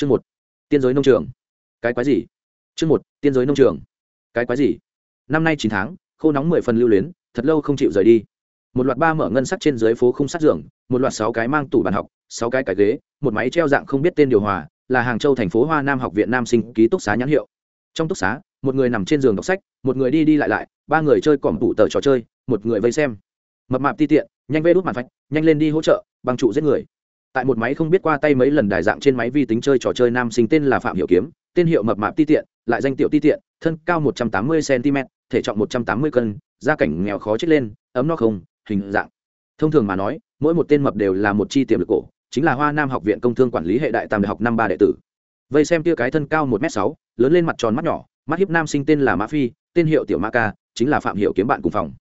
chương một, tiên giới nông trường. Cái quái gì? Chương một, tiên giới nông trường. Cái quái gì? Năm nay chín tháng, khô nóng mười phần lưu luyến, thật lâu không chịu rời đi. Một loạt ba mở ngân sắc trên dưới phố khung sát giường, một loạt sáu cái mang tủ bàn học, sáu cái cái ghế, một máy treo dạng không biết tên điều hòa, là hàng châu thành phố hoa nam học viện nam sinh ký túc xá nhãn hiệu. Trong túc xá, một người nằm trên giường đọc sách, một người đi đi lại lại, ba người chơi cỏm tủ tờ trò chơi, một người vây xem. Mập mạp ti tiện, nhanh vê đút mặt vạch nhanh lên đi hỗ trợ, bằng trụ giết người tại một máy không biết qua tay mấy lần đài dạng trên máy vi tính chơi trò chơi nam sinh tên là phạm hiểu kiếm, tên hiệu mập mạp ti tiện, lại danh tiểu ti tiện, thân cao một trăm tám mươi cm thể trọng một trăm tám mươi cân gia cảnh nghèo khó chết lên, ấm no không, hình dạng. Thông thường mà nói, mỗi một tên mập đều là một chi tiềm lực cổ, chính là hoa nam học viện công thương quản lý hệ đại tam đại học năm ba đệ tử. Vây xem tia cái thân cao một m sáu, lớn lên mặt tròn mắt nhỏ, mắt hiếp nam sinh tên là mã phi, tên hiệu tiểu ma ca, chính là phạm hiệu kiếm bạn cùng phòng.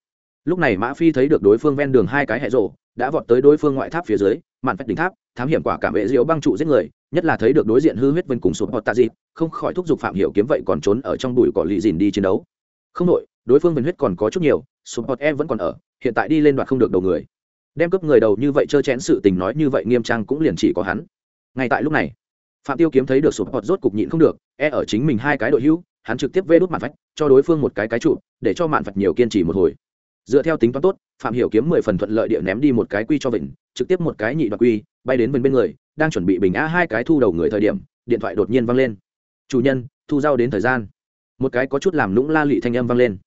Lúc này mã phi thấy được đối phương ven đường hai cái hệ rộ đã vọt tới đối phương ngoại tháp phía dưới mạn phách đỉnh tháp, thám hiểm quả cảm vệ diễu băng trụ giết người, nhất là thấy được đối diện hư huyết vân cùng sụp họ tạ dịp, không khỏi thúc giục phạm hiểu kiếm vậy còn trốn ở trong bụi cỏ lì dìn đi chiến đấu. Không nội đối phương vân huyết còn có chút nhiều, sụp họ em vẫn còn ở, hiện tại đi lên đoạt không được đầu người. Đem cướp người đầu như vậy trơ chén sự tình nói như vậy nghiêm trang cũng liền chỉ có hắn. Ngay tại lúc này, phạm tiêu kiếm thấy được sụp hoặc rốt cục nhịn không được e ở chính mình hai cái đội hữu, hắn trực tiếp vê đút mạn vách cho đối phương một cái cái trụ, để cho mạn vạch nhiều kiên trì một hồi dựa theo tính toán tốt, phạm hiểu kiếm mười phần thuận lợi địa ném đi một cái quy cho vịnh, trực tiếp một cái nhị đoạt quy, bay đến bên bên người, đang chuẩn bị bình a hai cái thu đầu người thời điểm, điện thoại đột nhiên vang lên. Chủ nhân, thu giao đến thời gian. Một cái có chút làm lũng la lị thanh âm vang lên.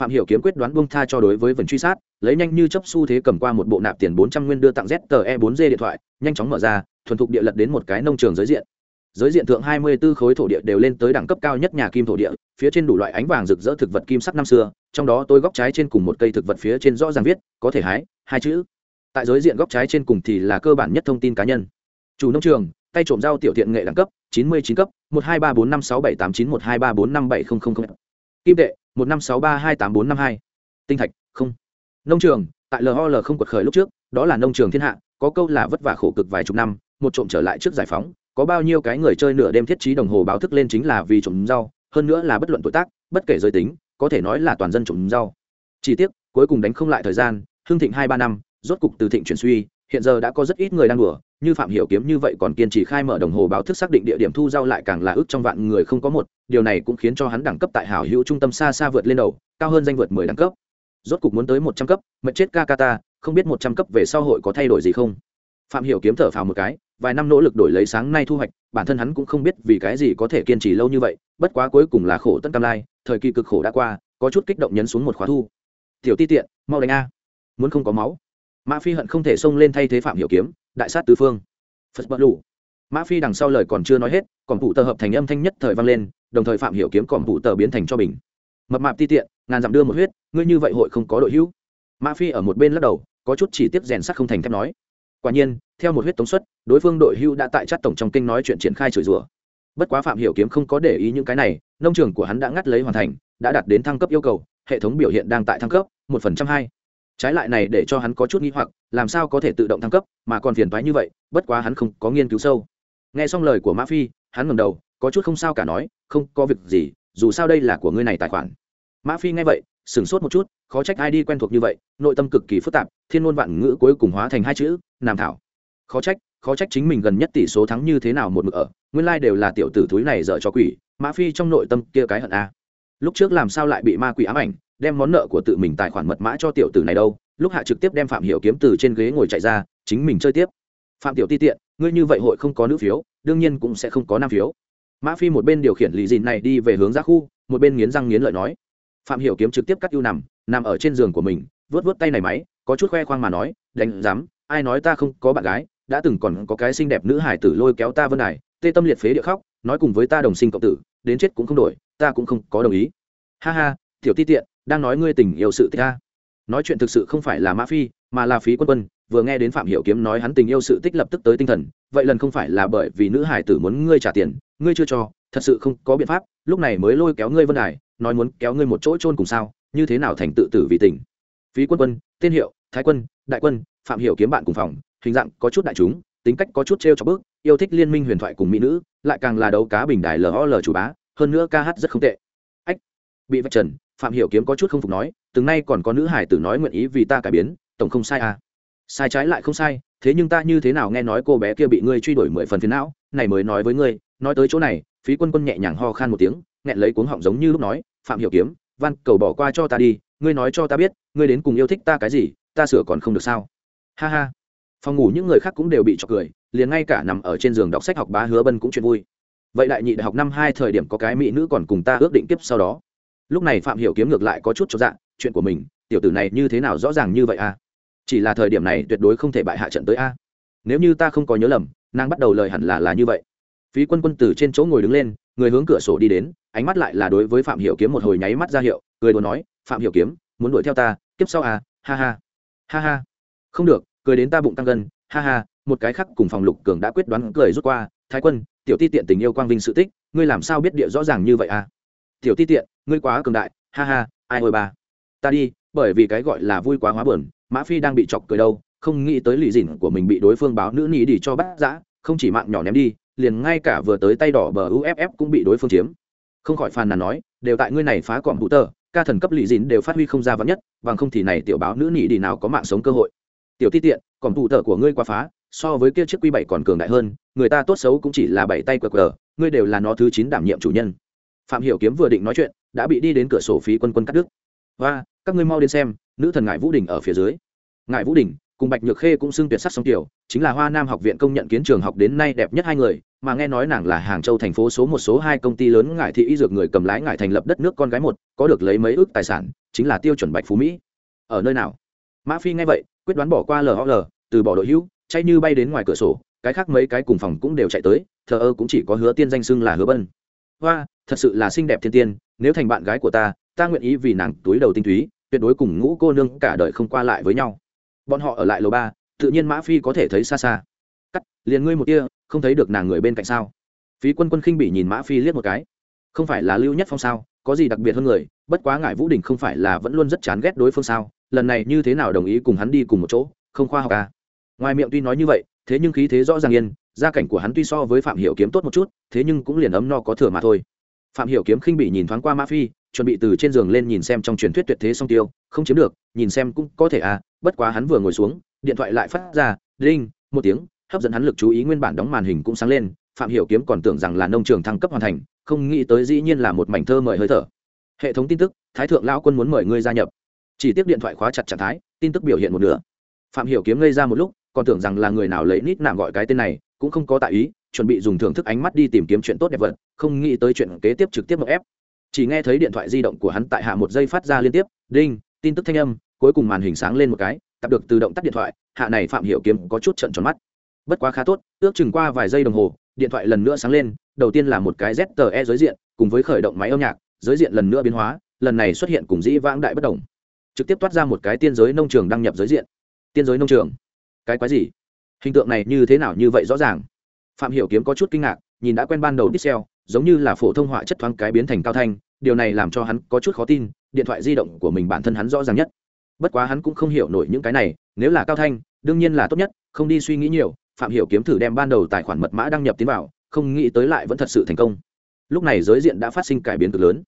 Phạm hiểu kiếm quyết đoán buông tha cho đối với vần truy sát, lấy nhanh như chấp xu thế cầm qua một bộ nạp tiền bốn trăm nguyên đưa tặng zte 4 g điện thoại, nhanh chóng mở ra, thuần thục địa lật đến một cái nông trường giới diện giới diện thượng hai mươi 24 khối thổ địa đều lên tới đẳng cấp cao nhất nhà kim thổ địa, phía trên đủ loại ánh vàng rực rỡ thực vật kim sắc năm xưa, trong đó tôi góc trái trên cùng một cây thực vật phía trên rõ ràng viết, có thể hái, hai chữ. Tại giới diện góc trái trên cùng thì là cơ bản nhất thông tin cá nhân. Chủ nông trường, tay trộm rau tiểu thiện nghệ đẳng cấp, chín mươi chín cấp, một hai ba bốn năm sáu bảy tám chín, một hai ba bốn năm bảy không không không. Kim tệ, một năm sáu ba hai tám bốn năm hai. Tinh thạch, không. Nông trường, tại lol không quật khởi lúc trước, đó là nông trường thiên hạ, có câu là vất vả khổ cực vài chục năm, một trộm trở lại trước giải phóng có bao nhiêu cái người chơi nửa đêm thiết trí đồng hồ báo thức lên chính là vì trộm rau, hơn nữa là bất luận tuổi tác, bất kể giới tính, có thể nói là toàn dân trộm rau. Chỉ tiếc, cuối cùng đánh không lại thời gian hương thịnh hai ba năm, rốt cục từ thịnh chuyển suy, hiện giờ đã có rất ít người đang đùa, như phạm hiểu kiếm như vậy còn kiên trì khai mở đồng hồ báo thức xác định địa điểm thu giao lại càng là ước trong vạn người không có một, điều này cũng khiến cho hắn đẳng cấp tại hảo hữu trung tâm xa xa vượt lên đầu, cao hơn danh vượt mười đẳng cấp. Rốt cục muốn tới một trăm cấp, mệt chết kakata không biết một trăm cấp về sau hội có thay đổi gì không? Phạm hiểu kiếm thở phào một cái vài năm nỗ lực đổi lấy sáng nay thu hoạch, bản thân hắn cũng không biết vì cái gì có thể kiên trì lâu như vậy, bất quá cuối cùng là khổ tân cam lai, thời kỳ cực khổ đã qua, có chút kích động nhấn xuống một khóa thu. Tiểu ti tiện, mau đánh a. Muốn không có máu. Mã phi hận không thể xông lên thay thế phạm hiểu kiếm, đại sát tứ phương. Phật bất lủ mã phi đằng sau lời còn chưa nói hết, còn phụ tờ hợp thành âm thanh nhất thời vang lên, đồng thời phạm hiểu kiếm còn phụ tờ biến thành cho bình. Mập mạp ti tiện, ngàn dặm đưa một huyết, ngươi như vậy hội không có đội hữu. Mã phi ở một bên lắc đầu, có chút chỉ tiếp rèn sắt không thành thép nói. Quả nhiên theo một huyết tống suất đối phương đội hưu đã tại chát tổng trong kinh nói chuyện triển khai chửi rủa. Bất quá phạm hiểu kiếm không có để ý những cái này, nông trường của hắn đã ngắt lấy hoàn thành, đã đạt đến thăng cấp yêu cầu, hệ thống biểu hiện đang tại thăng cấp, một phần trăm hai. Trái lại này để cho hắn có chút nghi hoặc, làm sao có thể tự động thăng cấp, mà còn phiền toái như vậy, bất quá hắn không có nghiên cứu sâu. Nghe xong lời của mã phi, hắn ngẩng đầu, có chút không sao cả nói, không có việc gì, dù sao đây là của ngươi này tài khoản. Mã phi nghe vậy, sửng sốt một chút, khó trách ai đi quen thuộc như vậy, nội tâm cực kỳ phức tạp, thiên ngôn vạn ngữ cuối cùng hóa thành hai chữ, nam thảo khó trách khó trách chính mình gần nhất tỷ số thắng như thế nào một mực ở, nguyên lai đều là tiểu tử thúi này dở cho quỷ, mã phi trong nội tâm kia cái hận a. Lúc trước làm sao lại bị ma quỷ ám ảnh, đem món nợ của tự mình tài khoản mật mã cho tiểu tử này đâu, lúc hạ trực tiếp đem phạm hiểu kiếm từ trên ghế ngồi chạy ra, chính mình chơi tiếp. Phạm tiểu ti tiện, ngươi như vậy hội không có nữ phiếu, đương nhiên cũng sẽ không có nam phiếu. Mã phi một bên điều khiển lì dìn này đi về hướng ra khu, một bên nghiến răng nghiến lợi nói. Phạm hiểu kiếm trực tiếp cắt ưu nằm nằm ở trên giường của mình vớt vớt tay này máy, có chút khoe khoang mà nói, đánh dám ai nói ta không có bạn gái đã từng còn có cái xinh đẹp nữ hải tử lôi kéo ta vân đài, tê tâm liệt phế địa khóc, nói cùng với ta đồng sinh cộng tử, đến chết cũng không đổi, ta cũng không có đồng ý. Ha ha, tiểu ti tiện, đang nói ngươi tình yêu sự tích ta nói chuyện thực sự không phải là mã phi, mà là phí quân quân, vừa nghe đến phạm hiểu kiếm nói hắn tình yêu sự tích lập tức tới tinh thần, vậy lần không phải là bởi vì nữ hải tử muốn ngươi trả tiền, ngươi chưa cho, thật sự không có biện pháp, lúc này mới lôi kéo ngươi vân đài, nói muốn kéo ngươi một chỗ chôn cùng sao, như thế nào thành tự tử vì tình. Phí quân quân, tên hiệu, thái quân, đại quân, phạm hiểu kiếm bạn cùng phòng hình dạng có chút đại chúng, tính cách có chút trêu cho bước yêu thích liên minh huyền thoại cùng mỹ nữ, lại càng là đấu cá bình đài lol chủ bá, hơn nữa ca hát rất không tệ. Ách, bị vạch trần, phạm hiểu kiếm có chút không phục nói, từng nay còn có nữ hải tử nói nguyện ý vì ta cải biến, tổng không sai à. Sai trái lại không sai, thế nhưng ta như thế nào nghe nói cô bé kia bị ngươi truy đuổi mười phần phiền não, này mới nói với ngươi, nói tới chỗ này, phí quân quân nhẹ nhàng ho khan một tiếng, nghẹn lấy cuống họng giống như lúc nói, phạm hiểu kiếm văn cầu bỏ qua cho ta đi, ngươi nói cho ta biết, ngươi đến cùng yêu thích ta cái gì, ta sửa còn không được sao? Ha ha phòng ngủ những người khác cũng đều bị chọc cười, liền ngay cả nằm ở trên giường đọc sách học bá hứa bân cũng chuyện vui. Vậy đại nhị đại học năm hai thời điểm có cái mỹ nữ còn cùng ta ước định tiếp sau đó. Lúc này phạm hiểu kiếm ngược lại có chút cho dạng chuyện của mình, tiểu tử này như thế nào rõ ràng như vậy a chỉ là thời điểm này tuyệt đối không thể bại hạ trận tới a. Nếu như ta không có nhớ lầm, nàng bắt đầu lời hẳn là là như vậy. Phí quân quân từ trên chỗ ngồi đứng lên, người hướng cửa sổ đi đến, ánh mắt lại là đối với phạm hiểu kiếm một hồi nháy mắt ra hiệu, cười đùa nói, phạm hiểu kiếm, muốn đuổi theo ta tiếp sau à? Ha ha. Ha ha. Không được cười đến ta bụng tăng gân, ha ha, một cái khác cùng phòng lục cường đã quyết đoán cười rút qua, thái quân, tiểu ti tiện tình yêu quang vinh sự tích, ngươi làm sao biết địa rõ ràng như vậy à? Tiểu ti tiện, ngươi quá cường đại, ha ha, ai ôi ba? Ta đi, bởi vì cái gọi là vui quá hóa buồn, mã phi đang bị chọc cười đâu, không nghĩ tới lì dỉn của mình bị đối phương báo nữ nhị đi cho bắt giã, không chỉ mạng nhỏ ném đi, liền ngay cả vừa tới tay đỏ bờ uff cũng bị đối phương chiếm. Không khỏi phàn nàn nói, đều tại ngươi này phá cọm hữu tờ, ca thần cấp lì dìn đều phát huy không ra vắn nhất, bằng không thì này tiểu báo nữ nhị đi nào có mạng sống cơ hội tiểu ti tiện, còn tụ thợ của ngươi quá phá, so với kia chiếc quy bảy còn cường đại hơn, người ta tốt xấu cũng chỉ là bảy tay cờ cờ ngươi đều là nó thứ chín đảm nhiệm chủ nhân. Phạm hiểu kiếm vừa định nói chuyện, đã bị đi đến cửa sổ phí quân quân cắt đứt. Và các ngươi mau đến xem, nữ thần ngại vũ đình ở phía dưới. Ngại vũ đình, cùng bạch nhược khê cũng xưng tuyệt sắc song tiểu, chính là hoa nam học viện công nhận kiến trường học đến nay đẹp nhất hai người, mà nghe nói nàng là hàng châu thành phố số một số hai công ty lớn ngải thị y dược người cầm lái ngải thành lập đất nước con gái một, có được lấy mấy ước tài sản, chính là tiêu chuẩn bạch phú mỹ. Ở nơi nào? Mã phi nghe vậy quyết đoán bỏ qua lol từ bỏ đội hữu, chạy như bay đến ngoài cửa sổ, cái khác mấy cái cùng phòng cũng đều chạy tới, thờ ơ cũng chỉ có hứa tiên danh xưng là hứa bân. Hoa, thật sự là xinh đẹp thiên tiên, nếu thành bạn gái của ta ta nguyện ý vì nàng túi đầu tinh túy, tuyệt đối cùng ngũ cô nương cả đời không qua lại với nhau. Bọn họ ở lại lầu ba, tự nhiên mã phi có thể thấy xa xa. Cắt, liền ngươi một kia không thấy được nàng người bên cạnh sao? Phí quân quân khinh bị nhìn mã phi liếc một cái. Không phải là lưu nhất phong sao? Có gì đặc biệt hơn người? Bất quá ngại vũ đình không phải là vẫn luôn rất chán ghét đối phương sao? Lần này như thế nào đồng ý cùng hắn đi cùng một chỗ, không khoa học à? Ngoài miệng tuy nói như vậy, thế nhưng khí thế rõ ràng yên, gia cảnh của hắn tuy so với phạm hiểu kiếm tốt một chút, thế nhưng cũng liền ấm no có thừa mà thôi. Phạm hiểu kiếm khinh bị nhìn thoáng qua mã phi, chuẩn bị từ trên giường lên nhìn xem trong truyền thuyết tuyệt thế song tiêu, không chiếm được, nhìn xem cũng có thể à bất quá hắn vừa ngồi xuống, điện thoại lại phát ra, đinh, một tiếng, hấp dẫn hắn lực chú ý nguyên bản đóng màn hình cũng sáng lên, phạm hiểu kiếm còn tưởng rằng là nông trường thăng cấp hoàn thành, không nghĩ tới dĩ nhiên là một mảnh thơ mời hơi thở. Hệ thống tin tức, thái thượng lão quân muốn mời ngươi gia nhập chỉ tiếp điện thoại khóa chặt trạng thái, tin tức biểu hiện một nửa. Phạm hiểu kiếm ngây ra một lúc, còn tưởng rằng là người nào lấy nít nạm gọi cái tên này, cũng không có tại ý, chuẩn bị dùng thưởng thức ánh mắt đi tìm kiếm chuyện tốt đẹp vật, không nghĩ tới chuyện kế tiếp trực tiếp một ép. Chỉ nghe thấy điện thoại di động của hắn tại hạ một giây phát ra liên tiếp, đinh, tin tức thanh âm, cuối cùng màn hình sáng lên một cái, tập được tự động tắt điện thoại, hạ này phạm hiểu kiếm có chút trận tròn mắt. Bất quá khá tốt, ước chừng qua vài giây đồng hồ, điện thoại lần nữa sáng lên, đầu tiên là một cái zte giới diện, cùng với khởi động máy âm nhạc, giới diện lần nữa biến hóa, lần này xuất hiện cùng dĩ vãng đại bất đồng trực tiếp toát ra một cái tiên giới nông trường đăng nhập giới diện. Tiên giới nông trường? Cái quái gì? Hình tượng này như thế nào như vậy rõ ràng? Phạm hiểu kiếm có chút kinh ngạc, nhìn đã quen ban đầu pixel, giống như là phổ thông họa chất thoáng cái biến thành cao thanh, điều này làm cho hắn có chút khó tin, điện thoại di động của mình bản thân hắn rõ ràng nhất. Bất quá hắn cũng không hiểu nổi những cái này, nếu là cao thanh, đương nhiên là tốt nhất, không đi suy nghĩ nhiều, phạm hiểu kiếm thử đem ban đầu tài khoản mật mã đăng nhập tiến vào, không nghĩ tới lại vẫn thật sự thành công. Lúc này giới diện đã phát sinh cải biến cực lớn.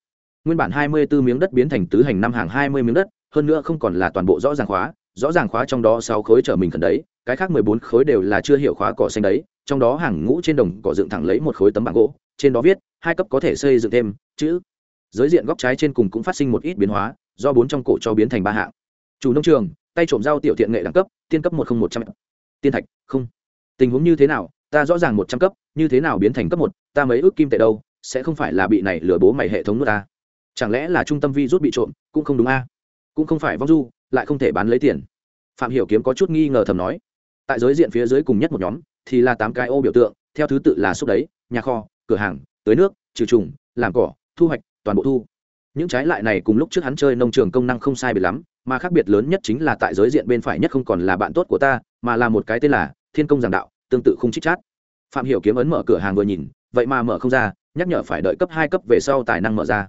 Nguyên bản 24 miếng đất biến thành tứ hành năm hàng 20 miếng đất hơn nữa không còn là toàn bộ rõ ràng khóa, rõ ràng khóa trong đó sáu khối trở mình cần đấy, cái khác 14 khối đều là chưa hiểu khóa cỏ xanh đấy, trong đó hàng ngũ trên đồng cỏ dựng thẳng lấy một khối tấm bảng gỗ, trên đó viết, hai cấp có thể xây dựng thêm, chữ. Giới diện góc trái trên cùng cũng phát sinh một ít biến hóa, do bốn trong cổ cho biến thành ba hạng. Chủ nông trường, tay trộm rau tiểu thiện nghệ đẳng cấp, tiên cấp một không một trăm. Tiên thạch, không. Tình huống như thế nào? Ta rõ ràng một trăm cấp, như thế nào biến thành cấp một? Ta mấy ước kim tệ đâu? Sẽ không phải là bị này lừa bố mày hệ thống nước ta. Chẳng lẽ là trung tâm vi rút bị trộm, cũng không đúng a? Cũng không phải vong du, lại không thể bán lấy tiền. Phạm hiểu kiếm có chút nghi ngờ thầm nói, tại giới diện phía dưới cùng nhất một nhóm, thì là tám cái ô biểu tượng, theo thứ tự là xúc đấy, nhà kho, cửa hàng, tưới nước, trừ trùng, làm cỏ, thu hoạch, toàn bộ thu. Những trái lại này cùng lúc trước hắn chơi nông trường công năng không sai biệt lắm, mà khác biệt lớn nhất chính là tại giới diện bên phải nhất không còn là bạn tốt của ta, mà là một cái tên là thiên công giảng đạo, tương tự không chích chát. Phạm hiểu kiếm ấn mở cửa hàng vừa nhìn, vậy mà mở không ra, nhắc nhở phải đợi cấp hai, cấp về sau tài năng mở ra.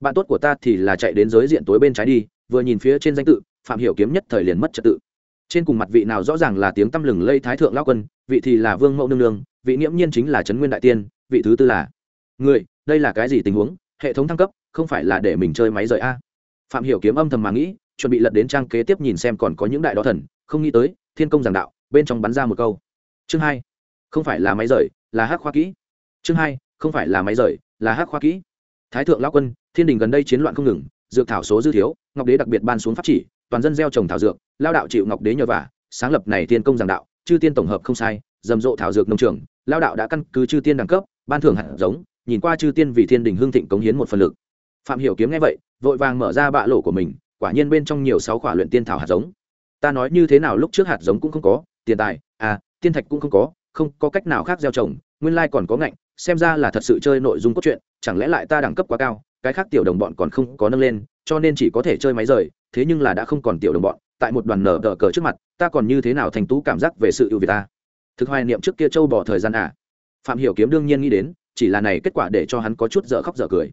Bạn tốt của ta thì là chạy đến giới diện tối bên trái đi vừa nhìn phía trên danh tự, phạm hiểu kiếm nhất thời liền mất trật tự. Trên cùng mặt vị nào rõ ràng là tiếng tâm lừng lây thái thượng lao quân, vị thì là vương mẫu nương nương, vị nghiễm nhiên chính là trấn nguyên đại tiên, vị thứ tư là người, đây là cái gì tình huống? Hệ thống thăng cấp, không phải là để mình chơi máy rời a? Phạm hiểu kiếm âm thầm mà nghĩ, chuẩn bị lật đến trang kế tiếp nhìn xem còn có những đại đó thần, không nghĩ tới, thiên công giảng đạo, bên trong bắn ra một câu. Chương hai, không phải là máy rời, là hắc khoa kỹ. Chương hai, không phải là máy rời, là hắc khoa kỹ. Thái thượng lão quân, thiên đình gần đây chiến loạn không ngừng, dược thảo số dư thiếu ngọc đế đặc biệt ban xuống pháp chỉ, toàn dân gieo trồng thảo dược, lao đạo chịu ngọc đế nhờ vả, sáng lập này tiên công giảng đạo, chư tiên tổng hợp không sai, rầm rộ thảo dược nông trường, lao đạo đã căn cứ chư tiên đẳng cấp, ban thưởng hạt giống, nhìn qua chư tiên vì thiên đình hương thịnh cống hiến một phần lực. Phạm hiểu kiếm nghe vậy, vội vàng mở ra bạ lộ của mình, quả nhiên bên trong nhiều sáu quả luyện tiên thảo hạt giống. Ta nói như thế nào lúc trước hạt giống cũng không có, tiền tài à tiên thạch cũng không có không có cách nào khác gieo trồng, nguyên lai còn có ngạnh, xem ra là thật sự chơi nội dung cốt truyện, chẳng lẽ lại ta đẳng cấp quá cao cái khác tiểu đồng bọn còn không có nâng lên, cho nên chỉ có thể chơi máy rời, thế nhưng là đã không còn tiểu đồng bọn, tại một đoàn nở đỡ cờ trước mặt, ta còn như thế nào thành tú cảm giác về sự ưu việt ta? Thực hoài niệm trước kia châu bỏ thời gian à? Phạm hiểu kiếm đương nhiên nghĩ đến, chỉ là này kết quả để cho hắn có chút dở khóc dở cười.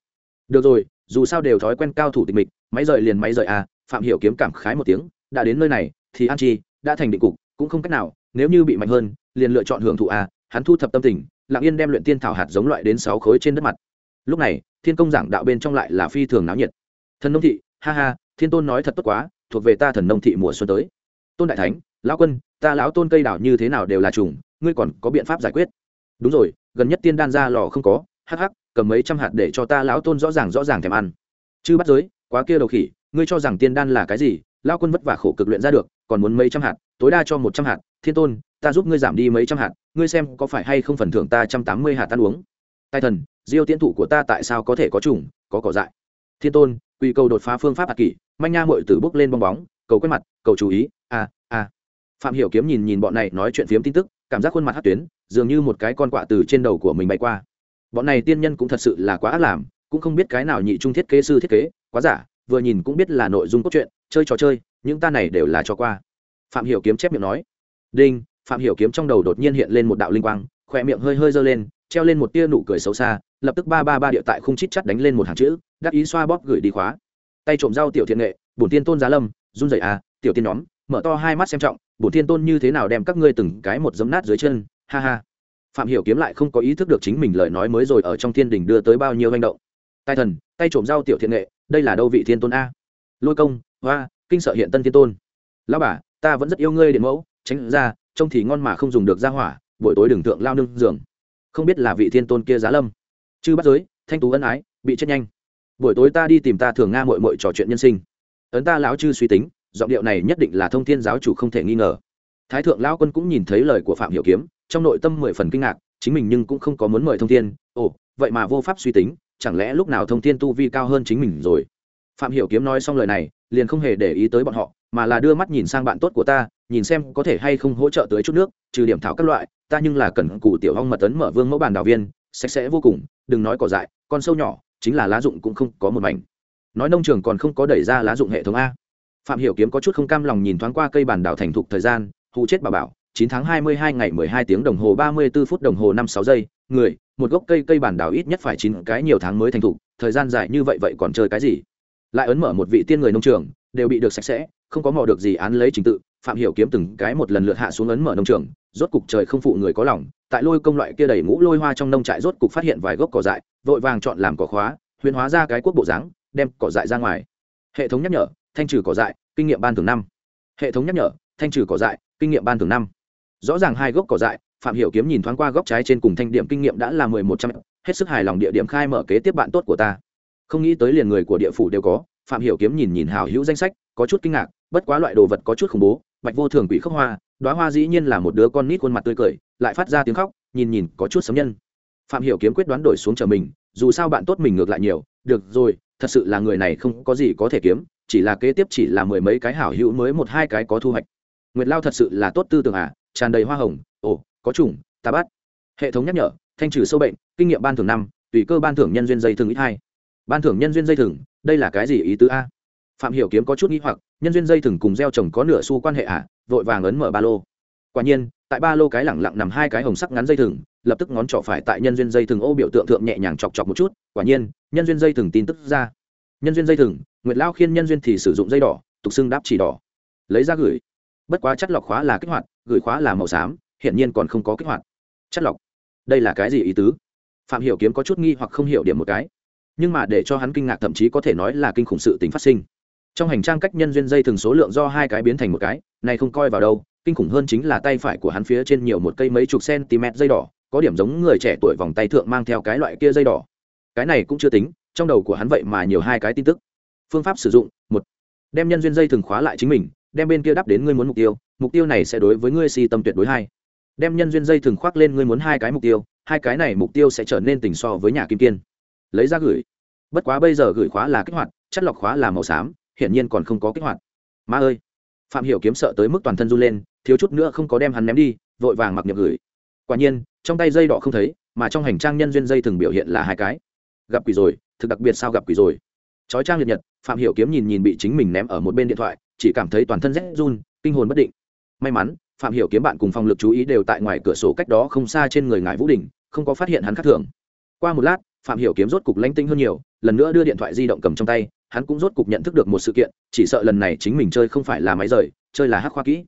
Được rồi, dù sao đều thói quen cao thủ tịch mịch, máy rời liền máy rời à phạm hiểu kiếm cảm khái một tiếng, đã đến nơi này, thì an chi, đã thành định cục, cũng không cách nào, nếu như bị mạnh hơn, liền lựa chọn hưởng thụ à hắn thu thập tâm tình, lặng yên đem luyện tiên thảo hạt giống loại đến sáu khối trên đất mặt lúc này, thiên công giảng đạo bên trong lại là phi thường náo nhiệt. Thần nông thị, ha ha, thiên tôn nói thật tốt quá, thuộc về ta thần nông thị mùa xuân tới. Tôn đại thánh, lão quân, ta lão tôn cây đảo như thế nào đều là trùng, ngươi còn có biện pháp giải quyết. Đúng rồi, gần nhất tiên đan ra lò không có, hắc hắc, cầm mấy trăm hạt để cho ta lão tôn rõ ràng rõ ràng thèm ăn. Chứ bắt giới, quá kia đầu khỉ, ngươi cho rằng tiên đan là cái gì, lão quân vất vả khổ cực luyện ra được, còn muốn mấy trăm hạt, tối đa cho một trăm hạt. Thiên tôn, ta giúp ngươi giảm đi mấy trăm hạt, ngươi xem có phải hay không phần thưởng ta trăm tám mươi hạt ăn uống tài thần, diêu tiến thủ của ta tại sao có thể có trùng có cỏ dại? Thiên tôn quy cầu đột phá phương pháp hạt kỷ, manh nha mội tử bốc lên bong bóng, cầu quét mặt, cầu chú ý a a phạm hiểu kiếm nhìn nhìn bọn này nói chuyện phiếm tin tức, cảm giác khuôn mặt hát tuyến, dường như một cái con quạ từ trên đầu của mình bay qua. Bọn này tiên nhân cũng thật sự là quá ác làm, cũng không biết cái nào nhị trung thiết kế sư thiết kế, quá giả, vừa nhìn cũng biết là nội dung cốt truyện, chơi trò chơi, những ta này đều là cho qua. Phạm hiểu kiếm chép miệng nói. Đinh, phạm hiểu kiếm trong đầu đột nhiên hiện lên một đạo linh quang khoe miệng hơi hơi dơ lên treo lên một tia nụ cười xấu xa, lập tức ba ba ba địa tại khung chít chắt đánh lên một hàng chữ, đắc ý xoa bóp gửi đi khóa. Tay trộm rau tiểu thiện nghệ, bổn tiên tôn giá lâm, run rẩy à tiểu tiên nhóm, mở to hai mắt xem trọng, bổn tiên tôn như thế nào đem các ngươi từng cái một giấm nát dưới chân, ha ha. Phạm hiểu kiếm lại không có ý thức được chính mình lời nói mới rồi ở trong thiên đình đưa tới bao nhiêu hành động. Tay thần, tay trộm rau tiểu thiện nghệ, đây là đâu vị thiên tôn a? Lôi công, hoa, kinh sợ hiện tân thiên tôn. Lão bà, ta vẫn rất yêu ngươi điện mẫu, tránh ra, trông thì ngon mà không dùng được ra hỏa, buổi tối đừng thượng lao nương giường không biết là vị thiên tôn kia giá lâm. Chư bắt giới, thanh tú ân ái, bị chết nhanh. Buổi tối ta đi tìm ta thường nga mội mội trò chuyện nhân sinh. Ấn ta lão chư suy tính, giọng điệu này nhất định là thông thiên giáo chủ không thể nghi ngờ. Thái thượng lão quân cũng nhìn thấy lời của phạm hiểu kiếm, trong nội tâm mười phần kinh ngạc, chính mình nhưng cũng không có muốn mời thông thiên. Ồ, vậy mà vô pháp suy tính, chẳng lẽ lúc nào thông thiên tu vi cao hơn chính mình rồi? Phạm hiểu kiếm nói xong lời này, liền không hề để ý tới bọn họ, mà là đưa mắt nhìn sang bạn tốt của ta nhìn xem có thể hay không hỗ trợ tới chút nước, trừ điểm thảo các loại, ta nhưng là cần củ tiểu hong mật tấn mở vương mẫu bàn đào viên, sạch sẽ vô cùng, đừng nói cỏ dại, con sâu nhỏ, chính là lá dụng cũng không có một mảnh. Nói nông trường còn không có đẩy ra lá dụng hệ thống a. Phạm hiểu kiếm có chút không cam lòng nhìn thoáng qua cây bàn đào thành thục thời gian, hù chết bà bảo, chín tháng hai mươi hai ngày mười hai tiếng đồng hồ ba mươi 34 phút đồng hồ năm sáu giây, người, một gốc cây cây bản đào ít nhất phải chín cái nhiều tháng mới thành thục, thời gian dài như vậy vậy còn chơi cái gì? Lại ấn mở một vị tiên người nông trường, đều bị được sạch sẽ, không có mò được gì án lấy trình tự phạm hiểu kiếm từng cái một lần lượt hạ xuống ấn mở nông trường, rốt cục trời không phụ người có lòng, tại lôi công loại kia đầy ngũ lôi hoa trong nông trại rốt cục phát hiện vài gốc cỏ dại, vội vàng chọn làm cỏ khóa, huyền hóa ra cái quốc bộ dáng, đem cỏ dại ra ngoài. Hệ thống nhắc nhở, thanh trừ cỏ dại, kinh nghiệm ban thường năm. Hệ thống nhắc nhở, thanh trừ cỏ dại, kinh nghiệm ban thường năm. Rõ ràng hai gốc cỏ dại, phạm hiểu kiếm nhìn thoáng qua góc trái trên cùng thanh điểm kinh nghiệm đã là mười một trăm, hết sức hài lòng địa điểm khai mở kế tiếp bạn tốt của ta. Không nghĩ tới liền người của địa phủ đều có, phạm hiểu kiếm nhìn nhìn hào hữu danh sách, có chút kinh ngạc, bất quá loại đồ vật có chút khủng bố bạch vô thường quỷ khóc hoa đoá hoa dĩ nhiên là một đứa con nít khuôn mặt tươi cười, lại phát ra tiếng khóc, nhìn nhìn có chút sấm nhân. Phạm hiểu kiếm quyết đoán đổi xuống chờ mình, dù sao bạn tốt mình ngược lại nhiều, được rồi, thật sự là người này không có gì có thể kiếm, chỉ là kế tiếp chỉ là mười mấy cái hảo hữu mới một hai cái có thu hoạch. Nguyệt lao thật sự là tốt tư tưởng à tràn đầy hoa hồng, ồ, có trùng ta bắt. Hệ thống nhắc nhở, thanh trừ sâu bệnh, kinh nghiệm ban thưởng năm, tùy cơ ban thưởng nhân duyên dây thừng ít hai. Ban thưởng nhân duyên dây thừng, đây là cái gì ý tứ a? Phạm hiểu kiếm có chút nghi hoặc nhân duyên dây thừng cùng gieo trồng có nửa xu quan hệ à vội vàng ấn mở ba lô. Quả nhiên, tại ba lô cái lẳng lặng nằm hai cái hồng sắc ngắn dây thừng, lập tức ngón trỏ phải tại nhân duyên dây thừng ô biểu tượng thượng nhẹ nhàng chọc chọc một chút, quả nhiên, nhân duyên dây thừng tin tức ra. Nhân duyên dây thừng, nguyệt lao khiên nhân duyên thì sử dụng dây đỏ, tục xưng đáp chỉ đỏ. Lấy ra gửi. Bất quá chất lọc khóa là kích hoạt, gửi khóa là màu xám hiện nhiên còn không có kích hoạt. Chất lọc. Đây là cái gì ý tứ? Phạm hiểu kiếm có chút nghi hoặc không hiểu điểm một cái. Nhưng mà để cho hắn kinh ngạc thậm chí có thể nói là kinh khủng sự tình phát sinh trong hành trang cách nhân duyên dây thường số lượng do hai cái biến thành một cái, này không coi vào đâu, kinh khủng hơn chính là tay phải của hắn phía trên nhiều một cây mấy chục cm dây đỏ, có điểm giống người trẻ tuổi vòng tay thượng mang theo cái loại kia dây đỏ. Cái này cũng chưa tính, trong đầu của hắn vậy mà nhiều hai cái tin tức. Phương pháp sử dụng, một, đem nhân duyên dây thường khóa lại chính mình, đem bên kia đắp đến ngươi muốn mục tiêu mục tiêu này sẽ đối với ngươi si tâm tuyệt đối hai. Đem nhân duyên dây thường khoác lên ngươi muốn hai cái mục tiêu, hai cái này mục tiêu sẽ trở nên tình so với nhà kim kiên lấy ra gửi. Bất quá bây giờ gửi khóa là kích hoạt, chất lọc khóa là màu xám hiển nhiên còn không có kích hoạt. Ma ơi! Phạm hiểu kiếm sợ tới mức toàn thân run lên, thiếu chút nữa không có đem hắn ném đi, vội vàng mặc nhập gửi. Quả nhiên, trong tay dây đỏ không thấy, mà trong hành trang nhân duyên dây thường biểu hiện là hai cái. Gặp quỷ rồi, thực đặc biệt sao gặp quỷ rồi. Chói trang liệt nhật, phạm hiểu kiếm nhìn nhìn bị chính mình ném ở một bên điện thoại, chỉ cảm thấy toàn thân rét run, kinh hồn bất định. May mắn, phạm hiểu kiếm bạn cùng phòng lực chú ý đều tại ngoài cửa sổ cách đó không xa trên người ngài vũ đình, không có phát hiện hắn khác thường. Qua một lát, phạm hiểu kiếm rốt cục lãnh tinh hơn nhiều, lần nữa đưa điện thoại di động cầm trong tay hắn cũng rốt cục nhận thức được một sự kiện, chỉ sợ lần này chính mình chơi không phải là máy rời, chơi là hắc khoa kỹ.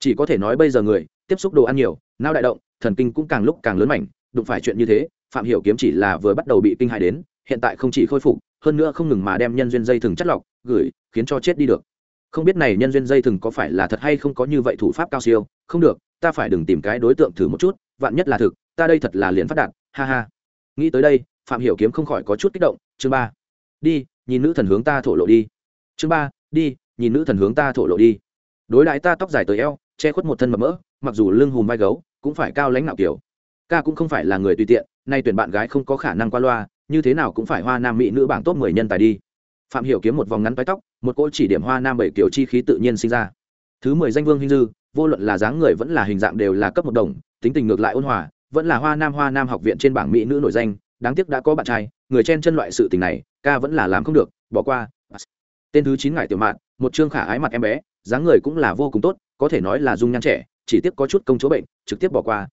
Chỉ có thể nói bây giờ người tiếp xúc đồ ăn nhiều nao đại động, thần kinh cũng càng lúc càng lớn mạnh đụng phải chuyện như thế, phạm hiểu kiếm chỉ là vừa bắt đầu bị kinh hại đến, hiện tại không chỉ khôi phục, hơn nữa không ngừng mà đem nhân duyên dây thừng chất lọc, gửi, khiến cho chết đi được. Không biết này nhân duyên dây thừng có phải là thật hay không có như vậy thủ pháp cao siêu, không được, ta phải đừng tìm cái đối tượng thử một chút, vạn nhất là thực, ta đây thật là liền phát đạt, ha ha. Nghĩ tới đây, phạm hiểu kiếm không khỏi có chút kích động, chương ba. Đi nhìn nữ thần hướng ta thổ lộ đi. Chương ba, đi, nhìn nữ thần hướng ta thổ lộ đi. Đối đãi ta tóc dài tới eo, che khuất một thân mập mỡ, mặc dù lưng hùm vai gấu, cũng phải cao lãnh nạo kiểu. Ca cũng không phải là người tùy tiện, nay tuyển bạn gái không có khả năng qua loa, như thế nào cũng phải hoa nam mỹ nữ bảng top mười nhân tài đi. Phạm hiểu kiếm một vòng ngắn toái tóc, một cỗ chỉ điểm hoa nam bảy kiểu chi khí tự nhiên sinh ra. Thứ mười danh vương hình dư, vô luận là dáng người vẫn là hình dạng đều là cấp một đồng, tính tình ngược lại ôn hòa, vẫn là hoa nam hoa nam học viện trên bảng mỹ nữ nổi danh, đáng tiếc đã có bạn trai, người chen chân loại sự tình này ca vẫn là làm không được, bỏ qua. Tên thứ chín ngải tiểu mạn, một trương khả ái mặt em bé, dáng người cũng là vô cùng tốt, có thể nói là dung nhan trẻ, chỉ tiếp có chút công chỗ bệnh, trực tiếp bỏ qua.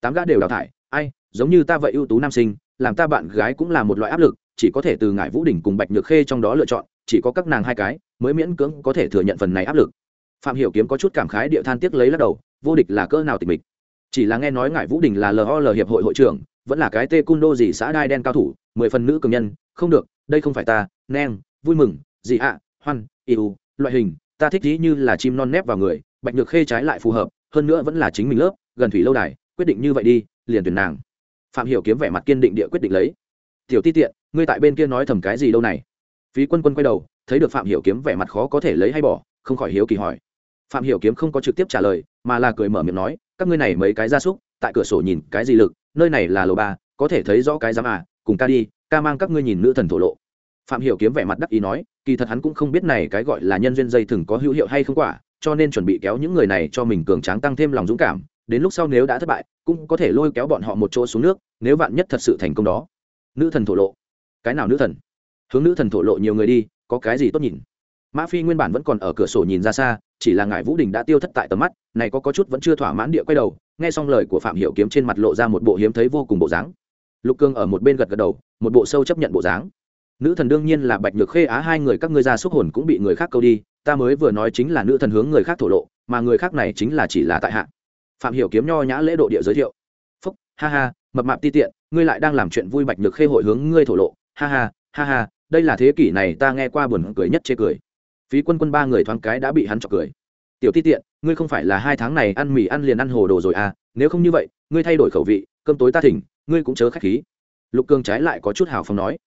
Tám gã đều đào thải, ai, giống như ta vậy ưu tú nam sinh, làm ta bạn gái cũng là một loại áp lực, chỉ có thể từ ngải vũ đỉnh cùng bạch nhược khê trong đó lựa chọn, chỉ có các nàng hai cái mới miễn cưỡng có thể thừa nhận phần này áp lực. Phạm hiểu kiếm có chút cảm khái địa than tiếc lấy lắc đầu, vô địch là cỡ nào tịch mịch. Chỉ là nghe nói ngải vũ đình là lo hiệp hội hội trưởng, vẫn là cái tê cung đô gì xã đai đen cao thủ, mười phần nữ cường nhân không được, đây không phải ta, neng, vui mừng, gì ạ, hoan yêu loại hình, ta thích dĩ như là chim non nép vào người, bạch nhược khê trái lại phù hợp, hơn nữa vẫn là chính mình lớp, gần thủy lâu đài, quyết định như vậy đi, liền tuyển nàng. Phạm hiểu kiếm vẻ mặt kiên định địa quyết định lấy. Tiểu ti tiện, ngươi tại bên kia nói thầm cái gì đâu này? Phí quân quân quay đầu, thấy được phạm hiểu kiếm vẻ mặt khó có thể lấy hay bỏ, không khỏi hiếu kỳ hỏi. Phạm hiểu kiếm không có trực tiếp trả lời, mà là cười mở miệng nói, các ngươi này mấy cái gia súc, tại cửa sổ nhìn cái gì lực, nơi này là lầu ba, có thể thấy rõ cái giám à cùng ta đi ca mang các ngươi nhìn nữ thần thổ lộ. Phạm hiểu kiếm vẻ mặt đắc ý nói, kỳ thật hắn cũng không biết này cái gọi là nhân duyên dây thừng có hữu hiệu hay không quả, cho nên chuẩn bị kéo những người này cho mình cường tráng tăng thêm lòng dũng cảm, đến lúc sau nếu đã thất bại, cũng có thể lôi kéo bọn họ một chỗ xuống nước, nếu vạn nhất thật sự thành công đó. Nữ thần thổ lộ. Cái nào nữ thần? Hướng nữ thần thổ lộ nhiều người đi, có cái gì tốt nhìn? Mã phi nguyên bản vẫn còn ở cửa sổ nhìn ra xa, chỉ là ngài vũ đình đã tiêu thất tại tầm mắt, này có có chút vẫn chưa thỏa mãn địa quay đầu, nghe xong lời của phạm hiểu kiếm trên mặt lộ ra một bộ hiếm thấy vô cùng bộ dáng lục cương ở một bên gật gật đầu, một bộ sâu chấp nhận bộ dáng. Nữ thần đương nhiên là bạch nhược khê á, hai người các ngươi ra xúc hồn cũng bị người khác câu đi, ta mới vừa nói chính là nữ thần hướng người khác thổ lộ, mà người khác này chính là chỉ là tại hạ. Phạm hiểu kiếm nho nhã lễ độ địa giới thiệu. Phúc, ha ha, mập mạp ti tiện, ngươi lại đang làm chuyện vui bạch nhược khê hội hướng ngươi thổ lộ. Ha ha ha ha, đây là thế kỷ này ta nghe qua buồn cười nhất chê cười. Phí quân quân ba người thoáng cái đã bị hắn chọc cười. Tiểu ti tiện, ngươi không phải là hai tháng này ăn mì ăn liền ăn hồ đồ rồi à nếu không như vậy, ngươi thay đổi khẩu vị, cơm tối ta thỉnh ngươi cũng chớ khách khí. Lục cương trái lại có chút hào phóng nói,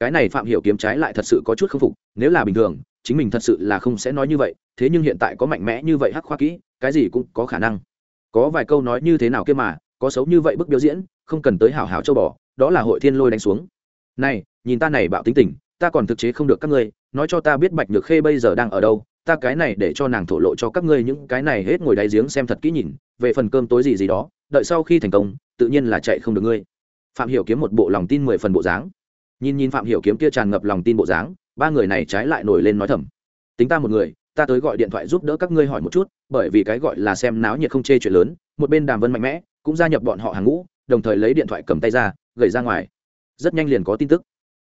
cái này phạm hiểu kiếm trái lại thật sự có chút không phục, nếu là bình thường, chính mình thật sự là không sẽ nói như vậy, thế nhưng hiện tại có mạnh mẽ như vậy hắc khoa kỹ, cái gì cũng có khả năng. Có vài câu nói như thế nào kia mà, có xấu như vậy bức biểu diễn, không cần tới hào hào châu bò, đó là hội thiên lôi đánh xuống. Này, nhìn ta này bạo tính tình, ta còn thực chế không được các ngươi, nói cho ta biết bạch nhược khê bây giờ đang ở đâu, ta cái này để cho nàng thổ lộ cho các ngươi những cái này hết ngồi đáy giếng xem thật kỹ nhìn, về phần cơm tối gì gì đó, đợi sau khi thành công tự nhiên là chạy không được ngươi. Phạm hiểu kiếm một bộ lòng tin mười phần bộ dáng. Nhìn nhìn phạm hiểu kiếm kia tràn ngập lòng tin bộ dáng, ba người này trái lại nổi lên nói thầm. Tính ta một người, ta tới gọi điện thoại giúp đỡ các ngươi hỏi một chút, bởi vì cái gọi là xem náo nhiệt không chê chuyện lớn, một bên đàm vân mạnh mẽ, cũng gia nhập bọn họ hàng ngũ, đồng thời lấy điện thoại cầm tay ra gửi ra ngoài. Rất nhanh liền có tin tức.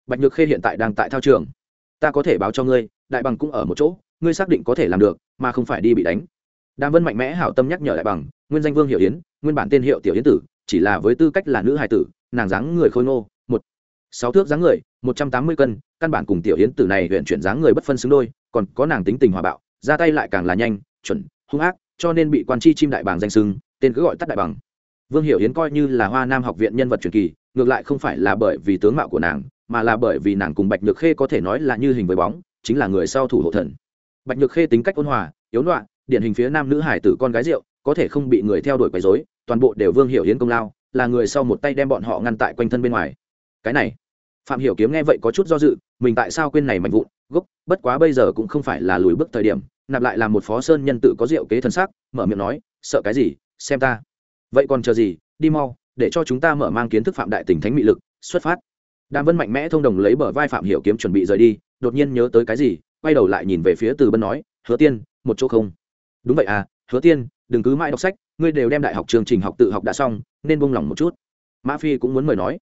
Bạch nhược khê hiện tại đang tại thao trường. Ta có thể báo cho ngươi, đại bằng cũng ở một chỗ, ngươi xác định có thể làm được, mà không phải đi bị đánh. Đàm vân mạnh mẽ hảo tâm nhắc nhở đại bằng, nguyên danh vương hiệu yến, nguyên bản tên hiệu tiểu yến tử chỉ là với tư cách là nữ hài tử, nàng dáng người khôi ngô, một, sáu thước dáng người, một trăm tám mươi cân, căn bản cùng tiểu yến tử này huyện chuyển dáng người bất phân xứng đôi, còn có nàng tính tình hòa bạo, ra tay lại càng là nhanh, chuẩn, hung ác, cho nên bị quan chi chim đại bàng danh sưng, tên cứ gọi tắt đại bằng vương hiểu yến coi như là hoa nam học viện nhân vật truyền kỳ, ngược lại không phải là bởi vì tướng mạo của nàng, mà là bởi vì nàng cùng bạch nhược khê có thể nói là như hình với bóng, chính là người sau thủ hộ thần. Bạch nhược khê tính cách ôn hòa, yếu loạn, điển hình phía nam nữ hải tử con gái rượu, có thể không bị người theo đuổi quấy rối toàn bộ đều vương hiểu hiến công lao, là người sau một tay đem bọn họ ngăn tại quanh thân bên ngoài. Cái này, phạm hiểu kiếm nghe vậy có chút do dự, mình tại sao quên này mạnh vụn, gốc, bất quá bây giờ cũng không phải là lùi bước thời điểm, nạp lại là một phó sơn nhân tự có rượu kế thần sắc, mở miệng nói, sợ cái gì, xem ta. Vậy còn chờ gì, đi mau, để cho chúng ta mở mang kiến thức phạm đại tình thánh mị lực, xuất phát. Đàm vân mạnh mẽ thông đồng lấy bờ vai phạm hiểu kiếm chuẩn bị rời đi, đột nhiên nhớ tới cái gì, quay đầu lại nhìn về phía từ bân nói, hứa tiên, một chỗ không? Đúng vậy à hứa tiên đừng cứ mãi đọc sách, ngươi đều đem đại học chương trình học tự học đã xong, nên buông lỏng một chút. Mã phi cũng muốn mời nói.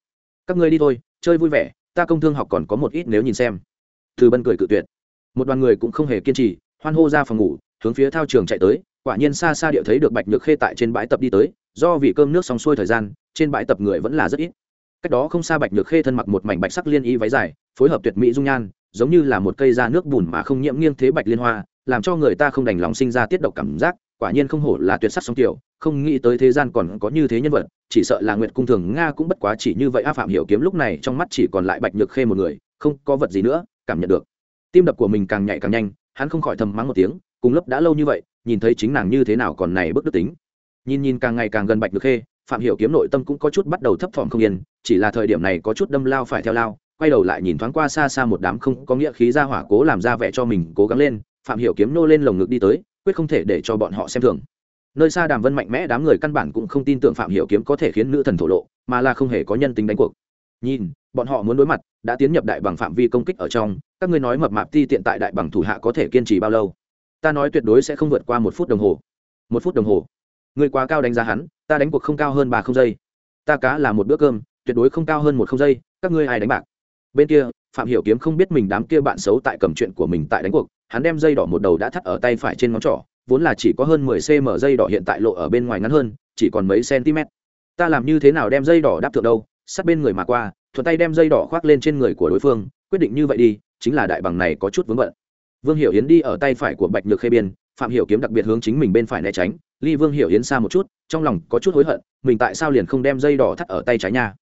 Các ngươi đi thôi, chơi vui vẻ, ta công thương học còn có một ít nếu nhìn xem. Từ bân cười cự tuyệt. Một đoàn người cũng không hề kiên trì, hoan hô ra phòng ngủ, hướng phía thao trường chạy tới, quả nhiên xa xa địa thấy được bạch nhược khê tại trên bãi tập đi tới, do vì cơm nước xong xuôi thời gian, trên bãi tập người vẫn là rất ít. Cách đó không xa bạch nhược khê thân mặc một mảnh bạch sắc liên y váy dài, phối hợp tuyệt mỹ dung nhan, giống như là một cây da nước bùn mà không nhiễm nghiêng thế bạch liên hoa, làm cho người ta không đành lòng sinh ra tiết độc cảm giác quả nhiên không hổ là tuyệt sắc song tiểu không nghĩ tới thế gian còn có như thế nhân vật, chỉ sợ là nguyệt cung thường nga cũng bất quá chỉ như vậy a phạm hiểu kiếm lúc này trong mắt chỉ còn lại bạch nhược khê một người, không có vật gì nữa, cảm nhận được. Tim đập của mình càng nhạy càng nhanh, hắn không khỏi thầm mắng một tiếng, cùng lớp đã lâu như vậy, nhìn thấy chính nàng như thế nào còn này bức đức tính. Nhìn nhìn càng ngày càng gần bạch nhược khê, phạm hiểu kiếm nội tâm cũng có chút bắt đầu thấp thỏm không yên, chỉ là thời điểm này có chút đâm lao phải theo lao, quay đầu lại nhìn thoáng qua xa xa một đám không có nghĩa khí ra hỏa cố làm ra vẻ cho mình cố gắng lên, phạm hiểu kiếm nô lên lồng ngực đi tới quyết không thể để cho bọn họ xem thường. Nơi xa đàm vân mạnh mẽ đám người căn bản cũng không tin tưởng phạm hiểu kiếm có thể khiến nữ thần thổ lộ, mà là không hề có nhân tính đánh cuộc. Nhìn, bọn họ muốn đối mặt, đã tiến nhập đại bằng phạm vi công kích ở trong, các ngươi nói mập mạp ti tiện tại đại bằng thủ hạ có thể kiên trì bao lâu? Ta nói tuyệt đối sẽ không vượt qua một phút đồng hồ. Một phút đồng hồ? Người quá cao đánh giá hắn, ta đánh cuộc không cao hơn ba không giây. Ta cá là một bữa cơm, tuyệt đối không cao hơn một không giây, các ngươi ai đánh bạc? Bên kia, phạm hiểu kiếm không biết mình đám kia bạn xấu tại cầm chuyện của mình tại đánh cuộc hắn đem dây đỏ một đầu đã thắt ở tay phải trên ngón trỏ, vốn là chỉ có hơn mười cm dây đỏ hiện tại lộ ở bên ngoài ngắn hơn, chỉ còn mấy cm ta làm như thế nào đem dây đỏ đáp thượng đâu? Sát bên người mà qua, thuận tay đem dây đỏ khoác lên trên người của đối phương, quyết định như vậy đi, chính là đại bằng này có chút vướng bận. Vương hiểu yến đi ở tay phải của bạch nhược khê biên, phạm hiểu kiếm đặc biệt hướng chính mình bên phải né tránh ly vương hiểu yến xa một chút, trong lòng có chút hối hận, mình tại sao liền không đem dây đỏ thắt ở tay trái nha?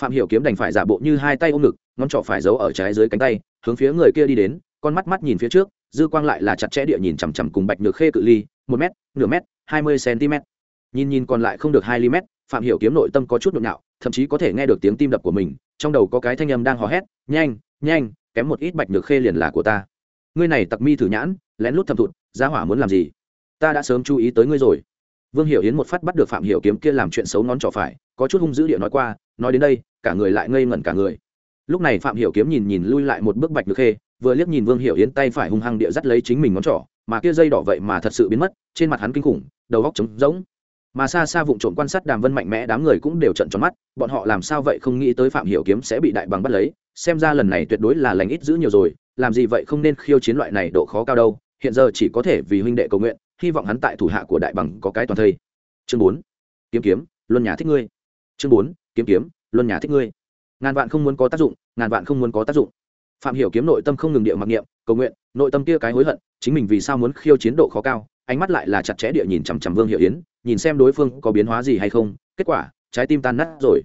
Phạm hiểu kiếm đành phải giả bộ như hai tay ôm ngực, ngón trỏ phải giấu ở trái dưới cánh tay, hướng phía người kia đi đến, con mắt mắt nhìn phía trước dư quang lại là chặt chẽ địa nhìn chằm chằm cùng bạch nhược khê cự ly, một m nửa m hai mươi cm nhìn nhìn còn lại không được hai m phạm hiểu kiếm nội tâm có chút nhộn nhạo, thậm chí có thể nghe được tiếng tim đập của mình, trong đầu có cái thanh âm đang hò hét, nhanh nhanh, kém một ít bạch nhược khê liền là của ta. Ngươi này tặc mi thử nhãn, lén lút thầm thụt gia hỏa muốn làm gì? Ta đã sớm chú ý tới ngươi rồi. Vương hiểu yến một phát bắt được phạm hiểu kiếm kia làm chuyện xấu ngón trỏ phải, có chút hung dữ địa nói qua, nói đến đây, cả người lại ngây ngẩn cả người. Lúc này phạm hiểu kiếm nhìn nhìn lui lại một bước bạch nhược khê vừa liếc nhìn vương hiểu yến tay phải hung hăng địa dắt lấy chính mình ngón trỏ, mà kia dây đỏ vậy mà thật sự biến mất, trên mặt hắn kinh khủng, đầu góc trống rỗng. Mà xa xa vụng trộm quan sát đàm vân mạnh mẽ đám người cũng đều trận tròn mắt, bọn họ làm sao vậy không nghĩ tới phạm hiểu kiếm sẽ bị đại bằng bắt lấy, xem ra lần này tuyệt đối là lành ít giữ nhiều rồi, làm gì vậy không nên khiêu chiến loại này độ khó cao đâu, hiện giờ chỉ có thể vì huynh đệ cầu nguyện, hy vọng hắn tại thủ hạ của đại bằng có cái toàn thây. Chương bốn, kiếm kiếm, luân nhà thích ngươi. Chương bốn, kiếm kiếm, luân nhà thích ngươi. Ngàn vạn không muốn có tác dụng, ngàn vạn không muốn có tác dụng phạm hiểu kiếm nội tâm không ngừng địa mặc niệm, cầu nguyện, nội tâm kia cái hối hận, chính mình vì sao muốn khiêu chiến độ khó cao, ánh mắt lại là chặt chẽ địa nhìn chằm chằm vương hiệu yến, nhìn xem đối phương có biến hóa gì hay không, kết quả, trái tim tan nát rồi.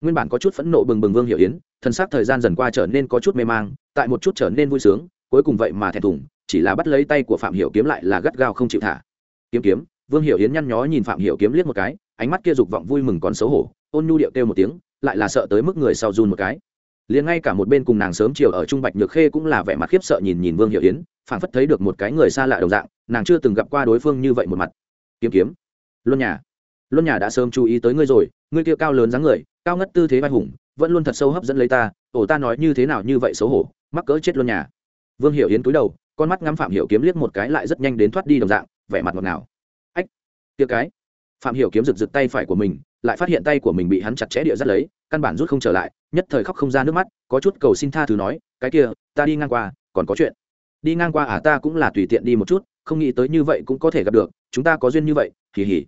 Nguyên bản có chút phẫn nộ bừng bừng vương hiệu yến, thân xác thời gian dần qua trở nên có chút mê mang, tại một chút trở nên vui sướng, cuối cùng vậy mà thẹn thùng, chỉ là bắt lấy tay của phạm hiểu kiếm lại là gắt gao không chịu thả. Kiếm kiếm, vương hiểu yến nhăn nhó nhìn phạm hiểu kiếm liếc một cái, ánh mắt kia dục vọng vui mừng còn xấu hổ, ôn nhu điệu kêu một tiếng, lại là sợ tới mức người sau run một cái liền ngay cả một bên cùng nàng sớm chiều ở trung bạch nhược khê cũng là vẻ mặt khiếp sợ nhìn nhìn vương hiệu yến, phảng phất thấy được một cái người xa lạ đồng dạng, nàng chưa từng gặp qua đối phương như vậy một mặt. Kiếm kiếm. Luân nhà. Luân nhà đã sớm chú ý tới ngươi rồi, ngươi kia cao lớn dáng người, cao ngất tư thế vai hùng, vẫn luôn thật sâu hấp dẫn lấy ta, ổ ta nói như thế nào như vậy xấu hổ, mắc cỡ chết luân nhà. Vương hiệu yến cúi đầu, con mắt ngắm phạm hiểu kiếm liếc một cái lại rất nhanh đến thoát đi đồng dạng, vẻ mặt ngọt ngào. Ách, kia cái. Phạm hiểu kiếm rực rực tay phải của mình lại phát hiện tay của mình bị hắn chặt chẽ địa rất lấy, căn bản rút không trở lại, nhất thời khóc không ra nước mắt, có chút cầu xin tha thứ nói, cái kia, ta đi ngang qua, còn có chuyện. Đi ngang qua à ta cũng là tùy tiện đi một chút, không nghĩ tới như vậy cũng có thể gặp được, chúng ta có duyên như vậy kỳ hỉ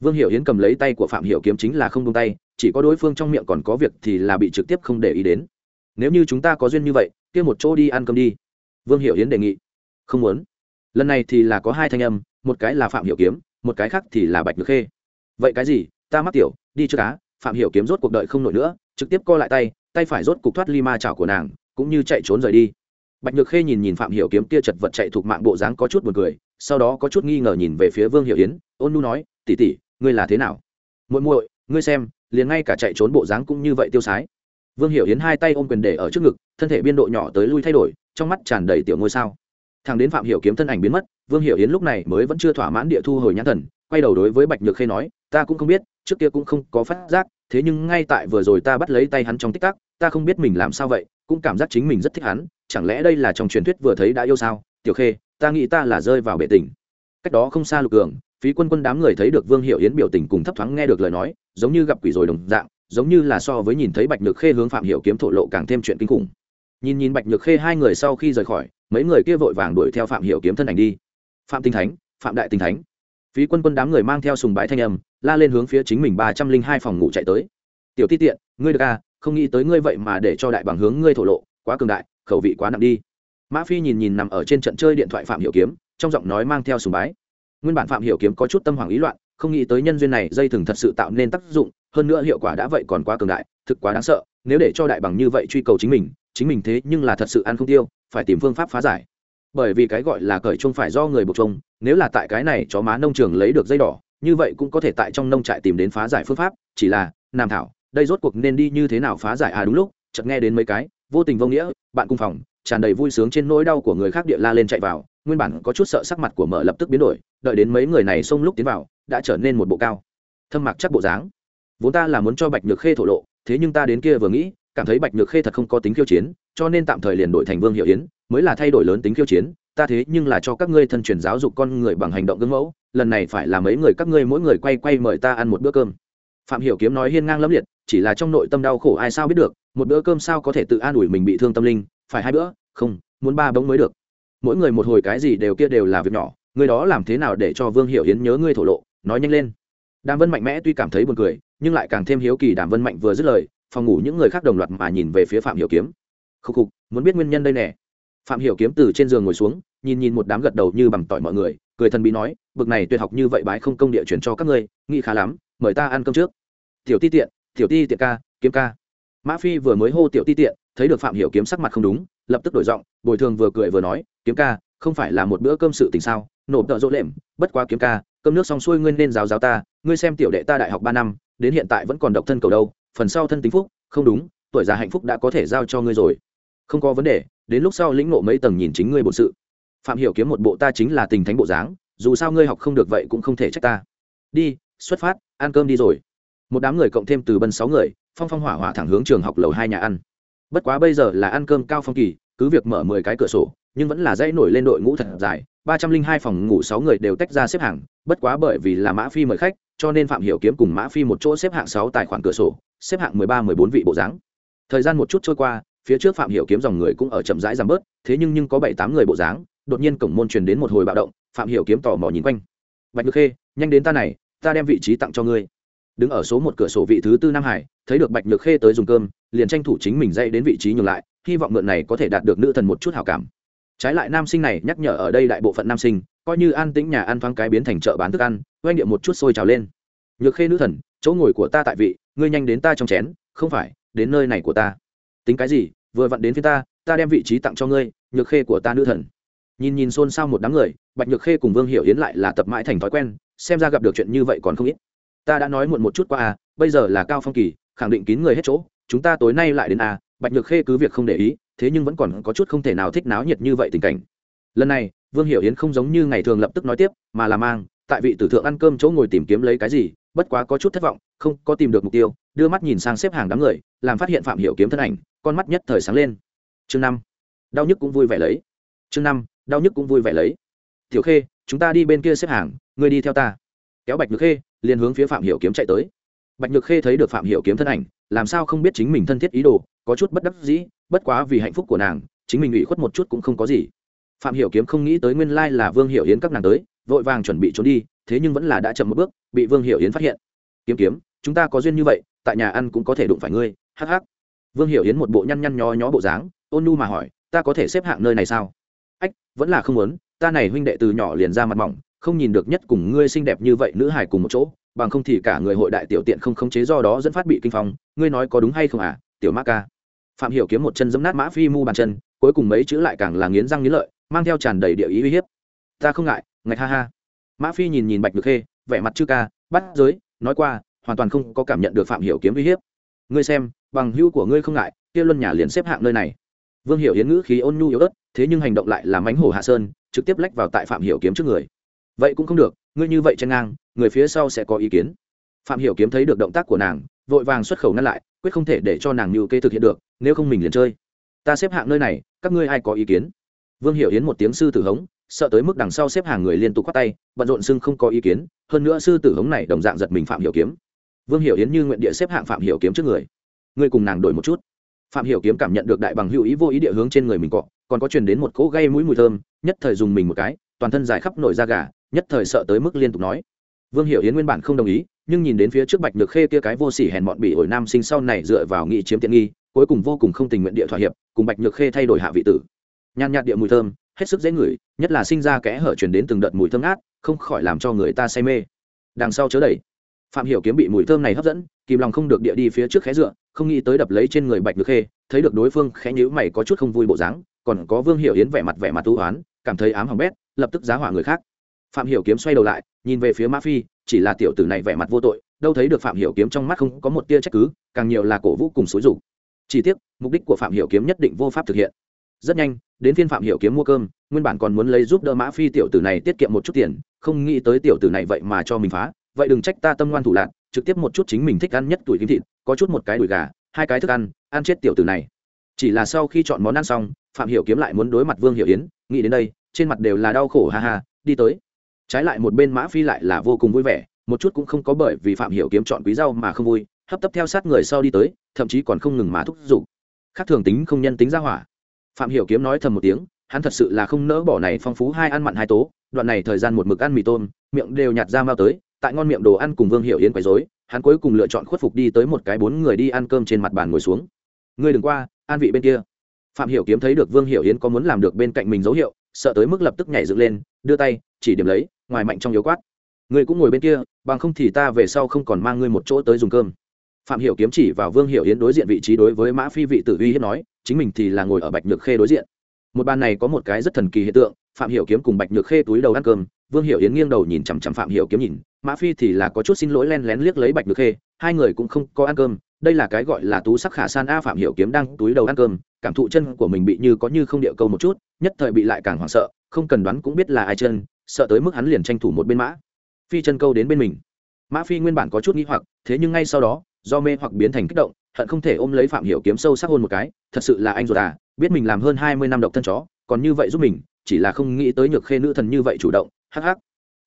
vương hiểu hiến cầm lấy tay của phạm hiểu kiếm chính là không buông tay, chỉ có đối phương trong miệng còn có việc thì là bị trực tiếp không để ý đến. Nếu như chúng ta có duyên như vậy, kia một chỗ đi ăn cơm đi. Vương hiểu hiến đề nghị. Không muốn. Lần này thì là có hai thanh âm, một cái là phạm hiểu kiếm, một cái khác thì là bạch nhược khê. Vậy cái gì? Ta mắc tiểu, đi trước cá phạm hiểu kiếm rốt cuộc đợi không nổi nữa, trực tiếp co lại tay tay phải rốt cục thoát ly ma chảo của nàng, cũng như chạy trốn rời đi. Bạch nhược khê nhìn nhìn phạm hiểu kiếm kia chật vật chạy thuộc mạng bộ dáng có chút buồn cười, sau đó có chút nghi ngờ nhìn về phía vương hiểu yến, ôn nu nói, tỷ tỷ, ngươi là thế nào? Muội muội, ngươi xem, liền ngay cả chạy trốn bộ dáng cũng như vậy tiêu sái. Vương hiểu yến hai tay ôm quyền để ở trước ngực, thân thể biên độ nhỏ tới lui thay đổi, trong mắt tràn đầy tiểu ngôi sao. Thằng đến phạm hiểu kiếm thân ảnh biến mất, vương hiểu yến lúc này mới vẫn chưa thỏa mãn địa thu hồi nhãn thần, quay đầu đối với bạch nhược khê nói, ta cũng không biết trước kia cũng không có phát giác, thế nhưng ngay tại vừa rồi ta bắt lấy tay hắn trong tích tắc, ta không biết mình làm sao vậy, cũng cảm giác chính mình rất thích hắn, chẳng lẽ đây là trong truyền thuyết vừa thấy đã yêu sao? Tiểu khê, ta nghĩ ta là rơi vào bệ tình. Cách đó không xa lục cường, phí quân quân đám người thấy được vương hiệu yến biểu tình cùng thấp thoáng nghe được lời nói, giống như gặp quỷ rồi đồng dạng, giống như là so với nhìn thấy bạch nhược khê hướng phạm hiệu kiếm thổ lộ càng thêm chuyện kinh khủng. Nhìn nhìn bạch nhược khê hai người sau khi rời khỏi, mấy người kia vội vàng đuổi theo phạm hiệu kiếm thân ảnh đi. Phạm tinh thánh, phạm đại tinh thánh. Phí quân quân đám người mang theo sùng bái thanh âm la lên hướng phía chính mình ba trăm linh hai phòng ngủ chạy tới. Tiểu ti tiện, ngươi được à không nghĩ tới ngươi vậy mà để cho đại bằng hướng ngươi thổ lộ, quá cường đại, khẩu vị quá nặng đi. Mã phi nhìn nhìn nằm ở trên trận chơi điện thoại phạm hiểu kiếm, trong giọng nói mang theo sùng bái. Nguyên bản phạm hiểu kiếm có chút tâm hoàng ý loạn, không nghĩ tới nhân duyên này dây thừng thật sự tạo nên tác dụng, hơn nữa hiệu quả đã vậy còn quá cường đại, thực quá đáng sợ, nếu để cho đại bằng như vậy truy cầu chính mình chính mình thế nhưng là thật sự ăn không tiêu, phải tìm phương pháp phá giải. Bởi vì cái gọi là cởi chung phải do người buộc chung nếu là tại cái này chó má nông trường lấy được dây đỏ như vậy cũng có thể tại trong nông trại tìm đến phá giải phương pháp, chỉ là, nam thảo, đây rốt cuộc nên đi như thế nào phá giải à? Đúng lúc, chợt nghe đến mấy cái, vô tình vô nghĩa, bạn cùng phòng, tràn đầy vui sướng trên nỗi đau của người khác địa la lên chạy vào, nguyên bản có chút sợ sắc mặt của mở lập tức biến đổi, đợi đến mấy người này xông lúc tiến vào, đã trở nên một bộ cao, thâm mặc chắc bộ dáng. Vốn ta là muốn cho bạch nhược khê thổ lộ, thế nhưng ta đến kia vừa nghĩ, cảm thấy bạch nhược khê thật không có tính khiêu chiến, cho nên tạm thời liền đổi thành vương hiệu yến, mới là thay đổi lớn tính khiêu chiến ta thế nhưng là cho các ngươi thân truyền giáo dục con người bằng hành động gương mẫu, lần này phải là mấy người các ngươi mỗi người quay quay mời ta ăn một bữa cơm. Phạm hiểu kiếm nói hiên ngang lẫm liệt, chỉ là trong nội tâm đau khổ ai sao biết được, một bữa cơm sao có thể tự an ủi mình bị thương tâm linh, phải hai bữa, không, muốn ba bóng mới được. Mỗi người một hồi cái gì đều kia đều là việc nhỏ, người đó làm thế nào để cho vương hiểu hiến nhớ ngươi thổ lộ, nói nhanh lên. Đàm vân mạnh mẽ tuy cảm thấy buồn cười, nhưng lại càng thêm hiếu kỳ đàm vân mạnh vừa dứt lời, phòng ngủ những người khác đồng loạt mà nhìn về phía phạm hiểu kiếm. Khúc khục, muốn biết nguyên nhân đây nè phạm hiểu kiếm từ trên giường ngồi xuống, nhìn nhìn một đám gật đầu như bằng tỏi mọi người, cười thần bí nói, bực này tuyệt học như vậy bái không công địa chuyển cho các ngươi, nghĩ khá lắm, mời ta ăn cơm trước. Tiểu ti tiện, tiểu ti tiện ca, kiếm ca. Mã phi vừa mới hô tiểu ti tiện, thấy được phạm hiểu kiếm sắc mặt không đúng, lập tức đổi giọng, bồi thường vừa cười vừa nói, kiếm ca, không phải là một bữa cơm sự tình sao, nộp tợ dỗ lệm, bất quá kiếm ca, cơm nước xong xuôi ngươi nên giáo giáo ta, ngươi xem tiểu đệ ta đại học ba năm, đến hiện tại vẫn còn độc thân cầu đâu, phần sau thân tính phúc, không đúng, tuổi già hạnh phúc đã có thể giao cho ngươi rồi. Không có vấn đề đến lúc sau lĩnh ngộ mấy tầng nhìn chính ngươi bổn sự. Phạm hiểu kiếm một bộ ta chính là tình thánh bộ dáng, dù sao ngươi học không được vậy cũng không thể trách ta. Đi, xuất phát, ăn cơm đi rồi. Một đám người cộng thêm từ bân sáu người, phong phong hỏa hỏa thẳng hướng trường học lầu hai nhà ăn. Bất quá bây giờ là ăn cơm cao phong kỳ, cứ việc mở mười cái cửa sổ, nhưng vẫn là dãy nổi lên đội ngũ thật dài, ba trăm linh hai phòng ngủ sáu người đều tách ra xếp hàng, bất quá bởi vì là mã phi mời khách, cho nên phạm hiểu kiếm cùng mã phi một chỗ xếp hạng sáu tài khoản cửa sổ, xếp hạng mười ba, mười bốn vị bộ dáng. Thời gian một chút trôi qua phía trước phạm hiểu kiếm dòng người cũng ở chậm rãi giảm bớt, thế nhưng nhưng có bảy tám người bộ dáng, đột nhiên cổng môn truyền đến một hồi bạo động, phạm hiểu kiếm tò mò nhìn quanh. Bạch nhược khê, nhanh đến ta này, ta đem vị trí tặng cho ngươi. Đứng ở số một cửa sổ vị thứ tư nam hải, thấy được bạch nhược khê tới dùng cơm, liền tranh thủ chính mình dậy đến vị trí nhường lại, hy vọng mượn này có thể đạt được nữ thần một chút hảo cảm. Trái lại nam sinh này nhắc nhở ở đây đại bộ phận nam sinh, coi như an tĩnh nhà ăn thoáng cái biến thành chợ bán thức ăn, oanh điệu một chút sôi trào lên. Nhược khê nữ thần, chỗ ngồi của ta tại vị, ngươi nhanh đến ta trong chén, không phải, đến nơi này của ta. Tính cái gì vừa vặn đến phía ta ta đem vị trí tặng cho ngươi, nhược khê của ta nữ thần. Nhìn nhìn xôn xao một đám người, bạch nhược khê cùng vương hiểu yến lại là tập mãi thành thói quen, xem ra gặp được chuyện như vậy còn không ít. Ta đã nói muộn một chút qua à bây giờ là cao phong kỳ, khẳng định kín người hết chỗ, chúng ta tối nay lại đến à bạch nhược khê cứ việc không để ý, thế nhưng vẫn còn có chút không thể nào thích náo nhiệt như vậy tình cảnh. Lần này, vương hiểu yến không giống như ngày thường lập tức nói tiếp, mà là mang, tại vị tử thượng ăn cơm chỗ ngồi tìm kiếm lấy cái gì bất quá có chút thất vọng, không có tìm được mục tiêu, đưa mắt nhìn sang xếp hàng đám người, làm phát hiện phạm hiểu kiếm thân ảnh, con mắt nhất thời sáng lên. Chương năm, đau nhức cũng vui vẻ lấy. Chương năm, đau nhức cũng vui vẻ lấy. Tiểu khê, chúng ta đi bên kia xếp hàng, ngươi đi theo ta. Kéo bạch nhược khê, liền hướng phía phạm hiểu kiếm chạy tới. Bạch nhược khê thấy được phạm hiểu kiếm thân ảnh, làm sao không biết chính mình thân thiết ý đồ, có chút bất đắc dĩ, bất quá vì hạnh phúc của nàng, chính mình ủy khuất một chút cũng không có gì. Phạm hiểu kiếm không nghĩ tới nguyên lai là vương hiểu yến các nàng tới, vội vàng chuẩn bị trốn đi thế nhưng vẫn là đã chậm một bước, bị vương hiểu yến phát hiện. Kiếm kiếm, chúng ta có duyên như vậy, tại nhà ăn cũng có thể đụng phải ngươi, hắc hắc. Vương hiểu yến một bộ nhăn nhăn nhó nhó bộ dáng, ôn nhu mà hỏi, ta có thể xếp hạng nơi này sao? Ách, vẫn là không muốn, ta này huynh đệ từ nhỏ liền ra mặt mỏng, không nhìn được nhất cùng ngươi xinh đẹp như vậy nữ hài cùng một chỗ, bằng không thì cả người hội đại tiểu tiện không khống chế do đó dẫn phát bị kinh phong, ngươi nói có đúng hay không à tiểu Ma ca? Phạm hiểu kiếm một chân giẫm nát mã phi mu bàn chân, cuối cùng mấy chữ lại càng là nghiến răng nghiến lợi, mang theo tràn đầy địa ý uy hiếp. Ta không ngại, ngạch ha ha mã phi nhìn nhìn bạch nhược khê, vẻ mặt chư ca, bắt giới, nói qua, hoàn toàn không có cảm nhận được phạm hiểu kiếm uy hiếp. Ngươi xem, bằng hữu của ngươi không ngại, kia luân nhà liền xếp hạng nơi này. Vương hiểu hiến ngữ khí ôn nhu yếu ớt, thế nhưng hành động lại là mánh hổ hạ sơn, trực tiếp lách vào tại phạm hiểu kiếm trước người. Vậy cũng không được, ngươi như vậy chen ngang, người phía sau sẽ có ý kiến. Phạm hiểu kiếm thấy được động tác của nàng, vội vàng xuất khẩu ngăn lại, quyết không thể để cho nàng như kê thực hiện được, nếu không mình liền chơi. Ta xếp hạng nơi này, các ngươi ai có ý kiến? Vương hiểu hiến một tiếng sư tử hống sợ tới mức đằng sau xếp hàng người liên tục quát tay, bận rộn xưng không có ý kiến, hơn nữa sư tử hống này đồng dạng giật mình phạm hiểu kiếm. Vương hiểu yến như nguyện địa xếp hạng phạm hiểu kiếm trước người. Ngươi cùng nàng đổi một chút. Phạm hiểu kiếm cảm nhận được đại bằng hữu ý vô ý địa hướng trên người mình cọ, còn có truyền đến một cỗ gây mũi mùi thơm, nhất thời dùng mình một cái, toàn thân dài khắp nổi da gà, nhất thời sợ tới mức liên tục nói. Vương hiểu yến nguyên bản không đồng ý, nhưng nhìn đến phía trước bạch nhược khê kia cái vô sỉ hèn mọn bị ổi nam sinh sau này dựa vào nghị chiếm tiện nghi, cuối cùng vô cùng không tình nguyện địa thỏa hiệp, cùng bạch nhược khê thay đổi hạ vị tử. Nhàn nhạt địa mùi thơm hết sức dễ ngửi, nhất là sinh ra kẽ hở truyền đến từng đợt mùi thơm ngát, không khỏi làm cho người ta say mê. Đằng sau chớ đẩy. Phạm hiểu kiếm bị mùi thơm này hấp dẫn, kìm lòng không được địa đi phía trước khé dựa, không nghĩ tới đập lấy trên người bạch nhược khê, thấy được đối phương khẽ nhíu mày có chút không vui bộ dáng, còn có vương hiểu yến vẻ mặt vẻ mặt tu hoán cảm thấy ám hỏng bét, lập tức giá hỏa người khác. Phạm hiểu kiếm xoay đầu lại, nhìn về phía mã phi, chỉ là tiểu tử này vẻ mặt vô tội, đâu thấy được phạm hiểu kiếm trong mắt không có một tia trách cứ, càng nhiều là cổ vũ cùng xúi rủ. chỉ tiếc, mục đích của phạm hiểu kiếm nhất định vô pháp thực hiện rất nhanh, đến phiên phạm hiểu kiếm mua cơm, nguyên bản còn muốn lấy giúp đỡ mã phi tiểu tử này tiết kiệm một chút tiền, không nghĩ tới tiểu tử này vậy mà cho mình phá, vậy đừng trách ta tâm ngoan thủ lạc trực tiếp một chút chính mình thích ăn nhất tuổi kim thịt, có chút một cái đùi gà, hai cái thức ăn ăn chết tiểu tử này. Chỉ là sau khi chọn món ăn xong, phạm hiểu kiếm lại muốn đối mặt vương hiểu yến, nghĩ đến đây, trên mặt đều là đau khổ ha ha, đi tới. Trái lại một bên mã phi lại là vô cùng vui vẻ, một chút cũng không có bởi vì phạm hiểu kiếm chọn quý rau mà không vui, hấp tấp theo sát người sau đi tới, thậm chí còn không ngừng mà thúc giục. Khác thường tính không nhân tính ra hỏa phạm hiểu kiếm nói thầm một tiếng, hắn thật sự là không nỡ bỏ này phong phú hai ăn mặn hai tố, đoạn này thời gian một mực ăn mì tôm, miệng đều nhạt ra mau tới, tại ngon miệng đồ ăn cùng vương hiệu yến quấy rối, hắn cuối cùng lựa chọn khuất phục đi tới một cái bốn người đi ăn cơm trên mặt bàn ngồi xuống. Ngươi đừng qua, an vị bên kia. Phạm hiểu kiếm thấy được vương hiệu yến có muốn làm được bên cạnh mình dấu hiệu, sợ tới mức lập tức nhảy dựng lên, đưa tay, chỉ điểm lấy, ngoài mạnh trong yếu quát. Ngươi cũng ngồi bên kia, bằng không thì ta về sau không còn mang ngươi một chỗ tới dùng cơm. Phạm hiểu kiếm chỉ vào vương Hiểu yến đối diện vị trí đối với mã phi vị tử uy hiếp nói chính mình thì là ngồi ở bạch nhược khê đối diện. Một bàn này có một cái rất thần kỳ hiện tượng, phạm hiểu kiếm cùng bạch nhược khê túi đầu ăn cơm, vương hiểu yến nghiêng đầu nhìn chằm chằm phạm hiểu kiếm nhìn, mã phi thì là có chút xin lỗi len lén liếc lấy bạch nhược khê, hai người cũng không có ăn cơm, đây là cái gọi là tú sắc khả san a, phạm hiểu kiếm đang túi đầu ăn cơm, cảm thụ chân của mình bị như có như không điệu câu một chút, nhất thời bị lại càng hoảng sợ, không cần đoán cũng biết là ai chân, sợ tới mức hắn liền tranh thủ một bên mã phi chân câu đến bên mình. Mã phi nguyên bản có chút nghĩ hoặc, thế nhưng ngay sau đó, do mê hoặc biến thành kích động hận không thể ôm lấy phạm hiểu kiếm sâu sắc hôn một cái, thật sự là anh ruột à biết mình làm hơn hai mươi năm độc thân chó, còn như vậy giúp mình, chỉ là không nghĩ tới nhược khê nữ thần như vậy chủ động, hắc hắc.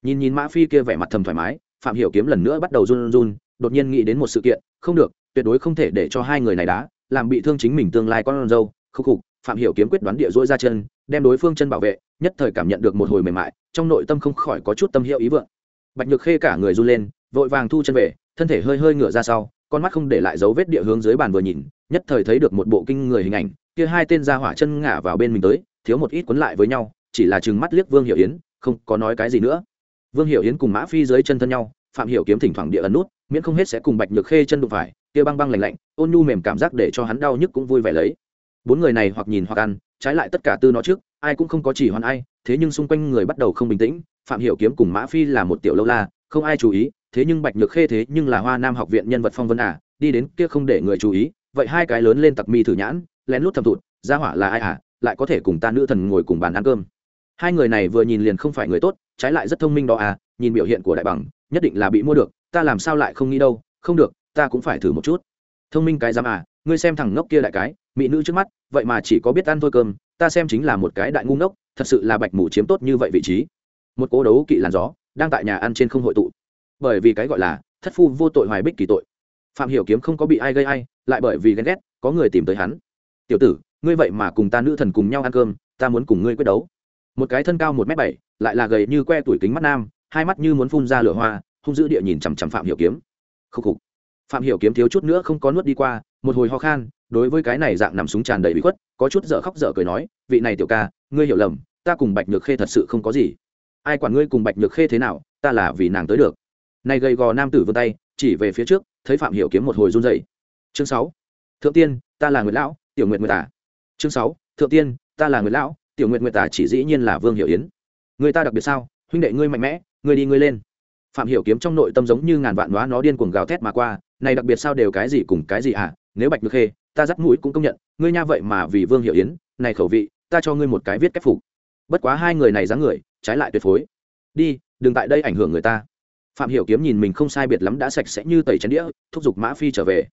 Nhìn nhìn mã phi kia vẻ mặt thầm thoải mái, phạm hiểu kiếm lần nữa bắt đầu run run, đột nhiên nghĩ đến một sự kiện, không được, tuyệt đối không thể để cho hai người này đá, làm bị thương chính mình tương lai con dâu, khúc khục, phạm hiểu kiếm quyết đoán địa dỗi ra chân, đem đối phương chân bảo vệ, nhất thời cảm nhận được một hồi mềm mại, trong nội tâm không khỏi có chút tâm hiệu ý vượng. Bạch nhược khê cả người run lên, vội vàng thu chân về, thân thể hơi hơi ngửa ra sau con mắt không để lại dấu vết địa hướng dưới bàn vừa nhìn, nhất thời thấy được một bộ kinh người hình ảnh, kia hai tên ra hỏa chân ngả vào bên mình tới, thiếu một ít quấn lại với nhau, chỉ là chừng mắt liếc vương hiểu yến, không có nói cái gì nữa. Vương hiểu yến cùng mã phi dưới chân thân nhau, phạm hiểu kiếm thỉnh thoảng địa ấn nút, miễn không hết sẽ cùng bạch nhược khê chân đụng phải, kia băng băng lạnh lạnh, ôn nhu mềm cảm giác để cho hắn đau nhức cũng vui vẻ lấy. Bốn người này hoặc nhìn hoặc ăn, trái lại tất cả tư nó trước, ai cũng không có chỉ hoàn ai, thế nhưng xung quanh người bắt đầu không bình tĩnh, phạm hiểu kiếm cùng mã phi là một tiểu lâu la không ai chú ý, thế nhưng bạch nhược khê thế nhưng là hoa nam học viện nhân vật phong vân à đi đến kia không để người chú ý, vậy hai cái lớn lên tặc mi thử nhãn, lén lút thầm thụt, ra hỏa là ai à lại có thể cùng ta nữ thần ngồi cùng bàn ăn cơm. Hai người này vừa nhìn liền không phải người tốt, trái lại rất thông minh đó à nhìn biểu hiện của đại bằng, nhất định là bị mua được, ta làm sao lại không nghĩ đâu, không được, ta cũng phải thử một chút. Thông minh cái dám à ngươi xem thằng ngốc kia đại cái, mỹ nữ trước mắt, vậy mà chỉ có biết ăn thôi cơm, ta xem chính là một cái đại ngu ngốc, thật sự là bạch mù chiếm tốt như vậy vị trí. Một cố đấu kỵ làn gió đang tại nhà ăn trên không hội tụ. Bởi vì cái gọi là thất phu vô tội hoài bích kỳ tội. Phạm hiểu kiếm không có bị ai gây ai, lại bởi vì ghen ghét, có người tìm tới hắn. Tiểu tử, ngươi vậy mà cùng ta nữ thần cùng nhau ăn cơm, ta muốn cùng ngươi quyết đấu. Một cái thân cao một m bảy, lại là gầy như que tuổi kính mắt nam, hai mắt như muốn phun ra lửa hoa, hung dữ địa nhìn chằm chằm phạm hiểu kiếm. Khúc khục. Phạm hiểu kiếm thiếu chút nữa không có nuốt đi qua, một hồi ho khan, đối với cái này dạng nằm súng tràn đầy bị khuất, có chút dở khóc dở cười nói, vị này tiểu ca, ngươi hiểu lầm, ta cùng bạch nhược khê thật sự không có gì ai quản ngươi cùng bạch nhược khê thế nào, ta là vì nàng tới được. Này gầy gò nam tử vươn tay, chỉ về phía trước, thấy phạm hiểu kiếm một hồi run rẩy. Chương sáu, thượng tiên, ta là nguyệt lão, tiểu nguyệt nguyệt tả chương sáu, thượng tiên, ta là nguyệt lão, tiểu nguyệt nguyệt tả chỉ dĩ nhiên là vương hiểu yến. Người ta đặc biệt sao? Huynh đệ ngươi mạnh mẽ, ngươi đi ngươi lên. Phạm hiểu kiếm trong nội tâm giống như ngàn vạn hóa nó điên cuồng gào thét mà qua, này đặc biệt sao đều cái gì cùng cái gì à? Nếu bạch nhược khê, ta dắt mũi cũng công nhận, ngươi nha vậy mà vì vương hiểu yến, này khẩu vị, ta cho ngươi một cái viết cách phục. Bất quá hai người này dáng người trái lại tuyệt phối. Đi, đừng tại đây ảnh hưởng người ta. Phạm hiểu kiếm nhìn mình không sai biệt lắm đã sạch sẽ như tẩy chén đĩa, thúc giục mã phi trở về.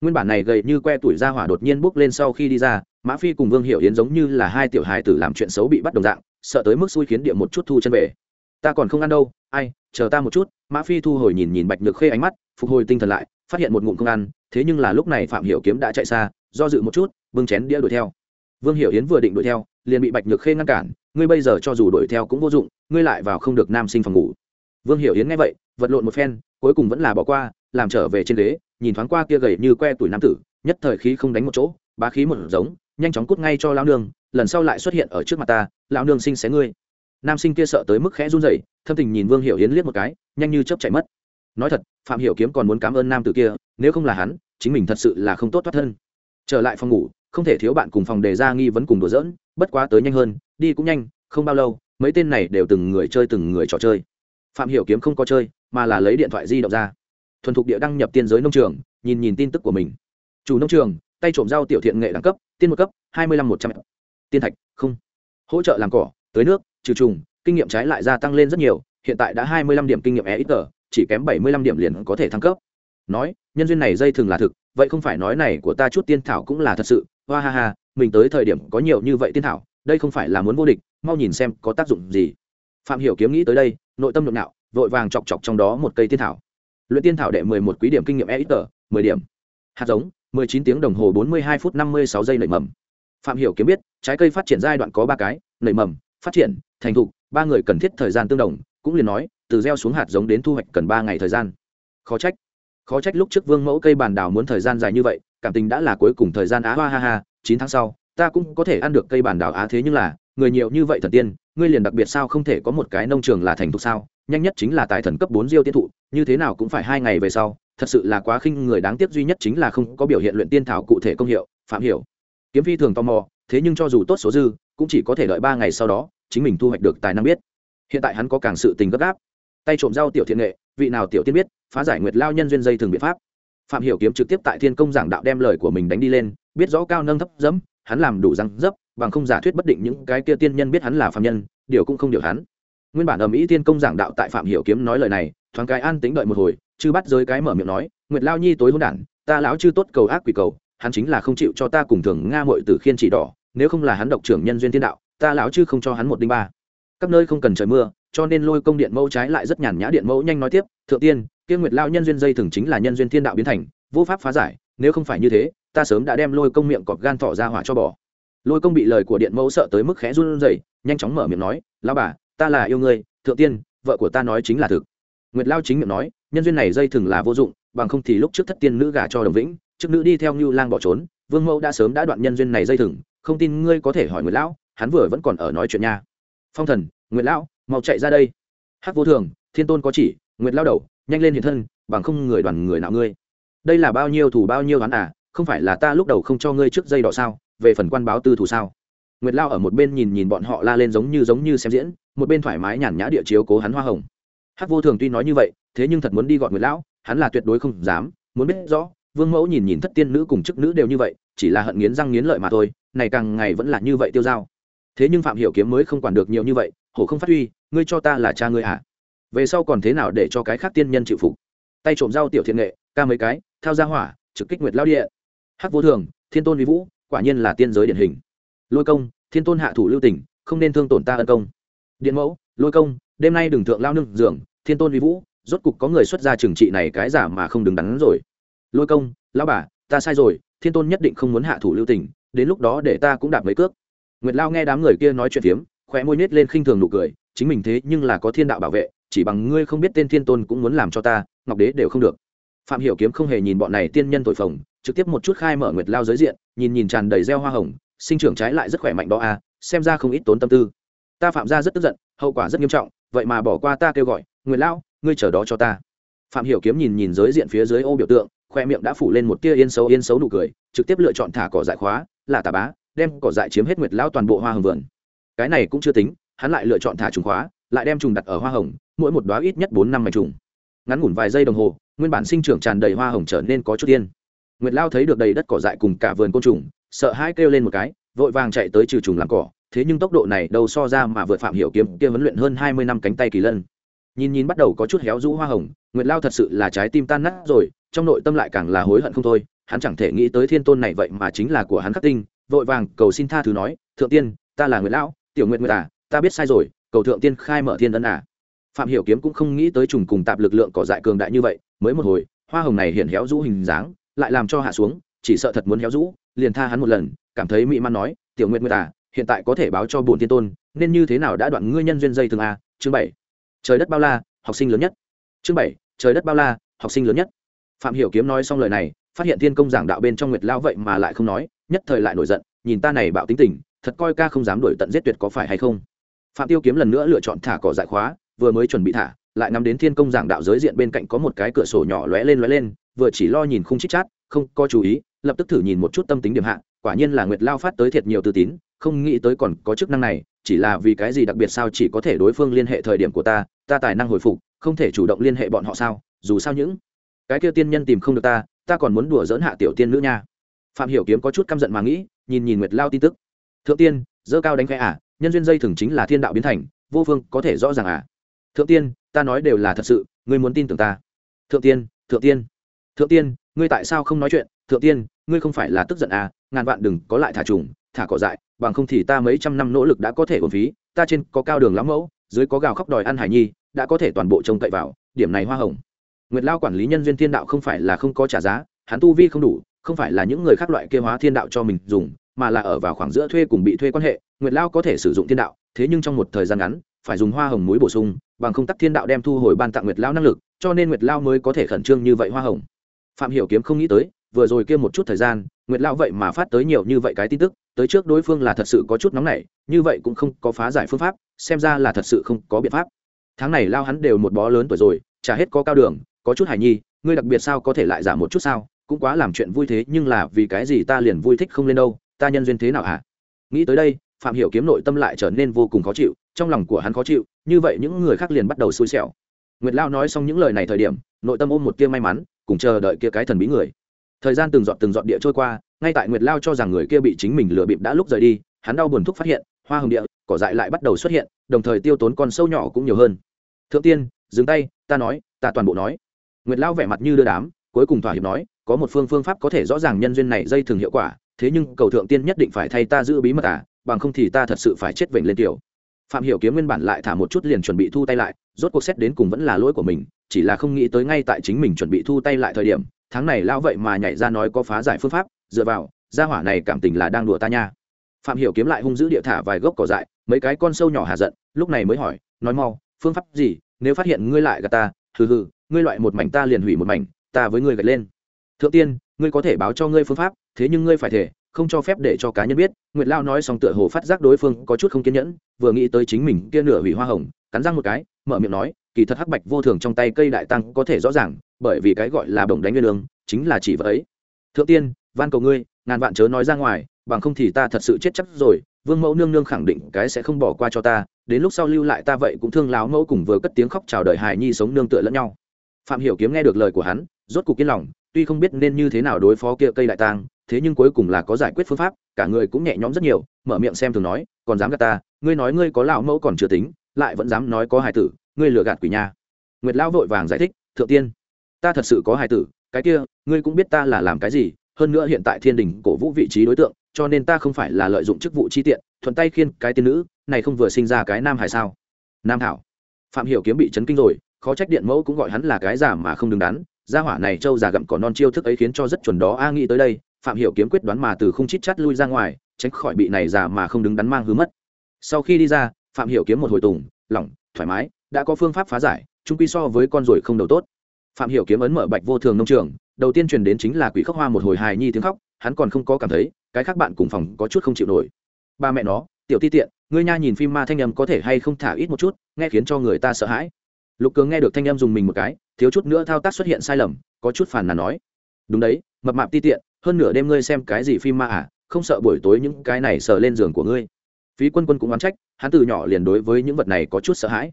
Nguyên bản này gầy như que tuổi ra hỏa đột nhiên bước lên sau khi đi ra, mã phi cùng vương hiểu yến giống như là hai tiểu hài tử làm chuyện xấu bị bắt đồng dạng, sợ tới mức xui khiến địa một chút thu chân về. Ta còn không ăn đâu, ai, chờ ta một chút. Mã phi thu hồi nhìn nhìn bạch nhược khê ánh mắt, phục hồi tinh thần lại, phát hiện một ngụm không ăn, thế nhưng là lúc này phạm hiểu kiếm đã chạy xa, do dự một chút, bưng chén đĩa đuổi theo. Vương hiểu yến vừa định đuổi theo liền bị bạch nhược khê ngăn cản, ngươi bây giờ cho dù đuổi theo cũng vô dụng, ngươi lại vào không được nam sinh phòng ngủ. Vương hiểu yến nghe vậy, vật lộn một phen, cuối cùng vẫn là bỏ qua, làm trở về trên ghế, nhìn thoáng qua kia gầy như que tuổi nam tử, nhất thời khí không đánh một chỗ, bá khí một giống, nhanh chóng cút ngay cho lão nương, lần sau lại xuất hiện ở trước mặt ta, lão nương sinh xé ngươi. Nam sinh kia sợ tới mức khẽ run rẩy, thâm tình nhìn vương hiểu yến liếc một cái, nhanh như chớp chạy mất. Nói thật, phạm hiểu kiếm còn muốn cảm ơn nam tử kia, nếu không là hắn, chính mình thật sự là không tốt thoát thân. Trở lại phòng ngủ không thể thiếu bạn cùng phòng đề ra nghi vấn cùng đùa giỡn, bất quá tới nhanh hơn, đi cũng nhanh, không bao lâu, mấy tên này đều từng người chơi từng người trò chơi. Phạm hiểu kiếm không có chơi, mà là lấy điện thoại di động ra. Thuần thục địa đăng nhập tiên giới nông trường, nhìn nhìn tin tức của mình. Chủ nông trường, tay trộm rau tiểu thiện nghệ đẳng cấp, tiên một cấp, hai mươi lăm một trăm. Tiên thạch, không. Hỗ trợ làm cỏ, tưới nước, trừ trùng, kinh nghiệm trái lại gia tăng lên rất nhiều, hiện tại đã hai mươi lăm điểm kinh nghiệm e ít tờ, chỉ kém bảy mươi lăm điểm liền có thể thăng cấp. Nói, nhân duyên này dây thường là thực, vậy không phải nói này của ta chút tiên thảo cũng là thật sự hoa ha ha, mình tới thời điểm có nhiều như vậy tiên thảo, đây không phải là muốn vô địch, mau nhìn xem có tác dụng gì. Phạm hiểu kiếm nghĩ tới đây, nội tâm nhộn nhạo, vội vàng chọc chọc trong đó một cây tiên thảo. Luyện tiên thảo đệ mười một quý điểm kinh nghiệm e ít tờ mười điểm. Hạt giống, mười chín tiếng đồng hồ bốn mươi hai phút năm mươi sáu giây nảy mầm. Phạm hiểu kiếm biết, trái cây phát triển giai đoạn có ba cái, nảy mầm, phát triển, thành thục, ba người cần thiết thời gian tương đồng, cũng liền nói, từ gieo xuống hạt giống đến thu hoạch cần ba ngày thời gian. Khó trách khó trách lúc trước vương mẫu cây bàn đào muốn thời gian dài như vậy cảm tình đã là cuối cùng thời gian á hoa ha ha, chín tháng sau, ta cũng có thể ăn được cây bản đảo á, thế nhưng là, người nhiều như vậy thần tiên, ngươi liền đặc biệt sao không thể có một cái nông trường là thành thục sao? Nhanh nhất chính là tài thần cấp bốn diêu tiên thụ, như thế nào cũng phải hai ngày về sau, thật sự là quá khinh người đáng tiếc duy nhất chính là không có biểu hiện luyện tiên thảo cụ thể công hiệu, phạm hiểu. Kiếm phi thường tò mò, thế nhưng cho dù tốt số dư, cũng chỉ có thể đợi ba ngày sau đó, chính mình thu hoạch được tài năng biết. Hiện tại hắn có càng sự tình gấp gáp. Tay trộm rau tiểu thiện nghệ, vị nào tiểu tiên biết, phá giải nguyệt lao nhân duyên dây thường biện pháp phạm hiểu kiếm trực tiếp tại thiên công giảng đạo đem lời của mình đánh đi lên, biết rõ cao nâng thấp dẫm, hắn làm đủ răng dấp, bằng không giả thuyết bất định những cái kia tiên nhân biết hắn là phạm nhân, điều cũng không điều hắn. Nguyên bản ầm ĩ thiên công giảng đạo tại phạm hiểu kiếm nói lời này, thoáng cái an tĩnh đợi một hồi, chư bắt giới cái mở miệng nói, nguyệt lao nhi tối hôn đản, ta lão chư tốt cầu ác quỷ cầu, hắn chính là không chịu cho ta cùng thường nga muội tử khiên chỉ đỏ, nếu không là hắn độc trưởng nhân duyên thiên đạo, ta lão chư không cho hắn một đinh ba. Các nơi không cần trời mưa, cho nên lôi công điện mẫu trái lại rất nhàn nhã điện mẫu nhanh nói tiếp, thượng tiên kia nguyệt lao nhân duyên dây thường chính là nhân duyên thiên đạo biến thành, vô pháp phá giải, nếu không phải như thế, ta sớm đã đem lôi công miệng cọp gan thỏ ra hỏa cho bỏ. Lôi công bị lời của điện mẫu sợ tới mức khẽ run rẩy, nhanh chóng mở miệng nói lao bà, ta là yêu ngươi, thượng tiên, vợ của ta nói chính là thực. Nguyệt lao chính miệng nói, nhân duyên này dây thừng là vô dụng, bằng không thì lúc trước thất tiên nữ gả cho đồng vĩnh, trước nữ đi theo như lang bỏ trốn, vương mẫu đã sớm đã đoạn nhân duyên này dây thừng, không tin ngươi có thể hỏi nguyệt lão, hắn vừa vẫn còn ở nói chuyện nha. Phong thần, nguyệt lão, mau chạy ra đây. Hắc vô thường, thiên tôn có chỉ, nguyệt lao đầu nhanh lên hiện thân, bằng không người đoàn người nào ngươi. Đây là bao nhiêu thủ bao nhiêu đoán à không phải là ta lúc đầu không cho ngươi trước dây đỏ sao, về phần quan báo tư thủ sao? Nguyệt lao ở một bên nhìn nhìn bọn họ la lên giống như giống như xem diễn, một bên thoải mái nhàn nhã địa chiếu cố hắn hoa hồng. Hắc vô thường tuy nói như vậy, thế nhưng thật muốn đi gọn nguyệt lão, hắn là tuyệt đối không dám, muốn biết rõ, vương mẫu nhìn nhìn thất tiên nữ cùng chức nữ đều như vậy, chỉ là hận nghiến răng nghiến lợi mà thôi, này càng ngày vẫn là như vậy tiêu dao. Thế nhưng phạm hiểu kiếm mới không quản được nhiều như vậy, hổ không phát huy, ngươi cho ta là cha ngươi à? Về sau còn thế nào để cho cái khác tiên nhân chịu phục? Tay trộm rau tiểu thiện nghệ, ca mấy cái, thao ra hỏa, trực kích nguyệt lao địa. Hắc vô thường, thiên tôn vi vũ, quả nhiên là tiên giới điển hình. Lôi công, thiên tôn hạ thủ lưu tình không nên thương tổn ta ân công. Điện mẫu, lôi công, đêm nay đừng thượng lao nương giường, thiên tôn vi vũ, rốt cục có người xuất ra trừng trị này cái giả mà không đứng đắn rồi. Lôi công lao bà, ta sai rồi, thiên tôn nhất định không muốn hạ thủ lưu tình đến lúc đó để ta cũng đạp mấy cước. Nguyệt lao nghe đám người kia nói chuyện phiếm, khóe môi nết lên khinh thường nụ cười, chính mình thế nhưng là có thiên đạo bảo vệ chỉ bằng ngươi không biết tên thiên tôn cũng muốn làm cho ta ngọc đế đều không được. Phạm hiểu kiếm không hề nhìn bọn này tiên nhân tội phồng trực tiếp một chút khai mở nguyệt lao giới diện nhìn nhìn tràn đầy gieo hoa hồng sinh trưởng trái lại rất khỏe mạnh đó a à, xem ra không ít tốn tâm tư. Ta phạm ra rất tức giận hậu quả rất nghiêm trọng vậy mà bỏ qua ta kêu gọi nguyệt lao ngươi chờ đó cho ta. Phạm hiểu kiếm nhìn nhìn giới diện phía dưới ô biểu tượng khoe miệng đã phủ lên một tia yên xấu yên xấu nụ cười trực tiếp lựa chọn thả cỏ dại khóa là tà bá đem cỏ dại chiếm hết nguyệt lao toàn bộ hoa hồng vườn. Cái này cũng chưa tính hắn lại lựa chọn thả trùng khóa lại đem trùng đặt ở hoa hồng, mỗi một đóa ít nhất bốn năm mảnh trùng. Ngắn ngủn vài giây đồng hồ, nguyên bản sinh trưởng tràn đầy hoa hồng trở nên có chút tiên nguyệt lao thấy được đầy đất cỏ dại cùng cả vườn côn trùng, sợ hãi kêu lên một cái, vội vàng chạy tới trừ trùng làm cỏ, thế nhưng tốc độ này đâu so ra mà vượt phạm hiểu kiếm kia huấn luyện hơn hai mươi năm cánh tay kỳ lân. Nhìn nhìn bắt đầu có chút héo rũ hoa hồng, nguyệt lao thật sự là trái tim tan nát rồi, trong nội tâm lại càng là hối hận không thôi, hắn chẳng thể nghĩ tới thiên tôn này vậy mà chính là của hắn khắc tinh, vội vàng cầu xin tha thứ nói, thượng tiên, ta là nguyệt lão tiểu nguyệt nguyệt à ta biết sai rồi cầu thượng tiên khai mở thiên ân à. Phạm hiểu kiếm cũng không nghĩ tới trùng cùng tạp lực lượng cỏ dại cường đại như vậy, mới một hồi, hoa hồng này hiện héo rũ hình dáng, lại làm cho hạ xuống, chỉ sợ thật muốn héo rũ, liền tha hắn một lần, cảm thấy mỹ man nói, tiểu nguyệt nguyệt à hiện tại có thể báo cho bổn tiên tôn, nên như thế nào đã đoạn ngươi nhân duyên dây thường a chương bảy. Trời đất bao la, học sinh lớn nhất. Chương bảy. Trời đất bao la, học sinh lớn nhất. Phạm hiểu kiếm nói xong lời này, phát hiện thiên công giảng đạo bên trong nguyệt lao vậy mà lại không nói, nhất thời lại nổi giận, nhìn ta này bạo tính tình, thật coi ca không dám đuổi tận giết tuyệt có phải hay không? Phạm tiêu kiếm lần nữa lựa chọn thả cỏ dại khóa, vừa mới chuẩn bị thả, lại nắm đến thiên công giảng đạo giới diện bên cạnh có một cái cửa sổ nhỏ lóe lên lóe lên, vừa chỉ lo nhìn khung chít chát, không có chú ý, lập tức thử nhìn một chút tâm tính điểm hạ, quả nhiên là nguyệt lao phát tới thiệt nhiều tư tín, không nghĩ tới còn có chức năng này, chỉ là vì cái gì đặc biệt sao chỉ có thể đối phương liên hệ thời điểm của ta ta tài năng hồi phục, không thể chủ động liên hệ bọn họ sao, dù sao những cái kia tiên nhân tìm không được ta ta còn muốn đùa dỡn hạ tiểu tiên nữ nha. Phạm hiểu kiếm có chút căm giận mà nghĩ, nhìn nhìn nguyệt lao tin tức. Thượng tiên, dơ cao đánh khẽ à nhân duyên dây thường chính là thiên đạo biến thành, vô phương có thể rõ ràng à? Thượng tiên, ta nói đều là thật sự, ngươi muốn tin tưởng ta. Thượng tiên thượng tiên. Thượng tiên, ngươi tại sao không nói chuyện? Thượng tiên, ngươi không phải là tức giận à? Ngàn vạn đừng có lại thả trùng, thả cỏ dại, bằng không thì ta mấy trăm năm nỗ lực đã có thể ổn phí. Ta trên có cao đường lắm mẫu, dưới có gào khóc đòi ăn hải nhi, đã có thể toàn bộ trông cậy vào, điểm này hoa hồng. Nguyệt lao quản lý nhân duyên thiên đạo không phải là không có trả giá, hắn tu vi không đủ, không phải là những người khác loại kêu hóa thiên đạo cho mình dùng mà là ở vào khoảng giữa thuê cùng bị thuê quan hệ, nguyệt lao có thể sử dụng thiên đạo, thế nhưng trong một thời gian ngắn, phải dùng hoa hồng muối bổ sung, bằng không tắc thiên đạo đem thu hồi ban tặng nguyệt lao năng lực, cho nên nguyệt lao mới có thể khẩn trương như vậy hoa hồng. Phạm hiểu kiếm không nghĩ tới, vừa rồi kia một chút thời gian, nguyệt lao vậy mà phát tới nhiều như vậy cái tin tức, tới trước đối phương là thật sự có chút nóng nảy, như vậy cũng không có phá giải phương pháp, xem ra là thật sự không có biện pháp. Tháng này lao hắn đều một bó lớn tuổi rồi, chả hết có cao đường, có chút hài nhi, ngươi đặc biệt sao có thể lại giảm một chút sao, cũng quá làm chuyện vui thế, nhưng là vì cái gì ta liền vui thích không lên đâu ta nhân duyên thế nào hả? Nghĩ tới đây, phạm hiểu kiếm nội tâm lại trở nên vô cùng khó chịu, trong lòng của hắn khó chịu, như vậy những người khác liền bắt đầu xui xẻo. Nguyệt lao nói xong những lời này thời điểm, nội tâm ôm một tia may mắn, cùng chờ đợi kia cái thần bí người. Thời gian từng giọt từng giọt địa trôi qua, ngay tại nguyệt lao cho rằng người kia bị chính mình lừa bịp đã lúc rời đi, hắn đau buồn thúc phát hiện, hoa hồng địa, cỏ dại lại bắt đầu xuất hiện, đồng thời tiêu tốn con sâu nhỏ cũng nhiều hơn. Thượng tiên, dừng tay, ta nói, ta toàn bộ nói. Nguyệt lao vẻ mặt như đưa đám, cuối cùng thỏa hiệp nói, có một phương phương pháp có thể rõ ràng nhân duyên này dây thường hiệu quả thế nhưng cầu thượng tiên nhất định phải thay ta giữ bí mật à bằng không thì ta thật sự phải chết vểnh lên tiểu. Phạm hiểu kiếm nguyên bản lại thả một chút liền chuẩn bị thu tay lại, rốt cuộc xét đến cùng vẫn là lỗi của mình, chỉ là không nghĩ tới ngay tại chính mình chuẩn bị thu tay lại thời điểm, tháng này lão vậy mà nhảy ra nói có phá giải phương pháp, dựa vào, gia hỏa này cảm tình là đang đùa ta nha. Phạm hiểu kiếm lại hung dữ địa thả vài gốc cỏ dại, mấy cái con sâu nhỏ hà giận, lúc này mới hỏi, nói mau, phương pháp gì? Nếu phát hiện ngươi lại gạt ta, hừ hừ, ngươi loại một mảnh ta liền hủy một mảnh, ta với ngươi gật lên. Thượng tiên ngươi có thể báo cho ngươi phương pháp, thế nhưng ngươi phải thể, không cho phép để cho cá nhân biết. Nguyệt lao nói xong tựa hồ phát giác đối phương có chút không kiên nhẫn, vừa nghĩ tới chính mình kia nửa hủy hoa hồng, cắn răng một cái, mở miệng nói, kỳ thật hắc bạch vô thường trong tay cây đại tăng có thể rõ ràng, bởi vì cái gọi là bổng đánh nguyên lương, chính là chỉ vật ấy. Thượng tiên, van cầu ngươi, ngàn vạn chớ nói ra ngoài, bằng không thì ta thật sự chết chắc rồi, vương mẫu nương nương khẳng định cái sẽ không bỏ qua cho ta, đến lúc sau lưu lại ta vậy cũng thương láo mẫu cùng vừa cất tiếng khóc chào đời hài nhi sống nương tựa lẫn nhau. Phạm hiểu kiếm nghe được lời của hắn, rốt cục yên lòng tuy không biết nên như thế nào đối phó kia cây đại tang, thế nhưng cuối cùng là có giải quyết phương pháp, cả người cũng nhẹ nhõm rất nhiều, mở miệng xem thường nói, còn dám gạt ta, ngươi nói ngươi có lão mẫu còn chưa tính, lại vẫn dám nói có hài tử, ngươi lừa gạt quỷ nha. Nguyệt lão vội vàng giải thích, thượng tiên, ta thật sự có hài tử, cái kia, ngươi cũng biết ta là làm cái gì, hơn nữa hiện tại thiên đình cổ vũ vị trí đối tượng, cho nên ta không phải là lợi dụng chức vụ chi tiện, thuận tay khiên cái tiên nữ, này không vừa sinh ra cái nam hải sao? Nam thảo, phạm hiểu kiếm bị chấn kinh rồi, khó trách điện mẫu cũng gọi hắn là cái giả mà không đứng đắn gia hỏa này trâu già gặm cỏ non chiêu thức ấy khiến cho rất chuẩn đó. A, nghĩ tới đây, phạm hiểu kiếm quyết đoán mà từ không chít chát lui ra ngoài, tránh khỏi bị này già mà không đứng đắn mang hứa mất. Sau khi đi ra, phạm hiểu kiếm một hồi tùng, lỏng, thoải mái, đã có phương pháp phá giải, chung quy so với con ruồi không đầu tốt. Phạm hiểu kiếm ấn mở bạch vô thường nông trường, đầu tiên truyền đến chính là quỷ khóc hoa một hồi hài nhi tiếng khóc, hắn còn không có cảm thấy, cái khác bạn cùng phòng có chút không chịu nổi. Ba mẹ nó, tiểu ti tiện, ngươi nha nhìn phim ma thanh âm có thể hay không thả ít một chút, nghe khiến cho người ta sợ hãi lục cường nghe được thanh em dùng mình một cái, thiếu chút nữa thao tác xuất hiện sai lầm, có chút phản là nói. Đúng đấy, mập mạp ti tiện, hơn nửa đêm ngươi xem cái gì phim ma à không sợ buổi tối những cái này sờ lên giường của ngươi. Phí quân quân cũng oán trách, hắn từ nhỏ liền đối với những vật này có chút sợ hãi.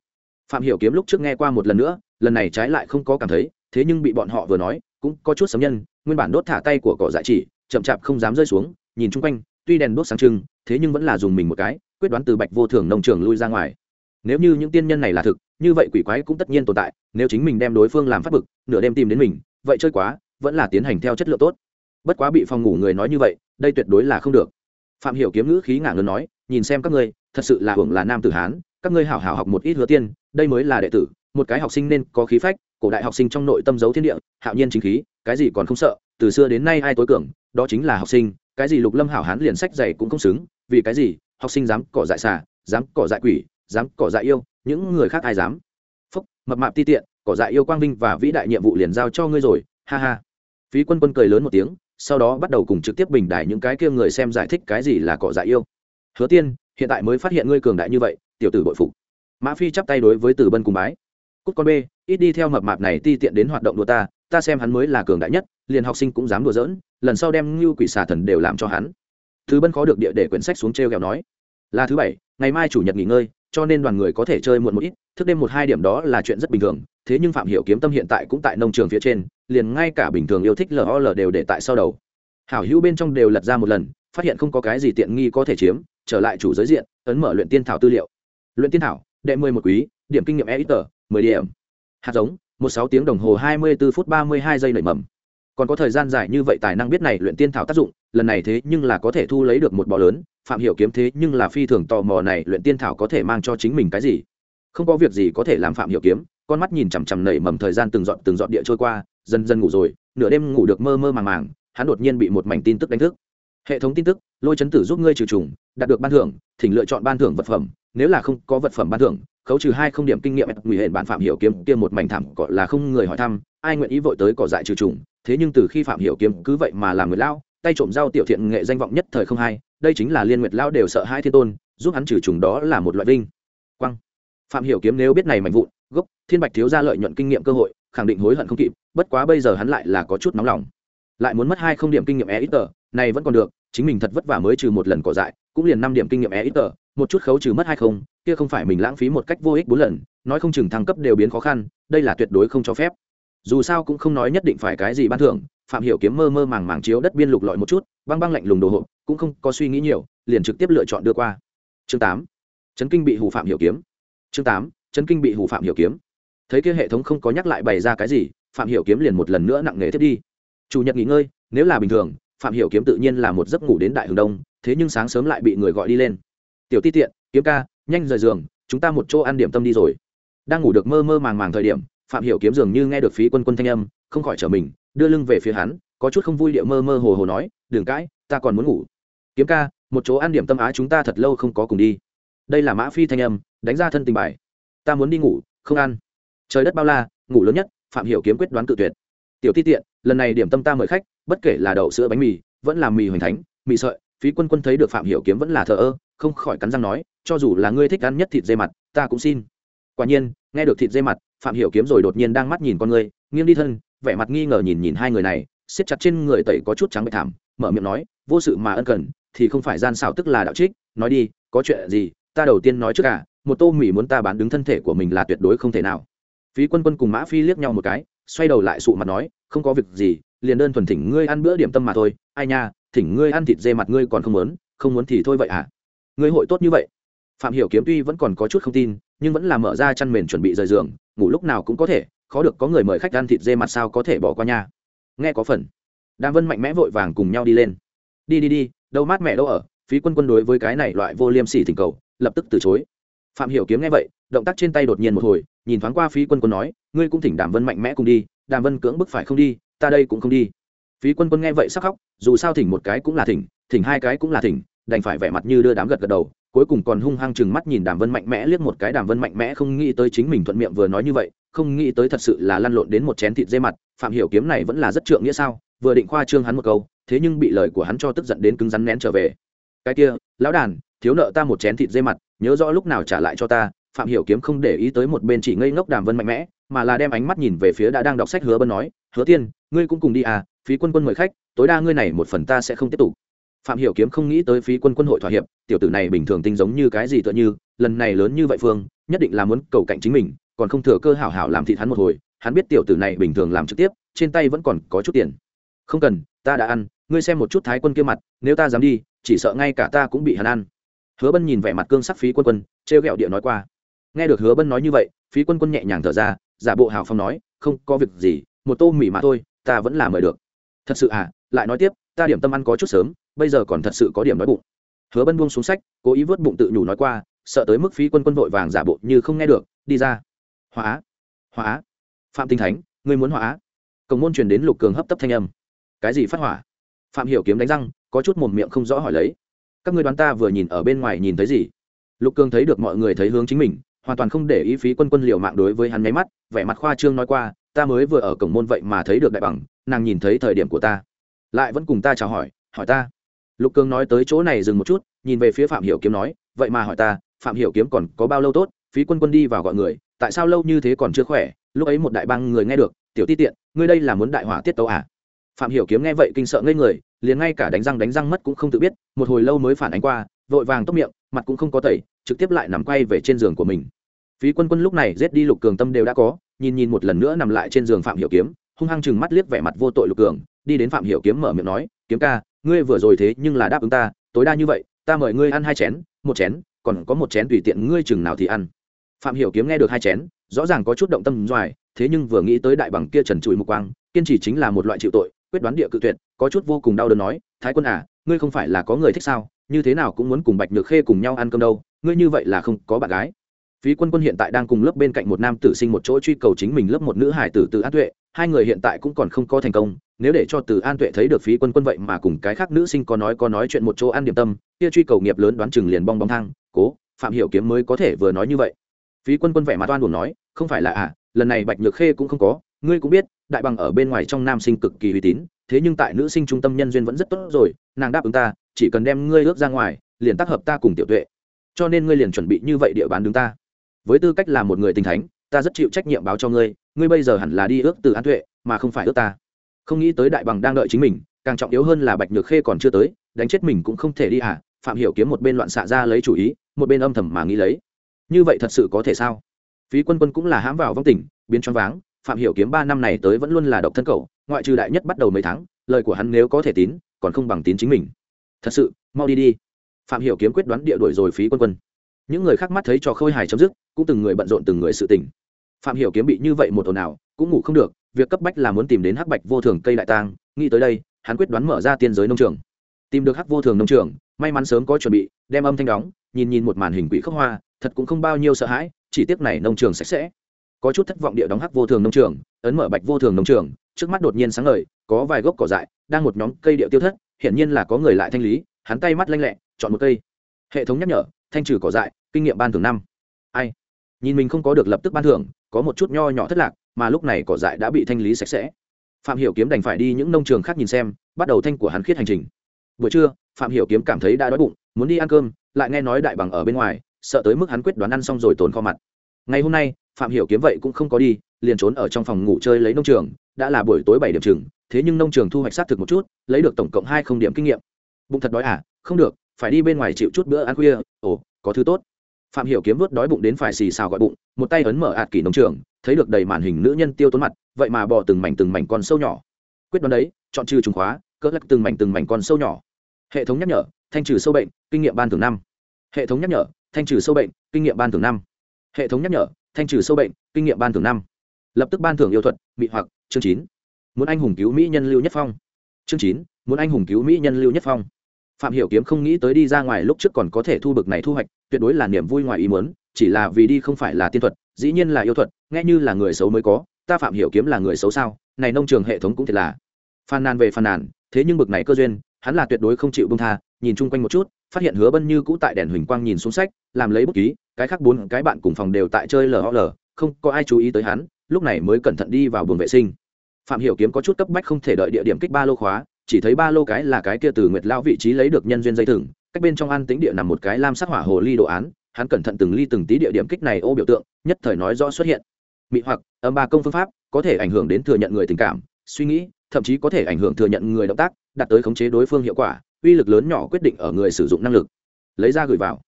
Phạm hiểu kiếm lúc trước nghe qua một lần nữa, lần này trái lại không có cảm thấy, thế nhưng bị bọn họ vừa nói, cũng có chút sấm nhân, nguyên bản đốt thả tay của cỏ dại chỉ, chậm chạp không dám rơi xuống, nhìn chung quanh, tuy đèn đốt sáng trưng, thế nhưng vẫn là dùng mình một cái, quyết đoán từ bạch vô thường nông trường lui ra ngoài nếu như những tiên nhân này là thực, như vậy quỷ quái cũng tất nhiên tồn tại, nếu chính mình đem đối phương làm phát bực, nửa đêm tìm đến mình, vậy chơi quá, vẫn là tiến hành theo chất lượng tốt. Bất quá bị phòng ngủ người nói như vậy, đây tuyệt đối là không được. Phạm hiểu kiếm ngữ khí ngả ngớn nói, nhìn xem các ngươi, thật sự là hưởng là nam tử hán, các ngươi hảo hảo học một ít hứa tiên, đây mới là đệ tử, một cái học sinh nên có khí phách, cổ đại học sinh trong nội tâm giấu thiên địa, hạo nhiên chính khí, cái gì còn không sợ, từ xưa đến nay ai tối cường, đó chính là học sinh, cái gì lục lâm hảo hán liền sách dày cũng không xứng, vì cái gì, học sinh dám cỏ dại xà, dám cỏ dại quỷ dám, cỏ dại yêu, những người khác ai dám? Phúc, mập mạp ti tiện, cỏ dại yêu quang vinh và vĩ đại nhiệm vụ liền giao cho ngươi rồi, ha ha. Phí quân quân cười lớn một tiếng, sau đó bắt đầu cùng trực tiếp bình đài những cái kia người xem giải thích cái gì là cỏ dại yêu. Hứa tiên, hiện tại mới phát hiện ngươi cường đại như vậy, tiểu tử bội phục. Mã phi chắp tay đối với tử bân cùng bái. Cút con b ít đi theo mập mạp này ti tiện đến hoạt động đùa ta ta xem hắn mới là cường đại nhất, liền học sinh cũng dám đùa giỡn, lần sau đem ngưu quỷ xà thần đều làm cho hắn. Thứ bân khó được địa để quyển sách xuống t r e o kẹo nói. Là thứ bảy, ngày mai chủ nhật nghỉ ngơi cho nên đoàn người có thể chơi muộn một ít, thức đêm một hai điểm đó là chuyện rất bình thường, thế nhưng phạm hiểu kiếm tâm hiện tại cũng tại nông trường phía trên, liền ngay cả bình thường yêu thích lol đều để tại sau đầu. Hảo hữu bên trong đều lật ra một lần, phát hiện không có cái gì tiện nghi có thể chiếm, trở lại chủ giới diện, ấn mở luyện tiên thảo tư liệu. Luyện tiên thảo, đệ mười một quý, điểm kinh nghiệm e ít tờ, mười điểm. Hạt giống, một sáu tiếng đồng hồ hai mươi bốn phút ba mươi hai giây nảy mầm. Còn có thời gian dài như vậy tài năng biết này luyện tiên thảo tác dụng lần này thế nhưng là có thể thu lấy được một bò lớn, phạm hiểu kiếm thế nhưng là phi thường tò mò này luyện tiên thảo có thể mang cho chính mình cái gì. Không có việc gì có thể làm phạm hiểu kiếm, con mắt nhìn chằm chằm nảy mầm thời gian từng dọn từng dọn địa trôi qua, dần dần ngủ rồi, nửa đêm ngủ được mơ mơ màng màng, hắn đột nhiên bị một mảnh tin tức đánh thức. Hệ thống tin tức, lôi chấn tử giúp ngươi trừ trùng, đạt được ban thưởng, thỉnh lựa chọn ban thưởng vật phẩm, nếu là không có vật phẩm ban thưởng, khấu trừ hai không điểm kinh nghiệm, nguy hiểm bạn phạm hiểu kiếm kia một mảnh thảm gọi là không người hỏi thăm, ai nguyện ý vội tới cỏ dại trừ trùng, thế nhưng từ khi phạm hiểu kiếm cứ vậy mà làm người lao tay trộm rau tiểu thiện nghệ danh vọng nhất thời không hai, đây chính là liên nguyệt lao đều sợ hai thiên tôn, giúp hắn trừ trùng đó là một loại vinh. Quang. Phạm hiểu kiếm nếu biết này mạnh vụn, gốc, thiên bạch thiếu ra lợi nhuận kinh nghiệm cơ hội, khẳng định hối hận không kịp, bất quá bây giờ hắn lại là có chút nóng lòng. Lại muốn mất hai không điểm kinh nghiệm e ít tờ này vẫn còn được, chính mình thật vất vả mới trừ một lần cỏ dại, cũng liền năm điểm kinh nghiệm e ít tờ một chút khấu trừ mất hai không, kia không phải mình lãng phí một cách vô ích bốn lần, nói không chừng thăng cấp đều biến khó khăn, đây là tuyệt đối không cho phép. Dù sao cũng không nói nhất định phải cái gì ban thưởng phạm hiểu kiếm mơ mơ màng màng chiếu đất biên lục lọi một chút, băng băng lạnh lùng đồ hộp, cũng không có suy nghĩ nhiều, liền trực tiếp lựa chọn đưa qua. Chương tám, chấn kinh bị hù phạm hiểu kiếm. Chương tám, chấn kinh bị hù phạm hiểu kiếm. Thấy kia hệ thống không có nhắc lại bày ra cái gì, phạm hiểu kiếm liền một lần nữa nặng nề thiết đi. Chủ nhật nghỉ ngơi, nếu là bình thường, phạm hiểu kiếm tự nhiên là một giấc ngủ đến đại hướng đông, thế nhưng sáng sớm lại bị người gọi đi lên. Tiểu ti tiện, kiếm ca, nhanh rời giường, chúng ta một chỗ ăn điểm tâm đi rồi. Đang ngủ được mơ mơ màng màng thời điểm, phạm hiểu kiếm dường như nghe được phí quân quân thanh âm, không khỏi trở mình đưa lưng về phía hắn, có chút không vui địa mơ mơ hồ hồ nói, đừng cãi, ta còn muốn ngủ. Kiếm ca, một chỗ ăn điểm tâm á chúng ta thật lâu không có cùng đi. Đây là mã phi thanh âm, đánh ra thân tình bài. Ta muốn đi ngủ, không ăn. Trời đất bao la, ngủ lớn nhất, phạm hiểu kiếm quyết đoán cự tuyệt. Tiểu ti tiện, lần này điểm tâm ta mời khách, bất kể là đậu sữa bánh mì, vẫn là mì hoành thánh, mì sợi, phí quân quân thấy được phạm hiểu kiếm vẫn là thờ ơ, không khỏi cắn răng nói, cho dù là ngươi thích ăn nhất thịt dê mặt, ta cũng xin. Quả nhiên, nghe được thịt dê mặt, phạm hiểu kiếm rồi đột nhiên đang mắt nhìn con ngươi nghiêng đi thân vẻ mặt nghi ngờ nhìn nhìn hai người này, siết chặt trên người tẩy có chút trắng bệ thảm, mở miệng nói, vô sự mà ân cần, thì không phải gian xảo tức là đạo trích, nói đi, có chuyện gì, ta đầu tiên nói trước cả một tô mì muốn ta bán đứng thân thể của mình là tuyệt đối không thể nào. Phí quân quân cùng mã phi liếc nhau một cái, xoay đầu lại sụ mặt nói, không có việc gì, liền đơn thuần thỉnh ngươi ăn bữa điểm tâm mà thôi, ai nha, thỉnh ngươi ăn thịt dê mặt ngươi còn không muốn không muốn thì thôi vậy à. Ngươi hội tốt như vậy. Phạm hiểu kiếm tuy vẫn còn có chút không tin, nhưng vẫn là mở ra chăn mền chuẩn bị rời giường, ngủ lúc nào cũng có thể khó được có người mời khách ăn thịt dê mặt sao có thể bỏ qua nha. Nghe có phần. Đàm vân mạnh mẽ vội vàng cùng nhau đi lên. Đi đi đi, đâu mát mẹ đâu ở, phí quân quân đối với cái này loại vô liêm sỉ thỉnh cầu, lập tức từ chối. Phạm hiểu kiếm nghe vậy, động tác trên tay đột nhiên một hồi, nhìn thoáng qua phí quân quân nói, ngươi cũng thỉnh đàm vân mạnh mẽ cùng đi, đàm vân cưỡng bức phải không đi, ta đây cũng không đi. Phí quân quân nghe vậy sắc khóc, dù sao thỉnh một cái cũng là thỉnh thỉnh hai cái cũng là thỉnh, đành phải vẻ mặt như đưa đám gật gật đầu, cuối cùng còn hung hăng chừng mắt nhìn đàm vân mạnh mẽ liếc một cái, đàm vân mạnh mẽ không nghĩ tới chính mình thuận miệng vừa nói như vậy không nghĩ tới thật sự là lăn lộn đến một chén thịt dê mặt, phạm hiểu kiếm này vẫn là rất trượng nghĩa sao? Vừa định khoa trương hắn một câu, thế nhưng bị lời của hắn cho tức giận đến cứng rắn nén trở về. Cái kia, lão đàn, thiếu nợ ta một chén thịt dê mặt, nhớ rõ lúc nào trả lại cho ta. Phạm hiểu kiếm không để ý tới một bên chỉ ngây ngốc đàm vân mạnh mẽ, mà là đem ánh mắt nhìn về phía đã đang đọc sách hứa bân nói, hứa tiên, ngươi cũng cùng đi à phí quân quân mời khách, tối đa ngươi này một phần ta sẽ không tiếp tục. Phạm hiểu kiếm không nghĩ tới phí quân quân hội thỏa hiệp, tiểu tử này bình thường tinh giống như cái gì tựa như, lần này lớn như vậy phương, nhất định là muốn cầu cạnh chính mình còn không thừa cơ hảo hảo làm thịt hắn một hồi, hắn biết tiểu tử này bình thường làm trực tiếp, trên tay vẫn còn có chút tiền. Không cần, ta đã ăn, ngươi xem một chút thái quân kia mặt, nếu ta dám đi, chỉ sợ ngay cả ta cũng bị hắn ăn. Hứa bân nhìn vẻ mặt cương sắc phí quân quân, trêu ghẹo địa nói qua. Nghe được hứa bân nói như vậy, phí quân quân nhẹ nhàng thở ra, giả bộ hào phong nói, không có việc gì, một tô mì mà thôi, ta vẫn là mời được. Thật sự à lại nói tiếp, ta điểm tâm ăn có chút sớm, bây giờ còn thật sự có điểm nói bụng. Hứa bân buông xuống sách, cố ý vớt bụng tự nhủ nói qua, sợ tới mức phí quân quân vội vàng giả bộ như không nghe được, đi ra hóa hóa phạm tinh thánh, ngươi muốn hóa cổng môn truyền đến lục cường hấp tấp thanh âm. Cái gì phát hỏa? Phạm hiểu kiếm đánh răng, có chút mồm miệng không rõ hỏi lấy. Các ngươi đoán ta vừa nhìn ở bên ngoài nhìn thấy gì? Lục cường thấy được mọi người thấy hướng chính mình, hoàn toàn không để ý phí quân quân liều mạng đối với hắn máy mắt, vẻ mặt khoa trương nói qua, ta mới vừa ở cổng môn vậy mà thấy được đại bằng, nàng nhìn thấy thời điểm của ta. Lại vẫn cùng ta chào hỏi hỏi ta. Lục cường nói tới chỗ này dừng một chút, nhìn về phía phạm hiểu kiếm nói, vậy mà hỏi ta, phạm hiểu kiếm còn có bao lâu tốt, phí quân quân đi vào gọi người tại sao lâu như thế còn chưa khỏe? Lúc ấy một đại bang người nghe được, tiểu ti tiện, ngươi đây là muốn đại hỏa tiết tấu à? Phạm hiểu kiếm nghe vậy kinh sợ ngây người, liền ngay cả đánh răng đánh răng mất cũng không tự biết, một hồi lâu mới phản ánh qua, vội vàng tốc miệng, mặt cũng không có tẩy, trực tiếp lại nằm quay về trên giường của mình. Phí quân quân lúc này giết đi lục cường tâm đều đã có, nhìn nhìn một lần nữa nằm lại trên giường phạm hiểu kiếm, hung hăng chừng mắt liếc vẻ mặt vô tội lục cường, đi đến phạm hiểu kiếm mở miệng nói, kiếm ca, ngươi vừa rồi thế nhưng là đáp ứng ta, tối đa như vậy, ta mời ngươi ăn hai chén, một chén, còn có một chén tùy tiện ngươi chừng nào thì ăn phạm hiểu kiếm nghe được hai chén, rõ ràng có chút động tâm doài, thế nhưng vừa nghĩ tới đại bằng kia trần trụi mục quang, kiên trì chính là một loại chịu tội, quyết đoán địa cự tuyệt, có chút vô cùng đau đớn nói, thái quân à ngươi không phải là có người thích sao? Như thế nào cũng muốn cùng bạch nhược khê cùng nhau ăn cơm đâu, ngươi như vậy là không có bạn gái. Phí quân quân hiện tại đang cùng lớp bên cạnh một nam tử sinh một chỗ truy cầu chính mình lớp một nữ hải tử từ an tuệ, hai người hiện tại cũng còn không có thành công, nếu để cho từ an tuệ thấy được phí quân quân vậy mà cùng cái khác nữ sinh có nói có nói chuyện một chỗ ăn điểm tâm, kia truy cầu nghiệp lớn đoán chừng liền bong bóng thang, cố, phạm hiểu kiếm mới có thể vừa nói như vậy phí quân quân vẻ mặt toan buồn nói, không phải là à lần này bạch nhược khê cũng không có, ngươi cũng biết, đại bằng ở bên ngoài trong nam sinh cực kỳ uy tín, thế nhưng tại nữ sinh trung tâm nhân duyên vẫn rất tốt rồi, nàng đáp ứng ta, chỉ cần đem ngươi ước ra ngoài, liền tác hợp ta cùng tiểu tuệ. Cho nên ngươi liền chuẩn bị như vậy địa bán đứng ta. Với tư cách là một người tình thánh, ta rất chịu trách nhiệm báo cho ngươi ngươi bây giờ hẳn là đi ước từ an tuệ, mà không phải ước ta. Không nghĩ tới đại bằng đang đợi chính mình, càng trọng yếu hơn là bạch nhược khê còn chưa tới, đánh chết mình cũng không thể đi à phạm hiểu kiếm một bên loạn xạ ra lấy chủ ý, một bên âm thầm mà nghĩ lấy như vậy thật sự có thể sao? Phí quân quân cũng là hãm vào vong tình, biến choáng váng. Phạm hiểu kiếm ba năm này tới vẫn luôn là độc thân cậu, ngoại trừ đại nhất bắt đầu mấy tháng, lời của hắn nếu có thể tín, còn không bằng tín chính mình. Thật sự, mau đi đi. Phạm hiểu kiếm quyết đoán địa đuổi rồi phí quân quân. Những người khác mắt thấy trò khôi hài chấm dứt, cũng từng người bận rộn từng người sự tình. Phạm hiểu kiếm bị như vậy một ồn nào cũng ngủ không được, việc cấp bách là muốn tìm đến hắc bạch vô thường cây đại tang, nghĩ tới đây, hắn quyết đoán mở ra tiên giới nông trường. Tìm được hắc vô thường nông trường, may mắn sớm có chuẩn bị, đem âm thanh đóng, nhìn nhìn một màn hình quỷ khốc hoa thật cũng không bao nhiêu sợ hãi, chỉ tiếc này nông trường sạch sẽ. Có chút thất vọng địa đóng hắc vô thường nông trường, ấn mở bạch vô thường nông trường, trước mắt đột nhiên sáng ngời, có vài gốc cỏ dại, đang một nhóm cây điệu tiêu thất, hiển nhiên là có người lại thanh lý, hắn tay mắt lanh lẹ, chọn một cây. Hệ thống nhắc nhở, thanh trừ cỏ dại, kinh nghiệm ban thường năm. Ai? Nhìn mình không có được lập tức ban thưởng, có một chút nho nhỏ thất lạc, mà lúc này cỏ dại đã bị thanh lý sạch sẽ. Phạm hiểu kiếm đành phải đi những nông trường khác nhìn xem, bắt đầu thanh của hắn khiết hành trình. Buổi trưa, phạm hiểu kiếm cảm thấy đã đói bụng, muốn đi ăn cơm, lại nghe nói đại bằng ở bên ngoài sợ tới mức hắn quyết đoán ăn xong rồi tổn kho mặt. Ngày hôm nay, phạm hiểu kiếm vậy cũng không có đi, liền trốn ở trong phòng ngủ chơi lấy nông trường, đã là buổi tối bảy điểm chừng, thế nhưng nông trường thu hoạch sát thực một chút, lấy được tổng cộng hai không điểm kinh nghiệm. Bụng thật đói à? Không được, phải đi bên ngoài chịu chút bữa ăn khuya. Ồ, có thứ tốt. Phạm hiểu kiếm vớt đói bụng đến phải xì xào gọi bụng, một tay ấn mở ạt kỷ nông trường, thấy được đầy màn hình nữ nhân tiêu tốn mặt, vậy mà bò từng mảnh từng mảnh con sâu nhỏ. Quyết đoán đấy, chọn trừ trùng khóa, cỡ lắc từng mảnh từng mảnh con sâu nhỏ. Hệ thống nhắc nhở, thanh trừ sâu bệnh, kinh nghiệm ban thường năm. Hệ thống nhắc nhở thanh trừ sâu bệnh, kinh nghiệm ban thường năm. Hệ thống nhắc nhở, thanh trừ sâu bệnh, kinh nghiệm ban thường năm. Lập tức ban thưởng yêu thuật, mị hoặc, chương chín. Muốn anh hùng cứu mỹ nhân lưu nhất phong. Chương chín, muốn anh hùng cứu mỹ nhân lưu nhất phong. Phạm hiểu kiếm không nghĩ tới đi ra ngoài lúc trước còn có thể thu bực này thu hoạch, tuyệt đối là niềm vui ngoài ý muốn, chỉ là vì đi không phải là tiên thuật, dĩ nhiên là yêu thuật, nghe như là người xấu mới có, ta phạm hiểu kiếm là người xấu sao, này nông trường hệ thống cũng thiệt là. Phàn nàn về phàn nàn, thế nhưng bực này cơ duyên, hắn là tuyệt đối không chịu buông tha nhìn chung quanh một chút, phát hiện hứa bân như cũ tại đèn huỳnh quang nhìn xuống sách, làm lấy bút ký, cái khác bốn cái bạn cùng phòng đều tại chơi lờ lờ, không có ai chú ý tới hắn, lúc này mới cẩn thận đi vào buồng vệ sinh. Phạm hiểu kiếm có chút cấp bách không thể đợi địa điểm kích ba lô khóa, chỉ thấy ba lô cái là cái kia từ nguyệt lao vị trí lấy được nhân duyên dây thừng, cách bên trong an tính địa nằm một cái lam sắc hỏa hồ ly đồ án, hắn cẩn thận từng ly từng tí địa điểm kích này ô biểu tượng, nhất thời nói rõ xuất hiện. Mị hoặc, âm ba công phương pháp, có thể ảnh hưởng đến thừa nhận người tình cảm, suy nghĩ, thậm chí có thể ảnh hưởng thừa nhận người động tác, đạt tới khống chế đối phương hiệu quả uy lực lớn nhỏ quyết định ở người sử dụng năng lực. Lấy ra gửi vào.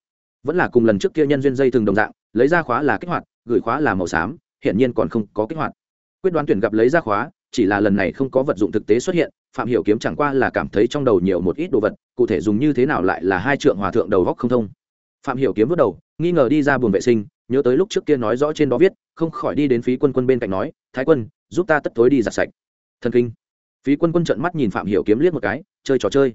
Vẫn là cùng lần trước kia nhân duyên dây thường đồng dạng, lấy ra khóa là kích hoạt, gửi khóa là màu xám hiện nhiên còn không có kích hoạt. Quyết đoán tuyển gặp lấy ra khóa, chỉ là lần này không có vật dụng thực tế xuất hiện, phạm hiểu kiếm chẳng qua là cảm thấy trong đầu nhiều một ít đồ vật, cụ thể dùng như thế nào lại là hai trượng hòa thượng đầu góc không thông. Phạm hiểu kiếm vút đầu, nghi ngờ đi ra buồng vệ sinh, nhớ tới lúc trước kia nói rõ trên đó viết, không khỏi đi đến phí quân quân bên cạnh nói, thái quân, giúp ta tất tối đi giặt sạch. Thần kinh. Phí quân quân trợn mắt nhìn phạm hiểu kiếm liếc một cái, chơi trò chơi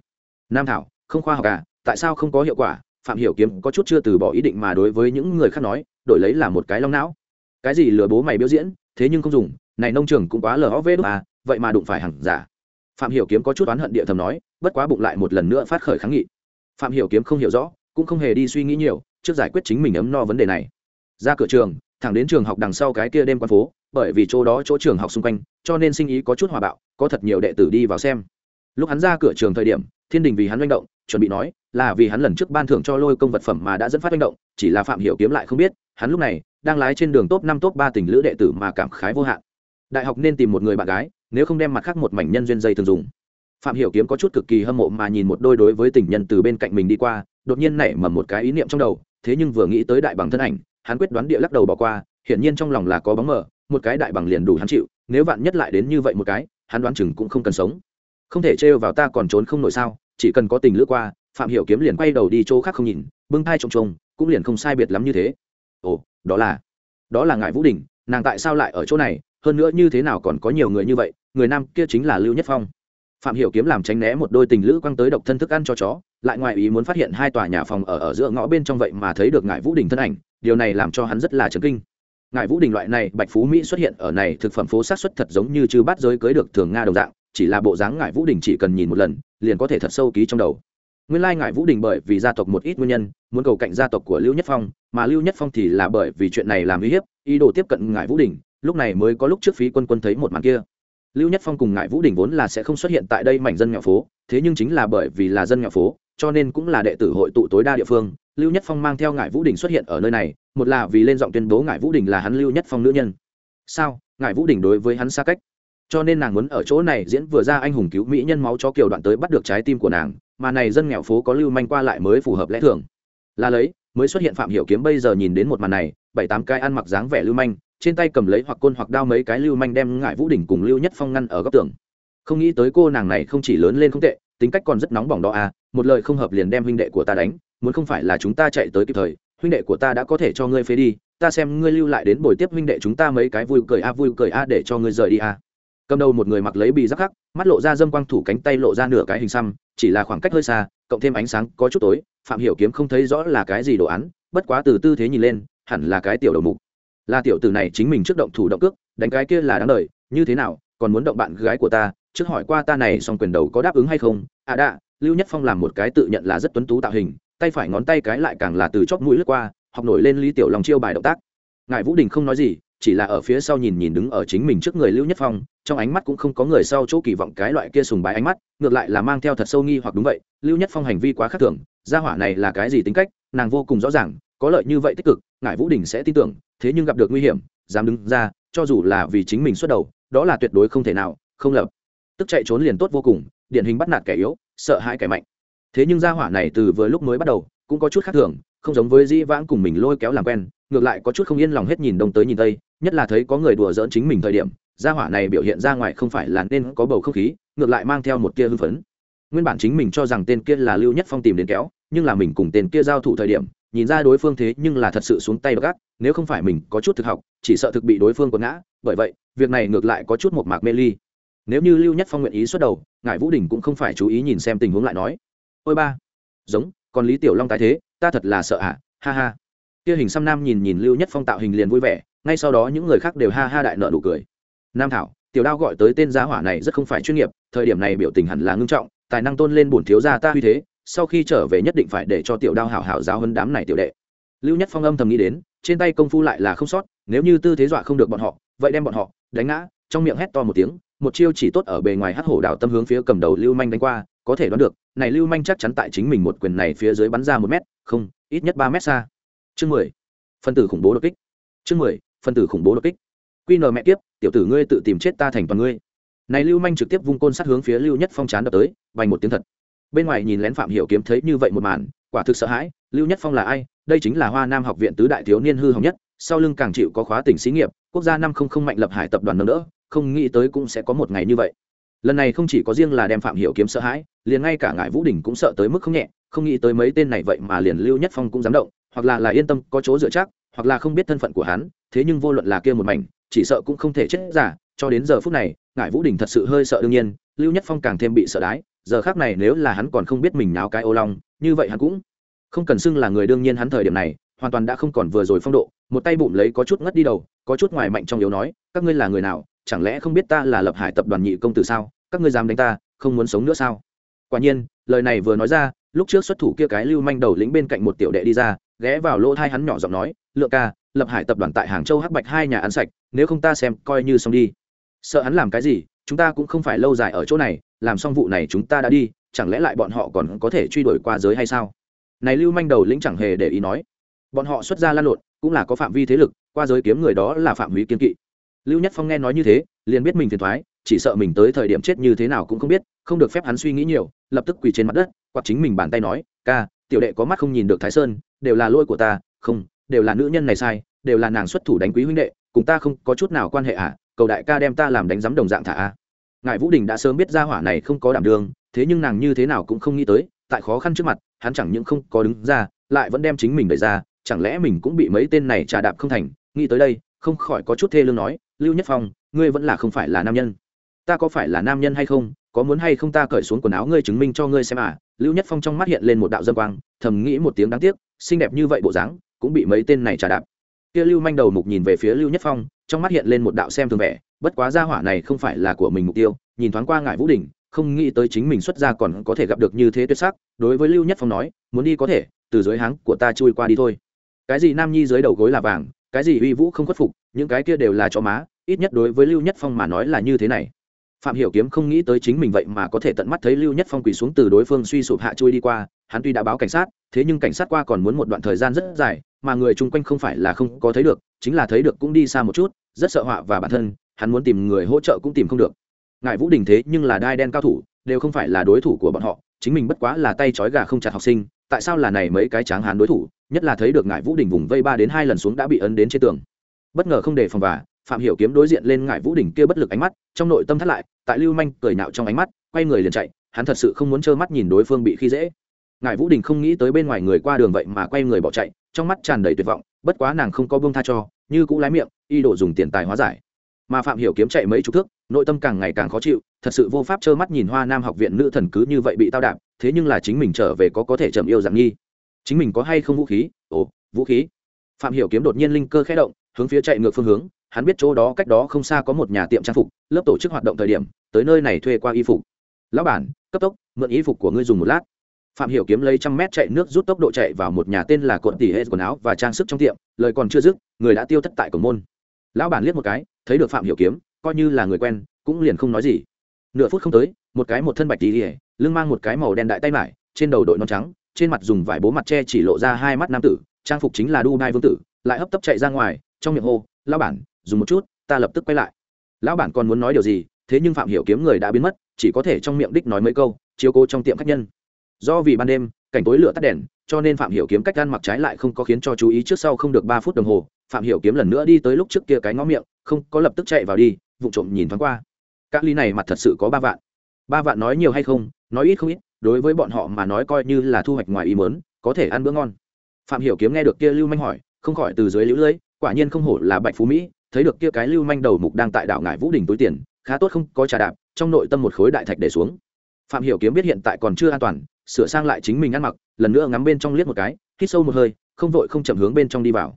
nam thảo, không khoa học à tại sao không có hiệu quả? Phạm hiểu kiếm có chút chưa từ bỏ ý định mà đối với những người khác nói, đổi lấy là một cái long não. Cái gì lừa bố mày biểu diễn, thế nhưng không dùng, này nông trường cũng quá lờ vê à vậy mà đụng phải hàng giả. Phạm hiểu kiếm có chút oán hận địa thầm nói, bất quá bụng lại một lần nữa phát khởi kháng nghị. Phạm hiểu kiếm không hiểu rõ, cũng không hề đi suy nghĩ nhiều, trước giải quyết chính mình ấm no vấn đề này. Ra cửa trường, thẳng đến trường học đằng sau cái kia đêm quan phố, bởi vì chỗ đó chỗ trường học xung quanh, cho nên sinh ý có chút hòa bạo, có thật nhiều đệ tử đi vào xem. Lúc hắn ra cửa trường thời điểm thiên đình vì hắn manh động, chuẩn bị nói là vì hắn lần trước ban thưởng cho lôi công vật phẩm mà đã dẫn phát manh động, chỉ là phạm hiểu kiếm lại không biết, hắn lúc này đang lái trên đường top năm, top ba tình lữ đệ tử mà cảm khái vô hạn. Đại học nên tìm một người bạn gái, nếu không đem mặt khác một mảnh nhân duyên dây thường dùng. Phạm hiểu kiếm có chút cực kỳ hâm mộ mà nhìn một đôi đối với tình nhân từ bên cạnh mình đi qua, đột nhiên nảy mầm một cái ý niệm trong đầu, thế nhưng vừa nghĩ tới đại bằng thân ảnh, hắn quyết đoán địa lắc đầu bỏ qua, hiển nhiên trong lòng là có bóng mờ, một cái đại bằng liền đủ hắn chịu, nếu vạn nhất lại đến như vậy một cái, hắn đoán chừng cũng không cần sống không thể trêu vào ta còn trốn không nổi sao, chỉ cần có tình lướt qua, phạm hiểu kiếm liền quay đầu đi chỗ khác không nhìn, bưng thai trông trông cũng liền không sai biệt lắm như thế. Ồ, đó là đó là ngài vũ đình, nàng tại sao lại ở chỗ này, hơn nữa như thế nào còn có nhiều người như vậy, người nam kia chính là lưu nhất phong. Phạm hiểu kiếm làm tránh né một đôi tình lữ quăng tới độc thân thức ăn cho chó, lại ngoài ý muốn phát hiện hai tòa nhà phòng ở ở giữa ngõ bên trong vậy mà thấy được ngài vũ đình thân ảnh, điều này làm cho hắn rất là chấn kinh. Ngài vũ đình loại này bạch phú mỹ xuất hiện ở này thực phẩm phố sát xuất thật giống như chư bát giới cưới được thường nga đồng dạng chỉ là bộ dáng ngải vũ đình chỉ cần nhìn một lần, liền có thể thật sâu ký trong đầu. Nguyên lai ngải vũ đình bởi vì gia tộc một ít nguyên nhân, muốn cầu cạnh gia tộc của lưu nhất phong, mà lưu nhất phong thì là bởi vì chuyện này làm uy hiếp, ý đồ tiếp cận ngải vũ đình, lúc này mới có lúc trước phí quân quân thấy một màn kia. Lưu nhất phong cùng ngải vũ đình vốn là sẽ không xuất hiện tại đây mảnh dân nghèo phố, thế nhưng chính là bởi vì là dân nghèo phố, cho nên cũng là đệ tử hội tụ tối đa địa phương, lưu nhất phong mang theo ngải vũ đình xuất hiện ở nơi này, một là vì lên giọng tuyên bố ngải vũ đình là hắn lưu nhất phong nữ nhân. Sao? Ngải vũ đình đối với hắn xa cách cho nên nàng muốn ở chỗ này diễn vừa ra anh hùng cứu mỹ nhân máu cho kiều đoạn tới bắt được trái tim của nàng, mà này dân nghèo phố có lưu manh qua lại mới phù hợp lẽ thường. Là lấy, mới xuất hiện phạm hiểu kiếm bây giờ nhìn đến một màn này, bảy tám cái ăn mặc dáng vẻ lưu manh, trên tay cầm lấy hoặc côn hoặc đao mấy cái lưu manh đem ngải vũ đỉnh cùng lưu nhất phong ngăn ở góc tường. Không nghĩ tới cô nàng này không chỉ lớn lên không tệ, tính cách còn rất nóng bỏng đó à một lời không hợp liền đem huynh đệ của ta đánh, muốn không phải là chúng ta chạy tới kịp thời, huynh đệ của ta đã có thể cho ngươi phế đi, ta xem ngươi lưu lại đến buổi tiếp huynh đệ chúng ta mấy cái vui cười a, vui cười a để cho ngươi rời đi a cầm đầu một người mặc lấy bì giáp khắc mắt lộ ra dâm quang thủ cánh tay lộ ra nửa cái hình xăm, chỉ là khoảng cách hơi xa, cộng thêm ánh sáng có chút tối, phạm hiểu kiếm không thấy rõ là cái gì đồ án, bất quá từ tư thế nhìn lên, hẳn là cái tiểu đầu mục. Là tiểu tử này chính mình trước động thủ động cước, đánh cái kia là đáng đời, như thế nào, còn muốn động bạn gái của ta, trước hỏi qua ta này xong quyền đầu có đáp ứng hay không? À đã lưu nhất phong làm một cái tự nhận là rất tuấn tú tạo hình, tay phải ngón tay cái lại càng là từ chóp mũi lướt qua, học nổi lên lý tiểu lòng chiêu bài động tác. Ngài vũ đình không nói gì chỉ là ở phía sau nhìn nhìn đứng ở chính mình trước người lưu nhất phong, trong ánh mắt cũng không có người sau chỗ kỳ vọng cái loại kia sùng bái ánh mắt, ngược lại là mang theo thật sâu nghi hoặc đúng vậy, lưu nhất phong hành vi quá khác thường, gia hỏa này là cái gì tính cách, nàng vô cùng rõ ràng, có lợi như vậy tích cực ngải vũ đình sẽ tin tưởng, thế nhưng gặp được nguy hiểm, dám đứng ra, cho dù là vì chính mình xuất đầu, đó là tuyệt đối không thể nào, không lập. Tức chạy trốn liền tốt vô cùng, điển hình bắt nạt kẻ yếu, sợ hãi kẻ mạnh. Thế nhưng gia hỏa này từ vừa lúc mới bắt đầu, cũng có chút khác thường, không giống với dĩ vãng cùng mình lôi kéo làm quen, ngược lại có chút không yên lòng hết nhìn đông tới nhìn tây nhất là thấy có người đùa giỡn chính mình thời điểm gia hỏa này biểu hiện ra ngoài không phải là nên có bầu không khí ngược lại mang theo một tia hưng phấn. Nguyên bản chính mình cho rằng tên kia là lưu nhất phong tìm đến kéo nhưng là mình cùng tên kia giao thủ thời điểm nhìn ra đối phương thế nhưng là thật sự xuống tay gắt nếu không phải mình có chút thực học chỉ sợ thực bị đối phương quật ngã bởi vậy việc này ngược lại có chút một mạc mê ly. Nếu như lưu nhất phong nguyện ý xuất đầu ngài vũ đình cũng không phải chú ý nhìn xem tình huống lại nói ôi ba giống còn lý tiểu long tái thế ta thật là sợ ạ à, ha ha. Kia hình xăm nam nhìn nhìn lưu nhất phong tạo hình liền vui vẻ ngay sau đó những người khác đều ha ha đại nợ nụ cười. Nam thảo, tiểu đao gọi tới tên gia hỏa này rất không phải chuyên nghiệp, thời điểm này biểu tình hẳn là ngưng trọng, tài năng tôn lên bổn thiếu gia ta uy thế, sau khi trở về nhất định phải để cho tiểu đao hảo hảo giáo hơn đám này tiểu đệ. Lưu nhất phong âm thầm nghĩ đến, trên tay công phu lại là không sót, nếu như tư thế dọa không được bọn họ, vậy đem bọn họ đánh ngã, trong miệng hét to một tiếng, một chiêu chỉ tốt ở bề ngoài hắc hổ đảo tâm hướng phía cầm đầu lưu manh đánh qua, có thể đoán được, này lưu manh chắc chắn tại chính mình một quyền này phía dưới bắn ra một mét, không, ít nhất ba mét xa. Chương mười, phân tử khủng bố đột kích. Chương mười phân tử khủng bố đột kích. Quy nờ mẹ tiếp tiểu tử ngươi tự tìm chết ta thành toàn ngươi. Này lưu manh trực tiếp vung côn sát hướng phía lưu nhất phong chán đập tới vành một tiếng thật. Bên ngoài nhìn lén phạm hiểu kiếm thấy như vậy một màn, quả thực sợ hãi, lưu nhất phong là ai? Đây chính là hoa nam học viện tứ đại thiếu niên hư hỏng nhất, sau lưng càng chịu có khóa tỉnh xí nghiệp, quốc gia năm không không mạnh lập hải tập đoàn nâng đỡ, không nghĩ tới cũng sẽ có một ngày như vậy. Lần này không chỉ có riêng là đem phạm hiểu kiếm sợ hãi, liền ngay cả ngải vũ đình cũng sợ tới mức không nhẹ, không nghĩ tới mấy tên này vậy mà liền lưu nhất phong cũng dám động, hoặc là là yên tâm có chỗ dựa chắc hoặc là không biết thân phận của hắn, thế nhưng vô luận là kia một mảnh, chỉ sợ cũng không thể chết giả, cho đến giờ phút này, ngải vũ đình thật sự hơi sợ đương nhiên, lưu nhất phong càng thêm bị sợ đái, giờ khác này nếu là hắn còn không biết mình náo cái ô long, như vậy hắn cũng không cần xưng là người đương nhiên hắn thời điểm này, hoàn toàn đã không còn vừa rồi phong độ, một tay bụng lấy có chút ngất đi đầu, có chút ngoài mạnh trong yếu nói, các ngươi là người nào, chẳng lẽ không biết ta là lập hải tập đoàn nhị công tử sao, các ngươi dám đánh ta, không muốn sống nữa sao? Quả nhiên, lời này vừa nói ra, lúc trước xuất thủ kia cái lưu manh đầu lĩnh bên cạnh một tiểu đệ đi ra, ghé vào lỗ thai hắn nhỏ giọng nói lượng ca, lập hải tập đoàn tại hàng châu hắc bạch hai nhà ăn sạch, nếu không ta xem coi như xong đi. Sợ hắn làm cái gì, chúng ta cũng không phải lâu dài ở chỗ này, làm xong vụ này chúng ta đã đi, chẳng lẽ lại bọn họ còn có thể truy đuổi qua giới hay sao? Này lưu manh đầu lĩnh chẳng hề để ý nói. Bọn họ xuất ra lan lộn, cũng là có phạm vi thế lực, qua giới kiếm người đó là phạm vi kiên kỵ. Lưu nhất phong nghe nói như thế, liền biết mình phiền thoái chỉ sợ mình tới thời điểm chết như thế nào cũng không biết, không được phép hắn suy nghĩ nhiều, lập tức quỳ trên mặt đất, quạt chính mình bàn tay nói, ca, tiểu đệ có mắt không nhìn được thái sơn, đều là lỗi của ta, không đều là nữ nhân này sai, đều là nàng xuất thủ đánh quý huynh đệ, cùng ta không có chút nào quan hệ à cầu đại ca đem ta làm đánh giám đồng dạng thả a ngài vũ đình đã sớm biết ra hỏa này không có đảm đường, thế nhưng nàng như thế nào cũng không nghĩ tới, tại khó khăn trước mặt, hắn chẳng những không có đứng ra, lại vẫn đem chính mình đẩy ra, chẳng lẽ mình cũng bị mấy tên này trà đạp không thành? Nghĩ tới đây, không khỏi có chút thê lương nói, lưu nhất phong, ngươi vẫn là không phải là nam nhân. Ta có phải là nam nhân hay không? Có muốn hay không ta cởi xuống quần áo ngươi chứng minh cho ngươi xem à? Lưu nhất phong trong mắt hiện lên một đạo dâm quang, thầm nghĩ một tiếng đáng tiếc, xinh đẹp như vậy bộ dáng cũng bị mấy tên này trà đạp. Kia lưu manh đầu mục nhìn về phía lưu nhất phong, trong mắt hiện lên một đạo xem thường vẻ, bất quá gia hỏa này không phải là của mình mục tiêu, nhìn thoáng qua ngải vũ đình, không nghĩ tới chính mình xuất ra còn có thể gặp được như thế tuyệt sắc, đối với lưu nhất phong nói, muốn đi có thể, từ dưới háng của ta chui qua đi thôi. Cái gì nam nhi dưới đầu gối là vàng, cái gì uy vũ không khuất phục, những cái kia đều là cho má, ít nhất đối với lưu nhất phong mà nói là như thế này. Phạm hiểu kiếm không nghĩ tới chính mình vậy mà có thể tận mắt thấy lưu nhất phong quỳ xuống từ đối phương suy sụp hạ chui đi qua, hắn tuy đã báo cảnh sát, thế nhưng cảnh sát qua còn muốn một đoạn thời gian rất dài mà người chung quanh không phải là không có thấy được, chính là thấy được cũng đi xa một chút, rất sợ họa và bản thân, hắn muốn tìm người hỗ trợ cũng tìm không được. Ngài vũ đình thế nhưng là đai đen cao thủ, đều không phải là đối thủ của bọn họ, chính mình bất quá là tay trói gà không chặt học sinh, tại sao là này mấy cái tráng hán đối thủ, nhất là thấy được ngài vũ đình vùng vây ba đến hai lần xuống đã bị ấn đến trên tường. Bất ngờ không đề phòng và, phạm hiểu kiếm đối diện lên ngài vũ đình kia bất lực ánh mắt, trong nội tâm thắt lại, tại lưu manh cười nạo trong ánh mắt, quay người liền chạy, hắn thật sự không muốn trơ mắt nhìn đối phương bị khi dễ ngài vũ đình không nghĩ tới bên ngoài người qua đường vậy mà quay người bỏ chạy, trong mắt tràn đầy tuyệt vọng, bất quá nàng không có bông tha cho, như cũ lái miệng y đổ dùng tiền tài hóa giải. Mà phạm hiểu kiếm chạy mấy chục thước, nội tâm càng ngày càng khó chịu, thật sự vô pháp trơ mắt nhìn hoa nam học viện nữ thần cứ như vậy bị tao đạp, thế nhưng là chính mình trở về có có thể chậm yêu dạng nghi. Chính mình có hay không vũ khí? Ồ, vũ khí. Phạm hiểu kiếm đột nhiên linh cơ khẽ động, hướng phía chạy ngược phương hướng, hắn biết chỗ đó cách đó không xa có một nhà tiệm trang phục, lớp tổ chức hoạt động thời điểm, tới nơi này thuê qua y phục. Lão bản, cấp tốc, mượn y phục của ngươi dùng một lát phạm hiểu kiếm lấy trăm mét chạy nước rút tốc độ chạy vào một nhà tên là cột tỉ hệ quần áo và trang sức trong tiệm, lời còn chưa dứt, người đã tiêu thất tại cổng môn. Lão bản liếc một cái, thấy được phạm hiểu kiếm, coi như là người quen, cũng liền không nói gì. Nửa phút không tới, một cái một thân bạch tỉ lưng mang một cái màu đen đại tay mải, trên đầu đội nón trắng, trên mặt dùng vải bố mặt che chỉ lộ ra hai mắt nam tử, trang phục chính là đu đai vương tử, lại hấp tấp chạy ra ngoài, trong miệng hô, lão bản, dùng một chút, ta lập tức quay lại. Lão bản còn muốn nói điều gì, thế nhưng phạm hiểu kiếm người đã biến mất, chỉ có thể trong miệng đích nói mấy câu, chiếu cố trong tiệm khách nhân do vì ban đêm, cảnh tối lửa tắt đèn, cho nên phạm hiểu kiếm cách ăn mặc trái lại không có khiến cho chú ý trước sau không được ba phút đồng hồ. Phạm hiểu kiếm lần nữa đi tới lúc trước kia cái ngõ miệng, không, có lập tức chạy vào đi vụ trộm nhìn thoáng qua. Các ly này mặt thật sự có ba vạn. Ba vạn nói nhiều hay không, nói ít không ít, đối với bọn họ mà nói coi như là thu hoạch ngoài ý mớn có thể ăn bữa ngon. Phạm hiểu kiếm nghe được kia lưu manh hỏi, không khỏi từ dưới lưỡi lưỡi, quả nhiên không hổ là bạch phú mỹ, thấy được kia cái lưu manh đầu mục đang tại đảo ngải vũ đỉnh túi tiền, khá tốt không, có trà đạp, trong nội tâm một khối đại thạch để xuống. Phạm hiểu kiếm biết hiện tại còn chưa an toàn sửa sang lại chính mình ăn mặc, lần nữa ngắm bên trong liếc một cái, hít sâu một hơi, không vội không chậm hướng bên trong đi vào.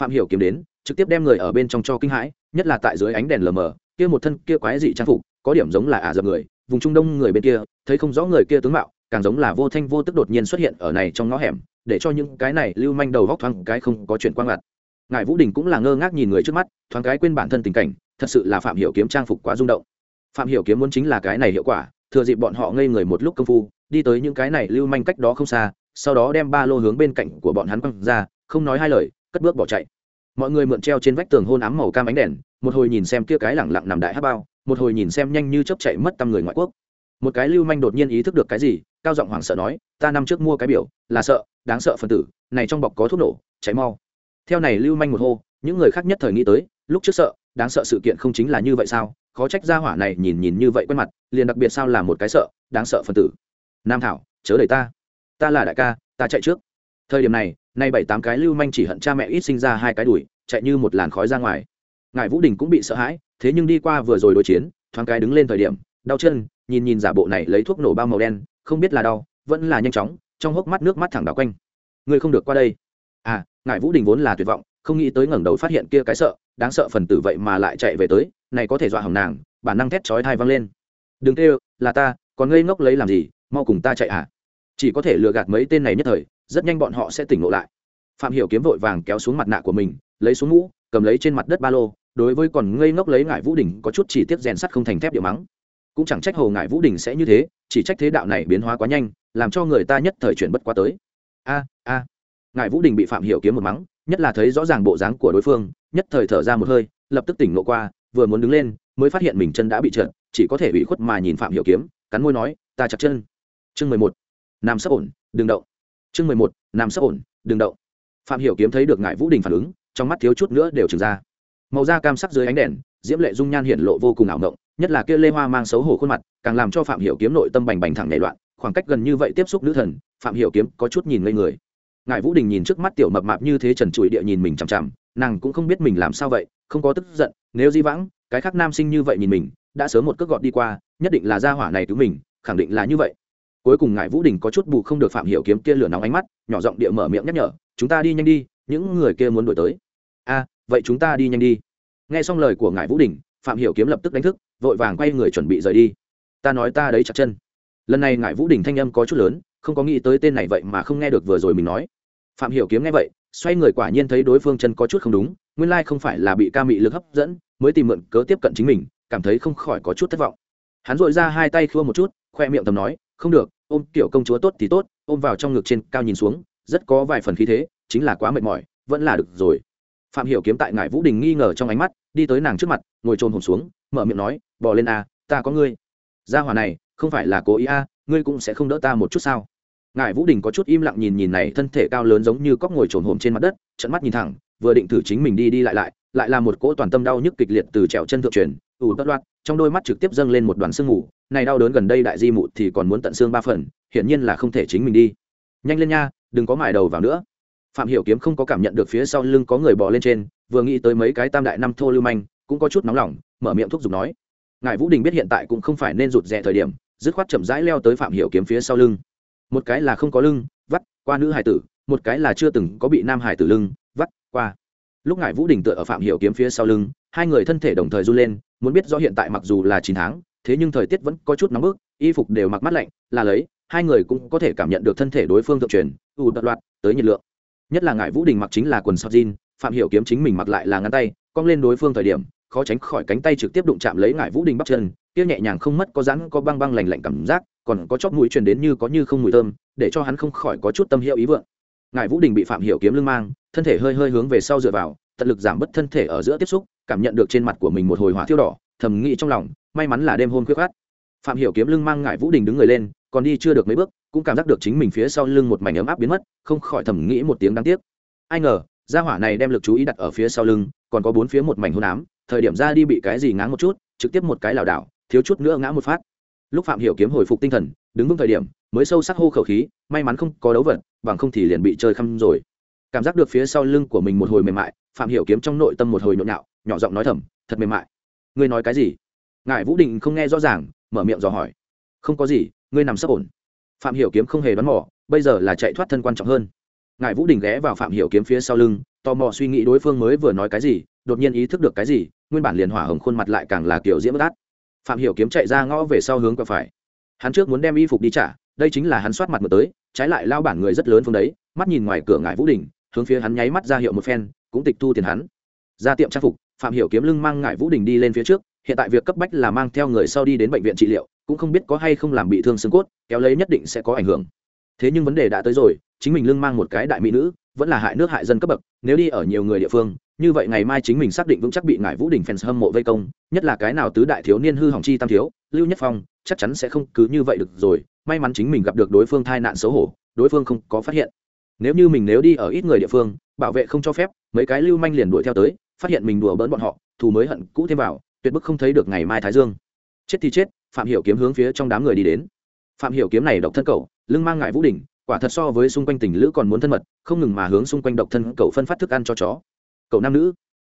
Phạm hiểu kiếm đến, trực tiếp đem người ở bên trong cho kinh hãi, nhất là tại dưới ánh đèn lờ mờ, kia một thân kia quái dị trang phục, có điểm giống là ả dập người, vùng trung đông người bên kia, thấy không rõ người kia tướng mạo, càng giống là vô thanh vô tức đột nhiên xuất hiện ở này trong ngõ hẻm, để cho những cái này lưu manh đầu góc thoáng cái không có chuyện quang ngặt ngài vũ đình cũng là ngơ ngác nhìn người trước mắt, thoáng cái quên bản thân tình cảnh, thật sự là phạm hiểu kiếm trang phục quá rung động. Phạm hiểu kiếm muốn chính là cái này hiệu quả, thừa dịp bọn họ ngây người một lúc công phu đi tới những cái này lưu manh cách đó không xa, sau đó đem ba lô hướng bên cạnh của bọn hắn quăng ra, không nói hai lời, cất bước bỏ chạy. Mọi người mượn treo trên vách tường hôn ám màu cam ánh đèn, một hồi nhìn xem kia cái lẳng lặng nằm đại hát bao, một hồi nhìn xem nhanh như chớp chạy mất tăm người ngoại quốc. Một cái lưu manh đột nhiên ý thức được cái gì, cao giọng hoảng sợ nói, ta năm trước mua cái biểu, là sợ, đáng sợ phân tử, này trong bọc có thuốc nổ cháy mau. Theo này lưu manh một hô, những người khác nhất thời nghĩ tới, lúc trước sợ, đáng sợ sự kiện không chính là như vậy sao? Khó trách gia hỏa này nhìn nhìn như vậy quen mặt, liền đặc biệt sao là một cái sợ, đáng sợ phân tử nam thảo, chớ đẩy ta. Ta là đại ca, ta chạy trước. Thời điểm này, nay bảy tám cái lưu manh chỉ hận cha mẹ ít sinh ra hai cái đùi chạy như một làn khói ra ngoài. Ngài vũ đình cũng bị sợ hãi, thế nhưng đi qua vừa rồi đối chiến, thoáng cái đứng lên thời điểm, đau chân, nhìn nhìn giả bộ này lấy thuốc nổ bao màu đen, không biết là đau, vẫn là nhanh chóng, trong hốc mắt nước mắt thẳng đảo quanh. Ngươi không được qua đây. À ngài vũ đình vốn là tuyệt vọng, không nghĩ tới ngẩng đầu phát hiện kia cái sợ, đáng sợ phần tử vậy mà lại chạy về tới, này có thể dọa hỏng nàng, bản năng thét chói thai văng lên. Đừng kêu, là ta, còn ngây ngốc lấy làm gì? Mau cùng ta chạy à chỉ có thể lừa gạt mấy tên này nhất thời rất nhanh bọn họ sẽ tỉnh ngộ lại. Phạm hiểu kiếm vội vàng kéo xuống mặt nạ của mình lấy xuống mũ cầm lấy trên mặt đất ba lô đối với còn ngây ngốc lấy ngải vũ đỉnh có chút chỉ tiếp rèn sắt không thành thép điệu mắng. Cũng chẳng trách hồ ngải vũ đỉnh sẽ như thế chỉ trách thế đạo này biến hóa quá nhanh làm cho người ta nhất thời chuyển bất quá tới. A a. Ngải vũ đình bị phạm hiểu kiếm một mắng nhất là thấy rõ ràng bộ dáng của đối phương nhất thời thở ra một hơi lập tức tỉnh ngộ qua vừa muốn đứng lên mới phát hiện mình chân đã bị trượt, chỉ có thể bị khuất mà nhìn phạm hiểu kiếm cắn môi nói ta chặt chân chương mười một nằm sấp ổn, đừng động. Chương mười một nằm sấp ổn, đừng động. Phạm hiểu kiếm thấy được ngải vũ đình phản ứng, trong mắt thiếu chút nữa đều trừng ra. Màu da cam sắc dưới ánh đèn, diễm lệ dung nhan hiện lộ vô cùng ảo mộng, nhất là kia lê hoa mang xấu hổ khuôn mặt, càng làm cho phạm hiểu kiếm nội tâm bành bành thẳng nảy loạn, khoảng cách gần như vậy tiếp xúc nữ thần, phạm hiểu kiếm có chút nhìn ngây người. Ngải vũ đình nhìn trước mắt tiểu mập mạp như thế trần trụi địa nhìn mình chằm chằm, nàng cũng không biết mình làm sao vậy, không có tức giận, nếu di vãng, cái khác nam sinh như vậy nhìn mình, đã sớm một cước gọt đi qua, nhất định là gia hỏa này cứu mình, khẳng định là như vậy cuối cùng ngài vũ đình có chút bù không được phạm hiểu kiếm kia lửa nóng ánh mắt, nhỏ giọng địa mở miệng nhắc nhở, chúng ta đi nhanh đi, những người kia muốn đuổi tới. A, vậy chúng ta đi nhanh đi. Nghe xong lời của ngài vũ đình, phạm hiểu kiếm lập tức đánh thức, vội vàng quay người chuẩn bị rời đi. Ta nói ta đấy chặt chân. Lần này ngài vũ đình thanh âm có chút lớn, không có nghĩ tới tên này vậy mà không nghe được vừa rồi mình nói. Phạm hiểu kiếm nghe vậy, xoay người quả nhiên thấy đối phương chân có chút không đúng, nguyên lai không phải là bị ca mị lực hấp dẫn, mới tìm mượn cớ tiếp cận chính mình, cảm thấy không khỏi có chút thất vọng. Hắn dội ra hai tay khua một chút, khoe miệng tầm nói không được, ôm tiểu công chúa tốt thì tốt, ôm vào trong ngực trên cao nhìn xuống, rất có vài phần khí thế, chính là quá mệt mỏi, vẫn là được rồi. Phạm hiểu kiếm tại ngải vũ đình nghi ngờ trong ánh mắt, đi tới nàng trước mặt, ngồi trồn hồn xuống, mở miệng nói, bỏ lên a, ta có ngươi. Gia hỏa này, không phải là cố ý a, ngươi cũng sẽ không đỡ ta một chút sao? Ngài vũ đình có chút im lặng nhìn nhìn này, thân thể cao lớn giống như cóc ngồi trồn hồn trên mặt đất, trận mắt nhìn thẳng, vừa định thử chính mình đi đi lại lại lại là một cỗ toàn tâm đau nhức kịch liệt từ trèo chân thượng truyền ủ tất loạt trong đôi mắt trực tiếp dâng lên một đoàn sương mù này đau đớn gần đây đại di mụ thì còn muốn tận xương ba phần, hiển nhiên là không thể chính mình đi. Nhanh lên nha, đừng có mài đầu vào nữa. Phạm hiểu kiếm không có cảm nhận được phía sau lưng có người bò lên trên, vừa nghĩ tới mấy cái tam đại năm thô lưu manh, cũng có chút nóng lòng, mở miệng thúc giục nói. Ngài vũ đình biết hiện tại cũng không phải nên rụt rè thời điểm, dứt khoát chậm rãi leo tới phạm hiểu kiếm phía sau lưng. Một cái là không có lưng, vắt qua nữ hải tử, một cái là chưa từng có bị nam hải tử lưng, vắt qua. Lúc ngài vũ đình tựa ở phạm hiểu kiếm phía sau lưng, hai người thân thể đồng thời run lên, muốn biết rõ hiện tại mặc dù là chín tháng thế nhưng thời tiết vẫn có chút nóng bức, y phục đều mặc mát lạnh, là lấy, hai người cũng có thể cảm nhận được thân thể đối phương thượng truyền, ù đợt loạt, tới nhiệt lượng. Nhất là ngải vũ đình mặc chính là quần sọt jean, phạm hiểu kiếm chính mình mặc lại là ngăn tay, cong lên đối phương thời điểm, khó tránh khỏi cánh tay trực tiếp đụng chạm lấy ngải vũ đình bắp chân, kia nhẹ nhàng không mất có rắn, có băng băng lành lạnh cảm giác, còn có chóp mũi truyền đến như có như không mùi thơm, để cho hắn không khỏi có chút tâm hiệu ý vượng. Ngải vũ đình bị phạm hiểu kiếm lưng mang, thân thể hơi hơi hướng về sau dựa vào, tận lực giảm bớt thân thể ở giữa tiếp xúc, cảm nhận được trên mặt của mình một hồi hỏa thiêu đỏ thầm nghĩ trong lòng, may mắn là đêm hôm khuyết khát phạm hiểu kiếm lưng mang ngải vũ đình đứng người lên, còn đi chưa được mấy bước, cũng cảm giác được chính mình phía sau lưng một mảnh ấm áp biến mất, không khỏi thầm nghĩ một tiếng đáng tiếc. Ai ngờ, gia hỏa này đem lực chú ý đặt ở phía sau lưng, còn có bốn phía một mảnh hôn ám, thời điểm ra đi bị cái gì ngáng một chút, trực tiếp một cái lảo đảo, thiếu chút nữa ngã một phát. Lúc phạm hiểu kiếm hồi phục tinh thần, đứng vững thời điểm, mới sâu sắc hô khẩu khí, may mắn không có đấu vật, bằng không thì liền bị chơi khăm rồi. Cảm giác được phía sau lưng của mình một hồi mềm mại, phạm hiểu kiếm trong nội tâm một hồi nhộn nhạo, nhỏ giọng nói thầm, thật mềm mại ngươi nói cái gì? Ngài vũ định không nghe rõ ràng, mở miệng dò hỏi. Không có gì, ngươi nằm sấp ổn. Phạm hiểu kiếm không hề đoán mò, bây giờ là chạy thoát thân quan trọng hơn. Ngài vũ đình ghé vào phạm hiểu kiếm phía sau lưng, tò mò suy nghĩ đối phương mới vừa nói cái gì, đột nhiên ý thức được cái gì, nguyên bản liền hỏa hồng khuôn mặt lại càng là kiểu diễm bất át phạm hiểu kiếm chạy ra ngõ về sau hướng qua phải. Hắn trước muốn đem y phục đi trả, đây chính là hắn soát mặt mở tới, trái lại lao bản người rất lớn phương đấy, mắt nhìn ngoài cửa ngải vũ đình hướng phía hắn nháy mắt ra hiệu một phen, cũng tịch thu tiền hắn. Ra tiệm trang phục phạm hiểu kiếm lưng mang ngải vũ đình đi lên phía trước, hiện tại việc cấp bách là mang theo người sau đi đến bệnh viện trị liệu, cũng không biết có hay không làm bị thương xương cốt, kéo lấy nhất định sẽ có ảnh hưởng. Thế nhưng vấn đề đã tới rồi, chính mình lưng mang một cái đại mỹ nữ, vẫn là hại nước hại dân cấp bậc, nếu đi ở nhiều người địa phương, như vậy ngày mai chính mình xác định vững chắc bị ngải vũ đình fans hâm mộ vây công, nhất là cái nào tứ đại thiếu niên hư hỏng chi tam thiếu, lưu nhất phong, chắc chắn sẽ không cứ như vậy được rồi, may mắn chính mình gặp được đối phương tai nạn xấu hổ, đối phương không có phát hiện. Nếu như mình nếu đi ở ít người địa phương, bảo vệ không cho phép, mấy cái lưu manh liền đuổi theo tới phát hiện mình đùa bỡn bọn họ thù mới hận cũ thêm vào tuyệt bức không thấy được ngày mai thái dương. Chết thì chết phạm hiểu kiếm hướng phía trong đám người đi đến. Phạm hiểu kiếm này độc thân cầu, lưng mang ngại vũ đỉnh quả thật so với xung quanh tình lữ còn muốn thân mật không ngừng mà hướng xung quanh độc thân cầu phân phát thức ăn cho chó. Cậu nam nữ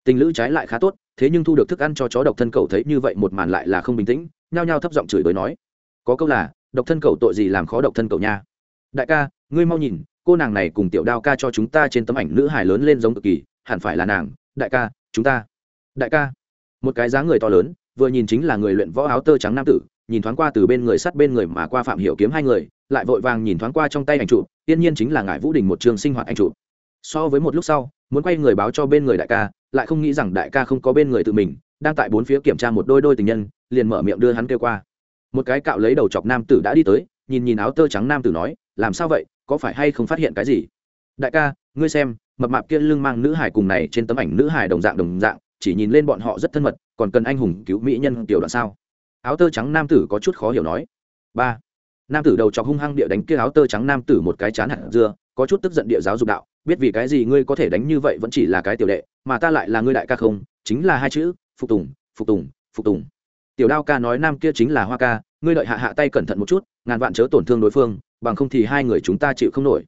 tình lữ trái lại khá tốt thế nhưng thu được thức ăn cho chó độc thân cầu thấy như vậy một màn lại là không bình tĩnh nhao nhao thấp giọng chửi bới nói. Có câu là độc thân cầu tội gì làm khó độc thân cầu nha. Đại ca ngươi mau nhìn cô nàng này cùng tiểu đao ca cho chúng ta trên tấm ảnh nữ hài lớn lên giống cực kỳ hẳn phải là nàng đại ca, chúng ta. Đại ca. Một cái dáng người to lớn, vừa nhìn chính là người luyện võ áo tơ trắng nam tử, nhìn thoáng qua từ bên người sắt bên người mà qua phạm hiểu kiếm hai người, lại vội vàng nhìn thoáng qua trong tay ảnh chụp, tiên nhiên chính là ngải vũ đình một trường sinh hoạt ảnh chụp. So với một lúc sau, muốn quay người báo cho bên người đại ca, lại không nghĩ rằng đại ca không có bên người tự mình, đang tại bốn phía kiểm tra một đôi đôi tình nhân, liền mở miệng đưa hắn kêu qua. Một cái cạo lấy đầu chọc nam tử đã đi tới, nhìn nhìn áo tơ trắng nam tử nói, làm sao vậy? Có phải hay không phát hiện cái gì? Đại ca, ngươi xem mập mạp kia lưng mang nữ hải cùng này trên tấm ảnh nữ hải đồng dạng đồng dạng, chỉ nhìn lên bọn họ rất thân mật, còn cần anh hùng cứu mỹ nhân tiểu đoạn sao? Áo tơ trắng nam tử có chút khó hiểu nói. Ba. Nam tử đầu chọc hung hăng địa đánh kia áo tơ trắng nam tử một cái chán hạt dưa, có chút tức giận địa giáo dục đạo, biết vì cái gì ngươi có thể đánh như vậy vẫn chỉ là cái tiểu đệ, mà ta lại là ngươi đại ca không, chính là hai chữ, phục tùng phục tùng phục tùng. Tiểu đao ca nói nam kia chính là hoa ca, ngươi đợi hạ hạ tay cẩn thận một chút, ngàn vạn chớ tổn thương đối phương, bằng không thì hai người chúng ta chịu không nổi.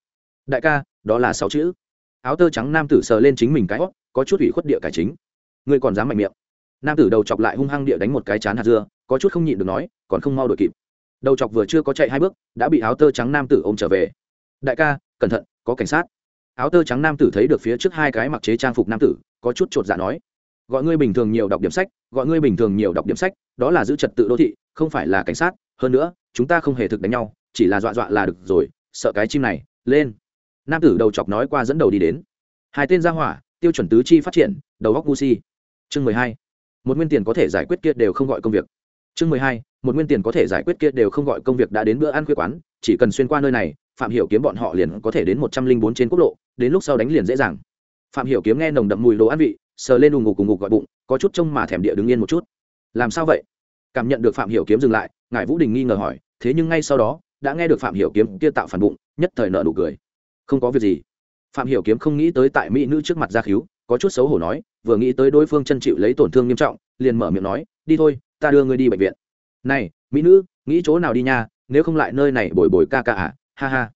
Đại ca, đó là sáu chữ áo tơ trắng nam tử sờ lên chính mình cái hót, có chút ủy khuất địa cải chính. Ngươi còn dám mạnh miệng. Nam tử đầu chọc lại hung hăng địa đánh một cái chán hạt dưa, có chút không nhịn được nói, còn không mau đuổi kịp. Đầu chọc vừa chưa có chạy hai bước, đã bị áo tơ trắng nam tử ôm trở về. Đại ca, cẩn thận, có cảnh sát. Áo tơ trắng nam tử thấy được phía trước hai cái mặc chế trang phục nam tử, có chút chột dạ nói, gọi ngươi bình thường nhiều đọc điểm sách, gọi ngươi bình thường nhiều đọc điểm sách, đó là giữ trật tự đô thị, không phải là cảnh sát. Hơn nữa, chúng ta không hề thực đánh nhau, chỉ là dọa dọa là được rồi, sợ cái chim này, lên nam tử đầu chọc nói qua dẫn đầu đi đến. Hai tên gia hỏa, tiêu chuẩn tứ chi phát triển, đầu góc gu si. Chương mười hai, một nguyên tiền có thể giải quyết kia đều không gọi công việc. Chương mười hai, một nguyên tiền có thể giải quyết kia đều không gọi công việc đã đến bữa ăn khuya quán, chỉ cần xuyên qua nơi này, phạm hiểu kiếm bọn họ liền có thể đến một trăm linh bốn trên quốc lộ, đến lúc sau đánh liền dễ dàng. Phạm hiểu kiếm nghe nồng đậm mùi đồ ăn vị, sờ lên ùng ngục cùng ngục gọi bụng, có chút trông mà thèm địa đứng yên một chút. Làm sao vậy? Cảm nhận được phạm hiểu kiếm dừng lại ngài vũ đình nghi ngờ hỏi, thế nhưng ngay sau đó, đã nghe được phạm hiểu kiếm kia tạo phản bụng, nhất thời nợ nụ cười không có việc gì. Phạm hiểu kiếm không nghĩ tới tại mỹ nữ trước mặt gia khiếu có chút xấu hổ nói, vừa nghĩ tới đối phương chân chịu lấy tổn thương nghiêm trọng, liền mở miệng nói, đi thôi, ta đưa ngươi đi bệnh viện. Này, mỹ nữ, nghĩ chỗ nào đi nha, nếu không lại nơi này bồi bồi ca ca à ha ha.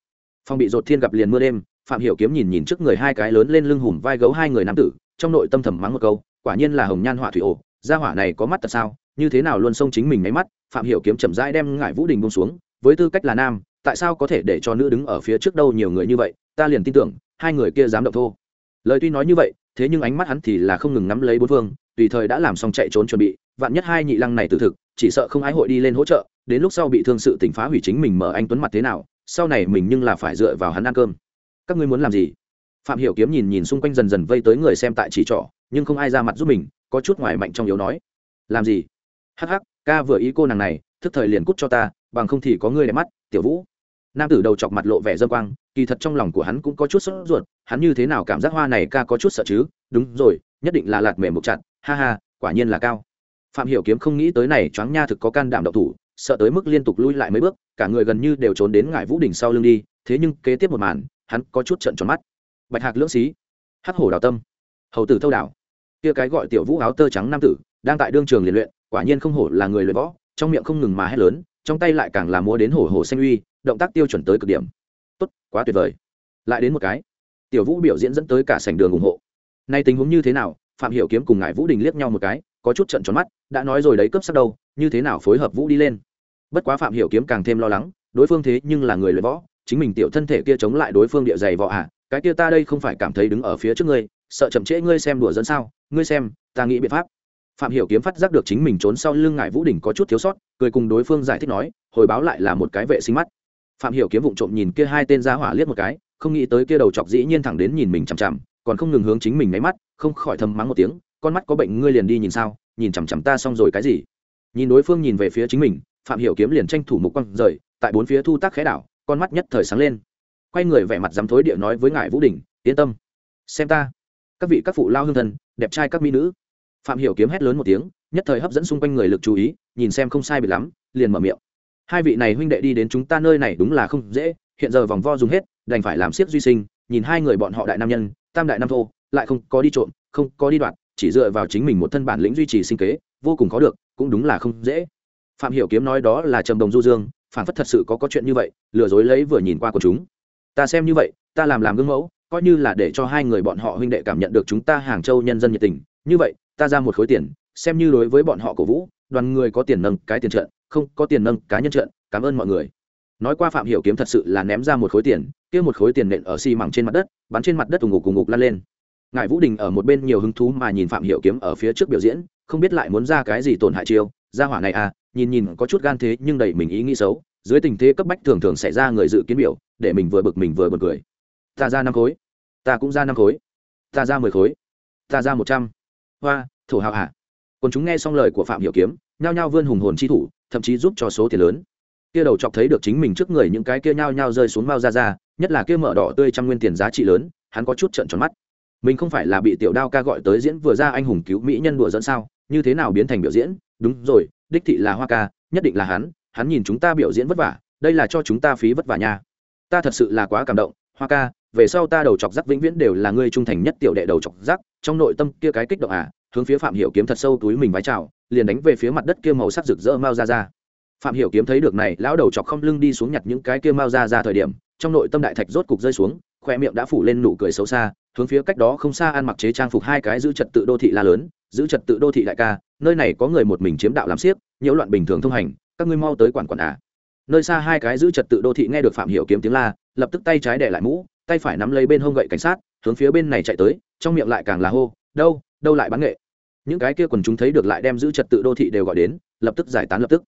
Phong bị dột thiên gặp liền mưa đêm, phạm hiểu kiếm nhìn nhìn trước người hai cái lớn lên lưng hùm vai gấu hai người nam tử, trong nội tâm thầm mắng một câu, quả nhiên là hồng nhan họa thủy ổ, gia hỏa này có mắt tật sao, như thế nào luôn xông chính mình máy mắt. Phạm hiểu kiếm chậm rãi đem ngải vũ đình buông xuống, với tư cách là nam tại sao có thể để cho nữ đứng ở phía trước đâu nhiều người như vậy, ta liền tin tưởng, hai người kia dám động thô. Lời tuy nói như vậy, thế nhưng ánh mắt hắn thì là không ngừng nắm lấy bốn phương, tùy thời đã làm xong chạy trốn chuẩn bị, vạn nhất hai nhị lăng này từ thực, chỉ sợ không ai hội đi lên hỗ trợ, đến lúc sau bị thương sự tỉnh phá hủy chính mình mở anh tuấn mặt thế nào, sau này mình nhưng là phải dựa vào hắn ăn cơm. Các ngươi muốn làm gì? Phạm hiểu kiếm nhìn nhìn xung quanh dần dần vây tới người xem tại chỉ trỏ, nhưng không ai ra mặt giúp mình, có chút ngoài mạnh trong yếu nói. Làm gì? Hắc hắc, ca vừa ý cô nàng này, thức thời liền cút cho ta, bằng không thì có ngươi đẹp mắt, tiểu vũ nam tử đầu chọc mặt lộ vẻ dâm quang, kỳ thật trong lòng của hắn cũng có chút sốt ruột, hắn như thế nào cảm giác hoa này ca có chút sợ chứ? Đúng rồi, nhất định là lạt mềm một chặt, ha ha, quả nhiên là cao. Phạm hiểu kiếm không nghĩ tới này, choáng nha thực có can đảm độc thủ, sợ tới mức liên tục lui lại mấy bước, cả người gần như đều trốn đến ngải vũ đỉnh sau lưng đi, thế nhưng kế tiếp một màn, hắn có chút trợn tròn mắt. Bạch hạc lưỡng xí, hắc hổ đào tâm, hầu tử thâu đảo. Kia cái gọi tiểu vũ áo tơ trắng nam tử, đang tại đương trường liền luyện, quả nhiên không hổ là người luyện võ, trong miệng không ngừng mà hét lớn, trong tay lại càng là múa đến hổ hổ xanh uy động tác tiêu chuẩn tới cực điểm. Tốt, quá tuyệt vời. Lại đến một cái. Tiểu vũ biểu diễn dẫn tới cả sảnh đường ủng hộ. Nay tình huống như thế nào? Phạm hiểu kiếm cùng ngải vũ đình liếc nhau một cái, có chút trận tròn mắt, đã nói rồi đấy cấp sắc đâu, như thế nào phối hợp vũ đi lên? Bất quá phạm hiểu kiếm càng thêm lo lắng, đối phương thế nhưng là người luyện võ, chính mình tiểu thân thể kia chống lại đối phương địa dày võ à cái kia ta đây không phải cảm thấy đứng ở phía trước ngươi, sợ chậm trễ ngươi xem đùa dẫn sao? Ngươi xem, ta nghĩ biện pháp. Phạm hiểu kiếm phát giác được chính mình trốn sau lưng ngải vũ đình có chút thiếu sót, cười cùng đối phương giải thích nói, hồi báo lại là một cái vệ sinh mắt phạm hiểu kiếm vụng trộm nhìn kia hai tên gia hỏa liếc một cái, không nghĩ tới kia đầu chọc dĩ nhiên thẳng đến nhìn mình chằm chằm, còn không ngừng hướng chính mình máy mắt, không khỏi thầm mắng một tiếng, con mắt có bệnh, ngươi liền đi nhìn sao? Nhìn chằm chằm ta xong rồi cái gì? Nhìn đối phương nhìn về phía chính mình, phạm hiểu kiếm liền tranh thủ mục quăng rời, tại bốn phía thu tác khẽ đảo, con mắt nhất thời sáng lên. Quay người vẻ mặt dám thối địa nói với ngài vũ đình, yên tâm, xem ta. Các vị các phụ lao hương thân, đẹp trai các mỹ nữ. Phạm hiểu kiếm hét lớn một tiếng, nhất thời hấp dẫn xung quanh người lực chú ý, nhìn xem không sai biệt lắm, liền mở miệng hai vị này huynh đệ đi đến chúng ta nơi này đúng là không dễ, hiện giờ vòng vo dùng hết, đành phải làm siếc duy sinh, nhìn hai người bọn họ đại nam nhân, tam đại nam thô, lại không có đi trộm, không có đi đoạt, chỉ dựa vào chính mình một thân bản lĩnh duy trì sinh kế, vô cùng khó được, cũng đúng là không dễ. Phạm hiểu kiếm nói đó là trầm đồng du dương, phản phất thật sự có có chuyện như vậy, lừa dối lấy vừa nhìn qua của chúng. Ta xem như vậy, ta làm làm gương mẫu, coi như là để cho hai người bọn họ huynh đệ cảm nhận được chúng ta hàng châu nhân dân nhiệt tình. Như vậy, ta ra một khối tiền, xem như đối với bọn họ cổ vũ, đoàn người có tiền nâng cái tiền trận không có tiền nâng cá nhân trợn cảm ơn mọi người. Nói qua phạm hiểu kiếm thật sự là ném ra một khối tiền, kia một khối tiền nện ở xi măng trên mặt đất, bắn trên mặt đất ủng ngục cùng ngục lan lên. Ngài vũ đình ở một bên nhiều hứng thú mà nhìn phạm hiểu kiếm ở phía trước biểu diễn, không biết lại muốn ra cái gì tổn hại chiêu, ra hỏa này à nhìn nhìn có chút gan thế nhưng đầy mình ý nghĩ xấu, dưới tình thế cấp bách thường thường xảy ra người dự kiến biểu, để mình vừa bực mình vừa bực cười. Ta ra năm khối, ta cũng ra năm khối, ta ra mười khối, ta ra một trăm. Hoa, thổ hào hà còn chúng nghe xong lời của phạm hiểu kiếm, nhao nhao vươn hùng hồn chi thủ thậm chí giúp cho số tiền lớn. Kia đầu chọc thấy được chính mình trước người những cái kia nhao nhao rơi xuống mao ra ra nhất là kia mở đỏ tươi trăm nguyên tiền giá trị lớn, hắn có chút trợn tròn mắt. Mình không phải là bị tiểu đao ca gọi tới diễn vừa ra anh hùng cứu mỹ nhân đùa dẫn sao? Như thế nào biến thành biểu diễn? Đúng rồi, đích thị là hoa ca, nhất định là hắn hắn nhìn chúng ta biểu diễn vất vả, đây là cho chúng ta phí vất vả nha. Ta thật sự là quá cảm động, hoa ca, về sau ta đầu chọc rắc vĩnh viễn đều là ngươi trung thành nhất tiểu đệ đầu chọc rắc trong nội tâm kia cái kích động à hướng phía phạm hiểu kiếm thật sâu túi mình vái chào, liền đánh về phía mặt đất kia màu sắc rực rỡ mau ra ra phạm hiểu kiếm thấy được này, lão đầu chọc không lưng đi xuống nhặt những cái kia mau ra ra thời điểm, trong nội tâm đại thạch rốt cục rơi xuống khoe miệng đã phủ lên nụ cười xấu xa, hướng phía cách đó không xa ăn mặc chế trang phục hai cái giữ trật tự đô thị la lớn, giữ trật tự đô thị đại ca, nơi này có người một mình chiếm đạo làm xiếc nhiễu loạn bình thường thông hành, các ngươi mau tới quản quản à. Nơi xa hai cái giữ trật tự đô thị nghe được phạm hiểu kiếm tiếng la, lập tức tay trái đè lại mũ, tay phải nắm lấy bên hông gậy cảnh sát, hướng phía bên này chạy tới, trong miệng lại càng là hô, đâu đâu lại bán nghệ? Những cái kia quần chúng thấy được lại đem giữ trật tự đô thị đều gọi đến, lập tức giải tán lập tức.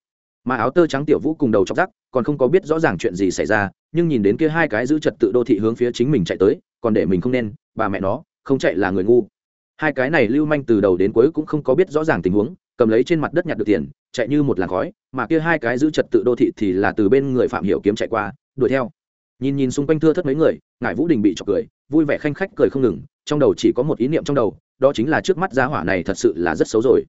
Mà áo tơ trắng tiểu vũ cùng đầu chọc rắc còn không có biết rõ ràng chuyện gì xảy ra, nhưng nhìn đến kia hai cái giữ trật tự đô thị hướng phía chính mình chạy tới, còn để mình không nên, bà mẹ nó, không chạy là người ngu. Hai cái này lưu manh từ đầu đến cuối cũng không có biết rõ ràng tình huống, cầm lấy trên mặt đất nhặt được tiền, chạy như một làn khói, mà kia hai cái giữ trật tự đô thị thì là từ bên người phạm hiểu kiếm chạy qua, đuổi theo. Nhìn nhìn xung quanh thưa thất mấy người, ngải vũ đình bị chọc cười, vui vẻ khanh khách cười không ngừng trong đầu chỉ có một ý niệm trong đầu, đó chính là trước mắt giá hỏa này thật sự là rất xấu rồi.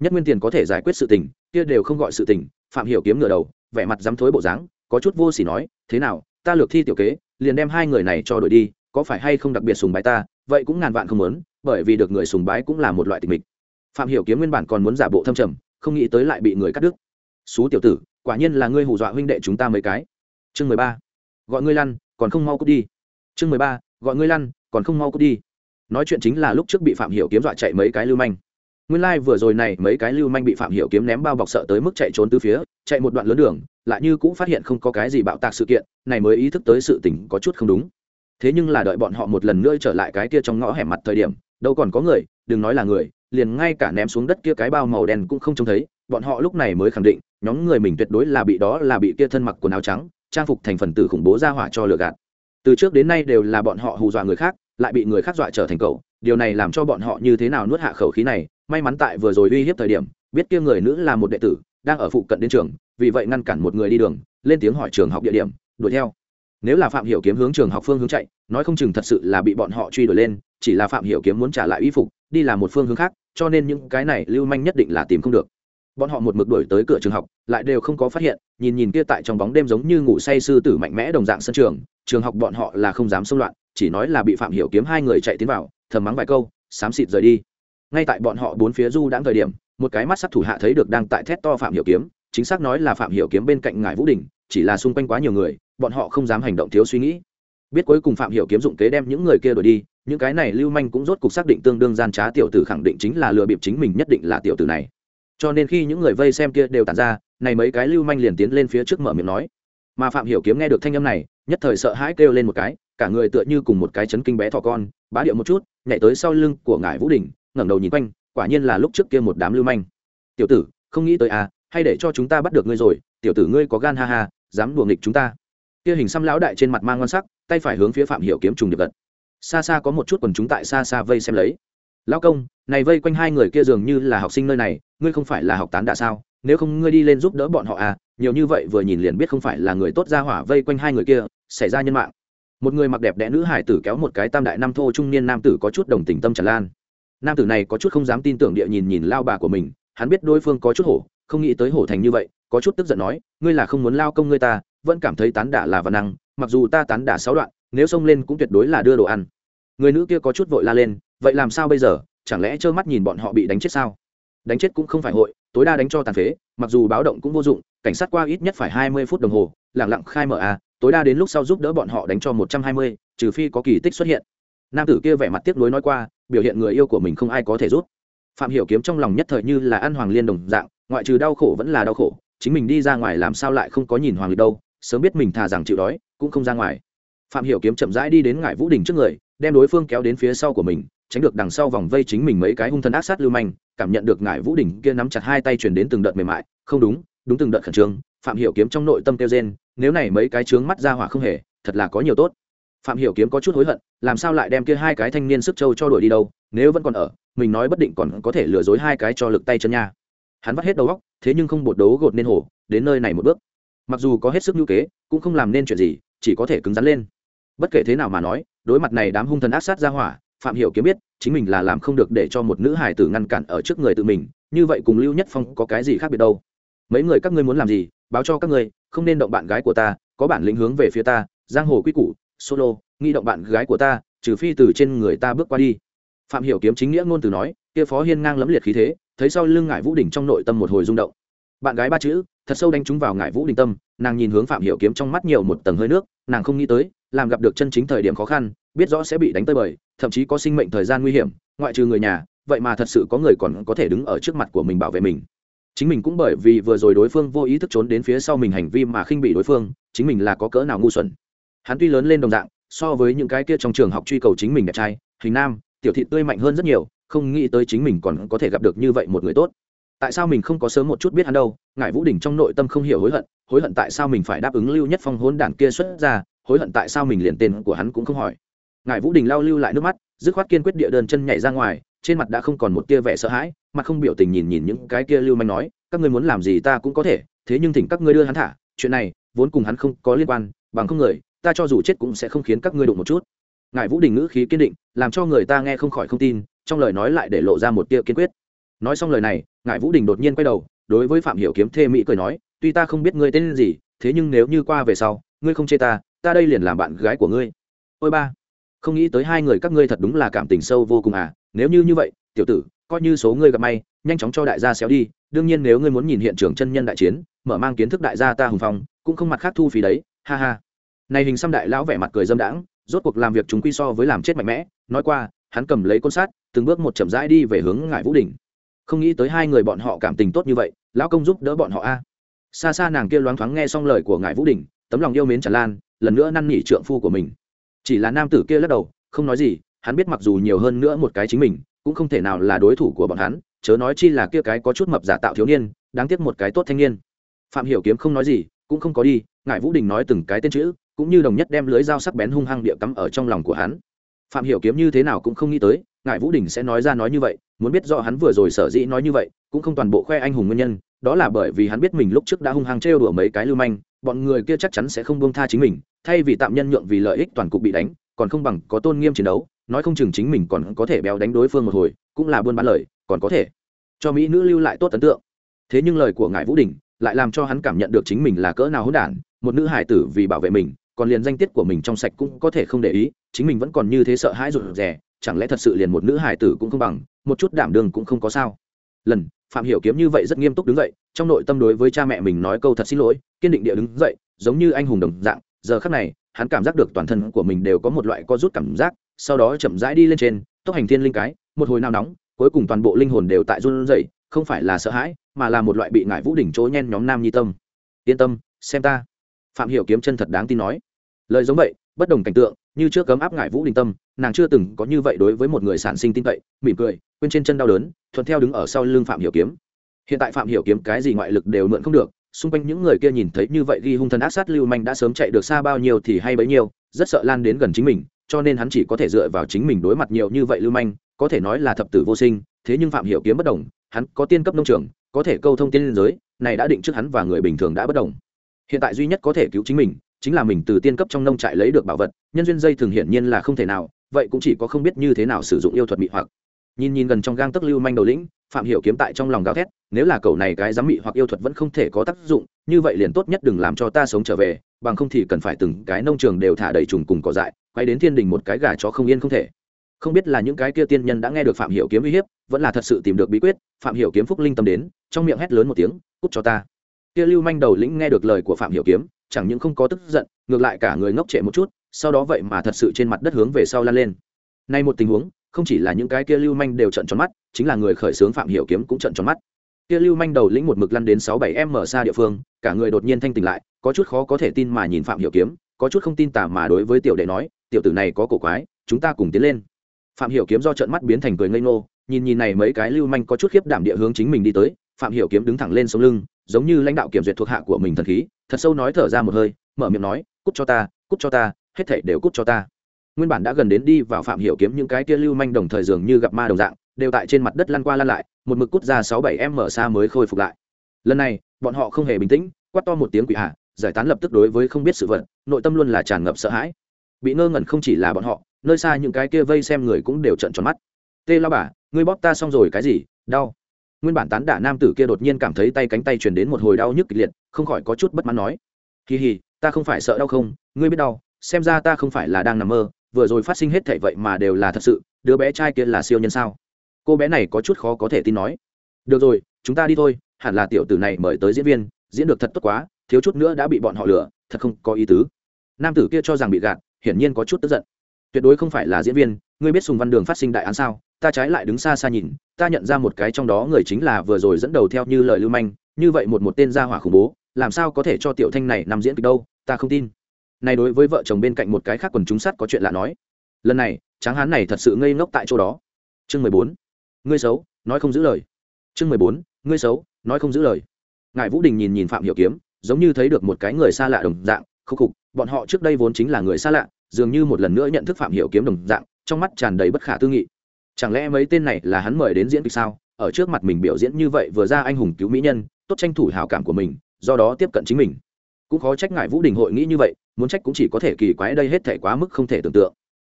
Nhất nguyên tiền có thể giải quyết sự tình, kia đều không gọi sự tình, phạm hiểu kiếm ngửa đầu, vẻ mặt dám thối bộ dáng, có chút vô sỉ nói, thế nào, ta lược thi tiểu kế, liền đem hai người này cho đổi đi, có phải hay không đặc biệt sùng bái ta? Vậy cũng ngàn vạn không muốn, bởi vì được người sùng bái cũng là một loại tình mịch. Phạm hiểu kiếm nguyên bản còn muốn giả bộ thâm trầm, không nghĩ tới lại bị người cắt đứt. Xú tiểu tử, quả nhiên là ngươi hù dọa huynh đệ chúng ta mấy cái. Chương mười ba. Gọi ngươi lăn, còn không mau cút đi. Chương mười ba. Gọi ngươi lăn, còn không mau cút đi nói chuyện chính là lúc trước bị phạm hiểu kiếm dọa chạy mấy cái lưu manh. Nguyên lai like vừa rồi này mấy cái lưu manh bị phạm hiểu kiếm ném bao bọc sợ tới mức chạy trốn từ phía, chạy một đoạn lớn đường, lại như cũng phát hiện không có cái gì bạo tạc sự kiện, này mới ý thức tới sự tình có chút không đúng. Thế nhưng là đợi bọn họ một lần nữa trở lại cái kia trong ngõ hẻm mặt thời điểm, đâu còn có người, đừng nói là người, liền ngay cả ném xuống đất kia cái bao màu đen cũng không trông thấy, bọn họ lúc này mới khẳng định, nhóm người mình tuyệt đối là bị đó là bị kia thân mặc quần áo trắng, trang phục thành phần tử khủng bố ra hỏa cho lừa gạt. Từ trước đến nay đều là bọn họ hù dọa người khác lại bị người khác dọa trở thành cậu. Điều này làm cho bọn họ như thế nào nuốt hạ khẩu khí này, may mắn tại vừa rồi uy hiếp thời điểm, biết kia người nữ là một đệ tử, đang ở phụ cận đến trường, vì vậy ngăn cản một người đi đường, lên tiếng hỏi trường học địa điểm, đuổi theo. Nếu là phạm hiểu kiếm hướng trường học phương hướng chạy, nói không chừng thật sự là bị bọn họ truy đuổi lên, chỉ là phạm hiểu kiếm muốn trả lại y phục, đi làm một phương hướng khác, cho nên những cái này lưu manh nhất định là tìm không được bọn họ một mực đuổi tới cửa trường học, lại đều không có phát hiện, nhìn nhìn kia tại trong bóng đêm giống như ngủ say sư tử mạnh mẽ đồng dạng sân trường trường học bọn họ là không dám xông loạn, chỉ nói là bị phạm hiểu kiếm hai người chạy tiến vào, thầm mắng vài câu, xám xịt rời đi. Ngay tại bọn họ bốn phía du đãng thời điểm, một cái mắt sắc thủ hạ thấy được đang tại thét to phạm hiểu kiếm, chính xác nói là phạm hiểu kiếm bên cạnh ngài vũ đình, chỉ là xung quanh quá nhiều người, bọn họ không dám hành động thiếu suy nghĩ. Biết cuối cùng phạm hiểu kiếm dụng kế đem những người kia đuổi đi, những cái này lưu manh cũng rốt cục xác định tương đương gian trá tiểu tử khẳng định chính là lừa bịp chính mình, nhất định là tiểu tử này cho nên khi những người vây xem kia đều tản ra, này mấy cái lưu manh liền tiến lên phía trước mở miệng nói. Mà phạm hiểu kiếm nghe được thanh âm này, nhất thời sợ hãi kêu lên một cái, cả người tựa như cùng một cái chấn kinh bé thỏ con, bá điệu một chút, nhảy tới sau lưng của ngài vũ đình, ngẩng đầu nhìn quanh, quả nhiên là lúc trước kia một đám lưu manh. Tiểu tử, không nghĩ tới à hay để cho chúng ta bắt được ngươi rồi, tiểu tử ngươi có gan ha ha, dám đùa nghịch chúng ta. Kia hình xăm lão đại trên mặt mang ngon sắc, tay phải hướng phía phạm hiểu kiếm trùng điệp gật. Xa xa có một chút quần chúng tại xa xa vây xem lấy. Lão công, này vây quanh hai người kia dường như là học sinh nơi này ngươi không phải là học tán đã sao? Nếu không ngươi đi lên giúp đỡ bọn họ à? Nhiều như vậy vừa nhìn liền biết không phải là người tốt ra hỏa vây quanh hai người kia, xảy ra nhân mạng. Một người mặc đẹp đẽ nữ hải tử kéo một cái tam đại năm thô trung niên nam tử có chút đồng tình tâm tràn lan. Nam tử này có chút không dám tin tưởng địa nhìn nhìn lao bà của mình, hắn biết đối phương có chút hổ, không nghĩ tới hổ thành như vậy, có chút tức giận nói, ngươi là không muốn lao công ngươi ta, vẫn cảm thấy tán đả là văn năng, mặc dù ta tán đả sáu đoạn, nếu xông lên cũng tuyệt đối là đưa đồ ăn. Người nữ kia có chút vội la lên, vậy làm sao bây giờ? Chẳng lẽ trơ mắt nhìn bọn họ bị đánh chết sao? Đánh chết cũng không phải hội, tối đa đánh cho tàn phế, mặc dù báo động cũng vô dụng, cảnh sát qua ít nhất phải hai mươi phút đồng hồ lẳng lặng khai mở a, tối đa đến lúc sau giúp đỡ bọn họ đánh cho một trăm hai mươi, trừ phi có kỳ tích xuất hiện. Nam tử kia vẻ mặt tiếc nuối nói qua, biểu hiện người yêu của mình không ai có thể giúp. Phạm hiểu kiếm trong lòng nhất thời như là ăn hoàng liên đồng dạng, ngoại trừ đau khổ vẫn là đau khổ, chính mình đi ra ngoài làm sao lại không có nhìn hoàng liệt đâu, sớm biết mình thà rằng chịu đói, cũng không ra ngoài. Phạm hiểu kiếm chậm rãi đi đến ngải vũ đình trước người, đem đối phương kéo đến phía sau của mình tránh được đằng sau vòng vây chính mình mấy cái hung thần ác sát lưu manh, cảm nhận được ngải vũ đỉnh kia nắm chặt hai tay truyền đến từng đợt mềm mại, không đúng đúng từng đợt khẩn trương, phạm hiểu kiếm trong nội tâm tiêu gen nếu này mấy cái trướng mắt ra hỏa không hề, thật là có nhiều tốt. Phạm hiểu kiếm có chút hối hận, làm sao lại đem kia hai cái thanh niên sức châu cho đuổi đi đâu, nếu vẫn còn ở, mình nói bất định còn có thể lừa dối hai cái cho lực tay chân nha. Hắn vắt hết đầu óc, thế nhưng không bột đấu gột nên hổ, đến nơi này một bước. Mặc dù có hết sức nhu kế, cũng không làm nên chuyện gì, chỉ có thể cứng rắn lên. Bất kể thế nào mà nói, đối mặt này đám hung thần ác sát ra hỏa phạm hiểu kiếm biết, chính mình là làm không được để cho một nữ hài tử ngăn cản ở trước người tự mình, như vậy cùng lưu nhất phong có cái gì khác biệt đâu? Mấy người các ngươi muốn làm gì, báo cho các ngươi, không nên động bạn gái của ta, có bản lĩnh hướng về phía ta, giang hồ quy củ, solo, nghi động bạn gái của ta, trừ phi từ trên người ta bước qua đi. Phạm hiểu kiếm chính nghĩa ngôn từ nói, kia phó hiên ngang lẫm liệt khí thế, thấy sau lưng ngải vũ đỉnh trong nội tâm một hồi rung động. Bạn gái ba chữ, thật sâu đánh trúng vào ngải vũ đỉnh tâm nàng nhìn hướng phạm hiểu kiếm trong mắt nhiều một tầng hơi nước, nàng không nghĩ tới, làm gặp được chân chính thời điểm khó khăn, biết rõ sẽ bị đánh tơi bời, thậm chí có sinh mệnh thời gian nguy hiểm, ngoại trừ người nhà, vậy mà thật sự có người còn có thể đứng ở trước mặt của mình bảo vệ mình. Chính mình cũng bởi vì vừa rồi đối phương vô ý thức trốn đến phía sau mình hành vi mà khinh bị đối phương, chính mình là có cỡ nào ngu xuẩn. Hắn tuy lớn lên đồng dạng, so với những cái kia trong trường học truy cầu chính mình đẹp trai, hình nam, tiểu thị tươi mạnh hơn rất nhiều, không nghĩ tới chính mình còn có thể gặp được như vậy một người tốt tại sao mình không có sớm một chút biết hắn đâu? Ngài vũ đình trong nội tâm không hiểu hối hận hối hận tại sao mình phải đáp ứng lưu nhất phong hôn đảng kia xuất ra, hối hận tại sao mình liền tên của hắn cũng không hỏi. Ngài vũ đình lao lưu lại nước mắt, dứt khoát kiên quyết địa đơn chân nhảy ra ngoài, trên mặt đã không còn một tia vẻ sợ hãi, mặt không biểu tình nhìn nhìn những cái kia lưu manh nói, các ngươi muốn làm gì ta cũng có thể, thế nhưng thỉnh các ngươi đưa hắn thả, chuyện này vốn cùng hắn không có liên quan, bằng không người, ta cho dù chết cũng sẽ không khiến các ngươi đụng một chút. Ngài vũ đình ngữ khí kiên định, làm cho người ta nghe không khỏi không tin, trong lời nói lại để lộ ra một tia kiên quyết nói xong lời này ngài vũ đình đột nhiên quay đầu, đối với phạm hiểu kiếm thê mỹ cười nói, tuy ta không biết ngươi tên gì, thế nhưng nếu như qua về sau, ngươi không chê ta ta đây liền làm bạn gái của ngươi ôi ba, không nghĩ tới hai người các ngươi thật đúng là cảm tình sâu vô cùng à nếu như như vậy, tiểu tử, coi như số ngươi gặp may, nhanh chóng cho đại gia xéo đi, đương nhiên nếu ngươi muốn nhìn hiện trường chân nhân đại chiến, mở mang kiến thức đại gia ta hùng phong, cũng không mặt khác thu phí đấy, ha ha này hình xăm đại lão vẻ mặt cười dâm đãng, rốt cuộc làm việc chúng quy so với làm chết mạnh mẽ, nói qua, hắn cầm lấy côn sát từng bước một chậm rãi đi về hướng ngải vũ đỉnh không nghĩ tới hai người bọn họ cảm tình tốt như vậy, lão công giúp đỡ bọn họ a. Xa xa nàng kia loáng thoáng nghe xong lời của ngài vũ đình, tấm lòng yêu mến tràn lan, lần nữa năn nỉ trượng phu của mình. Chỉ là nam tử kia lắc đầu, không nói gì, hắn biết mặc dù nhiều hơn nữa một cái chính mình, cũng không thể nào là đối thủ của bọn hắn, chớ nói chi là kia cái có chút mập giả tạo thiếu niên, đáng tiếc một cái tốt thanh niên. Phạm hiểu kiếm không nói gì, cũng không có đi ngải vũ đình nói từng cái tên chữ, cũng như đồng nhất đem lưới dao sắc bén hung hăng địa cắm ở trong lòng của hắn. Phạm hiểu kiếm như thế nào cũng không nghĩ tới ngải vũ đình sẽ nói ra nói như vậy muốn biết rõ hắn vừa rồi sở dĩ nói như vậy, cũng không toàn bộ khoe anh hùng nguyên nhân, đó là bởi vì hắn biết mình lúc trước đã hung hăng trêu đùa mấy cái lưu manh, bọn người kia chắc chắn sẽ không buông tha chính mình, thay vì tạm nhân nhượng vì lợi ích toàn cục bị đánh, còn không bằng có tôn nghiêm chiến đấu, nói không chừng chính mình còn có thể béo đánh đối phương một hồi, cũng là buôn bán lời, còn có thể cho mỹ nữ lưu lại tốt ấn tượng. Thế nhưng lời của ngài vũ đình lại làm cho hắn cảm nhận được chính mình là cỡ nào hỗn đản, một nữ hải tử vì bảo vệ mình, còn liền danh tiết của mình trong sạch cũng có thể không để ý, chính mình vẫn còn như thế sợ hãi rụt rè, chẳng lẽ thật sự liền một nữ hải tử cũng không bằng một chút đảm đường cũng không có sao. Lần, phạm hiểu kiếm như vậy rất nghiêm túc đứng dậy, trong nội tâm đối với cha mẹ mình nói câu thật xin lỗi, kiên định địa đứng dậy, giống như anh hùng đồng dạng. Giờ khắc này, hắn cảm giác được toàn thân của mình đều có một loại co rút cảm giác, sau đó chậm rãi đi lên trên, tốc hành thiên linh cái, một hồi nào nóng, cuối cùng toàn bộ linh hồn đều tại run rẩy, không phải là sợ hãi, mà là một loại bị ngải vũ đỉnh chỗ nhen nhóm nam nhi tâm. Yên tâm, xem ta. Phạm hiểu kiếm chân thật đáng tin nói. Lời giống vậy, bất đồng cảnh tượng, như trước cấm áp ngải vũ đình tâm nàng chưa từng có như vậy đối với một người sản sinh tin cậy, mỉm cười, quên trên chân đau đớn, thuận theo đứng ở sau lưng phạm hiểu kiếm. Hiện tại phạm hiểu kiếm cái gì ngoại lực đều mượn không được, xung quanh những người kia nhìn thấy như vậy ghi hung thần ác sát lưu manh đã sớm chạy được xa bao nhiêu thì hay bấy nhiêu, rất sợ lan đến gần chính mình, cho nên hắn chỉ có thể dựa vào chính mình đối mặt nhiều như vậy lưu manh, có thể nói là thập tử vô sinh, thế nhưng phạm hiểu kiếm bất đồng, hắn có tiên cấp nông trường, có thể câu thông tiên giới, này đã định trước hắn và người bình thường đã bất đồng. Hiện tại duy nhất có thể cứu chính mình chính là mình từ tiên cấp trong nông trại lấy được bảo vật, nhân duyên dây thường hiển nhiên là không thể nào, vậy cũng chỉ có không biết như thế nào sử dụng yêu thuật mị hoặc. Nhìn nhìn gần trong gang tấc lưu manh đầu lĩnh, phạm hiểu kiếm tại trong lòng gào thét, nếu là cậu này cái dám mị hoặc yêu thuật vẫn không thể có tác dụng, như vậy liền tốt nhất đừng làm cho ta sống trở về, bằng không thì cần phải từng cái nông trường đều thả đầy trùng cùng cỏ dại, quay đến thiên đình một cái gà chó không yên không thể. Không biết là những cái kia tiên nhân đã nghe được phạm hiểu kiếm uy hiếp, vẫn là thật sự tìm được bí quyết, phạm hiểu kiếm phúc linh tâm đến, trong miệng hét lớn một tiếng, cút cho ta. Kia lưu manh đầu lĩnh nghe được lời của phạm hiểu kiếm chẳng những không có tức giận, ngược lại cả người ngốc trệ một chút, sau đó vậy mà thật sự trên mặt đất hướng về sau lan lên. Nay một tình huống, không chỉ là những cái kia lưu manh đều trận tròn mắt, chính là người khởi xướng phạm hiểu kiếm cũng trận tròn mắt. Kia lưu manh đầu lĩnh một mực lăn đến sáu bảy m mở xa địa phương, cả người đột nhiên thanh tỉnh lại, có chút khó có thể tin mà nhìn phạm hiểu kiếm, có chút không tin tả mà đối với tiểu đệ nói, tiểu tử này có cổ quái, chúng ta cùng tiến lên. Phạm hiểu kiếm do trận mắt biến thành cười ngây ngô, nhìn nhìn này mấy cái lưu manh có chút khiếp đảm địa hướng chính mình đi tới, phạm hiểu kiếm đứng thẳng lên sống lưng, giống như lãnh đạo kiểm duyệt thuộc hạ của mình thần khí thật sâu nói thở ra một hơi, mở miệng nói, cút cho ta, cút cho ta, hết thảy đều cút cho ta. Nguyên bản đã gần đến đi vào phạm hiểu kiếm những cái kia lưu manh đồng thời dường như gặp ma đồng dạng, đều tại trên mặt đất lăn qua lăn lại, một mực cút ra sáu bảy em mở xa mới khôi phục lại. Lần này, bọn họ không hề bình tĩnh, quát to một tiếng quỷ hạ, giải tán lập tức đối với không biết sự vật, nội tâm luôn là tràn ngập sợ hãi. Bị ngơ ngẩn không chỉ là bọn họ, nơi xa những cái kia vây xem người cũng đều trợn tròn mắt. Tê lao bà, ngươi bóp ta xong rồi cái gì? Đau nguyên bản tán đả nam tử kia đột nhiên cảm thấy tay cánh tay truyền đến một hồi đau nhức kịch liệt, không khỏi có chút bất mãn nói kỳ hì ta không phải sợ đau không? Ngươi biết đau, xem ra ta không phải là đang nằm mơ, vừa rồi phát sinh hết thảy vậy mà đều là thật sự, đứa bé trai kia là siêu nhân sao? Cô bé này có chút khó có thể tin nói, được rồi, chúng ta đi thôi, hẳn là tiểu tử này mời tới diễn viên, diễn được thật tốt quá, thiếu chút nữa đã bị bọn họ lừa, thật không có ý tứ. Nam tử kia cho rằng bị gạt, hiển nhiên có chút tức giận. Tuyệt đối không phải là diễn viên, ngươi biết sùng văn đường phát sinh đại án sao? Ta trái lại đứng xa xa nhìn, ta nhận ra một cái trong đó người chính là vừa rồi dẫn đầu theo như lời lưu manh, như vậy một một tên gia hỏa khủng bố, làm sao có thể cho tiểu thanh này nằm diễn kịch đâu, ta không tin. Này đối với vợ chồng bên cạnh một cái khác quần chúng sắt có chuyện lạ nói. Lần này, tráng hán này thật sự ngây ngốc tại chỗ đó. Chương mười bốn. Ngươi xấu, nói không giữ lời. Chương mười bốn. Ngươi xấu, nói không giữ lời. Ngài vũ đình nhìn nhìn phạm hiểu kiếm, giống như thấy được một cái người xa lạ đồng dạng, khúc khục, bọn họ trước đây vốn chính là người xa lạ, dường như một lần nữa nhận thức phạm hiểu kiếm đồng dạng, trong mắt tràn đầy bất khả tư nghị chẳng lẽ mấy tên này là hắn mời đến diễn kịch sao? Ở trước mặt mình biểu diễn như vậy vừa ra anh hùng cứu mỹ nhân, tốt tranh thủ hào cảm của mình, do đó tiếp cận chính mình. Cũng khó trách ngại vũ đình hội nghĩ như vậy, muốn trách cũng chỉ có thể kỳ quái đây hết thể quá mức không thể tưởng tượng.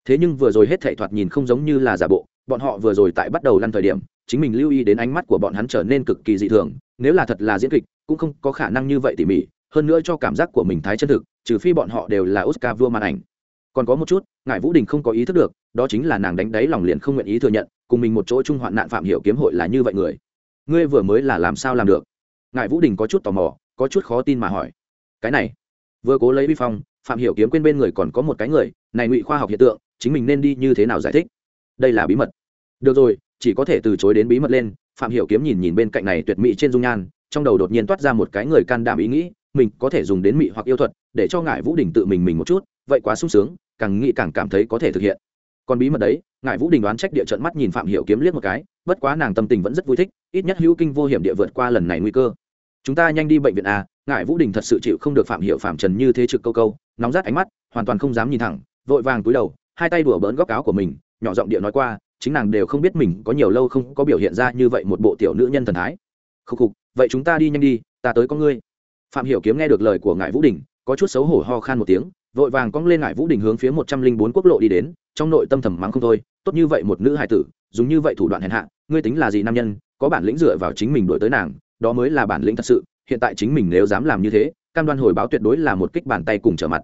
Thế nhưng vừa rồi hết thể thoạt nhìn không giống như là giả bộ, bọn họ vừa rồi tại bắt đầu lăn thời điểm, chính mình lưu ý đến ánh mắt của bọn hắn trở nên cực kỳ dị thường, nếu là thật là diễn kịch, cũng không có khả năng như vậy tỉ mỉ, hơn nữa cho cảm giác của mình thái chân thực, trừ phi bọn họ đều là oscar vua màn ảnh còn có một chút ngài vũ đình không có ý thức được, đó chính là nàng đánh đáy lòng liền không nguyện ý thừa nhận, cùng mình một chỗ chung hoạn nạn phạm hiểu kiếm hội là như vậy người. Ngươi vừa mới là làm sao làm được? Ngài vũ đình có chút tò mò, có chút khó tin mà hỏi. Cái này, vừa cố lấy vi phong, phạm hiểu kiếm quên bên người còn có một cái người, này ngụy khoa học hiện tượng, chính mình nên đi như thế nào giải thích? Đây là bí mật. Được rồi, chỉ có thể từ chối đến bí mật lên, phạm hiểu kiếm nhìn nhìn bên cạnh này tuyệt mỹ trên dung nhan, trong đầu đột nhiên toát ra một cái người can đảm ý nghĩ, mình có thể dùng đến mị hoặc yêu thuật, để cho ngài vũ đình tự mình mình một chút, vậy quá sung sướng càng nghĩ càng cảm thấy có thể thực hiện. Còn bí mật đấy ngại vũ đình đoán trách địa trận mắt nhìn phạm hiểu kiếm liếc một cái, bất quá nàng tâm tình vẫn rất vui thích, ít nhất hữu kinh vô hiểm địa vượt qua lần này nguy cơ. Chúng ta nhanh đi bệnh viện à ngại vũ đình thật sự chịu không được phạm hiểu phạm trần như thế trực câu câu, nóng rát ánh mắt, hoàn toàn không dám nhìn thẳng, vội vàng cúi đầu, hai tay đùa bỡn góc áo của mình, nhỏ giọng địa nói qua, chính nàng đều không biết mình có nhiều lâu không có biểu hiện ra như vậy một bộ tiểu nữ nhân thần thái. Khục khục, vậy chúng ta đi nhanh đi, ta tới có ngươi. Phạm hiểu kiếm nghe được lời của ngài vũ đình có chút xấu hổ ho khan một tiếng, vội vàng cong lên ngải vũ đình hướng phía một trăm linh bốn quốc lộ đi đến, trong nội tâm thầm mắng không thôi, tốt như vậy một nữ hài tử, dùng như vậy thủ đoạn hèn hạ, ngươi tính là gì nam nhân, có bản lĩnh dựa vào chính mình đuổi tới nàng, đó mới là bản lĩnh thật sự, hiện tại chính mình nếu dám làm như thế, cam đoan hồi báo tuyệt đối là một kích bàn tay cùng trở mặt.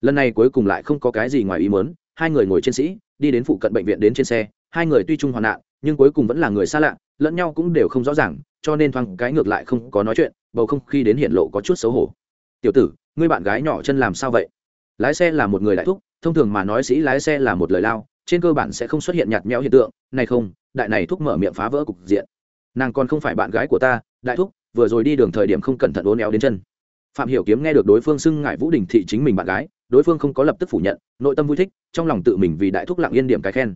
Lần này cuối cùng lại không có cái gì ngoài ý muốn, hai người ngồi trên sĩ, đi đến phụ cận bệnh viện đến trên xe, hai người tuy chung hoạn nạn, nhưng cuối cùng vẫn là người xa lạ, lẫn nhau cũng đều không rõ ràng, cho nên thoáng cái ngược lại không có nói chuyện, bầu không khi đến hiện lộ có chút xấu hổ tiểu tử, ngươi bạn gái nhỏ chân làm sao vậy? Lái xe là một người đại thúc, thông thường mà nói sĩ lái xe là một lời lao, trên cơ bản sẽ không xuất hiện nhạt nhẽo hiện tượng. Này không, đại này thúc mở miệng phá vỡ cục diện. Nàng còn không phải bạn gái của ta, đại thúc, vừa rồi đi đường thời điểm không cẩn thận uốn éo đến chân. Phạm hiểu kiếm nghe được đối phương xưng ngại vũ đình thị chính mình bạn gái, đối phương không có lập tức phủ nhận, nội tâm vui thích, trong lòng tự mình vì đại thúc lặng yên điểm cái khen.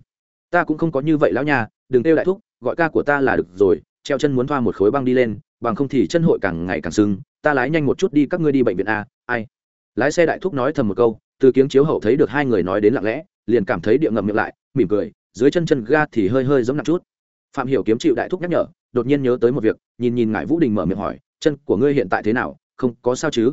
Ta cũng không có như vậy lão nha, đừng kêu đại thúc, gọi ca của ta là được rồi, treo chân muốn thoa một khối băng đi lên bằng không thì chân hội càng ngày càng sưng, ta lái nhanh một chút đi, các ngươi đi bệnh viện a, ai? Lái xe đại thúc nói thầm một câu, từ kiếng chiếu hậu thấy được hai người nói đến lặng lẽ, liền cảm thấy địa ngầm miệng lại, mỉm cười, dưới chân chân ga thì hơi hơi giống nặng chút. Phạm hiểu kiếm chịu đại thúc nhắc nhở, đột nhiên nhớ tới một việc, nhìn nhìn ngải vũ đình mở miệng hỏi, chân của ngươi hiện tại thế nào? Không, có sao chứ?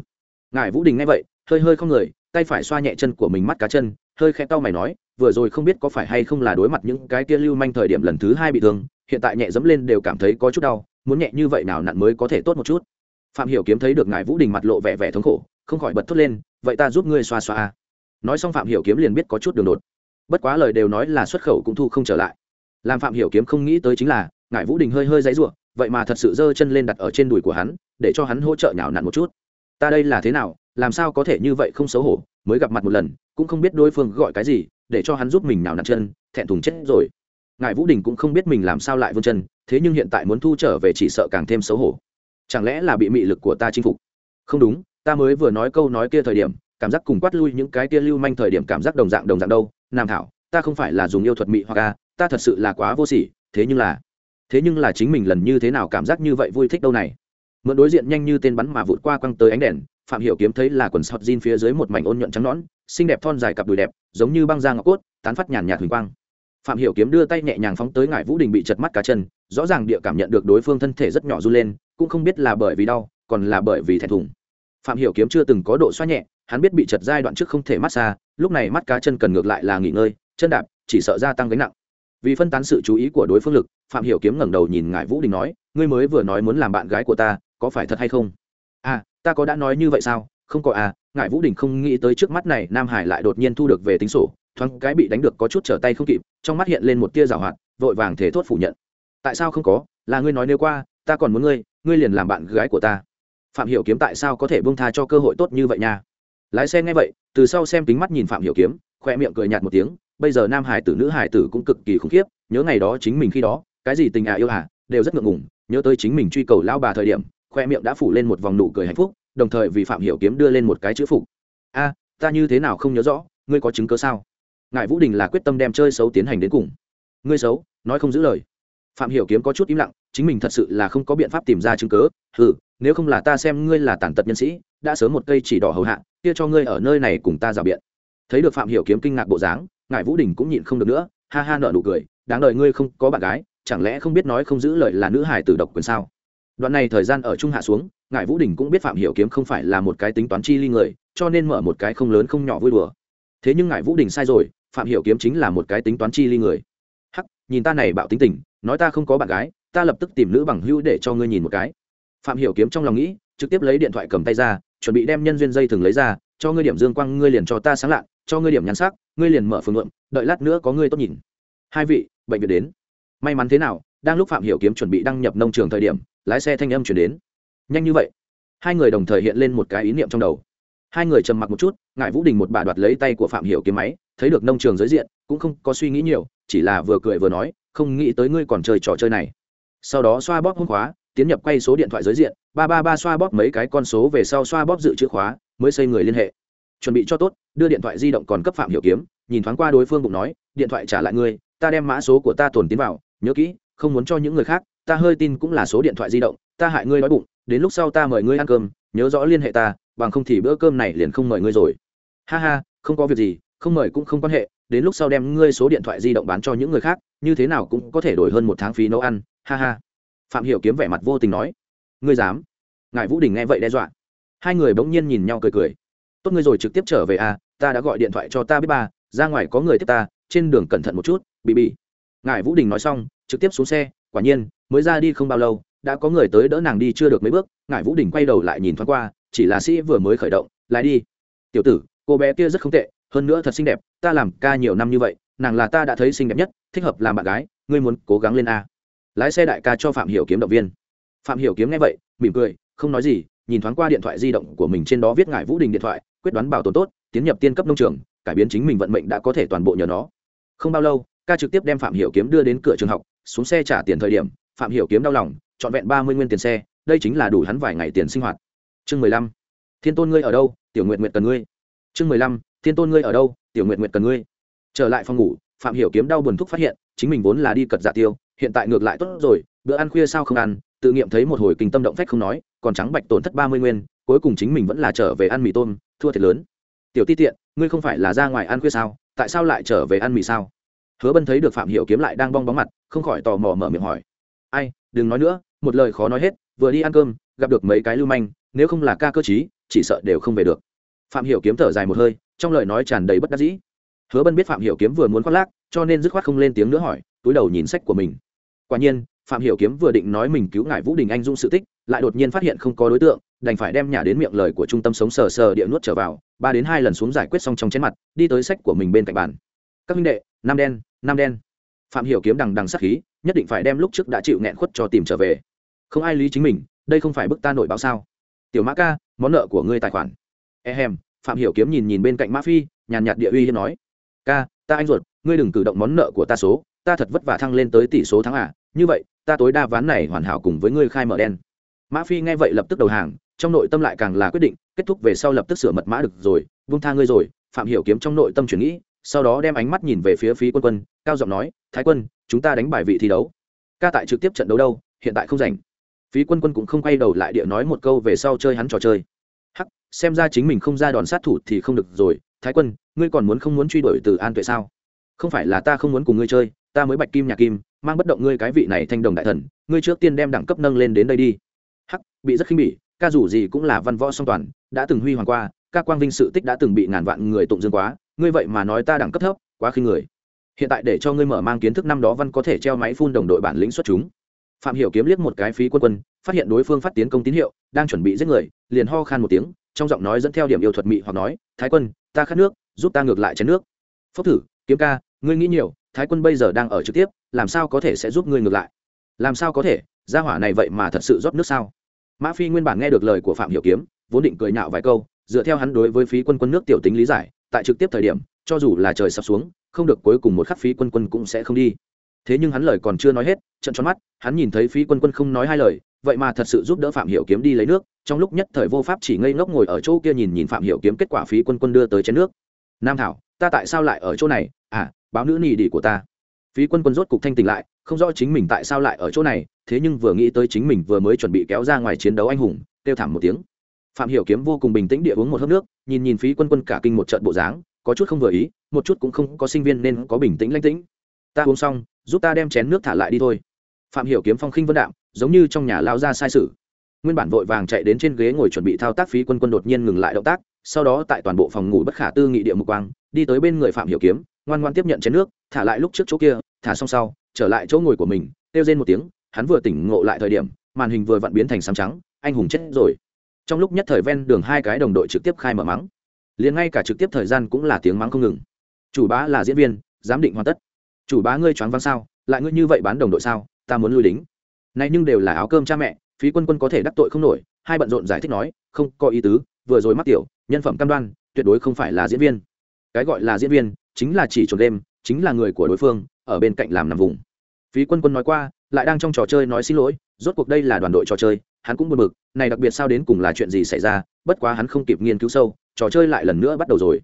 Ngải vũ đình nghe vậy, hơi hơi không người, tay phải xoa nhẹ chân của mình mắt cá chân, hơi khẽ tao mày nói, vừa rồi không biết có phải hay không là đối mặt những cái kia lưu manh thời điểm lần thứ hai bị thương, hiện tại nhẹ dẫm lên đều cảm thấy có chút đau muốn nhẹ như vậy nào nặn mới có thể tốt một chút. Phạm hiểu kiếm thấy được ngài vũ đình mặt lộ vẻ vẻ thống khổ, không khỏi bật thốt lên, vậy ta giúp ngươi xoa xoa nói xong phạm hiểu kiếm liền biết có chút đường đột. Bất quá lời đều nói là xuất khẩu cũng thu không trở lại. Làm phạm hiểu kiếm không nghĩ tới chính là, ngài vũ đình hơi hơi dãy rủa, vậy mà thật sự giơ chân lên đặt ở trên đùi của hắn, để cho hắn hỗ trợ nhào nặn một chút. Ta đây là thế nào, làm sao có thể như vậy không xấu hổ, mới gặp mặt một lần, cũng không biết đối phương gọi cái gì, để cho hắn giúp mình nhào nặn chân, thẹn thùng chết rồi ngài vũ đình cũng không biết mình làm sao lại vươn chân, thế nhưng hiện tại muốn thu trở về chỉ sợ càng thêm xấu hổ. Chẳng lẽ là bị mị lực của ta chinh phục? Không đúng, ta mới vừa nói câu nói kia thời điểm, cảm giác cùng quát lui những cái kia lưu manh thời điểm cảm giác đồng dạng đồng dạng đâu. Nam thảo, ta không phải là dùng yêu thuật mị hoặc a ta thật sự là quá vô sỉ, thế nhưng là, thế nhưng là chính mình lần như thế nào cảm giác như vậy vui thích đâu này? Mượn đối diện nhanh như tên bắn mà vụt qua quăng tới ánh đèn, phạm hiểu kiếm thấy là quần sọt jean phía dưới một mảnh ôn nhuận trắng nõn, xinh đẹp thon dài cặp đùi đẹp, giống như băng da ngọc cốt, tán phát nhàn nhạt huỳnh quang phạm hiểu kiếm đưa tay nhẹ nhàng phóng tới ngải vũ đình bị chật mắt cá chân, rõ ràng địa cảm nhận được đối phương thân thể rất nhỏ run lên, cũng không biết là bởi vì đau, còn là bởi vì thẹn thùng. Phạm hiểu kiếm chưa từng có độ xoa nhẹ, hắn biết bị chật giai đoạn trước không thể mát xa, lúc này mắt cá chân cần ngược lại là nghỉ ngơi, chân đạp, chỉ sợ gia tăng gánh nặng. Vì phân tán sự chú ý của đối phương lực, phạm hiểu kiếm ngẩng đầu nhìn ngải vũ đình nói, ngươi mới vừa nói muốn làm bạn gái của ta, có phải thật hay không? À ta có đã nói như vậy sao? Không có à. Ngải vũ đình không nghĩ tới trước mắt này nam hải lại đột nhiên thu được về tính sổ thoáng cái bị đánh được có chút trở tay không kịp, trong mắt hiện lên một tia rào hoạt, vội vàng thể thốt phủ nhận. Tại sao không có? Là ngươi nói nếu qua, ta còn muốn ngươi ngươi liền làm bạn gái của ta. Phạm hiểu kiếm tại sao có thể buông tha cho cơ hội tốt như vậy nha? Lái xe nghe vậy, từ sau xem kính mắt nhìn phạm hiểu kiếm, khoe miệng cười nhạt một tiếng, bây giờ nam hải tử, nữ hải tử cũng cực kỳ khủng khiếp, nhớ ngày đó chính mình khi đó, cái gì tình à yêu à đều rất ngượng ngùng, nhớ tới chính mình truy cầu lao bà thời điểm, khoe miệng đã phủ lên một vòng nụ cười hạnh phúc, đồng thời vì phạm hiểu kiếm đưa lên một cái chữ phục. A, ta như thế nào không nhớ rõ, ngươi có chứng cứ sao? Ngài vũ đình là quyết tâm đem chơi xấu tiến hành đến cùng ngươi xấu nói không giữ lời phạm hiểu kiếm có chút im lặng chính mình thật sự là không có biện pháp tìm ra chứng cứ Hừ, nếu không là ta xem ngươi là tàn tật nhân sĩ đã sớm một cây chỉ đỏ hầu hạ kia cho ngươi ở nơi này cùng ta rào biện thấy được phạm hiểu kiếm kinh ngạc bộ dáng ngài vũ đình cũng nhịn không được nữa ha ha nở nụ cười đáng đời ngươi không có bạn gái chẳng lẽ không biết nói không giữ lời là nữ hải tử độc quyền sao đoạn này thời gian ở trung hạ xuống ngài vũ đình cũng biết phạm hiểu kiếm không phải là một cái tính toán chi ly người cho nên mở một cái không lớn không nhỏ vui đùa thế nhưng ngài vũ đình sai rồi phạm hiểu kiếm chính là một cái tính toán chi ly người. Hắc, nhìn ta này bạo tính tình, nói ta không có bạn gái, ta lập tức tìm nữ bằng hữu để cho ngươi nhìn một cái. Phạm hiểu kiếm trong lòng nghĩ, trực tiếp lấy điện thoại cầm tay ra, chuẩn bị đem nhân duyên dây thường lấy ra, cho ngươi điểm dương quang, ngươi liền cho ta sáng lạ cho ngươi điểm nhắn sắc, ngươi liền mở phương lượng đợi lát nữa có ngươi tốt nhìn. Hai vị, bệnh viện đến. May mắn thế nào, đang lúc phạm hiểu kiếm chuẩn bị đăng nhập nông trường thời điểm, lái xe thanh âm chuyển đến. Nhanh như vậy. Hai người đồng thời hiện lên một cái ý niệm trong đầu. Hai người trầm mặc một chút ngại vũ đình một bà đoạt lấy tay của phạm hiểu kiếm máy thấy được nông trường giới diện, cũng không có suy nghĩ nhiều, chỉ là vừa cười vừa nói, không nghĩ tới ngươi còn chơi trò chơi này. Sau đó xoa bóp hôn khóa, tiến nhập quay số điện thoại giới diện, ba ba ba xoa bóp mấy cái con số về sau xoa bóp dự chữ khóa, mới xây người liên hệ. Chuẩn bị cho tốt, đưa điện thoại di động còn cấp phạm hiệu kiếm, nhìn thoáng qua đối phương bụng nói, điện thoại trả lại ngươi, ta đem mã số của ta tồn tiến vào, nhớ kỹ, không muốn cho những người khác, ta hơi tin cũng là số điện thoại di động, ta hại ngươi đói bụng, đến lúc sau ta mời ngươi ăn cơm, nhớ rõ liên hệ ta, bằng không thì bữa cơm này liền không mời ngươi rồi. Ha ha, không có việc gì không mời cũng không quan hệ, đến lúc sau đem ngươi số điện thoại di động bán cho những người khác, như thế nào cũng có thể đổi hơn một tháng phí nấu ăn, ha ha. Phạm hiểu kiếm vẻ mặt vô tình nói. Ngươi dám? Ngài vũ đình nghe vậy đe dọa. Hai người bỗng nhiên nhìn nhau cười cười. Tốt, ngươi rồi trực tiếp trở về à ta đã gọi điện thoại cho ta biết ba, ra ngoài có người tiếp ta, trên đường cẩn thận một chút, bị bị. Ngài vũ đình nói xong, trực tiếp xuống xe, quả nhiên, mới ra đi không bao lâu, đã có người tới đỡ nàng đi chưa được mấy bước, ngài vũ đình quay đầu lại nhìn thoáng qua, chỉ là sĩ vừa mới khởi động, lại đi. Tiểu tử, cô bé kia rất không tệ hơn nữa thật xinh đẹp, ta làm ca nhiều năm như vậy, nàng là ta đã thấy xinh đẹp nhất, thích hợp làm bạn gái, ngươi muốn cố gắng lên a. Lái xe đại ca cho phạm hiểu kiếm động viên. Phạm hiểu kiếm nghe vậy, mỉm cười, không nói gì, nhìn thoáng qua điện thoại di động của mình trên đó viết ngải vũ đình điện thoại, quyết đoán bảo tồn tốt, tiến nhập tiên cấp nông trường, cải biến chính mình vận mệnh đã có thể toàn bộ nhờ nó. Không bao lâu, ca trực tiếp đem phạm hiểu kiếm đưa đến cửa trường học, xuống xe trả tiền thời điểm, phạm hiểu kiếm đau lòng chọn vẹn ba mươi nguyên tiền xe, đây chính là đủ hắn vài ngày tiền sinh hoạt. Chương mười lăm. Thiên tôn ngươi ở đâu? Tiểu nguyện nguyện cần ngươi. Chương mười lăm thiên tôn ngươi ở đâu, tiểu nguyện nguyện cần ngươi. Trở lại phòng ngủ, phạm hiểu kiếm đau buồn thúc phát hiện, chính mình vốn là đi cật dạ tiêu, hiện tại ngược lại tốt rồi, bữa ăn khuya sao không ăn, tự nghiệm thấy một hồi kinh tâm động phách không nói, còn trắng bạch tổn thất ba mươi nguyên, cuối cùng chính mình vẫn là trở về ăn mì tôm, thua thiệt lớn. Tiểu ti tiện, ngươi không phải là ra ngoài ăn khuya sao, tại sao lại trở về ăn mì sao? Hứa bân thấy được phạm hiểu kiếm lại đang bong bóng mặt, không khỏi tò mò mở miệng hỏi. Ai, đừng nói nữa, một lời khó nói hết, vừa đi ăn cơm, gặp được mấy cái lưu manh, nếu không là ca cơ chí chỉ sợ đều không về được. Phạm hiểu kiếm thở dài một hơi trong lời nói tràn đầy bất đắc dĩ. Hứa bân biết phạm hiểu kiếm vừa muốn khoác lác, cho nên dứt khoát không lên tiếng nữa hỏi, túi đầu nhìn sách của mình. Quả nhiên, phạm hiểu kiếm vừa định nói mình cứu ngài vũ đình anh dung sự tích, lại đột nhiên phát hiện không có đối tượng, đành phải đem nhà đến miệng lời của trung tâm sống sờ sờ địa nuốt trở vào, ba đến hai lần xuống giải quyết xong trong chén mặt, đi tới sách của mình bên cạnh bàn. Các minh đệ, nam đen nam đen. Phạm hiểu kiếm đằng đằng sát khí, nhất định phải đem lúc trước đã chịu nghẹn khuất cho tìm trở về. Không ai lý chính mình, đây không phải bức ta nổi báo sao. Tiểu mã ca, món nợ của ngươi tài khoản. Ehem phạm hiểu kiếm nhìn nhìn bên cạnh mã phi, nhàn nhạt địa uy hiếp nói, ca, ta anh ruột, ngươi đừng cử động món nợ của ta số, ta thật vất vả thăng lên tới tỷ số thắng à như vậy, ta tối đa ván này hoàn hảo cùng với ngươi khai mở đen. Mã phi nghe vậy lập tức đầu hàng, trong nội tâm lại càng là quyết định, kết thúc về sau lập tức sửa mật mã được rồi, vung tha ngươi rồi. Phạm hiểu kiếm trong nội tâm chuyển nghĩ, sau đó đem ánh mắt nhìn về phía phí quân quân, cao giọng nói, thái quân, chúng ta đánh bài vị thi đấu. Ca tại trực tiếp trận đấu đâu, hiện tại không rảnh. Phí quân quân cũng không quay đầu lại địa nói một câu về sau chơi hắn trò chơi xem ra chính mình không ra đòn sát thủ thì không được rồi. Thái quân, ngươi còn muốn không muốn truy đuổi từ an tuệ sao? Không phải là ta không muốn cùng ngươi chơi, ta mới bạch kim nhà kim, mang bất động ngươi cái vị này thanh đồng đại thần, ngươi trước tiên đem đẳng cấp nâng lên đến đây đi. Hắc, bị rất khinh bỉ, ca dù gì cũng là văn võ song toàn, đã từng huy hoàng qua, ca quang vinh sự tích đã từng bị ngàn vạn người tụng dương quá, ngươi vậy mà nói ta đẳng cấp thấp, quá khinh người. Hiện tại để cho ngươi mở mang kiến thức năm đó văn có thể treo máy phun đồng đội bản lĩnh xuất chúng. Phạm hiểu kiếm liếc một cái phí quân quân, phát hiện đối phương phát tiến công tín hiệu, đang chuẩn bị giết người, liền ho khan một tiếng trong giọng nói dẫn theo điểm yêu thuật mị hoặc nói, thái quân, ta khát nước, giúp ta ngược lại chén nước. Phúc thử, kiếm ca, ngươi nghĩ nhiều, thái quân bây giờ đang ở trực tiếp, làm sao có thể sẽ giúp ngươi ngược lại? Làm sao có thể, gia hỏa này vậy mà thật sự rót nước sao? Mã phi nguyên bản nghe được lời của phạm hiểu kiếm, vốn định cười nhạo vài câu, dựa theo hắn đối với phí quân quân nước tiểu tính lý giải, tại trực tiếp thời điểm, cho dù là trời sập xuống, không được cuối cùng một khắc phí quân quân cũng sẽ không đi. Thế nhưng hắn lời còn chưa nói hết trận tròn mắt, hắn nhìn thấy phí quân quân không nói hai lời vậy mà thật sự giúp đỡ phạm hiểu kiếm đi lấy nước, trong lúc nhất thời vô pháp chỉ ngây ngốc ngồi ở chỗ kia nhìn nhìn phạm hiểu kiếm kết quả phí quân quân đưa tới chén nước. Nam thảo, ta tại sao lại ở chỗ này? À báo nữ nỉ đỉ của ta. Phí quân quân rốt cục thanh tỉnh lại, không rõ chính mình tại sao lại ở chỗ này, thế nhưng vừa nghĩ tới chính mình vừa mới chuẩn bị kéo ra ngoài chiến đấu anh hùng, kêu thảm một tiếng. Phạm hiểu kiếm vô cùng bình tĩnh địa uống một hớp nước, nhìn nhìn phí quân quân cả kinh một trận bộ dáng, có chút không vừa ý, một chút cũng không có sinh viên nên có bình tĩnh lãnh tĩnh. Ta uống xong, giúp ta đem chén nước thả lại đi thôi. Phạm hiểu kiếm phong khinh vân đạm giống như trong nhà lao ra sai sự. Nguyên bản vội vàng chạy đến trên ghế ngồi chuẩn bị thao tác phí quân quân đột nhiên ngừng lại động tác, sau đó tại toàn bộ phòng ngủ bất khả tư nghị địa mục quang, đi tới bên người phạm hiểu kiếm, ngoan ngoan tiếp nhận chén nước, thả lại lúc trước chỗ kia, thả xong sau, trở lại chỗ ngồi của mình, kêu rên một tiếng, hắn vừa tỉnh ngộ lại thời điểm, màn hình vừa vặn biến thành sáng trắng, anh hùng chết rồi. Trong lúc nhất thời ven đường hai cái đồng đội trực tiếp khai mở mắng. Liền ngay cả trực tiếp thời gian cũng là tiếng mắng không ngừng. Chủ bá là diễn viên, giám định hoàn tất. Chủ bá ngươi choáng văng sao? Lại ngươi như vậy bán đồng đội sao? Ta muốn lui lính này nhưng đều là áo cơm cha mẹ, phí quân quân có thể đắc tội không nổi, hai bận rộn giải thích nói, không, có ý tứ, vừa rồi mắc tiểu, nhân phẩm cam đoan, tuyệt đối không phải là diễn viên. Cái gọi là diễn viên, chính là chỉ trốn đêm, chính là người của đối phương, ở bên cạnh làm nằm vùng. Phí quân quân nói qua, lại đang trong trò chơi nói xin lỗi, rốt cuộc đây là đoàn đội trò chơi, hắn cũng buồn bực, này đặc biệt sao đến cùng là chuyện gì xảy ra, bất quá hắn không kịp nghiên cứu sâu, trò chơi lại lần nữa bắt đầu rồi.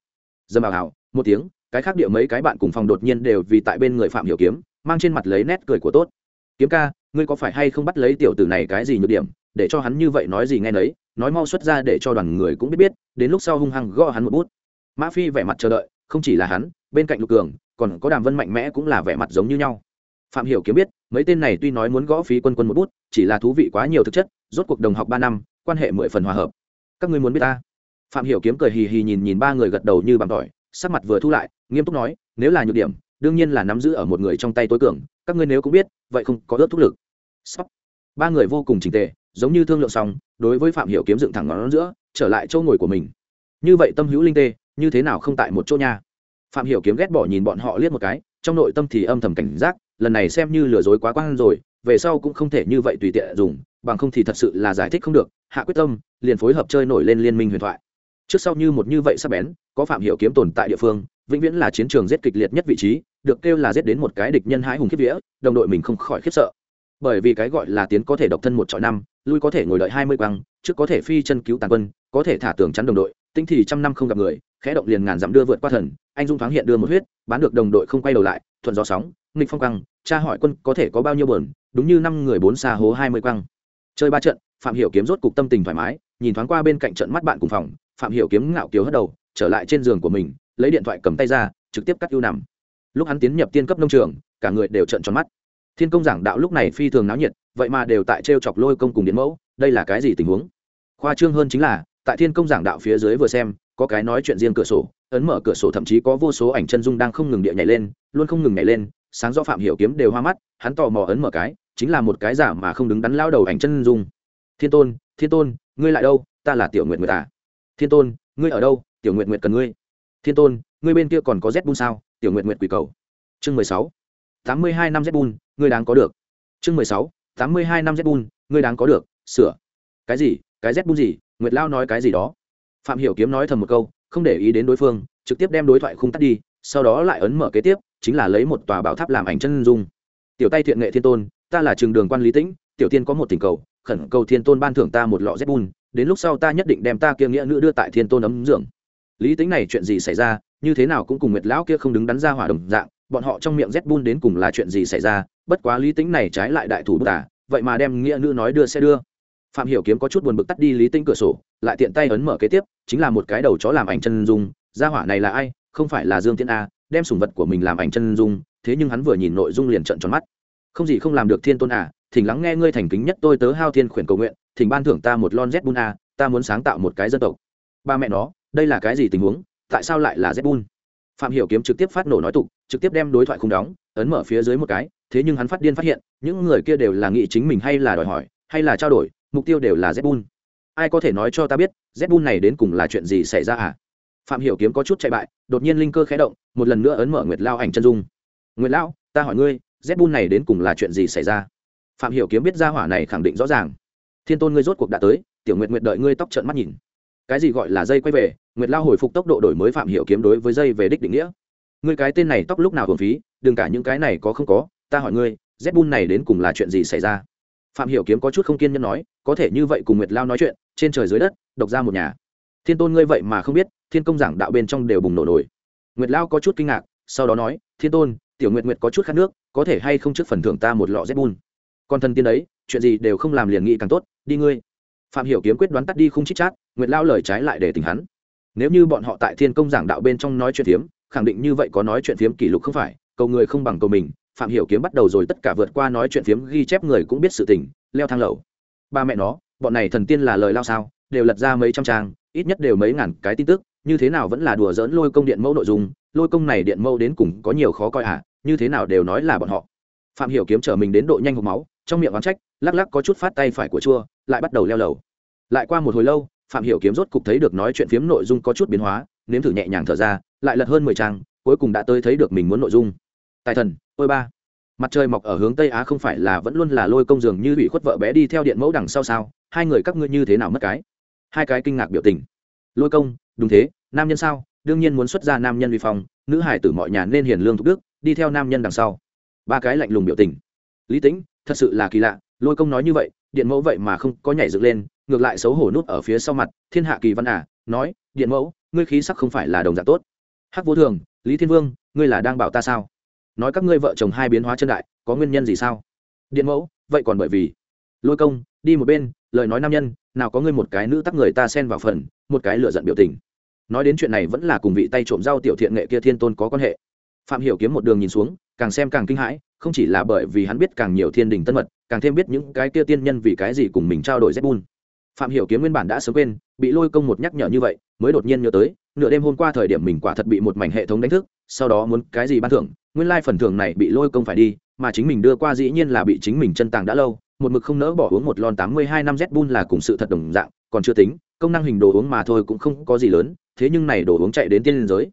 Dâm ảo hảo một tiếng, cái khác địa mấy cái bạn cùng phòng đột nhiên đều vì tại bên người phạm hiểu kiếm, mang trên mặt lấy nét cười của tốt. Kiếm ca ngươi có phải hay không bắt lấy tiểu tử này cái gì nhược điểm, để cho hắn như vậy nói gì nghe nấy, nói mau xuất ra để cho đoàn người cũng biết biết, đến lúc sau hung hăng gõ hắn một bút. Mã phi vẻ mặt chờ đợi, không chỉ là hắn, bên cạnh lục cường, còn có đàm vân mạnh mẽ cũng là vẻ mặt giống như nhau. Phạm hiểu kiếm biết, mấy tên này tuy nói muốn gõ phí quân quân một bút, chỉ là thú vị quá nhiều thực chất, rốt cuộc đồng học ba năm, quan hệ mười phần hòa hợp. Các ngươi muốn biết ta? Phạm hiểu kiếm cười hì hì nhìn nhìn ba người gật đầu như bằng tỏi, sắc mặt vừa thu lại, nghiêm túc nói, nếu là nhược điểm đương nhiên là nắm giữ ở một người trong tay tối cường, các ngươi nếu cũng biết, vậy không có ước thúc lực. Sóc. ba người vô cùng trình tề, giống như thương lượng xong, đối với phạm hiểu kiếm dựng thẳng ngón giữa, trở lại chỗ ngồi của mình. Như vậy tâm hữu linh tê, như thế nào không tại một chỗ nha? Phạm hiểu kiếm ghét bỏ nhìn bọn họ liếc một cái, trong nội tâm thì âm thầm cảnh giác, lần này xem như lừa dối quá quan rồi, về sau cũng không thể như vậy tùy tiện dùng, bằng không thì thật sự là giải thích không được, hạ quyết tâm, liền phối hợp chơi nổi lên liên minh huyền thoại. Trước sau như một như vậy sắp bén, có phạm hiểu kiếm tồn tại địa phương vĩnh viễn là chiến trường giết kịch liệt nhất vị trí, được kêu là giết đến một cái địch nhân hãi hùng kiếp vía, đồng đội mình không khỏi khiếp sợ. Bởi vì cái gọi là tiến có thể độc thân một trọi năm, lui có thể ngồi đợi hai mươi quăng, trước có thể phi chân cứu tàn quân, có thể thả tường chắn đồng đội tinh thì trăm năm không gặp người, khẽ động liền ngàn dặm đưa vượt qua thần, anh dung thoáng hiện đưa một huyết, bán được đồng đội không quay đầu lại, thuận gió sóng, nghịch phong quăng cha hỏi quân có thể có bao nhiêu bờn đúng như năm người bốn xa hố hai mươi quăng. Chơi ba trận, phạm hiểu kiếm rốt cục tâm tình thoải mái, nhìn thoáng qua bên cạnh trận mắt bạn cùng phòng, phạm hiểu kiếm ngạo kiều hất đầu, trở lại trên giường của mình lấy điện thoại cầm tay ra, trực tiếp cắt ưu nằm. Lúc hắn tiến nhập tiên cấp nông trường, cả người đều trợn tròn mắt. Thiên công giảng đạo lúc này phi thường náo nhiệt, vậy mà đều tại t chọc lôi công cùng điện mẫu, đây là cái gì tình huống? Khoa trương hơn chính là, tại thiên công giảng đạo phía dưới vừa xem, có cái nói chuyện riêng cửa sổ, ấn mở cửa sổ thậm chí có vô số ảnh chân dung đang không ngừng địa nhảy lên, luôn không ngừng nhảy lên, sáng do phạm hiểu kiếm đều hoa mắt, hắn tò mò ấn mở cái, chính là một cái giả mà không đứng đắn lao đầu ảnh chân dung. Thiên tôn thiên tôn, ngươi lại đâu? Ta là tiểu nguyện nguyệt à? Thiên tôn, ngươi ở đâu? Tiểu nguyện nguyệt cần ngươi thiên tôn, ngươi bên kia còn có z bun sao? Tiểu nguyện nguyệt quỷ cầu. Chương mười sáu. Tám mươi hai năm z bun, ngươi đáng có được. Chương mười sáu. Tám mươi hai năm z bun, ngươi đáng có được. Sửa. Cái gì? Cái z bun gì? Nguyệt lao nói cái gì đó. Phạm hiểu kiếm nói thầm một câu, không để ý đến đối phương, trực tiếp đem đối thoại khung tắt đi, sau đó lại ấn mở kế tiếp, chính là lấy một tòa bảo tháp làm ảnh chân dung. Tiểu tay thiện nghệ thiên tôn, ta là trường đường quan lý tĩnh, tiểu tiên có một tình cầu, khẩn cầu thiên tôn ban thưởng ta một lọ z bun, đến lúc sau ta nhất định đem ta kia nghĩa nữ đưa tại thiên tôn ấm dưỡng lý tính này chuyện gì xảy ra, như thế nào cũng cùng nguyệt lão kia không đứng đắn ra hỏa đồng dạng, bọn họ trong miệng rét bun đến cùng là chuyện gì xảy ra, bất quá lý tính này trái lại đại thủ bức tả vậy mà đem nghĩa nữ nói đưa xe đưa. Phạm hiểu kiếm có chút buồn bực tắt đi lý tính cửa sổ, lại tiện tay ấn mở kế tiếp, chính là một cái đầu chó làm ảnh chân dung, gia hỏa này là ai, không phải là dương tiên a, đem sủng vật của mình làm ảnh chân dung, thế nhưng hắn vừa nhìn nội dung liền trợn tròn mắt. Không gì không làm được thiên tôn à thỉnh lắng nghe ngươi thành kính nhất tôi tớ hao thiên khuyển cầu nguyện, thỉnh ban thưởng ta một lon z bun a, ta muốn sáng tạo một cái dân tộc. Ba mẹ nó đây là cái gì tình huống? Tại sao lại là z phạm hiểu kiếm trực tiếp phát nổ nói tục, trực tiếp đem đối thoại khung đóng, ấn mở phía dưới một cái, thế nhưng hắn phát điên phát hiện, những người kia đều là nghĩ chính mình hay là đòi hỏi, hay là trao đổi, mục tiêu đều là z ai có thể nói cho ta biết z này đến cùng là chuyện gì xảy ra à? Phạm hiểu kiếm có chút chạy bại, đột nhiên linh cơ khẽ động, một lần nữa ấn mở nguyệt lao ảnh chân dung. Nguyệt lão ta hỏi ngươi z này đến cùng là chuyện gì xảy ra? Phạm hiểu kiếm biết ra hỏa này khẳng định rõ ràng. Thiên tôn ngươi rốt cuộc đã tới, tiểu nguyệt nguyệt đợi ngươi tóc trợn mắt nhìn cái gì gọi là dây quay về, nguyệt lao hồi phục tốc độ đổi mới phạm hiểu kiếm đối với dây về đích định nghĩa. Ngươi cái tên này tóc lúc nào hưởng phí, đừng cả những cái này có không có, ta hỏi ngươi, z bun này đến cùng là chuyện gì xảy ra? Phạm hiểu kiếm có chút không kiên nhẫn nói, có thể như vậy cùng nguyệt lao nói chuyện, trên trời dưới đất, độc ra một nhà. Thiên tôn ngươi vậy mà không biết, thiên công giảng đạo bên trong đều bùng nổ nổi. Nguyệt lao có chút kinh ngạc, sau đó nói, thiên tôn, tiểu nguyệt nguyệt có chút khát nước, có thể hay không trước phần thưởng ta một lọ z bun? Con thân tiên đấy, chuyện gì đều không làm liền nghị càng tốt, đi ngươi. Phạm hiểu kiếm quyết đoán tắt đi không chích chát nguyệt lao lời trái lại để tình hắn. Nếu như bọn họ tại thiên công giảng đạo bên trong nói chuyện phiếm, khẳng định như vậy có nói chuyện phiếm kỷ lục không phải, cầu người không bằng cầu mình, phạm hiểu kiếm bắt đầu rồi tất cả vượt qua nói chuyện phiếm ghi chép người cũng biết sự tình, leo thang lầu. Ba mẹ nó, bọn này thần tiên là lời lao sao, đều lật ra mấy trăm trang, ít nhất đều mấy ngàn cái tin tức, như thế nào vẫn là đùa giỡn lôi công điện mẫu nội dung, lôi công này điện mẫu đến cùng có nhiều khó coi à như thế nào đều nói là bọn họ. Phạm hiểu kiếm trở mình đến độ nhanh hộp máu, trong miệng oán trách, lắc lắc có chút phát tay phải của chua, lại bắt đầu leo lầu. Lại qua một hồi lâu phạm hiểu kiếm rốt cục thấy được nói chuyện phiếm nội dung có chút biến hóa nếm thử nhẹ nhàng thở ra lại lật hơn mười trang cuối cùng đã tới thấy được mình muốn nội dung. Tài thần ôi ba. Mặt trời mọc ở hướng tây á không phải là vẫn luôn là lôi công dường như bị khuất vợ bé đi theo điện mẫu đằng sau sao? Hai người các ngươi như thế nào mất cái? Hai cái kinh ngạc biểu tình. Lôi công đúng thế nam nhân sao? Đương nhiên muốn xuất ra nam nhân vi phong nữ hải tử mọi nhà nên hiền lương thục đức đi theo nam nhân đằng sau. Ba cái lạnh lùng biểu tình. Lý Tĩnh, thật sự là kỳ lạ lôi công nói như vậy điện mẫu vậy mà không có nhảy dựng lên, ngược lại xấu hổ nút ở phía sau mặt, thiên hạ kỳ văn à nói, điện mẫu, ngươi khí sắc không phải là đồng dạng tốt. Hắc vô thường, lý thiên vương, ngươi là đang bảo ta sao? Nói các ngươi vợ chồng hai biến hóa chân đại, có nguyên nhân gì sao? Điện mẫu, vậy còn bởi vì? Lôi công, đi một bên, lời nói nam nhân, nào có ngươi một cái nữ tắc người ta xen vào phần, một cái lựa giận biểu tình. Nói đến chuyện này vẫn là cùng vị tay trộm rau tiểu thiện nghệ kia thiên tôn có quan hệ. Phạm hiểu kiếm một đường nhìn xuống, càng xem càng kinh hãi không chỉ là bởi vì hắn biết càng nhiều thiên đình tân mật, càng thêm biết những cái kia tiên nhân vì cái gì cùng mình trao đổi zbun phạm hiểu kiếm nguyên bản đã sớm quên, bị lôi công một nhắc nhở như vậy, mới đột nhiên nhớ tới, nửa đêm hôm qua thời điểm mình quả thật bị một mảnh hệ thống đánh thức, sau đó muốn cái gì ban thưởng, nguyên lai phần thưởng này bị lôi công phải đi, mà chính mình đưa qua dĩ nhiên là bị chính mình chân tàng đã lâu, một mực không nỡ bỏ uống một lon tám mươi hai năm zbun là cùng sự thật đồng dạng, còn chưa tính, công năng hình đồ uống mà thôi cũng không có gì lớn, thế nhưng này đồ uống chạy đến tiên giới.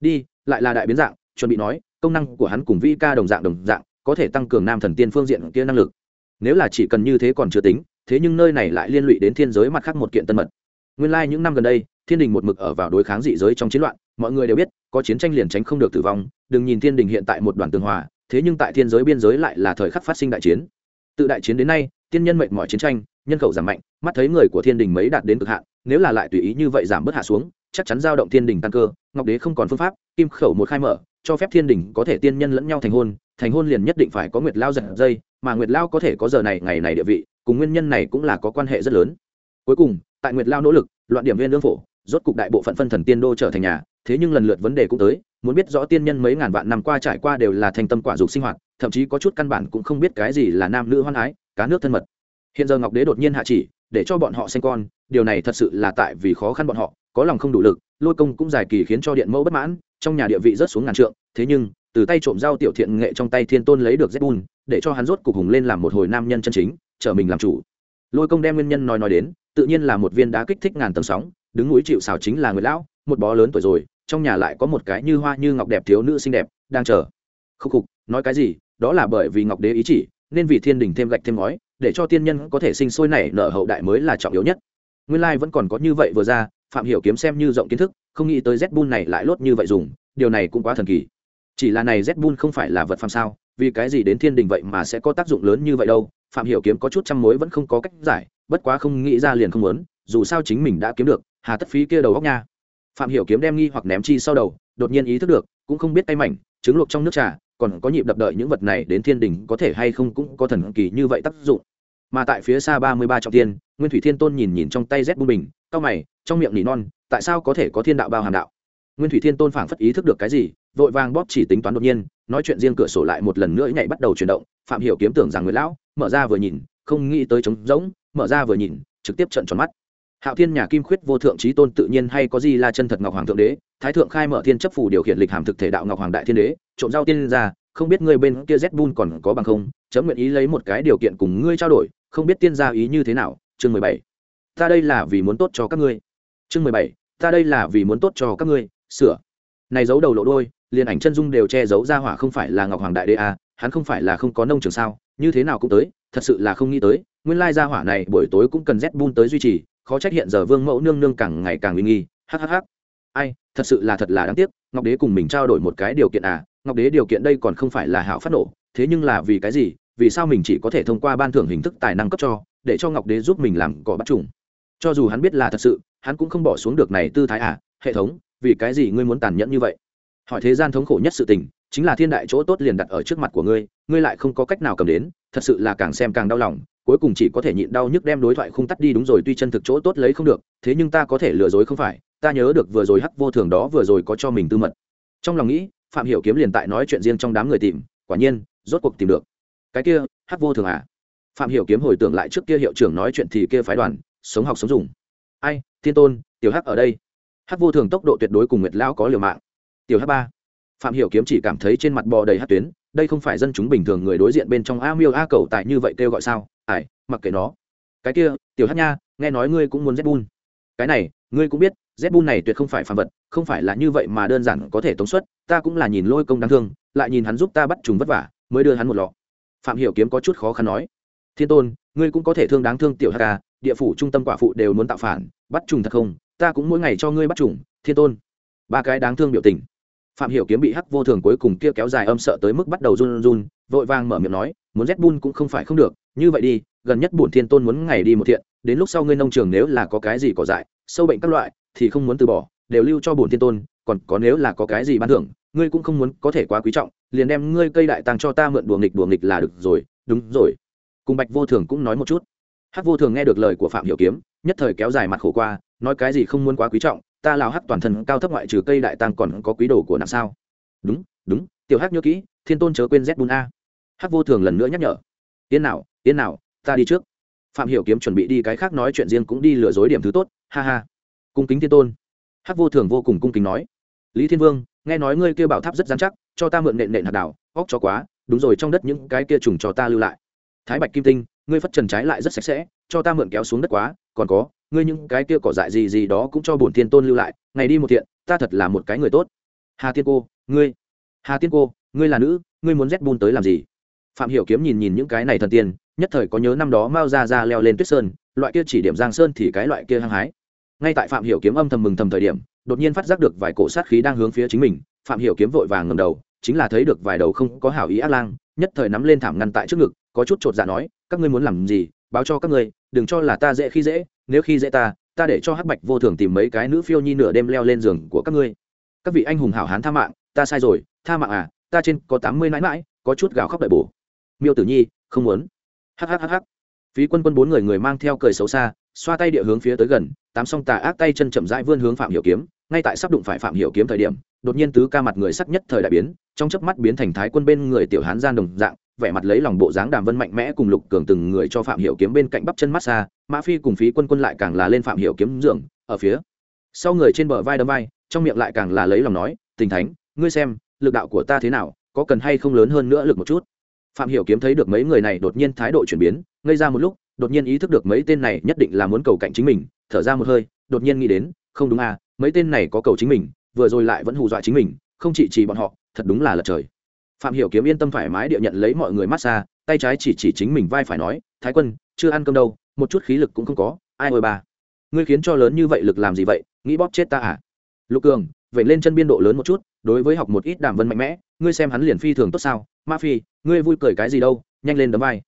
Đi, lại là đại biến dạng, chuẩn bị nói, công năng của hắn cùng vi ca đồng dạng đồng dạng có thể tăng cường nam thần tiên phương diện kia năng lực. Nếu là chỉ cần như thế còn chưa tính, thế nhưng nơi này lại liên lụy đến thiên giới mặt khác một kiện tân mật. Nguyên lai、like、những năm gần đây, thiên đình một mực ở vào đối kháng dị giới trong chiến loạn, mọi người đều biết, có chiến tranh liền tránh không được tử vong, đừng nhìn thiên đình hiện tại một đoàn tường hòa, thế nhưng tại thiên giới biên giới lại là thời khắc phát sinh đại chiến. Tự đại chiến đến nay, tiên nhân mệnh mọi chiến tranh, nhân khẩu giảm mạnh, mắt thấy người của thiên đình mấy đạt đến cực hạn, nếu là lại tùy ý như vậy giảm bớt hạ xuống, chắc chắn giao động thiên đình tăng cơ, ngọc đế không còn phương pháp, kim khẩu một khai mở, cho phép thiên đình có thể tiên nhân lẫn nhau thành hôn thành hôn liền nhất định phải có nguyệt lao giật dây, mà nguyệt lao có thể có giờ này, ngày này địa vị, cùng nguyên nhân này cũng là có quan hệ rất lớn. Cuối cùng, tại nguyệt lao nỗ lực, loạn điểm viên lương phổ, rốt cục đại bộ phận phân thần tiên đô trở thành nhà, thế nhưng lần lượt vấn đề cũng tới, muốn biết rõ tiên nhân mấy ngàn vạn năm qua trải qua đều là thành tâm quả dục sinh hoạt, thậm chí có chút căn bản cũng không biết cái gì là nam nữ hoan ái, cá nước thân mật. Hiện giờ ngọc đế đột nhiên hạ chỉ, để cho bọn họ sinh con, điều này thật sự là tại vì khó khăn bọn họ, có lòng không đủ lực, lôi công cũng dài kỳ khiến cho điện mẫu bất mãn, trong nhà địa vị rất xuống ngàn trượng, thế nhưng từ tay trộm dao tiểu thiện nghệ trong tay thiên tôn lấy được zbun để cho hắn rốt cục hùng lên làm một hồi nam nhân chân chính, trở mình làm chủ. Lôi công đem nguyên nhân nói nói đến, tự nhiên là một viên đá kích thích ngàn tầng sóng, đứng núi chịu xào chính là người lão, một bó lớn tuổi rồi, trong nhà lại có một cái như hoa như ngọc đẹp thiếu nữ xinh đẹp, đang chờ. Khúc khục, nói cái gì? Đó là bởi vì ngọc đế ý chỉ, nên vì thiên đình thêm gạch thêm ngói, để cho tiên nhân có thể sinh sôi nảy nở hậu đại mới là trọng yếu nhất. Nguyên lai vẫn còn có như vậy vừa ra, phạm hiểu kiếm xem như rộng kiến thức, không nghĩ tới z này lại lốt như vậy dùng, điều này cũng quá thần kỳ chỉ là này z không phải là vật phàm sao, vì cái gì đến thiên đình vậy mà sẽ có tác dụng lớn như vậy đâu? Phạm hiểu kiếm có chút trăm mối vẫn không có cách giải, bất quá không nghĩ ra liền không muốn, dù sao chính mình đã kiếm được, hà tất phí kia đầu góc nha. Phạm hiểu kiếm đem nghi hoặc ném chi sau đầu, đột nhiên ý thức được, cũng không biết tay mảnh, trứng luộc trong nước trà, còn có nhịp đập đợi những vật này đến thiên đình có thể hay không cũng có thần kỳ như vậy tác dụng. Mà tại phía xa ba mươi ba trọng tiên nguyên thủy thiên tôn nhìn nhìn trong tay z bung bình cao mày, trong miệng nỉ non, tại sao có thể có thiên đạo bao hàm đạo? Nguyên thủy thiên tôn phảng phất ý thức được cái gì vội vàng bóp chỉ tính toán đột nhiên, nói chuyện riêng cửa sổ lại một lần nữa nhảy bắt đầu chuyển động, phạm hiểu kiếm tưởng rằng người lão, mở ra vừa nhìn, không nghĩ tới trống rỗng, mở ra vừa nhìn, trực tiếp trợn tròn mắt. Hạo thiên nhà kim khuyết vô thượng trí tôn tự nhiên hay có gì là chân thật ngọc hoàng thượng đế, thái thượng khai mở thiên chấp phủ điều khiển lịch hàm thực thể đạo ngọc hoàng đại thiên đế, trộm giao tiên ra, không biết ngươi bên kia Zbun còn có bằng không, chấm nguyện ý lấy một cái điều kiện cùng ngươi trao đổi, không biết tiên gia ý như thế nào, chương mười bảy. Ta đây là vì muốn tốt cho các ngươi. Chương mười bảy, ta đây là vì muốn tốt cho các ngươi, sửa này giấu đầu lộ đôi liền ảnh chân dung đều che giấu ra hỏa không phải là ngọc hoàng đại đế à, hắn không phải là không có nông trường sao như thế nào cũng tới thật sự là không nghĩ tới nguyên lai ra hỏa này buổi tối cũng cần rét bun tới duy trì khó trách hiện giờ vương mẫu nương nương càng ngày càng uy nghi hhh ai thật sự là thật là đáng tiếc ngọc đế cùng mình trao đổi một cái điều kiện à ngọc đế điều kiện đây còn không phải là hảo phát nổ thế nhưng là vì cái gì vì sao mình chỉ có thể thông qua ban thưởng hình thức tài năng cấp cho để cho ngọc đế giúp mình làm cỏ bắt trùng. Cho dù hắn biết là thật sự hắn cũng không bỏ xuống được này tư thái à hệ thống vì cái gì ngươi muốn tàn nhẫn như vậy? Hỏi thế gian thống khổ nhất sự tình, chính là thiên đại chỗ tốt liền đặt ở trước mặt của ngươi ngươi lại không có cách nào cầm đến, thật sự là càng xem càng đau lòng, cuối cùng chỉ có thể nhịn đau nhức đem đối thoại không tắt đi đúng rồi, tuy chân thực chỗ tốt lấy không được, thế nhưng ta có thể lừa dối không phải, ta nhớ được vừa rồi hắc vô thường đó vừa rồi có cho mình tư mật. Trong lòng nghĩ, phạm hiểu kiếm liền tại nói chuyện riêng trong đám người tìm, quả nhiên, rốt cuộc tìm được. Cái kia, hắc vô thường à? Phạm hiểu kiếm hồi tưởng lại trước kia hiệu trưởng nói chuyện thì kia phái đoàn, sống học sống dùng. Ai, thiên tôn, tiểu hắc ở đây. Hát vô thường tốc độ tuyệt đối cùng nguyệt lão có liều mạng. Tiểu hát ba, phạm hiểu kiếm chỉ cảm thấy trên mặt bò đầy hát tuyến, đây không phải dân chúng bình thường người đối diện bên trong a miêu a cầu tại như vậy kêu gọi sao? Ải mặc kệ nó. Cái kia, tiểu hát nha, nghe nói ngươi cũng muốn zbun cái này, ngươi cũng biết zbun này tuyệt không phải phàm vật, không phải là như vậy mà đơn giản có thể tống suất, ta cũng là nhìn lôi công đáng thương, lại nhìn hắn giúp ta bắt trùng vất vả, mới đưa hắn một lọ. Phạm hiểu kiếm có chút khó khăn nói, thiên tôn, ngươi cũng có thể thương đáng thương tiểu hát ca, địa phủ trung tâm quả phụ đều muốn tạo phản, bắt trùng thật không? Ta cũng mỗi ngày cho ngươi bắt trùng, thiên tôn. Ba cái đáng thương biểu tình. Phạm hiểu kiếm bị hắc vô thường cuối cùng kia kéo dài âm sợ tới mức bắt đầu run run vội vàng mở miệng nói, muốn rét bun cũng không phải không được, như vậy đi, gần nhất bổn thiên tôn muốn ngày đi một thiện, đến lúc sau ngươi nông trường nếu là có cái gì cỏ dại, sâu bệnh các loại, thì không muốn từ bỏ, đều lưu cho bổn thiên tôn, còn có nếu là có cái gì ban thưởng, ngươi cũng không muốn có thể quá quý trọng, liền đem ngươi cây đại tăng cho ta mượn đùa nghịch đùa nghịch là được rồi, đúng rồi. Cùng bạch vô thường cũng nói một chút. Hắc vô thường nghe được lời của phạm hiểu kiếm nhất thời kéo dài mặt khổ qua, nói cái gì không muốn quá quý trọng, ta lào hắc toàn thân cao thấp ngoại trừ cây đại tăng còn có quý đồ của nàng sao? Đúng đúng, tiểu hắc nhớ kỹ, thiên tôn chớ quên z bun a. Hắc vô thường lần nữa nhắc nhở. Yên nào yên nào, ta đi trước. Phạm hiểu kiếm chuẩn bị đi cái khác nói chuyện riêng cũng đi lừa dối điểm thứ tốt, ha ha. Cung kính thiên tôn. Hắc vô thường vô cùng cung kính nói. Lý thiên vương, nghe nói ngươi kêu bảo tháp rất dán chắc, cho ta mượn nện nện hạt đảo óc cho quá, đúng rồi trong đất những cái kia trùng cho ta lưu lại. Thái bạch kim tinh ngươi phất trần trái lại rất sạch sẽ, cho ta mượn kéo xuống đất quá, còn có, ngươi những cái kia cỏ dại gì gì đó cũng cho bổn thiên tôn lưu lại, ngày đi một thiện, ta thật là một cái người tốt. Hà tiên cô, ngươi, hà tiên cô, ngươi là nữ, ngươi muốn rét bun tới làm gì? Phạm hiểu kiếm nhìn nhìn những cái này thần tiên, nhất thời có nhớ năm đó mao ra ra leo lên tuyết sơn, loại kia chỉ điểm giang sơn thì cái loại kia hăng hái. Ngay tại phạm hiểu kiếm âm thầm mừng thầm thời điểm, đột nhiên phát giác được vài cổ sát khí đang hướng phía chính mình, phạm hiểu kiếm vội vàng ngẩng đầu, chính là thấy được vài đầu không có hảo ý ác lang nhất thời nắm lên thảm ngăn tại trước ngực, có chút trột dạ nói, các ngươi muốn làm gì? Báo cho các ngươi, đừng cho là ta dễ khi dễ, nếu khi dễ ta ta để cho hắc bạch vô thường tìm mấy cái nữ phiêu nhi nửa đêm leo lên giường của các ngươi. Các vị anh hùng hảo hán tha mạng, ta sai rồi, tha mạng à ta trên có tám mươi mãi mãi có chút gào khóc đại bổ. Miêu tử nhi, không muốn. Hhhh phí quân quân bốn người người mang theo cười xấu xa, xoa tay địa hướng phía tới gần, tám song tà ác tay chân chậm rãi vươn hướng phạm hiểu kiếm, ngay tại sắp đụng phải phạm hiểu kiếm thời điểm đột nhiên tứ ca mặt người sắc nhất thời đại biến, trong chớp mắt biến thành thái quân bên người tiểu hán gian đồng dạng, vẻ mặt lấy lòng bộ dáng đàm vân mạnh mẽ cùng lục cường từng người cho phạm hiểu kiếm bên cạnh bắp chân mát xa, mã phi cùng phí quân quân lại càng là lên phạm hiểu kiếm giường ở phía sau người trên bờ vai đâm vai, trong miệng lại càng là lấy lòng nói, tình thánh, ngươi xem, lực đạo của ta thế nào, có cần hay không lớn hơn nữa lực một chút? Phạm hiểu kiếm thấy được mấy người này đột nhiên thái độ chuyển biến, ngây ra một lúc, đột nhiên ý thức được mấy tên này nhất định là muốn cầu cạnh chính mình, thở ra một hơi, đột nhiên nghĩ đến, không đúng à mấy tên này có cầu chính mình vừa rồi lại vẫn hù dọa chính mình, không chỉ chỉ bọn họ, thật đúng là lật trời. Phạm hiểu kiếm yên tâm thoải mái địa nhận lấy mọi người massage tay trái chỉ chỉ chính mình vai phải nói, thái quân, chưa ăn cơm đâu, một chút khí lực cũng không có, ai ôi bà ngươi khiến cho lớn như vậy lực làm gì vậy, nghĩ bóp chết ta à? Lục cường vậy lên chân biên độ lớn một chút, đối với học một ít đàm vân mạnh mẽ, ngươi xem hắn liền phi thường tốt sao, ma phi, ngươi vui cười cái gì đâu, nhanh lên đấm vai.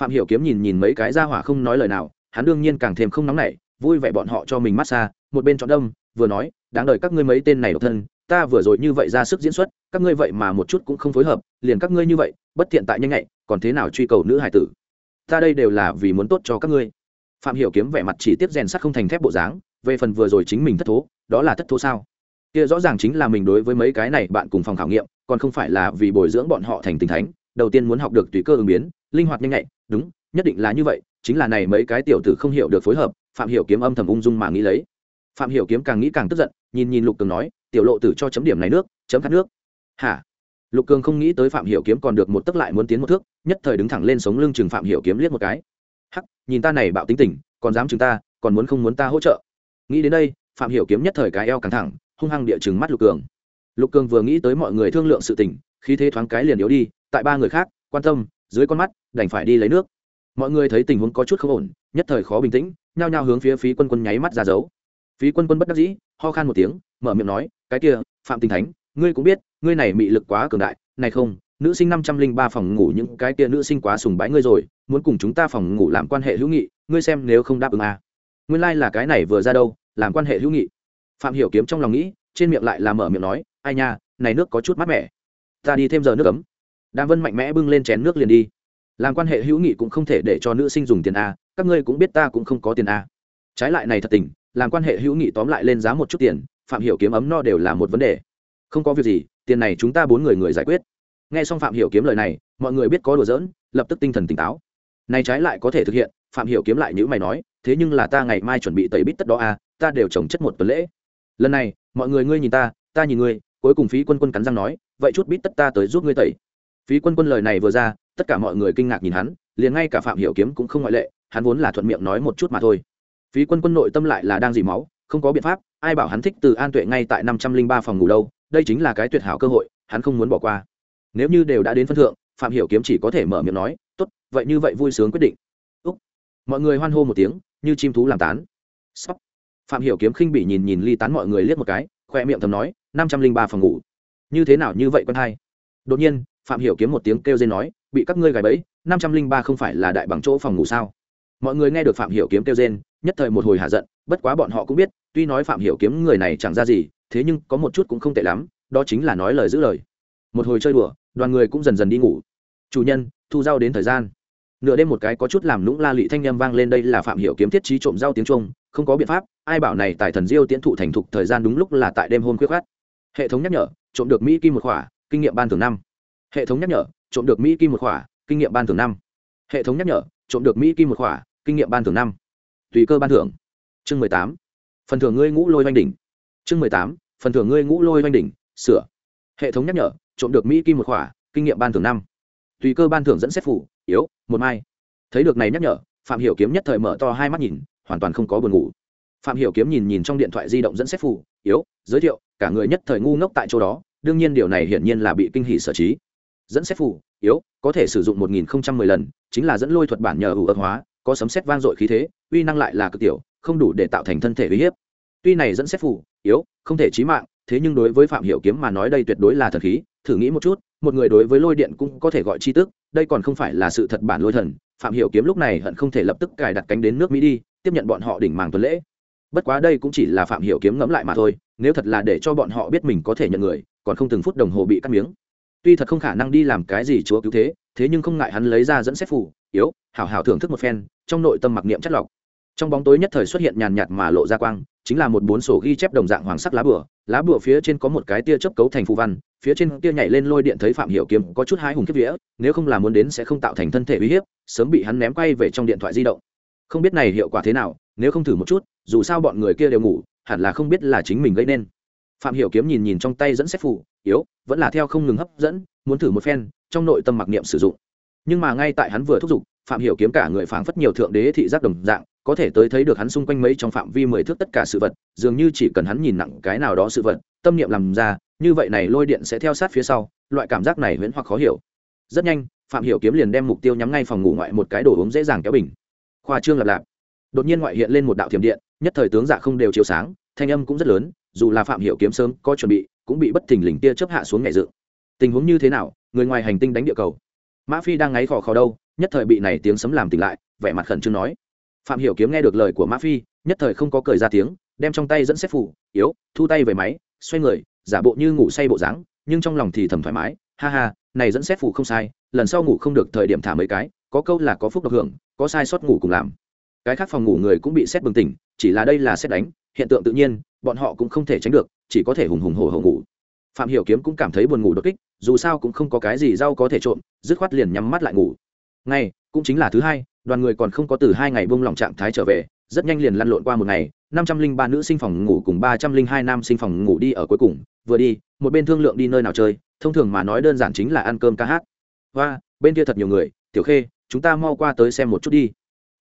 Phạm hiểu kiếm nhìn nhìn mấy cái ra hỏa không nói lời nào, hắn đương nhiên càng thêm không nóng nảy vui vẻ bọn họ cho mình massage một bên chọn đông vừa nói, đáng đời các ngươi mấy tên này độc thân, ta vừa rồi như vậy ra sức diễn xuất, các ngươi vậy mà một chút cũng không phối hợp, liền các ngươi như vậy, bất thiện tại nhanh nhạy, còn thế nào truy cầu nữ hải tử? Ta đây đều là vì muốn tốt cho các ngươi. Phạm hiểu kiếm vẻ mặt chỉ tiếp rèn sắt không thành thép bộ dáng, về phần vừa rồi chính mình thất thố, đó là thất thố sao? Kia rõ ràng chính là mình đối với mấy cái này bạn cùng phòng khảo nghiệm, còn không phải là vì bồi dưỡng bọn họ thành tình thánh, đầu tiên muốn học được tùy cơ ứng biến, linh hoạt nhanh nhạy, đúng, nhất định là như vậy, chính là này mấy cái tiểu tử không hiểu được phối hợp phạm hiểu kiếm âm thầm ung dung mà nghĩ lấy. Phạm hiểu kiếm càng nghĩ càng tức giận, nhìn nhìn lục cường nói, tiểu lộ tử cho chấm điểm này nước, chấm khát nước. Hả? Lục cường không nghĩ tới phạm hiểu kiếm còn được một tức lại muốn tiến một thước, nhất thời đứng thẳng lên sống lưng chừng phạm hiểu kiếm liếc một cái. Hắc, nhìn ta này bạo tính tình, còn dám chừng ta, còn muốn không muốn ta hỗ trợ? Nghĩ đến đây, phạm hiểu kiếm nhất thời cái eo căng thẳng, hung hăng địa chừng mắt lục cường. Lục cường vừa nghĩ tới mọi người thương lượng sự tình, khí thế thoáng cái liền yếu đi, tại ba người khác, quan tâm, dưới con mắt, đành phải đi lấy nước. Mọi người thấy tình huống có chút không ổn, nhất thời khó bình tĩnh nhao nhao hướng phía phí quân quân nháy mắt ra dấu. Phí quân quân bất đắc dĩ, ho khan một tiếng, mở miệng nói, cái kia, phạm tinh thánh, ngươi cũng biết, ngươi này mị lực quá cường đại, này không, nữ sinh năm trăm linh ba phòng ngủ những cái kia nữ sinh quá sùng bái ngươi rồi, muốn cùng chúng ta phòng ngủ làm quan hệ hữu nghị, ngươi xem nếu không đáp ứng à. nguyên lai、like、là cái này vừa ra đâu, làm quan hệ hữu nghị. Phạm hiểu kiếm trong lòng nghĩ, trên miệng lại là mở miệng nói, ai nha, này nước có chút mát mẻ. Ta đi thêm giờ nước cấm đàm vân mạnh mẽ bưng lên chén nước liền đi. Làm quan hệ hữu nghị cũng không thể để cho nữ sinh dùng tiền a các ngươi cũng biết ta cũng không có tiền a trái lại này thật tình, làm quan hệ hữu nghị tóm lại lên giá một chút tiền, phạm hiểu kiếm ấm no đều là một vấn đề. Không có việc gì, tiền này chúng ta bốn người người giải quyết. Nghe xong phạm hiểu kiếm lời này, mọi người biết có đùa giỡn, lập tức tinh thần tỉnh táo. Này trái lại có thể thực hiện, phạm hiểu kiếm lại như mày nói, thế nhưng là ta ngày mai chuẩn bị tẩy bít tất đó a ta đều trồng chất một tuần lễ. Lần này, mọi người ngươi nhìn ta ta nhìn ngươi, cuối cùng phí quân quân cắn răng nói, vậy chút bít tất ta tới giúp ngươi tẩy. Phí quân quân lời này vừa ra, tất cả mọi người kinh ngạc nhìn hắn, liền ngay cả phạm hiểu kiếm cũng không ngoại lệ hắn vốn là thuận miệng nói một chút mà thôi. Phí quân quân nội tâm lại là đang dì máu, không có biện pháp, ai bảo hắn thích từ an tuệ ngay tại năm trăm linh ba phòng ngủ đâu, đây chính là cái tuyệt hảo cơ hội, hắn không muốn bỏ qua. Nếu như đều đã đến phân thượng, phạm hiểu kiếm chỉ có thể mở miệng nói, tốt, vậy như vậy vui sướng quyết định. Úc. mọi người hoan hô một tiếng, như chim thú làm tán. Sóc. phạm hiểu kiếm khinh bỉ nhìn nhìn ly tán mọi người liếc một cái, khoe miệng thầm nói, năm trăm linh ba phòng ngủ. Như thế nào như vậy quân hai? Đột nhiên, phạm hiểu kiếm một tiếng kêu dên nói, bị các ngươi gài bẫy, năm trăm linh ba không phải là đại bằng chỗ phòng ngủ sao? Mọi người nghe được phạm hiểu kiếm kêu rên, nhất thời một hồi hạ giận, bất quá bọn họ cũng biết, tuy nói phạm hiểu kiếm người này chẳng ra gì, thế nhưng có một chút cũng không tệ lắm, đó chính là nói lời giữ lời. Một hồi chơi đùa, đoàn người cũng dần dần đi ngủ. Chủ nhân, thu rau đến thời gian. Nửa đêm một cái có chút làm lũng la lị thanh â vang lên đây là phạm hiểu kiếm thiết trí trộm rau tiếng trung, không có biện pháp, ai bảo này tài thần diêu tiễn thụ thành thục thời gian đúng lúc là tại đêm hôm khuya khát hệ thống nhắc nhở, trộm được mỹ kim một khỏa, kinh nghiệm ban thường năm. Hệ thống nhắc nhở, trộm được mỹ kim một khỏa, kinh nghiệm ban thường năm. Hệ thống nhắc nhở trộm được mỹ kim một khỏa, kinh nghiệm ban thưởng năm. Tùy cơ ban thưởng. Chương mười tám. Phần thưởng ngươi ngũ lôi oanh đỉnh. Chương mười tám. Phần thưởng ngươi ngũ lôi oanh đỉnh. Sửa. Hệ thống nhắc nhở, trộm được mỹ kim một khỏa, kinh nghiệm ban thưởng năm. Tùy cơ ban thưởng dẫn xét phủ, yếu, một mai. Thấy được này nhắc nhở, phạm hiểu kiếm nhất thời mở to hai mắt nhìn, hoàn toàn không có buồn ngủ. Phạm hiểu kiếm nhìn nhìn trong điện thoại di động dẫn xét phủ, yếu, giới thiệu, cả người nhất thời ngu ngốc tại chỗ đó, đương nhiên điều này hiển nhiên là bị kinh hỉ sở trí. Dẫn xét phủ yếu, có thể sử dụng một nghìn lần, chính là dẫn lôi thuật bản nhờ ủ ợt hóa, có sấm xét vang dội khí thế, uy năng lại là cực tiểu, không đủ để tạo thành thân thể uy hiếp. Tuy này dẫn xét phủ yếu, không thể chí mạng, thế nhưng đối với phạm hiểu kiếm mà nói đây tuyệt đối là thần khí, thử nghĩ một chút, một người đối với lôi điện cũng có thể gọi chi tức, đây còn không phải là sự thật bản lôi thần, phạm hiểu kiếm lúc này hận không thể lập tức cài đặt cánh đến nước mỹ đi, tiếp nhận bọn họ đỉnh màng tuần lễ. Bất quá đây cũng chỉ là phạm hiểu kiếm ngẫm lại mà thôi, nếu thật là để cho bọn họ biết mình có thể nhận người, còn không từng phút đồng hồ bị cắt miếng tuy thật không khả năng đi làm cái gì chúa cứu thế thế nhưng không ngại hắn lấy ra dẫn xét phủ, yếu, hảo hảo thưởng thức một phen, trong nội tâm mặc niệm chất lọc. Trong bóng tối nhất thời xuất hiện nhàn nhạt mà lộ ra quang, chính là một bốn sổ ghi chép đồng dạng hoàng sắc lá bửa lá bửa phía trên có một cái tia chớp cấu thành phù văn, phía trên tia nhảy lên lôi điện thấy phạm hiểu kiếm có chút hái hùng kiếp vía, nếu không làm muốn đến sẽ không tạo thành thân thể uy hiếp, sớm bị hắn ném quay về trong điện thoại di động. Không biết này hiệu quả thế nào, nếu không thử một chút, dù sao bọn người kia đều ngủ, hẳn là không biết là chính mình gây nên. Phạm hiểu kiếm nhìn nhìn trong tay dẫn xét phủ yếu, vẫn là theo không ngừng hấp dẫn, muốn thử một phen, trong nội tâm mặc niệm sử dụng. Nhưng mà ngay tại hắn vừa thúc giục, phạm hiểu kiếm cả người phảng phất nhiều thượng đế thị giác đồng dạng, có thể tới thấy được hắn xung quanh mấy trong phạm vi mười thước tất cả sự vật, dường như chỉ cần hắn nhìn nặng cái nào đó sự vật, tâm niệm làm ra, như vậy này lôi điện sẽ theo sát phía sau, loại cảm giác này huyễn hoặc khó hiểu. Rất nhanh, phạm hiểu kiếm liền đem mục tiêu nhắm ngay phòng ngủ ngoại một cái đồ uống dễ dàng kéo bình. Khoa trương lặp lạp đột nhiên ngoại hiện lên một đạo thiểm điện, nhất thời tướng dạ không đều chiếu sáng, thanh âm cũng rất lớn, dù là phạm hiểu kiếm sớm có chuẩn bị cũng bị bất thình lình tia chớp hạ xuống nhẹ dự tình huống như thế nào, người ngoài hành tinh đánh địa cầu? Mã phi đang ngáy khò khò đâu, nhất thời bị này tiếng sấm làm tỉnh lại, vẻ mặt khẩn trương nói. Phạm hiểu kiếm nghe được lời của mã phi, nhất thời không có cười ra tiếng, đem trong tay dẫn xét phủ, yếu, thu tay về máy, xoay người, giả bộ như ngủ say bộ dáng, nhưng trong lòng thì thầm thoải mái, ha ha, này dẫn xét phủ không sai, lần sau ngủ không được thời điểm thả mấy cái, có câu là có phúc độc hưởng, có sai sót ngủ cùng làm. Cái khác phòng ngủ người cũng bị xét bừng tỉnh, chỉ là đây là xét đánh, hiện tượng tự nhiên bọn họ cũng không thể tránh được, chỉ có thể hùng hùng hổ hổ ngủ. Phạm hiểu kiếm cũng cảm thấy buồn ngủ đột kích, dù sao cũng không có cái gì rau có thể trộm dứt khoát liền nhắm mắt lại ngủ. Ngay, cũng chính là thứ hai, đoàn người còn không có từ hai ngày buông lỏng trạng thái trở về, rất nhanh liền lăn lộn qua một ngày, năm trăm linh ba nữ sinh phòng ngủ cùng ba trăm linh hai nam sinh phòng ngủ đi ở cuối cùng, vừa đi, một bên thương lượng đi nơi nào chơi, thông thường mà nói đơn giản chính là ăn cơm ca hát. Và, bên kia thật nhiều người, tiểu khê, chúng ta mau qua tới xem một chút đi.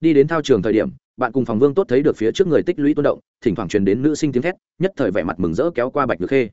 Đi đến thao trường thời điểm bạn cùng phòng vương tốt thấy được phía trước người tích lũy tuôn động, thỉnh thoảng truyền đến nữ sinh tiếng thét, nhất thời vẻ mặt mừng rỡ kéo qua bạch nhược khê.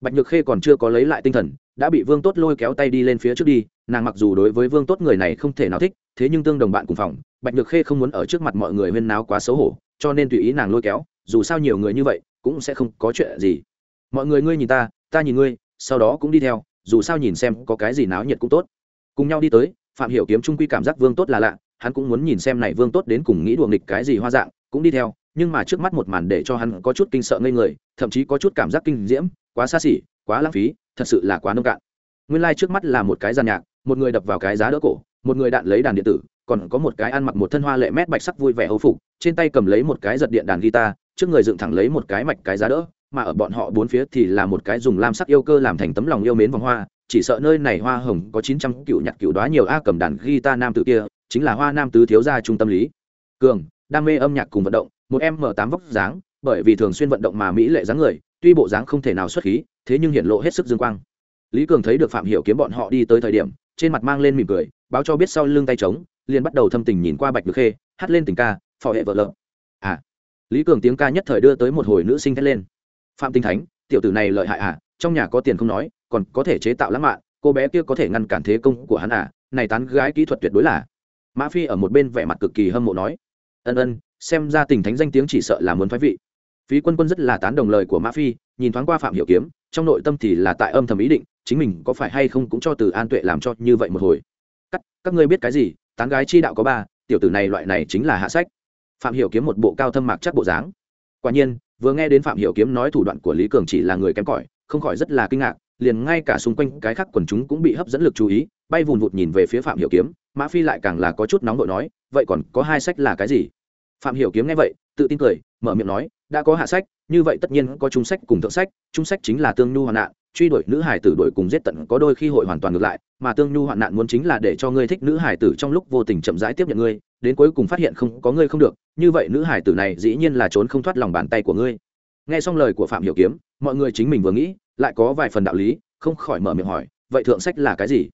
Bạch nhược khê còn chưa có lấy lại tinh thần, đã bị vương tốt lôi kéo tay đi lên phía trước đi, nàng mặc dù đối với vương tốt người này không thể nào thích, thế nhưng tương đồng bạn cùng phòng, bạch nhược khê không muốn ở trước mặt mọi người huyên náo quá xấu hổ, cho nên tùy ý nàng lôi kéo, dù sao nhiều người như vậy, cũng sẽ không có chuyện gì. Mọi người ngươi nhìn ta ta nhìn ngươi, sau đó cũng đi theo, dù sao nhìn xem có cái gì náo nhiệt cũng tốt. Cùng nhau đi tới, phạm hiểu kiếm trung quy cảm giác vương tốt là lạ hắn cũng muốn nhìn xem này vương tốt đến cùng nghĩ đùa nghịch cái gì hoa dạng, cũng đi theo, nhưng mà trước mắt một màn để cho hắn có chút kinh sợ ngây người, thậm chí có chút cảm giác kinh diễm, quá xa xỉ, quá lãng phí, thật sự là quá nông cạn. Nguyên lai trước mắt là một cái giàn nhạc, một người đập vào cái giá đỡ cổ, một người đạn lấy đàn điện tử, còn có một cái ăn mặc một thân hoa lệ mét bạch sắc vui vẻ hầu phục, trên tay cầm lấy một cái giật điện đàn guitar, trước người dựng thẳng lấy một cái mạch cái giá đỡ, mà ở bọn họ bốn phía thì là một cái dùng lam sắc yêu cơ làm thành tấm lòng yêu mến vòng hoa, chỉ sợ nơi này hoa hồng có chín trăm cựu nhạc cựu đoá nhiều a cầm đàn guitar nam tử kia chính là hoa nam tứ thiếu gia trung tâm lý. Cường, đam mê âm nhạc cùng vận động, một em m tám vóc dáng, bởi vì thường xuyên vận động mà mỹ lệ dáng người, tuy bộ dáng không thể nào xuất khí, thế nhưng hiện lộ hết sức dương quang. Lý cường thấy được phạm hiểu kiếm bọn họ đi tới thời điểm, trên mặt mang lên mỉm cười, báo cho biết sau lưng tay trống, liền bắt đầu thâm tình nhìn qua bạch được khê, hát lên tình ca, phò hệ vợ lợ à lý cường tiếng ca nhất thời đưa tới một hồi nữ sinh thét lên. Phạm tinh thánh, tiểu tử này lợi hại à trong nhà có tiền không nói, còn có thể chế tạo lãng mạn, cô bé kia có thể ngăn cản thế công của hắn à này tán gái kỹ thuật tuyệt đối là mã phi ở một bên vẻ mặt cực kỳ hâm mộ nói, ân ân, xem ra tình thánh danh tiếng chỉ sợ là muốn phái vị. Phí quân quân rất là tán đồng lời của mã phi, nhìn thoáng qua phạm hiểu kiếm, trong nội tâm thì là tại âm thầm ý định, chính mình có phải hay không cũng cho từ an tuệ làm cho như vậy một hồi. Các các ngươi biết cái gì? Tán gái chi đạo có ba, tiểu tử này loại này chính là hạ sách. Phạm hiểu kiếm một bộ cao thâm mạc chắc bộ dáng. Quả nhiên, vừa nghe đến phạm hiểu kiếm nói thủ đoạn của lý cường chỉ là người kém cỏi, không khỏi rất là kinh ngạc, liền ngay cả xung quanh cái khác quần chúng cũng bị hấp dẫn lực chú ý, bay vùn vụt nhìn về phía phạm hiểu kiếm mã phi lại càng là có chút nóng đội nói, vậy còn có hai sách là cái gì? Phạm hiểu kiếm nghe vậy, tự tin cười, mở miệng nói, đã có hạ sách, như vậy tất nhiên có trung sách cùng thượng sách, trung sách chính là tương nhu hoạn nạn, truy đuổi nữ hải tử đuổi cùng giết tận có đôi khi hội hoàn toàn ngược lại, mà tương nhu hoạn nạn muốn chính là để cho ngươi thích nữ hải tử trong lúc vô tình chậm rãi tiếp nhận ngươi, đến cuối cùng phát hiện không, có ngươi không được, như vậy nữ hải tử này dĩ nhiên là trốn không thoát lòng bàn tay của ngươi. Nghe xong lời của phạm hiểu kiếm, mọi người chính mình vừa nghĩ, lại có vài phần đạo lý, không khỏi mở miệng hỏi, vậy thượng sách là cái gì?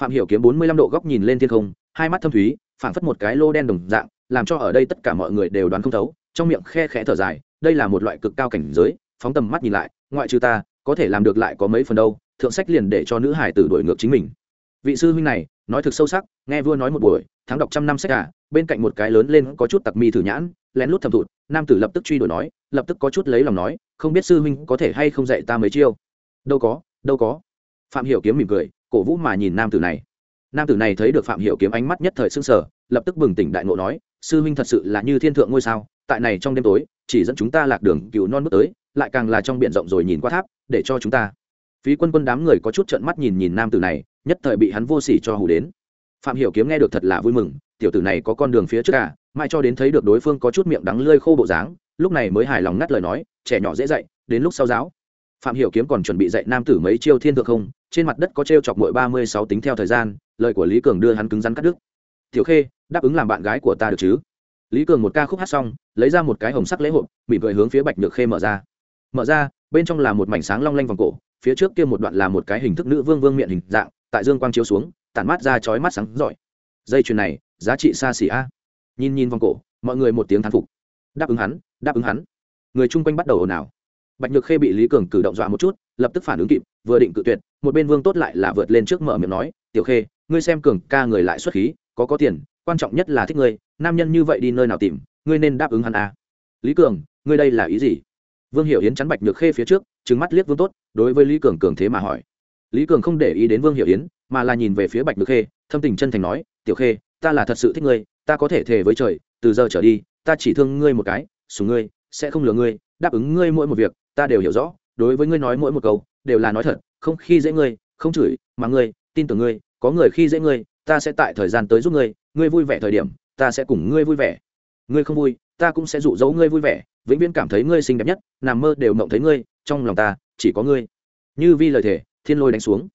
Phạm hiểu kiếm bốn mươi lăm độ góc nhìn lên thiên không, hai mắt thâm thúy, phảng phất một cái lô đen đồng dạng, làm cho ở đây tất cả mọi người đều đoán không thấu, trong miệng khe khẽ thở dài, đây là một loại cực cao cảnh giới, phóng tầm mắt nhìn lại, ngoại trừ ta, có thể làm được lại có mấy phần đâu, thượng sách liền để cho nữ hải tử đổi ngược chính mình. Vị sư huynh này, nói thực sâu sắc, nghe vua nói một buổi, thắng đọc trăm năm sách à bên cạnh một cái lớn lên có chút tặc mi thử nhãn, lén lút thầm thụt, nam tử lập tức truy đuổi nói, lập tức có chút lấy lòng nói, không biết sư huynh có thể hay không dạy ta mấy chiêu. Đâu có đâu có. Phạm hiểu kiếm mỉm cười cổ vũ mà nhìn nam tử này. Nam tử này thấy được phạm hiểu kiếm ánh mắt nhất thời sưng sờ, lập tức bừng tỉnh đại ngộ nói, sư huynh thật sự là như thiên thượng ngôi sao, tại này trong đêm tối, chỉ dẫn chúng ta lạc đường cựu non bước tới, lại càng là trong biển rộng rồi nhìn qua tháp, để cho chúng ta. Phí quân quân đám người có chút trợn mắt nhìn nhìn nam tử này, nhất thời bị hắn vô sỉ cho hù đến. Phạm hiểu kiếm nghe được thật là vui mừng, tiểu tử này có con đường phía trước à, cả mai cho đến thấy được đối phương có chút miệng đắng lơi khô bộ dáng, lúc này mới hài lòng ngắt lời nói, trẻ nhỏ dễ dạy, đến lúc sau giáo. Phạm hiểu kiếm còn chuẩn bị dạy nam tử mấy chiêu thiên thượng không trên mặt đất có treo chọc mỗi ba mươi sáu tính theo thời gian, lời của lý cường đưa hắn cứng rắn cắt đứt. Tiểu khê, đáp ứng làm bạn gái của ta được chứ? Lý cường một ca khúc hát xong, lấy ra một cái hồng sắc lễ hộp mỉm cười hướng phía bạch nhược khê mở ra. Mở ra, bên trong là một mảnh sáng long lanh vòng cổ, phía trước kia một đoạn là một cái hình thức nữ vương vương miệng hình dạng, tại dương quang chiếu xuống, tản mát ra chói mắt sáng rọi. Dây chuyền này, giá trị xa xỉ a. Nhìn nhìn vòng cổ, mọi người một tiếng thán phục. Đáp ứng hắn, đáp ứng hắn. Người chung quanh bắt đầu ồn ào. Bạch nhược khê bị lý cường cử động dọa một chút lập tức phản ứng kịp, vừa định cự tuyệt, một bên vương tốt lại là vượt lên trước mở miệng nói, tiểu khê, ngươi xem cường ca người lại xuất khí, có có tiền, quan trọng nhất là thích ngươi, nam nhân như vậy đi nơi nào tìm, ngươi nên đáp ứng hắn à. lý cường, ngươi đây là ý gì? Vương hiểu yến chắn bạch nhược khê phía trước trứng mắt liếc vương tốt, đối với lý cường cường thế mà hỏi. Lý cường không để ý đến vương hiểu yến, mà là nhìn về phía bạch nhược khê, thâm tình chân thành nói, tiểu khê, ta là thật sự thích ngươi, ta có thể thề với trời, từ giờ trở đi, ta chỉ thương ngươi một cái sùng ngươi, sẽ không lừa ngươi, đáp ứng ngươi mỗi một việc, ta đều hiểu rõ đối với ngươi nói mỗi một câu, đều là nói thật, không khi dễ ngươi, không chửi, mà ngươi, tin tưởng ngươi, có người khi dễ ngươi, ta sẽ tại thời gian tới giúp ngươi ngươi vui vẻ thời điểm, ta sẽ cùng ngươi vui vẻ. Ngươi không vui, ta cũng sẽ dụ dỗ ngươi vui vẻ, vĩnh viễn cảm thấy ngươi xinh đẹp nhất, nằm mơ đều mộng thấy ngươi, trong lòng ta, chỉ có ngươi. Như vi lời thể thiên lôi đánh xuống.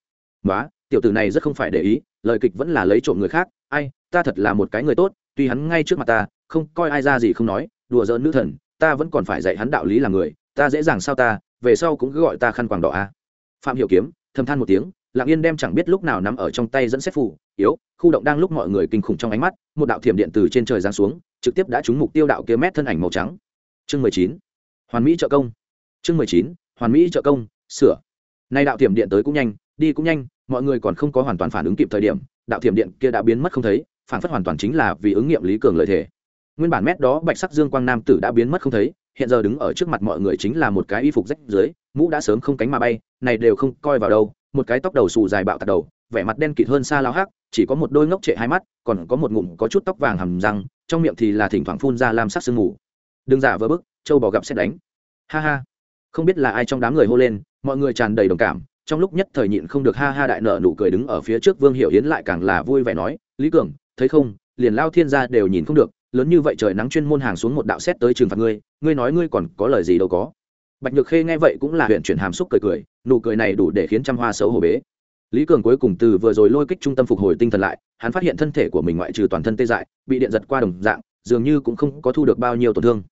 Nói tiểu tử này rất không phải để ý, lời kịch vẫn là lấy trộm người khác, ai, ta thật là một cái người tốt, tuy hắn ngay trước mặt ta, không coi ai ra gì không nói, đùa giỡn nữ thần, ta vẫn còn phải dạy hắn đạo lý là người, ta dễ dàng sao ta về sau cũng cứ gọi ta khăn quàng đỏ a. Phạm hiểu kiếm, thầm than một tiếng, lặng yên đem chẳng biết lúc nào nắm ở trong tay dẫn xét phủ yếu, khu động đang lúc mọi người kinh khủng trong ánh mắt, một đạo thiểm điện từ trên trời giáng xuống, trực tiếp đã trúng mục tiêu đạo kia mét thân ảnh màu trắng. Chương mười chín, hoàn mỹ trợ công. Chương mười chín, hoàn mỹ trợ công, sửa. Nay đạo thiểm điện tới cũng nhanh, đi cũng nhanh, mọi người còn không có hoàn toàn phản ứng kịp thời điểm, đạo thiểm điện kia đã biến mất không thấy, phản phất hoàn toàn chính là vì ứng nghiệm lý cường lợi thể. Nguyên bản mét đó bạch sắc dương quang nam tử đã biến mất không thấy hiện giờ đứng ở trước mặt mọi người chính là một cái y phục rách dưới, mũ đã sớm không cánh mà bay, này đều không coi vào đâu, một cái tóc đầu xù dài bạo tạt đầu, vẻ mặt đen kịt hơn xa lao hắc, chỉ có một đôi ngốc trệ hai mắt, còn có một ngụm có chút tóc vàng hầm răng, trong miệng thì là thỉnh thoảng phun ra lam sắc sương mù. Đừng giả vỡ bức, châu bò gặp xét đánh. Ha ha. Không biết là ai trong đám người hô lên, mọi người tràn đầy đồng cảm, trong lúc nhất thời nhịn không được ha ha đại nợ nụ cười đứng ở phía trước vương hiệu yến lại càng là vui vẻ nói, lý cường, thấy không? Liền lao thiên gia đều nhìn không được lớn như vậy trời nắng chuyên môn hàng xuống một đạo xét tới trường phạt ngươi ngươi nói ngươi còn có lời gì đâu có. Bạch nhược khê nghe vậy cũng là huyện chuyển hàm xúc cười cười, nụ cười này đủ để khiến trăm hoa xấu hổ bế. Lý cường cuối cùng từ vừa rồi lôi kích trung tâm phục hồi tinh thần lại, hắn phát hiện thân thể của mình ngoại trừ toàn thân tê dại, bị điện giật qua đồng dạng, dường như cũng không có thu được bao nhiêu tổn thương.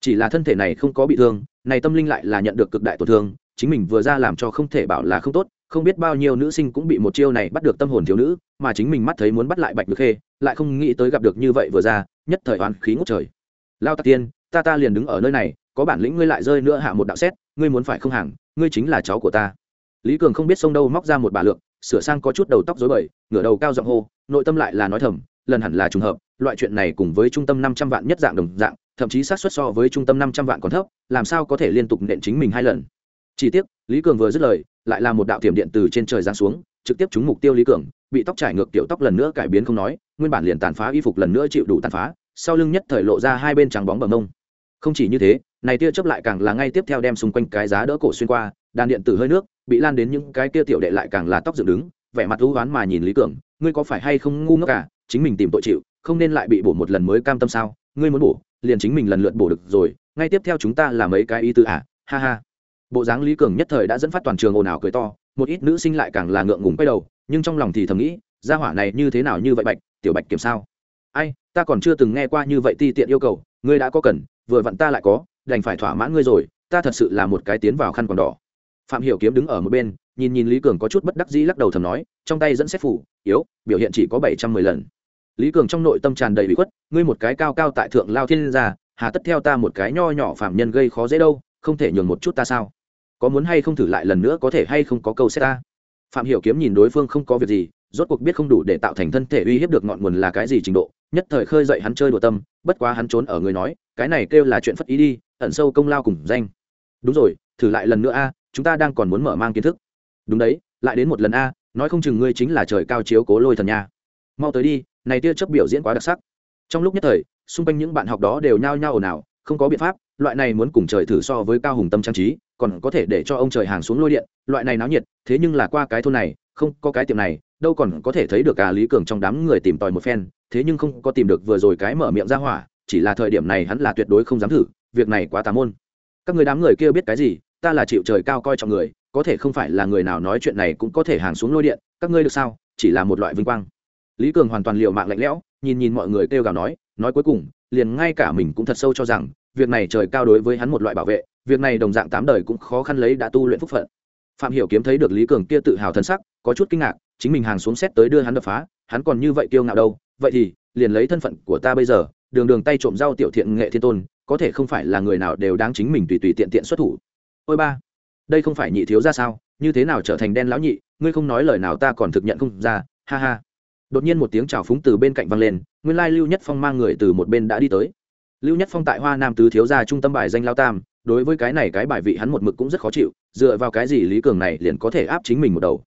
Chỉ là thân thể này không có bị thương, này tâm linh lại là nhận được cực đại tổn thương, chính mình vừa ra làm cho không thể bảo là không tốt, không biết bao nhiêu nữ sinh cũng bị một chiêu này bắt được tâm hồn thiếu nữ, mà chính mình mắt thấy muốn bắt lại bạch được khê lại không nghĩ tới gặp được như vậy vừa ra, nhất thời oán khí ngút trời. Lao tạc tiên, ta ta liền đứng ở nơi này, có bản lĩnh ngươi lại rơi nữa hạ một đạo xét, ngươi muốn phải không hàng, ngươi chính là cháu của ta. Lý cường không biết sông đâu móc ra một bà lượng sửa sang có chút đầu tóc dối bời, ngửa đầu cao giọng hô, nội tâm lại là nói thầm, lần hẳn là trùng hợp, loại chuyện này cùng với trung tâm năm trăm vạn nhất dạng đồng dạng, thậm chí sát xuất so với trung tâm năm trăm vạn còn thấp, làm sao có thể liên tục nện chính mình hai lần. Chỉ tiếc, lý cường vừa dứt lời, lại là một đạo tiềm điện từ trên trời giáng xuống, trực tiếp trúng mục tiêu lý cường bị tóc trải ngược kiểu tóc lần nữa cải biến không nói, nguyên bản liền tàn phá y phục lần nữa chịu đủ tàn phá, sau lưng nhất thời lộ ra hai bên trắng bóng bằng mông. Không chỉ như thế, này tia chớp lại càng là ngay tiếp theo đem xung quanh cái giá đỡ cổ xuyên qua, đàn điện tử hơi nước, bị lan đến những cái tia tiểu đệ lại càng là tóc dựng đứng, vẻ mặt thú oán mà nhìn lý cường, ngươi có phải hay không ngu ngốc cả chính mình tìm tội chịu, không nên lại bị bổ một lần mới cam tâm sao? Ngươi muốn bổ, liền chính mình lần lượt bổ được rồi, ngay tiếp theo chúng ta là mấy cái ý tư à? Ha ha. Bộ dáng lý cường nhất thời đã dẫn phát toàn trường ồn ào cười to, một ít nữ sinh lại càng là ngượng ngùng quay đầu nhưng trong lòng thì thầm nghĩ, gia hỏa này như thế nào như vậy bạch, tiểu bạch kiểm sao? Ai, ta còn chưa từng nghe qua như vậy ti tiện yêu cầu, ngươi đã có cần, vừa vặn ta lại có, đành phải thỏa mãn ngươi rồi, ta thật sự là một cái tiến vào khăn còn đỏ. Phạm hiểu kiếm đứng ở một bên, nhìn nhìn lý cường có chút bất đắc dĩ lắc đầu thầm nói, trong tay dẫn xét phủ, yếu, biểu hiện chỉ có bảy trăm mười lần. Lý cường trong nội tâm tràn đầy bị khuất, ngươi một cái cao cao tại thượng lao thiên gia, hà tất theo ta một cái nho nhỏ phạm nhân gây khó dễ đâu, không thể nhường một chút ta sao? Có muốn hay không thử lại lần nữa, có thể hay không có câu xét ta? Phạm hiểu kiếm nhìn đối phương không có việc gì, rốt cuộc biết không đủ để tạo thành thân thể uy hiếp được ngọn nguồn là cái gì trình độ, nhất thời khơi dậy hắn chơi đùa tâm, bất quá hắn trốn ở người nói, cái này kêu là chuyện phất ý đi, ẩn sâu công lao cùng danh. Đúng rồi, thử lại lần nữa a, chúng ta đang còn muốn mở mang kiến thức. Đúng đấy, lại đến một lần a, nói không chừng ngươi chính là trời cao chiếu cố lôi thần nha. Mau tới đi, này tia chấp biểu diễn quá đặc sắc. Trong lúc nhất thời, xung quanh những bạn học đó đều nhao nhao ồn ào, không có biện pháp, loại này muốn cùng trời thử so với cao hùng tâm trang trí còn có thể để cho ông trời hàng xuống lôi điện, loại này náo nhiệt, thế nhưng là qua cái thôn này, không có cái tiệm này, đâu còn có thể thấy được cả lý cường trong đám người tìm tòi một phen, thế nhưng không có tìm được vừa rồi cái mở miệng ra hỏa, chỉ là thời điểm này hắn là tuyệt đối không dám thử, việc này quá tà môn. Các người đám người kia biết cái gì, ta là chịu trời cao coi trọng người, có thể không phải là người nào nói chuyện này cũng có thể hàng xuống lôi điện, các ngươi được sao, chỉ là một loại vinh quang. Lý cường hoàn toàn liều mạng lạnh lẽo, nhìn nhìn mọi người kêu gào nói nói cuối cùng, liền ngay cả mình cũng thật sâu cho rằng, việc này trời cao đối với hắn một loại bảo vệ việc này đồng dạng tám đời cũng khó khăn lấy đã tu luyện phúc phận. Phạm hiểu kiếm thấy được lý cường kia tự hào thân sắc, có chút kinh ngạc, chính mình hàng xuống xét tới đưa hắn đập phá, hắn còn như vậy kiêu ngạo đâu, vậy thì, liền lấy thân phận của ta bây giờ, đường đường tay trộm rau tiểu thiện nghệ thiên tôn, có thể không phải là người nào đều đáng chính mình tùy tùy tiện tiện xuất thủ. Ôi ba, đây không phải nhị thiếu ra sao, như thế nào trở thành đen lão nhị, ngươi không nói lời nào ta còn thực nhận không ra, ha ha. Đột nhiên một tiếng chào phúng từ bên cạnh vang lên, nguyên lai lưu nhất phong mang người từ một bên đã đi tới lưu nhất phong tại hoa nam tứ thiếu gia trung tâm bài danh lao tam, đối với cái này cái bài vị hắn một mực cũng rất khó chịu, dựa vào cái gì lý cường này liền có thể áp chính mình một đầu.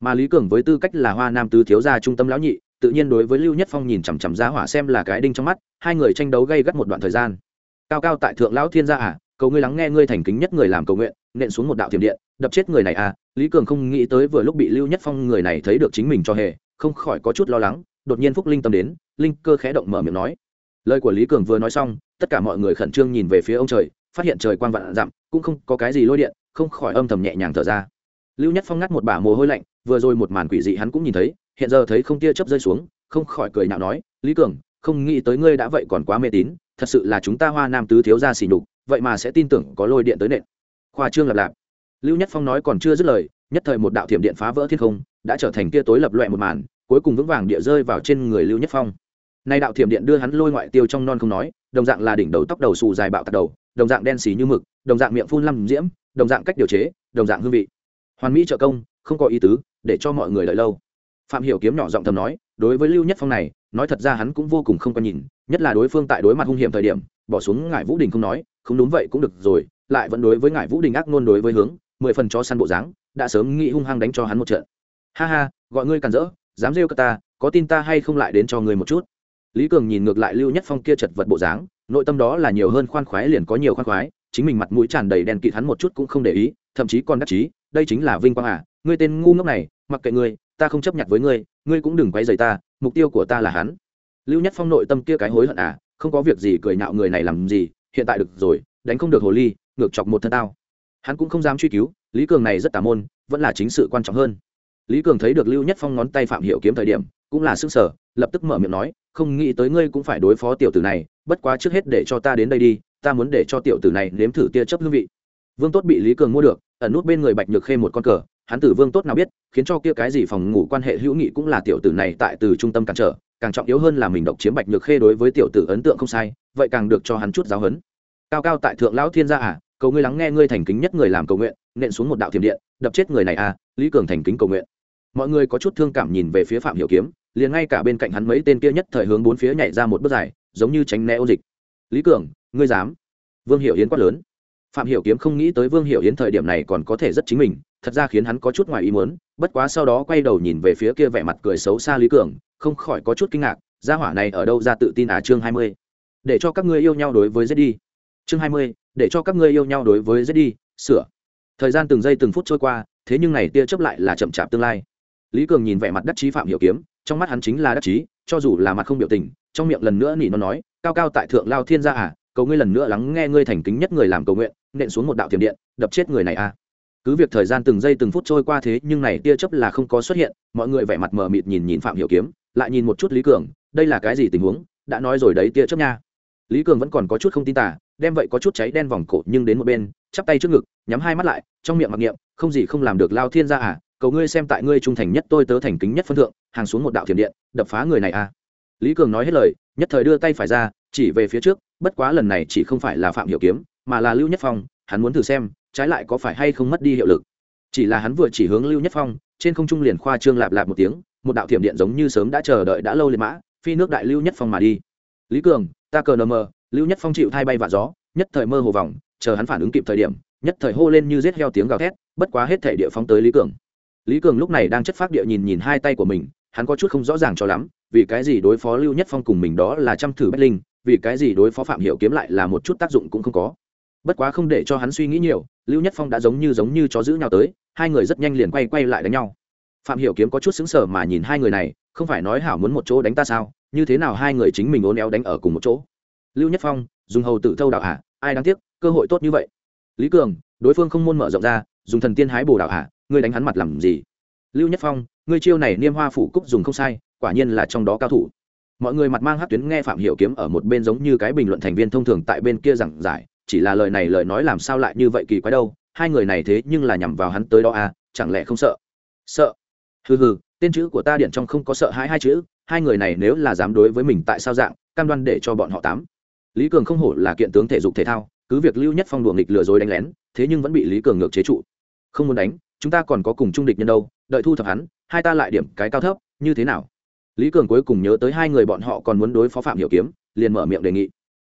Mà lý cường với tư cách là hoa nam tứ thiếu gia trung tâm lão nhị, tự nhiên đối với lưu nhất phong nhìn chằm chằm ra hỏa xem là cái đinh trong mắt, hai người tranh đấu gây gắt một đoạn thời gian. Cao cao tại thượng lão thiên gia à cầu ngươi lắng nghe ngươi thành kính nhất người làm cầu nguyện, nện xuống một đạo thiểm điện, đập chết người này à lý cường không nghĩ tới vừa lúc bị lưu nhất phong người này thấy được chính mình cho hề, không khỏi có chút lo lắng, đột nhiên phúc linh tâm đến, linh cơ khẽ động mở miệng nói lời của lý cường vừa nói xong, tất cả mọi người khẩn trương nhìn về phía ông trời, phát hiện trời quang vạn dặm, cũng không có cái gì lôi điện, không khỏi âm thầm nhẹ nhàng thở ra. Lưu nhất phong ngắt một bả mồ hôi lạnh, vừa rồi một màn quỷ dị hắn cũng nhìn thấy, hiện giờ thấy không tia chớp rơi xuống, không khỏi cười nhạo nói, lý cường, không nghĩ tới ngươi đã vậy còn quá mê tín, thật sự là chúng ta hoa nam tứ thiếu ra xỉ nhục, vậy mà sẽ tin tưởng có lôi điện tới nện khoa trương lặp lạp lưu nhất phong nói còn chưa dứt lời, nhất thời một đạo thiểm điện phá vỡ thiên không, đã trở thành tia tối lập loẹ một màn, cuối cùng vững vàng địa rơi vào trên người lưu nhất phong nay đạo thiểm điện đưa hắn lôi ngoại tiêu trong non không nói, đồng dạng là đỉnh đầu tóc đầu xù dài bạo tạc đầu, đồng dạng đen xì như mực, đồng dạng miệng phun lăm diễm, đồng dạng cách điều chế, đồng dạng hương vị. Hoàn mỹ trợ công, không có ý tứ, để cho mọi người lợi lâu. Phạm hiểu kiếm nhỏ giọng thầm nói, đối với lưu nhất phong này, nói thật ra hắn cũng vô cùng không quan nhìn, nhất là đối phương tại đối mặt hung hiểm thời điểm, bỏ xuống ngải vũ đình không nói, không đúng vậy cũng được rồi, lại vẫn đối với ngải vũ đình ác ngôn đối với hướng, mười phần cho săn bộ dáng, đã sớm nghĩ hung hăng đánh cho hắn một trận. Ha ha, gọi ngươi càn rỡ, dám rêu cả ta, có tin ta hay không lại đến cho ngươi một chút? Lý cường nhìn ngược lại lưu nhất phong kia chật vật bộ dáng, nội tâm đó là nhiều hơn khoan khoái liền có nhiều khoan khoái, chính mình mặt mũi tràn đầy đèn kịt hắn một chút cũng không để ý, thậm chí còn đắc chí, đây chính là vinh quang à ngươi tên ngu ngốc này, mặc kệ ngươi, ta không chấp nhận với ngươi ngươi cũng đừng quay rầy ta, mục tiêu của ta là hắn. Lưu nhất phong nội tâm kia cái hối hận à không có việc gì cười nhạo người này làm gì, hiện tại được rồi, đánh không được hồ ly, ngược chọc một thân tao. Hắn cũng không dám truy cứu, lý cường này rất tà môn, vẫn là chính sự quan trọng hơn. Lý cường thấy được lưu nhất phong ngón tay phạm hiệu kiếm thời điểm, cũng là sức sở lập tức mở miệng nói không nghĩ tới ngươi cũng phải đối phó tiểu tử này, bất quá trước hết để cho ta đến đây đi, ta muốn để cho tiểu tử này nếm thử tia chấp hương vị. Vương tốt bị lý cường mua được, ẩn nút bên người bạch nhược khê một con cờ, hắn tử vương tốt nào biết, khiến cho kia cái gì phòng ngủ quan hệ hữu nghị cũng là tiểu tử này tại từ trung tâm cản trở, càng trọng yếu hơn là mình độc chiếm bạch nhược khê đối với tiểu tử ấn tượng không sai, vậy càng được cho hắn chút giáo hấn cao cao tại thượng lão thiên gia à cầu ngươi lắng nghe ngươi thành kính nhất người làm cầu nguyện, nện xuống một đạo thiểm điện, đập chết người này à lý cường thành kính cầu nguyện. Mọi người có chút thương cảm nhìn về phía phạm hiểu kiếm liền ngay cả bên cạnh hắn mấy tên kia nhất thời hướng bốn phía nhảy ra một bước dài, giống như tránh né ô dịch. Lý cường, ngươi dám? Vương hiệu yến quát lớn. Phạm hiểu kiếm không nghĩ tới vương hiệu yến thời điểm này còn có thể rất chính mình, thật ra khiến hắn có chút ngoài ý muốn, bất quá sau đó quay đầu nhìn về phía kia vẻ mặt cười xấu xa lý cường, không khỏi có chút kinh ngạc, gia hỏa này ở đâu ra tự tin à? Chương hai mươi. Để cho các ngươi yêu nhau đối với giết đi chương hai mươi, để cho các ngươi yêu nhau đối với giết đi sửa. Thời gian từng giây từng phút trôi qua, thế nhưng này tia chấp lại là chậm chạp tương lai. Lý cường nhìn vẻ mặt đắc chí phạm hiểu kiếm trong mắt hắn chính là đắc chí, cho dù là mặt không biểu tình, trong miệng lần nữa nỉ nó nói, cao cao tại thượng lao thiên gia à cầu ngươi lần nữa lắng nghe ngươi thành kính nhất người làm cầu nguyện, nện xuống một đạo thiểm điện, đập chết người này à. Cứ việc thời gian từng giây từng phút trôi qua thế, nhưng này tia chấp là không có xuất hiện, mọi người vẻ mặt mờ mịt nhìn nhìn phạm hiểu kiếm, lại nhìn một chút lý cường, đây là cái gì tình huống? Đã nói rồi đấy tia chấp nha. Lý cường vẫn còn có chút không tin tả đem vậy có chút cháy đen vòng cổ nhưng đến một bên, chắp tay trước ngực, nhắm hai mắt lại, trong miệng mặc niệm, không gì không làm được lao thiên gia à cầu ngươi xem tại ngươi trung thành nhất tôi tớ thành kính nhất phân thượng, hàng xuống một đạo thiểm điện, đập phá người này à. Lý cường nói hết lời, nhất thời đưa tay phải ra, chỉ về phía trước, bất quá lần này chỉ không phải là phạm hiểu kiếm, mà là lưu nhất phong, hắn muốn thử xem, trái lại có phải hay không mất đi hiệu lực. Chỉ là hắn vừa chỉ hướng lưu nhất phong, trên không trung liền khoa trương lạp lạp một tiếng, một đạo thiểm điện giống như sớm đã chờ đợi đã lâu liền mã, phi nước đại lưu nhất phong mà đi. Lý cường, ta cờ nờ mờ, lưu nhất phong chịu thay bay vạ gió, nhất thời mơ hồ vòng, chờ hắn phản ứng kịp thời điểm, nhất thời hô lên như giết heo tiếng gào thét, bất quá hết thể địa phóng tới lý cường lý cường lúc này đang chất phát địa nhìn nhìn hai tay của mình, hắn có chút không rõ ràng cho lắm, vì cái gì đối phó lưu nhất phong cùng mình đó là trăm thử bách linh, vì cái gì đối phó phạm hiểu kiếm lại là một chút tác dụng cũng không có. Bất quá không để cho hắn suy nghĩ nhiều, lưu nhất phong đã giống như giống như chó giữ nhau tới, hai người rất nhanh liền quay quay lại đánh nhau. Phạm hiểu kiếm có chút xứng sở mà nhìn hai người này, không phải nói hảo muốn một chỗ đánh ta sao, như thế nào hai người chính mình ôn éo đánh ở cùng một chỗ. Lưu nhất phong, dùng hầu tử thâu đạo hạ ai đáng tiếc, cơ hội tốt như vậy. Lý cường, đối phương không môn mở rộng ra, dùng thần tiên hái bồ đạo hạ ngươi đánh hắn mặt làm gì? Lưu nhất phong, ngươi chiêu này niêm hoa phủ cúc dùng không sai, quả nhiên là trong đó cao thủ. Mọi người mặt mang hát tuyến nghe phạm hiểu kiếm ở một bên giống như cái bình luận thành viên thông thường tại bên kia giảng giải, chỉ là lời này lời nói làm sao lại như vậy kỳ quái đâu, hai người này thế nhưng là nhằm vào hắn tới đó à chẳng lẽ không sợ? Sợ? Hừ hừ, tên chữ của ta điện trong không có sợ hãi hai chữ, hai người này nếu là dám đối với mình tại sao dạng, cam đoan để cho bọn họ tám. Lý cường không hổ là kiện tướng thể dục thể thao, cứ việc lưu nhất phong đùa nghịch lừa dối đánh lén, thế nhưng vẫn bị lý cường ngược chế trụ. Không muốn đánh chúng ta còn có cùng trung địch nhân đâu, đợi thu thập hắn, hai ta lại điểm cái cao thấp, như thế nào? Lý cường cuối cùng nhớ tới hai người bọn họ còn muốn đối phó phạm hiểu kiếm, liền mở miệng đề nghị.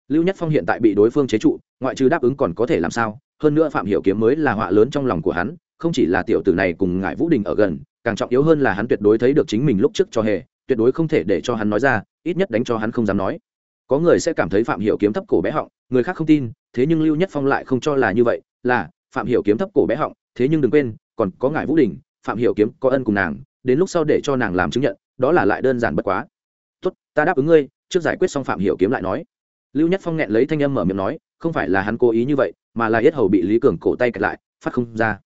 Lưu nhất phong hiện tại bị đối phương chế trụ, ngoại trừ đáp ứng còn có thể làm sao? Hơn nữa phạm hiểu kiếm mới là họa lớn trong lòng của hắn, không chỉ là tiểu tử này cùng ngại vũ đình ở gần, càng trọng yếu hơn là hắn tuyệt đối thấy được chính mình lúc trước cho hề, tuyệt đối không thể để cho hắn nói ra, ít nhất đánh cho hắn không dám nói. Có người sẽ cảm thấy phạm hiểu kiếm thấp cổ bé họng, người khác không tin, thế nhưng lưu nhất phong lại không cho là như vậy, là, phạm hiểu kiếm thấp cổ bé họng, thế nhưng đừng quên còn có ngài vũ đình, phạm hiểu kiếm, có ân cùng nàng, đến lúc sau để cho nàng làm chứng nhận, đó là lại đơn giản bất quá. Tốt, ta đáp ứng ngươi, trước giải quyết xong phạm hiểu kiếm lại nói. Lưu nhất phong nghẹn lấy thanh âm mở miệng nói, không phải là hắn cố ý như vậy, mà là yết hầu bị lý cường cổ tay kẹt lại, phát không ra.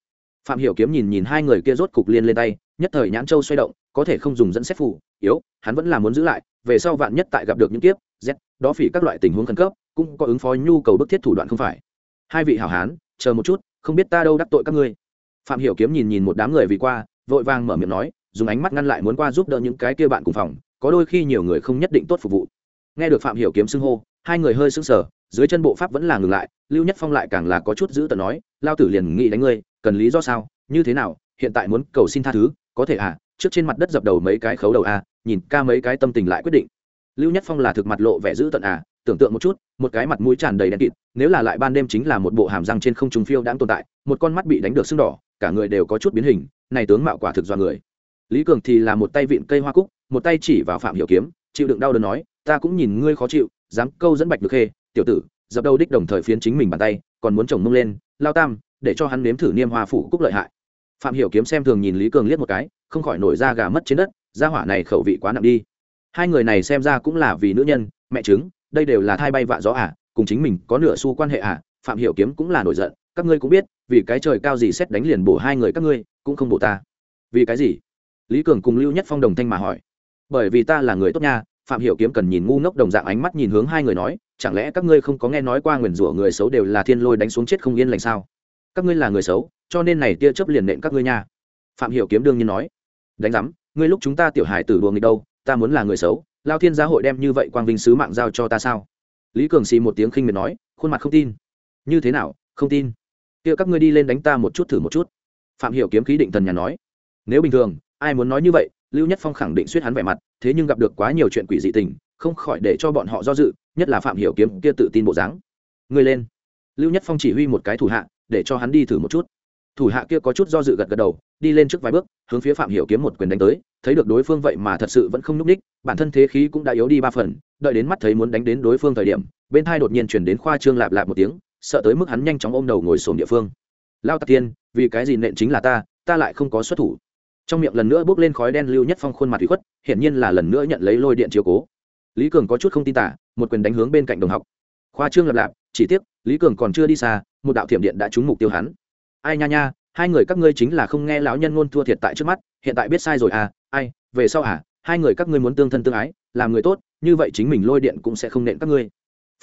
Phạm hiểu kiếm nhìn nhìn hai người kia rốt cục liên lên tay, nhất thời nhãn châu xoay động, có thể không dùng dẫn xét phủ yếu, hắn vẫn là muốn giữ lại, về sau vạn nhất tại gặp được những kiếp, z, đó phỉ các loại tình huống khẩn cấp, cũng có ứng phó nhu cầu bức thiết thủ đoạn không phải. Hai vị hảo hán, chờ một chút, không biết ta đâu đắc tội các ngươi phạm hiểu kiếm nhìn nhìn một đám người vì qua, vội vàng mở miệng nói, dùng ánh mắt ngăn lại muốn qua giúp đỡ những cái kia bạn cùng phòng, có đôi khi nhiều người không nhất định tốt phục vụ. Nghe được phạm hiểu kiếm xưng hô, hai người hơi sững sờ, dưới chân bộ pháp vẫn là ngừng lại, lưu nhất phong lại càng là có chút giữ tợn nói, lao tử liền nghĩ đánh ngươi, cần lý do sao? Như thế nào? Hiện tại muốn cầu xin tha thứ, có thể à? Trước trên mặt đất dập đầu mấy cái khấu đầu à? Nhìn ca mấy cái tâm tình lại quyết định. Lưu nhất phong là thực mặt lộ vẻ giữ tận à? Tưởng tượng một chút, một cái mặt mũi tràn đầy đen kịt, nếu là lại ban đêm chính là một bộ hàm răng trên không trung phiêu đang tồn tại, một con mắt bị đánh được sưng đỏ cả người đều có chút biến hình, này tướng mạo quả thực do người. Lý cường thì là một tay vịn cây hoa cúc, một tay chỉ vào phạm hiểu kiếm, chịu đựng đau đớn nói, ta cũng nhìn ngươi khó chịu, dám câu dẫn bạch được khê, tiểu tử, dập đầu đích đồng thời phiến chính mình bàn tay, còn muốn chồng mông lên, lao tam, để cho hắn nếm thử niêm hoa phủ cúc lợi hại. Phạm hiểu kiếm xem thường nhìn lý cường liếc một cái, không khỏi nổi ra gà mất trên đất, gia hỏa này khẩu vị quá nặng đi. Hai người này xem ra cũng là vì nữ nhân, mẹ chứng đây đều là thai bay vạ gió à cùng chính mình có nửa xu quan hệ à phạm hiểu kiếm cũng là nổi giận các ngươi cũng biết, vì cái trời cao gì xét đánh liền bổ hai người các ngươi, cũng không bổ ta. Vì cái gì? Lý cường cùng lưu nhất phong đồng thanh mà hỏi. Bởi vì ta là người tốt nha, phạm hiểu kiếm cần nhìn ngu ngốc đồng dạng ánh mắt nhìn hướng hai người nói, chẳng lẽ các ngươi không có nghe nói qua nguyền rủa người xấu đều là thiên lôi đánh xuống chết không yên lành sao? Các ngươi là người xấu, cho nên này tia chớp liền nện các ngươi nha. Phạm hiểu kiếm đương nhiên nói. Đánh giám, ngươi lúc chúng ta tiểu hải tử đùa nghịch đâu, ta muốn là người xấu, lao thiên gia hội đem như vậy quang vinh sứ mạng giao cho ta sao? Lý cường xì một tiếng khinh miệt nói, khuôn mặt không tin. Như thế nào, không tin? Kia các ngươi đi lên đánh ta một chút thử một chút. Phạm hiểu kiếm khí định thần nhà nói. Nếu bình thường, ai muốn nói như vậy, lưu nhất phong khẳng định suýt hắn vẻ mặt, thế nhưng gặp được quá nhiều chuyện quỷ dị tình, không khỏi để cho bọn họ do dự, nhất là phạm hiểu kiếm kia tự tin bộ dáng. Ngươi lên. Lưu nhất phong chỉ huy một cái thủ hạ, để cho hắn đi thử một chút. Thủ hạ kia có chút do dự gật gật đầu, đi lên trước vài bước, hướng phía phạm hiểu kiếm một quyền đánh tới, thấy được đối phương vậy mà thật sự vẫn không nhúc ních, bản thân thế khí cũng đã yếu đi ba phần, đợi đến mắt thấy muốn đánh đến đối phương thời điểm, bên thai đột nhiên chuyển đến khoa trương lạp lạp một tiếng sợ tới mức hắn nhanh chóng ôm đầu ngồi xổm địa phương. Lao tạc tiên vì cái gì nện chính là ta ta lại không có xuất thủ. Trong miệng lần nữa bước lên khói đen lưu nhất phong khuôn mặt ủy khuất, hiển nhiên là lần nữa nhận lấy lôi điện chiếu cố. Lý cường có chút không tin tả, một quyền đánh hướng bên cạnh đồng học. Khoa trương lập lạp, chỉ tiếc, lý cường còn chưa đi xa, một đạo thiểm điện đã trúng mục tiêu hắn. Ai nha nha, hai người các ngươi chính là không nghe lão nhân ngôn thua thiệt tại trước mắt, hiện tại biết sai rồi à ai, về sau à hai người các ngươi muốn tương thân tương ái, làm người tốt, như vậy chính mình lôi điện cũng sẽ không nện các ngươi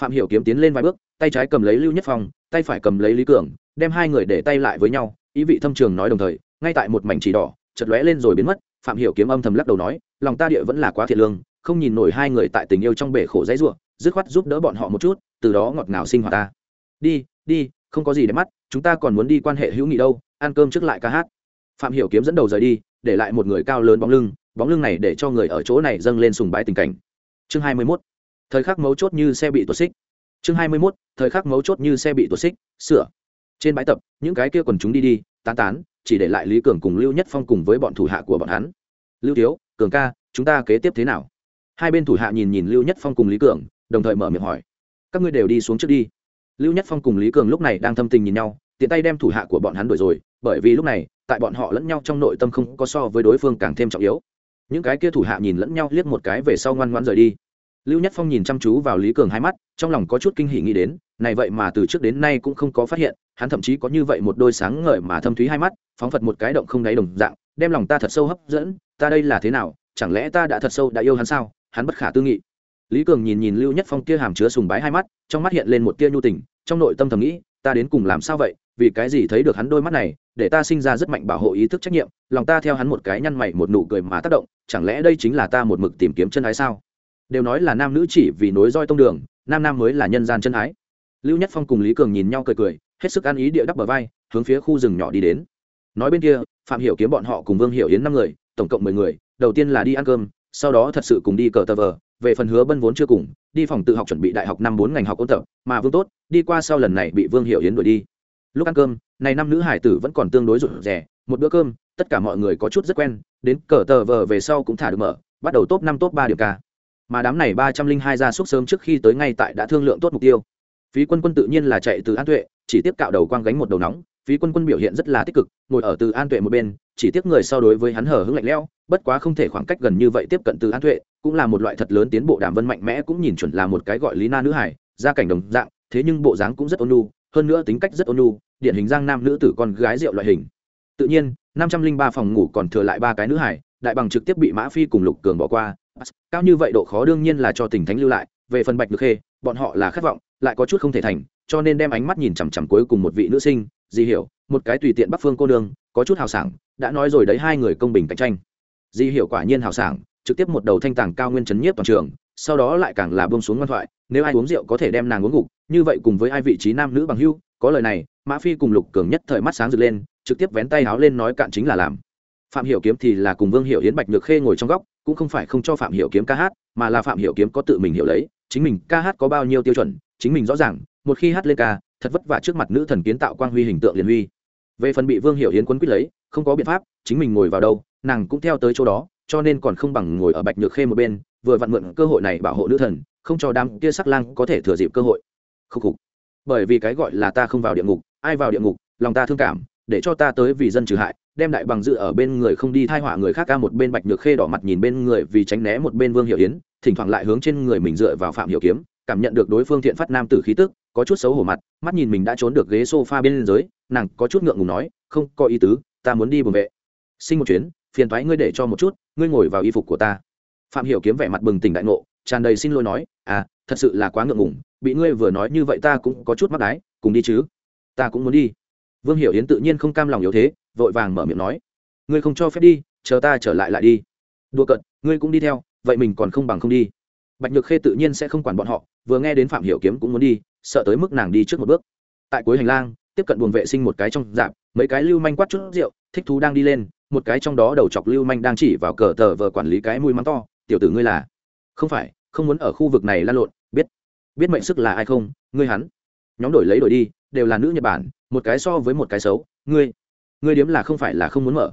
phạm hiểu kiếm tiến lên vài bước, tay trái cầm lấy lưu nhất phong, tay phải cầm lấy lý cường, đem hai người để tay lại với nhau, ý vị thâm trường nói đồng thời, ngay tại một mảnh chỉ đỏ, chợt lóe lên rồi biến mất, phạm hiểu kiếm âm thầm lắc đầu nói, lòng ta địa vẫn là quá thiệt lương, không nhìn nổi hai người tại tình yêu trong bể khổ dãy rủa dứt khoát giúp đỡ bọn họ một chút, từ đó ngọt ngào sinh hoạt ta. Đi đi, không có gì để mắt, chúng ta còn muốn đi quan hệ hữu nghị đâu, ăn cơm trước lại ca hát. Phạm hiểu kiếm dẫn đầu rời đi, để lại một người cao lớn bóng lưng bóng lưng này để cho người ở chỗ này dâng lên sùng bái tình cảnh. Chương hai mươi 21 thời khắc mấu chốt như xe bị tuột xích. Chương hai mươi 21. thời khắc mấu chốt như xe bị tuột xích, sửa. Trên bãi tập, những cái kia quần chúng đi đi, tán tán, chỉ để lại lý cường cùng lưu nhất phong cùng với bọn thủ hạ của bọn hắn. Lưu thiếu, cường ca, chúng ta kế tiếp thế nào? Hai bên thủ hạ nhìn nhìn lưu nhất phong cùng lý cường, đồng thời mở miệng hỏi. Các ngươi đều đi xuống trước đi. Lưu nhất phong cùng lý cường lúc này đang thâm tình nhìn nhau, tiện tay đem thủ hạ của bọn hắn đuổi rồi, bởi vì lúc này, tại bọn họ lẫn nhau trong nội tâm không có so với đối phương càng thêm trọng yếu. Những cái kia thủ hạ nhìn lẫn nhau liếc một cái về sau ngoan ngoãn rời đi lưu nhất phong nhìn chăm chú vào lý cường hai mắt, trong lòng có chút kinh hỉ nghĩ đến, này vậy mà từ trước đến nay cũng không có phát hiện, hắn thậm chí có như vậy một đôi sáng ngời mà thâm thúy hai mắt, phóng phật một cái động không đáy đồng dạng, đem lòng ta thật sâu hấp dẫn, ta đây là thế nào, chẳng lẽ ta đã thật sâu đã yêu hắn sao, hắn bất khả tư nghị. Lý cường nhìn nhìn lưu nhất phong kia hàm chứa sùng bái hai mắt, trong mắt hiện lên một tia nhu tình, trong nội tâm thầm nghĩ, ta đến cùng làm sao vậy, vì cái gì thấy được hắn đôi mắt này, để ta sinh ra rất mạnh bảo hộ ý thức trách nhiệm, lòng ta theo hắn một cái nhăn mày một nụ cười mà tác động, chẳng lẽ đây chính là ta một mực tìm kiếm chân ái sao? Đều nói là nam nữ chỉ vì nối roi tông đường, nam nam mới là nhân gian chân ái. Lưu nhất phong cùng lý cường nhìn nhau cười cười, hết sức ăn ý địa đắp bờ vai, hướng phía khu rừng nhỏ đi đến. Nói bên kia, phạm hiểu kiếm bọn họ cùng vương hiểu yến năm người, tổng cộng mười người, đầu tiên là đi ăn cơm, sau đó thật sự cùng đi cờ tờ vờ, về phần hứa bân vốn chưa cùng, đi phòng tự học chuẩn bị đại học năm bốn ngành học ôn tập, mà vương tốt, đi qua sau lần này bị vương hiểu yến đuổi đi. Lúc ăn cơm, này năm nữ hải tử vẫn còn tương đối rụt rè, một bữa cơm, tất cả mọi người có chút rất quen, đến cờ tờ vờ về sau cũng thả được mở, bắt đầu top năm, top ba điểm ca mà đám này ba trăm linh hai gia súc sớm trước khi tới ngay tại đã thương lượng tốt mục tiêu. Phí quân quân tự nhiên là chạy từ an tuệ, chỉ tiếp cạo đầu quang gánh một đầu nóng. Phí quân quân biểu hiện rất là tích cực, ngồi ở từ an tuệ một bên, chỉ tiếc người so đối với hắn hở hững lạnh lẽo, bất quá không thể khoảng cách gần như vậy tiếp cận từ an tuệ, cũng là một loại thật lớn tiến bộ đàm vân mạnh mẽ cũng nhìn chuẩn là một cái gọi lý na nữ hải, gia cảnh đồng dạng, thế nhưng bộ dáng cũng rất ôn nhu, hơn nữa tính cách rất ôn nhu, điển hình giang nam nữ tử con gái rượu loại hình. Tự nhiên, năm trăm linh ba phòng ngủ còn thừa lại ba cái nữ hải, đại bằng trực tiếp bị mã phi cùng lục cường bỏ qua cao như vậy độ khó đương nhiên là cho tình thánh lưu lại, về phần bạch được khê, bọn họ là khát vọng, lại có chút không thể thành, cho nên đem ánh mắt nhìn chằm chằm cuối cùng một vị nữ sinh, di hiểu, một cái tùy tiện bắc phương cô nương, có chút hào sảng, đã nói rồi đấy, hai người công bình cạnh tranh. Di hiểu quả nhiên hào sảng, trực tiếp một đầu thanh tàng cao nguyên chấn nhiếp toàn trường, sau đó lại càng là bông xuống ngoan thoại, nếu ai uống rượu có thể đem nàng uống gục như vậy cùng với hai vị trí nam nữ bằng hưu, có lời này, mã phi cùng lục cường nhất thời mắt sáng rực lên, trực tiếp vén tay háo lên nói cạn chính là làm phạm hiểu kiếm thì là cùng vương hiểu hiến bạch nhược khê ngồi trong góc, cũng không phải không cho phạm hiểu kiếm ca hát, mà là phạm hiểu kiếm có tự mình hiểu lấy, chính mình ca hát có bao nhiêu tiêu chuẩn, chính mình rõ ràng, một khi hát lên ca, thật vất vả trước mặt nữ thần kiến tạo quang huy hình tượng liền huy về phần bị vương hiểu Hiến quấn quýt lấy, không có biện pháp, chính mình ngồi vào đâu, nàng cũng theo tới chỗ đó, cho nên còn không bằng ngồi ở bạch nhược khê một bên, vừa vặn mượn cơ hội này bảo hộ nữ thần, không cho đám kia sắc lang có thể thừa dịp cơ hội. Khúc khục. Bởi vì cái gọi là ta không vào địa ngục, ai vào địa ngục, lòng ta thương cảm, để cho ta tới vì dân trừ hại đem đại bằng dự ở bên người không đi thai họa người khác ca một bên bạch nhược khê đỏ mặt nhìn bên người vì tránh né một bên vương hiệu yến, thỉnh thoảng lại hướng trên người mình dựa vào phạm hiệu kiếm, cảm nhận được đối phương thiện phát nam tử khí tức, có chút xấu hổ mặt, mắt nhìn mình đã trốn được ghế sofa bên dưới, nàng có chút ngượng ngùng nói, không, có ý tứ, ta muốn đi bồng vệ. Sinh một chuyến, phiền thoái ngươi để cho một chút, ngươi ngồi vào y phục của ta. Phạm hiểu kiếm vẻ mặt bừng tỉnh đại ngộ, tràn đầy xin lỗi nói à thật sự là quá ngượng ngùng, bị ngươi vừa nói như vậy ta cũng có chút mắc đái, cùng đi chứ. Ta cũng muốn đi. Vương hiểu yến tự nhiên không cam lòng yếu thế vội vàng mở miệng nói, ngươi không cho phép đi, chờ ta trở lại lại đi. Đùa cận ngươi cũng đi theo, vậy mình còn không bằng không đi. Bạch nhược khê tự nhiên sẽ không quản bọn họ, vừa nghe đến phạm hiểu kiếm cũng muốn đi, sợ tới mức nàng đi trước một bước. Tại cuối hành lang, tiếp cận buồng vệ sinh một cái trong dạp, mấy cái lưu manh quát chút rượu, thích thú đang đi lên, một cái trong đó đầu chọc lưu manh đang chỉ vào cờ tờ vờ quản lý cái mũi mắng to, tiểu tử ngươi là? Không phải, không muốn ở khu vực này lan lộn, biết biết mệnh sức là ai không, ngươi hắn. Nhóm đổi lấy đổi đi, đều là nữ nhật bản, một cái so với một cái xấu, ngươi ngươi điếm là không phải là không muốn mở.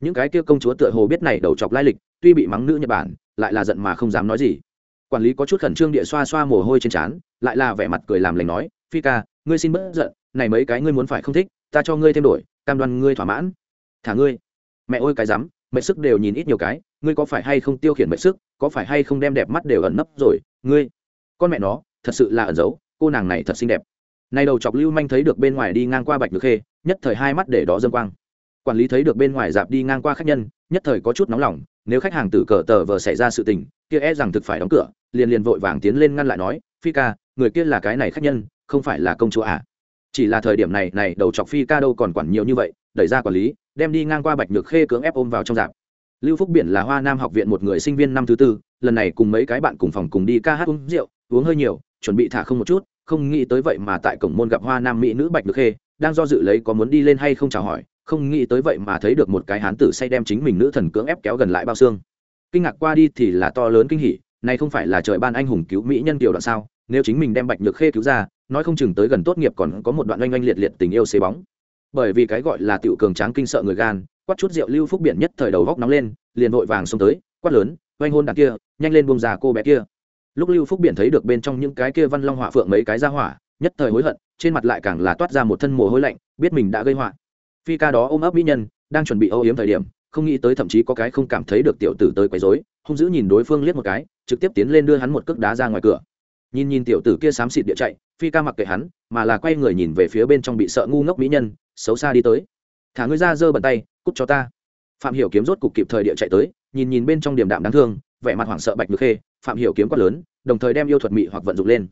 Những cái kia công chúa tựa hồ biết này đầu chọc lai lịch, tuy bị mắng nữ nhật bản, lại là giận mà không dám nói gì. Quản lý có chút khẩn trương địa xoa xoa mồ hôi trên trán, lại là vẻ mặt cười làm lành nói, phi ca, ngươi xin bớt giận, này mấy cái ngươi muốn phải không thích, ta cho ngươi thêm đổi, cam đoan ngươi thỏa mãn. Thả ngươi. Mẹ ôi cái rắm, mẹ sức đều nhìn ít nhiều cái, ngươi có phải hay không tiêu khiển mẹ sức, có phải hay không đem đẹp mắt đều ẩn nấp rồi, ngươi? Con mẹ nó, thật sự là ẩn giấu, cô nàng này thật xinh đẹp. Nay đầu chọc lưu manh thấy được bên ngoài đi ngang qua bạch được khê nhất thời hai mắt để đó dâng quang. Quản lý thấy được bên ngoài dạp đi ngang qua khách nhân, nhất thời có chút nóng lòng, nếu khách hàng từ cờ tờ vờ xảy ra sự tình, kia e rằng thực phải đóng cửa, liền liền vội vàng tiến lên ngăn lại nói, phi ca, người kia là cái này khách nhân, không phải là công chúa à? Chỉ là thời điểm này này đầu chọc phi ca đâu còn quản nhiều như vậy, đẩy ra quản lý, đem đi ngang qua bạch nhược khê cưỡng ép ôm vào trong dạp. Lưu phúc biển là hoa nam học viện một người sinh viên năm thứ tư, lần này cùng mấy cái bạn cùng phòng cùng đi ca hát uống rượu, uống hơi nhiều, chuẩn bị thả không một chút, không nghĩ tới vậy mà tại cổng môn gặp hoa nam mỹ nữ bạch nhược khê đang do dự lấy có muốn đi lên hay không chào hỏi, không nghĩ tới vậy mà thấy được một cái hán tử say đem chính mình nữ thần cưỡng ép kéo gần lại bao xương. Kinh ngạc qua đi thì là to lớn kinh hỉ, này không phải là trời ban anh hùng cứu mỹ nhân kiều đoạn sao, nếu chính mình đem bạch nhược khê cứu ra, nói không chừng tới gần tốt nghiệp còn có một đoạn oanh oanh liệt liệt tình yêu xế bóng. Bởi vì cái gọi là tiểu cường tráng kinh sợ người gan, quát chút rượu lưu phúc biển nhất thời đầu góc nóng lên, liền vội vàng xông tới, quát lớn, oanh hôn đằng kia, nhanh lên buông già cô bé kia. Lúc lưu phúc biển thấy được bên trong những cái kia văn long họa phượng mấy cái ra hỏa, nhất thời hối hận trên mặt lại càng là toát ra một thân mồ hôi lạnh, biết mình đã gây họa. Phi ca đó ôm ấp mỹ nhân, đang chuẩn bị âu yếm thời điểm, không nghĩ tới thậm chí có cái không cảm thấy được tiểu tử tới quấy rối không giữ nhìn đối phương liếc một cái, trực tiếp tiến lên đưa hắn một cước đá ra ngoài cửa. Nhìn nhìn tiểu tử kia xám xịt địa chạy, phi ca mặc kệ hắn, mà là quay người nhìn về phía bên trong bị sợ ngu ngốc mỹ nhân, xấu xa đi tới. Thả ngươi ra giơ bàn tay, cút cho ta. Phạm hiểu kiếm rốt cục kịp thời địa chạy tới, nhìn nhìn bên trong điểm đạm đáng thương, vẻ mặt hoảng sợ bạch nhược khê, phạm hiểu kiếm quát lớn, đồng thời đem yêu thuật mị hoặc vận dụng lên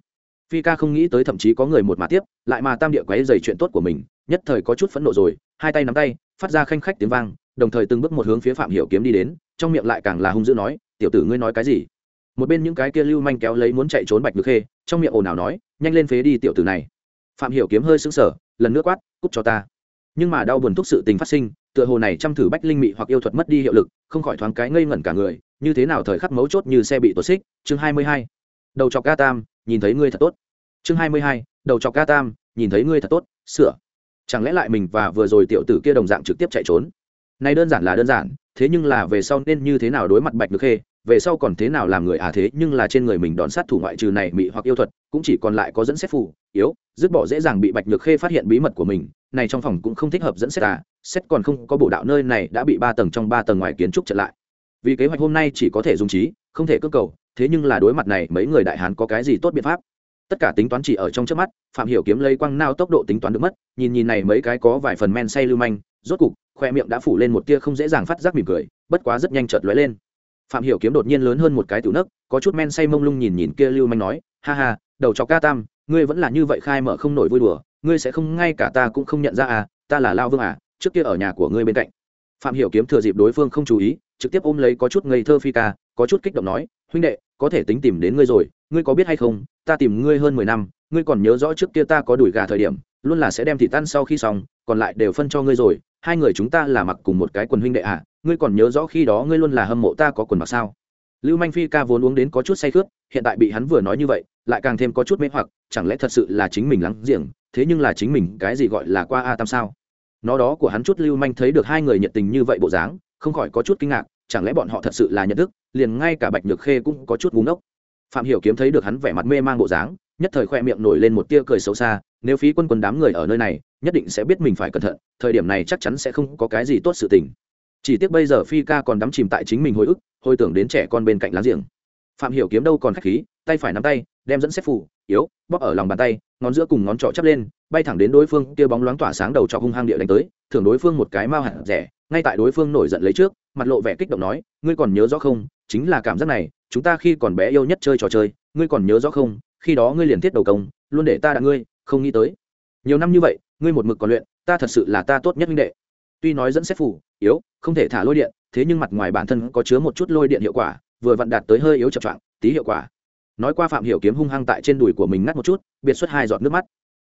phi ca không nghĩ tới thậm chí có người một mà tiếp, lại mà tam địa quấy dày chuyện tốt của mình, nhất thời có chút phẫn nộ rồi, hai tay nắm tay, phát ra khanh khách tiếng vang, đồng thời từng bước một hướng phía phạm hiểu kiếm đi đến, trong miệng lại càng là hung dữ nói, tiểu tử ngươi nói cái gì? Một bên những cái kia lưu manh kéo lấy muốn chạy trốn bạch nhược khê, trong miệng ồn ào nói, nhanh lên phế đi tiểu tử này. Phạm hiểu kiếm hơi sững sờ, lần nữa quát, cút cho ta. Nhưng mà đau buồn thúc sự tình phát sinh, tựa hồ này chăm thử bách linh mị hoặc yêu thuật mất đi hiệu lực, không khỏi thoáng cái ngây ngẩn cả người, như thế nào thời khắc mấu chốt như xe bị tuột xích? Chương hai mươi hai đầu chọc ca tam, nhìn thấy ngươi thật tốt. Chương hai mươi hai, đầu chọc ca tam, nhìn thấy ngươi thật tốt, sửa. Chẳng lẽ lại mình và vừa rồi tiểu tử kia đồng dạng trực tiếp chạy trốn? Này đơn giản là đơn giản, thế nhưng là về sau nên như thế nào đối mặt bạch được khê? Về sau còn thế nào làm người à thế, nhưng là trên người mình đòn sát thủ ngoại trừ này mị hoặc yêu thuật, cũng chỉ còn lại có dẫn xét phù, yếu, dứt bỏ dễ dàng bị bạch nhược khê phát hiện bí mật của mình. Này trong phòng cũng không thích hợp dẫn xét à xét còn không có bộ đạo nơi này đã bị ba tầng trong ba tầng ngoài kiến trúc chặn lại. Vì kế hoạch hôm nay chỉ có thể dùng trí, không thể cơ cầu thế nhưng là đối mặt này, mấy người đại hán có cái gì tốt biện pháp? Tất cả tính toán chỉ ở trong trước mắt, phạm hiểu kiếm lấy quăng nao tốc độ tính toán được mất, nhìn nhìn này mấy cái có vài phần men say lưu manh, rốt cục, khoe miệng đã phủ lên một tia không dễ dàng phát giác mỉm cười, bất quá rất nhanh chợt lóe lên. Phạm hiểu kiếm đột nhiên lớn hơn một cái tiểu nấc, có chút men say mông lung nhìn nhìn kia lưu manh nói, ha ha, đầu chọc ca tam, ngươi vẫn là như vậy khai mở không nổi vui đùa, ngươi sẽ không, ngay cả ta cũng không nhận ra à ta là lao vương à trước kia ở nhà của ngươi bên cạnh. Phạm hiểu kiếm thừa dịp đối phương không chú ý, trực tiếp ôm lấy có chút ngây thơ phi ca có chút kích động nói, huynh đệ, có thể tính tìm đến ngươi rồi, ngươi có biết hay không, ta tìm ngươi hơn mười năm, ngươi còn nhớ rõ trước kia ta có đuổi gà thời điểm, luôn là sẽ đem thịt tan sau khi xong, còn lại đều phân cho ngươi rồi, hai người chúng ta là mặc cùng một cái quần huynh đệ à ngươi còn nhớ rõ khi đó ngươi luôn là hâm mộ ta có quần mặc sao? Lưu manh phi ca vốn uống đến có chút say khướt, hiện tại bị hắn vừa nói như vậy, lại càng thêm có chút mê hoặc, chẳng lẽ thật sự là chính mình lắng giềng, thế nhưng là chính mình cái gì gọi là qua a tam sao? Nó đó của hắn chút lưu manh thấy được hai người nhiệt tình như vậy bộ dáng, không khỏi có chút kinh ngạc chẳng lẽ bọn họ thật sự là nhận thức, liền ngay cả bạch nhược khê cũng có chút búng ốc phạm hiểu kiếm thấy được hắn vẻ mặt mê mang bộ dáng, nhất thời khoe miệng nổi lên một tia cười xấu xa, nếu phí quân quân đám người ở nơi này, nhất định sẽ biết mình phải cẩn thận, thời điểm này chắc chắn sẽ không có cái gì tốt sự tình. Chỉ tiếc bây giờ phi ca còn đắm chìm tại chính mình hồi ức, hồi tưởng đến trẻ con bên cạnh láng giềng. Phạm hiểu kiếm đâu còn khách khí, tay phải nắm tay, đem dẫn xếp phủ, yếu, bóp ở lòng bàn tay, ngón giữa cùng ngón trỏ chắp lên, bay thẳng đến đối phương, kia bóng loáng tỏa sáng đầu cho hung hăng địa đánh tới, thưởng đối phương một cái mao hạt rẻ ngay tại đối phương nổi giận lấy trước, mặt lộ vẻ kích động nói, ngươi còn nhớ rõ không? Chính là cảm giác này, chúng ta khi còn bé yêu nhất chơi trò chơi, ngươi còn nhớ rõ không? Khi đó ngươi liền thiết đầu công, luôn để ta đặng ngươi, không nghĩ tới. Nhiều năm như vậy, ngươi một mực còn luyện, ta thật sự là ta tốt nhất minh đệ. Tuy nói dẫn xét phủ, yếu, không thể thả lôi điện, thế nhưng mặt ngoài bản thân có chứa một chút lôi điện hiệu quả, vừa vặn đạt tới hơi yếu chập choạng tí hiệu quả. Nói qua phạm hiểu kiếm hung hăng tại trên đùi của mình ngắt một chút, biệt xuất hai giọt nước mắt.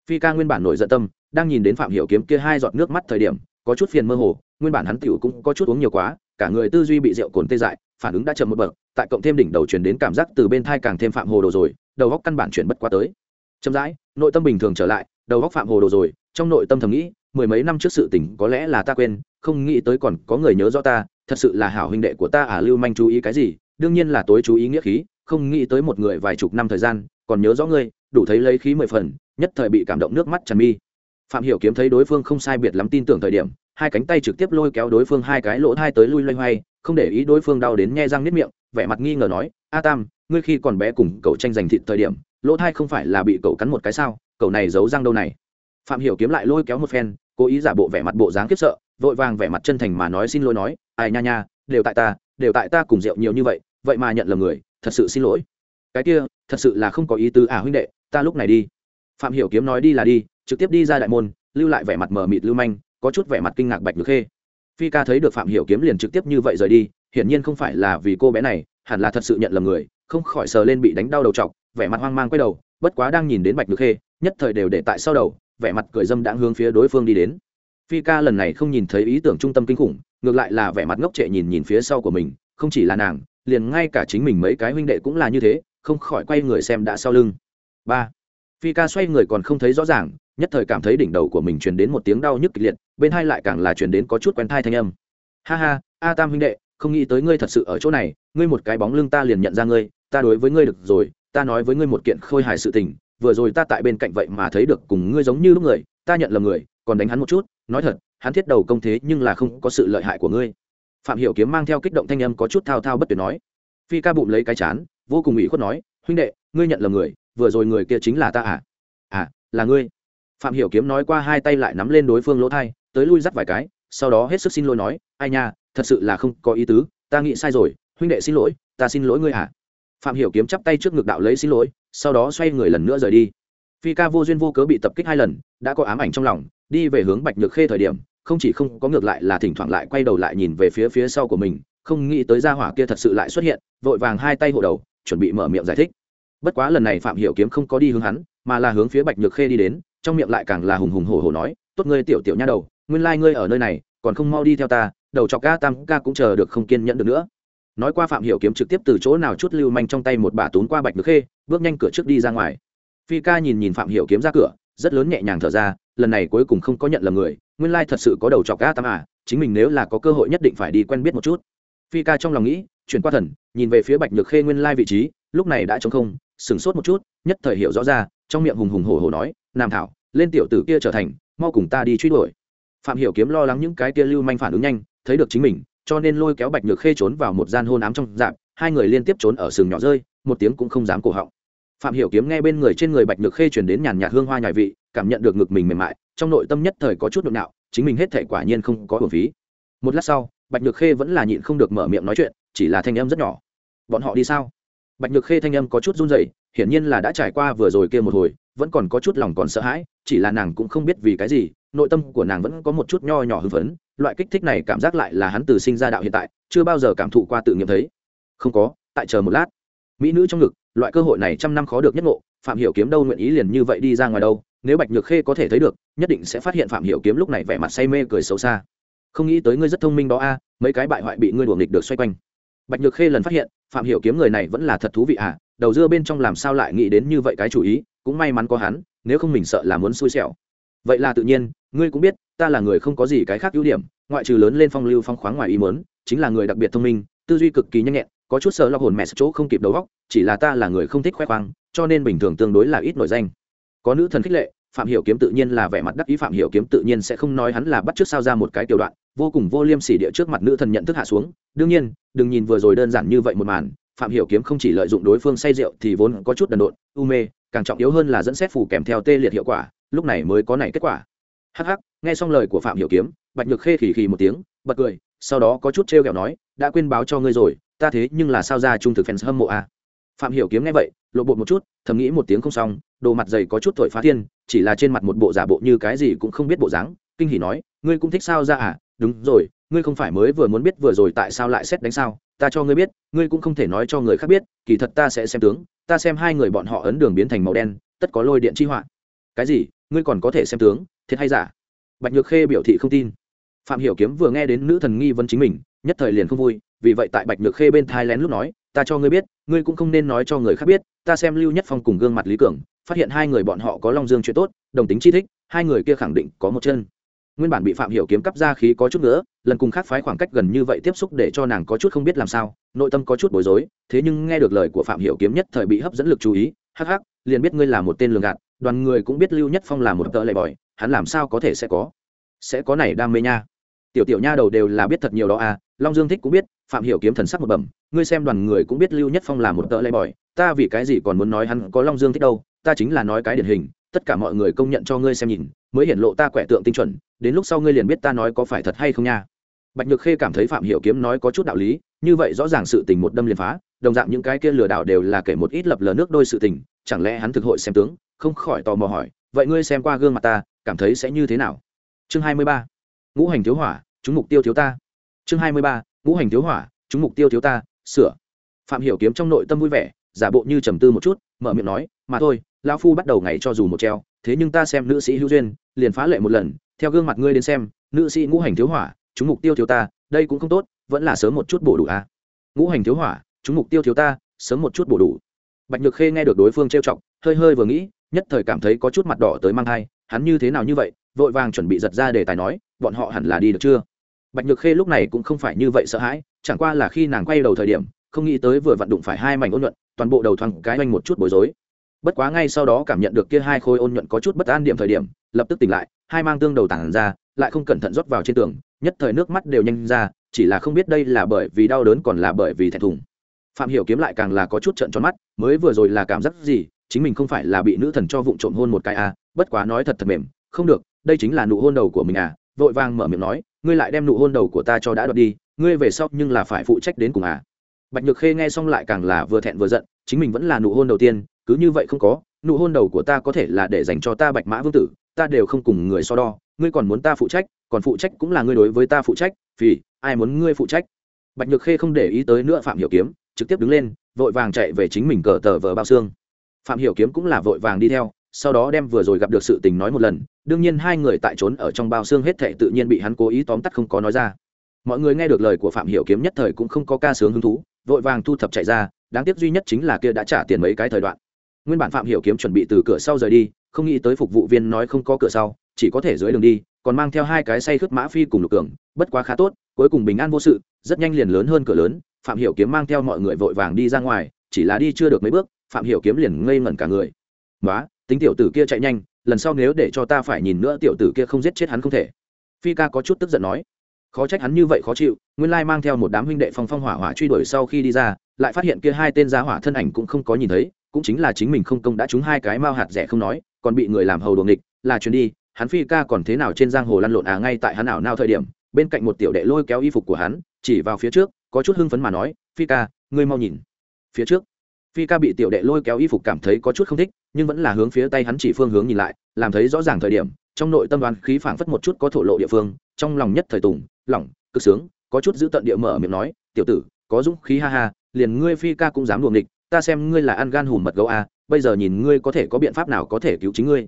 Phi ca nguyên bản nổi giận tâm, đang nhìn đến phạm hiểu kiếm kia hai giọt nước mắt thời điểm, có chút phiền mơ hồ nguyên bản hắn tiểu cũng có chút uống nhiều quá, cả người tư duy bị rượu cồn tê dại, phản ứng đã chậm một bậc, tại cộng thêm đỉnh đầu truyền đến cảm giác từ bên thai càng thêm phạm hồ đồ rồi, đầu góc căn bản chuyển bất quá tới. Chậm rãi, nội tâm bình thường trở lại, đầu góc phạm hồ đồ rồi, trong nội tâm thầm nghĩ, mười mấy năm trước sự tình có lẽ là ta quên, không nghĩ tới còn có người nhớ rõ ta, thật sự là hảo huynh đệ của ta à lưu manh chú ý cái gì? Đương nhiên là tối chú ý nghĩa khí, không nghĩ tới một người vài chục năm thời gian, còn nhớ rõ ngươi, đủ thấy lấy khí mười phần, nhất thời bị cảm động nước mắt tràn mi. Phạm hiểu kiếm thấy đối phương không sai biệt lắm tin tưởng thời điểm hai cánh tay trực tiếp lôi kéo đối phương hai cái lỗ thai tới lui loay hoay, không để ý đối phương đau đến nghe răng nếp miệng, vẻ mặt nghi ngờ nói, a tam, ngươi khi còn bé cùng cậu tranh giành thịt thời điểm, lỗ thai không phải là bị cậu cắn một cái sao? Cậu này giấu răng đâu này? Phạm hiểu kiếm lại lôi kéo một phen, cố ý giả bộ vẻ mặt bộ dáng kiếp sợ, vội vàng vẻ mặt chân thành mà nói xin lỗi nói, ai nha nha, đều tại ta, đều tại ta cùng rượu nhiều như vậy vậy mà nhận lầm người, thật sự xin lỗi. Cái kia, thật sự là không có ý tứ à huynh đệ, ta lúc này đi. Phạm hiểu kiếm nói đi là đi, trực tiếp đi ra đại môn, lưu lại vẻ mặt mờ mịt lưu manh có chút vẻ mặt kinh ngạc bạch nhược khê. Phi ca thấy được phạm hiểu kiếm liền trực tiếp như vậy rời đi, hiển nhiên không phải là vì cô bé này, hẳn là thật sự nhận lầm người, không khỏi sờ lên bị đánh đau đầu trọc vẻ mặt hoang mang quay đầu, bất quá đang nhìn đến bạch nhược khê, nhất thời đều để tại sau đầu, vẻ mặt cười dâm đãng hướng phía đối phương đi đến. Phi ca lần này không nhìn thấy ý tưởng trung tâm kinh khủng, ngược lại là vẻ mặt ngốc trệ nhìn nhìn phía sau của mình, không chỉ là nàng, liền ngay cả chính mình mấy cái huynh đệ cũng là như thế, không khỏi quay người xem đã sau lưng. Ba. Phi ca xoay người còn không thấy rõ ràng nhất thời cảm thấy đỉnh đầu của mình truyền đến một tiếng đau nhức kịch liệt, bên hai lại càng là truyền đến có chút quen thai thanh âm. Ha ha, a tam huynh đệ, không nghĩ tới ngươi thật sự ở chỗ này, ngươi một cái bóng lưng ta liền nhận ra ngươi, ta đối với ngươi được rồi, ta nói với ngươi một kiện khôi hài sự tình, vừa rồi ta tại bên cạnh vậy mà thấy được cùng ngươi giống như lúc người, ta nhận là người, còn đánh hắn một chút, nói thật, hắn thiết đầu công thế nhưng là không có sự lợi hại của ngươi. Phạm hiểu kiếm mang theo kích động thanh âm có chút thao thao bất tuyệt nói. Phi ca bụng lấy cái chán, vô cùng ủy khuất nói, huynh đệ, ngươi nhận là người, vừa rồi người kia chính là ta à? À là ngươi phạm hiểu kiếm nói qua hai tay lại nắm lên đối phương lỗ thai, tới lui dắt vài cái, sau đó hết sức xin lỗi nói, ai nha, thật sự là không có ý tứ, ta nghĩ sai rồi, huynh đệ xin lỗi, ta xin lỗi ngươi à phạm hiểu kiếm chắp tay trước ngực đạo lấy xin lỗi, sau đó xoay người lần nữa rời đi. Phi ca vô duyên vô cớ bị tập kích hai lần, đã có ám ảnh trong lòng, đi về hướng bạch nhược khê thời điểm, không chỉ không có ngược lại là thỉnh thoảng lại quay đầu lại nhìn về phía phía sau của mình, không nghĩ tới gia hỏa kia thật sự lại xuất hiện, vội vàng hai tay hộ đầu, chuẩn bị mở miệng giải thích. Bất quá lần này phạm hiểu kiếm không có đi hướng hắn mà là hướng phía bạch nhược khê đi đến, trong miệng lại càng là hùng hùng hổ hổ nói, tốt ngươi tiểu tiểu nha đầu, nguyên lai ngươi ở nơi này, còn không mau đi theo ta, đầu chọc ca tam ca cũng chờ được không kiên nhẫn được nữa. Nói qua phạm hiểu kiếm trực tiếp từ chỗ nào chút lưu manh trong tay một bà tún qua bạch nhược khê, bước nhanh cửa trước đi ra ngoài. Phi ca nhìn nhìn phạm hiểu kiếm ra cửa, rất lớn nhẹ nhàng thở ra, lần này cuối cùng không có nhận lầm người, nguyên lai thật sự có đầu chọc ca tam à chính mình nếu là có cơ hội nhất định phải đi quen biết một chút. Phi ca trong lòng nghĩ, chuyển qua thần, nhìn về phía bạch nhược khê nguyên lai vị trí, lúc này đã trống không, sửng sốt một chút, nhất thời hiểu rõ ra trong miệng hùng hùng hổ hổ nói, nam thảo, lên tiểu tử kia trở thành, mau cùng ta đi truy đuổi. Phạm hiểu kiếm lo lắng những cái kia lưu manh phản ứng nhanh, thấy được chính mình, cho nên lôi kéo bạch nhược khê trốn vào một gian hôn ám trong dạp hai người liên tiếp trốn ở sừng nhỏ rơi, một tiếng cũng không dám cổ họng. Phạm hiểu kiếm nghe bên người trên người bạch nhược khê truyền đến nhàn nhạt hương hoa nhài vị, cảm nhận được ngực mình mềm mại, trong nội tâm nhất thời có chút nhộn nạo, chính mình hết thể quả nhiên không có hưởng phí. Một lát sau, bạch nhược khê vẫn là nhịn không được mở miệng nói chuyện, chỉ là thanh âm rất nhỏ. Bọn họ đi sao? Bạch nhược khê thanh âm có chút run rẩy hiển nhiên là đã trải qua vừa rồi kia một hồi, vẫn còn có chút lòng còn sợ hãi, chỉ là nàng cũng không biết vì cái gì, nội tâm của nàng vẫn có một chút nho nhỏ hưng phấn, loại kích thích này cảm giác lại là hắn từ sinh ra đạo hiện tại, chưa bao giờ cảm thụ qua tự nghiệm thấy. Không có, tại chờ một lát. Mỹ nữ trong ngực, loại cơ hội này trăm năm khó được nhất ngộ, phạm hiểu kiếm đâu nguyện ý liền như vậy đi ra ngoài đâu, nếu bạch nhược khê có thể thấy được, nhất định sẽ phát hiện phạm hiểu kiếm lúc này vẻ mặt say mê cười xấu xa. Không nghĩ tới ngươi rất thông minh đó a, mấy cái bại hoại bị ngươi đuổi nghịch được xoay quanh. Bạch nhược khê lần phát hiện, phạm hiểu kiếm người này vẫn là thật thú vị à đầu dưa bên trong làm sao lại nghĩ đến như vậy cái chủ ý, cũng may mắn có hắn, nếu không mình sợ là muốn xui xẻo. Vậy là tự nhiên, ngươi cũng biết, ta là người không có gì cái khác ưu điểm, ngoại trừ lớn lên phong lưu phong khoáng ngoài ý muốn, chính là người đặc biệt thông minh, tư duy cực kỳ nhanh nhẹn, có chút sợ lo hồn mẹ chỗ không kịp đầu góc chỉ là ta là người không thích khoe khoang, cho nên bình thường tương đối là ít nổi danh. Có nữ thần khích lệ, phạm hiểu kiếm tự nhiên là vẻ mặt đắc ý, phạm hiểu kiếm tự nhiên sẽ không nói hắn là bắt trước sao ra một cái tiểu đoạn, vô cùng vô liêm sỉ địa trước mặt nữ thần nhận thức hạ xuống. Đương nhiên, đừng nhìn vừa rồi đơn giản như vậy một màn phạm hiểu kiếm không chỉ lợi dụng đối phương say rượu thì vốn có chút đần độn, u mê, càng trọng yếu hơn là dẫn xét phù kèm theo tê liệt hiệu quả, lúc này mới có này kết quả hắc hắc, nghe xong lời của phạm hiểu kiếm, bạch nhược khê khì khì một tiếng, bật cười, sau đó có chút treo kẹo nói, đã quên báo cho ngươi rồi, ta thế nhưng là sao ra trung thực fans hâm mộ à. phạm hiểu kiếm nghe vậy lộ bộ một chút, thầm nghĩ một tiếng không xong, đồ mặt dày có chút thổi phá thiên, chỉ là trên mặt một bộ giả bộ như cái gì cũng không biết bộ dáng, kinh hỉ nói, ngươi cũng thích sao ra à đúng rồi ngươi không phải mới vừa muốn biết vừa rồi tại sao lại xét đánh sao? Ta cho ngươi biết, ngươi cũng không thể nói cho người khác biết, kỳ thật ta sẽ xem tướng, ta xem hai người bọn họ ấn đường biến thành màu đen, tất có lôi điện chi họa. Cái gì? Ngươi còn có thể xem tướng, thiệt hay giả? Bạch nhược khê biểu thị không tin. Phạm hiểu kiếm vừa nghe đến nữ thần nghi vấn chính mình, nhất thời liền không vui, vì vậy tại bạch nhược khê bên thai lén lúc nói, ta cho ngươi biết, ngươi cũng không nên nói cho người khác biết, ta xem lưu nhất phong cùng gương mặt lý cường, phát hiện hai người bọn họ có long dương chuyện tốt, đồng tính chi thích, hai người kia khẳng định có một chân nguyên bản bị phạm hiểu kiếm cắp ra khí có chút nữa, lần cùng khác phái khoảng cách gần như vậy tiếp xúc để cho nàng có chút không biết làm sao, nội tâm có chút bối rối, thế nhưng nghe được lời của phạm hiểu kiếm nhất thời bị hấp dẫn lực chú ý, hắc hắc, liền biết ngươi là một tên lường gạt, đoàn người cũng biết lưu nhất phong là một tợ lệ bòi, hắn làm sao có thể sẽ có sẽ có này đam mê nha. Tiểu tiểu nha đầu đều là biết thật nhiều đó à long dương thích cũng biết, phạm hiểu kiếm thần sắc một bẩm, ngươi xem đoàn người cũng biết lưu nhất phong là một tợ lệ bòi, ta vì cái gì còn muốn nói hắn có long dương thích đâu, ta chính là nói cái điển hình, tất cả mọi người công nhận cho ngươi xem nhìn mới hiện lộ ta quẻ tượng tinh chuẩn, đến lúc sau ngươi liền biết ta nói có phải thật hay không nha. Bạch nhược khê cảm thấy phạm hiểu kiếm nói có chút đạo lý, như vậy rõ ràng sự tình một đâm liền phá, đồng dạng những cái kia lừa đảo đều là kể một ít lập lờ nước đôi sự tình, chẳng lẽ hắn thực hội xem tướng, không khỏi tò mò hỏi, vậy ngươi xem qua gương mặt ta, cảm thấy sẽ như thế nào? Chương hai mươi ba, ngũ hành thiếu hỏa, chúng mục tiêu thiếu ta. Chương hai mươi ba, ngũ hành thiếu hỏa, chúng mục tiêu thiếu ta, sửa. Phạm hiểu kiếm trong nội tâm vui vẻ, giả bộ như trầm tư một chút, mở miệng nói, mà thôi, lão phu bắt đầu ngày cho dù một treo thế nhưng ta xem nữ sĩ hữu duyên, liền phá lệ một lần, theo gương mặt ngươi đến xem, nữ sĩ ngũ hành thiếu hỏa, chúng mục tiêu thiếu ta, đây cũng không tốt, vẫn là sớm một chút bổ đủ à. ngũ hành thiếu hỏa, chúng mục tiêu thiếu ta, sớm một chút bổ đủ. Bạch nhược khê nghe được đối phương trêu chọc, hơi hơi vừa nghĩ, nhất thời cảm thấy có chút mặt đỏ tới mang thai, hắn như thế nào như vậy, vội vàng chuẩn bị giật ra để tài nói, bọn họ hẳn là đi được chưa? Bạch nhược khê lúc này cũng không phải như vậy sợ hãi, chẳng qua là khi nàng quay đầu thời điểm, không nghĩ tới vừa vặn đụng phải hai mảnh ôn nhuận, toàn bộ đầu thoáng cái oanh một chút bối rối bất quá ngay sau đó cảm nhận được kia hai khối ôn nhuận có chút bất an điểm thời điểm, lập tức tỉnh lại, hai mang tương đầu tản ra, lại không cẩn thận rót vào trên tường, nhất thời nước mắt đều nhanh ra, chỉ là không biết đây là bởi vì đau đớn còn là bởi vì thẹn thùng. Phạm hiểu kiếm lại càng là có chút trợn tròn mắt, mới vừa rồi là cảm giác gì, chính mình không phải là bị nữ thần cho vụng trộm hôn một cái à bất quá nói thật thật mềm, không được, đây chính là nụ hôn đầu của mình à vội vàng mở miệng nói, ngươi lại đem nụ hôn đầu của ta cho đã đoạt đi, ngươi về sau nhưng là phải phụ trách đến cùng à. Bạch nhược khê nghe xong lại càng là vừa thẹn vừa giận, chính mình vẫn là nụ hôn đầu tiên cứ như vậy không có, nụ hôn đầu của ta có thể là để dành cho ta bạch mã vương tử, ta đều không cùng người so đo, ngươi còn muốn ta phụ trách, còn phụ trách cũng là ngươi đối với ta phụ trách, vì ai muốn ngươi phụ trách? Bạch nhược khê không để ý tới nữa phạm hiểu kiếm, trực tiếp đứng lên, vội vàng chạy về chính mình cờ tờ vờ bao xương. Phạm hiểu kiếm cũng là vội vàng đi theo, sau đó đem vừa rồi gặp được sự tình nói một lần, đương nhiên hai người tại trốn ở trong bao xương hết thệ tự nhiên bị hắn cố ý tóm tắt không có nói ra. Mọi người nghe được lời của phạm hiểu kiếm nhất thời cũng không có ca sướng hứng thú, vội vàng thu thập chạy ra, đáng tiếc duy nhất chính là kia đã trả tiền mấy cái thời đoạn nguyên bản phạm hiểu kiếm chuẩn bị từ cửa sau rời đi không nghĩ tới phục vụ viên nói không có cửa sau chỉ có thể dưới đường đi còn mang theo hai cái say khướt mã phi cùng lục cường bất quá khá tốt cuối cùng bình an vô sự rất nhanh liền lớn hơn cửa lớn phạm hiểu kiếm mang theo mọi người vội vàng đi ra ngoài chỉ là đi chưa được mấy bước phạm hiểu kiếm liền ngây ngẩn cả người. Quá, tính tiểu tử kia chạy nhanh lần sau nếu để cho ta phải nhìn nữa tiểu tử kia không giết chết hắn không thể. Phi ca có chút tức giận nói. Khó trách hắn như vậy khó chịu nguyên lai mang theo một đám huynh đệ phong phong hỏa hỏa truy đuổi sau khi đi ra lại phát hiện kia hai tên gia hỏa thân ảnh cũng không có nhìn thấy cũng chính là chính mình không công đã trúng hai cái mao hạt rẻ không nói, còn bị người làm hầu đuồng địch là chuyến đi, hắn phi ca còn thế nào trên giang hồ lăn lộn à ngay tại hắn ảo nao thời điểm, bên cạnh một tiểu đệ lôi kéo y phục của hắn, chỉ vào phía trước, có chút hưng phấn mà nói, phi ca, ngươi mau nhìn. Phía trước, phi ca bị tiểu đệ lôi kéo y phục cảm thấy có chút không thích, nhưng vẫn là hướng phía tay hắn chỉ phương hướng nhìn lại, làm thấy rõ ràng thời điểm, trong nội tâm đoán khí phảng phất một chút có thổ lộ địa phương, trong lòng nhất thời tùng, lỏng, cực sướng, có chút giữ tận địa mở miệng nói, tiểu tử, có dũng khí ha ha, liền ngươi phi ca cũng dám luồng địch ta xem ngươi là ăn gan hùm mật gấu a bây giờ nhìn ngươi có thể có biện pháp nào có thể cứu chính ngươi.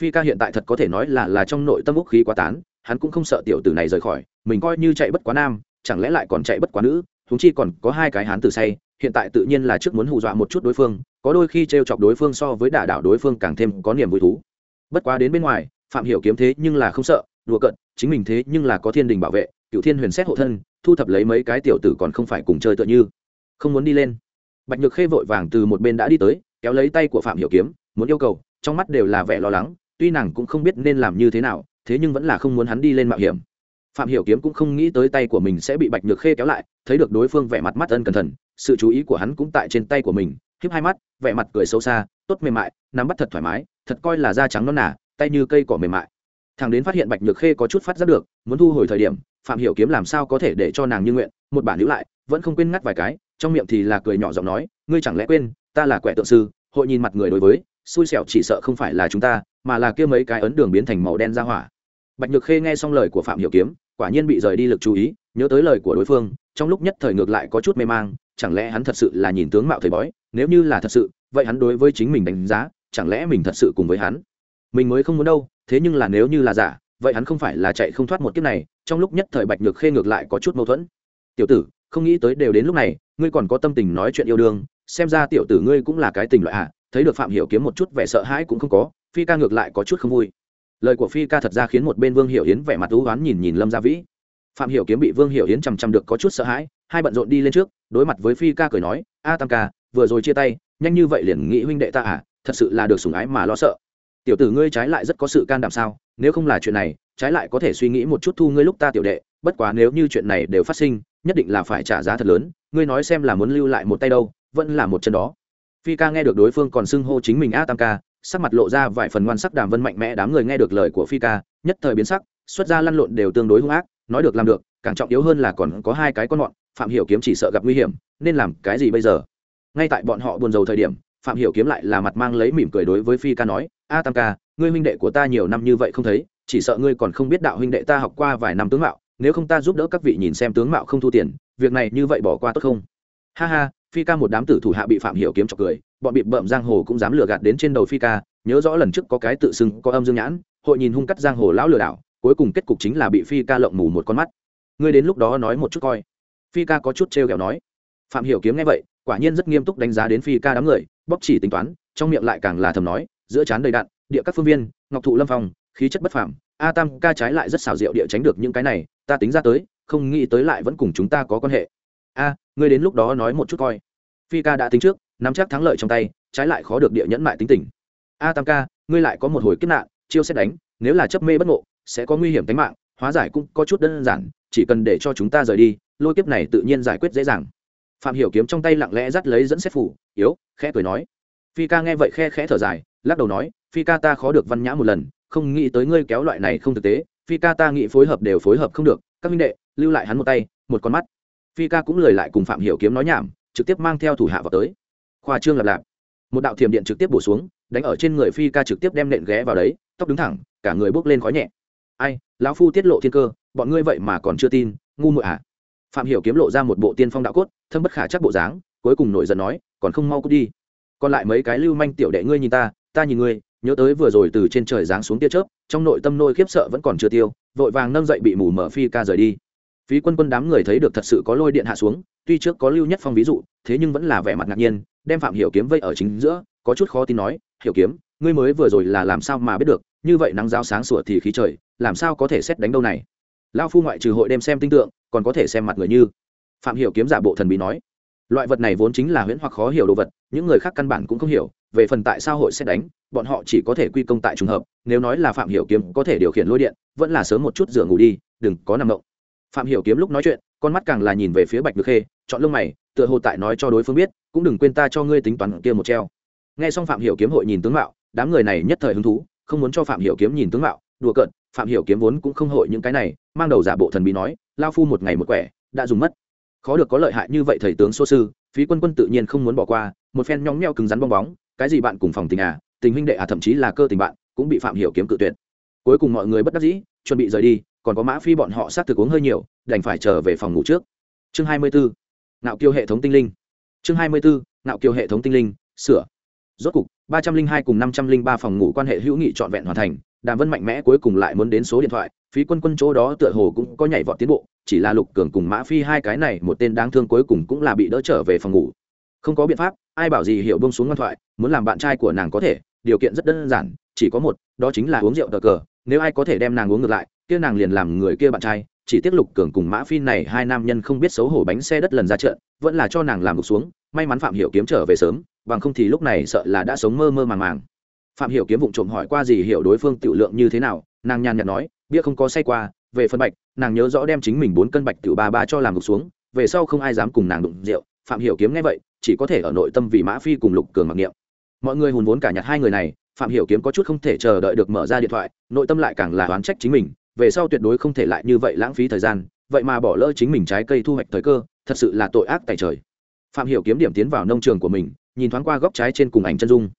Phi ca hiện tại thật có thể nói là là trong nội tâm úc khí quá tán, hắn cũng không sợ tiểu tử này rời khỏi, mình coi như chạy bất quá nam, chẳng lẽ lại còn chạy bất quá nữ thúng chi còn có hai cái hán tử say, hiện tại tự nhiên là trước muốn hù dọa một chút đối phương, có đôi khi t r e o chọc đối phương so với đả đảo đối phương càng thêm có niềm vui thú. Bất quá đến bên ngoài, phạm hiểu kiếm thế nhưng là không sợ, đùa cận chính mình thế nhưng là có thiên đình bảo vệ cựu thiên huyền xét hộ thân, thu thập lấy mấy cái tiểu tử còn không phải cùng chơi tựa như. Không muốn đi lên bạch nhược khê vội vàng từ một bên đã đi tới kéo lấy tay của phạm hiểu kiếm muốn yêu cầu trong mắt đều là vẻ lo lắng tuy nàng cũng không biết nên làm như thế nào thế nhưng vẫn là không muốn hắn đi lên mạo hiểm. Phạm hiểu kiếm cũng không nghĩ tới tay của mình sẽ bị bạch nhược khê kéo lại thấy được đối phương vẻ mặt mắt ân cẩn thận sự chú ý của hắn cũng tại trên tay của mình khiếp hai mắt vẻ mặt cười xấu xa tốt mềm mại nắm bắt thật thoải mái thật coi là da trắng non nà, tay như cây cỏ mềm mại. Thằng đến phát hiện bạch nhược khê có chút phát giác được muốn thu hồi thời điểm phạm hiểu kiếm làm sao có thể để cho nàng như nguyện một bản lưu lại vẫn không quên ngắt vài cái trong miệng thì là cười nhỏ giọng nói, ngươi chẳng lẽ quên, ta là quẻ tượng sư, hội nhìn mặt người đối với, xui xẻo chỉ sợ không phải là chúng ta, mà là kia mấy cái ấn đường biến thành màu đen ra hỏa. Bạch nhược khê nghe xong lời của phạm hiểu kiếm, quả nhiên bị rời đi lực chú ý, nhớ tới lời của đối phương, trong lúc nhất thời ngược lại có chút mê mang, chẳng lẽ hắn thật sự là nhìn tướng mạo thầy bói, nếu như là thật sự, vậy hắn đối với chính mình đánh giá, chẳng lẽ mình thật sự cùng với hắn? Mình mới không muốn đâu, thế nhưng là nếu như là giả, vậy hắn không phải là chạy không thoát một kiếp này, trong lúc nhất thời bạch nhược khê ngược lại có chút mâu thuẫn. Tiểu tử không nghĩ tới đều đến lúc này, ngươi còn có tâm tình nói chuyện yêu đương, xem ra tiểu tử ngươi cũng là cái tình loại ạ à. thấy được phạm hiểu kiếm một chút vẻ sợ hãi cũng không có, phi ca ngược lại có chút không vui lời của phi ca thật ra khiến một bên vương hiểu hiến vẻ mặt ưu oán nhìn nhìn lâm gia vĩ phạm hiểu kiếm bị vương hiểu hiến chằm chằm được có chút sợ hãi, hai bận rộn đi lên trước, đối mặt với phi ca cười nói, a tam ca, vừa rồi chia tay, nhanh như vậy liền nghĩ huynh đệ ta à thật sự là được sủng ái mà lo sợ tiểu tử ngươi trái lại rất có sự can đảm sao, nếu không là chuyện này, trái lại có thể suy nghĩ một chút thu ngươi lúc ta tiểu đệ, bất quá nếu như chuyện này đều phát sinh nhất định là phải trả giá thật lớn, ngươi nói xem là muốn lưu lại một tay đâu, vẫn là một chân đó phi ca nghe được đối phương còn xưng hô chính mình a tam ca, sắc mặt lộ ra vài phần ngoan sắc đàm vân mạnh mẽ đám người nghe được lời của phi ca, nhất thời biến sắc, xuất ra lăn lộn đều tương đối hung ác, nói được làm được, càng trọng yếu hơn là còn có hai cái con mọn. phạm hiểu kiếm chỉ sợ gặp nguy hiểm, nên làm cái gì bây giờ ngay tại bọn họ buồn rầu thời điểm, phạm hiểu kiếm lại là mặt mang lấy mỉm cười đối với phi ca nói, a tam ca, ngươi huynh đệ của ta nhiều năm như vậy không thấy, chỉ sợ ngươi còn không biết đạo huynh đệ ta học qua vài năm tướng mạo nếu không ta giúp đỡ các vị nhìn xem tướng mạo không thu tiền, việc này như vậy bỏ qua tốt không? Ha ha, phi ca một đám tử thủ hạ bị phạm hiểu kiếm chọc cười, bọn bị bợm giang hồ cũng dám lừa gạt đến trên đầu phi ca, nhớ rõ lần trước có cái tự xưng có âm dương nhãn, hội nhìn hung cắt giang hồ lão lừa đảo, cuối cùng kết cục chính là bị phi ca lộng mù một con mắt. Ngươi đến lúc đó nói một chút coi. Phi ca có chút trêu ghẹo nói. Phạm hiểu kiếm nghe vậy, quả nhiên rất nghiêm túc đánh giá đến phi ca đám người bóc chỉ tính toán, trong miệng lại càng là thầm nói, giữa chán đầy đạn, địa các phương viên, ngọc thụ lâm phong, khí chất bất phàm, a tam ca trái lại rất xảo diệu địa tránh được những cái này ta tính ra tới, không nghĩ tới lại vẫn cùng chúng ta có quan hệ. A, ngươi đến lúc đó nói một chút coi. Phi ca đã tính trước, nắm chắc thắng lợi trong tay, trái lại khó được địa nhẫn mại tính tình. A tam ca, ngươi lại có một hồi kết nạn, chiêu xét đánh, nếu là chấp mê bất ngộ, sẽ có nguy hiểm tính mạng, hóa giải cũng có chút đơn giản, chỉ cần để cho chúng ta rời đi, lôi kiếp này tự nhiên giải quyết dễ dàng. Phạm hiểu kiếm trong tay lặng lẽ dắt lấy dẫn xét phủ, yếu, khẽ cười nói. Phi ca nghe vậy khe khẽ thở dài, lắc đầu nói, phi ca ta khó được văn nhã một lần, không nghĩ tới ngươi kéo loại này không thực tế phi ca ta nghĩ phối hợp đều phối hợp không được, các minh đệ, lưu lại hắn một tay, một con mắt. Phi ca cũng lời lại cùng phạm hiểu kiếm nói nhảm, trực tiếp mang theo thủ hạ vào tới. Khoa trương lạp lạp một đạo thiểm điện trực tiếp bổ xuống, đánh ở trên người phi ca trực tiếp đem nện ghé vào đấy, tóc đứng thẳng, cả người bốc lên khói nhẹ. Ai, lão phu tiết lộ thiên cơ, bọn ngươi vậy mà còn chưa tin, ngu muội à? Phạm hiểu kiếm lộ ra một bộ tiên phong đạo cốt, thâm bất khả chắc bộ dáng, cuối cùng nổi giận nói, còn không mau cút đi. Còn lại mấy cái lưu manh tiểu đệ ngươi nhìn ta ta nhìn ngươi nhớ tới vừa rồi từ trên trời giáng xuống tia chớp, trong nội tâm nôi khiếp sợ vẫn còn chưa tiêu, vội vàng nâng dậy bị mù mở phi ca rời đi. Phí quân quân đám người thấy được thật sự có lôi điện hạ xuống, tuy trước có lưu nhất phong ví dụ, thế nhưng vẫn là vẻ mặt ngạc nhiên, đem phạm hiểu kiếm vây ở chính giữa, có chút khó tin nói, hiểu kiếm, ngươi mới vừa rồi là làm sao mà biết được, như vậy nắng giáo sáng sủa thì khí trời, làm sao có thể xét đánh đâu này? Lao phu ngoại trừ hội đem xem tinh tượng, còn có thể xem mặt người như. Phạm hiểu kiếm giả bộ thần bí nói, loại vật này vốn chính là huyễn hoặc khó hiểu đồ vật, những người khác căn bản cũng không hiểu, về phần tại sao hội xét đánh bọn họ chỉ có thể quy công tại trùng hợp, nếu nói là phạm hiểu kiếm có thể điều khiển lôi điện, vẫn là sớm một chút rửa ngủ đi, đừng có nằm động phạm hiểu kiếm lúc nói chuyện, con mắt càng là nhìn về phía bạch nhược khê, chọn lông mày, tựa hồ tại nói cho đối phương biết, cũng đừng quên ta cho ngươi tính toán kia một treo. Nghe xong phạm hiểu kiếm hội nhìn tướng mạo, đám người này nhất thời hứng thú, không muốn cho phạm hiểu kiếm nhìn tướng mạo, đùa cợt, phạm hiểu kiếm vốn cũng không hội những cái này, mang đầu giả bộ thần bí nói, lao phu một ngày một quẻ, đã dùng mất. Khó được có lợi hại như vậy thầy tướng số sư, phí quân quân tự nhiên không muốn bỏ qua, một phen nhóng nheo cứng rắn bong bóng, cái gì bạn cùng phòng tình à tình huynh đệ à thậm chí là cơ tình bạn, cũng bị phạm hiểu kiếm cự tuyệt cuối cùng mọi người bất đắc dĩ, chuẩn bị rời đi, còn có mã phi bọn họ sát thực uống hơi nhiều, đành phải trở về phòng ngủ trước chương 24. nạo kiêu hệ thống tinh linh chương 24. nạo kiêu hệ thống tinh linh, sửa rốt cục 302 cùng 503 phòng ngủ quan hệ hữu nghị trọn vẹn hoàn thành, đàm vân mạnh mẽ cuối cùng lại muốn đến số điện thoại, phí quân quân chỗ đó tựa hồ cũng có nhảy vọt tiến bộ, chỉ là lục cường cùng mã phi hai cái này một tên đáng thương cuối cùng cũng là bị đỡ trở về phòng ngủ không có biện pháp, ai bảo gì hiểu bông xuống ngoan thoại, muốn làm bạn trai của nàng có thể điều kiện rất đơn giản, chỉ có một, đó chính là uống rượu cờ cờ, nếu ai có thể đem nàng uống ngược lại, kia nàng liền làm người kia bạn trai, chỉ tiếc lục cường cùng mã phi này hai nam nhân không biết xấu hổ bánh xe đất lần ra trận vẫn là cho nàng làm ngục xuống, may mắn phạm hiểu kiếm trở về sớm, bằng không thì lúc này sợ là đã sống mơ mơ màng màng. Phạm hiểu kiếm vụng trộm hỏi qua gì hiểu đối phương tiểu lượng như thế nào, nàng nhàn nhạt nói, bia không có say qua, về phân bạch, nàng nhớ rõ đem chính mình bốn cân bạch tiểu ba ba cho làm ngục xuống, về sau không ai dám cùng nàng đụng rượu. Phạm hiểu kiếm nghe vậy, chỉ có thể ở nội tâm vì mã phi cùng lục cường mặc niệm mọi người hùn vốn cả nhặt hai người này, phạm hiểu kiếm có chút không thể chờ đợi được mở ra điện thoại, nội tâm lại càng là oán trách chính mình, về sau tuyệt đối không thể lại như vậy lãng phí thời gian, vậy mà bỏ lỡ chính mình trái cây thu hoạch thời cơ, thật sự là tội ác tại trời. Phạm hiểu kiếm điểm tiến vào nông trường của mình, nhìn thoáng qua góc trái trên cùng ảnh chân dung.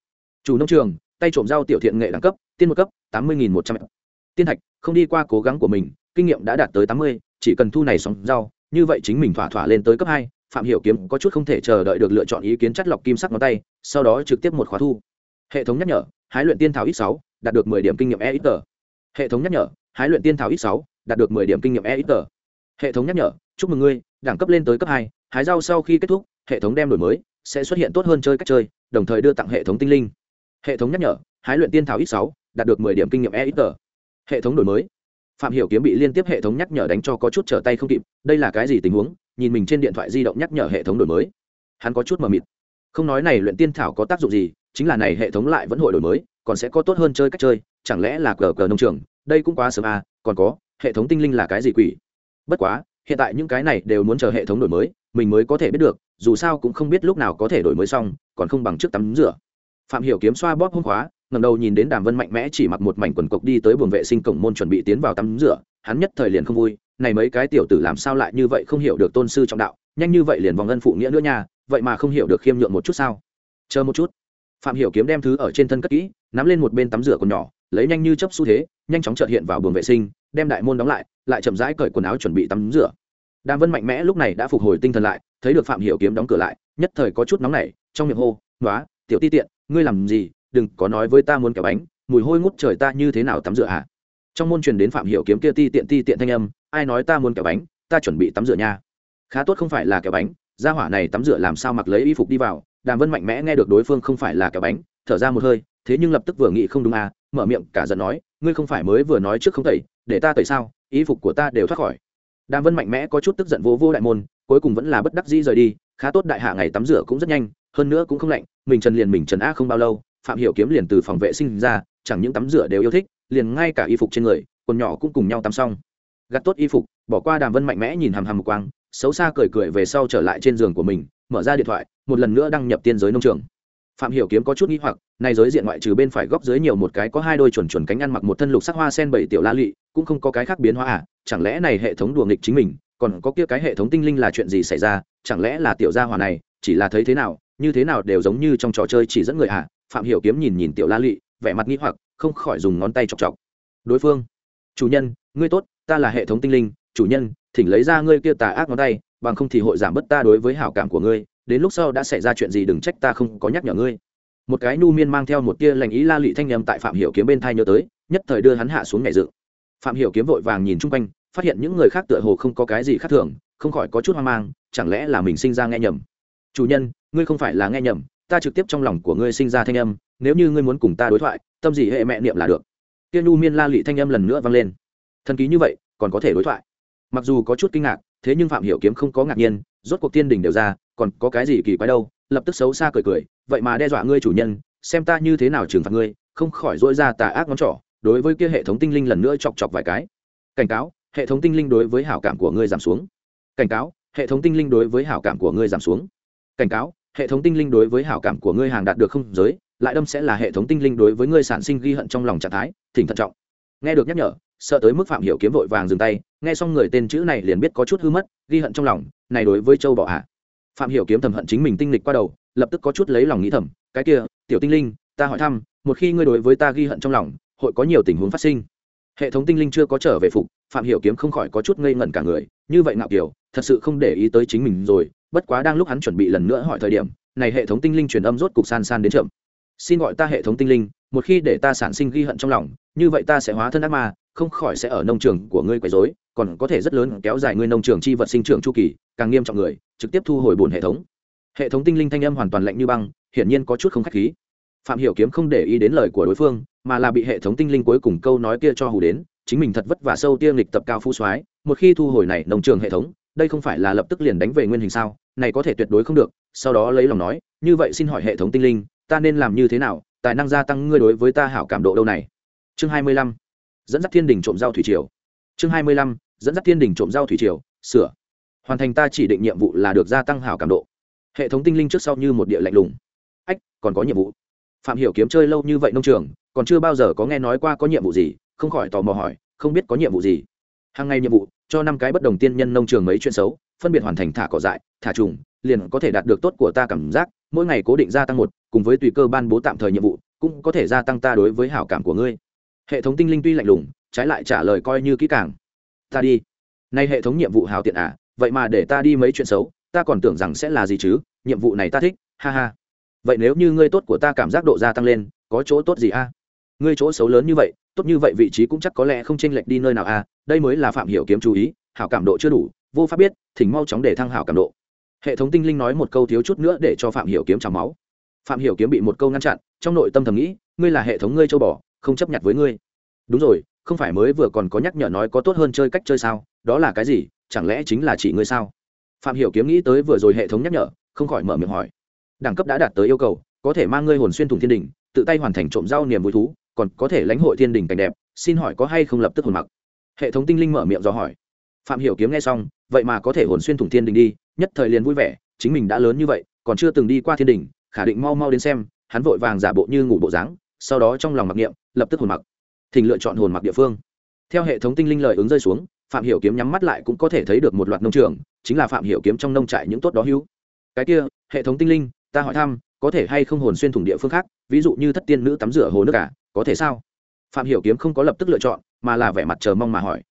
Chủ nông trường, tay trộm rau tiểu thiện nghệ đẳng cấp, tiên một cấp, tám mươi nghìn một trăm. Tiên thạch, không đi qua cố gắng của mình, kinh nghiệm đã đạt tới tám mươi, chỉ cần thu này sóng rau, như vậy chính mình thỏa thỏa lên tới cấp hai phạm hiểu kiếm có chút không thể chờ đợi được lựa chọn ý kiến chất lọc kim sắc ngón tay, sau đó trực tiếp một khóa thu. Hệ thống nhắc nhở, hái luyện tiên thảo ít sáu, đạt được mười điểm kinh nghiệm e ít tờ hệ thống nhắc nhở, hái luyện tiên thảo ít sáu, đạt được mười điểm kinh nghiệm e ít tờ hệ thống nhắc nhở, chúc mừng ngươi, đẳng cấp lên tới cấp hai, hái rau sau khi kết thúc, hệ thống đem đổi mới, sẽ xuất hiện tốt hơn chơi cách chơi, đồng thời đưa tặng hệ thống tinh linh. Hệ thống nhắc nhở, hái luyện tiên thảo ít sáu, đạt được mười điểm kinh nghiệm e ít tờ hệ thống đổi mới. Phạm hiểu kiếm bị liên tiếp hệ thống nhắc nhở đánh cho có chút trở tay không kịp, đây là cái gì tình huống? Nhìn mình trên điện thoại di động nhắc nhở hệ thống đổi mới. Hắn có chút mờ mịt. Không nói này luyện tiên thảo có tác dụng gì, chính là này hệ thống lại vẫn hội đổi mới, còn sẽ có tốt hơn chơi cách chơi, chẳng lẽ là cờ cờ nông trường? Đây cũng quá sớm à còn có, hệ thống tinh linh là cái gì quỷ? Bất quá, hiện tại những cái này đều muốn chờ hệ thống đổi mới, mình mới có thể biết được, dù sao cũng không biết lúc nào có thể đổi mới xong, còn không bằng trước tắm rửa. Phạm hiểu kiếm xoa bóp hôm khóa, ngẩng đầu nhìn đến đàm vân mạnh mẽ chỉ mặc một mảnh quần cộc đi tới buồng vệ sinh cổng môn chuẩn bị tiến vào tắm rửa, hắn nhất thời liền không vui này mấy cái tiểu tử làm sao lại như vậy không hiểu được tôn sư trọng đạo, nhanh như vậy liền vòng ân phụ nghĩa nữa nha, vậy mà không hiểu được khiêm nhượng một chút sao? Chờ một chút. Phạm hiểu kiếm đem thứ ở trên thân cất kỹ, nắm lên một bên tắm rửa còn nhỏ, lấy nhanh như chấp xu thế, nhanh chóng chợt hiện vào buồng vệ sinh, đem đại môn đóng lại lại chậm rãi cởi quần áo chuẩn bị tắm rửa. Đàm vân mạnh mẽ lúc này đã phục hồi tinh thần lại, thấy được phạm hiểu kiếm đóng cửa lại, nhất thời có chút nóng nảy, trong miệng hô nói tiểu ti tiện, ngươi làm gì? Đừng có nói với ta muốn kẹo bánh, mùi hôi ngút trời ta như thế nào tắm rửa hả? Trong môn truyền đến phạm hiểu kiếm kia ti tiện ti tiện thanh âm ai nói ta muốn kẹo bánh, ta chuẩn bị tắm rửa nha. Khá tốt không phải là kẹo bánh, gia hỏa này tắm rửa làm sao mặc lấy y phục đi vào, đàm vân mạnh mẽ nghe được đối phương không phải là kẹo bánh, thở ra một hơi, thế nhưng lập tức vừa nghĩ không đúng à mở miệng cả giận nói, ngươi không phải mới vừa nói trước không tẩy, để ta tẩy sao, y phục của ta đều thoát khỏi. Đàm vân mạnh mẽ có chút tức giận vô vô đại môn, cuối cùng vẫn là bất đắc dĩ rời đi, khá tốt đại hạ ngày tắm rửa cũng rất nhanh, hơn nữa cũng không lạnh, mình trần liền mình trần a không bao lâu, phạm hiểu kiếm liền từ phòng vệ sinh ra, chẳng những tắm rửa đều yêu thích, liền ngay cả y phục trên người, quần nhỏ cũng cùng nhau tắm xong gặt tốt y phục, bỏ qua đàm vân mạnh mẽ nhìn hàm hàm một quang, xấu xa cười cười về sau trở lại trên giường của mình, mở ra điện thoại, một lần nữa đăng nhập tiên giới nông trường. Phạm hiểu kiếm có chút nghi hoặc, này giới diện ngoại trừ bên phải góc dưới nhiều một cái có hai đôi chuẩn chuẩn cánh ăn mặc một thân lục sắc hoa sen bảy tiểu la lị, cũng không có cái khác biến hóa à chẳng lẽ này hệ thống đùa nghịch chính mình, còn có kia cái hệ thống tinh linh là chuyện gì xảy ra, chẳng lẽ là tiểu gia hỏa này, chỉ là thấy thế nào, như thế nào đều giống như trong trò chơi chỉ dẫn người à phạm hiểu kiếm nhìn nhìn tiểu la lị, vẻ mặt nghi hoặc, không khỏi dùng ngón tay chọc chọc. Đối phương, chủ nhân, ngươi tốt ta là hệ thống tinh linh, chủ nhân, thỉnh lấy ra ngươi kia tà ác ngón tay, bằng không thì hội giảm bớt ta đối với hảo cảm của ngươi, đến lúc sau đã xảy ra chuyện gì đừng trách ta không có nhắc nhở ngươi. Một cái nu miên mang theo một tia lành ý la lị thanh nhầm tại phạm hiểu kiếm bên thai nhớ tới, nhất thời đưa hắn hạ xuống nhảy dựng. Phạm hiểu kiếm vội vàng nhìn chung quanh, phát hiện những người khác tựa hồ không có cái gì khác thường, không khỏi có chút hoang mang, chẳng lẽ là mình sinh ra nghe nhầm? Chủ nhân, ngươi không phải là nghe nhầm, ta trực tiếp trong lòng của ngươi sinh ra thanh âm, nếu như ngươi muốn cùng ta đối thoại, tâm gì hệ mẹ niệm là được. Tiên nu miên la lị thanh âm lần nữa vang lên thần ký như vậy, còn có thể đối thoại. Mặc dù có chút kinh ngạc, thế nhưng phạm hiểu kiếm không có ngạc nhiên, rốt cuộc tiên đình đều ra, còn có cái gì kỳ quái đâu, lập tức xấu xa cười cười, vậy mà đe dọa ngươi chủ nhân, xem ta như thế nào trừng phạt ngươi, không khỏi dỗi ra tà ác ngón trỏ, đối với kia hệ thống tinh linh lần nữa chọc chọc vài cái. Cảnh cáo, hệ thống tinh linh đối với hảo cảm của ngươi giảm xuống. Cảnh cáo, hệ thống tinh linh đối với hảo cảm của ngươi giảm xuống. Cảnh cáo, hệ thống tinh linh đối với hảo cảm của ngươi hàng đạt được không giới, lại đâm sẽ là hệ thống tinh linh đối với ngươi sản sinh ghi hận trong lòng trạng thái, thỉnh thận trọng. Nghe được nhắc nhở sợ tới mức phạm hiểu kiếm vội vàng dừng tay, nghe xong người tên chữ này liền biết có chút hư mất, ghi hận trong lòng, này đối với châu bỏ hạ phạm hiểu kiếm thầm hận chính mình tinh lịch qua đầu, lập tức có chút lấy lòng nghĩ thầm, cái kia, tiểu tinh linh, ta hỏi thăm, một khi ngươi đối với ta ghi hận trong lòng, hội có nhiều tình huống phát sinh. Hệ thống tinh linh chưa có trở về phục, phạm hiểu kiếm không khỏi có chút ngây ngẩn cả người, như vậy ngạo kiều thật sự không để ý tới chính mình rồi, bất quá đang lúc hắn chuẩn bị lần nữa hỏi thời điểm, này hệ thống tinh linh truyền âm rốt cục san san đến chậm. Xin gọi ta hệ thống tinh linh, một khi để ta sản sinh ghi hận trong lòng, như vậy ta sẽ hóa thân ác ma không khỏi sẽ ở nông trường của ngươi quấy rối, còn có thể rất lớn kéo dài ngươi nông trường chi vật sinh trưởng chu kỳ, càng nghiêm trọng người, trực tiếp thu hồi bổn hệ thống. Hệ thống tinh linh thanh âm hoàn toàn lạnh như băng, hiển nhiên có chút không khách khí. Phạm hiểu kiếm không để ý đến lời của đối phương, mà là bị hệ thống tinh linh cuối cùng câu nói kia cho hù đến, chính mình thật vất vả sâu tiêm lịch tập cao phu soái, một khi thu hồi này nông trường hệ thống, đây không phải là lập tức liền đánh về nguyên hình sao, này có thể tuyệt đối không được, sau đó lấy lòng nói, như vậy xin hỏi hệ thống tinh linh, ta nên làm như thế nào, tài năng gia tăng ngươi đối với ta hảo cảm độ đâu này? Chương hai mươi lăm dẫn dắt thiên đình trộm giao thủy triều. Chương hai mươi lăm, dẫn dắt thiên đình trộm giao thủy triều, sửa. Hoàn thành ta chỉ định nhiệm vụ là được gia tăng hảo cảm độ. Hệ thống tinh linh trước sau như một địa lạnh lùng. Ách, còn có nhiệm vụ. Phạm hiểu kiếm chơi lâu như vậy nông trường, còn chưa bao giờ có nghe nói qua có nhiệm vụ gì, không khỏi tò mò hỏi, không biết có nhiệm vụ gì. Hàng ngày nhiệm vụ, cho năm cái bất đồng tiên nhân nông trường mấy chuyện xấu, phân biệt hoàn thành thả cỏ dại, thả trùng, liền có thể đạt được tốt của ta cảm giác, mỗi ngày cố định gia tăng một, cùng với tùy cơ ban bố tạm thời nhiệm vụ, cũng có thể gia tăng ta đối với hảo cảm của ngươi hệ thống tinh linh tuy lạnh lùng, trái lại trả lời coi như kỹ càng. Ta đi. Nay hệ thống nhiệm vụ hào tiện à vậy mà để ta đi mấy chuyện xấu, ta còn tưởng rằng sẽ là gì chứ, nhiệm vụ này ta thích, ha ha. Vậy nếu như ngươi tốt của ta cảm giác độ gia tăng lên, có chỗ tốt gì a ngươi chỗ xấu lớn như vậy, tốt như vậy vị trí cũng chắc có lẽ không chênh lệch đi nơi nào a đây mới là phạm hiểu kiếm chú ý, hảo cảm độ chưa đủ, vô pháp biết, thỉnh mau chóng để thăng hảo cảm độ. Hệ thống tinh linh nói một câu thiếu chút nữa để cho phạm hiểu kiếm trào máu. Phạm hiểu kiếm bị một câu ngăn chặn, trong nội tâm thầm nghĩ, ngươi là hệ thống ngươi châu bò không chấp nhận với ngươi. Đúng rồi, không phải mới vừa còn có nhắc nhở nói có tốt hơn chơi cách chơi sao? Đó là cái gì? Chẳng lẽ chính là chỉ ngươi sao? Phạm hiểu kiếm nghĩ tới vừa rồi hệ thống nhắc nhở, không khỏi mở miệng hỏi. Đẳng cấp đã đạt tới yêu cầu, có thể mang ngươi hồn xuyên thủng thiên đình, tự tay hoàn thành trộm rau niềm vui thú, còn có thể lãnh hội thiên đình cảnh đẹp, xin hỏi có hay không lập tức hồn mặc? Hệ thống tinh linh mở miệng do hỏi. Phạm hiểu kiếm nghe xong, vậy mà có thể hồn xuyên thủng thiên đình đi, nhất thời liền vui vẻ, chính mình đã lớn như vậy, còn chưa từng đi qua thiên đình, khả định mau mau đến xem, hắn vội vàng giả bộ như ngủ bộ dáng sau đó trong lòng mặc niệm, lập tức hồn mặc. Thỉnh lựa chọn hồn mặc địa phương. Theo hệ thống tinh linh lời ứng rơi xuống, phạm hiểu kiếm nhắm mắt lại cũng có thể thấy được một loạt nông trường, chính là phạm hiểu kiếm trong nông trại những tốt đó hữu. Cái kia, hệ thống tinh linh, ta hỏi thăm, có thể hay không hồn xuyên thủng địa phương khác, ví dụ như thất tiên nữ tắm rửa hồ nước cả có thể sao? Phạm hiểu kiếm không có lập tức lựa chọn, mà là vẻ mặt chờ mong mà hỏi.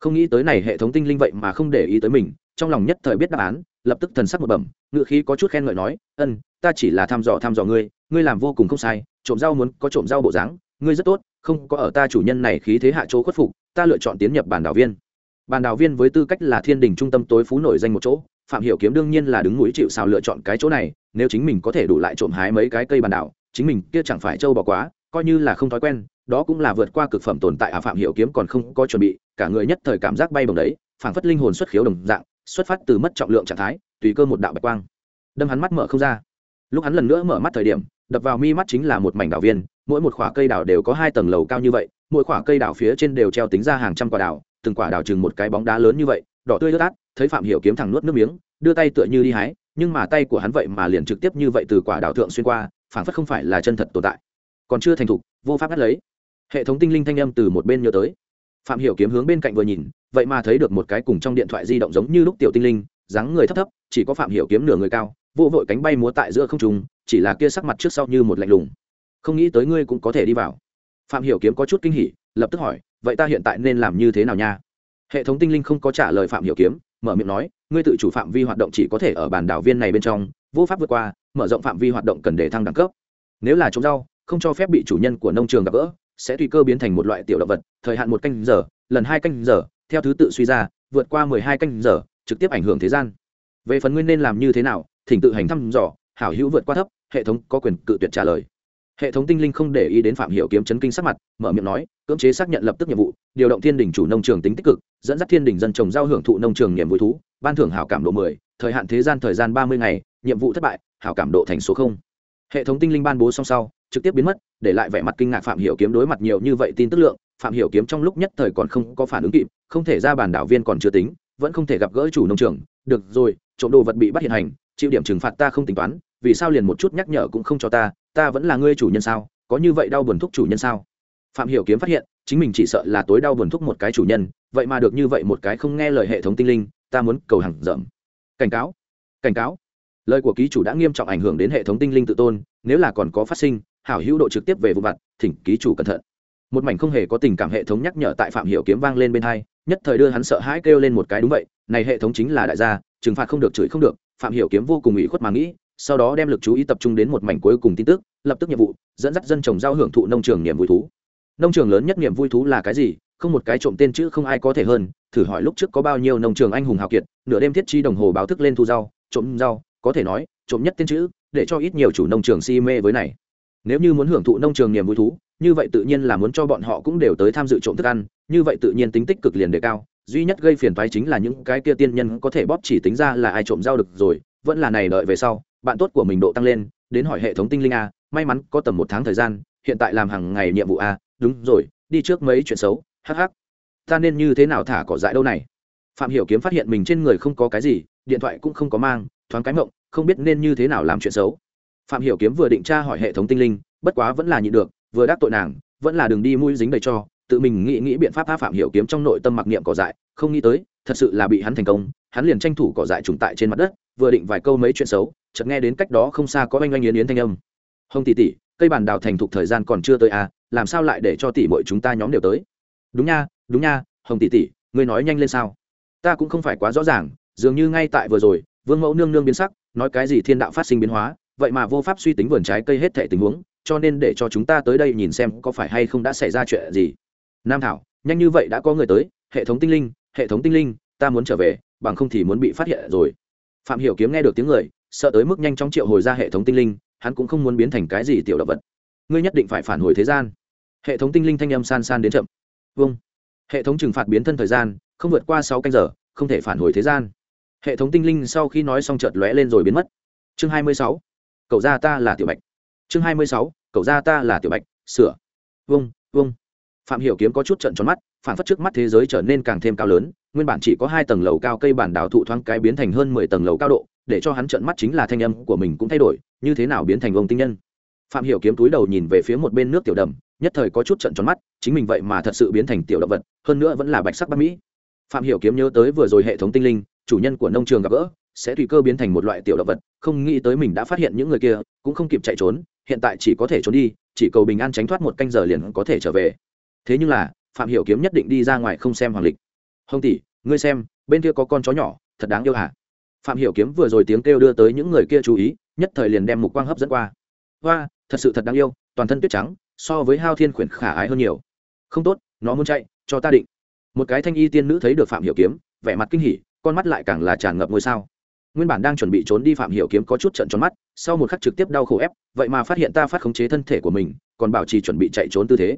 Không nghĩ tới này hệ thống tinh linh vậy mà không để ý tới mình, trong lòng nhất thời biết đáp án, lập tức thần sắc một bẩm ngựa khí có chút khen ngợi nói, ân, ta chỉ là thăm dò thăm dò ngươi ngươi làm vô cùng không sai trộm rau muốn có trộm rau bộ dáng, ngươi rất tốt, không có ở ta chủ nhân này khí thế hạ chỗ khuất phục, ta lựa chọn tiến nhập bản đảo viên. Bản đảo viên với tư cách là thiên đình trung tâm tối phú nổi danh một chỗ, phạm hiểu kiếm đương nhiên là đứng núi chịu sào lựa chọn cái chỗ này, nếu chính mình có thể đủ lại trộm hái mấy cái cây bản đảo, chính mình kia chẳng phải trâu bỏ quá, coi như là không thói quen, đó cũng là vượt qua cực phẩm tồn tại à phạm hiểu kiếm còn không có chuẩn bị, cả người nhất thời cảm giác bay bồng đấy, phảng phất linh hồn xuất khiếu đồng dạng, xuất phát từ mất trọng lượng trạng thái, tùy cơ một đạo bạch quang. Đâm hắn mắt mở không ra lúc hắn lần nữa mở mắt thời điểm, đập vào mi mắt chính là một mảnh đảo viên, mỗi một khoả cây đảo đều có hai tầng lầu cao như vậy, mỗi khoả cây đảo phía trên đều treo tính ra hàng trăm quả đảo, từng quả đảo chừng một cái bóng đá lớn như vậy, đỏ tươi ướt át thấy phạm hiểu kiếm thẳng nuốt nước miếng, đưa tay tựa như đi hái, nhưng mà tay của hắn vậy mà liền trực tiếp như vậy từ quả đảo thượng xuyên qua, phảng phất không phải là chân thật tồn tại. Còn chưa thành thục, vô pháp bắt lấy. Hệ thống tinh linh thanh âm từ một bên nhớ tới. Phạm hiểu kiếm hướng bên cạnh vừa nhìn, vậy mà thấy được một cái cùng trong điện thoại di động giống như lúc tiểu tinh linh, dáng người thấp thấp, chỉ có phạm hiểu kiếm nửa người cao vô vội cánh bay múa tại giữa không trùng chỉ là kia sắc mặt trước sau như một lạnh lùng. Không nghĩ tới ngươi cũng có thể đi vào. Phạm hiểu kiếm có chút kinh hỉ, lập tức hỏi, vậy ta hiện tại nên làm như thế nào nha? Hệ thống tinh linh không có trả lời phạm hiểu kiếm, mở miệng nói, ngươi tự chủ phạm vi hoạt động chỉ có thể ở bản đảo viên này bên trong, vô pháp vượt qua, mở rộng phạm vi hoạt động cần để thăng đẳng cấp. Nếu là trồng rau, không cho phép bị chủ nhân của nông trường gặp gỡ, sẽ tùy cơ biến thành một loại tiểu động vật, thời hạn một canh giờ, lần hai canh giờ, theo thứ tự suy ra, vượt qua mười hai canh giờ, trực tiếp ảnh hưởng thế gian. Về phần nguyên nên làm như thế nào thỉnh tự hành thăm dò, hảo hữu vượt qua thấp, hệ thống có quyền cự tuyệt trả lời. Hệ thống tinh linh không để ý đến phạm hiểu kiếm chấn kinh sắc mặt, mở miệng nói, cưỡng chế xác nhận lập tức nhiệm vụ, điều động thiên đình chủ nông trường tính tích cực, dẫn dắt thiên đình dân trồng giao hưởng thụ nông trường niềm vui thú, ban thưởng hảo cảm độ mười, thời hạn thế gian thời gian ba mươi ngày, nhiệm vụ thất bại, hảo cảm độ thành số không. Hệ thống tinh linh ban bố xong sau, trực tiếp biến mất, để lại vẻ mặt kinh ngạc phạm hiểu kiếm đối mặt nhiều như vậy tin tức lượng, phạm hiểu kiếm trong lúc nhất thời còn không có phản ứng kịp, không thể ra bản đảo viên còn chưa tính, vẫn không thể gặp gỡ chủ nông trường. Được rồi, trộm đồ vật bị bắt hiện hành chịu điểm trừng phạt ta không tính toán, vì sao liền một chút nhắc nhở cũng không cho ta ta vẫn là ngươi chủ nhân sao? Có như vậy đau buồn thúc chủ nhân sao? Phạm hiểu kiếm phát hiện, chính mình chỉ sợ là tối đau buồn thúc một cái chủ nhân, vậy mà được như vậy một cái không nghe lời hệ thống tinh linh, ta muốn cầu hàng dậm. cảnh cáo cảnh cáo. Lời của ký chủ đã nghiêm trọng ảnh hưởng đến hệ thống tinh linh tự tôn, nếu là còn có phát sinh, hảo hữu độ trực tiếp về vụ vặt, thỉnh ký chủ cẩn thận. Một mảnh không hề có tình cảm hệ thống nhắc nhở tại phạm hiểu kiếm vang lên bên hai, nhất thời đưa hắn sợ hãi kêu lên một cái đúng vậy, này hệ thống chính là đại gia, trừng phạt không được, chửi không được phạm hiểu kiếm vô cùng ủy khuất mà nghĩ, sau đó đem lực chú ý tập trung đến một mảnh cuối cùng tin tức, lập tức nhiệm vụ, dẫn dắt dân trồng rau hưởng thụ nông trường niềm vui thú. Nông trường lớn nhất niềm vui thú là cái gì? Không một cái trộm tên chữ không ai có thể hơn, thử hỏi lúc trước có bao nhiêu nông trường anh hùng hào kiệt, nửa đêm thiết chi đồng hồ báo thức lên thu rau, trộm rau, có thể nói, trộm nhất tên chữ, để cho ít nhiều chủ nông trường si mê với này. Nếu như muốn hưởng thụ nông trường niềm vui thú, như vậy tự nhiên là muốn cho bọn họ cũng đều tới tham dự trộm thức ăn, như vậy tự nhiên tính tích cực liền đề cao duy nhất gây phiền toái chính là những cái kia tiên nhân có thể bóp chỉ tính ra là ai trộm dao được rồi, vẫn là này đợi về sau, bạn tốt của mình độ tăng lên, đến hỏi hệ thống tinh linh a, may mắn có tầm một tháng thời gian, hiện tại làm hàng ngày nhiệm vụ a, đúng rồi, đi trước mấy chuyện xấu hh ta nên như thế nào thả cỏ dại đâu này? Phạm hiểu kiếm phát hiện mình trên người không có cái gì, điện thoại cũng không có mang, thoáng cái mộng không biết nên như thế nào làm chuyện xấu. Phạm hiểu kiếm vừa định tra hỏi hệ thống tinh linh, bất quá vẫn là nhịn được, vừa đáp tội nàng, vẫn là đường đi mũi dính đầy cho tự mình nghĩ nghĩ biện pháp tha phạm hiểu kiếm trong nội tâm mặc niệm cỏ dại, không nghĩ tới, thật sự là bị hắn thành công, hắn liền tranh thủ cỏ dại trùng tại trên mặt đất, vừa định vài câu mấy chuyện xấu, chợt nghe đến cách đó không xa có oanh oanh yến yến thanh âm. Hông tỷ tỷ, cây bản đào thành thục thời gian còn chưa tới à làm sao lại để cho tỷ muội chúng ta nhóm đều tới? Đúng nha đúng nha, hồng tỷ tỷ, ngươi nói nhanh lên sao? Ta cũng không phải quá rõ ràng, dường như ngay tại vừa rồi, vương mẫu nương nương biến sắc, nói cái gì thiên đạo phát sinh biến hóa, vậy mà vô pháp suy tính vườn trái cây hết thể tình huống, cho nên để cho chúng ta tới đây nhìn xem có phải hay không đã xảy ra chuyện gì nam thảo, nhanh như vậy đã có người tới, hệ thống tinh linh, hệ thống tinh linh, ta muốn trở về, bằng không thì muốn bị phát hiện rồi. Phạm hiểu kiếm nghe được tiếng người, sợ tới mức nhanh chóng triệu hồi ra hệ thống tinh linh, hắn cũng không muốn biến thành cái gì tiểu động vật. Ngươi nhất định phải phản hồi thế gian. Hệ thống tinh linh thanh âm san san đến chậm. Vâng. Hệ thống trừng phạt biến thân thời gian, không vượt qua sáu canh giờ, không thể phản hồi thế gian. Hệ thống tinh linh sau khi nói xong chợt lóe lên rồi biến mất. Chương hai mươi sáu. Cậu gia ta là tiểu bạch. Chương hai mươi sáu. Cậu gia ta là tiểu bạch. Sửa. Vâng vâng phạm hiểu kiếm có chút trận tròn mắt phản phất trước mắt thế giới trở nên càng thêm cao lớn, nguyên bản chỉ có hai tầng lầu cao cây bản đảo thụ thoáng cái biến thành hơn mười tầng lầu cao độ, để cho hắn trận mắt chính là thanh âm của mình cũng thay đổi, như thế nào biến thành ông tinh nhân. Phạm hiểu kiếm túi đầu nhìn về phía một bên nước tiểu đầm, nhất thời có chút trận tròn mắt, chính mình vậy mà thật sự biến thành tiểu động vật, hơn nữa vẫn là bạch sắc bắc mỹ. Phạm hiểu kiếm nhớ tới vừa rồi hệ thống tinh linh, chủ nhân của nông trường gặp gỡ, sẽ tùy cơ biến thành một loại tiểu động vật, không nghĩ tới mình đã phát hiện những người kia, cũng không kịp chạy trốn, hiện tại chỉ có thể trốn đi, chỉ cầu bình an tránh thoát một canh giờ liền có thể trở về thế nhưng là, phạm hiểu kiếm nhất định đi ra ngoài không xem hoàng lịch. Hồng tỷ, ngươi xem, bên kia có con chó nhỏ, thật đáng yêu hả? Phạm hiểu kiếm vừa rồi tiếng kêu đưa tới những người kia chú ý, nhất thời liền đem mục quang hấp dẫn qua. Hoa, thật sự thật đáng yêu, toàn thân tuyết trắng, so với hao thiên khuyển khả ái hơn nhiều. Không tốt, nó muốn chạy, cho ta định. Một cái thanh y tiên nữ thấy được phạm hiểu kiếm, vẻ mặt kinh hỉ, con mắt lại càng là tràn ngập ngôi sao. Nguyên bản đang chuẩn bị trốn đi phạm hiểu kiếm có chút trận tròn mắt, sau một khắc trực tiếp đau khổ ép, vậy mà phát hiện ta phát khống chế thân thể của mình, còn bảo trì chuẩn bị chạy trốn tư thế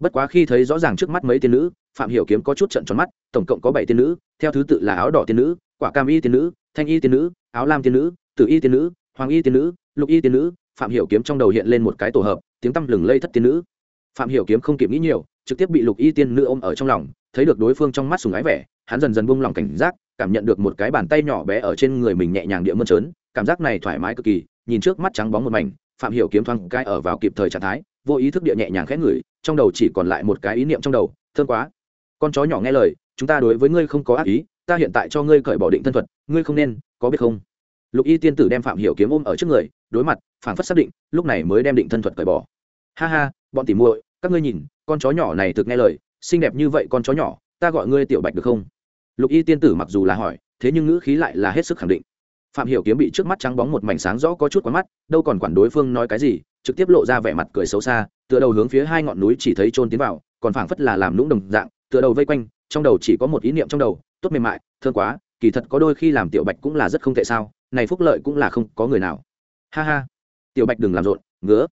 bất quá khi thấy rõ ràng trước mắt mấy tiên nữ, phạm hiểu kiếm có chút trận tròn mắt, tổng cộng có bảy tiên nữ, theo thứ tự là áo đỏ tiên nữ, quả cam y tiên nữ, thanh y tiên nữ, áo lam tiên nữ, tử y tiên nữ, hoàng y tiên nữ, lục y tiên nữ. Phạm hiểu kiếm trong đầu hiện lên một cái tổ hợp, tiếng tăm lừng lây thất tiên nữ. Phạm hiểu kiếm không kịp nghĩ nhiều, trực tiếp bị lục y tiên nữ ôm ở trong lòng, thấy được đối phương trong mắt sùng ái vẻ, hắn dần dần buông lòng cảnh giác, cảm nhận được một cái bàn tay nhỏ bé ở trên người mình nhẹ nhàng địa mơn trớn, cảm giác này thoải mái cực kỳ, nhìn trước mắt trắng bóng một mảnh, phạm hiểu kiếm thoáng cái ở vào kịp thời trạng thái vô ý thức địa nhẹ nhàng khẽ ngửi, trong đầu chỉ còn lại một cái ý niệm trong đầu thơm quá. Con chó nhỏ nghe lời, chúng ta đối với ngươi không có ác ý, ta hiện tại cho ngươi cởi bỏ định thân thuật, ngươi không nên, có biết không? Lục y tiên tử đem phạm hiểu kiếm ôm ở trước người, đối mặt phản phất xác định, lúc này mới đem định thân thuật cởi bỏ. Ha ha, bọn tỉ muội, các ngươi nhìn, con chó nhỏ này thực nghe lời, xinh đẹp như vậy con chó nhỏ, ta gọi ngươi tiểu bạch được không? Lục y tiên tử mặc dù là hỏi, thế nhưng ngữ khí lại là hết sức khẳng định. Phạm hiểu kiếm bị trước mắt trắng bóng một mảnh sáng rõ có chút quá mắt, đâu còn quản đối phương nói cái gì trực tiếp lộ ra vẻ mặt cười xấu xa, tựa đầu hướng phía hai ngọn núi chỉ thấy trôn tiến vào, còn phảng phất là làm lũng đồng dạng, tựa đầu vây quanh, trong đầu chỉ có một ý niệm trong đầu, tốt mềm mại thương quá, kỳ thật có đôi khi làm tiểu bạch cũng là rất không tệ sao, này phúc lợi cũng là không có người nào. Ha ha. Tiểu bạch đừng làm rộn, ngứa.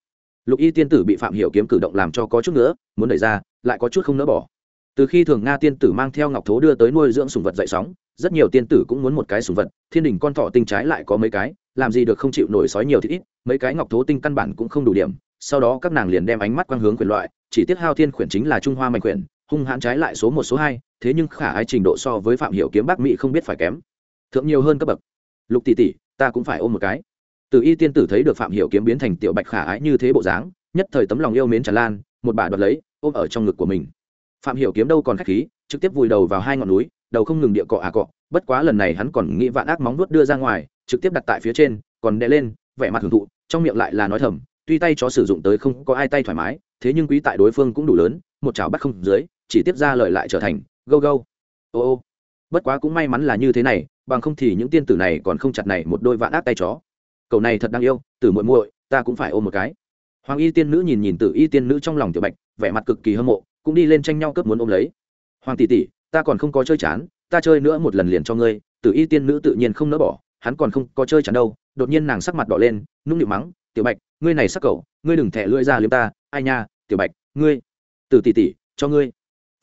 Lục y tiên tử bị phạm hiểu kiếm cử động làm cho có chút nữa muốn đẩy ra, lại có chút không nỡ bỏ. Từ khi thường nga tiên tử mang theo ngọc thố đưa tới nuôi dưỡng sùng vật dậy sóng, rất nhiều tiên tử cũng muốn một cái sùng vật, thiên đình con thỏ tinh trái lại có mấy cái, làm gì được không chịu nổi sói nhiều thì ít mấy cái ngọc thố tinh căn bản cũng không đủ điểm, sau đó các nàng liền đem ánh mắt quang hướng quyền loại, chỉ tiếc hao thiên khuyển chính là trung hoa mạnh khuyển hung hãn trái lại số một số hai, thế nhưng khả ái trình độ so với phạm hiểu kiếm bác mỹ không biết phải kém. Thượng nhiều hơn cấp bậc. Lục tỷ tỷ, ta cũng phải ôm một cái. Từ y tiên tử thấy được phạm hiểu kiếm biến thành tiểu bạch khả ái như thế bộ dáng, nhất thời tấm lòng yêu mến tràn lan, một bà đoạt lấy, ôm ở trong ngực của mình. Phạm hiểu kiếm đâu còn khách khí, trực tiếp vùi đầu vào hai ngọn núi, đầu không ngừng địa cọ à cọ, bất quá lần này hắn còn nghĩ vạn ác móng nuốt đưa ra ngoài, trực tiếp đặt tại phía trên, còn đè lên, vẻ mặt hưởng thụ trong miệng lại là nói thầm, tuy tay chó sử dụng tới không có ai tay thoải mái, thế nhưng quý tại đối phương cũng đủ lớn, một chảo bắt không dưới, chỉ tiếp ra lời lại trở thành go go ô ô. Bất quá cũng may mắn là như thế này, bằng không thì những tiên tử này còn không chặt này một đôi vạn ác tay chó. Cậu này thật đáng yêu từ muội muội, ta cũng phải ôm một cái. Hoàng y tiên nữ nhìn nhìn tử y tiên nữ trong lòng tiểu bạch, vẻ mặt cực kỳ hâm mộ, cũng đi lên tranh nhau cướp muốn ôm lấy. Hoàng tỷ tỷ, ta còn không có chơi chán, ta chơi nữa một lần liền cho ngươi. Tử y tiên nữ tự nhiên không nỡ bỏ, hắn còn không có chơi chán đâu đột nhiên nàng sắc mặt đỏ lên, nũng nịu mắng, tiểu bạch, ngươi này sắc cậu, ngươi đừng thẻ lưỡi ra liếm ta, ai nha, tiểu bạch, ngươi từ tỷ tỷ, cho ngươi.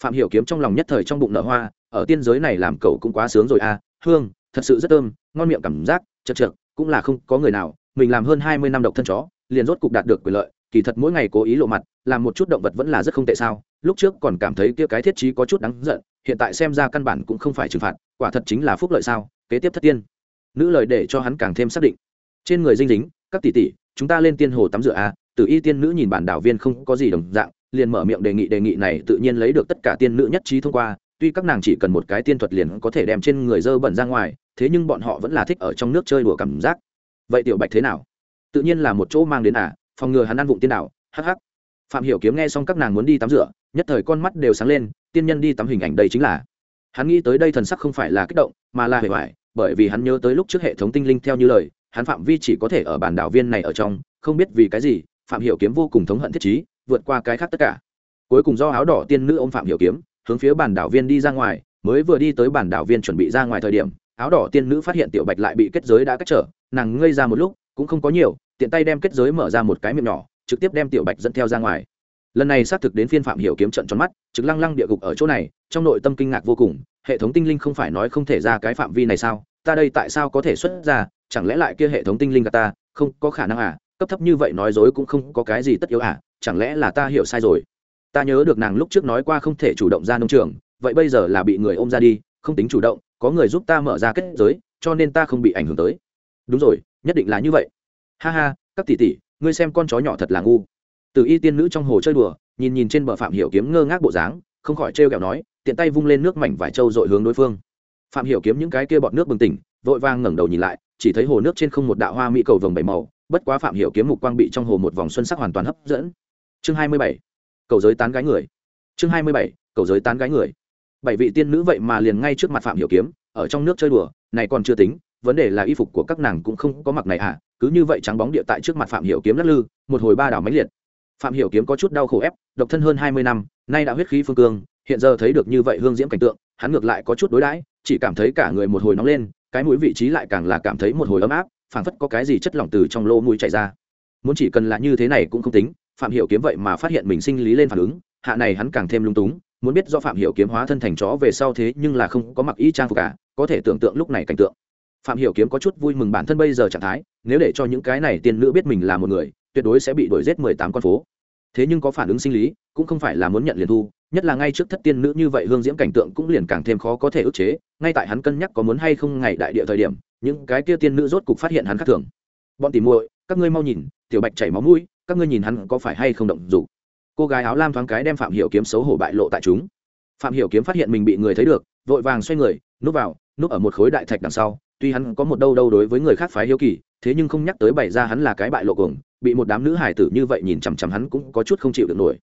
Phạm hiểu kiếm trong lòng nhất thời trong bụng nở hoa, ở tiên giới này làm cậu cũng quá sướng rồi à hương, thật sự rất thơm, ngon miệng cảm giác, chật chật cũng là không có người nào, mình làm hơn hai mươi năm độc thân chó, liền rốt cục đạt được quyền lợi, kỳ thật mỗi ngày cố ý lộ mặt, làm một chút động vật vẫn là rất không tệ sao, lúc trước còn cảm thấy kia cái thiết trí có chút đáng giận, hiện tại xem ra căn bản cũng không phải trừng phạt, quả thật chính là phúc lợi sao, kế tiếp thất tiên nữ lời để cho hắn càng thêm xác định. Trên người dinh dính các tỷ tỷ chúng ta lên tiên hồ tắm rửa a à, từ y tiên nữ nhìn bản đảo viên không có gì đồng dạng liền mở miệng đề nghị đề nghị này tự nhiên lấy được tất cả tiên nữ nhất trí thông qua tuy các nàng chỉ cần một cái tiên thuật liền có thể đem trên người dơ bẩn ra ngoài thế nhưng bọn họ vẫn là thích ở trong nước chơi đùa cảm giác. Vậy tiểu bạch thế nào? Tự nhiên là một chỗ mang đến à phòng ngừa hắn ăn vụng tiên đảo hh phạm hiểu kiếm nghe xong các nàng muốn đi tắm rửa nhất thời con mắt đều sáng lên tiên nhân đi tắm hình ảnh đây chính là. Hắn nghĩ tới đây thần sắc không phải là kích động mà là hề hoài bởi vì hắn nhớ tới lúc trước hệ thống tinh linh theo như lời, hắn phạm vi chỉ có thể ở bản đảo viên này ở trong, không biết vì cái gì, phạm hiểu kiếm vô cùng thống hận thiết trí, vượt qua cái khác tất cả. Cuối cùng do áo đỏ tiên nữ ôm phạm hiểu kiếm, hướng phía bản đảo viên đi ra ngoài, mới vừa đi tới bản đảo viên chuẩn bị ra ngoài thời điểm, áo đỏ tiên nữ phát hiện tiểu bạch lại bị kết giới đã cách trở, nàng ngây ra một lúc, cũng không có nhiều, tiện tay đem kết giới mở ra một cái miệng nhỏ, trực tiếp đem tiểu bạch dẫn theo ra ngoài. Lần này xác thực đến phiên phạm hiểu kiếm trận tròn mắt, trực lăng lăng địa gục ở chỗ này, trong nội tâm kinh ngạc vô cùng hệ thống tinh linh không phải nói không thể ra cái phạm vi này sao? Ta đây tại sao có thể xuất ra? Chẳng lẽ lại kia hệ thống tinh linh gặp ta? Không, có khả năng à? Cấp thấp như vậy nói dối cũng không có cái gì tất yếu à? Chẳng lẽ là ta hiểu sai rồi? Ta nhớ được nàng lúc trước nói qua không thể chủ động ra nông trường. Vậy bây giờ là bị người ôm ra đi, không tính chủ động, có người giúp ta mở ra kết giới, cho nên ta không bị ảnh hưởng tới. Đúng rồi, nhất định là như vậy. Ha ha, các tỷ tỷ, ngươi xem con chó nhỏ thật là ngu. Từ y tiên nữ trong hồ chơi đùa, nhìn nhìn trên bờ phạm hiểu kiếm ngơ ngác bộ dáng, không khỏi trêu ghẹo nói tiện tay vung lên nước mảnh vải trâu dội hướng đối phương. Phạm hiểu kiếm những cái kia bọt nước bừng tỉnh, vội vang ngẩng đầu nhìn lại, chỉ thấy hồ nước trên không một đạo hoa mỹ cầu vồng bảy màu, bất quá phạm hiểu kiếm mục quang bị trong hồ một vòng xuân sắc hoàn toàn hấp dẫn. Chương hai mươi bảy, cầu giới tán gái người. Chương hai mươi bảy, cầu giới tán gái người. Bảy vị tiên nữ vậy mà liền ngay trước mặt phạm hiểu kiếm, ở trong nước chơi đùa, này còn chưa tính, vấn đề là y phục của các nàng cũng không có mặc này à cứ như vậy trắng bóng địa tại trước mặt phạm hiểu kiếm lắc lư, một hồi ba đảo mãnh liệt phạm hiểu kiếm có chút đau khổ ép, độc thân hơn hai mươi năm, nay đã huyết khí phương cương, hiện giờ thấy được như vậy hương diễm cảnh tượng, hắn ngược lại có chút đối đãi, chỉ cảm thấy cả người một hồi nóng lên, cái mũi vị trí lại càng là cảm thấy một hồi ấm áp, phảng phất có cái gì chất lỏng từ trong lỗ mũi chảy ra. Muốn chỉ cần là như thế này cũng không tính, phạm hiểu kiếm vậy mà phát hiện mình sinh lý lên phản ứng, hạ này hắn càng thêm lung túng, muốn biết do phạm hiểu kiếm hóa thân thành chó về sau thế nhưng là không có mặc y trang phục cả, có thể tưởng tượng lúc này cảnh tượng. Phạm hiểu kiếm có chút vui mừng bản thân bây giờ trạng thái, nếu để cho những cái này tiên nữ biết mình là một người, tuyệt đối sẽ bị đuổi giết mười tám con phố thế nhưng có phản ứng sinh lý, cũng không phải là muốn nhận liền thu, nhất là ngay trước thất tiên nữ như vậy hương diễm cảnh tượng cũng liền càng thêm khó có thể ức chế, ngay tại hắn cân nhắc có muốn hay không ngày đại địa thời điểm, những cái kia tiên nữ rốt cục phát hiện hắn khác thường. Bọn tìm muội, các ngươi mau nhìn, tiểu bạch chảy máu mũi, các ngươi nhìn hắn có phải hay không động dục? Cô gái áo lam thoáng cái đem phạm hiểu kiếm xấu hổ bại lộ tại chúng. Phạm hiểu kiếm phát hiện mình bị người thấy được, vội vàng xoay người, núp vào, núp ở một khối đại thạch đằng sau, tuy hắn có một đâu đâu đối với người khác phái hiếu kỳ, thế nhưng không nhắc tới bày ra hắn là cái bại lộ cuồng bị một đám nữ hải tử như vậy nhìn chằm chằm hắn cũng có chút không chịu được nổi.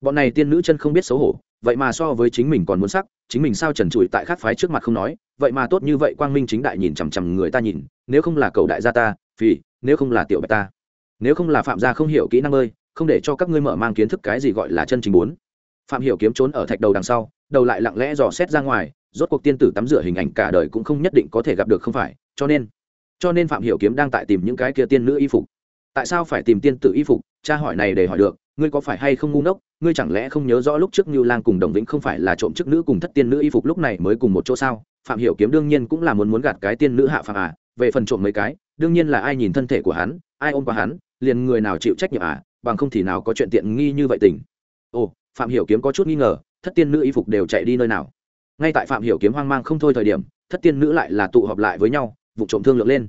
Bọn này tiên nữ chân không biết xấu hổ, vậy mà so với chính mình còn muốn sắc, chính mình sao trần trụi tại khát phái trước mặt không nói, vậy mà tốt như vậy quang minh chính đại nhìn chằm chằm người ta nhìn, nếu không là cầu đại gia ta vì nếu không là tiểu bạch ta, nếu không là phạm gia không hiểu kỹ năng ơi, không để cho các ngươi mở mang kiến thức cái gì gọi là chân chính bốn. Phạm hiểu kiếm trốn ở thạch đầu đằng sau, đầu lại lặng lẽ dò xét ra ngoài, rốt cuộc tiên tử tắm rửa hình ảnh cả đời cũng không nhất định có thể gặp được không phải, cho nên cho nên phạm hiểu kiếm đang tại tìm những cái kia tiên nữ y phục tại sao phải tìm tiên tử y phục? Cha hỏi này để hỏi được, ngươi có phải hay không ngu ngốc? Ngươi chẳng lẽ không nhớ rõ lúc trước như lang cùng đồng vĩnh không phải là trộm chức nữ cùng thất tiên nữ y phục lúc này mới cùng một chỗ sao? Phạm hiểu kiếm đương nhiên cũng là muốn muốn gạt cái tiên nữ hạ phàm à. Về phần trộm mấy cái, đương nhiên là ai nhìn thân thể của hắn, ai ôm qua hắn, liền người nào chịu trách nhiệm à? Bằng không thì nào có chuyện tiện nghi như vậy tình. Ồ, phạm hiểu kiếm có chút nghi ngờ, thất tiên nữ y phục đều chạy đi nơi nào? Ngay tại phạm hiểu kiếm hoang mang không thôi thời điểm, thất tiên nữ lại là tụ họp lại với nhau, vụ trộm thương lượng lên.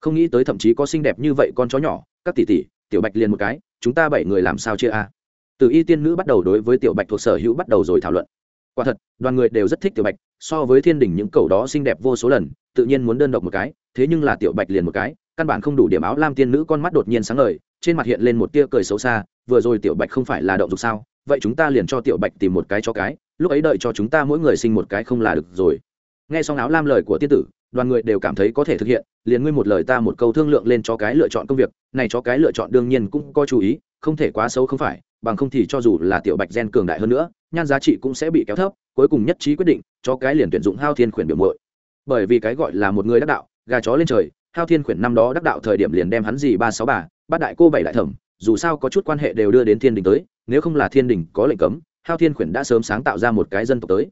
Không nghĩ tới thậm chí có xinh đẹp như vậy con chó nhỏ các tỷ tỷ, tiểu bạch liền một cái, chúng ta bảy người làm sao chia a? Từ y tiên nữ bắt đầu đối với tiểu bạch thuộc sở hữu bắt đầu rồi thảo luận. Quả thật, đoàn người đều rất thích tiểu bạch, so với thiên đình những cầu đó xinh đẹp vô số lần, tự nhiên muốn đơn độc một cái, thế nhưng là tiểu bạch liền một cái, căn bản không đủ điểm áo lam tiên nữ con mắt đột nhiên sáng ngời, trên mặt hiện lên một tia cười xấu xa, vừa rồi tiểu bạch không phải là động dục sao, vậy chúng ta liền cho tiểu bạch tìm một cái cho cái, lúc ấy đợi cho chúng ta mỗi người sinh một cái không là được rồi nghe xong áo lam lời của tiên tử, đoàn người đều cảm thấy có thể thực hiện, liền ngươi một lời ta một câu thương lượng lên cho cái lựa chọn công việc, này cho cái lựa chọn đương nhiên cũng có chú ý, không thể quá xấu không phải, bằng không thì cho dù là tiểu bạch gen cường đại hơn nữa, nhan giá trị cũng sẽ bị kéo thấp, cuối cùng nhất trí quyết định, cho cái liền tuyển dụng hao thiên khuyển biểu mội bởi vì cái gọi là một người đắc đạo, gà chó lên trời, hao thiên khuyển năm đó đắc đạo thời điểm liền đem hắn gì ba sáu bà bát đại cô bảy đại thẩm, dù sao có chút quan hệ đều đưa đến thiên đình tới, nếu không là thiên đình có lệnh cấm, hao thiên khuyển đã sớm sáng tạo ra một cái dân tộc tới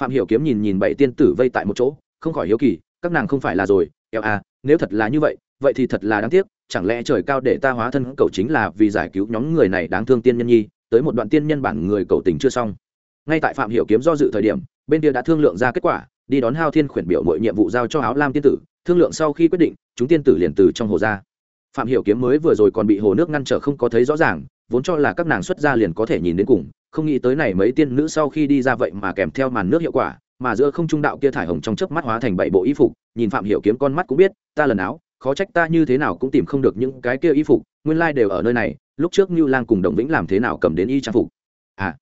phạm hiểu kiếm nhìn nhìn bảy tiên tử vây tại một chỗ, không khỏi hiếu kỳ, các nàng không phải là rồi, eo à nếu thật là như vậy vậy thì thật là đáng tiếc, chẳng lẽ trời cao để ta hóa thân cầu chính là vì giải cứu nhóm người này đáng thương tiên nhân nhi, tới một đoạn tiên nhân bản người cầu tình chưa xong. Ngay tại phạm hiểu kiếm do dự thời điểm, bên kia đã thương lượng ra kết quả, đi đón hao thiên khuyển biểu mọi nhiệm vụ giao cho áo lam tiên tử, thương lượng sau khi quyết định, chúng tiên tử liền từ trong hồ ra. Phạm hiểu kiếm mới vừa rồi còn bị hồ nước ngăn trở không có thấy rõ ràng, vốn cho là các nàng xuất ra liền có thể nhìn đến cùng không nghĩ tới này mấy tiên nữ sau khi đi ra vậy mà kèm theo màn nước hiệu quả, mà giữa không trung đạo kia thải hồng trong chớp mắt hóa thành bảy bộ y phục, nhìn phạm hiểu kiếm con mắt cũng biết, ta lần áo, khó trách ta như thế nào cũng tìm không được những cái kia y phục, nguyên lai like đều ở nơi này, lúc trước như lang cùng đồng vĩnh làm thế nào cầm đến y trang phục. À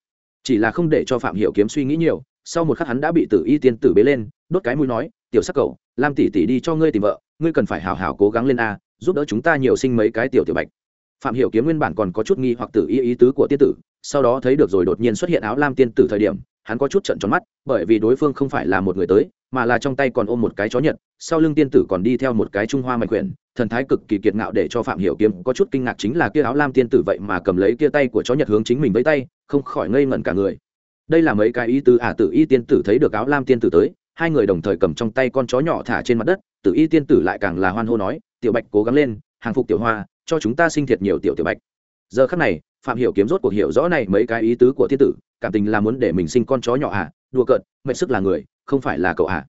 chỉ là không để cho phạm hiểu kiếm suy nghĩ nhiều, sau một khắc hắn đã bị tử y tiên tử bế lên, đốt cái mũi nói, tiểu sắc cậu lam tỷ tỷ đi cho ngươi tìm vợ, ngươi cần phải hào hào cố gắng lên a, giúp đỡ chúng ta nhiều sinh mấy cái tiểu tiểu bạch. Phạm hiểu kiếm nguyên bản còn có chút nghi hoặc tử y ý tứ của tiên tử sau đó thấy được rồi đột nhiên xuất hiện áo lam tiên tử thời điểm, hắn có chút trận tròn mắt, bởi vì đối phương không phải là một người tới, mà là trong tay còn ôm một cái chó nhật, sau lưng tiên tử còn đi theo một cái trung hoa mạnh quyển, thần thái cực kỳ kiệt ngạo để cho phạm hiểu kiếm có chút kinh ngạc chính là kia áo lam tiên tử vậy mà cầm lấy kia tay của chó nhật hướng chính mình với tay, không khỏi ngây ngẩn cả người. Đây là mấy cái ý tứ à tử y tiên tử thấy được áo lam tiên tử tới, hai người đồng thời cầm trong tay con chó nhỏ thả trên mặt đất, tử y tiên tử lại càng là hoan hô nói, tiểu bạch cố gắng lên, hàng phục tiểu hoa, cho chúng ta sinh thiệt nhiều tiểu tiểu bạch. Giờ khắc này phạm hiểu kiếm rốt cuộc hiểu rõ này mấy cái ý tứ của Thiên tử, cảm tình là muốn để mình sinh con chó nhỏ à? Đùa cợt mệnh sức là người, không phải là cậu à?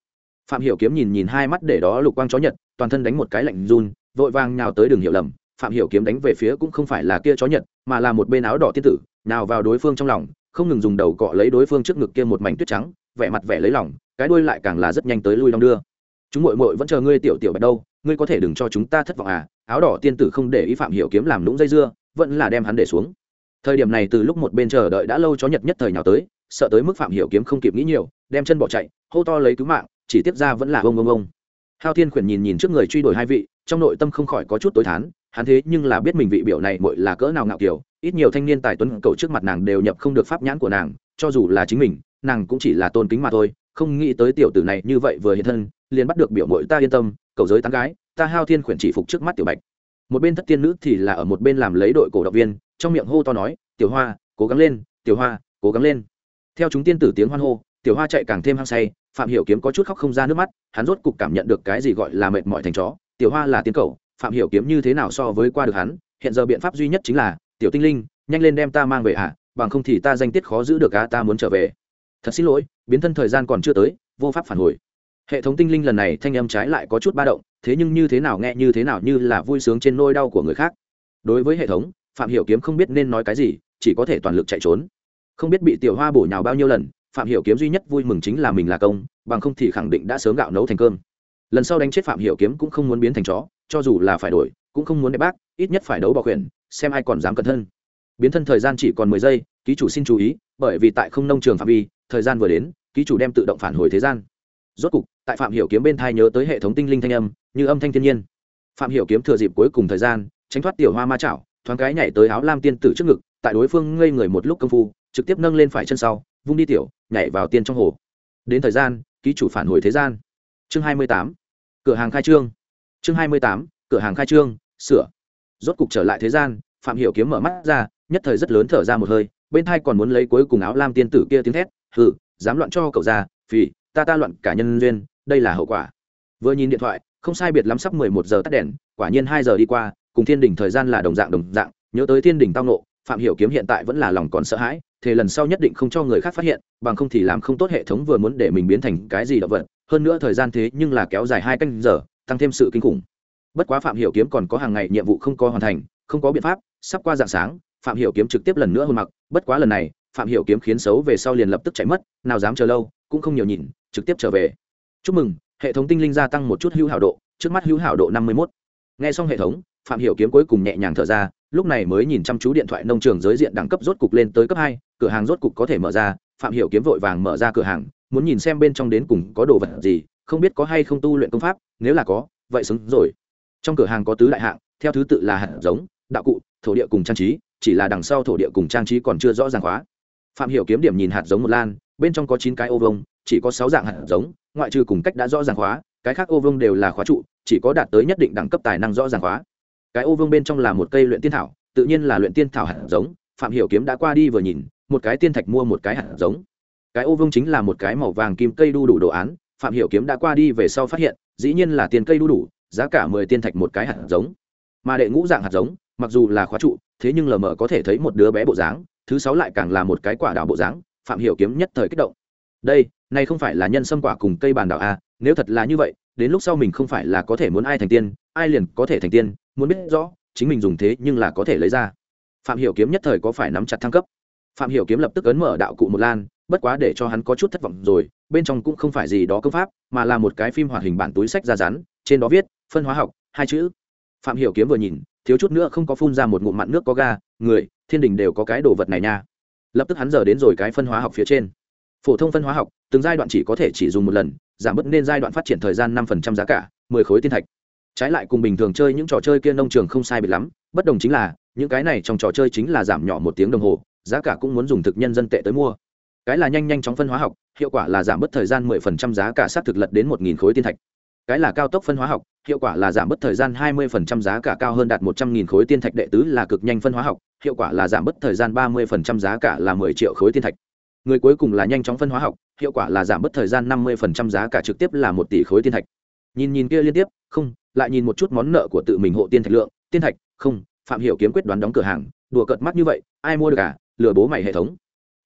Phạm hiểu kiếm nhìn nhìn hai mắt để đó lục quang chó nhật, toàn thân đánh một cái lạnh run, vội vàng nhào tới đường hiểu lầm. Phạm hiểu kiếm đánh về phía cũng không phải là kia chó nhật, mà là một bên áo đỏ Thiên tử, nào vào đối phương trong lòng, không ngừng dùng đầu cọ lấy đối phương trước ngực kia một mảnh tuyết trắng, vẻ mặt vẻ lấy lòng, cái đuôi lại càng là rất nhanh tới lui đong đưa. Chúng muội muội vẫn chờ ngươi tiểu tiểu bạch đâu, ngươi có thể đừng cho chúng ta thất vọng à? Áo đỏ tiên tử không để ý phạm hiểu kiếm làm lũng dây dưa, vẫn là đem hắn để xuống thời điểm này từ lúc một bên chờ đợi đã lâu chó nhật nhất thời nhào tới, sợ tới mức phạm hiểu kiếm không kịp nghĩ nhiều, đem chân bỏ chạy, hô to lấy cứu mạng, chỉ tiếp ra vẫn là ông ông ông. Hao thiên khuyển nhìn nhìn trước người truy đuổi hai vị, trong nội tâm không khỏi có chút tối thán, hắn thế nhưng là biết mình vị biểu này muội là cỡ nào ngạo kiều ít nhiều thanh niên tài tuấn cầu trước mặt nàng đều nhập không được pháp nhãn của nàng, cho dù là chính mình, nàng cũng chỉ là tôn kính mà thôi, không nghĩ tới tiểu tử này như vậy vừa hiện thân, liền bắt được biểu muội ta yên tâm, cầu giới tán gái, ta hao thiên khuyển chỉ phục trước mắt tiểu bạch. Một bên thất tiên nữ thì là ở một bên làm lấy đội cổ động viên trong miệng hô to nói tiểu hoa cố gắng lên tiểu hoa cố gắng lên. Theo chúng tiên tử tiếng hoan hô tiểu hoa chạy càng thêm hăng say phạm hiểu kiếm có chút khóc không ra nước mắt hắn rốt cục cảm nhận được cái gì gọi là mệt mỏi thành chó. Tiểu hoa là tiên cầu phạm hiểu kiếm như thế nào so với qua được hắn? Hiện giờ biện pháp duy nhất chính là tiểu tinh linh nhanh lên đem ta mang về ạ à, bằng không thì ta danh tiết khó giữ được á ta muốn trở về. Thật xin lỗi biến thân thời gian còn chưa tới vô pháp phản hồi. Hệ thống tinh linh lần này thanh âm trái lại có chút ba động thế nhưng như thế nào nghe như thế nào như là vui sướng trên nôi đau của người khác. Đối với hệ thống phạm hiểu kiếm không biết nên nói cái gì, chỉ có thể toàn lực chạy trốn. Không biết bị tiểu hoa bổ nhào bao nhiêu lần, phạm hiểu kiếm duy nhất vui mừng chính là mình là công, bằng không thì khẳng định đã sớm gạo nấu thành cơm. Lần sau đánh chết phạm hiểu kiếm cũng không muốn biến thành chó, cho dù là phải đổi, cũng không muốn đẹp bác, ít nhất phải đấu bảo quyền, xem ai còn dám cẩn thân biến thân thời gian chỉ còn mười giây, ký chủ xin chú ý, bởi vì tại không nông trường phạm vi, thời gian vừa đến, ký chủ đem tự động phản hồi thế gian. Rốt cục, tại phạm hiểu kiếm bên thai nhớ tới hệ thống tinh linh thanh âm, như âm thanh thiên nhiên. Phạm hiểu kiếm thừa dịp cuối cùng thời gian, tránh thoát tiểu hoa ma chảo thoáng cái nhảy tới áo lam tiên tử trước ngực, tại đối phương ngây người một lúc công phu, trực tiếp nâng lên phải chân sau, vung đi tiểu, nhảy vào tiên trong hồ. Đến thời gian, ký chủ phản hồi thế gian. Chương hai mươi tám, cửa hàng khai trương. Chương hai mươi tám, cửa hàng khai trương, sửa. Rốt cục trở lại thế gian, phạm hiểu kiếm mở mắt ra, nhất thời rất lớn thở ra một hơi, bên thai còn muốn lấy cuối cùng áo lam tiên tử kia tiếng thét, hừ, dám loạn cho cậu ra vì ta ta loạn cả nhân duyên, đây là hậu quả. Vừa nhìn điện thoại, không sai biệt lắm sắp mười một giờ tắt đèn, quả nhiên hai giờ đi qua cùng thiên đình thời gian là đồng dạng đồng dạng, nhớ tới thiên đình tao nộ phạm hiểu kiếm hiện tại vẫn là lòng còn sợ hãi, thế lần sau nhất định không cho người khác phát hiện, bằng không thì làm không tốt hệ thống vừa muốn để mình biến thành cái gì động vật, hơn nữa thời gian thế nhưng là kéo dài hai canh giờ, tăng thêm sự kinh khủng bất quá phạm hiểu kiếm còn có hàng ngày nhiệm vụ không có hoàn thành, không có biện pháp, sắp qua dạng sáng, phạm hiểu kiếm trực tiếp lần nữa hôn mặc bất quá lần này, phạm hiểu kiếm khiến xấu về sau liền lập tức chạy mất, nào dám chờ lâu, cũng không nhiều nhìn, trực tiếp trở về chúc mừng, hệ thống tinh linh gia tăng một chút hữu hảo độ, trước mắt hữu hảo độ năm mươi 51. nghe xong hệ thống phạm hiểu kiếm cuối cùng nhẹ nhàng thở ra, lúc này mới nhìn chăm chú điện thoại nông trường giới diện đẳng cấp rốt cục lên tới cấp hai, cửa hàng rốt cục có thể mở ra. Phạm hiểu kiếm vội vàng mở ra cửa hàng, muốn nhìn xem bên trong đến cùng có đồ vật gì, không biết có hay không tu luyện công pháp, nếu là có, vậy xứng rồi. Trong cửa hàng có tứ đại hạng, theo thứ tự là hạt giống, đạo cụ, thổ địa cùng trang trí, chỉ là đằng sau thổ địa cùng trang trí còn chưa rõ ràng khóa phạm hiểu kiếm điểm nhìn hạt giống một lan, bên trong có chín cái ô vông chỉ có sáu dạng hạt giống, ngoại trừ cùng cách đã rõ ràng khóa cái khác ô vông đều là khóa trụ, chỉ có đạt tới nhất định đẳng cấp tài năng rõ ràng khóa cái ô vương bên trong là một cây luyện tiên thảo, tự nhiên là luyện tiên thảo hạt giống, phạm hiểu kiếm đã qua đi vừa nhìn, một cái tiên thạch mua một cái hạt giống. Cái ô vương chính là một cái màu vàng kim cây đu đủ đồ án, phạm hiểu kiếm đã qua đi về sau phát hiện, dĩ nhiên là tiền cây đu đủ, giá cả mười tiên thạch một cái hạt giống. Mà đệ ngũ dạng hạt giống, mặc dù là khóa trụ, thế nhưng lờ mờ có thể thấy một đứa bé bộ dáng, thứ sáu lại càng là một cái quả đào bộ dáng, phạm hiểu kiếm nhất thời kích động. Đây, này không phải là nhân sâm quả cùng cây bàn đào a nếu thật là như vậy, đến lúc sau mình không phải là có thể muốn ai thành tiên, ai liền có thể thành tiên muốn biết rõ, chính mình dùng thế nhưng là có thể lấy ra. Phạm hiểu kiếm nhất thời có phải nắm chặt thăng cấp? Phạm hiểu kiếm lập tức ấn mở đạo cụ một lan, bất quá để cho hắn có chút thất vọng rồi, bên trong cũng không phải gì đó công pháp, mà là một cái phim hoạt hình bản túi sách ra rán trên đó viết, phân hóa học, hai chữ. Phạm hiểu kiếm vừa nhìn, thiếu chút nữa không có phun ra một ngụm mặn nước có ga, người, thiên đình đều có cái đồ vật này nha. Lập tức hắn giờ đến rồi cái phân hóa học phía trên. Phổ thông phân hóa học, từng giai đoạn chỉ có thể chỉ dùng một lần, giảm bớt nên giai đoạn phát triển thời gian năm phần trăm giá cả, mười khối tiên thạch trái lại cùng bình thường chơi những trò chơi kia nông trường không sai biệt lắm, bất đồng chính là, những cái này trong trò chơi chính là giảm nhỏ một tiếng đồng hồ, giá cả cũng muốn dùng thực nhân dân tệ tới mua. Cái là nhanh nhanh chóng phân hóa học, hiệu quả là giảm bớt thời gian mười phần trăm giá cả sát thực lật đến một nghìn khối tiên thạch. Cái là cao tốc phân hóa học, hiệu quả là giảm bớt thời gian hai mươi phần trăm giá cả cao hơn đạt một trăm nghìn khối tiên thạch đệ tứ là cực nhanh phân hóa học, hiệu quả là giảm bớt thời gian ba mươi phần trăm giá cả là mười triệu khối tiên thạch. Người cuối cùng là nhanh chóng phân hóa học, hiệu quả là giảm bớt thời gian năm mươi phần trăm giá cả trực tiếp là một tỷ khối tiên thạch. Nhìn nhìn kia liên tiếp, không lại nhìn một chút món nợ của tự mình hộ tiên thạch lượng. Tiên thạch, không, phạm hiểu kiếm quyết đoán đóng cửa hàng. Đùa cợt mắt như vậy, ai mua được cả lừa bố mày hệ thống.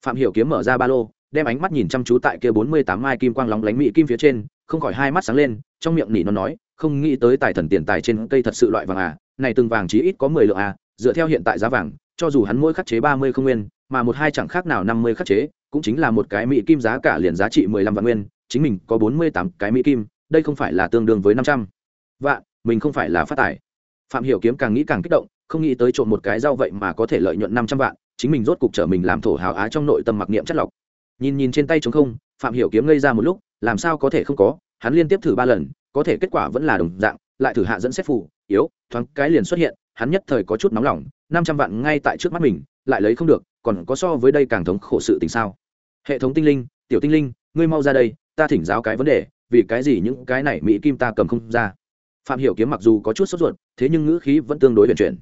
Phạm hiểu kiếm mở ra ba lô, đem ánh mắt nhìn chăm chú tại kia bốn mươi tám mai kim quang lóng lánh mỹ kim phía trên, không khỏi hai mắt sáng lên, trong miệng nỉ nó nói, không nghĩ tới tài thần tiền tài trên cây thật sự loại vàng à này từng vàng chí ít có mười lượng à dựa theo hiện tại giá vàng, cho dù hắn mỗi khắc chế ba mươi không nguyên, mà một hai chẳng khác nào năm mươi khắc chế, cũng chính là một cái mỹ kim giá cả liền giá trị mười lăm vạn nguyên, chính mình có bốn mươi tám cái mỹ kim, đây không phải là tương đương với năm trăm vạn mình không phải là phát tài. Phạm hiểu kiếm càng nghĩ càng kích động, không nghĩ tới trộm một cái rau vậy mà có thể lợi nhuận năm trăm vạn, chính mình rốt cục trở mình làm thổ hào á trong nội tâm mặc niệm chất lọc. Nhìn nhìn trên tay trống không, phạm hiểu kiếm ngây ra một lúc, làm sao có thể không có, hắn liên tiếp thử ba lần, có thể kết quả vẫn là đồng dạng, lại thử hạ dẫn xét phủ yếu, thoáng cái liền xuất hiện, hắn nhất thời có chút nóng lòng, năm trăm vạn ngay tại trước mắt mình, lại lấy không được, còn có so với đây càng thống khổ sự tình sao? Hệ thống tinh linh, tiểu tinh linh, ngươi mau ra đây, ta thỉnh giáo cái vấn đề, vì cái gì những cái này mỹ kim ta cầm không ra? Phạm hiểu kiếm mặc dù có chút sốt ruột, thế nhưng ngữ khí vẫn tương đối huyền chuyển.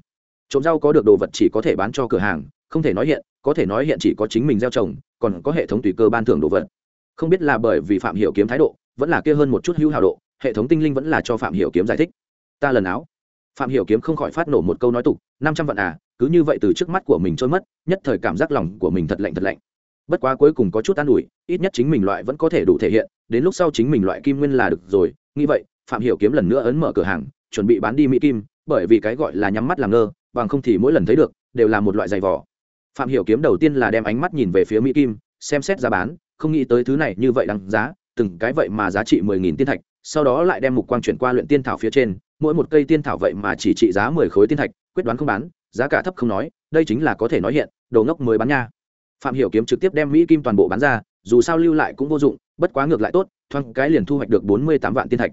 Trộm rau có được đồ vật chỉ có thể bán cho cửa hàng, không thể nói hiện, có thể nói hiện chỉ có chính mình gieo trồng, còn có hệ thống tùy cơ ban thưởng đồ vật. Không biết là bởi vì phạm hiểu kiếm thái độ, vẫn là kia hơn một chút hữu hảo độ, hệ thống tinh linh vẫn là cho phạm hiểu kiếm giải thích. Ta lần áo. Phạm hiểu kiếm không khỏi phát nổ một câu nói tục, năm trăm vạn à cứ như vậy từ trước mắt của mình trôi mất, nhất thời cảm giác lòng của mình thật lạnh thật lạnh. Bất quá cuối cùng có chút an ủi, ít nhất chính mình loại vẫn có thể đủ thể hiện, đến lúc sau chính mình loại kim nguyên là được rồi, nghĩ vậy phạm hiểu kiếm lần nữa ấn mở cửa hàng, chuẩn bị bán đi mỹ kim, bởi vì cái gọi là nhắm mắt làm ngơ, bằng không thì mỗi lần thấy được, đều là một loại giày vỏ phạm hiểu kiếm đầu tiên là đem ánh mắt nhìn về phía mỹ kim, xem xét giá bán, không nghĩ tới thứ này như vậy đáng giá, từng cái vậy mà giá trị mười nghìn tiên thạch, sau đó lại đem mục quang chuyển qua luyện tiên thảo phía trên, mỗi một cây tiên thảo vậy mà chỉ trị giá mười khối tiên thạch, quyết đoán không bán, giá cả thấp không nói, đây chính là có thể nói hiện, đồ ngốc mới bán nha. Phạm hiểu kiếm trực tiếp đem mỹ kim toàn bộ bán ra, dù sao lưu lại cũng vô dụng, bất quá ngược lại tốt, thoáng cái liền thu hoạch được bốn mươi tám vạn tiên thạch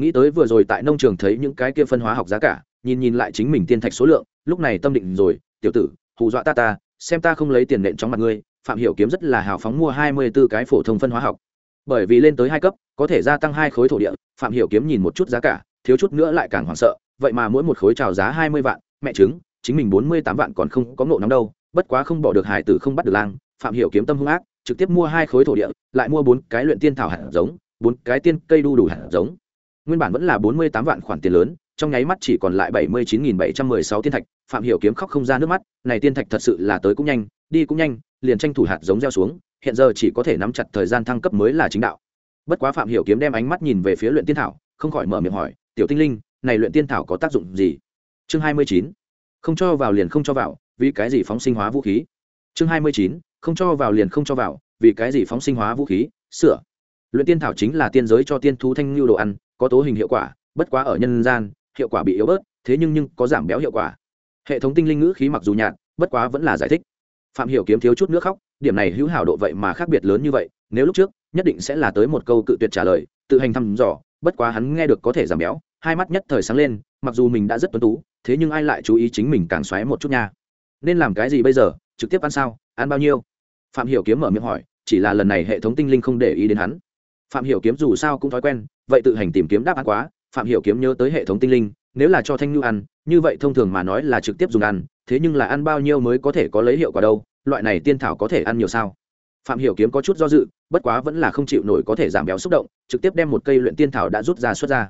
nghĩ tới vừa rồi tại nông trường thấy những cái kia phân hóa học giá cả, nhìn nhìn lại chính mình tiên thạch số lượng, lúc này tâm định rồi, tiểu tử, hù dọa ta ta, xem ta không lấy tiền nện trong mặt ngươi, phạm hiểu kiếm rất là hào phóng mua hai mươi 24 cái phổ thông phân hóa học. Bởi vì lên tới hai cấp, có thể gia tăng hai khối thổ địa, phạm hiểu kiếm nhìn một chút giá cả, thiếu chút nữa lại càng hoảng sợ, vậy mà mỗi một khối trào giá hai mươi vạn, mẹ chứng chính mình bốn mươi tám vạn còn không có ngộ nóng đâu, bất quá không bỏ được hải tử không bắt được lang. Phạm hiểu kiếm tâm hung ác, trực tiếp mua hai khối thổ địa, lại mua bốn cái luyện tiên thảo hạt giống, bốn cái tiên cây đu đủ hạt giống nguyên bản vẫn là bốn mươi tám vạn khoản tiền lớn, trong nháy mắt chỉ còn lại bảy mươi chín nghìn bảy trăm mười sáu tiên thạch, phạm hiểu kiếm khóc không ra nước mắt, này tiên thạch thật sự là tới cũng nhanh, đi cũng nhanh, liền tranh thủ hạt giống gieo xuống, hiện giờ chỉ có thể nắm chặt thời gian thăng cấp mới là chính đạo. Bất quá phạm hiểu kiếm đem ánh mắt nhìn về phía luyện tiên thảo, không khỏi mở miệng hỏi, tiểu tinh linh, này luyện tiên thảo có tác dụng gì? Chương hai mươi chín, không cho vào liền không cho vào, vì cái gì phóng sinh hóa vũ khí? Chương hai mươi chín, không cho vào liền không cho vào, vì cái gì phóng sinh hóa vũ khí? Sửa. Luyện tiên thảo chính là tiên giới cho tiên thú thanh lưu đồ ăn có tố hình hiệu quả, bất quá ở nhân gian, hiệu quả bị yếu bớt, thế nhưng nhưng có giảm béo hiệu quả. Hệ thống tinh linh ngữ khí mặc dù nhạt, bất quá vẫn là giải thích. Phạm hiểu kiếm thiếu chút nước khóc, điểm này hữu hảo độ vậy mà khác biệt lớn như vậy, nếu lúc trước, nhất định sẽ là tới một câu cự tuyệt trả lời, tự hành thăm dò, bất quá hắn nghe được có thể giảm béo, hai mắt nhất thời sáng lên, mặc dù mình đã rất tuấn tú, thế nhưng ai lại chú ý chính mình càng xoáy một chút nha. Nên làm cái gì bây giờ, trực tiếp ăn sao, ăn bao nhiêu? Phạm hiểu kiếm mở miệng hỏi, chỉ là lần này hệ thống tinh linh không để ý đến hắn. Phạm hiểu kiếm dù sao cũng thói quen vậy tự hành tìm kiếm đáp án quá, phạm hiểu kiếm nhớ tới hệ thống tinh linh, nếu là cho thanh nhu ăn, như vậy thông thường mà nói là trực tiếp dùng ăn, thế nhưng là ăn bao nhiêu mới có thể có lấy hiệu quả đâu, loại này tiên thảo có thể ăn nhiều sao? Phạm hiểu kiếm có chút do dự, bất quá vẫn là không chịu nổi có thể giảm béo xúc động, trực tiếp đem một cây luyện tiên thảo đã rút ra xuất ra.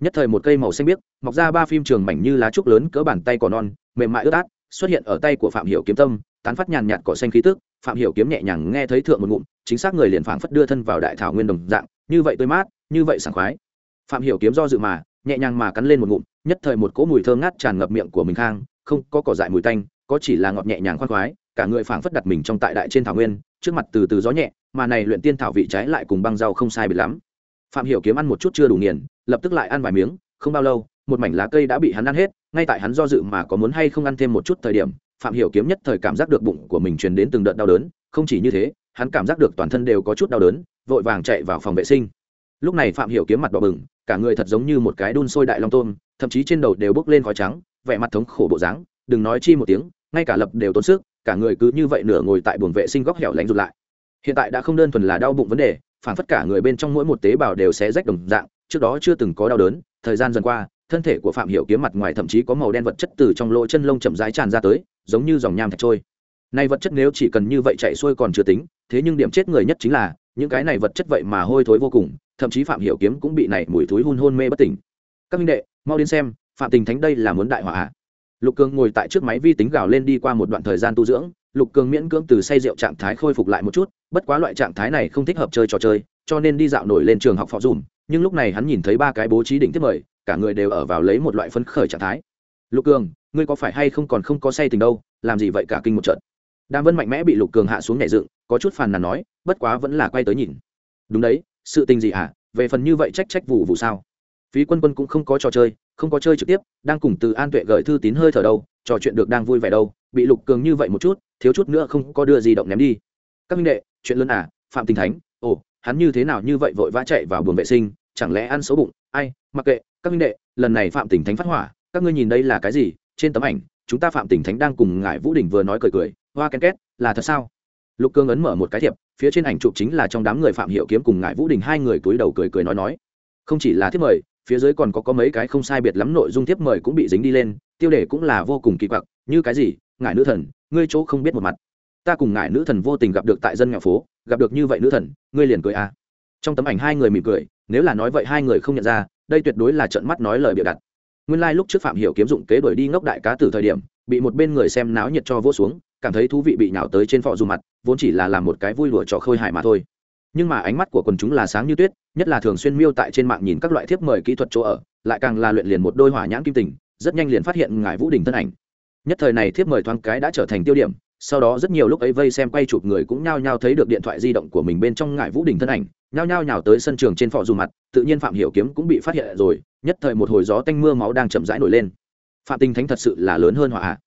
Nhất thời một cây màu xanh biếc, mọc ra ba phim trường mảnh như lá trúc lớn, cỡ bàn tay cỏ non, mềm mại ướt át, xuất hiện ở tay của phạm hiểu kiếm tâm, tán phát nhàn nhạt cỏ xanh khí tức. Phạm hiểu kiếm nhẹ nhàng nghe thấy thượng một ngụm, chính xác người liền phảng phất đưa thân vào đại thảo nguyên đồng dạng, như vậy tươi mát như vậy sảng khoái. Phạm hiểu kiếm do dự mà, nhẹ nhàng mà cắn lên một ngụm, nhất thời một cỗ mùi thơm ngát tràn ngập miệng của mình khang, không có cỏ dại mùi tanh, có chỉ là ngọt nhẹ nhàng khoan khoái, cả người phảng phất đặt mình trong tại đại trên thảo nguyên, trước mặt từ từ gió nhẹ, mà này luyện tiên thảo vị trái lại cùng băng rau không sai biệt lắm. Phạm hiểu kiếm ăn một chút chưa đủ nghiền, lập tức lại ăn vài miếng, không bao lâu, một mảnh lá cây đã bị hắn ăn hết, ngay tại hắn do dự mà có muốn hay không ăn thêm một chút thời điểm, phạm hiểu kiếm nhất thời cảm giác được bụng của mình truyền đến từng đợt đau đớn, không chỉ như thế, hắn cảm giác được toàn thân đều có chút đau đớn, vội vàng chạy vào phòng vệ sinh lúc này phạm hiểu kiếm mặt đỏ bừng, cả người thật giống như một cái đun sôi đại long tôm, thậm chí trên đầu đều bốc lên khói trắng, vẻ mặt thống khổ bộ dáng, đừng nói chi một tiếng, ngay cả lập đều tốn sức, cả người cứ như vậy nửa ngồi tại buồng vệ sinh góc hẻo lánh rụt lại. Hiện tại đã không đơn thuần là đau bụng vấn đề, phản phất cả người bên trong mỗi một tế bào đều sẽ rách đồng dạng, trước đó chưa từng có đau đớn, thời gian dần qua, thân thể của phạm hiểu kiếm mặt ngoài thậm chí có màu đen vật chất từ trong lỗ chân lông chậm rãi tràn ra tới, giống như dòng nham thạch trôi. Nay vật chất nếu chỉ cần như vậy chạy xuôi còn chưa tính, thế nhưng điểm chết người nhất chính là, những cái này vật chất vậy mà hôi thối vô cùng thậm chí phạm hiểu kiếm cũng bị này mùi thối hun hôn mê bất tỉnh. Các minh đệ, mau đến xem, phạm tình thánh đây là muốn đại hỏa à? lục cường ngồi tại trước máy vi tính gào lên đi qua một đoạn thời gian tu dưỡng, lục cường miễn cưỡng từ say rượu trạng thái khôi phục lại một chút, bất quá loại trạng thái này không thích hợp chơi trò chơi, cho nên đi dạo nổi lên trường học phó dùm, nhưng lúc này hắn nhìn thấy ba cái bố trí đỉnh tiếp mời, cả người đều ở vào lấy một loại phấn khởi trạng thái. Lục cường, ngươi có phải hay không còn không có say tình đâu, làm gì vậy cả kinh một trận. Đàm vân mạnh mẽ bị lục cường hạ xuống nhẹ dựng, có chút phàn nàn nói, bất quá vẫn là quay tới nhìn. Đúng đấy sự tình gì hả? À? về phần như vậy trách trách vụ vụ sao? Phí quân quân cũng không có trò chơi, không có chơi trực tiếp, đang cùng từ an tuệ gửi thư tín hơi thở đâu, trò chuyện được đang vui vẻ đâu, bị lục cường như vậy một chút, thiếu chút nữa không có đưa gì động ném đi. Các minh đệ, chuyện lớn à phạm tình thánh, ồ, hắn như thế nào như vậy vội vã chạy vào buồng vệ sinh, chẳng lẽ ăn xấu bụng? Ai, mặc kệ, các minh đệ, lần này phạm tình thánh phát hỏa, các ngươi nhìn đây là cái gì? Trên tấm ảnh, chúng ta phạm tình thánh đang cùng ngải vũ đình vừa nói cười cười, hoa ken két, là thật sao? Lục cương ấn mở một cái thiệp phía trên ảnh chụp chính là trong đám người phạm hiệu kiếm cùng ngài vũ đình hai người túi đầu cười cười nói nói. Không chỉ là thiếp mời, phía dưới còn có có mấy cái không sai biệt lắm nội dung thiếp mời cũng bị dính đi lên, tiêu đề cũng là vô cùng kỳ quặc, như cái gì ngài nữ thần, ngươi chỗ không biết một mặt. Ta cùng ngài nữ thần vô tình gặp được tại dân nghèo phố, gặp được như vậy nữ thần, ngươi liền cười à. trong tấm ảnh hai người mỉm cười, nếu là nói vậy hai người không nhận ra, đây tuyệt đối là trận mắt nói lời bịa đặt. Nguyên lai、like、lúc trước phạm hiểu kiếm dụng kế đuổi đi ngốc đại cá từ thời điểm, bị một bên người xem náo nhiệt cho vỗ xuống cảm thấy thú vị bị nhào tới trên phò dù mặt, vốn chỉ là làm một cái vui lụa trò khơi hài mà thôi. Nhưng mà ánh mắt của quần chúng là sáng như tuyết, nhất là thường xuyên miêu tại trên mạng nhìn các loại thiếp mời kỹ thuật chỗ ở, lại càng là luyện liền một đôi hỏa nhãn kim tình, rất nhanh liền phát hiện ngài vũ đình thân ảnh. Nhất thời này thiếp mời thoáng cái đã trở thành tiêu điểm, sau đó rất nhiều lúc ấy vây xem quay chụp người cũng nhao nhao thấy được điện thoại di động của mình bên trong ngài vũ đình thân ảnh, nhao nhao nhào tới sân trường trên phò dù mặt, tự nhiên phạm hiểu kiếm cũng bị phát hiện rồi, nhất thời một hồi gió tanh mưa máu đang chậm rãi nổi lên. Phạm tinh thánh thật sự là lớn hơn họa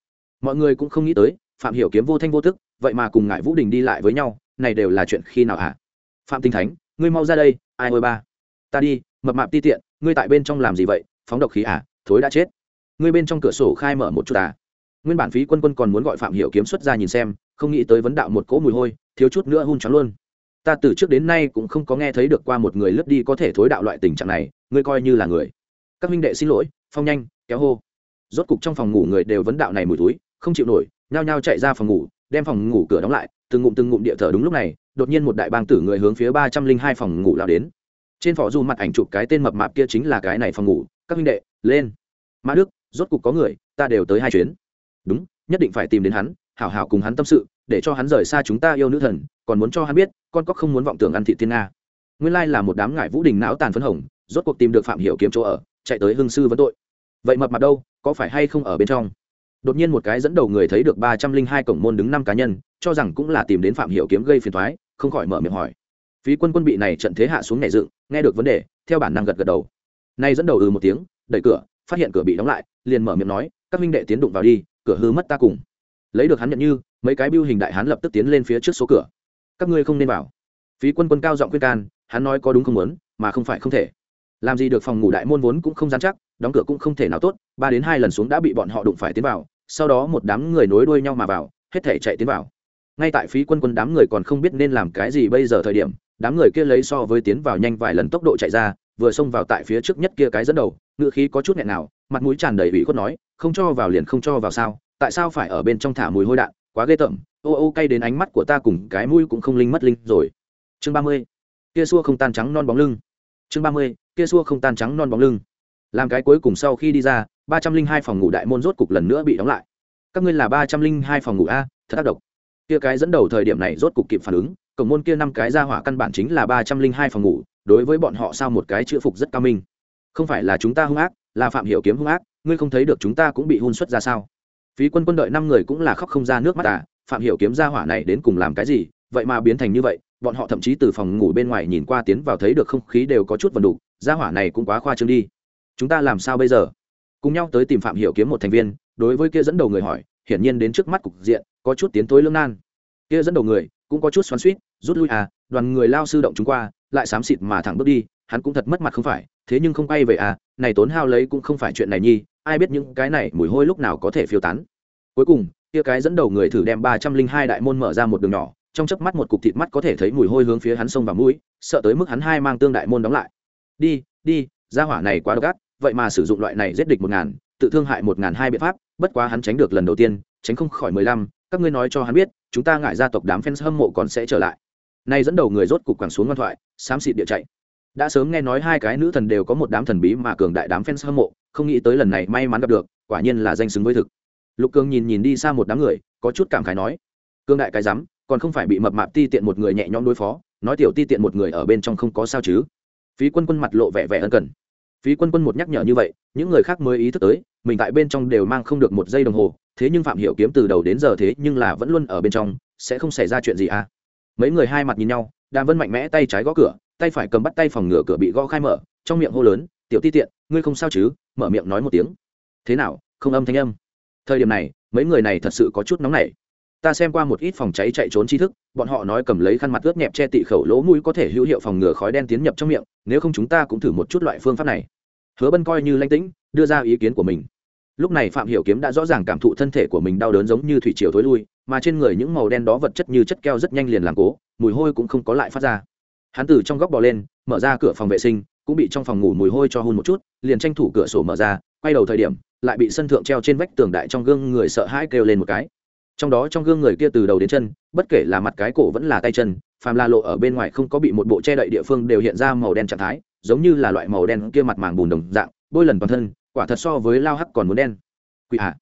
mọi người cũng không nghĩ tới phạm hiểu kiếm vô thanh vô tức, vậy mà cùng ngại vũ đình đi lại với nhau, này đều là chuyện khi nào hả? Phạm tinh thánh, ngươi mau ra đây, ai ôi ba? Ta đi, mập mạp ti tiện, ngươi tại bên trong làm gì vậy? Phóng độc khí à thối đã chết. Ngươi bên trong cửa sổ khai mở một chút à. Nguyên bản phí quân quân còn muốn gọi phạm hiểu kiếm xuất ra nhìn xem, không nghĩ tới vấn đạo một cỗ mùi hôi, thiếu chút nữa hun choáng luôn. Ta từ trước đến nay cũng không có nghe thấy được qua một người lướt đi có thể thối đạo loại tình trạng này, ngươi coi như là người. Các minh đệ xin lỗi, phong nhanh, kéo hô. Rốt cục trong phòng ngủ người đều vấn đạo này mùi túi không chịu nổi nhao nhao chạy ra phòng ngủ, đem phòng ngủ cửa đóng lại, từng ngụm từng ngụm địa thở đúng lúc này, đột nhiên một đại bang tử người hướng phía ba trăm linh hai phòng ngủ lao đến. Trên phỏ du mặt ảnh chụp cái tên mập mạp kia chính là cái này phòng ngủ, các huynh đệ, lên. Mã đức, rốt cục có người, ta đều tới hai chuyến. Đúng, nhất định phải tìm đến hắn, hảo hảo cùng hắn tâm sự, để cho hắn rời xa chúng ta yêu nữ thần, còn muốn cho hắn biết, con cóc không muốn vọng tưởng ăn thị thiên nga. Nguyên lai là một đám ngải vũ đình não tàn phấn hồng, rốt cuộc tìm được phạm hiểu kiếm chỗ ở, chạy tới hương sư vấn tội. Vậy mập mạp đâu, có phải hay không ở bên trong? Đột nhiên một cái dẫn đầu người thấy được ba trăm linh hai cổng môn đứng năm cá nhân, cho rằng cũng là tìm đến phạm hiểu kiếm gây phiền toái, không khỏi mở miệng hỏi. Phí quân quân bị này trận thế hạ xuống nhảy dựng, nghe được vấn đề, theo bản năng gật gật đầu. Nay dẫn đầu ừ một tiếng, đẩy cửa, phát hiện cửa bị đóng lại, liền mở miệng nói, các minh đệ tiến đụng vào đi, cửa hư mất ta cùng. Lấy được hắn nhận như, mấy cái biêu hình đại hắn lập tức tiến lên phía trước số cửa. Các ngươi không nên vào. Phí quân quân cao giọng khuyên can, hắn nói có đúng không muốn, mà không phải không thể. Làm gì được phòng ngủ đại môn vốn cũng không dán chắc, đóng cửa cũng không thể nào tốt, ba đến hai lần xuống đã bị bọn họ đụng phải tiến vào sau đó một đám người nối đuôi nhau mà vào, hết thể chạy tiến vào. Ngay tại phí quân quân đám người còn không biết nên làm cái gì bây giờ thời điểm, đám người kia lấy so với tiến vào nhanh vài lần tốc độ chạy ra, vừa xông vào tại phía trước nhất kia cái dẫn đầu, ngựa khí có chút nghẹn nào, mặt mũi tràn đầy ủy khuất nói, không cho vào liền không cho vào sao? Tại sao phải ở bên trong thả mùi hôi đạn? Quá ghê tởm. Ô ô, cay đến ánh mắt của ta cùng cái mũi cũng không linh mất linh rồi. Chương ba mươi. Kia xua không tan trắng non bóng lưng. Chương ba mươi. Kia xua không tan trắng non bóng lưng làm cái cuối cùng sau khi đi ra, ba trăm linh hai phòng ngủ đại môn rốt cục lần nữa bị đóng lại. Các ngươi là ba trăm linh hai phòng ngủ a, thật tác động kia cái dẫn đầu thời điểm này rốt cục kịp phản ứng cổng môn kia năm cái ra hỏa căn bản chính là ba trăm linh hai phòng ngủ, đối với bọn họ sao một cái chữa phục rất cao minh. Không phải là chúng ta hung ác, là phạm hiểu kiếm hung ác, ngươi không thấy được chúng ta cũng bị hôn xuất ra sao? Phí quân quân đợi năm người cũng là khóc không ra nước mắt à phạm hiểu kiếm ra hỏa này đến cùng làm cái gì, vậy mà biến thành như vậy, bọn họ thậm chí từ phòng ngủ bên ngoài nhìn qua tiến vào thấy được không khí đều có chút vần đủ ra hỏa này cũng quá khoa trương đi chúng ta làm sao bây giờ? Cùng nhau tới tìm phạm hiểu kiếm một thành viên, đối với kia dẫn đầu người hỏi, hiển nhiên đến trước mắt cục diện, có chút tiến tối lương nan. Kia dẫn đầu người, cũng có chút xoắn xuýt, rút lui à đoàn người lao sư động chúng qua, lại xám xịt mà thẳng bước đi, hắn cũng thật mất mặt không phải, thế nhưng không quay về à này tốn hao lấy cũng không phải chuyện này nhi, ai biết những cái này mùi hôi lúc nào có thể phiêu tán. Cuối cùng, kia cái dẫn đầu người thử đem ba trăm linh hai đại môn mở ra một đường nhỏ, trong chớp mắt một cục thịt mắt có thể thấy mùi hôi hướng phía hắn sông vào mũi, sợ tới mức hắn hai mang tương đại môn đóng lại. Đi đi gia hỏa này quá độc ác, vậy mà sử dụng loại này giết địch một ngàn, tự thương hại một ngàn hai biện pháp, bất quá hắn tránh được lần đầu tiên, tránh không khỏi mười lăm, các ngươi nói cho hắn biết, chúng ta ngại gia tộc đám fans hâm mộ còn sẽ trở lại. Nay dẫn đầu người rốt cục quẳng xuống ngoan thoại, xám xịt địa chạy. Đã sớm nghe nói hai cái nữ thần đều có một đám thần bí mà cường đại đám fans hâm mộ, không nghĩ tới lần này may mắn gặp được, quả nhiên là danh xứng với thực. Lục cường nhìn nhìn đi xa một đám người, có chút cảm khái nói cương đại cái rắm, còn không phải bị mập mạp ti tiện một người nhẹ nhõm đối phó, nói tiểu ti tiện một người ở bên trong không có sao chứ? Phí quân quân mặt lộ vẻ vẻ ân cần phí quân quân một nhắc nhở như vậy, những người khác mới ý thức tới, mình tại bên trong đều mang không được một giây đồng hồ, thế nhưng phạm hiểu kiếm từ đầu đến giờ thế nhưng là vẫn luôn ở bên trong, sẽ không xảy ra chuyện gì à? Mấy người hai mặt nhìn nhau, đàm vân mạnh mẽ tay trái gõ cửa, tay phải cầm bắt tay phòng ngửa cửa bị gõ khai mở, trong miệng hô lớn, tiểu ti tiện, ngươi không sao chứ? Mở miệng nói một tiếng. Thế nào, không âm thanh âm? Thời điểm này, mấy người này thật sự có chút nóng nảy. Ta xem qua một ít phòng cháy chạy trốn tri thức, bọn họ nói cầm lấy khăn mặt ướt nhẹp che tị khẩu lỗ mũi có thể hữu hiệu phòng ngừa khói đen tiến nhập trong miệng, nếu không chúng ta cũng thử một chút loại phương pháp này hứa bân coi như lanh tĩnh, đưa ra ý kiến của mình. Lúc này phạm hiểu kiếm đã rõ ràng cảm thụ thân thể của mình đau đớn giống như thủy triều thối lui, mà trên người những màu đen đó vật chất như chất keo rất nhanh liền làm cố, mùi hôi cũng không có lại phát ra. Hắn từ trong góc bò lên, mở ra cửa phòng vệ sinh, cũng bị trong phòng ngủ mùi hôi cho hun một chút, liền tranh thủ cửa sổ mở ra, quay đầu thời điểm, lại bị sân thượng treo trên vách tường đại trong gương người sợ hãi kêu lên một cái. Trong đó trong gương người kia từ đầu đến chân, bất kể là mặt cái cổ vẫn là tay chân, phàm la lộ ở bên ngoài không có bị một bộ che đậy địa phương đều hiện ra màu đen trạng thái giống như là loại màu đen kia mặt màng bùn đồng dạng, bôi lần toàn thân, quả thật so với lao hắc còn muốn đen. Quỷ hạ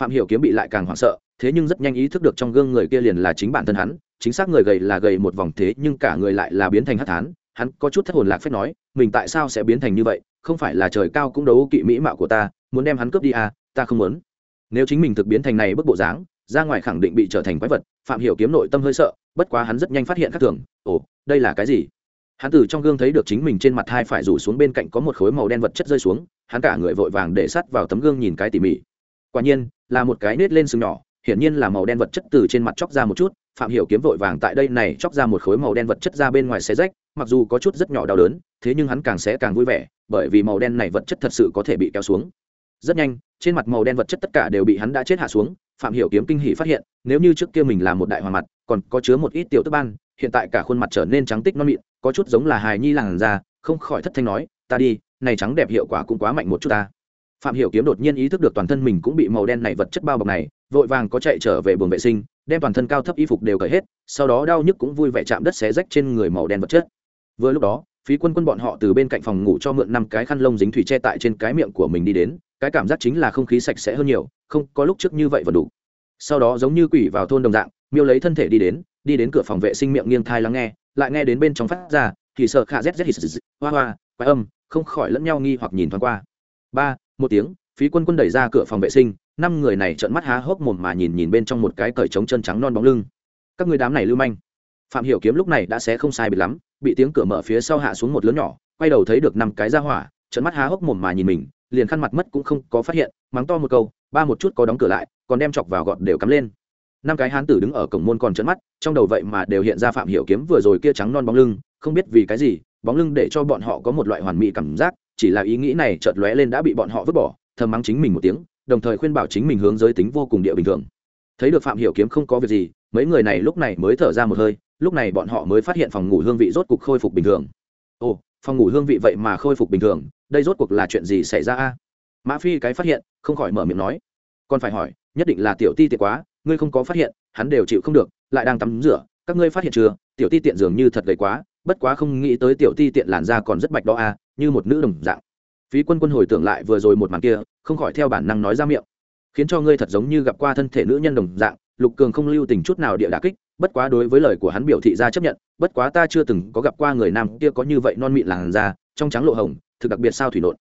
phạm hiểu kiếm bị lại càng hoảng sợ, thế nhưng rất nhanh ý thức được trong gương người kia liền là chính bản thân hắn, chính xác người gầy là gầy một vòng thế nhưng cả người lại là biến thành hắc thán. Hắn có chút thất hồn lạc phép nói, mình tại sao sẽ biến thành như vậy? Không phải là trời cao cũng đấu kỵ mỹ mạo của ta, muốn đem hắn cướp đi à ta không muốn. Nếu chính mình thực biến thành này bức bộ dáng, ra ngoài khẳng định bị trở thành quái vật, phạm hiểu kiếm nội tâm hơi sợ, bất quá hắn rất nhanh phát hiện khác thường, ồ, đây là cái gì? Hắn từ trong gương thấy được chính mình trên mặt hai phải rủ xuống bên cạnh có một khối màu đen vật chất rơi xuống, hắn cả người vội vàng để sắt vào tấm gương nhìn cái tỉ mỉ. Quả nhiên, là một cái nết lên sừng nhỏ, hiển nhiên là màu đen vật chất từ trên mặt chóc ra một chút, phạm hiểu kiếm vội vàng tại đây này chóc ra một khối màu đen vật chất ra bên ngoài xé rách, mặc dù có chút rất nhỏ đau đớn, thế nhưng hắn càng sẽ càng vui vẻ, bởi vì màu đen này vật chất thật sự có thể bị kéo xuống. Rất nhanh, trên mặt màu đen vật chất tất cả đều bị hắn đã chết hạ xuống, phạm hiểu kiếm kinh hỉ phát hiện, nếu như trước kia mình là một đại hoàng mặt, còn có chứa một ít tiểu tức ban, hiện tại cả khuôn mặt trở nên trắng tích non mịn có chút giống là hài nhi làng ra không khỏi thất thanh nói, ta đi, này trắng đẹp hiệu quả cũng quá mạnh một chút ta. Phạm hiểu kiếm đột nhiên ý thức được toàn thân mình cũng bị màu đen này vật chất bao bọc này, vội vàng có chạy trở về buồng vệ sinh, đem toàn thân cao thấp y phục đều cởi hết, sau đó đau nhức cũng vui vẻ chạm đất xé rách trên người màu đen vật chất. Vừa lúc đó, phí quân quân bọn họ từ bên cạnh phòng ngủ cho mượn năm cái khăn lông dính thủy che tại trên cái miệng của mình đi đến, cái cảm giác chính là không khí sạch sẽ hơn nhiều, không, có lúc trước như vậy vẫn đủ. Sau đó giống như quỷ vào thôn đồng dạng, miêu lấy thân thể đi đến đi đến cửa phòng vệ sinh miệng nghiêng thai lắng nghe lại nghe đến bên trong phát ra, thì sợ khạ z z hít hoa hoa, quái âm, không khỏi lẫn nhau nghi hoặc nhìn thoáng qua. Ba, một tiếng, phí quân quân đẩy ra cửa phòng vệ sinh, năm người này trợn mắt há hốc mồm mà nhìn nhìn bên trong một cái cởi trống chân trắng non bóng lưng. Các người đám này lưu manh. Phạm hiểu kiếm lúc này đã xé không sai biệt lắm, bị tiếng cửa mở phía sau hạ xuống một lớn nhỏ, quay đầu thấy được năm cái ra hỏa, trợn mắt há hốc mồm mà nhìn mình, liền khăn mặt mất cũng không có phát hiện, mắng to một câu, ba một chút có đóng cửa lại, còn đem chọc vào gọt đều cắm lên năm cái hán tử đứng ở cổng môn còn trợn mắt, trong đầu vậy mà đều hiện ra phạm hiểu kiếm vừa rồi kia trắng non bóng lưng, không biết vì cái gì, bóng lưng để cho bọn họ có một loại hoàn mỹ cảm giác, chỉ là ý nghĩ này chợt lóe lên đã bị bọn họ vứt bỏ, thầm mắng chính mình một tiếng, đồng thời khuyên bảo chính mình hướng giới tính vô cùng địa bình thường. Thấy được phạm hiểu kiếm không có việc gì, mấy người này lúc này mới thở ra một hơi, lúc này bọn họ mới phát hiện phòng ngủ hương vị rốt cục khôi phục bình thường. Ồ, phòng ngủ hương vị vậy mà khôi phục bình thường, đây rốt cuộc là chuyện gì xảy ra a? Mã phi cái phát hiện, không khỏi mở miệng nói. Còn phải hỏi, nhất định là tiểu ti tiện quá ngươi không có phát hiện, hắn đều chịu không được, lại đang tắm rửa, các ngươi phát hiện chưa? Tiểu ti tiện dường như thật gầy quá, bất quá không nghĩ tới tiểu ti tiện làn da còn rất bạch đó a như một nữ đồng dạng. Phí quân quân hồi tưởng lại vừa rồi một màn kia, không khỏi theo bản năng nói ra miệng. Khiến cho ngươi thật giống như gặp qua thân thể nữ nhân đồng dạng, lục cường không lưu tình chút nào địa đà kích, bất quá đối với lời của hắn biểu thị ra chấp nhận, bất quá ta chưa từng có gặp qua người nam kia có như vậy non mịn làn da, trong trắng lộ hồng, thực đặc biệt sao thủy nộn.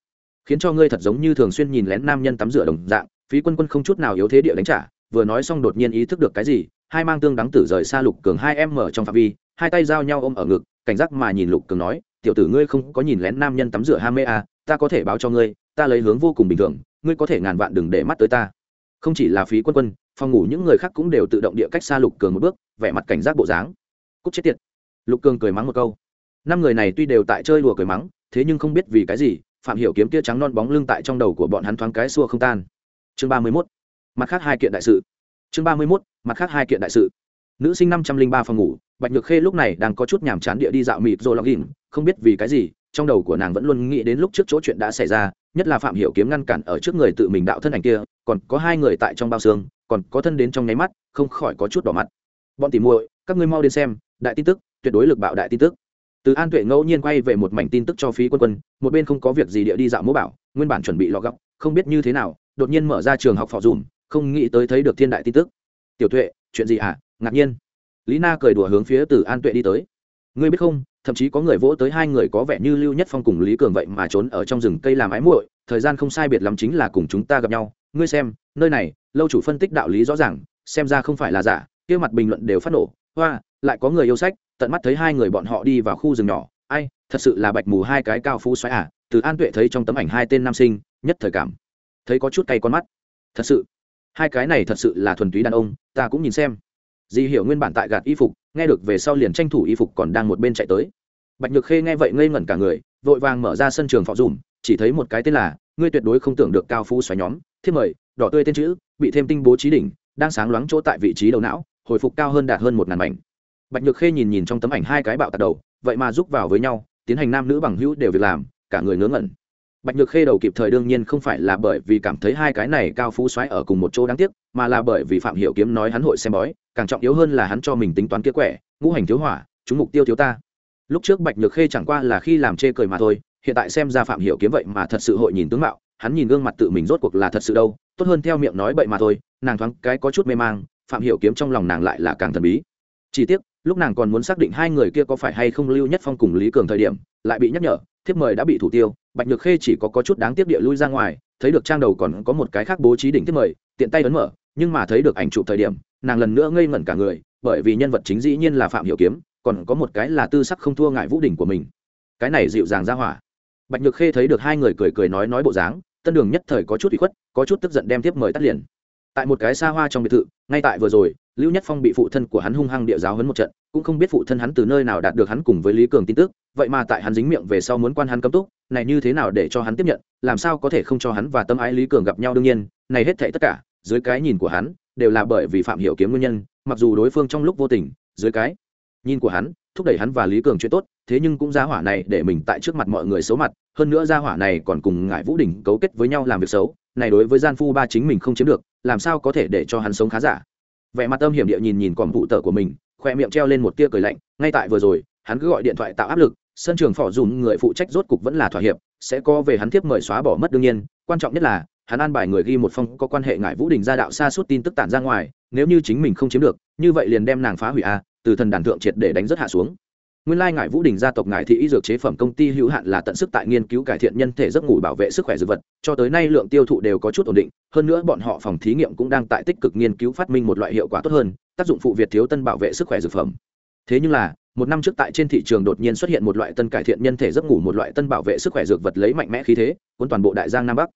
Khiến cho ngươi thật giống như thường xuyên nhìn lén nam nhân tắm rửa đồng dạng, phí quân quân không chút nào yếu thế địa đánh trả vừa nói xong đột nhiên ý thức được cái gì hai mang tương đắng tử rời xa lục cường hai em mở trong phạm vi hai tay giao nhau ôm ở ngực cảnh giác mà nhìn lục cường nói tiểu tử ngươi không có nhìn lén nam nhân tắm rửa ham mê à, ta có thể báo cho ngươi ta lấy hướng vô cùng bình thường ngươi có thể ngàn vạn đừng để mắt tới ta. Không chỉ là phí quân quân phòng ngủ những người khác cũng đều tự động địa cách xa lục cường một bước vẻ mặt cảnh giác bộ dáng. Cúc chết tiệt. Lục cường cười mắng một câu. Năm người này tuy đều tại chơi đùa cười mắng thế nhưng không biết vì cái gì phạm hiểu kiếm kia trắng non bóng lưng tại trong đầu của bọn hắn thoáng cái xua không tan. Chương ba mươi 31 mặt khác hai kiện đại sự. Chương ba mươi mốt, mặt khác hai kiện đại sự. Nữ sinh năm trăm linh ba phòng ngủ, bạch nhược khê lúc này đang có chút nhàm chán địa đi dạo mịt rồi lọc ghìm không biết vì cái gì, trong đầu của nàng vẫn luôn nghĩ đến lúc trước chỗ chuyện đã xảy ra, nhất là phạm hiểu kiếm ngăn cản ở trước người tự mình đạo thân ảnh kia, còn có hai người tại trong bao xương, còn có thân đến trong nháy mắt, không khỏi có chút đỏ mặt. Bọn tỉ muội, các ngươi mau đến xem, đại tin tức, tuyệt đối lực bạo đại tin tức. Từ an tuệ ngẫu nhiên quay về một mảnh tin tức cho phí quân quân, một bên không có việc gì địa đi dạo mũ bảo, nguyên bản chuẩn bị lọ góc không biết như thế nào, đột nhiên mở ra trường học phò dùm không nghĩ tới thấy được thiên đại tin tức. Tiểu tuệ, chuyện gì hả? À? ngạc nhiên. Lý na cười đùa hướng phía từ an tuệ đi tới. Ngươi biết không, thậm chí có người vỗ tới hai người có vẻ như lưu nhất phong cùng lý cường vậy mà trốn ở trong rừng cây làm ái muội, thời gian không sai biệt lắm chính là cùng chúng ta gặp nhau. Ngươi xem, nơi này, lâu chủ phân tích đạo lý rõ ràng, xem ra không phải là giả, kia mặt bình luận đều phát nổ. Hoa, lại có người yêu sách, tận mắt thấy hai người bọn họ đi vào khu rừng nhỏ. Ai, thật sự là bạch mù hai cái cao phú xoáy à? Từ an tuệ thấy trong tấm ảnh hai tên nam sinh, nhất thời cảm thấy có chút cay con mắt. Thật sự hai cái này thật sự là thuần túy đàn ông, ta cũng nhìn xem. Di hiểu nguyên bản tại gạt y phục, nghe được về sau liền tranh thủ y phục còn đang một bên chạy tới. Bạch nhược khê nghe vậy ngây ngẩn cả người, vội vàng mở ra sân trường phọ dùm, chỉ thấy một cái tên là, ngươi tuyệt đối không tưởng được cao phú xoáy nhóm. Thiết mời, đỏ tươi tên chữ, bị thêm tinh bố trí đỉnh, đang sáng loáng chỗ tại vị trí đầu não, hồi phục cao hơn đạt hơn một ngàn mảnh. Bạch nhược khê nhìn nhìn trong tấm ảnh hai cái bạo tạt đầu, vậy mà giúp vào với nhau, tiến hành nam nữ bằng hữu đều việc làm, cả người ngớ ngẩn bạch nhược khê đầu kịp thời đương nhiên không phải là bởi vì cảm thấy hai cái này cao phú xoáy ở cùng một chỗ đáng tiếc, mà là bởi vì phạm hiểu kiếm nói hắn hội xem bói, càng trọng yếu hơn là hắn cho mình tính toán kia quẻ, ngũ hành thiếu hỏa, chúng mục tiêu thiếu ta. Lúc trước bạch nhược khê chẳng qua là khi làm chê cười mà thôi, hiện tại xem ra phạm hiểu kiếm vậy mà thật sự hội nhìn tướng mạo, hắn nhìn gương mặt tự mình rốt cuộc là thật sự đâu, tốt hơn theo miệng nói bậy mà thôi, nàng thoáng cái có chút mê mang, phạm hiểu kiếm trong lòng nàng lại là càng thần bí. Chỉ tiếc, lúc nàng còn muốn xác định hai người kia có phải hay không lưu nhất phong cùng lý cường thời điểm, lại bị nhắc nhở, thiếp mời đã bị thủ tiêu bạch nhược khê chỉ có, có chút đáng tiếc địa lui ra ngoài thấy được trang đầu còn có một cái khác bố trí đỉnh tiếp mời tiện tay ấn mở nhưng mà thấy được ảnh chụp thời điểm nàng lần nữa ngây ngẩn cả người bởi vì nhân vật chính dĩ nhiên là phạm hiểu kiếm còn có một cái là tư sắc không thua ngại vũ đỉnh của mình. Cái này dịu dàng ra hỏa. Bạch nhược khê thấy được hai người cười cười nói nói bộ dáng tân đường nhất thời có chút bị khuất có chút tức giận đem tiếp mời tắt liền tại một cái xa hoa trong biệt thự, ngay tại vừa rồi, lưu nhất phong bị phụ thân của hắn hung hăng địa giáo hấn một trận, cũng không biết phụ thân hắn từ nơi nào đạt được hắn cùng với lý cường tin tức, vậy mà tại hắn dính miệng về sau muốn quan hắn cấm túc, này như thế nào để cho hắn tiếp nhận, làm sao có thể không cho hắn và tâm ái lý cường gặp nhau đương nhiên, này hết thệ tất cả, dưới cái nhìn của hắn, đều là bởi vì phạm hiểu kiếm nguyên nhân, mặc dù đối phương trong lúc vô tình, dưới cái nhìn của hắn, thúc đẩy hắn và lý cường chuyện tốt, thế nhưng cũng gia hỏa này để mình tại trước mặt mọi người xấu mặt, hơn nữa gia hỏa này còn cùng ngải vũ đỉnh cấu kết với nhau làm việc xấu, này đối với gian phu ba chính mình không chiếm được làm sao có thể để cho hắn sống khá giả? Vẻ mặt âm hiểm địa nhìn nhìn còn vụ tờ của mình, khoe miệng treo lên một tia cười lạnh, ngay tại vừa rồi, hắn cứ gọi điện thoại tạo áp lực, sân trường phỏ dùm người phụ trách rốt cục vẫn là thỏa hiệp, sẽ có về hắn tiếp mời xóa bỏ mất đương nhiên, quan trọng nhất là, hắn an bài người ghi một phong có quan hệ ngại vũ đình gia đạo xa suốt tin tức tản ra ngoài, nếu như chính mình không chiếm được, như vậy liền đem nàng phá hủy a, từ thần đàn thượng triệt để đánh rất hạ xuống nguyên lai ngải vũ đình gia tộc ngải thị y dược chế phẩm công ty hữu hạn là tận sức tại nghiên cứu cải thiện nhân thể giấc ngủ bảo vệ sức khỏe dược vật, cho tới nay lượng tiêu thụ đều có chút ổn định, hơn nữa bọn họ phòng thí nghiệm cũng đang tại tích cực nghiên cứu phát minh một loại hiệu quả tốt hơn, tác dụng phụ việt thiếu tân bảo vệ sức khỏe dược phẩm. Thế nhưng là, một năm trước tại trên thị trường đột nhiên xuất hiện một loại tân cải thiện nhân thể giấc ngủ, một loại tân bảo vệ sức khỏe dược vật lấy mạnh mẽ khí thế, cuốn toàn bộ đại giang nam bắc.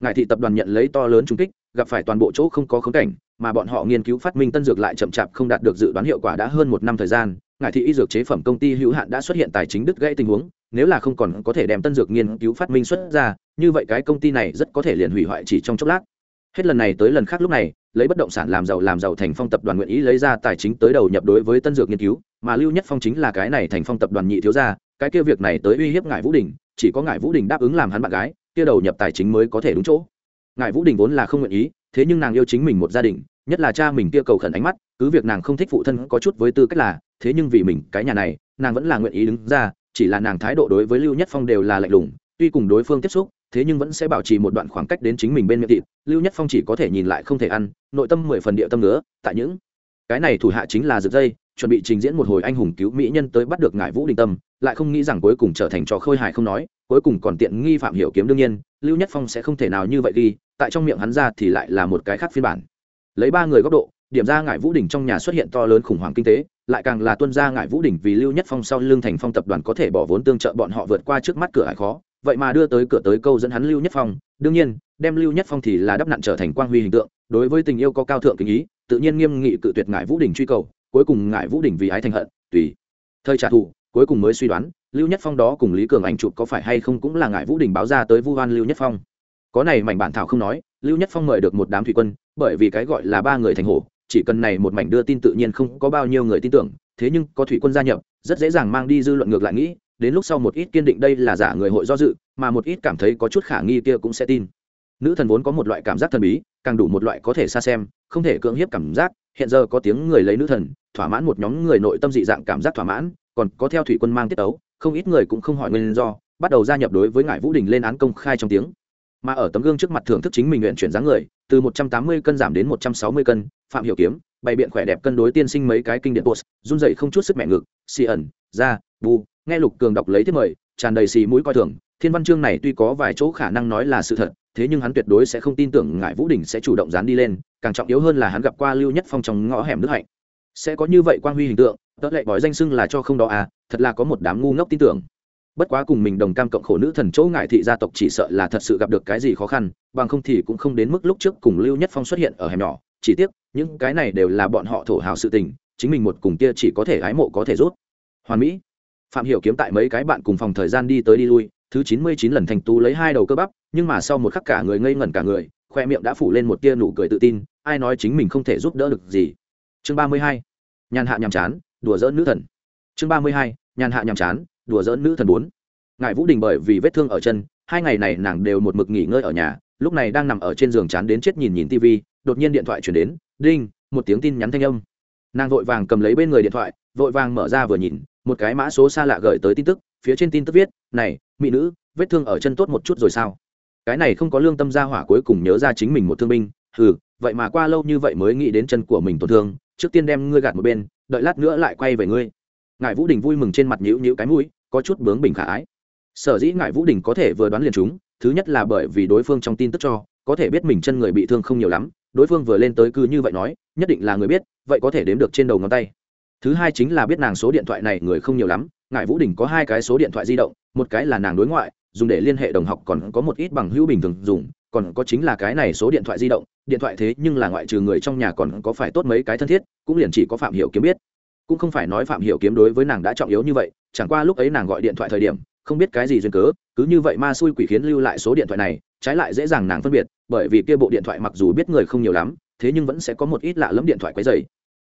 Ngài thị tập đoàn nhận lấy to lớn trung kích, gặp phải toàn bộ chỗ không có khống cảnh, mà bọn họ nghiên cứu phát minh tân dược lại chậm chạp không đạt được dự đoán hiệu quả đã hơn một năm thời gian ngài thị y dược chế phẩm công ty hữu hạn đã xuất hiện tài chính đứt gãy tình huống, nếu là không còn có thể đem tân dược nghiên cứu phát minh xuất ra, như vậy cái công ty này rất có thể liền hủy hoại chỉ trong chốc lát. Hết lần này tới lần khác lúc này, lấy bất động sản làm giàu làm giàu thành phong tập đoàn nguyện ý lấy ra tài chính tới đầu nhập đối với tân dược nghiên cứu, mà lưu nhất phong chính là cái này thành phong tập đoàn nhị thiếu gia, cái kia việc này tới uy hiếp ngài vũ đình, chỉ có ngài vũ đình đáp ứng làm hắn bạn gái, kia đầu nhập tài chính mới có thể đúng chỗ ngải vũ đình vốn là không nguyện ý, thế nhưng nàng yêu chính mình một gia đình, nhất là cha mình kia cầu khẩn ánh mắt, cứ việc nàng không thích phụ thân có chút với tư cách là, thế nhưng vì mình, cái nhà này, nàng vẫn là nguyện ý đứng ra, chỉ là nàng thái độ đối với lưu nhất phong đều là lạnh lùng, tuy cùng đối phương tiếp xúc, thế nhưng vẫn sẽ bảo trì một đoạn khoảng cách đến chính mình bên miệng thịt, lưu nhất phong chỉ có thể nhìn lại không thể ăn, nội tâm mười phần địa tâm nữa tại những cái này thủ hạ chính là rực dây chuẩn bị trình diễn một hồi anh hùng cứu mỹ nhân tới bắt được ngải vũ đình tâm, lại không nghĩ rằng cuối cùng trở thành trò khôi hài không nói, cuối cùng còn tiện nghi phạm hiểu kiếm đương nhiên lưu nhất phong sẽ không thể nào như vậy đi, tại trong miệng hắn ra thì lại là một cái khác phiên bản. Lấy ba người góc độ, điểm ra ngải vũ đình trong nhà xuất hiện to lớn khủng hoảng kinh tế, lại càng là tuân ra ngải vũ đình vì lưu nhất phong sau lương thành phong tập đoàn có thể bỏ vốn tương trợ bọn họ vượt qua trước mắt cửa hải khó, vậy mà đưa tới cửa tới câu dẫn hắn lưu nhất phong, đương nhiên, đem lưu nhất phong thì là đắp nặn trở thành quang huy hình tượng, đối với tình yêu có cao thượng kính ý, tự nhiên nghiêm nghị cự tuyệt ngải vũ đình truy cầu, cuối cùng ngải vũ đình vì ái thành hận, tùy thời trả thù, cuối cùng mới suy đoán lưu nhất phong đó cùng lý cường ảnh chụp có phải hay không cũng là ngải vũ đình báo ra tới vu hoan lưu nhất phong. Có này mảnh bản thảo không nói, lưu nhất phong mời được một đám thủy quân, bởi vì cái gọi là ba người thành hổ, chỉ cần này một mảnh đưa tin tự nhiên không có bao nhiêu người tin tưởng, thế nhưng có thủy quân gia nhập, rất dễ dàng mang đi dư luận ngược lại nghĩ, đến lúc sau một ít kiên định đây là giả người hội do dự, mà một ít cảm thấy có chút khả nghi kia cũng sẽ tin. Nữ thần vốn có một loại cảm giác thần bí, càng đủ một loại có thể xa xem, không thể cưỡng hiếp cảm giác, hiện giờ có tiếng người lấy nữ thần, thỏa mãn một nhóm người nội tâm dị dạng cảm giác thỏa mãn còn có theo thủy quân mang tiết tấu, không ít người cũng không hỏi nguyên do, bắt đầu gia nhập đối với ngải vũ đình lên án công khai trong tiếng. Mà ở tấm gương trước mặt thưởng thức chính mình nguyện chuyển dáng người, từ một trăm tám mươi cân giảm đến một trăm sáu mươi cân, phạm hiểu kiếm, bày biện khỏe đẹp cân đối tiên sinh mấy cái kinh điển post, run dậy không chút sức mẹ ngực, xì ẩn ra bu, nghe lục cường đọc lấy thiết mời, tràn đầy xì mũi coi thường. Thiên văn chương này tuy có vài chỗ khả năng nói là sự thật, thế nhưng hắn tuyệt đối sẽ không tin tưởng ngải vũ đình sẽ chủ động dán đi lên, càng trọng yếu hơn là hắn gặp qua lưu nhất phong trong ngõ hẻm nước hạnh sẽ có như vậy quang huy hình tượng, tớ lại bói danh xưng là cho không đó à thật là có một đám ngu ngốc tin tưởng. Bất quá cùng mình đồng cam cộng khổ nữ thần chỗ ngại thị gia tộc chỉ sợ là thật sự gặp được cái gì khó khăn, bằng không thì cũng không đến mức lúc trước cùng lưu nhất phong xuất hiện ở hẻm nhỏ. Chỉ tiếc, những cái này đều là bọn họ thổ hào sự tình, chính mình một cùng kia chỉ có thể ái mộ có thể rút. Hoàn mỹ, phạm hiểu kiếm tại mấy cái bạn cùng phòng thời gian đi tới đi lui, thứ chín mươi chín lần thành tú lấy hai đầu cơ bắp, nhưng mà sau một khắc cả người ngây ngẩn cả người, khoe miệng đã phủ lên một tia nụ cười tự tin, ai nói chính mình không thể giúp đỡ được gì chương ba mươi hai, nhàn hạ nhàm chán, đùa dỡn nữ thần. Chương ba mươi hai, nhàn hạ nhàm chán, đùa dỡn nữ thần bốn. Ngài vũ đình bởi vì vết thương ở chân, hai ngày này nàng đều một mực nghỉ ngơi ở nhà, lúc này đang nằm ở trên giường chán đến chết nhìn nhìn tv đột nhiên điện thoại chuyển đến, đinh, một tiếng tin nhắn thanh âm. Nàng vội vàng cầm lấy bên người điện thoại, vội vàng mở ra vừa nhìn, một cái mã số xa lạ gửi tới tin tức, phía trên tin tức viết, này, mỹ nữ, vết thương ở chân tốt một chút rồi sao? Cái này không có lương tâm gia hỏa cuối cùng nhớ ra chính mình một thương binh ừ vậy mà qua lâu như vậy mới nghĩ đến chân của mình tổn thương trước tiên đem ngươi gạt một bên, đợi lát nữa lại quay về ngươi. Ngài vũ đình vui mừng trên mặt nhữ nhữ cái mũi, có chút bướng bình khả ái. Sở dĩ ngài vũ đình có thể vừa đoán liền chúng, thứ nhất là bởi vì đối phương trong tin tức cho, có thể biết mình chân người bị thương không nhiều lắm, đối phương vừa lên tới cứ như vậy nói, nhất định là người biết, vậy có thể đếm được trên đầu ngón tay. Thứ hai chính là biết nàng số điện thoại này người không nhiều lắm ngài vũ đình có hai cái số điện thoại di động, một cái là nàng đối ngoại dùng để liên hệ đồng học còn có một ít bằng hữu bình thường dùng, còn có chính là cái này số điện thoại di động, điện thoại thế nhưng là ngoại trừ người trong nhà còn có phải tốt mấy cái thân thiết, cũng liền chỉ có phạm hiểu kiếm biết. Cũng không phải nói phạm hiểu kiếm đối với nàng đã trọng yếu như vậy, chẳng qua lúc ấy nàng gọi điện thoại thời điểm, không biết cái gì duyên cớ, cứ như vậy ma xui quỷ khiến lưu lại số điện thoại này, trái lại dễ dàng nàng phân biệt, bởi vì kia bộ điện thoại mặc dù biết người không nhiều lắm, thế nhưng vẫn sẽ có một ít lạ lẫm điện thoại quấy rầy.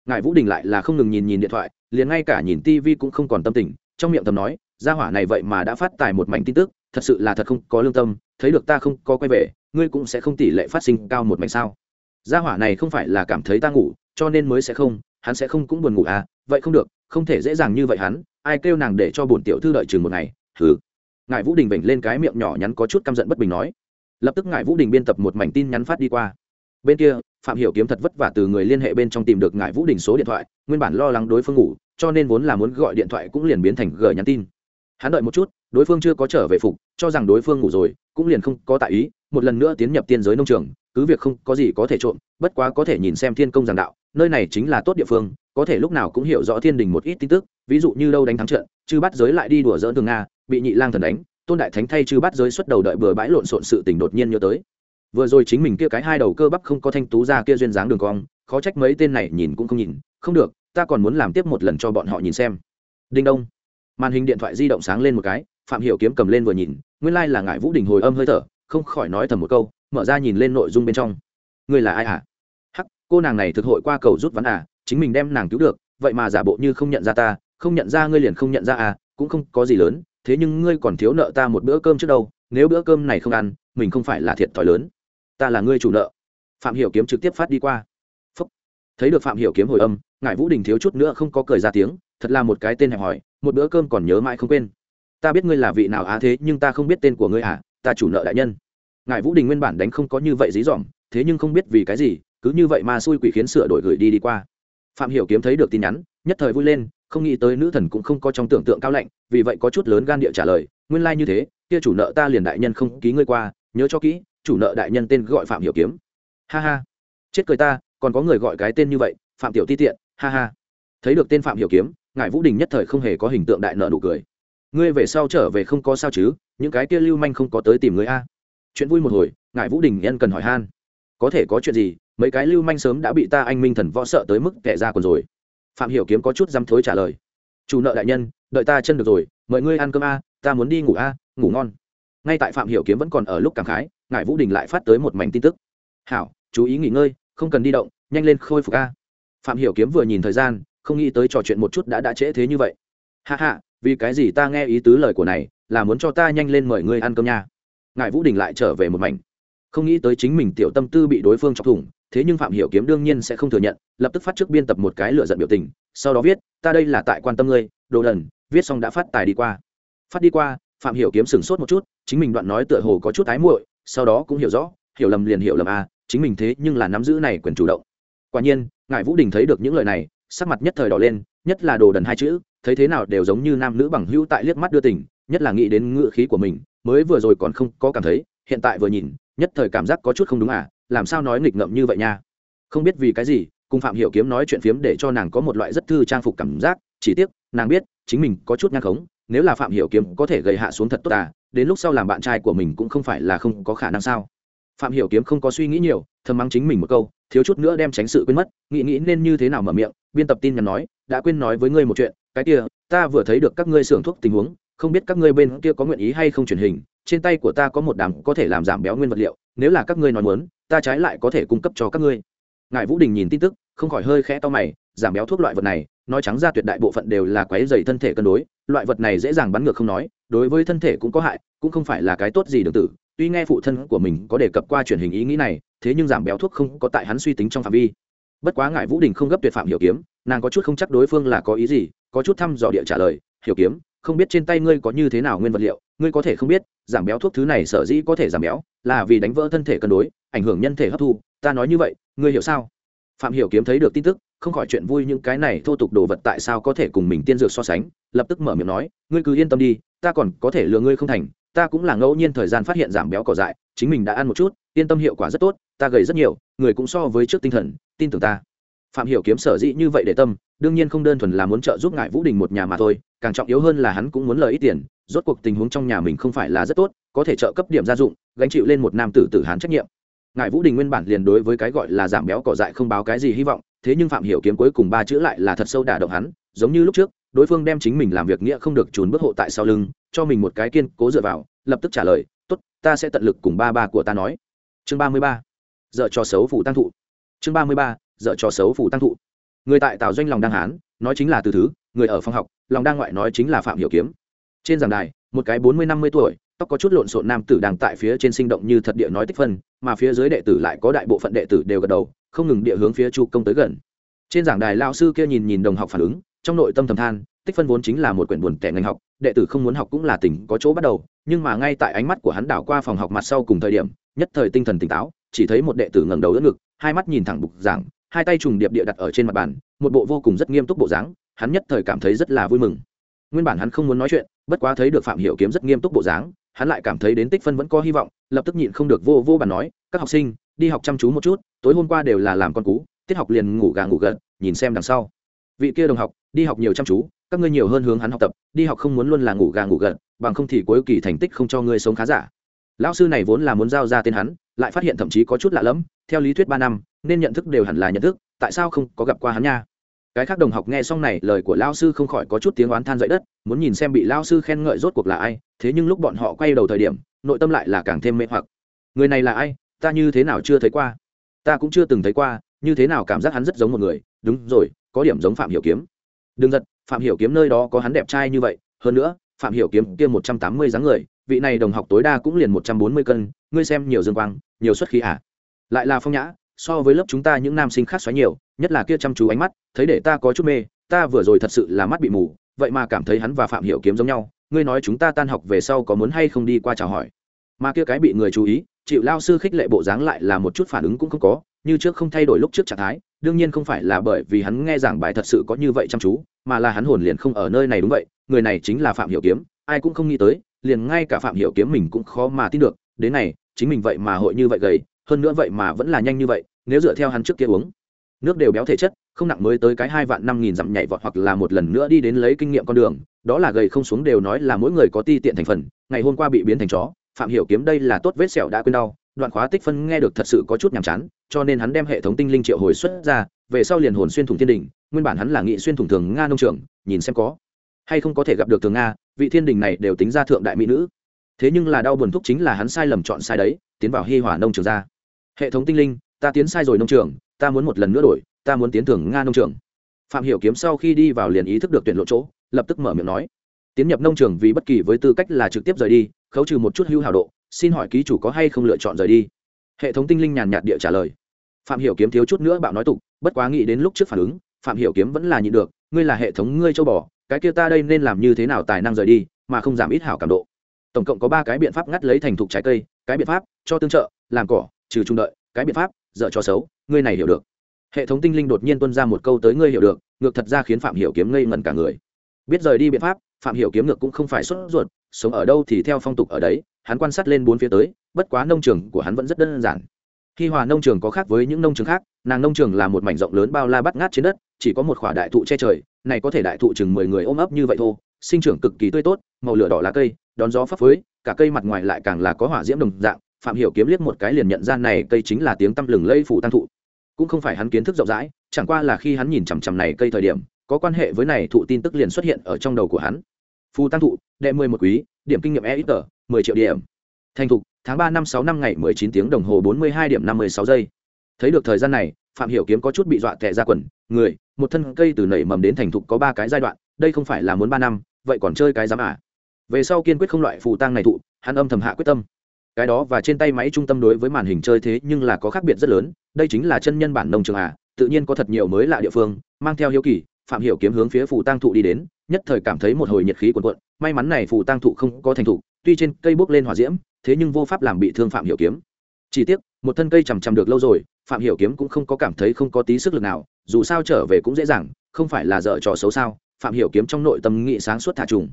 Ngài vũ đình lại là không ngừng nhìn nhìn điện thoại, liền ngay cả nhìn tivi cũng không còn tâm tình, trong miệng thầm nói, gia hỏa này vậy mà đã phát tài một mảnh tin tức thật sự là thật không có lương tâm, thấy được ta không có quay về, ngươi cũng sẽ không tỷ lệ phát sinh cao một mảnh sao? Gia hỏa này không phải là cảm thấy ta ngủ, cho nên mới sẽ không, hắn sẽ không cũng buồn ngủ à? Vậy không được, không thể dễ dàng như vậy hắn, ai kêu nàng để cho bổn tiểu thư đợi chừng một ngày thử ngài vũ đình vểnh lên cái miệng nhỏ nhắn có chút căm giận bất bình nói. Lập tức ngài vũ đình biên tập một mảnh tin nhắn phát đi qua. Bên kia, phạm hiểu kiếm thật vất vả từ người liên hệ bên trong tìm được ngài vũ đình số điện thoại, nguyên bản lo lắng đối phương ngủ, cho nên vốn là muốn gọi điện thoại cũng liền biến thành gửi nhắn tin. Hắn đợi một chút đối phương chưa có trở về phục, cho rằng đối phương ngủ rồi, cũng liền không có tại ý, một lần nữa tiến nhập tiên giới nông trường, cứ việc không có gì có thể trộm, bất quá có thể nhìn xem thiên công giảng đạo, nơi này chính là tốt địa phương, có thể lúc nào cũng hiểu rõ thiên đình một ít tin tức, ví dụ như đâu đánh thắng trận, chư bắt giới lại đi đùa dỡ thường nga, bị nhị lang thần đánh, tôn đại thánh thay chư bắt giới xuất đầu đợi bừa bãi lộn xộn sự tình đột nhiên nhớ tới. Vừa rồi chính mình kia cái hai đầu cơ bắp không có thanh tú ra kia duyên dáng đường cong, khó trách mấy tên này nhìn cũng không nhìn, không được, ta còn muốn làm tiếp một lần cho bọn họ nhìn xem. Đinh đông. Màn hình điện thoại di động sáng lên một cái phạm hiểu kiếm cầm lên vừa nhìn, nguyên lai là ngải vũ đình hồi âm hơi thở, không khỏi nói thầm một câu, mở ra nhìn lên nội dung bên trong. Ngươi là ai hả? Hắc, cô nàng này thực hội qua cầu rút ván à chính mình đem nàng cứu được, vậy mà giả bộ như không nhận ra ta, không nhận ra ngươi liền không nhận ra à cũng không có gì lớn, thế nhưng ngươi còn thiếu nợ ta một bữa cơm trước đâu, nếu bữa cơm này không ăn, mình không phải là thiệt thòi lớn. Ta là ngươi chủ nợ. Phạm hiểu kiếm trực tiếp phát đi qua. Phúc. thấy được phạm hiểu kiếm hồi âm, ngải vũ đình thiếu chút nữa không có cười ra tiếng, thật là một cái tên hẹp hỏi một bữa cơm còn nhớ mãi không quên ta biết ngươi là vị nào á thế, nhưng ta không biết tên của ngươi à ta chủ nợ đại nhân. Ngài vũ đình nguyên bản đánh không có như vậy dí dỏm, thế nhưng không biết vì cái gì, cứ như vậy mà xui quỷ khiến sửa đổi gửi đi đi qua. Phạm hiểu kiếm thấy được tin nhắn, nhất thời vui lên, không nghĩ tới nữ thần cũng không có trong tưởng tượng cao lạnh, vì vậy có chút lớn gan địa trả lời, nguyên lai like như thế, kia chủ nợ ta liền đại nhân không ký ngươi qua, nhớ cho kỹ, chủ nợ đại nhân tên gọi phạm hiểu kiếm. Ha ha. Chết cười ta, còn có người gọi cái tên như vậy, phạm tiểu ti tiện, ha ha. Thấy được tên phạm hiểu kiếm, ngài vũ đình nhất thời không hề có hình tượng đại nợ nụ cười ngươi về sau trở về không có sao chứ, những cái kia lưu manh không có tới tìm ngươi a. Chuyện vui một hồi, ngài vũ đình nhân cần hỏi han. Có thể có chuyện gì, mấy cái lưu manh sớm đã bị ta anh minh thần võ sợ tới mức kẻ ra còn rồi. Phạm hiểu kiếm có chút dám thối trả lời. Chủ nợ đại nhân, đợi ta chân được rồi, mời ngươi ăn cơm a, ta muốn đi ngủ a, ngủ ngon. Ngay tại phạm hiểu kiếm vẫn còn ở lúc cảm khái, ngài vũ đình lại phát tới một mảnh tin tức. Hảo, chú ý nghỉ ngơi, không cần đi động, nhanh lên khôi phục a. Phạm hiểu kiếm vừa nhìn thời gian, không nghĩ tới trò chuyện một chút đã đã trễ thế như vậy. Hạ hạ vì cái gì ta nghe ý tứ lời của này là muốn cho ta nhanh lên mời ngươi ăn cơm nha. Ngài vũ đình lại trở về một mảnh. Không nghĩ tới chính mình tiểu tâm tư bị đối phương chọc thủng thế nhưng phạm hiểu kiếm đương nhiên sẽ không thừa nhận lập tức phát trước biên tập một cái lựa giận biểu tình sau đó viết ta đây là tại quan tâm ngươi đồ đần viết xong đã phát tài đi qua. Phát đi qua phạm hiểu kiếm sừng sốt một chút chính mình đoạn nói tựa hồ có chút ái muội sau đó cũng hiểu rõ hiểu lầm liền hiểu lầm a à, chính mình thế nhưng là nắm giữ này quyền chủ động. Quả nhiên ngài vũ đình thấy được những lời này sắc mặt nhất thời đỏ lên nhất là đồ đần hai chữ thấy thế nào đều giống như nam nữ bằng hữu tại liếc mắt đưa tình, nhất là nghĩ đến ngựa khí của mình, mới vừa rồi còn không có cảm thấy, hiện tại vừa nhìn, nhất thời cảm giác có chút không đúng à làm sao nói nghịch ngợm như vậy nha. Không biết vì cái gì, cùng phạm hiểu kiếm nói chuyện phiếm để cho nàng có một loại rất thư trang phục cảm giác, chỉ tiếc, nàng biết, chính mình có chút ngang khống, nếu là phạm hiểu kiếm có thể gầy hạ xuống thật tốt à đến lúc sau làm bạn trai của mình cũng không phải là không có khả năng sao. Phạm hiểu kiếm không có suy nghĩ nhiều, thầm mắng chính mình một câu, thiếu chút nữa đem tránh sự quên mất, nghĩ nghĩ nên như thế nào mở miệng, biên tập tin nhắn nói, đã quên nói với ngươi một chuyện cái kia, ta vừa thấy được các ngươi xưởng thuốc tình huống, không biết các ngươi bên kia có nguyện ý hay không truyền hình, trên tay của ta có một đám có thể làm giảm béo nguyên vật liệu, nếu là các ngươi nói muốn, ta trái lại có thể cung cấp cho các ngươi. Ngài vũ đình nhìn tin tức, không khỏi hơi khẽ to mày, giảm béo thuốc loại vật này, nói trắng ra tuyệt đại bộ phận đều là quấy dày thân thể cân đối, loại vật này dễ dàng bắn ngược không nói, đối với thân thể cũng có hại, cũng không phải là cái tốt gì được tử. Tuy nghe phụ thân của mình có đề cập qua truyền hình ý nghĩ này, thế nhưng giảm béo thuốc không có tại hắn suy tính trong phạm vi. Bất quá ngài vũ đình không gấp tuyệt phạm hiểu kiếm, nàng có chút không chắc đối phương là có ý gì có chút thăm dò địa trả lời, hiểu kiếm, không biết trên tay ngươi có như thế nào nguyên vật liệu, ngươi có thể không biết, giảm béo thuốc thứ này sở dĩ có thể giảm béo, là vì đánh vỡ thân thể cân đối, ảnh hưởng nhân thể hấp thu, ta nói như vậy, ngươi hiểu sao? Phạm hiểu kiếm thấy được tin tức, không khỏi chuyện vui những cái này thô tục đồ vật tại sao có thể cùng mình tiên dược so sánh, lập tức mở miệng nói, ngươi cứ yên tâm đi, ta còn có thể lừa ngươi không thành, ta cũng là ngẫu nhiên thời gian phát hiện giảm béo cỏ dại, chính mình đã ăn một chút, yên tâm hiệu quả rất tốt, ta gầy rất nhiều, người cũng so với trước tinh thần, tin tưởng ta phạm hiểu kiếm sở dĩ như vậy để tâm, đương nhiên không đơn thuần là muốn trợ giúp ngại vũ đình một nhà mà thôi, càng trọng yếu hơn là hắn cũng muốn lời ít tiền, rốt cuộc tình huống trong nhà mình không phải là rất tốt, có thể trợ cấp điểm gia dụng, gánh chịu lên một nam tử tử hán trách nhiệm. Ngài vũ đình nguyên bản liền đối với cái gọi là giảm béo cỏ dại không báo cái gì hy vọng, thế nhưng phạm hiểu kiếm cuối cùng ba chữ lại là thật sâu đả động hắn, giống như lúc trước, đối phương đem chính mình làm việc nghĩa không được trốn bước hộ tại sau lưng, cho mình một cái kiên cố dựa vào, lập tức trả lời, tốt, ta sẽ tận lực cùng ba ba của ta nói. Chương ba mươi ba. Giờ cho xấu phụ tăng thụ. Chương ba mươi ba dợ cho xấu phủ tăng thụ. Người tại tào doanh lòng đang hán, nói chính là từ thứ, người ở phòng học, lòng đang ngoại nói chính là phạm hiểu kiếm. Trên giảng đài, một cái bốn mươi năm mươi tuổi, tóc có chút lộn xộn nam tử đang tại phía trên sinh động như thật địa nói tích phân, mà phía dưới đệ tử lại có đại bộ phận đệ tử đều gật đầu, không ngừng địa hướng phía chu công tới gần. Trên giảng đài lao sư kia nhìn nhìn đồng học phản ứng, trong nội tâm thầm than, tích phân vốn chính là một quyển buồn tẻ ngành học, đệ tử không muốn học cũng là tỉnh có chỗ bắt đầu, nhưng mà ngay tại ánh mắt của hắn đảo qua phòng học mặt sau cùng thời điểm, nhất thời tinh thần tỉnh táo, chỉ thấy một đệ tử ngẩng đầu đỡ ngực, hai mắt nhìn thẳng bục giảng hai tay trùng điệp địa đặt ở trên mặt bàn, một bộ vô cùng rất nghiêm túc bộ dáng, hắn nhất thời cảm thấy rất là vui mừng. Nguyên bản hắn không muốn nói chuyện, bất quá thấy được phạm hiểu kiếm rất nghiêm túc bộ dáng, hắn lại cảm thấy đến tích phân vẫn có hy vọng, lập tức nhịn không được vô vô bàn nói, các học sinh, đi học chăm chú một chút, tối hôm qua đều là làm con cú, tiết học liền ngủ gà ngủ gật, nhìn xem đằng sau. Vị kia đồng học, đi học nhiều chăm chú, các ngươi nhiều hơn hướng hắn học tập, đi học không muốn luôn là ngủ gà ngủ gật, bằng không thì cuối kỳ thành tích không cho ngươi sống khá giả. Lão sư này vốn là muốn giao ra tên hắn, lại phát hiện thậm chí có chút lạ lẫm, theo lý thuyết ba năm nên nhận thức đều hẳn là nhận thức, tại sao không có gặp qua hắn nha? Cái khác đồng học nghe xong này, lời của lao sư không khỏi có chút tiếng oán than dậy đất, muốn nhìn xem bị lao sư khen ngợi rốt cuộc là ai, thế nhưng lúc bọn họ quay đầu thời điểm, nội tâm lại là càng thêm mê hoặc. Người này là ai? Ta như thế nào chưa thấy qua? Ta cũng chưa từng thấy qua, như thế nào cảm giác hắn rất giống một người? Đúng rồi, có điểm giống phạm hiểu kiếm. Đừng giật phạm hiểu kiếm nơi đó có hắn đẹp trai như vậy. Hơn nữa, phạm hiểu kiếm kia một trăm tám mươi dáng người, vị này đồng học tối đa cũng liền một trăm bốn mươi cân, ngươi xem nhiều dương quang, nhiều xuất khí à? Lại là phong nhã so với lớp chúng ta những nam sinh khác xoáy nhiều, nhất là kia chăm chú ánh mắt, thấy để ta có chút mê, ta vừa rồi thật sự là mắt bị mù, vậy mà cảm thấy hắn và phạm hiểu kiếm giống nhau, ngươi nói chúng ta tan học về sau có muốn hay không đi qua chào hỏi. Mà kia cái bị người chú ý, chịu lao sư khích lệ bộ dáng lại là một chút phản ứng cũng không có, như trước không thay đổi lúc trước trạng thái, đương nhiên không phải là bởi vì hắn nghe giảng bài thật sự có như vậy chăm chú, mà là hắn hồn liền không ở nơi này đúng vậy, người này chính là phạm hiểu kiếm, ai cũng không nghĩ tới, liền ngay cả phạm hiểu kiếm mình cũng khó mà tin được, đến này, chính mình vậy mà hội như vậy gầy hơn nữa vậy mà vẫn là nhanh như vậy, nếu dựa theo hắn trước kia uống, nước đều béo thể chất, không nặng mới tới cái hai vạn năm nghìn dặm nhảy vọt hoặc là một lần nữa đi đến lấy kinh nghiệm con đường, đó là gầy không xuống đều nói là mỗi người có ti tiện thành phần, ngày hôm qua bị biến thành chó, phạm hiểu kiếm đây là tốt vết sẹo đã quên đau, đoạn khóa tích phân nghe được thật sự có chút nhàm chán, cho nên hắn đem hệ thống tinh linh triệu hồi xuất ra, về sau liền hồn xuyên thủng thiên đình, nguyên bản hắn là nghị xuyên thủng thường nga nông trường, nhìn xem có hay không có thể gặp được thường nga, vị thiên đình này đều tính ra thượng đại mỹ nữ. Thế nhưng là đau buồn thúc chính là hắn sai lầm chọn sai đấy, tiến vào hi hòa nông trường ra hệ thống tinh linh, ta tiến sai rồi nông trường, ta muốn một lần nữa đổi, ta muốn tiến thưởng nga nông trường. Phạm hiểu kiếm sau khi đi vào liền ý thức được tuyển lộ chỗ, lập tức mở miệng nói. Tiến nhập nông trường vì bất kỳ với tư cách là trực tiếp rời đi, khấu trừ một chút hưu hào độ, xin hỏi ký chủ có hay không lựa chọn rời đi? Hệ thống tinh linh nhàn nhạt địa trả lời. Phạm hiểu kiếm thiếu chút nữa bạo nói tục, bất quá nghĩ đến lúc trước phản ứng, phạm hiểu kiếm vẫn là nhịn được, ngươi là hệ thống ngươi châu bò, cái kia ta đây nên làm như thế nào tài năng rời đi, mà không giảm ít hảo cảm độ. Tổng cộng có ba cái biện pháp ngắt lấy thành thục trái cây, cái biện pháp cho tương trợ, làm cỏ trừ trung đợi, cái biện pháp, dở cho xấu, ngươi này hiểu được. Hệ thống tinh linh đột nhiên tuân ra một câu tới ngươi hiểu được, ngược thật ra khiến phạm hiểu kiếm ngây ngẩn cả người. Biết rời đi biện pháp, phạm hiểu kiếm ngược cũng không phải xuất ruột, sống ở đâu thì theo phong tục ở đấy, hắn quan sát lên bốn phía tới, bất quá nông trường của hắn vẫn rất đơn giản. Khi hòa nông trường có khác với những nông trường khác, nàng nông trường là một mảnh rộng lớn bao la bắt ngát trên đất, chỉ có một khỏa đại thụ che trời, này có thể đại thụ chừng mười người ôm ấp như vậy thôi, sinh trưởng cực kỳ tươi tốt, màu lửa đỏ lá cây, đón gió phấp phới, cả cây mặt ngoài lại càng là có hỏa diễm đồng dạng phạm hiểu kiếm liếc một cái liền nhận ra này cây chính là tiếng tăm lừng lây phủ tăng thụ. Cũng không phải hắn kiến thức rộng rãi, chẳng qua là khi hắn nhìn chằm chằm này cây thời điểm, có quan hệ với này thụ tin tức liền xuất hiện ở trong đầu của hắn. Phù tăng thụ, đệ mười một quý, điểm kinh nghiệm e ít tờ mười triệu điểm. Thành thục, tháng ba năm sáu năm ngày mười chín tiếng đồng hồ bốn mươi hai điểm năm mươi sáu giây. Thấy được thời gian này, phạm hiểu kiếm có chút bị dọa tè ra quần, người, một thân cây từ nảy mầm đến thành thục có ba cái giai đoạn, đây không phải là muốn ba năm, vậy còn chơi cái dám à? Về sau kiên quyết không loại phù tăng này thụ, hắn âm thầm hạ quyết tâm cái đó và trên tay máy trung tâm đối với màn hình chơi thế nhưng là có khác biệt rất lớn, đây chính là chân nhân bản nông trường à tự nhiên có thật nhiều mới lạ địa phương, mang theo hiếu kỳ, phạm hiểu kiếm hướng phía phù tăng thụ đi đến, nhất thời cảm thấy một hồi nhiệt khí cuồn cuộn, may mắn này phù tăng thụ không có thành thụ, tuy trên cây bước lên hỏa diễm, thế nhưng vô pháp làm bị thương phạm hiểu kiếm. Chỉ tiếc, một thân cây chầm chầm được lâu rồi, phạm hiểu kiếm cũng không có cảm thấy không có tí sức lực nào, dù sao trở về cũng dễ dàng, không phải là dở trò xấu sao, phạm hiểu kiếm trong nội tâm nghị sáng suốt thả trùng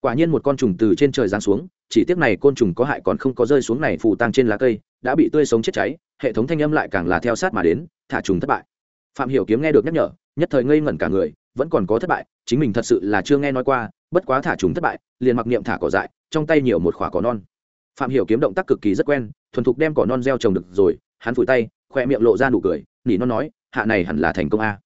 quả nhiên một con trùng từ trên trời giáng xuống, chỉ tiếc này côn trùng có hại còn không có rơi xuống này phù tăng trên lá cây, đã bị tươi sống chết cháy, hệ thống thanh âm lại càng là theo sát mà đến, thả trùng thất bại. Phạm hiểu kiếm nghe được nhắc nhở, nhất thời ngây ngẩn cả người, vẫn còn có thất bại, chính mình thật sự là chưa nghe nói qua, bất quá thả trùng thất bại, liền mặc niệm thả cỏ dại, trong tay nhiều một khỏa cỏ non. Phạm hiểu kiếm động tác cực kỳ rất quen, thuần thục đem cỏ non gieo trồng được rồi, hắn phủi tay, khoe miệng lộ ra nụ cười, nỉ non nói, hạ này hẳn là thành công a.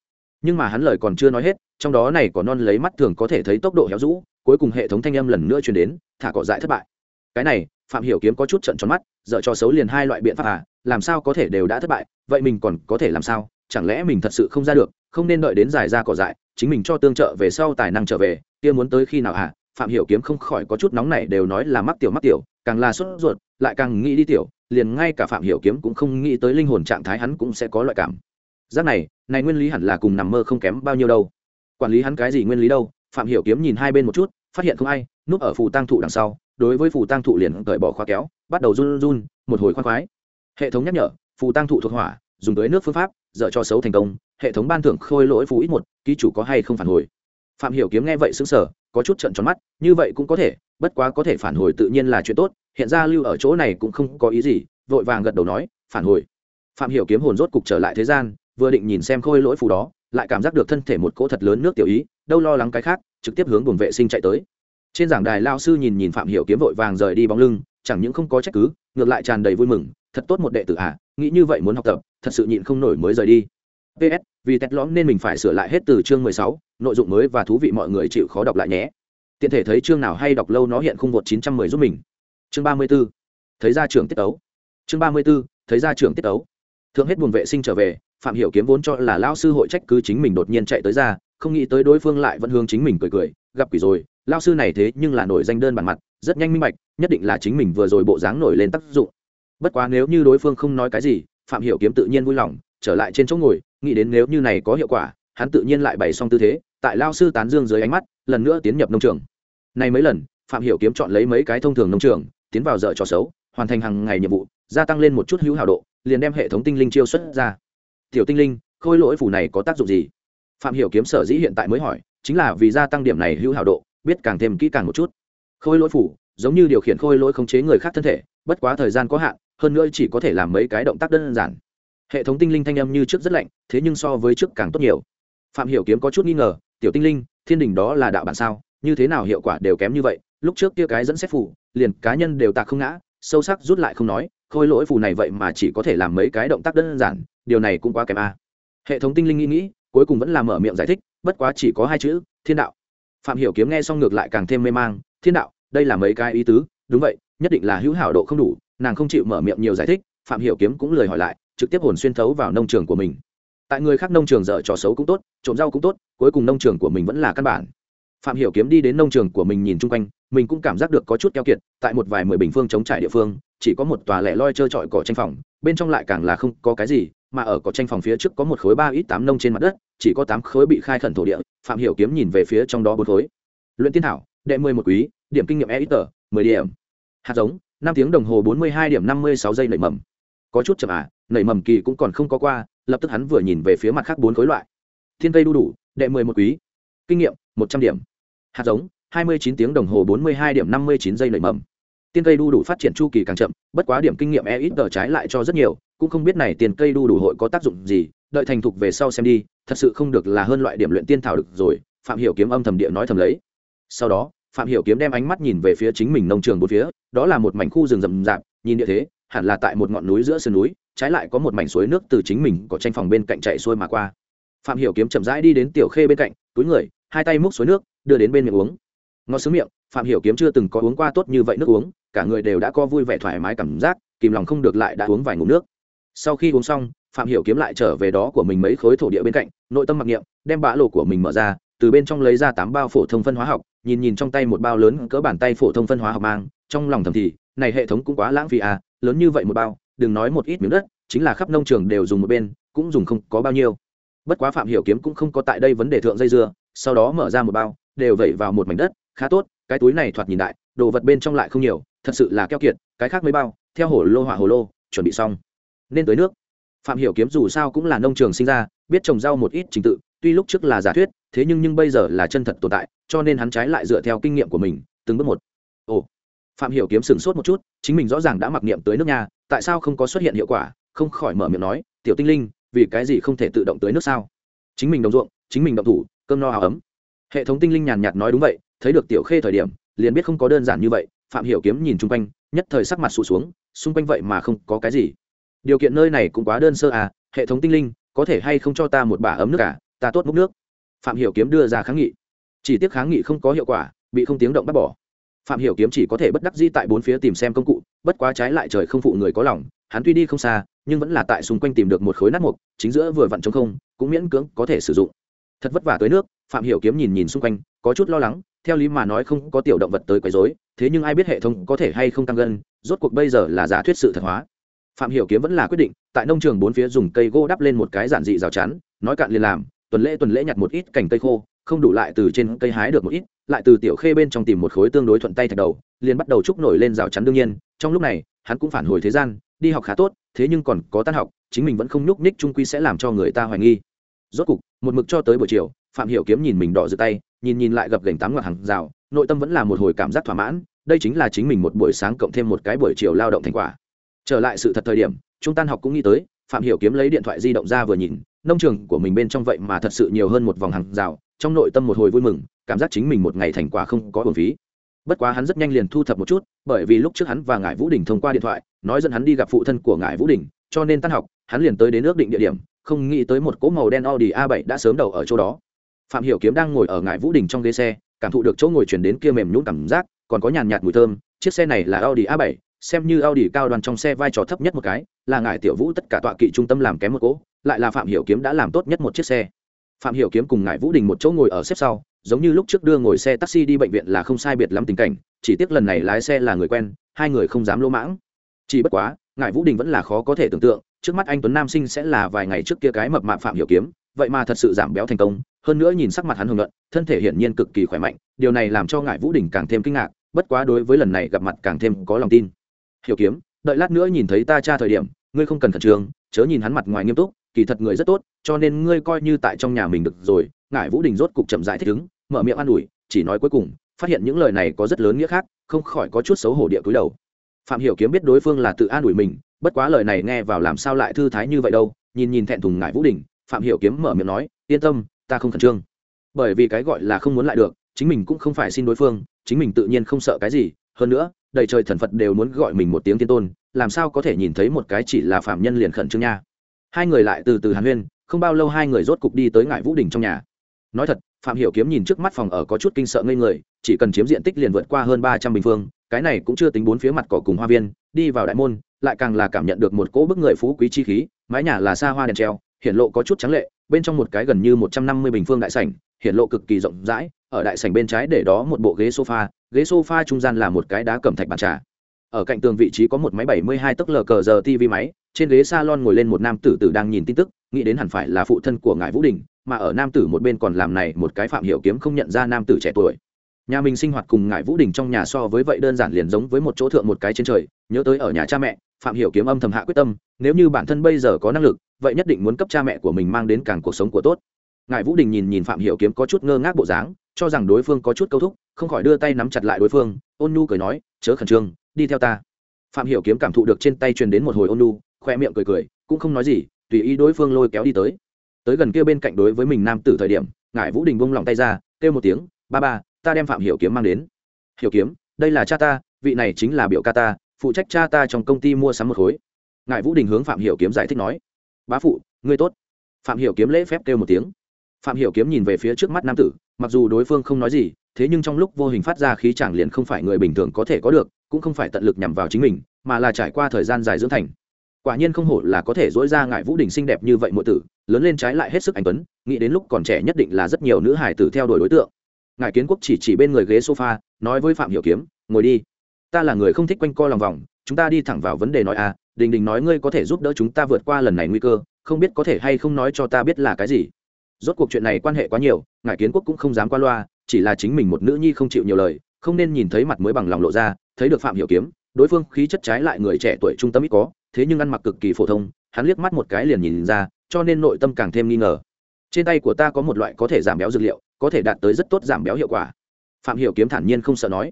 Nhưng mà hắn lời còn chưa nói hết, trong đó này cỏ non lấy mắt thường có thể thấy tốc độ héo rũ cuối cùng hệ thống thanh âm lần nữa truyền đến, thả cỏ dại thất bại. Cái này, phạm hiểu kiếm có chút trận tròn mắt, dở cho xấu liền hai loại biện pháp à làm sao có thể đều đã thất bại, vậy mình còn có thể làm sao? Chẳng lẽ mình thật sự không ra được, không nên đợi đến giải ra cỏ dại, chính mình cho tương trợ về sau tài năng trở về, kia muốn tới khi nào à? phạm hiểu kiếm không khỏi có chút nóng này đều nói là mắc tiểu mắc tiểu, càng là sốt ruột, lại càng nghĩ đi tiểu, liền ngay cả phạm hiểu kiếm cũng không nghĩ tới linh hồn trạng thái hắn cũng sẽ có loại cảm. Giác này này nguyên lý hẳn là cùng nằm mơ không kém bao nhiêu đâu. Quản lý hắn cái gì nguyên lý đâu phạm hiểu kiếm nhìn hai bên một chút, phát hiện không ai, núp ở phù tăng thụ đằng sau, đối với phù tăng thụ liền cởi bỏ khóa kéo, bắt đầu run run, một hồi khoan khoái. Hệ thống nhắc nhở, phù tăng thụ thuộc hỏa, dùng tới nước phương pháp, dở cho xấu thành công, hệ thống ban thưởng khôi lỗi phù ít một, ký chủ có hay không phản hồi. Phạm hiểu kiếm nghe vậy sững sờ, có chút trợn tròn mắt, như vậy cũng có thể, bất quá có thể phản hồi tự nhiên là chuyện tốt, hiện ra lưu ở chỗ này cũng không có ý gì, vội vàng gật đầu nói, phản hồi. Phạm hiểu kiếm hồn rốt cục trở lại thế gian, vừa định nhìn xem khôi lỗi phù đó, lại cảm giác được thân thể một cỗ thật lớn nước tiểu ý đâu lo lắng cái khác, trực tiếp hướng buồng vệ sinh chạy tới trên giảng đài lao sư nhìn nhìn phạm hiểu kiếm vội vàng rời đi bóng lưng, chẳng những không có trách cứ, ngược lại tràn đầy vui mừng, thật tốt một đệ tử à nghĩ như vậy muốn học tập, thật sự nhịn không nổi mới rời đi ps vì tét lõm nên mình phải sửa lại hết từ chương mười sáu, nội dung mới và thú vị mọi người chịu khó đọc lại nhé tiện thể thấy chương nào hay đọc lâu nó hiện khung một chín trăm mười giúp mình chương ba mươi 34. thấy ra trưởng tiết tấu. chương ba mươi 34. thấy ra trưởng tiết tấu. thượng hết buồn vệ sinh trở về, phạm hiểu kiếm vốn cho là Lão sư hội trách cứ chính mình đột nhiên chạy tới ra không nghĩ tới đối phương lại vẫn hướng chính mình cười cười, gặp quỷ rồi, lao sư này thế nhưng là nổi danh đơn bản mặt, rất nhanh minh bạch, nhất định là chính mình vừa rồi bộ dáng nổi lên tác dụng. Bất quá nếu như đối phương không nói cái gì, phạm hiểu kiếm tự nhiên vui lòng, trở lại trên chỗ ngồi, nghĩ đến nếu như này có hiệu quả, hắn tự nhiên lại bày xong tư thế, tại lao sư tán dương dưới ánh mắt, lần nữa tiến nhập nông trường. Này mấy lần, phạm hiểu kiếm chọn lấy mấy cái thông thường nông trường, tiến vào dở trò xấu, hoàn thành hàng ngày nhiệm vụ, gia tăng lên một chút hữu hảo độ, liền đem hệ thống tinh linh chiêu xuất ra. Tiểu tinh linh, khôi lỗi phủ này có tác dụng gì? Phạm hiểu kiếm sở dĩ hiện tại mới hỏi, chính là vì gia tăng điểm này hữu hảo độ, biết càng thêm kỹ càng một chút. Khôi lỗi phủ, giống như điều khiển khôi lỗi khống chế người khác thân thể, bất quá thời gian có hạn, hơn nữa chỉ có thể làm mấy cái động tác đơn giản. Hệ thống tinh linh thanh âm như trước rất lạnh, thế nhưng so với trước càng tốt nhiều. Phạm hiểu kiếm có chút nghi ngờ, tiểu tinh linh, thiên đình đó là đạo bản sao? Như thế nào hiệu quả đều kém như vậy? Lúc trước kia cái dẫn xét phủ, liền cá nhân đều tạc không ngã, sâu sắc rút lại không nói, khôi lỗi phù này vậy mà chỉ có thể làm mấy cái động tác đơn giản, điều này cũng quá kém a. À. hệ thống tinh linh nghĩ nghĩ cuối cùng vẫn là mở miệng giải thích, bất quá chỉ có hai chữ, thiên đạo. Phạm hiểu kiếm nghe xong ngược lại càng thêm mê mang, thiên đạo, đây là mấy cái ý tứ, đúng vậy, nhất định là hữu hảo độ không đủ, nàng không chịu mở miệng nhiều giải thích, phạm hiểu kiếm cũng lời hỏi lại, trực tiếp hồn xuyên thấu vào nông trường của mình. Tại người khác nông trường dở trò xấu cũng tốt, trộm rau cũng tốt, cuối cùng nông trường của mình vẫn là căn bản. Phạm hiểu kiếm đi đến nông trường của mình nhìn chung quanh, mình cũng cảm giác được có chút keo kiệt, tại một vài mười bình phương chống trải địa phương, chỉ có một tòa lẻ loi trơ trọi cỏ tranh phòng, bên trong lại càng là không có cái gì, mà ở cỏ tranh phòng phía trước có một khối ba ít tám nông trên mặt đất chỉ có tám khối bị khai khẩn thổ địa, phạm hiểu kiếm nhìn về phía trong đó bốn khối. Luyện tiên thảo, đệ mười một quý, điểm kinh nghiệm e ít tờ, mười điểm. Hạt giống, năm tiếng đồng hồ bốn mươi hai điểm năm mươi sáu giây nảy mầm. Có chút chậm à nảy mầm kỳ cũng còn không có qua, lập tức hắn vừa nhìn về phía mặt khác bốn khối loại. Thiên cây đu đủ, đệ mười một quý. Kinh nghiệm, một trăm điểm. Hạt giống, hai mươi chín tiếng đồng hồ bốn mươi hai điểm năm mươi chín giây nảy mầm. Tiên cây đu đủ phát triển chu kỳ càng chậm, bất quá điểm kinh nghiệm e ít tờ trái lại cho rất nhiều, cũng không biết này tiền cây đu đủ hội có tác dụng gì đợi thành thục về sau xem đi, thật sự không được là hơn loại điểm luyện tiên thảo được rồi, phạm hiểu kiếm âm thầm địa nói thầm lấy. Sau đó, phạm hiểu kiếm đem ánh mắt nhìn về phía chính mình nông trường bốn phía, đó là một mảnh khu rừng rậm rạp, nhìn địa thế, hẳn là tại một ngọn núi giữa sườn núi, trái lại có một mảnh suối nước từ chính mình có tranh phòng bên cạnh chạy xuôi mà qua. Phạm hiểu kiếm chậm rãi đi đến tiểu khê bên cạnh, túi người, hai tay múc suối nước, đưa đến bên miệng uống. Ngó sướng miệng, phạm hiểu kiếm chưa từng có uống qua tốt như vậy nước uống, cả người đều đã có vui vẻ thoải mái cảm giác, kìm lòng không được lại đã uống vài ngụm nước. Sau khi uống xong phạm hiểu kiếm lại trở về đó của mình mấy khối thổ địa bên cạnh, nội tâm mặc niệm, đem bã lộ của mình mở ra, từ bên trong lấy ra tám bao phổ thông phân hóa học, nhìn nhìn trong tay một bao lớn cỡ bàn tay phổ thông phân hóa học mang, trong lòng thầm thì, này hệ thống cũng quá lãng phí à lớn như vậy một bao, đừng nói một ít miếng đất, chính là khắp nông trường đều dùng một bên, cũng dùng không có bao nhiêu. Bất quá phạm hiểu kiếm cũng không có tại đây vấn đề thượng dây dưa, sau đó mở ra một bao, đều vẩy vào một mảnh đất, khá tốt, cái túi này thoạt nhìn đại, đồ vật bên trong lại không nhiều, thật sự là keo kiệt, cái khác mấy bao, theo hồ lô hỏa hồ lô, chuẩn bị xong. Nên tới nước phạm hiểu kiếm dù sao cũng là nông trường sinh ra, biết trồng rau một ít trình tự, tuy lúc trước là giả thuyết, thế nhưng nhưng bây giờ là chân thật tồn tại, cho nên hắn trái lại dựa theo kinh nghiệm của mình, từng bước một. Ồ, phạm hiểu kiếm sửng sốt một chút, chính mình rõ ràng đã mặc niệm tới nước nhà tại sao không có xuất hiện hiệu quả, không khỏi mở miệng nói, tiểu tinh linh, vì cái gì không thể tự động tưới nước sao? Chính mình đồng ruộng, chính mình động thủ, cơm no áo ấm. Hệ thống tinh linh nhàn nhạt nói đúng vậy, thấy được tiểu khê thời điểm, liền biết không có đơn giản như vậy, phạm hiểu kiếm nhìn chung quanh, nhất thời sắc mặt sụt xuống, xung quanh vậy mà không có cái gì điều kiện nơi này cũng quá đơn sơ à hệ thống tinh linh, có thể hay không cho ta một bả ấm nước cả ta tốt múc nước. Phạm hiểu kiếm đưa ra kháng nghị. Chỉ tiếc kháng nghị không có hiệu quả, bị không tiếng động bắt bỏ. Phạm hiểu kiếm chỉ có thể bất đắc dĩ tại bốn phía tìm xem công cụ, bất quá trái lại trời không phụ người có lòng, hắn tuy đi không xa, nhưng vẫn là tại xung quanh tìm được một khối nát mục chính giữa vừa vặn trống không, cũng miễn cưỡng có thể sử dụng. Thật vất vả tới nước, phạm hiểu kiếm nhìn nhìn xung quanh, có chút lo lắng, theo lý mà nói không có tiểu động vật tới quấy rối, thế nhưng ai biết hệ thống có thể hay không tăng gân, rốt cuộc bây giờ là giả thuyết sự thật hóa phạm hiểu kiếm vẫn là quyết định, tại nông trường bốn phía dùng cây gỗ đắp lên một cái giản dị rào chắn, nói cạn liền làm, tuần lễ tuần lễ nhặt một ít cành cây khô, không đủ lại từ trên cây hái được một ít, lại từ tiểu khê bên trong tìm một khối tương đối thuận tay thạch đầu, liền bắt đầu trúc nổi lên rào chắn đương nhiên, trong lúc này, hắn cũng phản hồi thế gian, đi học khá tốt, thế nhưng còn có tan học, chính mình vẫn không nhúc nhích trung quy sẽ làm cho người ta hoài nghi. Rốt cục, một mực cho tới buổi chiều, phạm hiểu kiếm nhìn mình đỏ rực tay, nhìn nhìn lại gập gành tám ngọn hàng rào, nội tâm vẫn là một hồi cảm giác thỏa mãn, đây chính là chính mình một buổi sáng cộng thêm một cái buổi chiều lao động thành quả trở lại sự thật thời điểm chúng tan học cũng nghĩ tới, phạm hiểu kiếm lấy điện thoại di động ra vừa nhìn, nông trường của mình bên trong vậy mà thật sự nhiều hơn một vòng hàng rào, trong nội tâm một hồi vui mừng, cảm giác chính mình một ngày thành quả không có uổng phí. Bất quá hắn rất nhanh liền thu thập một chút, bởi vì lúc trước hắn và ngài vũ đình thông qua điện thoại, nói dẫn hắn đi gặp phụ thân của ngài vũ đình, cho nên tan học, hắn liền tới đến ước định địa điểm, không nghĩ tới một cỗ màu đen audi a 7 đã sớm đầu ở chỗ đó. Phạm hiểu kiếm đang ngồi ở ngài vũ đình trong ghế xe, cảm thụ được chỗ ngồi chuyển đến kia mềm nhũn cảm giác, còn có nhàn nhạt mùi thơm, chiếc xe này là audi a 7 xem như audi cao đoàn trong xe vai trò thấp nhất một cái, là ngải tiểu vũ tất cả tọa kỵ trung tâm làm kém một cỗ, lại là phạm hiểu kiếm đã làm tốt nhất một chiếc xe. Phạm hiểu kiếm cùng ngải vũ đình một chỗ ngồi ở xếp sau, giống như lúc trước đưa ngồi xe taxi đi bệnh viện là không sai biệt lắm tình cảnh, chỉ tiếc lần này lái xe là người quen, hai người không dám lỗ mãng. Chỉ bất quá, ngải vũ đình vẫn là khó có thể tưởng tượng, trước mắt anh tuấn nam sinh sẽ là vài ngày trước kia cái mập mạp phạm hiểu kiếm, vậy mà thật sự giảm béo thành công, hơn nữa nhìn sắc mặt hắn hồng luận thân thể hiển nhiên cực kỳ khỏe mạnh, điều này làm cho ngải vũ đình càng thêm kinh ngạc, bất quá đối với lần này gặp mặt càng thêm có lòng tin hiểu kiếm, đợi lát nữa nhìn thấy ta cha thời điểm, ngươi không cần khẩn trương, chớ nhìn hắn mặt ngoài nghiêm túc, kỳ thật người rất tốt, cho nên ngươi coi như tại trong nhà mình được rồi. Ngải vũ đình rốt cục chậm rãi thích ứng, mở miệng an ủi, chỉ nói cuối cùng, phát hiện những lời này có rất lớn nghĩa khác, không khỏi có chút xấu hổ địa cúi đầu. Phạm hiểu kiếm biết đối phương là tự an ủi mình, bất quá lời này nghe vào làm sao lại thư thái như vậy đâu, nhìn nhìn thẹn thùng Ngải vũ đình, phạm hiểu kiếm mở miệng nói, yên tâm, ta không khẩn trương. Bởi vì cái gọi là không muốn lại được, chính mình cũng không phải xin đối phương, chính mình tự nhiên không sợ cái gì, hơn nữa đầy trời thần phật đều muốn gọi mình một tiếng thiên tôn, làm sao có thể nhìn thấy một cái chỉ là phạm nhân liền khẩn trương nha? Hai người lại từ từ hàn huyên, không bao lâu hai người rốt cục đi tới ngải vũ đình trong nhà. Nói thật, phạm hiểu kiếm nhìn trước mắt phòng ở có chút kinh sợ ngây người, chỉ cần chiếm diện tích liền vượt qua hơn ba trăm bình phương, cái này cũng chưa tính bốn phía mặt cỏ cùng hoa viên, đi vào đại môn, lại càng là cảm nhận được một cỗ bức người phú quý chi khí, mái nhà là xa hoa đèn treo hiện lộ có chút trắng lệ, bên trong một cái gần như một trăm năm mươi bình phương đại sảnh hiện lộ cực kỳ rộng rãi, ở đại sảnh bên trái để đó một bộ ghế sofa ghế sofa trung gian là một cái đá cẩm thạch bàn trà. Ở cạnh tường vị trí có một máy bảy mươi hai tấc lờ cờ giờ tv máy, trên ghế salon ngồi lên một nam tử tử đang nhìn tin tức, nghĩ đến hẳn phải là phụ thân của ngài vũ đình, mà ở nam tử một bên còn làm này một cái phạm hiểu kiếm không nhận ra nam tử trẻ tuổi. Nhà mình sinh hoạt cùng ngài vũ đình trong nhà so với vậy đơn giản liền giống với một chỗ thượng một cái trên trời, nhớ tới ở nhà cha mẹ, phạm hiểu kiếm âm thầm hạ quyết tâm, nếu như bản thân bây giờ có năng lực, vậy nhất định muốn cấp cha mẹ của mình mang đến càng cuộc sống của tốt. Ngài vũ đình nhìn nhìn phạm hiểu kiếm có chút ngơ ngác bộ dáng cho rằng đối phương có chút câu thúc, không khỏi đưa tay nắm chặt lại đối phương, ôn nhu cười nói, chớ khẩn trương, đi theo ta. Phạm hiểu kiếm cảm thụ được trên tay truyền đến một hồi ôn nhu, khoe miệng cười cười, cũng không nói gì, tùy ý đối phương lôi kéo đi tới. Tới gần kia bên cạnh đối với mình nam tử thời điểm, Ngải vũ đình bông lòng tay ra, kêu một tiếng, ba ba, ta đem phạm hiểu kiếm mang đến. Hiểu kiếm, đây là cha ta, vị này chính là biểu ca ta, phụ trách cha ta trong công ty mua sắm một khối. Ngài vũ đình hướng phạm hiểu kiếm giải thích nói, bá phụ, ngươi tốt. Phạm hiểu kiếm lễ phép kêu một tiếng phạm hiểu kiếm nhìn về phía trước mắt nam tử, mặc dù đối phương không nói gì, thế nhưng trong lúc vô hình phát ra khí chẳng liền không phải người bình thường có thể có được, cũng không phải tận lực nhằm vào chính mình, mà là trải qua thời gian dài dưỡng thành. Quả nhiên không hổ là có thể dỗi ra ngại vũ đình xinh đẹp như vậy muội tử, lớn lên trái lại hết sức anh tuấn, nghĩ đến lúc còn trẻ nhất định là rất nhiều nữ hải tử theo đuổi đối tượng. Ngài kiến quốc chỉ chỉ bên người ghế sofa, nói với phạm hiểu kiếm, ngồi đi. Ta là người không thích quanh co lòng vòng, chúng ta đi thẳng vào vấn đề nói à đình đình nói ngươi có thể giúp đỡ chúng ta vượt qua lần này nguy cơ, không biết có thể hay không nói cho ta biết là cái gì rốt cuộc chuyện này quan hệ quá nhiều, ngài kiến quốc cũng không dám qua loa, chỉ là chính mình một nữ nhi không chịu nhiều lời, không nên nhìn thấy mặt mới bằng lòng lộ ra, thấy được phạm hiểu kiếm, đối phương khí chất trái lại người trẻ tuổi trung tâm ít có, thế nhưng ăn mặc cực kỳ phổ thông, hắn liếc mắt một cái liền nhìn ra, cho nên nội tâm càng thêm nghi ngờ. Trên tay của ta có một loại có thể giảm béo dược liệu, có thể đạt tới rất tốt giảm béo hiệu quả. Phạm hiểu kiếm thản nhiên không sợ nói.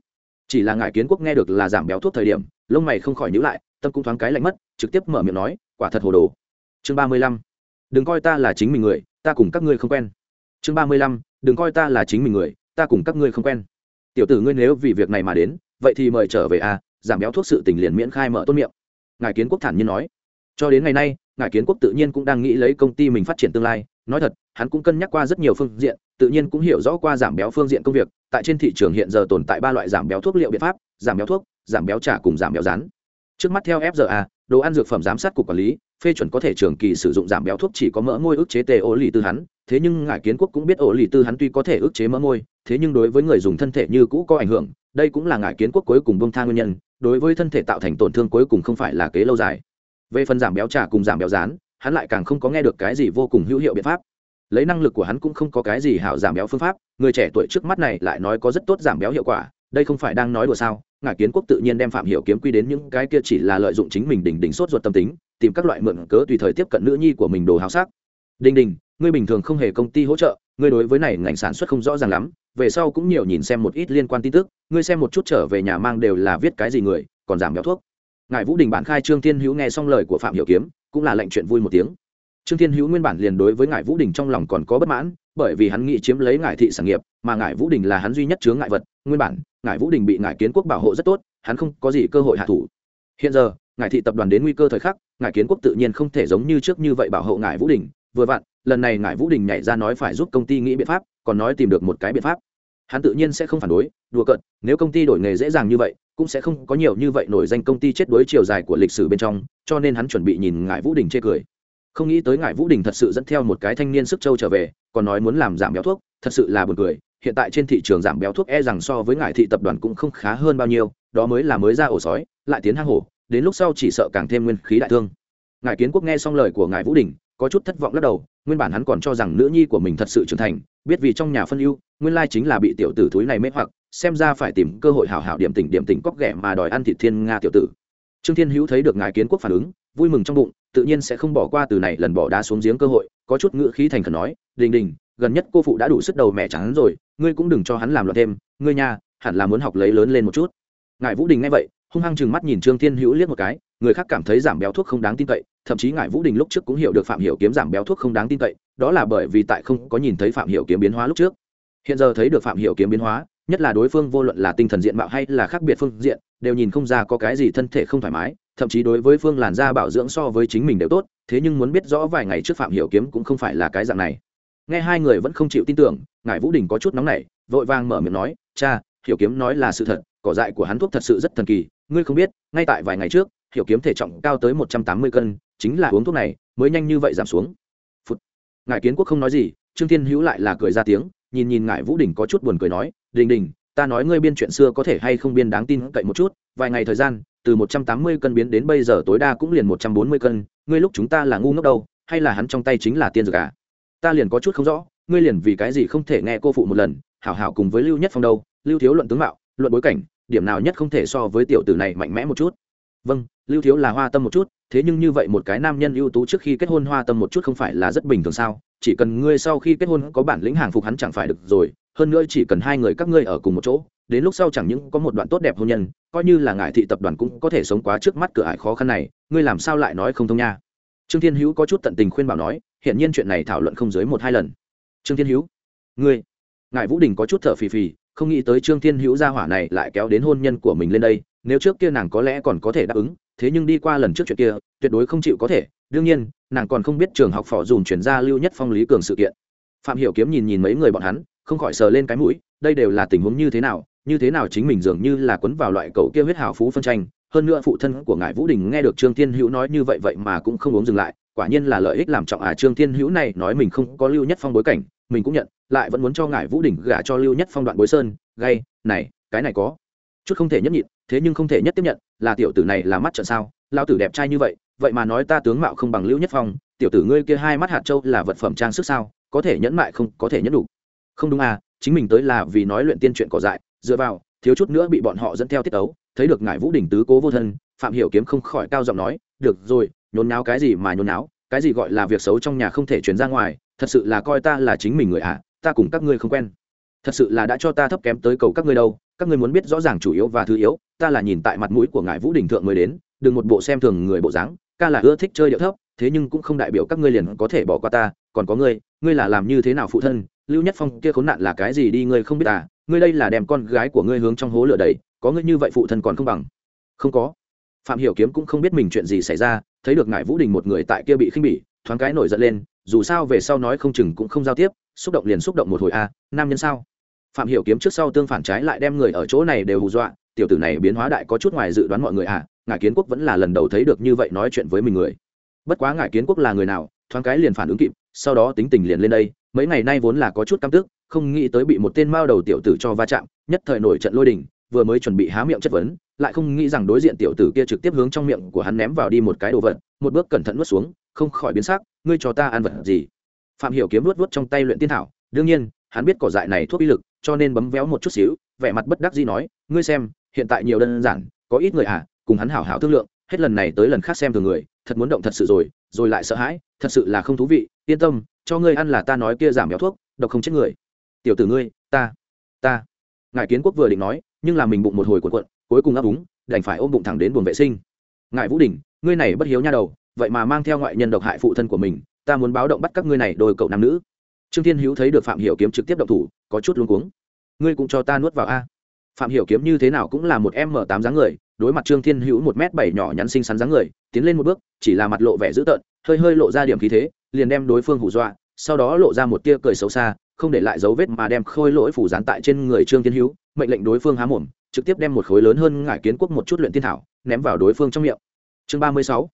Chỉ là ngài kiến quốc nghe được là giảm béo thuốc thời điểm, lông mày không khỏi nhíu lại, tâm cũng thoáng cái lạnh mất, trực tiếp mở miệng nói, quả thật hồ đồ. Chương ba mươi lăm. Đừng coi ta là chính mình người ta cùng các ngươi không quen. Chương ba mươi lăm, đừng coi ta là chính mình người, ta cùng các ngươi không quen. Tiểu tử ngươi nếu vì việc này mà đến, vậy thì mời trở về a, giảm béo thuốc sự tình liền miễn khai mở tốt miệng. Ngài kiến quốc thản nhiên nói. Cho đến ngày nay, ngài kiến quốc tự nhiên cũng đang nghĩ lấy công ty mình phát triển tương lai. Nói thật, hắn cũng cân nhắc qua rất nhiều phương diện, tự nhiên cũng hiểu rõ qua giảm béo phương diện công việc. Tại trên thị trường hiện giờ tồn tại ba loại giảm béo thuốc liệu biện pháp, giảm béo thuốc, giảm béo trả cùng giảm béo rán. Trước mắt theo fza đồ ăn dược phẩm giám sát cục quản lý phê chuẩn có thể trường kỳ sử dụng giảm béo thuốc chỉ có mỡ ngôi ức chế tê ô lì tư hắn. Thế nhưng ngài kiến quốc cũng biết ô lì tư hắn tuy có thể ức chế mỡ ngôi, thế nhưng đối với người dùng thân thể như cũ có ảnh hưởng. Đây cũng là ngài kiến quốc cuối cùng bông tha nguyên nhân. Đối với thân thể tạo thành tổn thương cuối cùng không phải là kế lâu dài. Về phần giảm béo trà cùng giảm béo rán, hắn lại càng không có nghe được cái gì vô cùng hữu hiệu biện pháp. Lấy năng lực của hắn cũng không có cái gì hảo giảm béo phương pháp. Người trẻ tuổi trước mắt này lại nói có rất tốt giảm béo hiệu quả. Đây không phải đang nói đùa sao? Ngài kiến quốc tự nhiên đem phạm hiểu kiếm quy đến những cái kia chỉ là lợi dụng chính mình đỉnh đỉnh sốt ruột tâm tính tìm các loại mượn cớ tùy thời tiếp cận nữ nhi của mình đồ háo sắc. Đinh đình, ngươi bình thường không hề công ty hỗ trợ, ngươi đối với này ngành sản xuất không rõ ràng lắm, về sau cũng nhiều nhìn xem một ít liên quan tin tức, ngươi xem một chút trở về nhà mang đều là viết cái gì người, còn giảm béo thuốc. Ngài vũ đình bản khai trương thiên hữu nghe xong lời của phạm hiểu kiếm, cũng là lệnh chuyện vui một tiếng. Trương thiên hữu nguyên bản liền đối với ngài vũ đình trong lòng còn có bất mãn, bởi vì hắn nghĩ chiếm lấy ngài thị sản nghiệp, mà ngài vũ đình là hắn duy nhất chướng ngại vật, nguyên bản, ngài vũ đình bị ngài kiến quốc bảo hộ rất tốt, hắn không có gì cơ hội hạ thủ. Hiện giờ, ngài thị tập đoàn đến nguy cơ thời khắc ngài kiến quốc tự nhiên không thể giống như trước như vậy bảo hộ ngài vũ đình. Vừa vặn, lần này ngài vũ đình nhảy ra nói phải giúp công ty nghĩ biện pháp, còn nói tìm được một cái biện pháp. Hắn tự nhiên sẽ không phản đối, đùa cợt, nếu công ty đổi nghề dễ dàng như vậy, cũng sẽ không có nhiều như vậy nổi danh công ty chết đối chiều dài của lịch sử bên trong, cho nên hắn chuẩn bị nhìn ngài vũ đình chê cười. Không nghĩ tới ngài vũ đình thật sự dẫn theo một cái thanh niên sức châu trở về, còn nói muốn làm giảm béo thuốc, thật sự là buồn cười. Hiện tại trên thị trường giảm béo thuốc e rằng so với ngài thị tập đoàn cũng không khá hơn bao nhiêu, đó mới là mới ra ổ sói, lại tiến hang hổ đến lúc sau chỉ sợ càng thêm nguyên khí đại thương. Ngài kiến quốc nghe xong lời của ngài vũ đình, có chút thất vọng lắc đầu, nguyên bản hắn còn cho rằng nữ nhi của mình thật sự trưởng thành, biết vì trong nhà phân ưu, nguyên lai chính là bị tiểu tử thúi này mê hoặc, xem ra phải tìm cơ hội hảo hảo điểm tỉnh điểm tỉnh cóc ghẻ mà đòi ăn thịt thiên nga tiểu tử. Trương thiên hữu thấy được ngài kiến quốc phản ứng, vui mừng trong bụng, tự nhiên sẽ không bỏ qua từ này lần bỏ đá xuống giếng cơ hội, có chút ngữ khí thành khẩn nói, đình đình, gần nhất cô phụ đã đủ sức đầu mẹ trắng rồi, ngươi cũng đừng cho hắn làm loạn thêm, ngươi nha hẳn là muốn học lấy lớn lên một chút. Ngài vũ đình nghe vậy hung hăng chừng mắt nhìn trương thiên hữu liếc một cái, người khác cảm thấy giảm béo thuốc không đáng tin cậy, thậm chí ngài vũ đình lúc trước cũng hiểu được phạm hiểu kiếm giảm béo thuốc không đáng tin cậy, đó là bởi vì tại không có nhìn thấy phạm hiểu kiếm biến hóa lúc trước. Hiện giờ thấy được phạm hiểu kiếm biến hóa, nhất là đối phương vô luận là tinh thần diện mạo hay là khác biệt phương diện, đều nhìn không ra có cái gì thân thể không thoải mái, thậm chí đối với phương làn da bảo dưỡng so với chính mình đều tốt, thế nhưng muốn biết rõ vài ngày trước phạm hiểu kiếm cũng không phải là cái dạng này. Nghe hai người vẫn không chịu tin tưởng ngài vũ đình có chút nóng nảy, vội vàng mở miệng nói, cha, hiểu kiếm nói là sự thật, cỏ dại của hắn thuốc thật sự rất thần kỳ ngươi không biết, ngay tại vài ngày trước, hiểu kiếm thể trọng cao tới một trăm tám mươi cân, chính là uống thuốc này, mới nhanh như vậy giảm xuống Phụt. ngài kiến quốc không nói gì, trương thiên hữu lại là cười ra tiếng, nhìn nhìn ngài vũ đình có chút buồn cười nói, đình đình, ta nói ngươi biên chuyện xưa có thể hay không biên đáng tin cậy một chút, vài ngày thời gian, từ một trăm tám mươi cân biến đến bây giờ tối đa cũng liền một trăm bốn mươi cân, ngươi lúc chúng ta là ngu ngốc đâu, hay là hắn trong tay chính là tiên dược à ta liền có chút không rõ, ngươi liền vì cái gì không thể nghe cô phụ một lần, hảo hảo cùng với lưu nhất phong đâu, lưu thiếu luận tướng mạo, luận bối cảnh điểm nào nhất không thể so với tiểu tử này mạnh mẽ một chút. Vâng lưu thiếu là hoa tâm một chút, thế nhưng như vậy một cái nam nhân ưu tú trước khi kết hôn hoa tâm một chút không phải là rất bình thường sao? Chỉ cần ngươi sau khi kết hôn có bản lĩnh hàng phục hắn chẳng phải được rồi, hơn nữa chỉ cần hai người các ngươi ở cùng một chỗ, đến lúc sau chẳng những có một đoạn tốt đẹp hôn nhân, coi như là ngài thị tập đoàn cũng có thể sống quá trước mắt cửa ải khó khăn này, ngươi làm sao lại nói không thông nha? Trương thiên hữu có chút tận tình khuyên bảo nói hiện nhiên chuyện này thảo luận không dưới một hai lần. Trương thiên hữu, ngươi, ngài vũ đình có chút thở phì phì không nghĩ tới trương thiên hữu gia hỏa này lại kéo đến hôn nhân của mình lên đây, nếu trước kia nàng có lẽ còn có thể đáp ứng, thế nhưng đi qua lần trước chuyện kia, tuyệt đối không chịu có thể. Đương nhiên, nàng còn không biết trường học phò dùn chuyển ra lưu nhất phong lý cường sự kiện. Phạm hiểu kiếm nhìn nhìn mấy người bọn hắn, không khỏi sờ lên cái mũi, đây đều là tình huống như thế nào, như thế nào chính mình dường như là quấn vào loại cậu kia huyết hào phú phân tranh. Hơn nữa phụ thân của ngài vũ đình nghe được trương thiên hữu nói như vậy vậy mà cũng không uống dừng lại, quả nhiên là lợi ích làm trọng à. Trương thiên hữu này nói mình không có lưu nhất phong bối cảnh mình cũng nhận, lại vẫn muốn cho ngài vũ đỉnh gả cho lưu nhất phong đoạn bối sơn, gay, này, cái này có. Chút không thể nhất nhịn, thế nhưng không thể nhất tiếp nhận, là tiểu tử này là mắt trận sao lao tử đẹp trai như vậy vậy mà nói ta tướng mạo không bằng lưu nhất phong, tiểu tử ngươi kia hai mắt hạt châu là vật phẩm trang sức sao, có thể nhẫn mại không, có thể nhẫn đủ. Không đúng à chính mình tới là vì nói luyện tiên chuyện cỏ dại, dựa vào, thiếu chút nữa bị bọn họ dẫn theo tiết ấu, thấy được ngài vũ đình tứ cố vô thân, phạm hiểu kiếm không khỏi cao giọng nói, được rồi, nhốn náo cái gì mà nhốn náo cái gì gọi là việc xấu trong nhà không thể truyền ra ngoài thật sự là coi ta là chính mình người à ta cùng các ngươi không quen. Thật sự là đã cho ta thấp kém tới cầu các ngươi đâu, các ngươi muốn biết rõ ràng chủ yếu và thứ yếu, ta là nhìn tại mặt mũi của ngài vũ đình thượng mới đến, đừng một bộ xem thường người bộ dáng, ca là ưa thích chơi điệu thấp, thế nhưng cũng không đại biểu các ngươi liền có thể bỏ qua ta, còn có ngươi ngươi là làm như thế nào phụ thân, lưu nhất phong kia khốn nạn là cái gì đi ngươi không biết à ngươi đây là đem con gái của ngươi hướng trong hố lửa đầy có ngươi như vậy phụ thân còn không bằng. Không có. Phạm hiểu kiếm cũng không biết mình chuyện gì xảy ra, thấy được ngài vũ đình một người tại kia bị khinh bỉ, thoáng cái nổi giận lên dù sao về sau nói không chừng cũng không giao tiếp xúc động liền xúc động một hồi a à, nam nhân sao? Phạm hiểu kiếm trước sau tương phản trái lại đem người ở chỗ này đều hù dọa tiểu tử này biến hóa đại có chút ngoài dự đoán mọi người à ngài kiến quốc vẫn là lần đầu thấy được như vậy nói chuyện với mình người. Bất quá ngài kiến quốc là người nào thoáng cái liền phản ứng kịp sau đó tính tình liền lên đây mấy ngày nay vốn là có chút căm tức không nghĩ tới bị một tên mao đầu tiểu tử cho va chạm nhất thời nổi trận lôi đình vừa mới chuẩn bị há miệng chất vấn lại không nghĩ rằng đối diện tiểu tử kia trực tiếp hướng trong miệng của hắn ném vào đi một cái đồ vật một bước cẩn thận nuốt xuống không khỏi biến sắc, ngươi cho ta ăn vật gì? Phạm hiểu kiếm nuốt nuốt trong tay luyện tiên thảo, đương nhiên, hắn biết cỏ dại này thuốc uy lực, cho nên bấm véo một chút xíu, vẻ mặt bất đắc dĩ nói, ngươi xem, hiện tại nhiều đơn giản, có ít người à cùng hắn hảo hảo thương lượng, hết lần này tới lần khác xem thường người, thật muốn động thật sự rồi rồi lại sợ hãi, thật sự là không thú vị, yên tâm, cho ngươi ăn là ta nói kia giảm béo thuốc, độc không chết người. Tiểu tử ngươi, ta ta. Ngài kiến quốc vừa định nói, nhưng là mình bụng một hồi cuộn cuộn, cuối cùng ấp úng, đành phải ôm bụng thẳng đến buồng vệ sinh. Ngài vũ đình, ngươi này bất hiếu nha đầu vậy mà mang theo ngoại nhân độc hại phụ thân của mình, ta muốn báo động bắt các ngươi này đôi cậu nam nữ. Trương thiên hữu thấy được phạm hiểu kiếm trực tiếp động thủ, có chút luống cuống. Ngươi cũng cho ta nuốt vào a. Phạm hiểu kiếm như thế nào cũng là một m tám dáng người, đối mặt trương thiên hữu một m bảy nhỏ nhắn xinh xắn dáng người, tiến lên một bước, chỉ là mặt lộ vẻ dữ tợn, hơi hơi lộ ra điểm khí thế, liền đem đối phương hù dọa, sau đó lộ ra một tia cười xấu xa, không để lại dấu vết mà đem khôi lỗi phủ dán tại trên người trương thiên hữu, mệnh lệnh đối phương há mồm, trực tiếp đem một khối lớn hơn ngải kiến quốc một chút luyện tiên thảo, ném vào đối phương trong miệng. Chương ba mươi sáu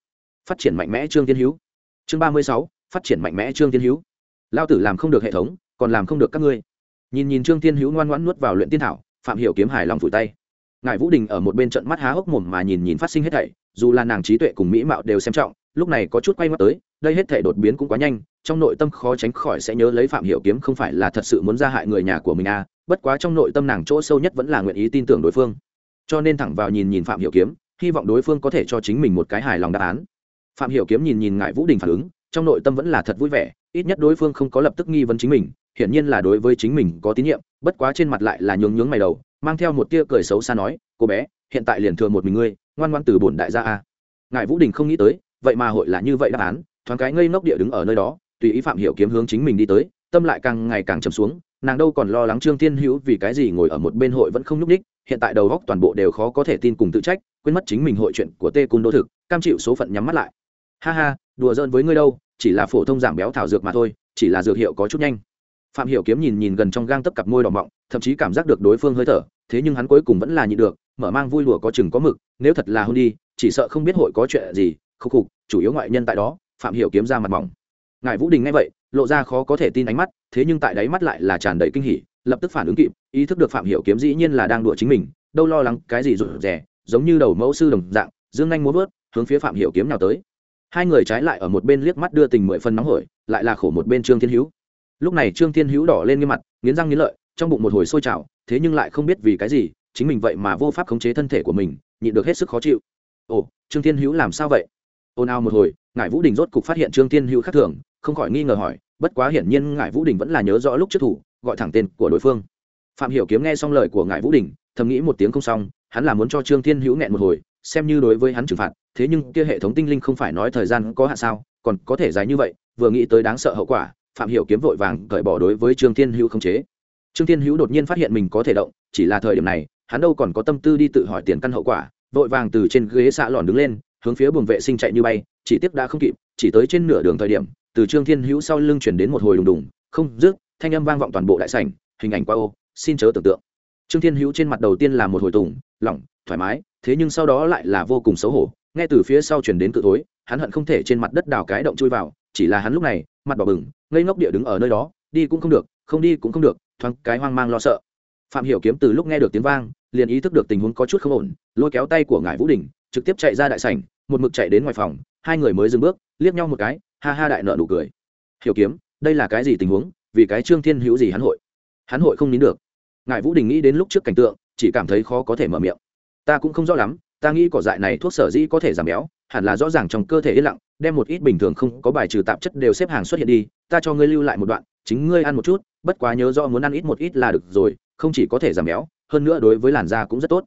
phát triển mạnh mẽ trương thiên hữu. Chương ba mươi sáu, phát triển mạnh mẽ trương thiên hữu. Lao tử làm không được hệ thống, còn làm không được các ngươi. Nhìn nhìn trương thiên hữu ngoan ngoãn nuốt vào luyện tiên thảo, phạm hiểu kiếm hài lòng phủi tay. Ngài vũ đình ở một bên trận mắt há hốc mồm mà nhìn nhìn phát sinh hết thảy, dù là nàng trí tuệ cùng mỹ mạo đều xem trọng, lúc này có chút quay mắt tới, đây hết thảy đột biến cũng quá nhanh, trong nội tâm khó tránh khỏi sẽ nhớ lấy phạm hiểu kiếm không phải là thật sự muốn ra hại người nhà của mình à bất quá trong nội tâm nàng chỗ sâu nhất vẫn là nguyện ý tin tưởng đối phương. Cho nên thẳng vào nhìn nhìn phạm hiểu kiếm, hy vọng đối phương có thể cho chính mình một cái hài lòng đáp án phạm hiểu kiếm nhìn nhìn ngải vũ đình phản ứng, trong nội tâm vẫn là thật vui vẻ, ít nhất đối phương không có lập tức nghi vấn chính mình, hiển nhiên là đối với chính mình có tín nhiệm, bất quá trên mặt lại là nhướng nhướng mày đầu, mang theo một tia cười xấu xa nói, cô bé, hiện tại liền thừa một mình ngươi, ngoan ngoan từ bổn đại gia a. Ngài vũ đình không nghĩ tới, vậy mà hội là như vậy đáp án, thoáng cái ngây ngốc địa đứng ở nơi đó, tùy ý phạm hiểu kiếm hướng chính mình đi tới, tâm lại càng ngày càng trầm xuống, nàng đâu còn lo lắng trương thiên hữu vì cái gì ngồi ở một bên hội vẫn không nhúc ních hiện tại đầu góc toàn bộ đều khó có thể tin cùng tự trách, quên mất chính mình hội chuyện của tê cung đô thực, cam chịu số phận nhắm mắt lại ha ha, đùa giỡn với ngươi đâu, chỉ là phổ thông giảm béo thảo dược mà thôi, chỉ là dược hiệu có chút nhanh. Phạm hiểu kiếm nhìn nhìn gần trong gang tấp cặp môi đỏ mọng, thậm chí cảm giác được đối phương hơi thở, thế nhưng hắn cuối cùng vẫn là nhịn được, mở mang vui đùa có chừng có mực, nếu thật là hôn đi, chỉ sợ không biết hội có chuyện gì khúc khục, chủ yếu ngoại nhân tại đó, phạm hiểu kiếm ra mặt mỏng. Ngài vũ đình nghe vậy, lộ ra khó có thể tin ánh mắt, thế nhưng tại đáy mắt lại là tràn đầy kinh hỉ, lập tức phản ứng kịp, ý thức được phạm hiểu kiếm dĩ nhiên là đang đùa chính mình, đâu lo lắng cái gì rụt rè, giống như đầu mẫu sư đồng dạng, dương anh muốn vớt, hướng phía phạm hiểu kiếm nào tới hai người trái lại ở một bên liếc mắt đưa tình mười phần nóng hổi, lại là khổ một bên trương thiên hữu. Lúc này trương thiên hữu đỏ lên nghiêm mặt, nghiến răng nghiến lợi, trong bụng một hồi sôi trào, thế nhưng lại không biết vì cái gì, chính mình vậy mà vô pháp khống chế thân thể của mình, nhịn được hết sức khó chịu. Ồ, trương thiên hữu làm sao vậy? Ồn ào một hồi ngài vũ đình rốt cục phát hiện trương thiên hữu khác thường, không khỏi nghi ngờ hỏi, bất quá hiển nhiên ngài vũ đình vẫn là nhớ rõ lúc trước thủ, gọi thẳng tên của đối phương. Phạm hiểu kiếm nghe xong lời của ngài vũ đình, thầm nghĩ một tiếng không xong, hắn là muốn cho trương thiên hữu nghẹn một hồi, xem như đối với hắn trừng phạt thế nhưng kia hệ thống tinh linh không phải nói thời gian có hạn sao, còn có thể dài như vậy, vừa nghĩ tới đáng sợ hậu quả, phạm hiểu kiếm vội vàng cởi bỏ đối với trương thiên hữu không chế. Trương thiên hữu đột nhiên phát hiện mình có thể động, chỉ là thời điểm này, hắn đâu còn có tâm tư đi tự hỏi tiền căn hậu quả, vội vàng từ trên ghế xạ lòn đứng lên, hướng phía buồng vệ sinh chạy như bay, chỉ tiếc đã không kịp, chỉ tới trên nửa đường thời điểm, từ trương thiên hữu sau lưng chuyển đến một hồi đùng đùng, không dứt, thanh âm vang vọng toàn bộ đại sảnh, hình ảnh qua ô, xin chớ tưởng tượng. Trương thiên hữu trên mặt đầu tiên là một hồi tùng, lỏng, thoải mái, thế nhưng sau đó lại là vô cùng xấu hổ nghe từ phía sau chuyển đến cự thối, hắn hận không thể trên mặt đất đào cái động chui vào, chỉ là hắn lúc này, mặt đỏ bừng, ngây ngốc địa đứng ở nơi đó, đi cũng không được, không đi cũng không được, thoáng cái hoang mang lo sợ. Phạm hiểu kiếm từ lúc nghe được tiếng vang, liền ý thức được tình huống có chút không ổn, lôi kéo tay của ngài vũ đình, trực tiếp chạy ra đại sảnh, một mực chạy đến ngoài phòng, hai người mới dừng bước, liếc nhau một cái, ha ha đại nợ nụ cười. Hiểu kiếm, đây là cái gì tình huống, vì cái trương thiên hữu gì hắn hội? Hắn hội không nín được. Ngài vũ đình nghĩ đến lúc trước cảnh tượng, chỉ cảm thấy khó có thể mở miệng. Ta cũng không rõ lắm ta nghĩ cỏ dại này thuốc sở dĩ có thể giảm béo, hẳn là rõ ràng trong cơ thể yên lặng, đem một ít bình thường không có bài trừ tạp chất đều xếp hàng xuất hiện đi, ta cho ngươi lưu lại một đoạn, chính ngươi ăn một chút, bất quá nhớ rõ muốn ăn ít một ít là được rồi, không chỉ có thể giảm béo, hơn nữa đối với làn da cũng rất tốt.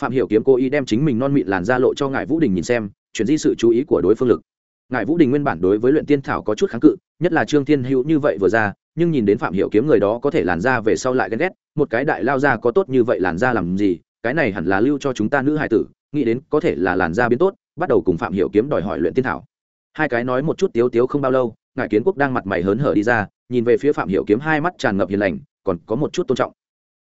Phạm hiểu kiếm cố ý đem chính mình non mịn làn da lộ cho ngài vũ đình nhìn xem, chuyển di sự chú ý của đối phương lực. Ngài vũ đình nguyên bản đối với luyện tiên thảo có chút kháng cự, nhất là trương thiên hữu như vậy vừa ra, nhưng nhìn đến phạm hiểu kiếm người đó có thể làn da về sau lại ghen ghét, một cái đại lao da có tốt như vậy làn da làm gì, cái này hẳn là lưu cho chúng ta nữ hài tử nghĩ đến có thể là làn da biến tốt, bắt đầu cùng phạm hiểu kiếm đòi hỏi luyện tiên thảo. Hai cái nói một chút tiếu tiếu không bao lâu ngài kiến quốc đang mặt mày hớn hở đi ra, nhìn về phía phạm hiểu kiếm hai mắt tràn ngập hiền lành, còn có một chút tôn trọng.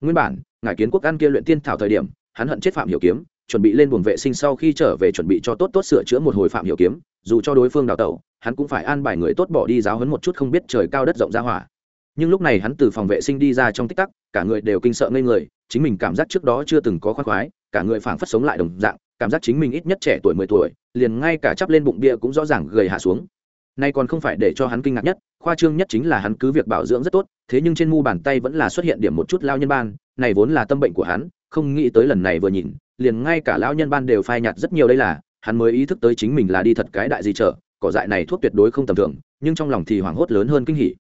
Nguyên bản ngài kiến quốc ăn kia luyện tiên thảo thời điểm, hắn hận chết phạm hiểu kiếm, chuẩn bị lên buồng vệ sinh sau khi trở về chuẩn bị cho tốt tốt sửa chữa một hồi phạm hiểu kiếm, dù cho đối phương đào tẩu, hắn cũng phải an bài người tốt bỏ đi giáo huấn một chút không biết trời cao đất rộng ra hỏa. Nhưng lúc này hắn từ phòng vệ sinh đi ra trong tích tắc, cả người đều kinh sợ ngây người, chính mình cảm giác trước đó chưa từng có khoác khoái cả người phảng phất sống lại đồng dạng, cảm giác chính mình ít nhất trẻ tuổi mười tuổi, liền ngay cả chắp lên bụng bia cũng rõ ràng gầy hạ xuống. Nay còn không phải để cho hắn kinh ngạc nhất, khoa trương nhất chính là hắn cứ việc bảo dưỡng rất tốt, thế nhưng trên mu bàn tay vẫn là xuất hiện điểm một chút lao nhân ban, này vốn là tâm bệnh của hắn, không nghĩ tới lần này vừa nhìn, liền ngay cả lão nhân ban đều phai nhạt rất nhiều đây là, hắn mới ý thức tới chính mình là đi thật cái đại gì trở cỏ dại này thuốc tuyệt đối không tầm thường, nhưng trong lòng thì hoảng hốt lớn hơn kinh hỉ.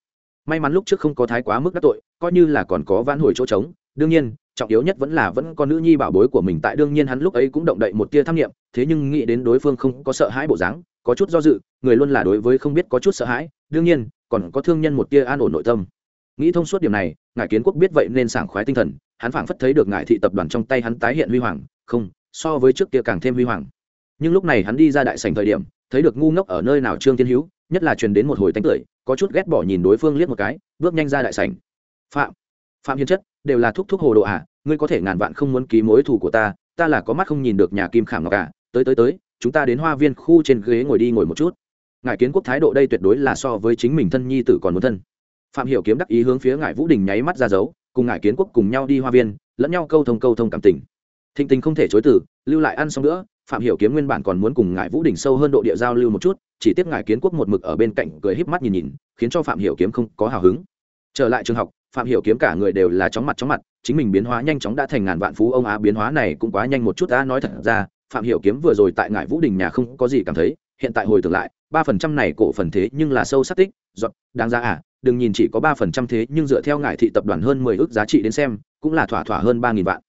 May mắn lúc trước không có thái quá mức đắc tội, coi như là còn có vãn hồi chỗ trống, đương nhiên trọng yếu nhất vẫn là vẫn có nữ nhi bảo bối của mình tại, đương nhiên hắn lúc ấy cũng động đậy một tia tham nghiệm thế nhưng nghĩ đến đối phương không có sợ hãi bộ dáng, có chút do dự, người luôn là đối với không biết có chút sợ hãi, đương nhiên, còn có thương nhân một tia an ổn nội tâm. Nghĩ thông suốt điểm này ngài kiến quốc biết vậy nên sảng khoái tinh thần, hắn phảng phất thấy được ngài thị tập đoàn trong tay hắn tái hiện huy hoàng, không, so với trước kia càng thêm huy hoàng. Nhưng lúc này hắn đi ra đại sảnh thời điểm, thấy được ngu ngốc ở nơi nào trương tiên hữu, nhất là truyền đến một hồi tánh cười, có chút ghét bỏ nhìn đối phương liếc một cái, bước nhanh ra đại sảnh. Phạm phạm hiền chất, đều là thúc thúc hồ đồ à? Ngươi có thể ngàn vạn không muốn ký mối thù của ta ta là có mắt không nhìn được nhà kim khảm ngọc cả tới tới tới, chúng ta đến hoa viên khu trên ghế ngồi đi ngồi một chút. Ngài kiến quốc thái độ đây tuyệt đối là so với chính mình thân nhi tử còn muốn thân. Phạm hiểu kiếm đắc ý hướng phía ngài vũ đình nháy mắt ra dấu, cùng ngài kiến quốc cùng nhau đi hoa viên, lẫn nhau câu thông câu thông cảm tình. Thịnh tình không thể chối từ, lưu lại ăn xong nữa, phạm hiểu kiếm nguyên bản còn muốn cùng ngài vũ đình sâu hơn độ địa giao lưu một chút, chỉ tiếp ngài kiến quốc một mực ở bên cạnh cười híp mắt nhìn nhìn, khiến cho phạm hiểu kiếm không có hào hứng. Trở lại trường học, phạm hiểu kiếm cả người đều là chóng mặt chóng mặt chính mình biến hóa nhanh chóng đã thành ngàn vạn phú ông á, biến hóa này cũng quá nhanh một chút đã nói thật ra, phạm hiểu kiếm vừa rồi tại ngải vũ đình nhà không có gì cảm thấy, hiện tại hồi tưởng lại, ba phần trăm này cổ phần thế nhưng là sâu sắc tích dọn đáng ra à đừng nhìn chỉ có ba phần trăm thế nhưng dựa theo ngải thị tập đoàn hơn mười ước giá trị đến xem, cũng là thỏa thỏa hơn ba nghìn vạn.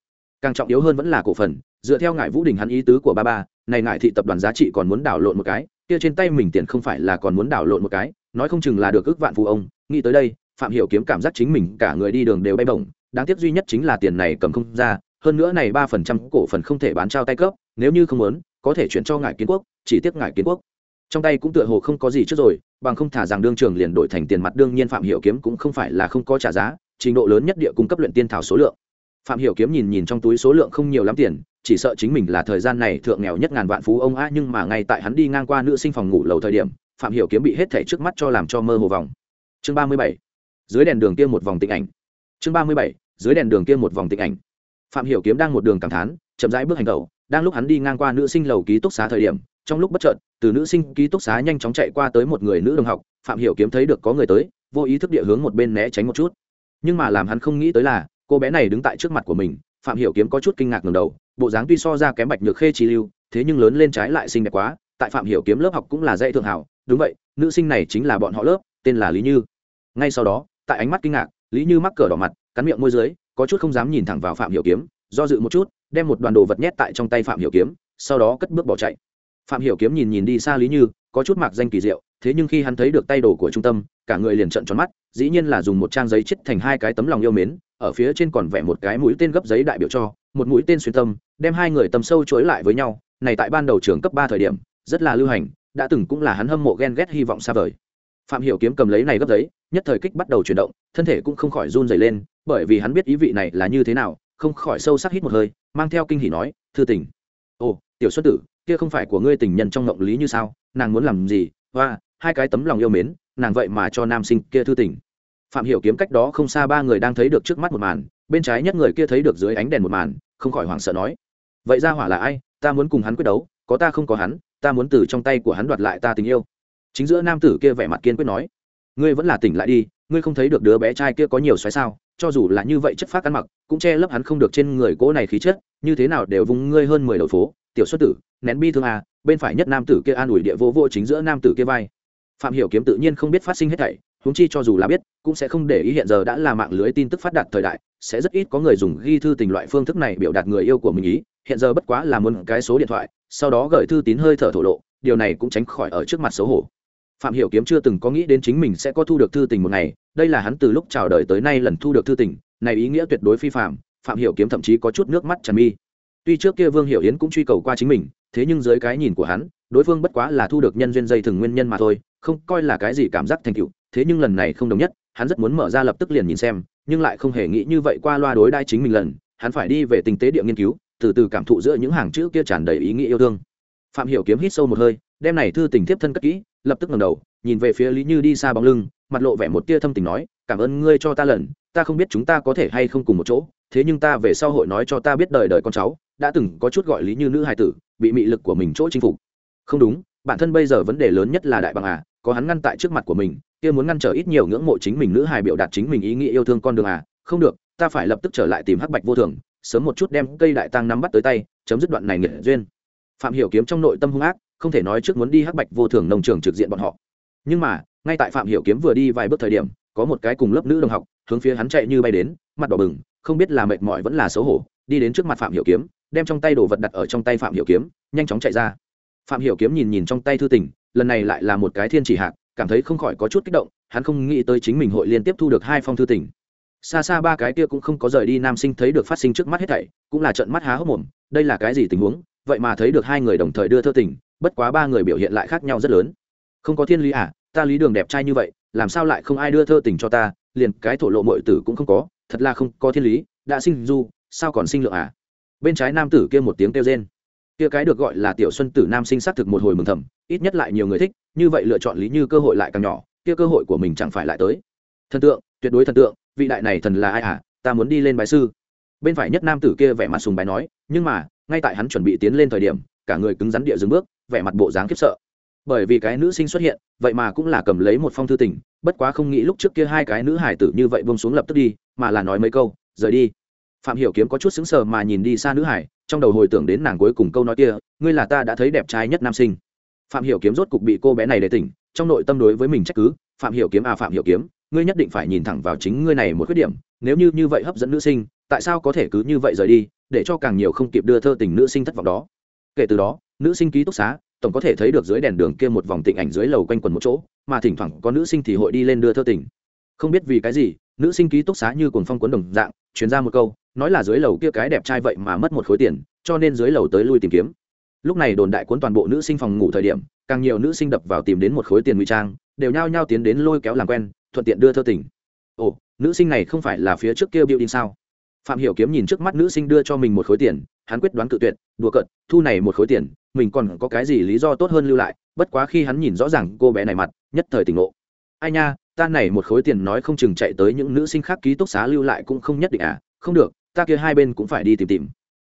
Càng trọng yếu hơn vẫn là cổ phần, dựa theo ngải vũ đình hắn ý tứ của ba ba, này ngải thị tập đoàn giá trị còn muốn đảo lộn một cái, kia trên tay mình tiền không phải là còn muốn đảo lộn một cái, nói không chừng là được ước vạn phú ông, nghĩ tới đây, phạm hiểu kiếm cảm giác chính mình cả người đi đường đều bay bổng đáng tiếc duy nhất chính là tiền này cầm không ra, hơn nữa này ba phần trăm cổ phần không thể bán trao tay cấp, nếu như không muốn, có thể chuyển cho ngài kiến quốc, chỉ tiếc ngài kiến quốc. Trong tay cũng tựa hồ không có gì trước rồi, bằng không thả rằng đương trường liền đổi thành tiền mặt, đương nhiên phạm hiểu kiếm cũng không phải là không có trả giá, trình độ lớn nhất địa cung cấp luyện tiên thảo số lượng. Phạm hiểu kiếm nhìn nhìn trong túi số lượng không nhiều lắm tiền, chỉ sợ chính mình là thời gian này thượng nghèo nhất ngàn vạn phú ông a nhưng mà ngay tại hắn đi ngang qua nữ sinh phòng ngủ lầu thời điểm, phạm hiểu kiếm bị hết thảy trước mắt cho làm cho mơ hồ vòng. Chương ba mươi bảy. Dưới đèn đường kia một vòng tịnh ảnh. Chương ba mươi bảy dưới đèn đường kia một vòng tịnh ảnh. Phạm hiểu kiếm đang một đường cảm thán, chậm rãi bước hành tẩu, đang lúc hắn đi ngang qua nữ sinh lầu ký túc xá thời điểm, trong lúc bất chợt, từ nữ sinh ký túc xá nhanh chóng chạy qua tới một người nữ đồng học, phạm hiểu kiếm thấy được có người tới, vô ý thức địa hướng một bên né tránh một chút. Nhưng mà làm hắn không nghĩ tới là, cô bé này đứng tại trước mặt của mình, phạm hiểu kiếm có chút kinh ngạc ngẩng đầu, bộ dáng tuy so ra kém bạch nhược khê chi lưu, thế nhưng lớn lên trái lại xinh đẹp quá, tại phạm hiểu kiếm lớp học cũng là dạy thượng hảo, đúng vậy, nữ sinh này chính là bọn họ lớp, tên là lý như. Ngay sau đó, tại ánh mắt kinh ngạc lý như mắc cờ đỏ mặt, cắn miệng môi dưới, có chút không dám nhìn thẳng vào phạm hiểu kiếm, do dự một chút, đem một đoàn đồ vật nhét tại trong tay phạm hiểu kiếm, sau đó cất bước bỏ chạy. Phạm hiểu kiếm nhìn nhìn đi xa lý như, có chút mạc danh kỳ diệu, thế nhưng khi hắn thấy được tay đồ của trung tâm, cả người liền trợn tròn mắt, dĩ nhiên là dùng một trang giấy chít thành hai cái tấm lòng yêu mến, ở phía trên còn vẽ một cái mũi tên gấp giấy đại biểu cho, một mũi tên xuyên tâm, đem hai người tâm sâu chối lại với nhau, này tại ban đầu trường cấp ba thời điểm, rất là lưu hành, đã từng cũng là hắn hâm mộ ghen ghét hy vọng xa vời phạm hiểu kiếm cầm lấy này gấp giấy, nhất thời kích bắt đầu chuyển động, thân thể cũng không khỏi run rẩy lên, bởi vì hắn biết ý vị này là như thế nào, không khỏi sâu sắc hít một hơi, mang theo kinh hỉ nói, thư tình. Ồ, tiểu xuất tử, kia không phải của ngươi tình nhân trong ngộng lý như sao? Nàng muốn làm gì? Và hai cái tấm lòng yêu mến, nàng vậy mà cho nam sinh kia thư tình. Phạm hiểu kiếm cách đó không xa ba người đang thấy được trước mắt một màn, bên trái nhất người kia thấy được dưới ánh đèn một màn, không khỏi hoảng sợ nói, vậy ra hỏa là ai? Ta muốn cùng hắn quyết đấu, có ta không có hắn, ta muốn từ trong tay của hắn đoạt lại ta tình yêu chính giữa nam tử kia vẻ mặt kiên quyết nói, ngươi vẫn là tỉnh lại đi, ngươi không thấy được đứa bé trai kia có nhiều xoáy sao, cho dù là như vậy chất phát ăn mặc, cũng che lấp hắn không được trên người cỗ này khí chất, như thế nào đều vùng ngươi hơn mười đầu phố, tiểu xuất tử, nén bi thương à bên phải nhất nam tử kia an ủi địa vô vô chính giữa nam tử kia vai. Phạm hiểu kiếm tự nhiên không biết phát sinh hết thảy, huống chi cho dù là biết, cũng sẽ không để ý hiện giờ đã là mạng lưới tin tức phát đạt thời đại, sẽ rất ít có người dùng ghi thư tình loại phương thức này biểu đạt người yêu của mình ý, hiện giờ bất quá là muốn cái số điện thoại, sau đó gửi thư tín hơi thở thổ lộ, điều này cũng tránh khỏi ở trước mặt xấu hổ phạm hiểu kiếm chưa từng có nghĩ đến chính mình sẽ có thu được thư tình một ngày, đây là hắn từ lúc chào đời tới nay lần thu được thư tình, này ý nghĩa tuyệt đối phi phạm phạm hiểu kiếm thậm chí có chút nước mắt tràn mi. Tuy trước kia vương hiểu yến cũng truy cầu qua chính mình, thế nhưng dưới cái nhìn của hắn, đối phương bất quá là thu được nhân duyên dây thường nguyên nhân mà thôi, không coi là cái gì cảm giác thành tựu, thế nhưng lần này không đồng nhất, hắn rất muốn mở ra lập tức liền nhìn xem, nhưng lại không hề nghĩ như vậy qua loa đối đai chính mình lần, hắn phải đi về tinh tế địa nghiên cứu, từ từ cảm thụ giữa những hàng chữ kia tràn đầy ý nghĩa yêu thương. Phạm hiểu kiếm hít sâu một hơi, đem này thư tình tiếp thân cất kỹ lập tức ngẩng đầu, nhìn về phía lý như đi xa bóng lưng, mặt lộ vẻ một tia thâm tình nói, cảm ơn ngươi cho ta lần, ta không biết chúng ta có thể hay không cùng một chỗ, thế nhưng ta về sau hội nói cho ta biết đời đời con cháu, đã từng có chút gọi lý như nữ hài tử, bị mị lực của mình chỗ chinh phục. Không đúng, bản thân bây giờ vấn đề lớn nhất là đại bằng à có hắn ngăn tại trước mặt của mình, kia muốn ngăn trở ít nhiều ngưỡng mộ chính mình nữ hài biểu đạt chính mình ý nghĩa yêu thương con đường à không được, ta phải lập tức trở lại tìm hắc bạch vô thường, sớm một chút đem cây đại tăng nắm bắt tới tay, chấm dứt đoạn này nghiệt duyên. Phạm hiểu kiếm trong nội tâm hung ác không thể nói trước muốn đi hắc bạch vô thường nông trường trực diện bọn họ. Nhưng mà, ngay tại phạm hiểu kiếm vừa đi vài bước thời điểm, có một cái cùng lớp nữ đồng học, hướng phía hắn chạy như bay đến, mặt đỏ bừng, không biết là mệt mỏi vẫn là xấu hổ, đi đến trước mặt phạm hiểu kiếm, đem trong tay đồ vật đặt ở trong tay phạm hiểu kiếm, nhanh chóng chạy ra. Phạm hiểu kiếm nhìn nhìn trong tay thư tình, lần này lại là một cái thiên chỉ hạc, cảm thấy không khỏi có chút kích động, hắn không nghĩ tới chính mình hội liên tiếp thu được hai phong thư tình. Xa xa ba cái kia cũng không có rời đi nam sinh thấy được phát sinh trước mắt hết thảy, cũng là trợn mắt há hốc mồm, đây là cái gì tình huống? Vậy mà thấy được hai người đồng thời đưa thơ tình bất quá ba người biểu hiện lại khác nhau rất lớn. Không có thiên lý à ta lý đường đẹp trai như vậy, làm sao lại không ai đưa thơ tình cho ta, liền cái thổ lộ mọi tử cũng không có, thật là không có thiên lý, đã sinh du, sao còn sinh lượng à? Bên trái nam tử kia một tiếng kêu rên. Kia cái được gọi là tiểu xuân tử nam sinh xác thực một hồi mừng thầm, ít nhất lại nhiều người thích, như vậy lựa chọn lý như cơ hội lại càng nhỏ, kia cơ hội của mình chẳng phải lại tới. Thần tượng, tuyệt đối thần tượng, vị đại này thần là ai à ta muốn đi lên bài sư. Bên phải nhất nam tử kia vẻ mặt sùng bài nói, nhưng mà, ngay tại hắn chuẩn bị tiến lên thời điểm, cả người cứng rắn địa dừng bước vẻ mặt bộ dáng khiếp sợ. Bởi vì cái nữ sinh xuất hiện, vậy mà cũng là cầm lấy một phong thư tình, bất quá không nghĩ lúc trước kia hai cái nữ hải tử như vậy bông xuống lập tức đi, mà là nói mấy câu, rời đi. Phạm hiểu kiếm có chút sững sờ mà nhìn đi xa nữ hải trong đầu hồi tưởng đến nàng cuối cùng câu nói kia, ngươi là ta đã thấy đẹp trai nhất nam sinh. Phạm hiểu kiếm rốt cục bị cô bé này để tỉnh, trong nội tâm đối với mình trách cứ, phạm hiểu kiếm à phạm hiểu kiếm, ngươi nhất định phải nhìn thẳng vào chính ngươi này một khuyết điểm, nếu như như vậy hấp dẫn nữ sinh, tại sao có thể cứ như vậy rời đi, để cho càng nhiều không kịp đưa thơ tình nữ sinh thất vọng đó? Kể từ đó, nữ sinh ký túc xá, tổng có thể thấy được dưới đèn đường kia một vòng tịnh ảnh dưới lầu quanh quần một chỗ, mà thỉnh thoảng có nữ sinh thì hội đi lên đưa thơ tình. Không biết vì cái gì, nữ sinh ký túc xá như cùng phong cuốn đồng dạng, truyền ra một câu, nói là dưới lầu kia cái đẹp trai vậy mà mất một khối tiền, cho nên dưới lầu tới lui tìm kiếm. Lúc này đồn đại cuốn toàn bộ nữ sinh phòng ngủ thời điểm, càng nhiều nữ sinh đập vào tìm đến một khối tiền ngụy trang, đều nhao nhao tiến đến lôi kéo làm quen, thuận tiện đưa thơ tình. Ồ, nữ sinh này không phải là phía trước kia biểu building sao? Phạm hiểu kiếm nhìn trước mắt nữ sinh đưa cho mình một khối tiền hắn quyết đoán cự tuyệt, đùa cợt, thu này một khối tiền, mình còn có cái gì lý do tốt hơn lưu lại, bất quá khi hắn nhìn rõ ràng cô bé này mặt, nhất thời tỉnh ngộ. Ai nha, ta này một khối tiền nói không chừng chạy tới những nữ sinh khác ký túc xá lưu lại cũng không nhất định à? Không được, ta kia hai bên cũng phải đi tìm tìm.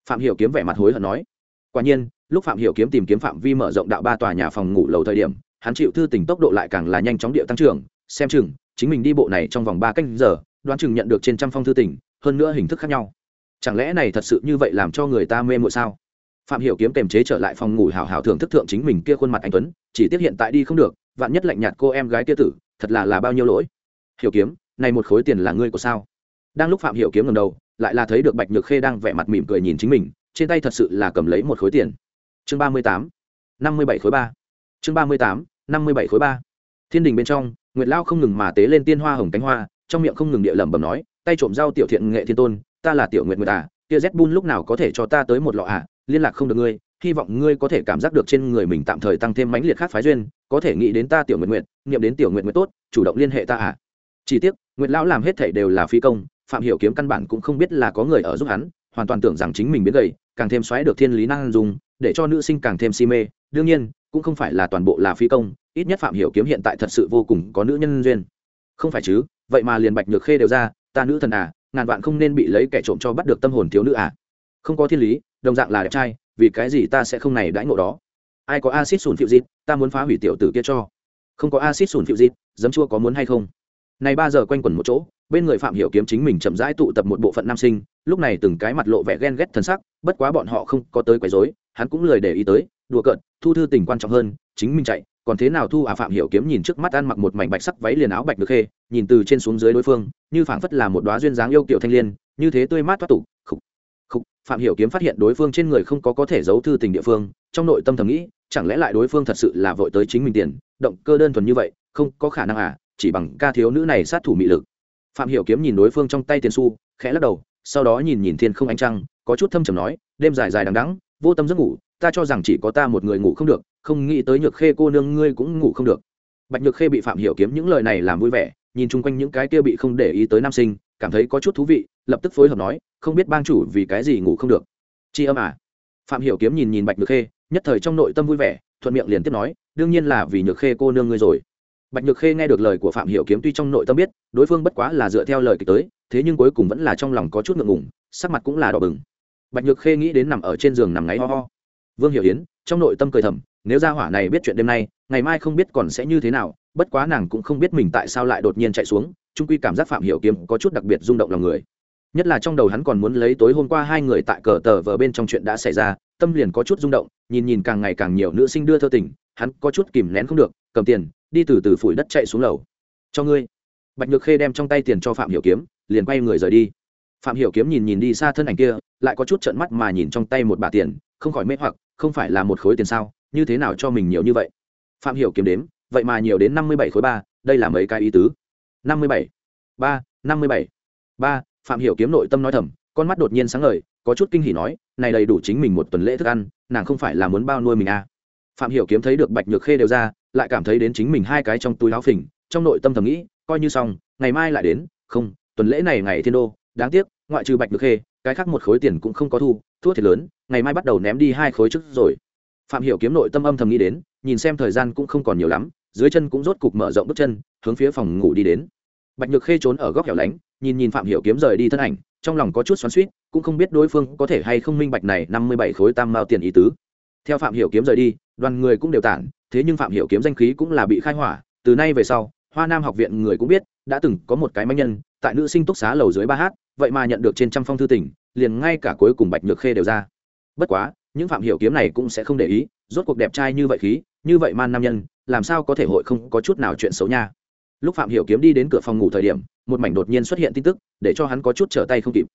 Phạm hiểu kiếm vẻ mặt hối hận nói. Quả nhiên, lúc phạm hiểu kiếm tìm kiếm phạm vi mở rộng đạo ba tòa nhà phòng ngủ lầu thời điểm, hắn chịu thư tình tốc độ lại càng là nhanh chóng địa tăng trưởng. Xem chừng, chính mình đi bộ này trong vòng ba canh giờ, đoán chừng nhận được trên trăm phong thư tình, hơn nữa hình thức khác nhau chẳng lẽ này thật sự như vậy làm cho người ta mê mội sao? Phạm hiểu kiếm kềm chế trở lại phòng ngủ hào hào thưởng thức thượng chính mình kia khuôn mặt anh tuấn, chỉ tiếc hiện tại đi không được, vạn nhất lạnh nhạt cô em gái kia tử, thật là là bao nhiêu lỗi. Hiểu kiếm, này một khối tiền là ngươi của sao? Đang lúc phạm hiểu kiếm ngẩng đầu, lại là thấy được bạch nhược khê đang vẻ mặt mỉm cười nhìn chính mình, trên tay thật sự là cầm lấy một khối tiền. Chương ba mươi tám, năm mươi bảy khối ba. Chương ba mươi tám, năm mươi bảy khối ba. Thiên đình bên trong, nguyệt lao không ngừng mà tế lên tiên hoa hồng cánh hoa, trong miệng không ngừng địa lẩm bẩm nói, tay trộm rau tiểu thiện nghệ thiên tôn ta là tiểu nguyệt nguyệt à kia z bun lúc nào có thể cho ta tới một lọ à liên lạc không được ngươi, hy vọng ngươi có thể cảm giác được trên người mình tạm thời tăng thêm mãnh liệt khác phái duyên, có thể nghĩ đến ta tiểu nguyệt nguyệt nghiệm đến tiểu nguyệt nguyệt tốt, chủ động liên hệ ta à. Chỉ tiếc, nguyệt lão làm hết thảy đều là phi công, phạm hiểu kiếm căn bản cũng không biết là có người ở giúp hắn, hoàn toàn tưởng rằng chính mình biến gầy, càng thêm xoáy được thiên lý năng dùng, để cho nữ sinh càng thêm si mê, đương nhiên, cũng không phải là toàn bộ là phi công, ít nhất phạm hiểu kiếm hiện tại thật sự vô cùng có nữ nhân duyên. Không phải chứ, vậy mà liền bạch nhược khê đều ra, ta nữ thần à ngàn vạn không nên bị lấy kẻ trộm cho bắt được tâm hồn thiếu nữ à? Không có thiên lý, đồng dạng là đẹp trai, vì cái gì ta sẽ không này đãi ngộ đó? Ai có acid sùn phiệu dịp ta muốn phá hủy tiểu tử kia cho. Không có acid sùn phiệu dịp giấm chua có muốn hay không? Này ba giờ quanh quẩn một chỗ, bên người phạm hiểu kiếm chính mình chậm rãi tụ tập một bộ phận nam sinh, lúc này từng cái mặt lộ vẻ ghen ghét thần sắc, bất quá bọn họ không có tới quấy rối, hắn cũng lười để ý tới, đùa cợt, thu thư tình quan trọng hơn, chính mình chạy còn thế nào thu à phạm hiểu kiếm nhìn trước mắt ăn mặc một mảnh bạch sắc váy liền áo bạch được khê, nhìn từ trên xuống dưới đối phương, như phảng phất là một đóa duyên dáng yêu kiều thanh liên, như thế tươi mát thoát tục, khục khục. Phạm hiểu kiếm phát hiện đối phương trên người không có có thể giấu thư tình địa phương, trong nội tâm thầm nghĩ, chẳng lẽ lại đối phương thật sự là vội tới chính mình tiền, động cơ đơn thuần như vậy, không có khả năng à chỉ bằng ca thiếu nữ này sát thủ mị lực. Phạm hiểu kiếm nhìn đối phương trong tay tiền xu, khẽ lắc đầu, sau đó nhìn nhìn thiên không ánh trăng, có chút thâm trầm nói, đêm dài dài đằng đẵng, vô tâm giấc ngủ ta cho rằng chỉ có ta một người ngủ không được, không nghĩ tới nhược khê cô nương ngươi cũng ngủ không được. Bạch nhược khê bị phạm hiểu kiếm những lời này làm vui vẻ, nhìn chung quanh những cái kia bị không để ý tới nam sinh, cảm thấy có chút thú vị, lập tức phối hợp nói, không biết bang chủ vì cái gì ngủ không được. Chi âm à? Phạm hiểu kiếm nhìn nhìn bạch nhược khê, nhất thời trong nội tâm vui vẻ, thuận miệng liền tiếp nói, đương nhiên là vì nhược khê cô nương ngươi rồi. Bạch nhược khê nghe được lời của phạm hiểu kiếm tuy trong nội tâm biết, đối phương bất quá là dựa theo lời kịch tới, thế nhưng cuối cùng vẫn là trong lòng có chút ngượng ngùng, sắc mặt cũng là đỏ bừng. Bạch nhược khê nghĩ đến nằm ở trên giường nằm ngáy ho ho vương hiểu hiến trong nội tâm cười thầm, nếu gia hỏa này biết chuyện đêm nay, ngày mai không biết còn sẽ như thế nào, bất quá nàng cũng không biết mình tại sao lại đột nhiên chạy xuống trung quy cảm giác phạm hiểu kiếm có chút đặc biệt rung động lòng người. Nhất là trong đầu hắn còn muốn lấy tối hôm qua hai người tại cờ tờ vờ bên trong chuyện đã xảy ra, tâm liền có chút rung động, nhìn nhìn càng ngày càng nhiều nữ sinh đưa thơ tình, hắn có chút kìm nén không được, cầm tiền, đi từ từ phủi đất chạy xuống lầu. Cho ngươi. Bạch nhược khê đem trong tay tiền cho phạm hiểu kiếm, liền quay người rời đi. Phạm hiểu kiếm nhìn nhìn đi xa thân ảnh kia, lại có chút trợn mắt mà nhìn trong tay một bà tiền, không khỏi mê hoặc không phải là một khối tiền sao, như thế nào cho mình nhiều như vậy? Phạm hiểu kiếm đếm, vậy mà nhiều đến năm mươi bảy khối ba, đây là mấy cái ý tứ? năm mươi bảy. Ba, năm mươi bảy. Ba, phạm hiểu kiếm nội tâm nói thầm, con mắt đột nhiên sáng ngời, có chút kinh hỉ nói, này đầy đủ chính mình một tuần lễ thức ăn, nàng không phải là muốn bao nuôi mình à? Phạm hiểu kiếm thấy được bạch nhược khê đều ra, lại cảm thấy đến chính mình hai cái trong túi áo phình, trong nội tâm thầm nghĩ, coi như xong, ngày mai lại đến, không, tuần lễ này ngày thiên đô, đáng tiếc, ngoại trừ bạch nhược khê cái khác một khối tiền cũng không có thu, thua thiệt lớn, ngày mai bắt đầu ném đi hai khối trước rồi. Phạm hiểu kiếm nội tâm âm thầm nghĩ đến, nhìn xem thời gian cũng không còn nhiều lắm, dưới chân cũng rốt cục mở rộng bước chân, hướng phía phòng ngủ đi đến. Bạch nhược khê trốn ở góc hẻo lánh, nhìn nhìn phạm hiểu kiếm rời đi thân ảnh, trong lòng có chút xoắn xuýt, cũng không biết đối phương có thể hay không minh bạch này năm mươi bảy khối tam mao tiền ý tứ. Theo phạm hiểu kiếm rời đi, đoàn người cũng đều tản, thế nhưng phạm hiểu kiếm danh khí cũng là bị khai hỏa, từ nay về sau hoa nam học viện người cũng biết, đã từng có một cái manh nhân, tại nữ sinh túc xá lầu dưới ba hát, vậy mà nhận được trên trăm phong thư tỉnh liền ngay cả cuối cùng bạch nhược khê đều ra. Bất quá, những phạm hiểu kiếm này cũng sẽ không để ý, rốt cuộc đẹp trai như vậy khí, như vậy man nam nhân, làm sao có thể hội không có chút nào chuyện xấu nha. Lúc phạm hiểu kiếm đi đến cửa phòng ngủ thời điểm, một mảnh đột nhiên xuất hiện tin tức, để cho hắn có chút trở tay không kịp.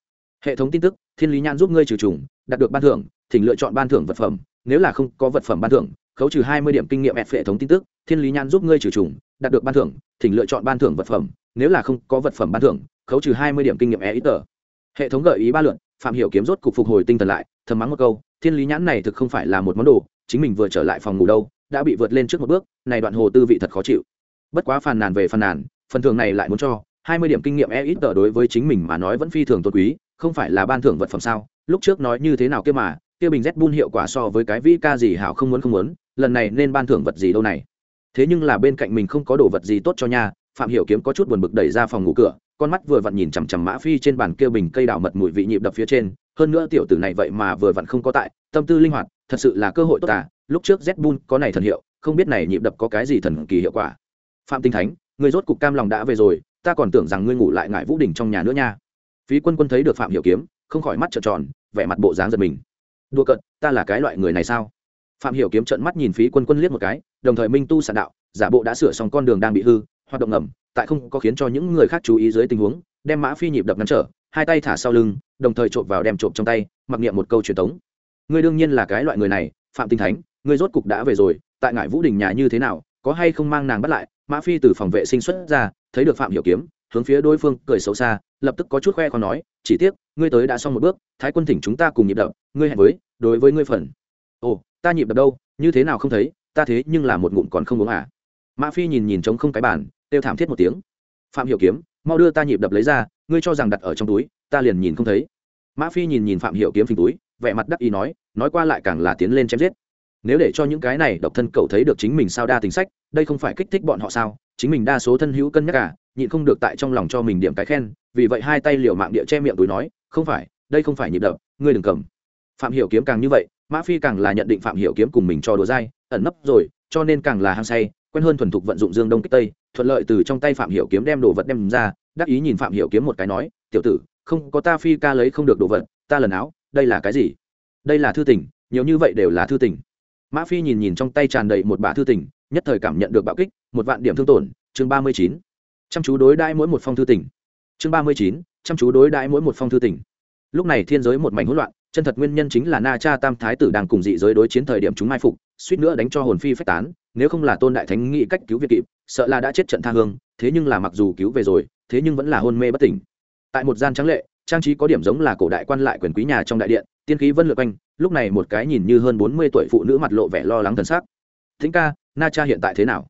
Hệ thống tin tức, thiên lý nhan giúp ngươi trừ trùng, đạt được ban thưởng, thỉnh lựa chọn ban thưởng vật phẩm, nếu là không có vật phẩm ban thưởng, khấu trừ hai mươi điểm kinh nghiệm ép hệ thống tin tức, thiên lý nhan giúp ngươi trừ trùng đạt được ban thưởng, thỉnh lựa chọn ban thưởng vật phẩm, nếu là không có vật phẩm ban thưởng, khấu trừ hai mươi điểm kinh nghiệm e ít tờ hệ thống gợi ý ba lượn phạm hiểu kiếm rốt cục phục hồi tinh thần lại, thầm mắng một câu, thiên lý nhãn này thực không phải là một món đồ, chính mình vừa trở lại phòng ngủ đâu, đã bị vượt lên trước một bước, này đoạn hồ tư vị thật khó chịu. Bất quá phàn nàn về phàn nàn, phần thưởng này lại muốn cho, hai mươi điểm kinh nghiệm e ít tờ đối với chính mình mà nói vẫn phi thường tốt quý, không phải là ban thưởng vật phẩm sao? Lúc trước nói như thế nào kia mà, kia bình z bun hiệu quả so với cái vĩ ca gì hảo không muốn không muốn, lần này nên ban thưởng vật gì đâu này? Thế nhưng là bên cạnh mình không có đồ vật gì tốt cho nhà phạm hiểu kiếm có chút buồn bực đẩy ra phòng ngủ cửa, con mắt vừa vặn nhìn chằm chằm mã phi trên bàn kia bình cây đào mật mùi vị nhịp đập phía trên. Hơn nữa tiểu tử này vậy mà vừa vặn không có tại, tâm tư linh hoạt, thật sự là cơ hội tốt à. Lúc trước zbun bun có này thần hiệu, không biết này nhịp đập có cái gì thần kỳ hiệu quả. Phạm tinh thánh, người rốt cục cam lòng đã về rồi, ta còn tưởng rằng ngươi ngủ lại ngại vũ đỉnh trong nhà nữa nha. Phí quân quân thấy được phạm hiểu kiếm, không khỏi mắt trợn tròn, vẻ mặt bộ dáng giật mình. Đùa cận ta là cái loại người này sao? Phạm hiểu kiếm trợn mắt nhìn phí quân quân liếc một cái, đồng thời minh tu sản đạo, giả bộ đã sửa xong con đường đang bị hư, hoạt động ngầm, tại không có khiến cho những người khác chú ý dưới tình huống, đem mã phi nhịp đập ngăn trở, hai tay thả sau lưng, đồng thời trộm vào đem trộm trong tay, mặc niệm một câu truyền tống. Ngươi đương nhiên là cái loại người này, phạm tinh thánh, ngươi rốt cục đã về rồi, tại ngải vũ đình nhà như thế nào, có hay không mang nàng bắt lại? Mã phi từ phòng vệ sinh xuất ra, thấy được phạm hiểu kiếm, hướng phía đối phương cười xấu xa, lập tức có chút khoe còn nói, chỉ tiếc, ngươi tới đã xong một bước, thái quân thỉnh chúng ta cùng nhịp đập, ngươi hẹn với, đối với ngươi phần ồ, ta nhịp đập đâu, như thế nào không thấy, ta thế nhưng là một ngụm còn không uống à? Mã phi nhìn nhìn trống không cái bàn, kêu thảm thiết một tiếng. Phạm hiểu kiếm, mau đưa ta nhịp đập lấy ra, ngươi cho rằng đặt ở trong túi, ta liền nhìn không thấy. Mã phi nhìn nhìn phạm hiểu kiếm phình túi, vẻ mặt đắc ý nói nói qua lại càng là tiến lên chém giết. Nếu để cho những cái này độc thân cậu thấy được chính mình sao đa tình sách, đây không phải kích thích bọn họ sao? Chính mình đa số thân hữu cân nhắc cả nhịn không được tại trong lòng cho mình điểm cái khen, vì vậy hai tay liều mạng địa che miệng túi nói, không phải, đây không phải nhịp đập, ngươi đừng cầm. Phạm hiểu kiếm càng như vậy mã phi càng là nhận định phạm hiểu kiếm cùng mình cho đùa dai, ẩn nấp rồi, cho nên càng là hăng say, quen hơn thuần thục vận dụng dương đông kích tây, thuận lợi từ trong tay phạm hiểu kiếm đem đồ vật đem ra, đắc ý nhìn phạm hiểu kiếm một cái nói, tiểu tử, không có ta phi ca lấy không được đồ vật, ta lần áo, đây là cái gì? Đây là thư tình, nhiều như vậy đều là thư tình. Mã phi nhìn nhìn trong tay tràn đầy một bả thư tình, nhất thời cảm nhận được bạo kích, một vạn điểm thương tổn, chương ba mươi chín. Chăm chú đối đãi mỗi một phong thư tình. Chương ba mươi chín, chăm chú đối đãi mỗi một phong thư tình. Lúc này thiên giới một mảnh hỗn loạn chân thật nguyên nhân chính là na cha tam thái tử đang cùng dị giới đối chiến thời điểm chúng mai phục, suýt nữa đánh cho hồn phi phách tán, nếu không là tôn đại thánh nghĩ cách cứu việt kịp, sợ là đã chết trận tha hương, thế nhưng là mặc dù cứu về rồi, thế nhưng vẫn là hôn mê bất tỉnh. Tại một gian trắng lệ, trang trí có điểm giống là cổ đại quan lại quyền quý nhà trong đại điện, tiên khí vân lượt quanh, lúc này một cái nhìn như hơn bốn mươi tuổi phụ nữ mặt lộ vẻ lo lắng thần sắc. Thính ca, na cha hiện tại thế nào?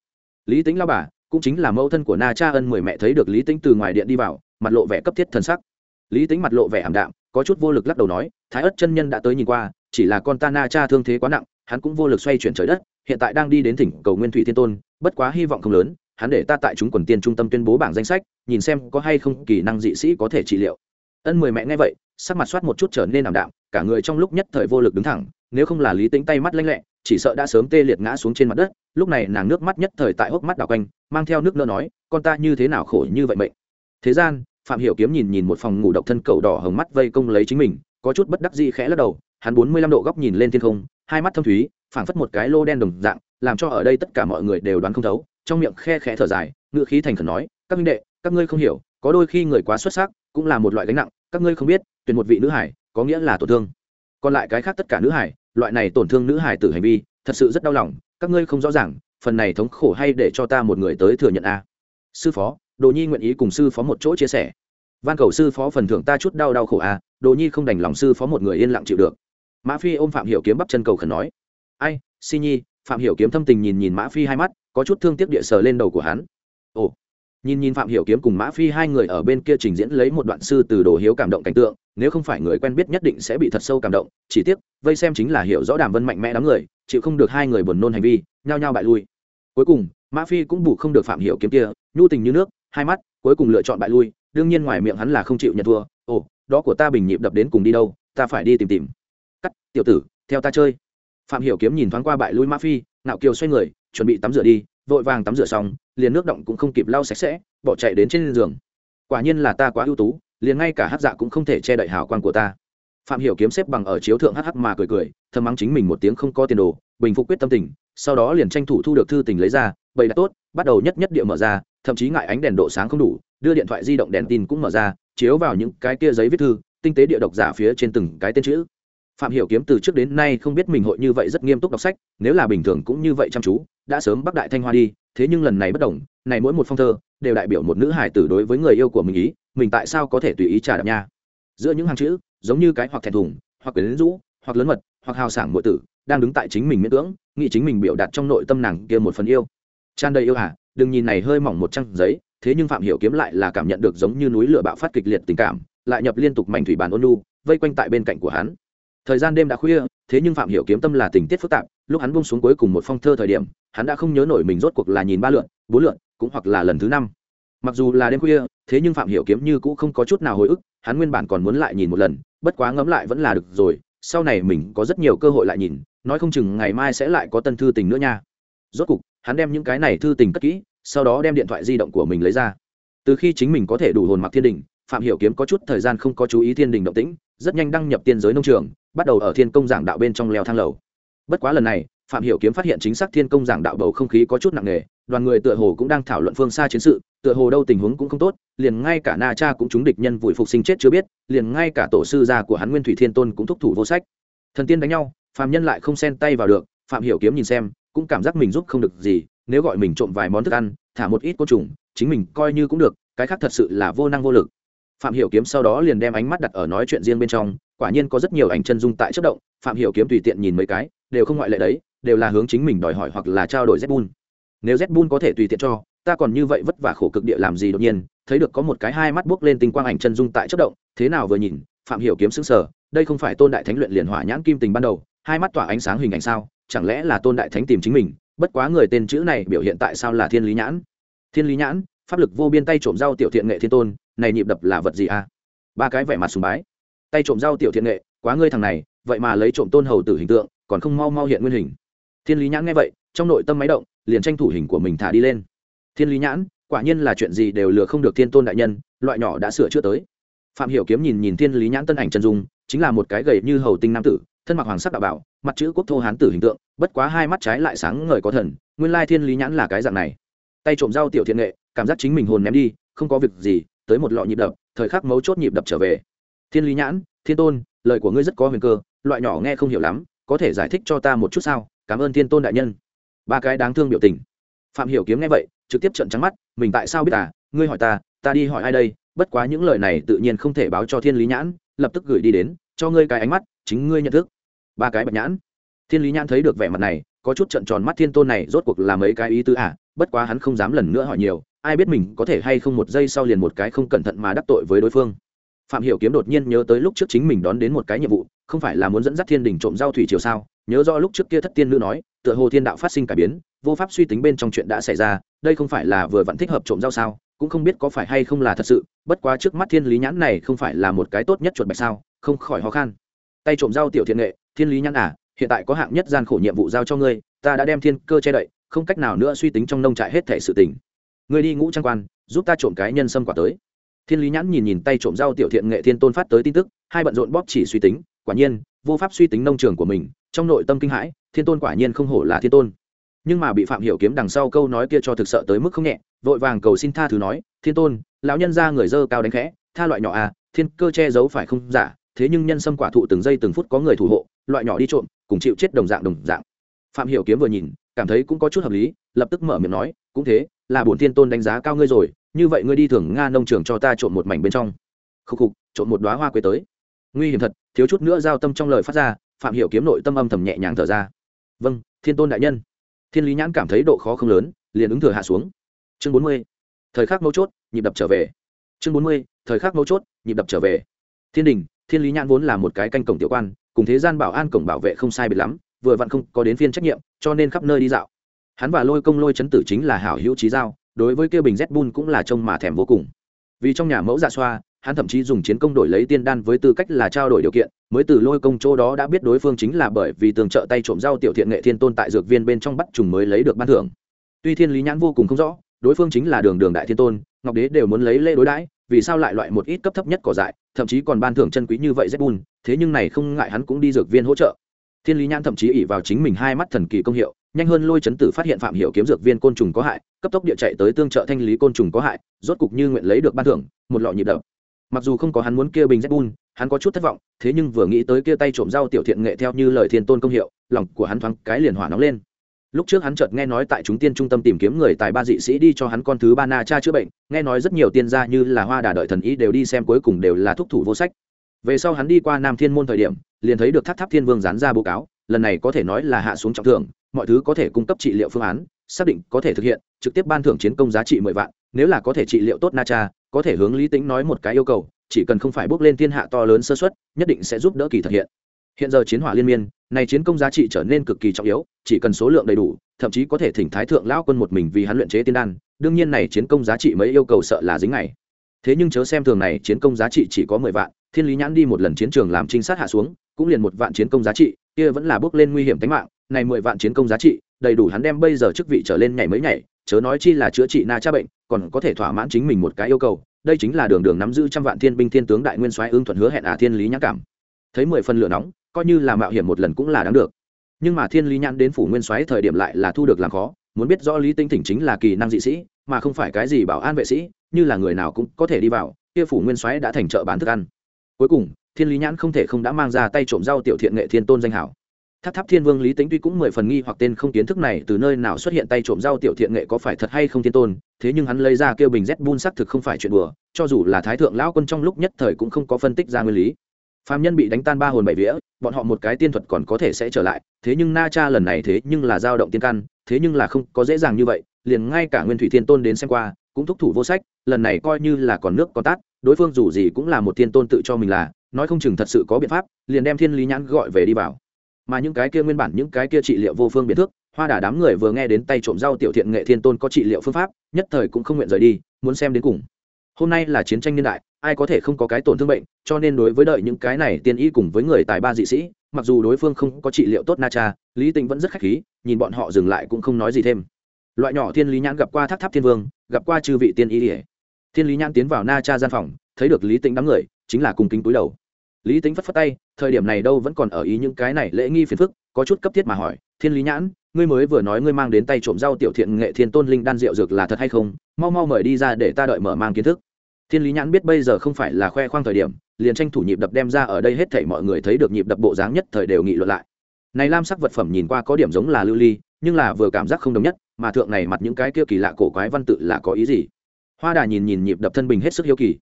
Lý tính lao bà, cũng chính là mẫu thân của na cha ân mười mẹ thấy được lý tính từ ngoài điện đi vào, mặt lộ vẻ cấp thiết thần sắc. Lý tính mặt lộ vẻ ảm đạm có chút vô lực lắc đầu nói, thái ất chân nhân đã tới nhìn qua, chỉ là con ta na cha thương thế quá nặng, hắn cũng vô lực xoay chuyển trời đất, hiện tại đang đi đến thỉnh cầu nguyên thủy thiên tôn, bất quá hy vọng không lớn, hắn để ta tại chúng quần tiên trung tâm tuyên bố bảng danh sách, nhìn xem có hay không kỳ năng dị sĩ có thể trị liệu. Ân mười mẹ nghe vậy, sắc mặt soát một chút trở nên ảm đạm, cả người trong lúc nhất thời vô lực đứng thẳng, nếu không là lý tính tay mắt lanh lẹ, chỉ sợ đã sớm tê liệt ngã xuống trên mặt đất, lúc này nàng nước mắt nhất thời tại hốc mắt đào quanh, mang theo nước nỡ nói, con ta như thế nào khổ như vậy mệnh? Thế gian phạm hiểu kiếm nhìn nhìn một phòng ngủ độc thân cầu đỏ hồng mắt vây công lấy chính mình, có chút bất đắc dĩ khẽ lắc đầu, hắn bốn mươi lăm độ góc nhìn lên thiên không, hai mắt thâm thúy, phảng phất một cái lô đen đồng dạng, làm cho ở đây tất cả mọi người đều đoán không thấu, trong miệng khe khẽ thở dài ngựa khí thành khẩn nói, các minh đệ, các ngươi không hiểu, có đôi khi người quá xuất sắc, cũng là một loại gánh nặng, các ngươi không biết, tuyển một vị nữ hải, có nghĩa là tổn thương. Còn lại cái khác tất cả nữ hải, loại này tổn thương nữ hải tử hành vi, thật sự rất đau lòng, các ngươi không rõ ràng, phần này thống khổ hay để cho ta một người tới thừa nhận a. Sư phó đồ nhi nguyện ý cùng sư phó một chỗ chia sẻ. Van cầu sư phó phần thưởng ta chút đau đau khổ à? đồ nhi không đành lòng sư phó một người yên lặng chịu được. Mã phi ôm phạm hiểu kiếm bắp chân cầu khẩn nói. Ai, si nhi, phạm hiểu kiếm thâm tình nhìn nhìn mã phi hai mắt, có chút thương tiếc địa sờ lên đầu của hắn. Ồ. Nhìn nhìn phạm hiểu kiếm cùng mã phi hai người ở bên kia trình diễn lấy một đoạn sư từ đồ hiếu cảm động cảnh tượng, nếu không phải người quen biết nhất định sẽ bị thật sâu cảm động, chỉ tiếc, vây xem chính là hiểu rõ đàm vân mạnh mẽ đám người, chịu không được hai người buồn nôn hành vi, nhao nhao bại lui. Cuối cùng, mã phi cũng bù không được phạm hiểu kiếm kia, nhu tình như nước hai mắt, cuối cùng lựa chọn bại lui, đương nhiên ngoài miệng hắn là không chịu nhận thua. Ồ, đó của ta bình nhịp đập đến cùng đi đâu, ta phải đi tìm tìm. Cắt, tiểu tử, theo ta chơi. Phạm hiểu kiếm nhìn thoáng qua bại lui ma phi nạo kiều xoay người, chuẩn bị tắm rửa đi, vội vàng tắm rửa xong, liền nước động cũng không kịp lau sạch sẽ, bỏ chạy đến trên giường. Quả nhiên là ta quá ưu tú, liền ngay cả hát dạ cũng không thể che đậy hào quang của ta. Phạm hiểu kiếm xếp bằng ở chiếu thượng hh mà cười cười, thầm mắng chính mình một tiếng không có tiền đồ, bình phục quyết tâm tình, sau đó liền tranh thủ thu được thư tình lấy ra, bày đặt tốt, bắt đầu nhất nhất địa mở ra thậm chí ngại ánh đèn độ sáng không đủ, đưa điện thoại di động đèn tin cũng mở ra, chiếu vào những cái kia giấy viết thư, tinh tế địa độc giả phía trên từng cái tên chữ. Phạm hiểu kiếm từ trước đến nay không biết mình hội như vậy rất nghiêm túc đọc sách, nếu là bình thường cũng như vậy chăm chú, đã sớm bắc đại thanh hoa đi, thế nhưng lần này bất đồng, này mỗi một phong thơ, đều đại biểu một nữ hài tử đối với người yêu của mình ý, mình tại sao có thể tùy ý trả đạp nha? Giữa những hàng chữ, giống như cái hoặc thẹn thùng, hoặc quyến rũ, hoặc lớn mật, hoặc hào sảng muội tử, đang đứng tại chính mình miễn cưỡng, nghĩ chính mình biểu đạt trong nội tâm nàng kia một phần yêu. Tràn đầy yêu hả? Đừng nhìn này hơi mỏng một trang giấy, thế nhưng phạm hiểu kiếm lại là cảm nhận được giống như núi lửa bạo phát kịch liệt tình cảm, lại nhập liên tục mảnh thủy bàn ôn nu vây quanh tại bên cạnh của hắn. Thời gian đêm đã khuya, thế nhưng phạm hiểu kiếm tâm là tình tiết phức tạp, lúc hắn buông xuống cuối cùng một phong thơ thời điểm, hắn đã không nhớ nổi mình rốt cuộc là nhìn ba lượn, bốn lượn, cũng hoặc là lần thứ năm. Mặc dù là đêm khuya, thế nhưng phạm hiểu kiếm như cũng không có chút nào hồi ức, hắn nguyên bản còn muốn lại nhìn một lần, bất quá ngẫm lại vẫn là được rồi, sau này mình có rất nhiều cơ hội lại nhìn, nói không chừng ngày mai sẽ lại có tân thư tình nữa nha. Rốt cục, hắn đem những cái này thư tình cất kỹ sau đó đem điện thoại di động của mình lấy ra. Từ khi chính mình có thể đủ hồn mặc thiên đình, phạm hiểu kiếm có chút thời gian không có chú ý thiên đình động tĩnh, rất nhanh đăng nhập tiên giới nông trường, bắt đầu ở thiên công giảng đạo bên trong leo thang lầu. Bất quá lần này, phạm hiểu kiếm phát hiện chính xác thiên công giảng đạo bầu không khí có chút nặng nề, đoàn người tựa hồ cũng đang thảo luận phương xa chiến sự, tựa hồ đâu tình huống cũng không tốt, liền ngay cả na cha cũng chúng địch nhân vùi phục sinh chết chưa biết, liền ngay cả tổ sư gia của hắn nguyên thủy thiên tôn cũng thúc thủ vô sách. Thần tiên đánh nhau, phạm nhân lại không xen tay vào được, phạm hiểu kiếm nhìn xem, cũng cảm giác mình giúp không được gì nếu gọi mình trộm vài món thức ăn, thả một ít côn trùng, chính mình coi như cũng được, cái khác thật sự là vô năng vô lực. Phạm hiểu kiếm sau đó liền đem ánh mắt đặt ở nói chuyện riêng bên trong, quả nhiên có rất nhiều ảnh chân dung tại chất động, phạm hiểu kiếm tùy tiện nhìn mấy cái, đều không ngoại lệ đấy, đều là hướng chính mình đòi hỏi hoặc là trao đổi zbun nếu zbun có thể tùy tiện cho, ta còn như vậy vất vả khổ cực địa làm gì đột nhiên, thấy được có một cái hai mắt buốc lên tinh quang ảnh chân dung tại chất động, thế nào vừa nhìn, phạm hiểu kiếm sững sờ, đây không phải tôn đại thánh luyện liền hỏa nhãn kim tình ban đầu, hai mắt tỏa ánh sáng hình ảnh sao, chẳng lẽ là tôn đại thánh tìm chính mình bất quá người tên chữ này biểu hiện tại sao là thiên lý nhãn? Thiên lý nhãn, pháp lực vô biên tay trộm rau tiểu thiện nghệ thiên tôn, này nhịp đập là vật gì a ba cái vẻ mặt sùng bái. Tay trộm rau tiểu thiện nghệ, quá ngươi thằng này, vậy mà lấy trộm tôn hầu tử hình tượng, còn không mau mau hiện nguyên hình. Thiên lý nhãn nghe vậy, trong nội tâm máy động, liền tranh thủ hình của mình thả đi lên. Thiên lý nhãn, quả nhiên là chuyện gì đều lừa không được thiên tôn đại nhân, loại nhỏ đã sửa chữa tới. Phạm hiểu kiếm nhìn nhìn thiên lý nhãn tân ảnh chân dung, chính là một cái gầy như hầu tinh nam tử thân mặc hoàng sắc đạo bảo, mặt chữ quốc thô hán tử hình tượng, bất quá hai mắt trái lại sáng ngời có thần, nguyên lai thiên lý nhãn là cái dạng này. Tay trộm rau tiểu thiện nghệ, cảm giác chính mình hồn ném đi, không có việc gì, tới một lọ nhịp đập, thời khắc mấu chốt nhịp đập trở về. Thiên lý nhãn, thiên tôn, lời của ngươi rất có huyền cơ, loại nhỏ nghe không hiểu lắm, có thể giải thích cho ta một chút sao? Cảm ơn thiên tôn đại nhân. Ba cái đáng thương biểu tình. Phạm hiểu kiếm nghe vậy, trực tiếp trợn trắng mắt, mình tại sao biết à? Ngươi hỏi ta ta đi hỏi ai đây? Bất quá những lời này tự nhiên không thể báo cho thiên lý nhãn, lập tức gửi đi đến, cho ngươi cái ánh mắt, chính ngươi nhận thức ba cái bạch nhãn. Thiên lý nhãn thấy được vẻ mặt này, có chút trận tròn mắt, thiên tôn này rốt cuộc là mấy cái ý tứ à? Bất quá hắn không dám lần nữa hỏi nhiều, ai biết mình có thể hay không một giây sau liền một cái không cẩn thận mà đắc tội với đối phương. Phạm hiểu kiếm đột nhiên nhớ tới lúc trước chính mình đón đến một cái nhiệm vụ, không phải là muốn dẫn dắt thiên đình trộm giao thủy triều sao? Nhớ rõ lúc trước kia thất tiên nữ nói, tựa hồ thiên đạo phát sinh cải biến, vô pháp suy tính bên trong chuyện đã xảy ra, đây không phải là vừa vẫn thích hợp trộm giao sao? Cũng không biết có phải hay không là thật sự, bất quá trước mắt thiên lý nhãn này không phải là một cái tốt nhất chuột bạch sao? Không khỏi khó khăn tay trộm giao tiểu thiện nghệ thiên lý nhãn à hiện tại có hạng nhất gian khổ nhiệm vụ giao cho ngươi, ta đã đem thiên cơ che đậy, không cách nào nữa suy tính trong nông trại hết thể sự tình. Ngươi đi ngũ trang quan, giúp ta trộm cái nhân sâm quả tới. Thiên lý nhãn nhìn nhìn tay trộm rau tiểu thiện nghệ thiên tôn phát tới tin tức, hai bận rộn bóp chỉ suy tính, quả nhiên, vô pháp suy tính nông trường của mình, trong nội tâm kinh hãi, thiên tôn quả nhiên không hổ là thiên tôn. Nhưng mà bị phạm hiểu kiếm đằng sau câu nói kia cho thực sợ tới mức không nhẹ, vội vàng cầu xin tha thứ nói, thiên tôn, lão nhân gia người dơ cao đánh khẽ, tha loại nhỏ à thiên cơ che giấu phải không giả, thế nhưng nhân sâm quả thụ từng giây từng phút có người thủ hộ loại nhỏ đi trộm, cùng chịu chết đồng dạng đồng dạng. Phạm hiểu kiếm vừa nhìn, cảm thấy cũng có chút hợp lý, lập tức mở miệng nói, cũng thế, là bổn thiên tôn đánh giá cao ngươi rồi, như vậy ngươi đi thường nga nông trường cho ta trộm một mảnh bên trong. Khúc khục, trộm một đóa hoa quế tới. Nguy hiểm thật, thiếu chút nữa giao tâm trong lời phát ra, phạm hiểu kiếm nội tâm âm thầm nhẹ nhàng thở ra. Vâng thiên tôn đại nhân. Thiên lý nhãn cảm thấy độ khó không lớn, liền ứng thừa hạ xuống. Chương bốn mươi. Thời khắc mấu chốt, nhịp đập trở về. Chương bốn mươi. Thời khắc mấu chốt, nhịp đập trở về. Thiên đình, thiên lý nhãn vốn là một cái canh cổng tiểu quan cùng thế gian bảo an cổng bảo vệ không sai biệt lắm, vừa vặn không có đến phiên trách nhiệm, cho nên khắp nơi đi dạo. Hắn và lôi công lôi chấn tử chính là hảo hữu trí dao đối với kia bình z bun cũng là trông mà thèm vô cùng. Vì trong nhà mẫu dạ xoa, hắn thậm chí dùng chiến công đổi lấy tiên đan với tư cách là trao đổi điều kiện, mới từ lôi công chỗ đó đã biết đối phương chính là bởi vì tường trợ tay trộm rau tiểu thiện nghệ thiên tôn tại dược viên bên trong bắt trùng mới lấy được ban thưởng. Tuy thiên lý nhãn vô cùng không rõ, đối phương chính là đường đường đại thiên tôn, ngọc đế đều muốn lấy lễ đối đãi vì sao lại loại một ít cấp thấp nhất cỏ dại, thậm chí còn ban thưởng chân quý như vậy z bùn thế nhưng này không ngại hắn cũng đi dược viên hỗ trợ. Thiên lý nhãn thậm chí ỉ vào chính mình hai mắt thần kỳ công hiệu, nhanh hơn lôi chấn tử phát hiện phạm hiệu kiếm dược viên côn trùng có hại, cấp tốc địa chạy tới tương trợ thanh lý côn trùng có hại, rốt cục như nguyện lấy được ban thưởng, một lọ nhịp đập. Mặc dù không có hắn muốn kia bình z hắn có chút thất vọng, thế nhưng vừa nghĩ tới kia tay trộm rau tiểu thiện nghệ theo như lời thiên tôn công hiệu, lòng của hắn thoáng cái liền hỏa nóng lên lúc trước hắn chợt nghe nói tại chúng tiên trung tâm tìm kiếm người tài ba dị sĩ đi cho hắn con thứ ba na cha chữa bệnh, nghe nói rất nhiều tiên gia như là hoa đà đợi thần ý đều đi xem cuối cùng đều là thúc thủ vô sách. Về sau hắn đi qua nam thiên môn thời điểm, liền thấy được tháp tháp thiên vương dán ra báo cáo, lần này có thể nói là hạ xuống trọng thưởng, mọi thứ có thể cung cấp trị liệu phương án, xác định có thể thực hiện, trực tiếp ban thưởng chiến công giá trị mười vạn, nếu là có thể trị liệu tốt na cha, có thể hướng lý tính nói một cái yêu cầu, chỉ cần không phải bước lên thiên hạ to lớn sơ xuất nhất định sẽ giúp đỡ kỳ thực hiện hiện giờ chiến hỏa liên miên này chiến công giá trị trở nên cực kỳ trọng yếu, chỉ cần số lượng đầy đủ, thậm chí có thể thỉnh thái thượng lão quân một mình vì hắn luyện chế tiên đan, đương nhiên này chiến công giá trị mấy yêu cầu sợ là dính này thế nhưng chớ xem thường này, chiến công giá trị chỉ có mười vạn, thiên lý nhãn đi một lần chiến trường làm trinh sát hạ xuống, cũng liền một vạn chiến công giá trị, kia vẫn là bước lên nguy hiểm tính mạng, này mười vạn chiến công giá trị, đầy đủ hắn đem bây giờ chức vị trở lên nhảy mới nhảy, chớ nói chi là chữa trị na cha bệnh, còn có thể thỏa mãn chính mình một cái yêu cầu, đây chính là đường đường nắm giữ trăm vạn thiên binh thiên tướng đại nguyên soái ương thuận hứa hẹn à thiên lý nhãn cảm. Thấy mười phần lửa nóng coi như là mạo hiểm một lần cũng là đáng được. Nhưng mà thiên lý nhãn đến phủ nguyên soái thời điểm lại là thu được làm khó, muốn biết rõ lý tinh thỉnh chính là kỳ năng dị sĩ, mà không phải cái gì bảo an vệ sĩ, như là người nào cũng có thể đi vào, kia phủ nguyên soái đã thành chợ bán thức ăn. Cuối cùng, thiên lý nhãn không thể không đã mang ra tay trộm rau tiểu thiện nghệ thiên tôn danh hảo. Tháp tháp thiên vương lý tính tuy cũng mười phần nghi hoặc tên không kiến thức này từ nơi nào xuất hiện tay trộm rau tiểu thiện nghệ có phải thật hay không thiên tôn, thế nhưng hắn lấy ra kêu bình z bun xác thực không phải chuyện đùa, cho dù là thái thượng lão quân trong lúc nhất thời cũng không có phân tích ra nguyên lý phàm nhân bị đánh tan ba hồn bảy vía, bọn họ một cái tiên thuật còn có thể sẽ trở lại. Thế nhưng na cha lần này thế nhưng là dao động tiên căn, thế nhưng là không có dễ dàng như vậy, liền ngay cả nguyên thủy thiên tôn đến xem qua, cũng thúc thủ vô sách, lần này coi như là còn nước còn tát, đối phương dù gì cũng là một thiên tôn tự cho mình là, nói không chừng thật sự có biện pháp, liền đem thiên lý nhãn gọi về đi vào. Mà những cái kia nguyên bản, những cái kia trị liệu vô phương biện thước hoa đà đám người vừa nghe đến tay trộm rau tiểu thiện nghệ thiên tôn có trị liệu phương pháp, nhất thời cũng không nguyện rời đi, muốn xem đến cùng hôm nay là chiến tranh niên đại, ai có thể không có cái tổn thương bệnh, cho nên đối với đợi những cái này tiên y cùng với người tài ba dị sĩ, mặc dù đối phương không có trị liệu tốt na cha, lý tĩnh vẫn rất khách khí, nhìn bọn họ dừng lại cũng không nói gì thêm. Loại nhỏ thiên lý nhãn gặp qua tháp tháp thiên vương, gặp qua chư vị tiên y ỉa thiên lý nhãn tiến vào na cha gian phòng, thấy được lý tĩnh đám người, chính là cùng kính túi đầu. Lý tính phất phất tay, thời điểm này đâu vẫn còn ở ý những cái này lễ nghi phiền phức, có chút cấp thiết mà hỏi, thiên lý nhãn, ngươi mới vừa nói ngươi mang đến tay trộm rau tiểu thiện nghệ thiên tôn linh đan rượu dược là thật hay không? Mau mau mời đi ra để ta đợi mở mang kiến thức thiên lý nhãn biết bây giờ không phải là khoe khoang thời điểm, liền tranh thủ nhịp đập đem ra ở đây hết thảy mọi người thấy được nhịp đập bộ dáng nhất thời đều nghị luận lại. Này lam sắc vật phẩm nhìn qua có điểm giống là lưu ly, nhưng là vừa cảm giác không đồng nhất, mà thượng này mặt những cái kia kỳ lạ cổ quái văn tự là có ý gì? Hoa đà nhìn nhìn nhịp đập thân bình hết sức hiếu kỳ.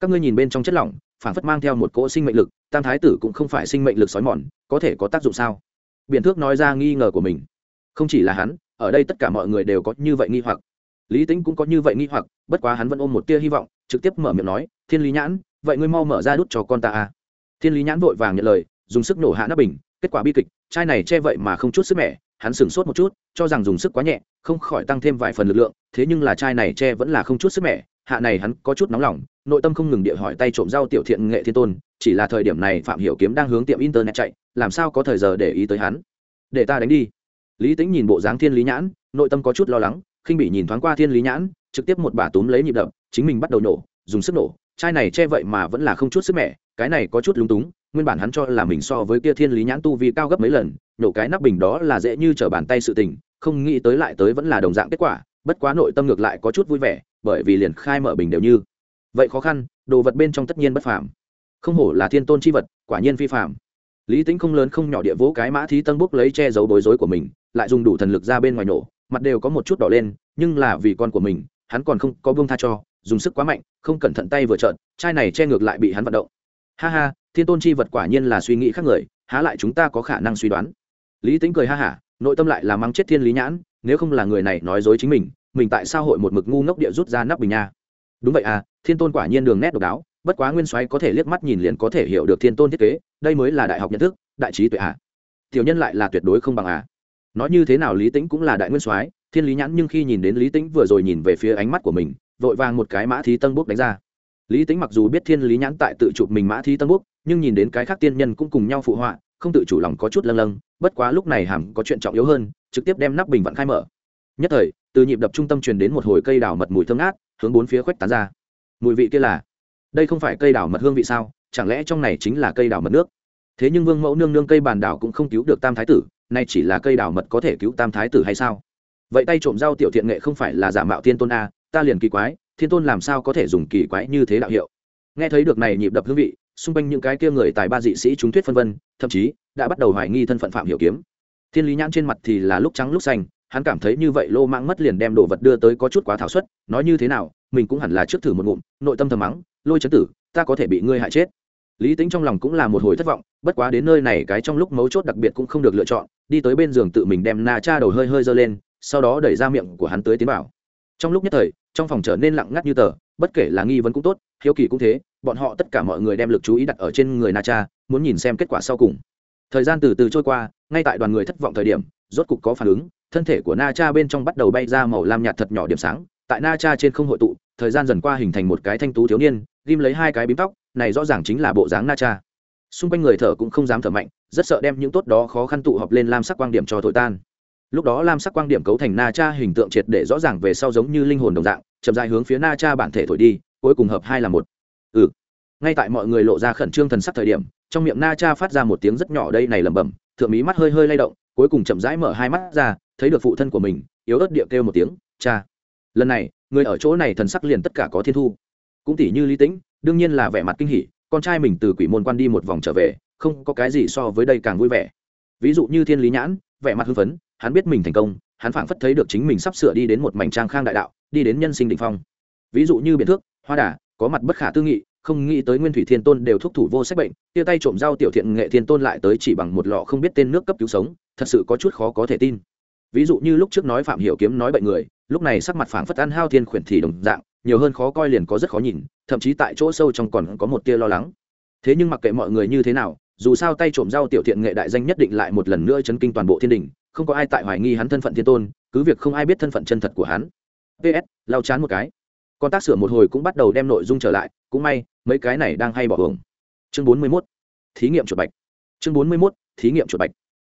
Các ngươi nhìn bên trong chất lỏng phản phất mang theo một cỗ sinh mệnh lực, tam thái tử cũng không phải sinh mệnh lực sói mòn, có thể có tác dụng sao? Biện thước nói ra nghi ngờ của mình. Không chỉ là hắn, ở đây tất cả mọi người đều có như vậy nghi hoặc lý tính cũng có như vậy nghi hoặc, bất quá hắn vẫn ôm một tia hy vọng, trực tiếp mở miệng nói, thiên lý nhãn, vậy ngươi mau mở ra đút cho con ta à? Thiên lý nhãn vội vàng nhận lời, dùng sức nổ hạ nắp bình, kết quả bi kịch, chai này che vậy mà không chút sức mẻ, hắn sửng sốt một chút, cho rằng dùng sức quá nhẹ, không khỏi tăng thêm vài phần lực lượng, thế nhưng là chai này che vẫn là không chút sức mẻ, hạ này hắn có chút nóng lòng, nội tâm không ngừng địa hỏi tay trộm rau tiểu thiện nghệ thiên tôn, chỉ là thời điểm này phạm hiểu kiếm đang hướng tiệm internet chạy, làm sao có thời giờ để ý tới hắn? Để ta đánh đi. Lý tính nhìn bộ dáng thiên lý nhãn, nội tâm có chút lo lắng khinh bị nhìn thoáng qua thiên lý nhãn, trực tiếp một bà túm lấy nhịp đập, chính mình bắt đầu nổ, dùng sức nổ. Chai này che vậy mà vẫn là không chút sức mẹ cái này có chút lúng túng, nguyên bản hắn cho là mình so với kia thiên lý nhãn tu vi cao gấp mấy lần, nổ cái nắp bình đó là dễ như trở bàn tay sự tình, không nghĩ tới lại tới vẫn là đồng dạng kết quả, bất quá nội tâm ngược lại có chút vui vẻ, bởi vì liền khai mở bình đều như. Vậy khó khăn, đồ vật bên trong tất nhiên bất phàm. Không hổ là thiên tôn chi vật, quả nhiên phi phàm. Lý tính không lớn không nhỏ địa vỗ cái mã thí tân bốc lấy che giấu bối rối của mình, lại dùng đủ thần lực ra bên ngoài nổ mặt đều có một chút đỏ lên, nhưng là vì con của mình, hắn còn không có buông tha cho, dùng sức quá mạnh, không cẩn thận tay vừa trợn, chai này che ngược lại bị hắn vận động. Ha ha, thiên tôn chi vật quả nhiên là suy nghĩ khác người, há lại chúng ta có khả năng suy đoán. Lý tính cười ha hả, nội tâm lại là mắng chết thiên lý nhãn, nếu không là người này nói dối chính mình mình tại sao hội một mực ngu ngốc địa rút ra nắp bình nha? Đúng vậy à thiên tôn quả nhiên đường nét độc đáo, bất quá nguyên soái có thể liếc mắt nhìn liền có thể hiểu được thiên tôn thiết kế, đây mới là đại học nhận thức, đại trí tuệ à. Tiểu nhân lại là tuyệt đối không bằng à nói như thế nào lý tĩnh cũng là đại nguyên soái, thiên lý nhãn nhưng khi nhìn đến lý tĩnh vừa rồi nhìn về phía ánh mắt của mình, vội vàng một cái mã thí tân bốc đánh ra. Lý tĩnh mặc dù biết thiên lý nhãn tại tự chụp mình mã thí tân bốc nhưng nhìn đến cái khác tiên nhân cũng cùng nhau phụ họa, không tự chủ lòng có chút lâng lâng, bất quá lúc này hàm có chuyện trọng yếu hơn, trực tiếp đem nắp bình vặn khai mở. Nhất thời, từ nhịp đập trung tâm truyền đến một hồi cây đào mật mùi thơm ngát, hướng bốn phía khuếch tán ra. Mùi vị kia là, đây không phải cây đào mật hương vị sao, chẳng lẽ trong này chính là cây đào mật nước? Thế nhưng vương mẫu nương nương cây bàn đào cũng không cứu được tam thái tử nay chỉ là cây đào mật có thể cứu tam thái tử hay sao? Vậy tay trộm rau tiểu thiện nghệ không phải là giả mạo thiên tôn a, ta liền kỳ quái, thiên tôn làm sao có thể dùng kỳ quái như thế đạo hiệu? Nghe thấy được này nhịp đập hương vị, xung quanh những cái kia người tài ba dị sĩ chúng thuyết phân vân, thậm chí đã bắt đầu hoài nghi thân phận phạm hiểu kiếm. Thiên lý nhãn trên mặt thì là lúc trắng lúc xanh, hắn cảm thấy như vậy lô mang mất liền đem đồ vật đưa tới có chút quá thảo suất, nói như thế nào, mình cũng hẳn là trước thử một ngụm, nội tâm thầm mắng, lôi chấn tử, ta có thể bị ngươi hại chết lý tính trong lòng cũng là một hồi thất vọng, bất quá đến nơi này cái trong lúc mấu chốt đặc biệt cũng không được lựa chọn, đi tới bên giường tự mình đem na cha đầu hơi hơi giơ lên, sau đó đẩy ra miệng của hắn tới tiến vào trong lúc nhất thời, trong phòng trở nên lặng ngắt như tờ, bất kể là nghi vấn cũng tốt, hiếu kỳ cũng thế, bọn họ tất cả mọi người đem lực chú ý đặt ở trên người na cha, muốn nhìn xem kết quả sau cùng. Thời gian từ từ trôi qua, ngay tại đoàn người thất vọng thời điểm, rốt cục có phản ứng, thân thể của na cha bên trong bắt đầu bay ra màu lam nhạt thật nhỏ điểm sáng, tại na cha trên không hội tụ, thời gian dần qua hình thành một cái thanh tú thiếu niên, ghim lấy hai cái bím tóc này rõ ràng chính là bộ dáng na cha xung quanh người thở cũng không dám thở mạnh, rất sợ đem những tốt đó khó khăn tụ họp lên lam sắc quang điểm cho thổi tan. Lúc đó lam sắc quang điểm cấu thành na cha hình tượng triệt để rõ ràng về sau giống như linh hồn đồng dạng, chậm dài hướng phía na cha bản thể thổi đi, cuối cùng hợp hai là một. Ừ. Ngay tại mọi người lộ ra khẩn trương thần sắc thời điểm, trong miệng na cha phát ra một tiếng rất nhỏ đây này lẩm bẩm, thượng mí mắt hơi hơi lay động, cuối cùng chậm rãi mở hai mắt ra, thấy được phụ thân của mình, yếu ớt địa kêu một tiếng, cha, lần này, người ở chỗ này thần sắc liền tất cả có thiên thu. Cũng tỷ như lý tĩnh đương nhiên là vẻ mặt kinh hỉ, con trai mình từ quỷ môn quan đi một vòng trở về, không có cái gì so với đây càng vui vẻ. Ví dụ như thiên lý nhãn, vẻ mặt hưng phấn, hắn biết mình thành công, hắn phảng phất thấy được chính mình sắp sửa đi đến một mảnh trang khang đại đạo, đi đến nhân sinh đ ỉ n h phong. Ví dụ như biện thước, hoa đà, có mặt bất khả tư nghị, không nghĩ tới nguyên thủy thiên tôn đều thúc thủ vô sách bệnh, tia tay trộm dao tiểu thiện nghệ thiên tôn lại tới chỉ bằng một lọ không biết tên nước cấp cứu sống, thật sự có chút khó có thể tin. Ví dụ như lúc trước nói phạm hiểu kiếm nói bệnh người lúc này sắc mặt phảng phất ăn hao thiên khuyển thì đồng dạng, nhiều hơn khó coi liền có rất khó nhìn, thậm chí tại chỗ sâu trong còn có một tia lo lắng thế nhưng mặc kệ mọi người như thế nào, dù sao tay trộm dao tiểu thiện nghệ đại danh nhất định lại một lần nữa chấn kinh toàn bộ thiên đình, không có ai tại hoài nghi hắn thân phận thiên tôn, cứ việc không ai biết thân phận chân thật của hắn ps lao chán một cái con tác sửa một hồi cũng bắt đầu đem nội dung trở lại, cũng may, mấy cái này đang hay bỏ hưởng chương bốn mươi 41. thí nghiệm chuột bạch chương bốn mươi 41. thí nghiệm chuột bạch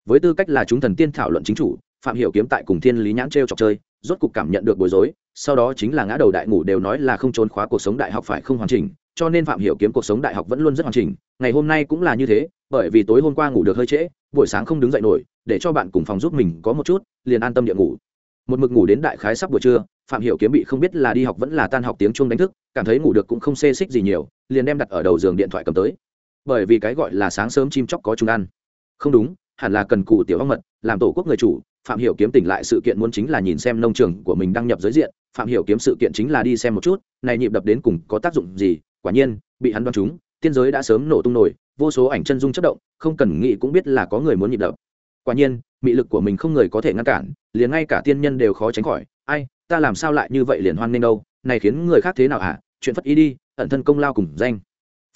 với tư cách là chúng thần tiên thảo luận chính chủ, phạm hiểu kiếm tại cùng thiên lý nhãn treo trò chơi rốt cục cảm nhận được bối rối, sau đó chính là ngã đầu đại ngủ đều nói là không trốn khóa cuộc sống đại học phải không hoàn chỉnh, cho nên phạm hiểu kiếm cuộc sống đại học vẫn luôn rất hoàn chỉnh. Ngày hôm nay cũng là như thế, bởi vì tối hôm qua ngủ được hơi trễ, buổi sáng không đứng dậy nổi, để cho bạn cùng phòng giúp mình có một chút, liền an tâm địa ngủ. Một mực ngủ đến đại khái sắp buổi trưa, phạm hiểu kiếm bị không biết là đi học vẫn là tan học tiếng chuông đánh thức, cảm thấy ngủ được cũng không xê xích gì nhiều, liền đem đặt ở đầu giường điện thoại cầm tới. Bởi vì cái gọi là sáng sớm chim chóc có chúng ăn. Không đúng hẳn là cần cụ tiểu ong mật, làm tổ quốc người chủ, phạm hiểu kiếm tỉnh lại sự kiện muốn chính là nhìn xem nông trường của mình đăng nhập giới diện, phạm hiểu kiếm sự kiện chính là đi xem một chút, này nhịp đập đến cùng có tác dụng gì, quả nhiên, bị hắn đoán trúng, tiên giới đã sớm nổ tung nổi, vô số ảnh chân dung chất động, không cần nghĩ cũng biết là có người muốn nhịp đập. Quả nhiên, mị lực của mình không người có thể ngăn cản, liền ngay cả tiên nhân đều khó tránh khỏi, ai, ta làm sao lại như vậy liền hoan nghênh đâu, này khiến người khác thế nào hả? Chuyện phất ý đi, ẩn thân công lao cùng danh.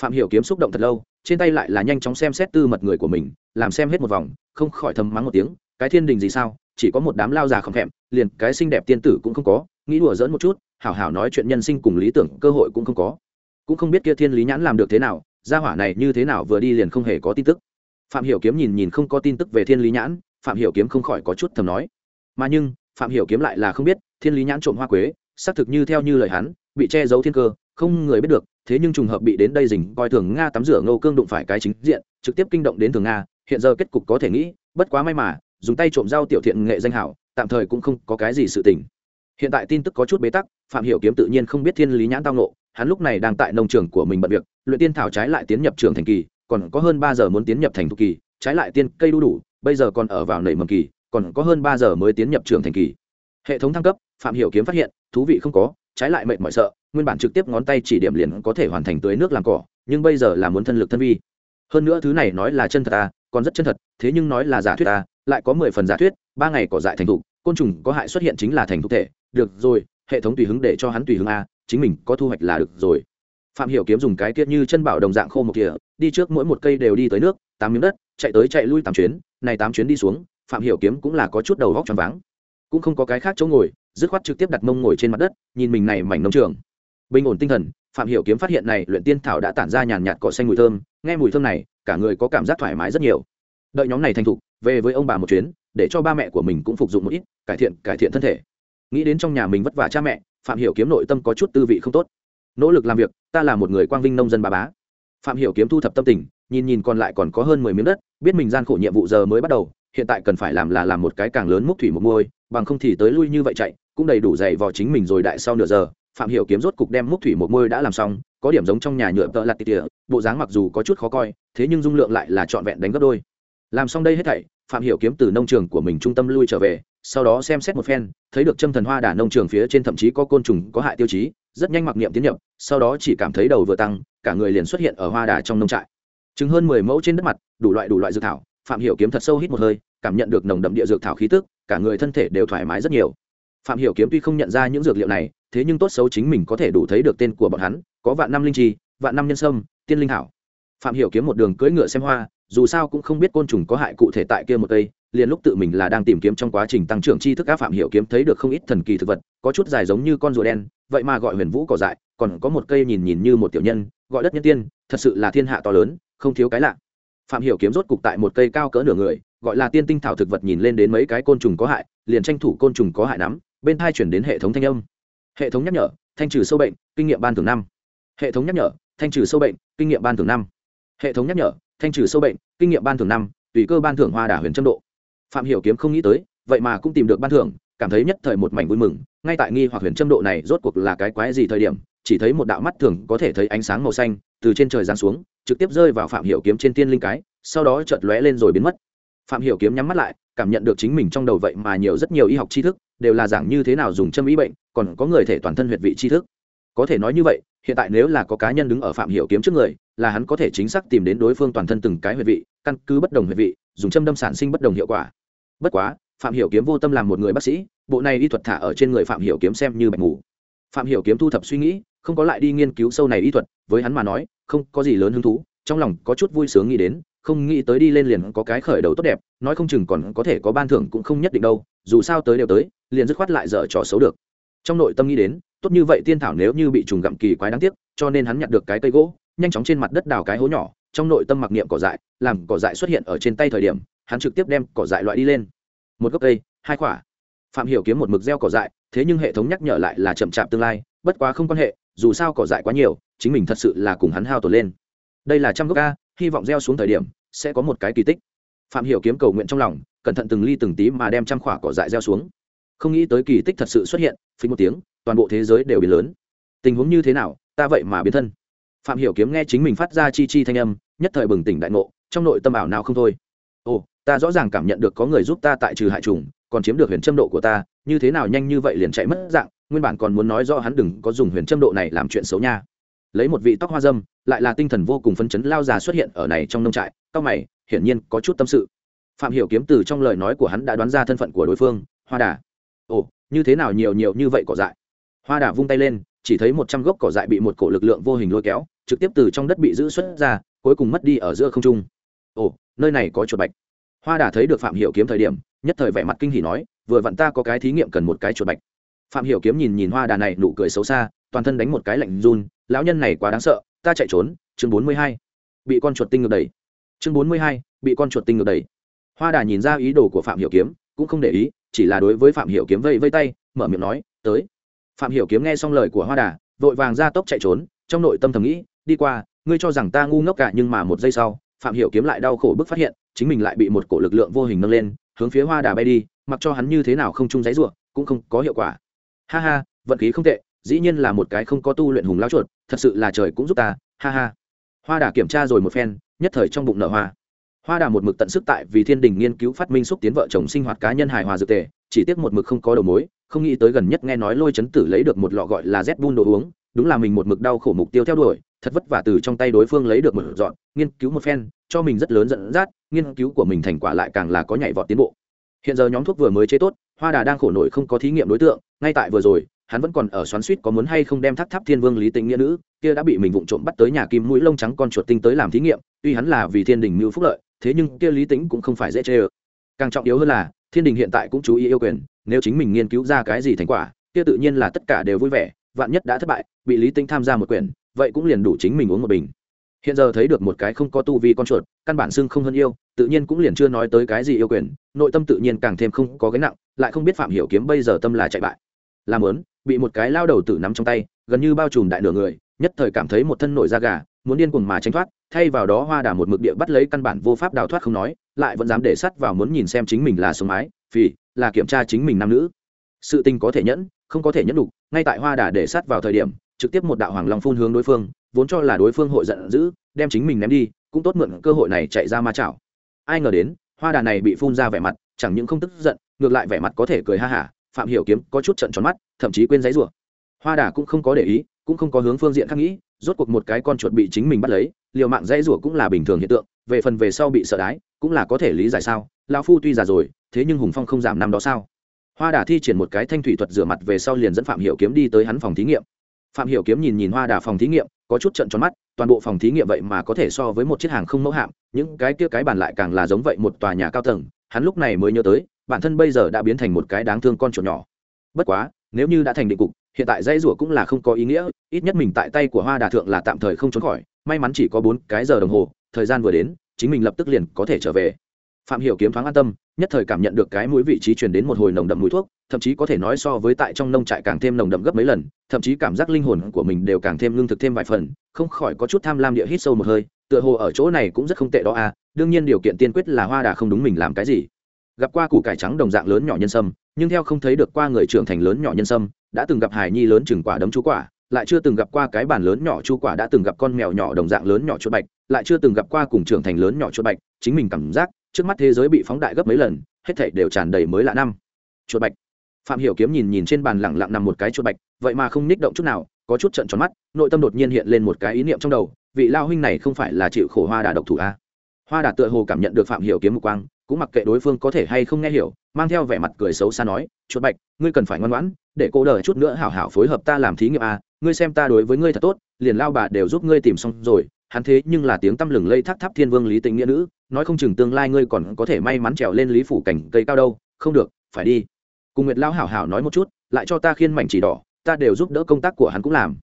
Phạm hiểu kiếm xúc động thật lâu trên tay lại là nhanh chóng xem xét tư mật người của mình, làm xem hết một vòng, không khỏi thầm mắng một tiếng, cái thiên đình gì sao, chỉ có một đám lao già không thèm liền cái xinh đẹp tiên tử cũng không có, nghĩ đùa dỡn một chút, hảo hảo nói chuyện nhân sinh cùng lý tưởng cơ hội cũng không có. Cũng không biết kia thiên lý nhãn làm được thế nào, gia hỏa này như thế nào vừa đi liền không hề có tin tức. Phạm hiểu kiếm nhìn nhìn không có tin tức về thiên lý nhãn, phạm hiểu kiếm không khỏi có chút thầm nói. Mà nhưng, phạm hiểu kiếm lại là không biết, thiên lý nhãn trộm hoa quế, xác thực như theo như lời hắn, bị che giấu thiên cơ, không người biết được thế nhưng trùng hợp bị đến đây dình coi thường nga tắm rửa ngô cương đụng phải cái chính diện, trực tiếp kinh động đến thường nga, hiện giờ kết cục có thể nghĩ, bất quá may mà, dùng tay trộm dao tiểu thiện nghệ danh hảo, tạm thời cũng không có cái gì sự tình. Hiện tại tin tức có chút bế tắc, phạm hiểu kiếm tự nhiên không biết thiên lý nhãn tao nộ hắn lúc này đang tại nông trường của mình bận việc, luyện tiên thảo trái lại tiến nhập trường thành kỳ, còn có hơn ba giờ muốn tiến nhập thành thục kỳ, trái lại tiên cây đu đủ, bây giờ còn ở vào nảy mầm kỳ, còn có hơn ba giờ mới tiến nhập trường thành kỳ. Hệ thống thăng cấp, phạm hiểu kiếm phát hiện, thú vị không có trái lại mệt mỏi sợ, nguyên bản trực tiếp ngón tay chỉ điểm liền có thể hoàn thành tưới nước làm cỏ, nhưng bây giờ là muốn thân lực thân vi. Hơn nữa thứ này nói là chân thật à còn rất chân thật, thế nhưng nói là giả thuyết à lại có mười phần giả thuyết, ba ngày cỏ dại thành thục, côn trùng có hại xuất hiện chính là thành thục thể, được rồi, hệ thống tùy hứng để cho hắn tùy hứng a chính mình có thu hoạch là được rồi. Phạm hiểu kiếm dùng cái tiết như chân bảo đồng dạng khô một kia đi trước mỗi một cây đều đi tới nước, tám miếng đất, chạy tới chạy lui tám chuyến, này tám chuyến đi xuống, phạm hiểu kiếm cũng là có chút đầu góc tròn váng. Cũng không có cái khác chỗ ngồi dứt khoát trực tiếp đặt mông ngồi trên mặt đất, nhìn mình này mảnh nông trường. Bình ổn tinh thần, phạm hiểu kiếm phát hiện này luyện tiên thảo đã tản ra nhàn nhạt cỏ xanh mùi thơm, nghe mùi thơm này, cả người có cảm giác thoải mái rất nhiều. Đợi nhóm này thành thục, về với ông bà một chuyến, để cho ba mẹ của mình cũng phục dụng một ít, cải thiện cải thiện thân thể. Nghĩ đến trong nhà mình vất vả cha mẹ, phạm hiểu kiếm nội tâm có chút tư vị không tốt. Nỗ lực làm việc, ta là một người quang vinh nông dân bà bá. Phạm hiểu kiếm thu thập tâm tình, nhìn nhìn còn lại còn có hơn mười miếng đất, biết mình gian khổ nhiệm vụ giờ mới bắt đầu, hiện tại cần phải làm là làm một cái càng lớn múc thủy một môi bằng không thì tới lui như vậy chạy, cũng đầy đủ dày vò chính mình rồi đại sau nửa giờ, phạm hiểu kiếm rốt cục đem múc thủy một môi đã làm xong, có điểm giống trong nhà nhựa tợ tì tỉa, bộ dáng mặc dù có chút khó coi, thế nhưng dung lượng lại là trọn vẹn đánh gấp đôi. Làm xong đây hết thảy, phạm hiểu kiếm từ nông trường của mình trung tâm lui trở về, sau đó xem xét một phen, thấy được châm thần hoa đà nông trường phía trên thậm chí có côn trùng, có hại tiêu chí, rất nhanh mặc niệm tiến nhập, sau đó chỉ cảm thấy đầu vừa tăng, cả người liền xuất hiện ở hoa đà trong nông trại. Chứng hơn mười mẫu trên đất mặt, đủ loại đủ loại dược thảo, phạm hiểu kiếm thật sâu hít một hơi cảm nhận được nồng đậm địa dược thảo khí tức cả người thân thể đều thoải mái rất nhiều. Phạm hiểu kiếm tuy không nhận ra những dược liệu này thế nhưng tốt xấu chính mình có thể đủ thấy được tên của bọn hắn có vạn năm linh trì, vạn năm nhân sâm tiên linh thảo phạm hiểu kiếm một đường cưỡi ngựa xem hoa dù sao cũng không biết côn trùng có hại cụ thể tại kia một cây liền lúc tự mình là đang tìm kiếm trong quá trình tăng trưởng tri thức Á phạm hiểu kiếm thấy được không ít thần kỳ thực vật có chút dài giống như con rùa đen vậy mà gọi huyền vũ cỏ dại còn có một cây nhìn nhìn như một tiểu nhân gọi đất nhân tiên thật sự là thiên hạ to lớn không thiếu cái lạ. Phạm hiểu kiếm rốt cục tại một cây cao cỡ nửa người gọi là tiên tinh thảo thực vật nhìn lên đến mấy cái côn trùng có hại, liền tranh thủ côn trùng có hại nắm, bên thai chuyển đến hệ thống thanh âm. Hệ thống nhắc nhở, thanh trừ sâu bệnh, kinh nghiệm ban thường năm. Hệ thống nhắc nhở, thanh trừ sâu bệnh, kinh nghiệm ban thường năm. Hệ thống nhắc nhở, thanh trừ sâu bệnh, kinh nghiệm ban thường năm, tùy cơ ban thưởng hoa đà huyền trâm độ. Phạm hiểu kiếm không nghĩ tới, vậy mà cũng tìm được ban thưởng, cảm thấy nhất thời một mảnh vui mừng, ngay tại nghi hoặc huyền trâm độ này rốt cuộc là cái quái gì thời điểm, chỉ thấy một đạo mắt thường có thể thấy ánh sáng màu xanh, từ trên trời giáng xuống, trực tiếp rơi vào phạm hiểu kiếm trên tiên linh cái, sau đó chợt lóe lên rồi biến mất phạm hiểu kiếm nhắm mắt lại, cảm nhận được chính mình trong đầu vậy mà nhiều rất nhiều y học tri thức, đều là giảng như thế nào dùng châm y bệnh, còn có người thể toàn thân huyệt vị tri thức. Có thể nói như vậy, hiện tại nếu là có cá nhân đứng ở phạm hiểu kiếm trước người, là hắn có thể chính xác tìm đến đối phương toàn thân từng cái huyệt vị, căn cứ bất đồng huyệt vị, dùng châm đâm sản sinh bất đồng hiệu quả. Bất quá, phạm hiểu kiếm vô tâm làm một người bác sĩ, bộ này y thuật thả ở trên người phạm hiểu kiếm xem như bệnh ngủ phạm hiểu kiếm thu thập suy nghĩ, không có lại đi nghiên cứu sâu này y thuật, với hắn mà nói, không có gì lớn hứng thú, trong lòng có chút vui sướng nghĩ đến không nghĩ tới đi lên liền có cái khởi đầu tốt đẹp, nói không chừng còn có thể có ban thưởng cũng không nhất định đâu, dù sao tới đều tới, liền dứt khoát lại dở trò xấu được. Trong nội tâm nghĩ đến, tốt như vậy tiên thảo nếu như bị trùng gặm kỳ quái đáng tiếc, cho nên hắn nhặt được cái cây gỗ, nhanh chóng trên mặt đất đào cái hố nhỏ, trong nội tâm mặc niệm cỏ dại, làm cỏ dại xuất hiện ở trên tay thời điểm, hắn trực tiếp đem cỏ dại loại đi lên. Một gốc cây, hai quả. Phạm hiểu kiếm một mực gieo cỏ dại, thế nhưng hệ thống nhắc nhở lại là chậm chạp tương lai, bất quá không quan hệ, dù sao cỏ dại quá nhiều, chính mình thật sự là cùng hắn hao tổn lên. Đây là trăm gốc a hy vọng gieo xuống thời điểm sẽ có một cái kỳ tích. Phạm hiểu kiếm cầu nguyện trong lòng, cẩn thận từng ly từng tí mà đem trăm khỏa cỏ dại gieo xuống. Không nghĩ tới kỳ tích thật sự xuất hiện, phình một tiếng, toàn bộ thế giới đều biến lớn. Tình huống như thế nào, ta vậy mà biến thân. Phạm hiểu kiếm nghe chính mình phát ra chi chi thanh âm, nhất thời bừng tỉnh đại ngộ, trong nội tâm ảo nào không thôi. Ồ, ta rõ ràng cảm nhận được có người giúp ta tại trừ hại trùng, còn chiếm được huyền châm độ của ta, như thế nào nhanh như vậy liền chạy mất dạng, nguyên bản còn muốn nói rõ hắn đừng có dùng huyền châm độ này làm chuyện xấu nha lấy một vị tóc hoa dâm, lại là tinh thần vô cùng phấn chấn lao già xuất hiện ở này trong nông trại, cao mày, hiển nhiên có chút tâm sự. Phạm hiểu kiếm từ trong lời nói của hắn đã đoán ra thân phận của đối phương, hoa đà. Ồ, như thế nào nhiều nhiều như vậy cỏ dại? Hoa đà vung tay lên, chỉ thấy một trăm gốc cỏ dại bị một cổ lực lượng vô hình lôi kéo, trực tiếp từ trong đất bị giữ xuất ra, cuối cùng mất đi ở giữa không trung. Ồ, nơi này có chuột bạch. Hoa đà thấy được phạm hiểu kiếm thời điểm, nhất thời vẻ mặt kinh hỉ nói, vừa vặn ta có cái thí nghiệm cần một cái chuột bạch. Phạm hiểu kiếm nhìn nhìn hoa đà này, nụ cười xấu xa toàn thân đánh một cái lạnh run, lão nhân này quá đáng sợ, ta chạy trốn. Chương bốn mươi hai. Bị con chuột tinh ngược đẩy. Chương bốn mươi hai. Bị con chuột tinh ngược đẩy. Hoa đà nhìn ra ý đồ của phạm hiểu kiếm, cũng không để ý, chỉ là đối với phạm hiểu kiếm vây vây tay, mở miệng nói, tới. Phạm hiểu kiếm nghe xong lời của hoa đà, vội vàng ra tốc chạy trốn, trong nội tâm thầm nghĩ, đi qua, ngươi cho rằng ta ngu ngốc cả, nhưng mà một giây sau, phạm hiểu kiếm lại đau khổ bức phát hiện, chính mình lại bị một cổ lực lượng vô hình nâng lên, hướng phía hoa đà bay đi, mặc cho hắn như thế nào không chung giấy ruộng cũng không có hiệu quả. Ha ha, vận khí không tệ dĩ nhiên là một cái không có tu luyện hùng lao chuột, thật sự là trời cũng giúp ta, ha ha. Hoa đà kiểm tra rồi một phen, nhất thời trong bụng nở hoa. Hoa đà một mực tận sức tại vì thiên đình nghiên cứu phát minh xúc tiến vợ chồng sinh hoạt cá nhân hài hòa dược tề, chỉ tiếc một mực không có đầu mối, không nghĩ tới gần nhất nghe nói lôi chấn tử lấy được một lọ gọi là z bun đồ uống, đúng là mình một mực đau khổ mục tiêu theo đuổi, thật vất vả từ trong tay đối phương lấy được một dọn, nghiên cứu một phen, cho mình rất lớn dẫn dắt, nghiên cứu của mình thành quả lại càng là có nhảy vọt tiến bộ. Hiện giờ nhóm thuốc vừa mới chế tốt, hoa đà đang khổ nổi không có thí nghiệm đối tượng, ngay tại vừa rồi hắn vẫn còn ở xoắn suýt có muốn hay không đem tháp tháp thiên vương lý tĩnh nghĩa nữ, kia đã bị mình vụng trộm bắt tới nhà kim mũi lông trắng con chuột tinh tới làm thí nghiệm, tuy hắn là vì thiên đình mưu phúc lợi, thế nhưng kia lý tĩnh cũng không phải dễ chê ơ. Càng trọng yếu hơn là, thiên đình hiện tại cũng chú ý yêu quyền, nếu chính mình nghiên cứu ra cái gì thành quả, kia tự nhiên là tất cả đều vui vẻ, vạn nhất đã thất bại, bị lý tĩnh tham gia một quyển vậy cũng liền đủ chính mình uống một bình. Hiện giờ thấy được một cái không có tu vi con chuột, căn bản xưng không hơn yêu, tự nhiên cũng liền chưa nói tới cái gì yêu quyền, nội tâm tự nhiên càng thêm không có gánh nặng, lại không biết phạm hiểu kiếm bây giờ tâm là chạy bại. Làm lớn bị một cái lao đầu tử nắm trong tay, gần như bao trùm đại nửa người, nhất thời cảm thấy một thân nổi da gà, muốn điên cuồng mà tránh thoát, thay vào đó hoa đà một mực địa bắt lấy căn bản vô pháp đào thoát không nói, lại vẫn dám để sắt vào muốn nhìn xem chính mình là sống mái vì là kiểm tra chính mình nam nữ. Sự tình có thể nhẫn, không có thể nhẫn đủ ngay tại hoa đà để sắt vào thời điểm, trực tiếp một đạo hoàng long phun hướng đối phương, vốn cho là đối phương hội giận dữ, đem chính mình ném đi, cũng tốt mượn cơ hội này chạy ra ma chảo. Ai ngờ đến, hoa đà này bị phun ra vẻ mặt, chẳng những không tức giận, ngược lại vẻ mặt có thể cười ha hả phạm hiểu kiếm có chút trận tròn mắt, thậm chí quên giấy rủa. Hoa đà cũng không có để ý, cũng không có hướng phương diện khác nghĩ, rốt cuộc một cái con chuột bị chính mình bắt lấy, liều mạng giấy rủa cũng là bình thường hiện tượng, về phần về sau bị sợ đái, cũng là có thể lý giải sao, lão phu tuy già rồi, thế nhưng hùng phong không giảm năm đó sao? Hoa đà thi triển một cái thanh thủy thuật rửa mặt về sau liền dẫn phạm hiểu kiếm đi tới hắn phòng thí nghiệm. Phạm hiểu kiếm nhìn nhìn hoa đà phòng thí nghiệm, có chút trận tròn mắt, toàn bộ phòng thí nghiệm vậy mà có thể so với một chiếc hàng không mẫu hạm, những cái kia cái bàn lại càng là giống vậy một tòa nhà cao tầng, hắn lúc này mới nhớ tới bản thân bây giờ đã biến thành một cái đáng thương con chuột nhỏ. Bất quá, nếu như đã thành định cục, hiện tại dây rủa cũng là không có ý nghĩa, ít nhất mình tại tay của hoa đà thượng là tạm thời không trốn khỏi, may mắn chỉ có bốn cái giờ đồng hồ, thời gian vừa đến, chính mình lập tức liền có thể trở về. Phạm hiểu kiếm thoáng an tâm, nhất thời cảm nhận được cái mũi vị trí truyền đến một hồi nồng đậm mùi thuốc, thậm chí có thể nói so với tại trong nông trại càng thêm nồng đậm gấp mấy lần, thậm chí cảm giác linh hồn của mình đều càng thêm lương thực thêm vài phần, không khỏi có chút tham lam địa hít sâu một hơi, tựa hồ ở chỗ này cũng rất không tệ đó à đương nhiên điều kiện tiên quyết là hoa đà không đúng mình làm cái gì gặp qua củ cải trắng đồng dạng lớn nhỏ nhân sâm, nhưng theo không thấy được qua người trưởng thành lớn nhỏ nhân sâm, đã từng gặp hài nhi lớn chừng quả đấm chú quả, lại chưa từng gặp qua cái bàn lớn nhỏ chu quả đã từng gặp con mèo nhỏ đồng dạng lớn nhỏ chuột bạch, lại chưa từng gặp qua cùng trưởng thành lớn nhỏ chuột bạch, chính mình cảm giác, trước mắt thế giới bị phóng đại gấp mấy lần, hết thảy đều tràn đầy mới lạ năm chuột bạch phạm hiểu kiếm nhìn nhìn trên bàn lẳng lặng nằm một cái chuột bạch, vậy mà không ních động chút nào, có chút trận tròn mắt, nội tâm đột nhiên hiện lên một cái ý niệm trong đầu, vị lao huynh này không phải là chịu khổ hoa đà độc thủ a à? hoa đà tựa hồ cảm nhận được phạm hiểu kiếm một quang cũng mặc kệ đối phương có thể hay không nghe hiểu mang theo vẻ mặt cười xấu xa nói chuột bạch ngươi cần phải ngoan ngoãn để cô đợi chút nữa hảo hảo phối hợp ta làm thí nghiệm à, ngươi xem ta đối với ngươi thật tốt liền lao bà đều giúp ngươi tìm xong rồi. Hắn thế nhưng là tiếng tăm lừng lây thắt tháp thiên vương lý tình nghĩa nữ nói không chừng tương lai ngươi còn có thể may mắn trèo lên lý phủ cảnh cây cao đâu. Không được phải đi. Cùng nguyệt lao hảo hảo nói một chút lại cho ta khiên mảnh chỉ đỏ ta đều giúp đỡ công tác của hắn cũng làm.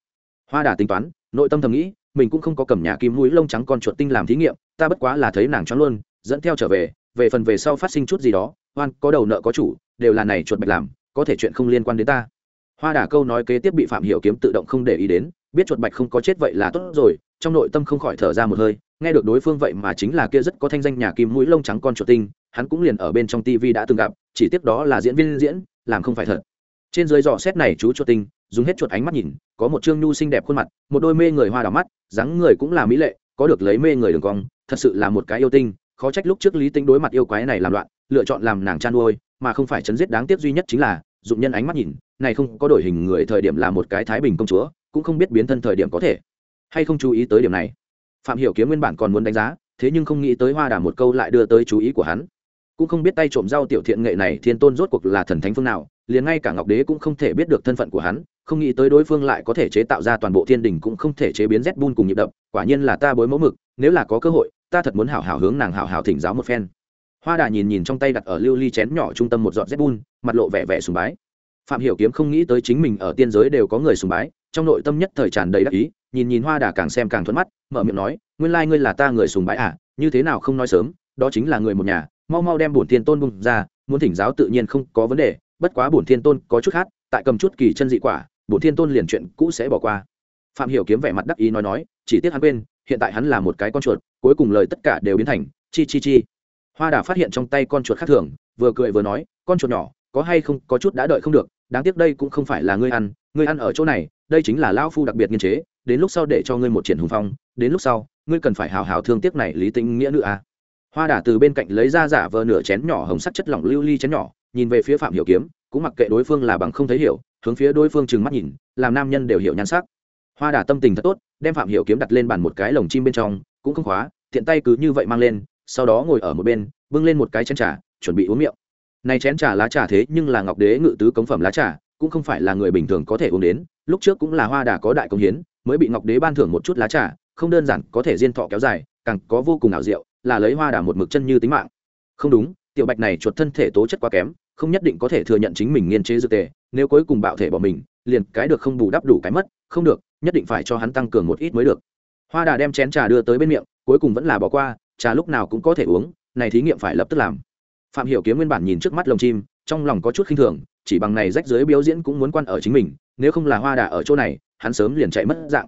Hoa đà tính toán nội tâm thầm nghĩ mình cũng không có cầm nhà kim mũi lông trắng con chuột tinh làm thí nghiệm ta bất quá là thấy nàng cho luôn dẫn theo trở về về phần về sau phát sinh chút gì đó hoan có đầu nợ có chủ, đều là này chuột bạch làm, có thể chuyện không liên quan đến ta. Hoa đà câu nói kế tiếp bị phạm hiểu kiếm tự động không để ý đến, biết chuột bạch không có chết vậy là tốt rồi, trong nội tâm không khỏi thở ra một hơi, nghe được đối phương vậy mà chính là kia rất có thanh danh nhà kim mũi lông trắng con chuột tinh, hắn cũng liền ở bên trong tivi đã từng gặp, chỉ tiếc đó là diễn viên diễn, làm không phải thật. Trên dưới dò xét này chú chuột tinh, dùng hết chuột ánh mắt nhìn, có một trương nhu xinh đẹp khuôn mặt, một đôi mê người hoa đỏ mắt, dáng người cũng là mỹ lệ, có được lấy mê người đường cong, thật sự là một cái yêu tinh khó trách lúc trước lý tính đối mặt yêu quái này làm loạn, lựa chọn làm nàng chăn nuôi, mà không phải chấn giết đáng tiếc duy nhất chính là, dụng nhân ánh mắt nhìn, này không có đổi hình người thời điểm là một cái thái bình công chúa, cũng không biết biến thân thời điểm có thể. Hay không chú ý tới điểm này? Phạm hiểu kiếm nguyên bản còn muốn đánh giá, thế nhưng không nghĩ tới hoa đà một câu lại đưa tới chú ý của hắn. Cũng không biết tay trộm rau tiểu thiện nghệ này thiên tôn rốt cuộc là thần thánh phương nào, liền ngay cả ngọc đế cũng không thể biết được thân phận của hắn, không nghĩ tới đối phương lại có thể chế tạo ra toàn bộ thiên đình cũng không thể chế biến z bun cùng nhịp đập, quả nhiên là ta bối mẫu mực, nếu là có cơ hội ta thật muốn hảo hảo hướng nàng hảo hảo thỉnh giáo một phen. Hoa đà nhìn nhìn trong tay đặt ở lưu ly chén nhỏ trung tâm một giọt zbun mặt lộ vẻ vẻ sùng bái. Phạm hiểu kiếm không nghĩ tới chính mình ở tiên giới đều có người sùng bái, trong nội tâm nhất thời tràn đầy đắc ý, nhìn nhìn hoa đà càng xem càng thuận mắt, mở miệng nói, nguyên lai ngươi là ta người sùng bái à như thế nào không nói sớm, đó chính là người một nhà, mau mau đem bổn thiên tôn bung ra, muốn thỉnh giáo tự nhiên không có vấn đề, bất quá bổn thiên tôn có chút khác, tại cầm chút kỳ chân dị quả, bổn thiên tôn liền chuyện cũ sẽ bỏ qua. Phạm hiểu kiếm vẻ mặt đắc ý nói nói, chỉ tiếc hắn quên, hiện tại hắn là một cái con chuột cuối cùng lời tất cả đều biến thành, chi chi chi. Hoa đà phát hiện trong tay con chuột khác thường, vừa cười vừa nói, con chuột nhỏ, có hay không, có chút đã đợi không được, đáng tiếc đây cũng không phải là ngươi ăn ngươi ăn ở chỗ này, đây chính là lão phu đặc biệt nghiên chế, đến lúc sau để cho ngươi một triển hùng phong, đến lúc sau, ngươi cần phải hào hào thương tiếc này lý tĩnh nghĩa nữ à hoa đà từ bên cạnh lấy ra giả vờ nửa chén nhỏ hồng sắc chất lỏng lưu ly chén nhỏ, nhìn về phía phạm hiểu kiếm, cũng mặc kệ đối phương là bằng không thấy hiểu, hướng phía đối phương trừng mắt nhìn, làm nam nhân đều hiểu nhan sắc. Hoa đà tâm tình thật tốt, đem phạm hiểu kiếm đặt lên bàn một cái lồng chim bên trong, cũng không khóa tiện tay cứ như vậy mang lên, sau đó ngồi ở một bên, bưng lên một cái chén trà, chuẩn bị uống miệng. Này chén trà lá trà thế nhưng là ngọc đế ngự tứ cống phẩm lá trà, cũng không phải là người bình thường có thể uống đến, lúc trước cũng là hoa đà có đại công hiến, mới bị ngọc đế ban thưởng một chút lá trà, không đơn giản có thể diên thọ kéo dài, càng có vô cùng ảo diệu, là lấy hoa đà một mực chân như tính mạng. Không đúng, tiểu bạch này chuột thân thể tố chất quá kém, không nhất định có thể thừa nhận chính mình nghiên chế dược tề, nếu cuối cùng bạo thể bỏ mình, liền cái được không bù đắp đủ cái mất, không được, nhất định phải cho hắn tăng cường một ít mới được hoa đà đem chén trà đưa tới bên miệng, cuối cùng vẫn là bỏ qua, trà lúc nào cũng có thể uống, này thí nghiệm phải lập tức làm. Phạm hiểu kiếm nguyên bản nhìn trước mắt lồng chim, trong lòng có chút khinh thường, chỉ bằng này rách dưới biểu diễn cũng muốn quan ở chính mình, nếu không là hoa đà ở chỗ này, hắn sớm liền chạy mất dạng.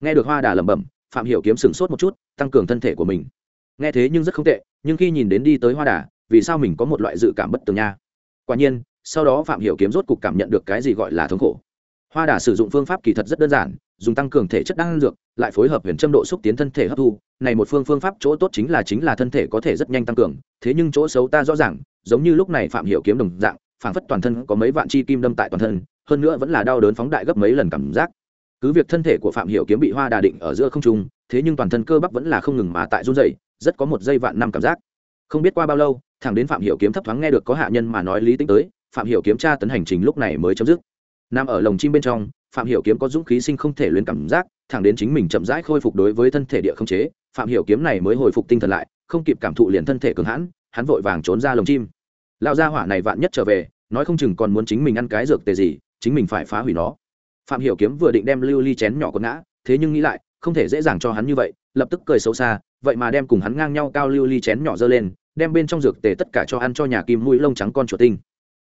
Nghe được hoa đà lẩm bẩm, phạm hiểu kiếm sừng sốt một chút, tăng cường thân thể của mình. Nghe thế nhưng rất không tệ, nhưng khi nhìn đến đi tới hoa đà, vì sao mình có một loại dự cảm bất tường nha? Quả nhiên, sau đó phạm hiểu kiếm rốt cục cảm nhận được cái gì gọi là thống khổ. Hoa đà sử dụng phương pháp kỳ thật rất đơn giản dùng tăng cường thể chất đan dược, lại phối hợp huyền châm độ xúc tiến thân thể hấp thu. Này một phương phương pháp chỗ tốt chính là chính là thân thể có thể rất nhanh tăng cường. Thế nhưng chỗ xấu ta rõ ràng, giống như lúc này phạm hiểu kiếm đồng dạng phảng phất toàn thân có mấy vạn chi kim đâm tại toàn thân, hơn nữa vẫn là đau đớn phóng đại gấp mấy lần cảm giác. Cứ việc thân thể của phạm hiểu kiếm bị hoa đà định ở giữa không trung, thế nhưng toàn thân cơ bắp vẫn là không ngừng mà tại run rẩy, rất có một giây vạn năm cảm giác. Không biết qua bao lâu, thẳng đến phạm hiểu kiếm thấp thoáng nghe được có hạ nhân mà nói lý tính tới, phạm hiểu kiếm tra tấn hành trình lúc này mới chấm dứt. Nam ở lồng chim bên trong phạm hiểu kiếm có dũng khí sinh không thể luyện cảm giác, thẳng đến chính mình chậm rãi khôi phục đối với thân thể địa không chế, phạm hiểu kiếm này mới hồi phục tinh thần lại, không kịp cảm thụ liền thân thể cường hãn, hắn vội vàng trốn ra lồng chim. Lão gia hỏa này vạn nhất trở về, nói không chừng còn muốn chính mình ăn cái dược tề gì, chính mình phải phá hủy nó. Phạm hiểu kiếm vừa định đem lưu ly chén nhỏ con ngã, thế nhưng nghĩ lại, không thể dễ dàng cho hắn như vậy, lập tức cười xấu xa, vậy mà đem cùng hắn ngang nhau cao lưu ly chén nhỏ dơ lên, đem bên trong dược tề tất cả cho ăn cho nhà kim mũi lông trắng con chuột tinh.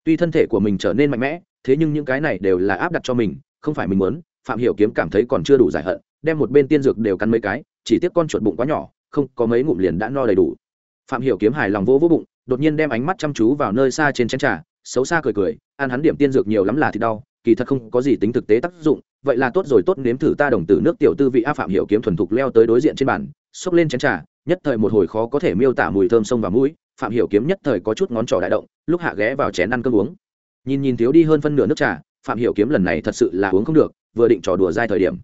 Tuy thân thể của mình trở nên mạnh mẽ, thế nhưng những cái này đều là áp đặt cho mình không phải mình muốn, phạm hiểu kiếm cảm thấy còn chưa đủ giải hận, đem một bên tiên dược đều cắn mấy cái, chỉ tiếc con chuột bụng quá nhỏ, không có mấy ngụm liền đã no đầy đủ. Phạm hiểu kiếm hài lòng vô vô bụng, đột nhiên đem ánh mắt chăm chú vào nơi xa trên chén trà, xấu xa cười cười, ăn hắn điểm tiên dược nhiều lắm là thì đau, kỳ thật không có gì tính thực tế tác dụng, vậy là tốt rồi, tốt nếm thử ta đồng tử nước tiểu tư vị a phạm hiểu kiếm thuần thục leo tới đối diện trên bàn, xốc lên chén trà, nhất thời một hồi khó có thể miêu tả mùi thơm sông và mũi, phạm hiểu kiếm nhất thời có chút ngón trỏ đại động, lúc hạ ghé vào chén ăn cơm uống. Nhìn nhìn thiếu đi hơn phân nửa nước trà phạm hiểu kiếm lần này thật sự là uống không được, vừa định trò đùa dai thời điểm.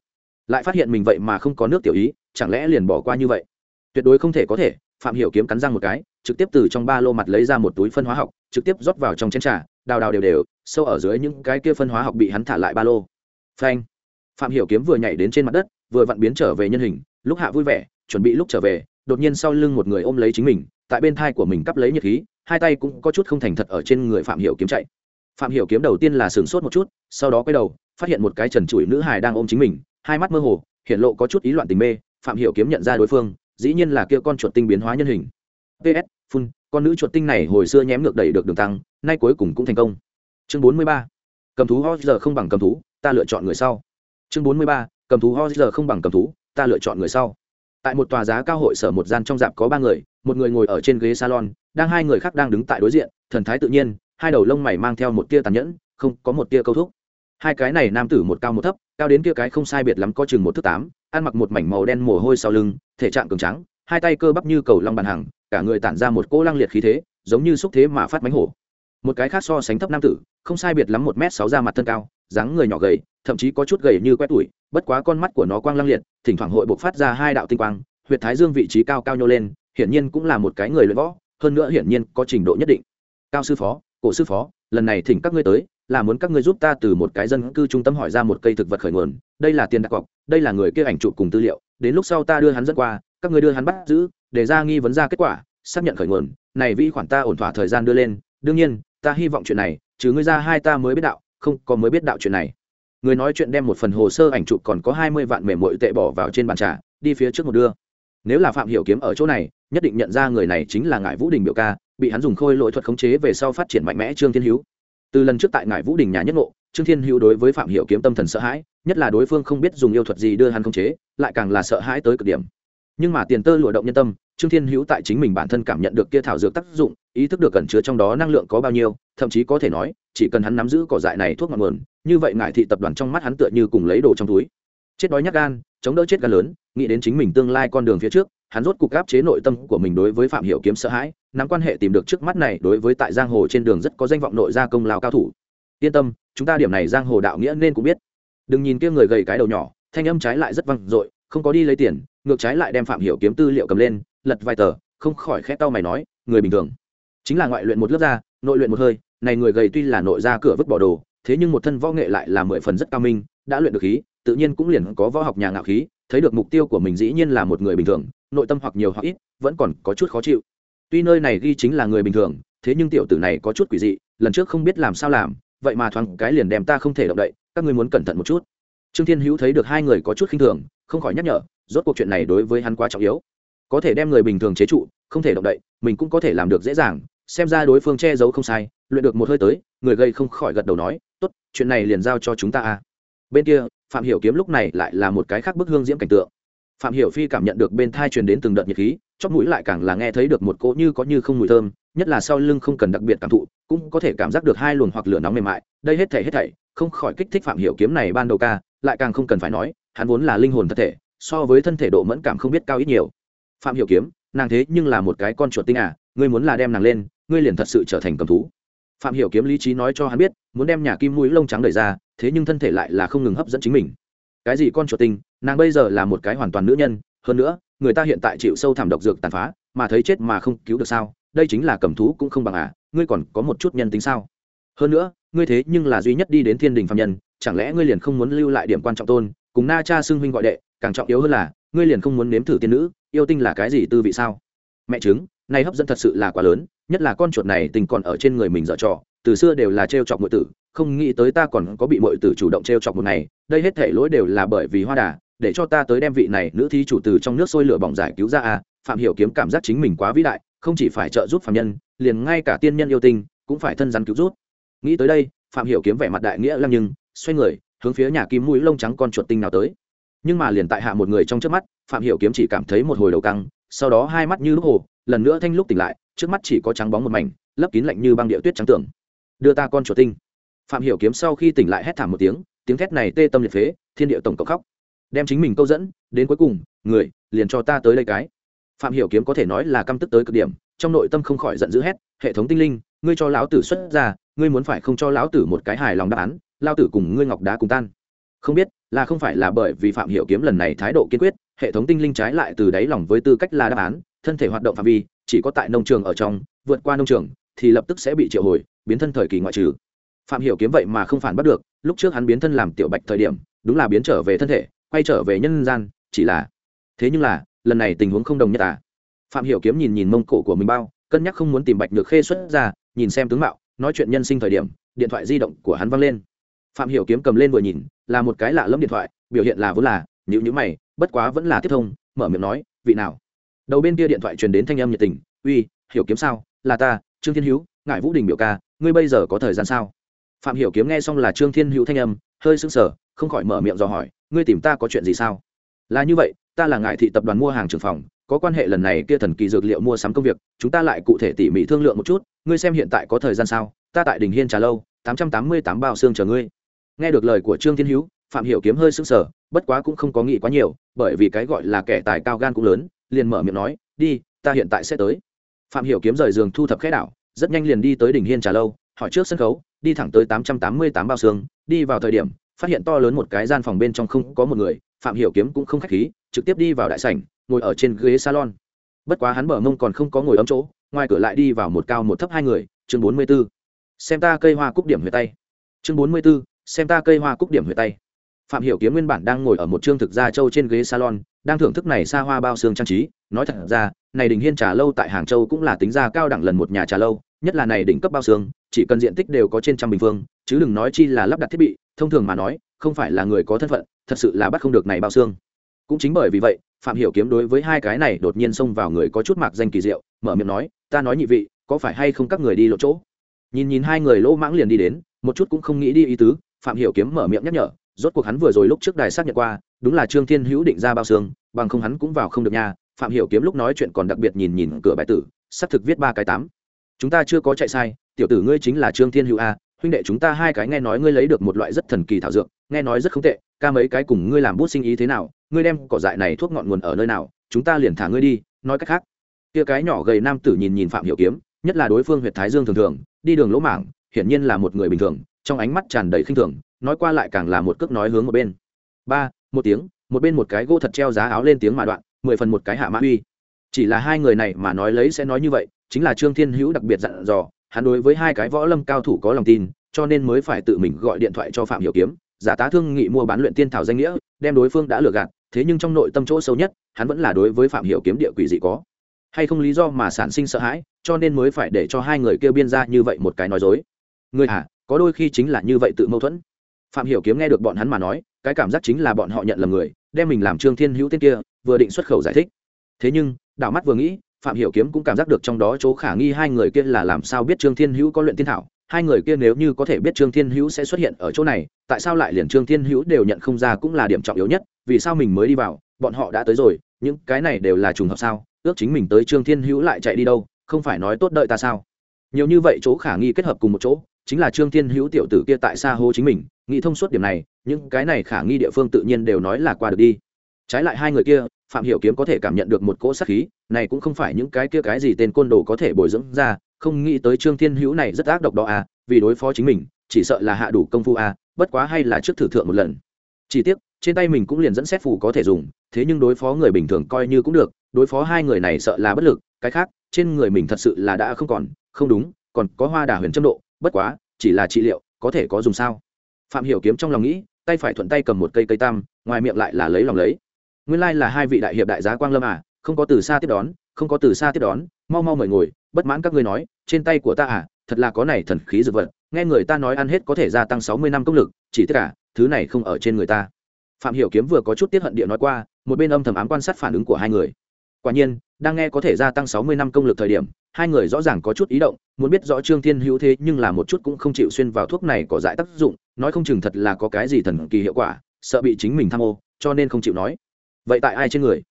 Lại phát hiện mình vậy mà không có nước tiểu ý, chẳng lẽ liền bỏ qua như vậy? Tuyệt đối không thể có thể, phạm hiểu kiếm cắn răng một cái, trực tiếp từ trong ba lô mặt lấy ra một túi phân hóa học, trực tiếp rót vào trong chén trà, đào đào đều đều, sâu ở dưới những cái kia phân hóa học bị hắn thả lại ba lô. Phanh! Phạm hiểu kiếm vừa nhảy đến trên mặt đất, vừa vặn biến trở về nhân hình, lúc hạ vui vẻ, chuẩn bị lúc trở về, đột nhiên sau lưng một người ôm lấy chính mình, tại bên thai của mình cắp lấy nhiệt khí, hai tay cũng có chút không thành thật ở trên người phạm hiểu kiếm chạy phạm hiểu kiếm đầu tiên là sửng sốt một chút, sau đó quay đầu, phát hiện một cái trần trụi nữ hài đang ôm chính mình, hai mắt mơ hồ, hiện lộ có chút ý loạn tình mê, phạm hiểu kiếm nhận ra đối phương, dĩ nhiên là kia con chuột tinh biến hóa nhân hình. Ps phun, con nữ chuột tinh này hồi xưa nhém ngược đẩy được đường tăng, nay cuối cùng cũng thành công. Chương bốn mươi ba, cầm thú ho, giờ không bằng cầm thú, ta lựa chọn người sau. Chương bốn mươi ba, cầm thú ho, giờ không bằng cầm thú, ta lựa chọn người sau. Tại một tòa giá cao hội sở một gian trong dạp có ba người, một người ngồi ở trên ghế salon, đang hai người khác đang đứng tại đối diện, thần thái tự nhiên hai đầu lông mày mang theo một tia tàn nhẫn, không có một tia câu thúc. Hai cái này nam tử một cao một thấp, cao đến kia cái không sai biệt lắm có chừng một thước tám, ăn mặc một mảnh màu đen mồ hôi sau lưng, thể trạng cường trắng hai tay cơ bắp như cầu long bàn hàng cả người tản ra một cỗ lăng liệt khí thế, giống như xúc thế mà phát mánh hổ. Một cái khác so sánh thấp nam tử, không sai biệt lắm một m sáu da mặt thân cao, dáng người nhỏ gầy, thậm chí có chút gầy như quét tủi, bất quá con mắt của nó quang lăng liệt, thỉnh thoảng hội bộc phát ra hai đạo tinh quang, huyệt thái dương vị trí cao cao nhô lên, hiển nhiên cũng là một cái người luyện võ, hơn nữa hiển nhiên có trình độ nhất định. Cao sư phó cổ sư phó, lần này thỉnh các ngươi tới, là muốn các ngươi giúp ta từ một cái dân cư trung tâm hỏi ra một cây thực vật khởi nguồn. Đây là tiền đặt cọc, đây là người kia ảnh chụp cùng tư liệu. Đến lúc sau ta đưa hắn dẫn qua, các ngươi đưa hắn bắt giữ, để ra nghi vấn ra kết quả, xác nhận khởi nguồn. Này vi khoản ta ổn thỏa thời gian đưa lên. Đương nhiên, ta hy vọng chuyện này, trừ ngươi ra hai ta mới biết đạo, không có mới biết đạo chuyện này. Người nói chuyện đem một phần hồ sơ ảnh chụp còn có hai mươi vạn mềm mội tệ bỏ vào trên bàn trà, đi phía trước một đưa. Nếu là phạm hiểu kiếm ở chỗ này, nhất định nhận ra người này chính là ngải vũ đình biểu ca bị hắn dùng khôi lỗi thuật khống chế về sau phát triển mạnh mẽ trương thiên hữu. Từ lần trước tại ngải vũ đình nhà nhất ngộ, trương thiên hữu đối với phạm hiểu kiếm tâm thần sợ hãi, nhất là đối phương không biết dùng yêu thuật gì đưa hắn khống chế, lại càng là sợ hãi tới cực điểm. Nhưng mà tiền tơ lụa động nhân tâm, trương thiên hữu tại chính mình bản thân cảm nhận được kia thảo dược tác dụng, ý thức được cẩn chứa trong đó năng lượng có bao nhiêu, thậm chí có thể nói, chỉ cần hắn nắm giữ cỏ dại này thuốc ngọn nguồn, như vậy ngải thị tập đoàn trong mắt hắn tựa như cùng lấy đồ trong túi. Chết đói nhắc gan, chống đỡ chết gan lớn, nghĩ đến chính mình tương lai con đường phía trước, hắn rốt cục áp chế nội tâm của mình đối với phạm hiểu kiếm sợ hãi nắm quan hệ tìm được trước mắt này đối với tại giang hồ trên đường rất có danh vọng nội gia công lao cao thủ. Yên tâm, chúng ta điểm này giang hồ đạo nghĩa nên cũng biết. Đừng nhìn kia người gầy cái đầu nhỏ, thanh âm trái lại rất văng dội, không có đi lấy tiền, ngược trái lại đem phạm hiểu kiếm tư liệu cầm lên, lật vài tờ, không khỏi khẽ tao mày nói, người bình thường. Chính là ngoại luyện một lớp da, nội luyện một hơi, này người gầy tuy là nội ra cửa vứt bỏ đồ, thế nhưng một thân võ nghệ lại là mười phần rất cao minh, đã luyện được khí, tự nhiên cũng liền có võ học nhà ngạo khí, thấy được mục tiêu của mình dĩ nhiên là một người bình thường, nội tâm hoặc nhiều hoặc ít, vẫn còn có chút khó chịu tuy nơi này ghi chính là người bình thường, thế nhưng tiểu tử này có chút quỷ dị, lần trước không biết làm sao làm, vậy mà thoáng cái liền đem ta không thể động đậy, các ngươi muốn cẩn thận một chút. Trương thiên hữu thấy được hai người có chút khinh thường, không khỏi nhắc nhở, rốt cuộc chuyện này đối với hắn quá trọng yếu. Có thể đem người bình thường chế trụ, không thể động đậy, mình cũng có thể làm được dễ dàng, xem ra đối phương che giấu không sai, luyện được một hơi tới, người gây không khỏi gật đầu nói, tốt, chuyện này liền giao cho chúng ta a. Bên kia, phạm hiểu kiếm lúc này lại là một cái khác bức hương diễm cảnh tượng phạm hiểu phi cảm nhận được bên thai truyền đến từng đợt nhiệt khí, chóp mũi lại càng là nghe thấy được một cỗ như có như không mùi thơm, nhất là sau lưng không cần đặc biệt cảm thụ, cũng có thể cảm giác được hai luồng hoặc lửa nóng mềm mại, đây hết thảy hết thảy, không khỏi kích thích phạm hiểu kiếm này ban đầu ca, lại càng không cần phải nói, hắn vốn là linh hồn thân thể, so với thân thể độ mẫn cảm không biết cao ít nhiều. Phạm hiểu kiếm, nàng thế nhưng là một cái con chuột tinh à ngươi muốn là đem nàng lên, ngươi liền thật sự trở thành cầm thú. Phạm hiểu kiếm lý trí nói cho hắn biết, muốn đem nhà kim mũi lông trắng đẩy ra, thế nhưng thân thể lại là không ngừng hấp dẫn chính mình. Cái gì con chuột tinh nàng bây giờ là một cái hoàn toàn nữ nhân, hơn nữa, người ta hiện tại chịu sâu thảm độc dược tàn phá, mà thấy chết mà không cứu được sao? Đây chính là cầm thú cũng không bằng à ngươi còn có một chút nhân tính sao? Hơn nữa, ngươi thế nhưng là duy nhất đi đến thiên đình phạm nhân, chẳng lẽ ngươi liền không muốn lưu lại điểm quan trọng tôn, cùng na cha xưng huynh gọi đệ, càng trọng yếu hơn là, ngươi liền không muốn nếm thử tiên nữ, yêu tinh là cái gì tư vị sao? Mẹ chứng này hấp dẫn thật sự là quá lớn, nhất là con chuột này tình còn ở trên người mình dở trò, từ xưa đều là trêu chọc mọi tử, không nghĩ tới ta còn có bị mọi tử chủ động trêu chọc một ngày, đây hết thể lỗi đều là bởi vì hoa đà để cho ta tới đem vị này nữ thi chủ từ trong nước sôi lửa bỏng giải cứu ra à phạm hiểu kiếm cảm giác chính mình quá vĩ đại, không chỉ phải trợ giúp phạm nhân, liền ngay cả tiên nhân yêu tinh cũng phải thân rắn cứu rút. Nghĩ tới đây, phạm hiểu kiếm vẻ mặt đại nghĩa lăng nhưng, xoay người, hướng phía nhà kim mũi lông trắng con chuột tinh nào tới. Nhưng mà liền tại hạ một người trong trước mắt, phạm hiểu kiếm chỉ cảm thấy một hồi đầu căng, sau đó hai mắt như lúc hồ, lần nữa thanh lúc tỉnh lại, trước mắt chỉ có trắng bóng một mảnh, lấp kín lạnh như băng địa tuyết trắng tưởng đưa ta con chuột tinh. Phạm hiểu kiếm sau khi tỉnh lại hét thảm một tiếng tiếng thét này tê tâm liệt phế, thiên địa tổng cộng khóc đem chính mình câu dẫn, đến cuối cùng, người, liền cho ta tới đây cái. Phạm hiểu kiếm có thể nói là căm tức tới cực điểm, trong nội tâm không khỏi giận dữ hét, hệ thống tinh linh, ngươi cho lão tử xuất ra, ngươi muốn phải không cho lão tử một cái hài lòng đáp án, lão tử cùng ngươi ngọc đá cùng tan. Không biết, là không phải là bởi vì phạm hiểu kiếm lần này thái độ kiên quyết, hệ thống tinh linh trái lại từ đáy lòng với tư cách là đáp án, thân thể hoạt động phạm vi, chỉ có tại nông trường ở trong, vượt qua nông trường, thì lập tức sẽ bị triệu hồi, biến thân thời kỳ ngoại trừ. Phạm hiểu kiếm vậy mà không phản bắt được, lúc trước hắn biến thân làm tiểu bạch thời điểm, đúng là biến trở về thân thể quay trở về nhân gian, chỉ là, thế nhưng là, lần này tình huống không đồng nhất à? Phạm hiểu kiếm nhìn nhìn mông cổ của mình bao, cân nhắc không muốn tìm bạch nhược khê xuất ra, nhìn xem tướng mạo, nói chuyện nhân sinh thời điểm, điện thoại di động của hắn văng lên. Phạm hiểu kiếm cầm lên vừa nhìn, là một cái lạ lẫm điện thoại, biểu hiện là vốn là nhữ nhữ mày, bất quá vẫn là tiếp thông, mở miệng nói, vị nào? Đầu bên kia điện thoại truyền đến thanh âm nhiệt tình, uy, hiểu kiếm sao? Là ta, trương thiên hữu ngại vũ đình biểu ca, ngươi bây giờ có thời gian sao? Phạm hiểu kiếm nghe xong là trương thiên hữu thanh âm, hơi sững sờ, không khỏi mở miệng dò hỏi ngươi tìm ta có chuyện gì sao? Là như vậy, ta là ngại thị tập đoàn mua hàng trưởng phòng, có quan hệ lần này kia thần kỳ dược liệu mua sắm công việc, chúng ta lại cụ thể tỉ mỉ thương lượng một chút, ngươi xem hiện tại có thời gian sao? Ta tại đình hiên trà lâu, tám trăm tám mươi tám bao xương chờ ngươi. Nghe được lời của trương thiên hữu, phạm hiểu kiếm hơi sững sờ, bất quá cũng không có nghĩ quá nhiều, bởi vì cái gọi là kẻ tài cao gan cũng lớn, liền mở miệng nói, đi, ta hiện tại sẽ tới. Phạm hiểu kiếm rời giường thu thập khẽ đảo, rất nhanh liền đi tới đỉnh hiên trà lâu, hỏi trước sân khấu, đi thẳng tới tám trăm tám mươi tám bao xương, đi vào thời điểm phát hiện to lớn một cái gian phòng bên trong không có một người, phạm hiểu kiếm cũng không khách khí, trực tiếp đi vào đại sảnh, ngồi ở trên ghế salon bất quá hắn bờ mông còn không có ngồi ấm chỗ, ngoài cửa lại đi vào một cao một thấp hai người, chương bốn mươi 44. xem ta cây hoa cúc điểm huyệt tay chương bốn mươi 44. xem ta cây hoa cúc điểm huyệt tay phạm hiểu kiếm nguyên bản đang ngồi ở một trương thực gia châu trên ghế salon, đang thưởng thức này xa hoa bao xương trang trí, nói thật ra, này đình hiên trà lâu tại hàng châu cũng là tính ra cao đẳng lần một nhà trà lâu, nhất là này đỉnh cấp bao xương, chỉ cần diện tích đều có trên trăm bình phương, chứ đừng nói chi là lắp đặt thiết bị thông thường mà nói, không phải là người có thân phận, thật sự là bắt không được này bao xương. Cũng chính bởi vì vậy, phạm hiểu kiếm đối với hai cái này đột nhiên xông vào người có chút mạc danh kỳ diệu, mở miệng nói, ta nói nhị vị, có phải hay không các người đi lộ chỗ? Nhìn nhìn hai người lỗ mãng liền đi đến, một chút cũng không nghĩ đi ý tứ, phạm hiểu kiếm mở miệng nhắc nhở, rốt cuộc hắn vừa rồi lúc trước đài xác nhận qua, đúng là trương thiên hữu định ra bao xương, bằng không hắn cũng vào không được nha. Phạm hiểu kiếm lúc nói chuyện còn đặc biệt nhìn nhìn cửa bài tử sắp thực viết ba cái tám. Chúng ta chưa có chạy sai, tiểu tử ngươi chính là trương thiên hữu a huynh đệ chúng ta hai cái nghe nói ngươi lấy được một loại rất thần kỳ thảo dược, nghe nói rất không tệ, ca mấy cái cùng ngươi làm bút sinh ý thế nào, ngươi đem cỏ dại này thuốc ngọn nguồn ở nơi nào, chúng ta liền thả ngươi đi, nói cách khác. Kia cái nhỏ gầy nam tử nhìn nhìn phạm hiểu kiếm, nhất là đối phương huyệt thái dương thường thường, đi đường lỗ mảng, hiển nhiên là một người bình thường, trong ánh mắt tràn đầy khinh thường, nói qua lại càng là một cước nói hướng một bên. Ba, một tiếng, một bên một cái gỗ thật treo giá áo lên tiếng mà đoạn, mười phần một cái hạ mã uy. Chỉ là hai người này mà nói lấy sẽ nói như vậy, chính là trương thiên hữu đặc biệt dặn dò hắn đối với hai cái võ lâm cao thủ có lòng tin, cho nên mới phải tự mình gọi điện thoại cho phạm hiểu kiếm, giả tá thương nghị mua bán luyện tiên thảo danh nghĩa, đem đối phương đã lừa gạt, thế nhưng trong nội tâm chỗ sâu nhất, hắn vẫn là đối với phạm hiểu kiếm địa quỷ dị có. Hay không lý do mà sản sinh sợ hãi, cho nên mới phải để cho hai người kêu biên ra như vậy một cái nói dối. Người à có đôi khi chính là như vậy tự mâu thuẫn. Phạm hiểu kiếm nghe được bọn hắn mà nói, cái cảm giác chính là bọn họ nhận lầm người, đem mình làm trương thiên hữu tên kia, vừa định xuất khẩu giải thích. Thế nhưng, đảo mắt vừa nghĩ phạm hiểu kiếm cũng cảm giác được trong đó chỗ khả nghi hai người kia là làm sao biết trương thiên hữu có luyện tiên thảo. Hai người kia nếu như có thể biết trương thiên hữu sẽ xuất hiện ở chỗ này, tại sao lại liền trương thiên hữu đều nhận không ra cũng là điểm trọng yếu nhất, vì sao mình mới đi vào, bọn họ đã tới rồi, những cái này đều là trùng hợp sao? Ước chính mình tới trương thiên hữu lại chạy đi đâu, không phải nói tốt đợi ta sao? Nhiều như vậy chỗ khả nghi kết hợp cùng một chỗ, chính là trương thiên hữu tiểu tử kia tại xa hô chính mình, nghĩ thông suốt điểm này, những cái này khả nghi địa phương tự nhiên đều nói là qua được đi. Trái lại hai người kia phạm hiểu kiếm có thể cảm nhận được một cỗ sát khí, này cũng không phải những cái kia cái gì tên côn đồ có thể bồi dưỡng ra, không nghĩ tới trương thiên hữu này rất ác độc đó à vì đối phó chính mình, chỉ sợ là hạ đủ công phu à bất quá hay là trước thử thượng một lần. Chỉ tiếc, trên tay mình cũng liền dẫn xét phù có thể dùng, thế nhưng đối phó người bình thường coi như cũng được, đối phó hai người này sợ là bất lực, cái khác, trên người mình thật sự là đã không còn, không đúng, còn có hoa đà huyền châm độ, bất quá, chỉ là trị liệu, có thể có dùng sao? Phạm hiểu kiếm trong lòng nghĩ, tay phải thuận tay cầm một cây cây tam, ngoài miệng lại là lấy lòng lấy nguyên lai là hai vị đại hiệp đại giá quang lâm à không có từ xa tiếp đón, không có từ xa tiếp đón, mau mau mời ngồi, bất mãn các ngươi nói, trên tay của ta à thật là có này thần khí dược vật, nghe người ta nói ăn hết có thể gia tăng sáu mươi năm công lực, chỉ tất cả à, thứ này không ở trên người ta. Phạm hiểu kiếm vừa có chút tiết hận địa nói qua, một bên âm thầm ám quan sát phản ứng của hai người. Quả nhiên, đang nghe có thể gia tăng sáu mươi năm công lực thời điểm, hai người rõ ràng có chút ý động, muốn biết rõ trương thiên hữu thế nhưng là một chút cũng không chịu xuyên vào thuốc này có giải tác dụng, nói không chừng thật là có cái gì thần kỳ hiệu quả, sợ bị chính mình tham ô, cho nên không chịu nói vậy tại ai trên người?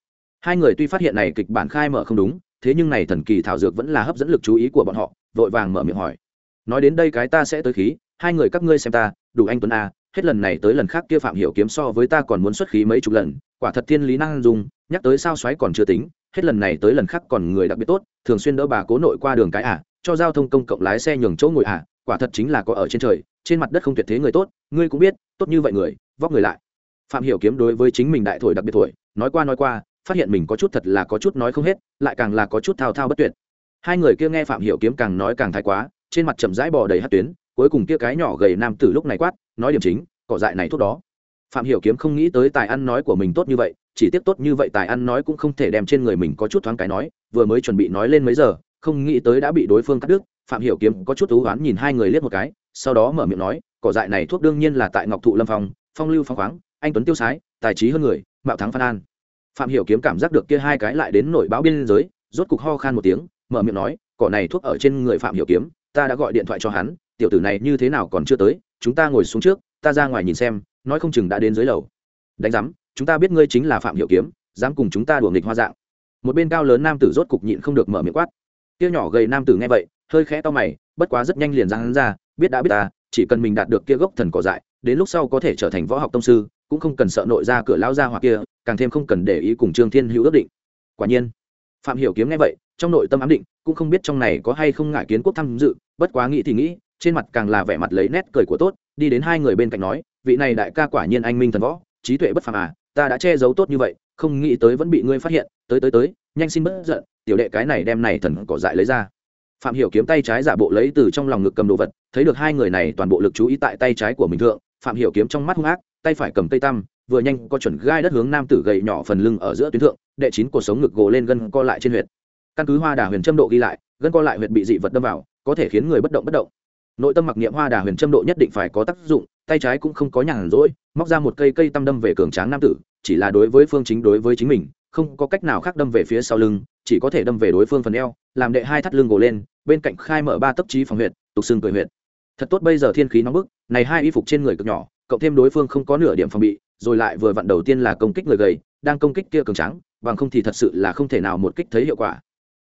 Hai người tuy phát hiện này kịch bản khai mở không đúng, thế nhưng này thần kỳ thảo dược vẫn là hấp dẫn lực chú ý của bọn họ, vội vàng mở miệng hỏi. Nói đến đây cái ta sẽ tới khí, hai người các ngươi xem ta, đủ anh tuấn a, hết lần này tới lần khác kia phạm hiểu kiếm so với ta còn muốn xuất khí mấy chục lần, quả thật thiên lý năng dùng, nhắc tới sao xoáy còn chưa tính, hết lần này tới lần khác còn người đặc biệt tốt, thường xuyên đỡ bà cố nội qua đường cái à cho giao thông công cộng lái xe nhường chỗ ngồi à quả thật chính là có ở trên trời, trên mặt đất không tuyệt thế người tốt, ngươi cũng biết, tốt như vậy người, vóc người lại phạm hiểu kiếm đối với chính mình đại thổi đặc biệt thổi, nói qua nói qua, phát hiện mình có chút thật là có chút nói không hết, lại càng là có chút thao thao bất tuyệt. Hai người kia nghe phạm hiểu kiếm càng nói càng thái quá, trên mặt chậm rãi bò đầy hắt tuyến, cuối cùng kia cái nhỏ gầy nam tử lúc này quát, nói điểm chính, cỏ dại này thuốc đó. Phạm hiểu kiếm không nghĩ tới tài ăn nói của mình tốt như vậy, chỉ tiếp tốt như vậy tài ăn nói cũng không thể đem trên người mình có chút thoáng cái nói, vừa mới chuẩn bị nói lên mấy giờ, không nghĩ tới đã bị đối phương cắt đứt. Phạm hiểu kiếm có chút thú oán nhìn hai người liếc một cái, sau đó mở miệng nói, cỏ dại này thuốc đương nhiên là tại ngọc thụ lâm phong phong lưu phong khoáng anh tuấn tiêu sái, tài trí hơn người, mạo thắng phan an. Phạm hiểu kiếm cảm giác được kia hai cái lại đến nổi báo biên giới, rốt cục ho khan một tiếng, mở miệng nói, cỏ này thuốc ở trên người phạm hiểu kiếm, ta đã gọi điện thoại cho hắn, tiểu tử này như thế nào còn chưa tới, chúng ta ngồi xuống trước, ta ra ngoài nhìn xem, nói không chừng đã đến dưới lầu. Đánh giám, chúng ta biết ngươi chính là phạm hiểu kiếm, dám cùng chúng ta đùa nghịch hoa dạng. Một bên cao lớn nam tử rốt cục nhịn không được mở miệng quát. Kia nhỏ gầy nam tử nghe vậy, hơi khẽ to mày, bất quá rất nhanh liền ra hắn ra, biết đã biết ta, chỉ cần mình đạt được kia gốc thần cỏ dại, đến lúc sau có thể trở thành võ học tông sư cũng không cần sợ nội ra cửa lao ra hoặc kia, càng thêm không cần để ý cùng trương thiên hữu ước định. Quả nhiên, phạm hiểu kiếm nghe vậy, trong nội tâm ám định, cũng không biết trong này có hay không ngại kiến quốc tham dự, bất quá nghĩ thì nghĩ, trên mặt càng là vẻ mặt lấy nét cười của tốt, đi đến hai người bên cạnh nói, vị này đại ca quả nhiên anh minh thần võ, trí tuệ bất phàm à ta đã che giấu tốt như vậy, không nghĩ tới vẫn bị ngươi phát hiện, tới tới tới, nhanh xin bớt giận, tiểu đệ cái này đem này thần cỏ dại lấy ra. Phạm hiểu kiếm tay trái giả bộ lấy từ trong lòng ngực cầm đồ vật, thấy được hai người này toàn bộ lực chú ý tại tay trái của mình thượng, phạm hiểu kiếm trong mắt hung ác tay phải cầm cây tăm vừa nhanh có chuẩn gai đất hướng nam tử gầy nhỏ phần lưng ở giữa tuyến thượng, đệ chín cuộc sống ngực gồ lên gân co lại trên huyệt. Căn cứ hoa đà huyền châm độ ghi lại, gân co lại huyệt bị dị vật đâm vào, có thể khiến người bất động bất động. Nội tâm mặc niệm hoa đà huyền châm độ nhất định phải có tác dụng, tay trái cũng không có nhàn rỗi, móc ra một cây cây tăm đâm về cường tráng nam tử, chỉ là đối với phương chính đối với chính mình, không có cách nào khác đâm về phía sau lưng, chỉ có thể đâm về đối phương phần eo, làm đệ hai thắt lưng gồ lên, bên cạnh khai mở ba tấp trí phòng huyệt, tục xương cười huyệt. Thật tốt, bây giờ thiên khí nóng bức, này hai y phục trên người cực nhỏ cộng thêm đối phương không có nửa điểm phòng bị, rồi lại vừa vặn đầu tiên là công kích người gầy, đang công kích kia cường trắng bằng không thì thật sự là không thể nào một kích thấy hiệu quả.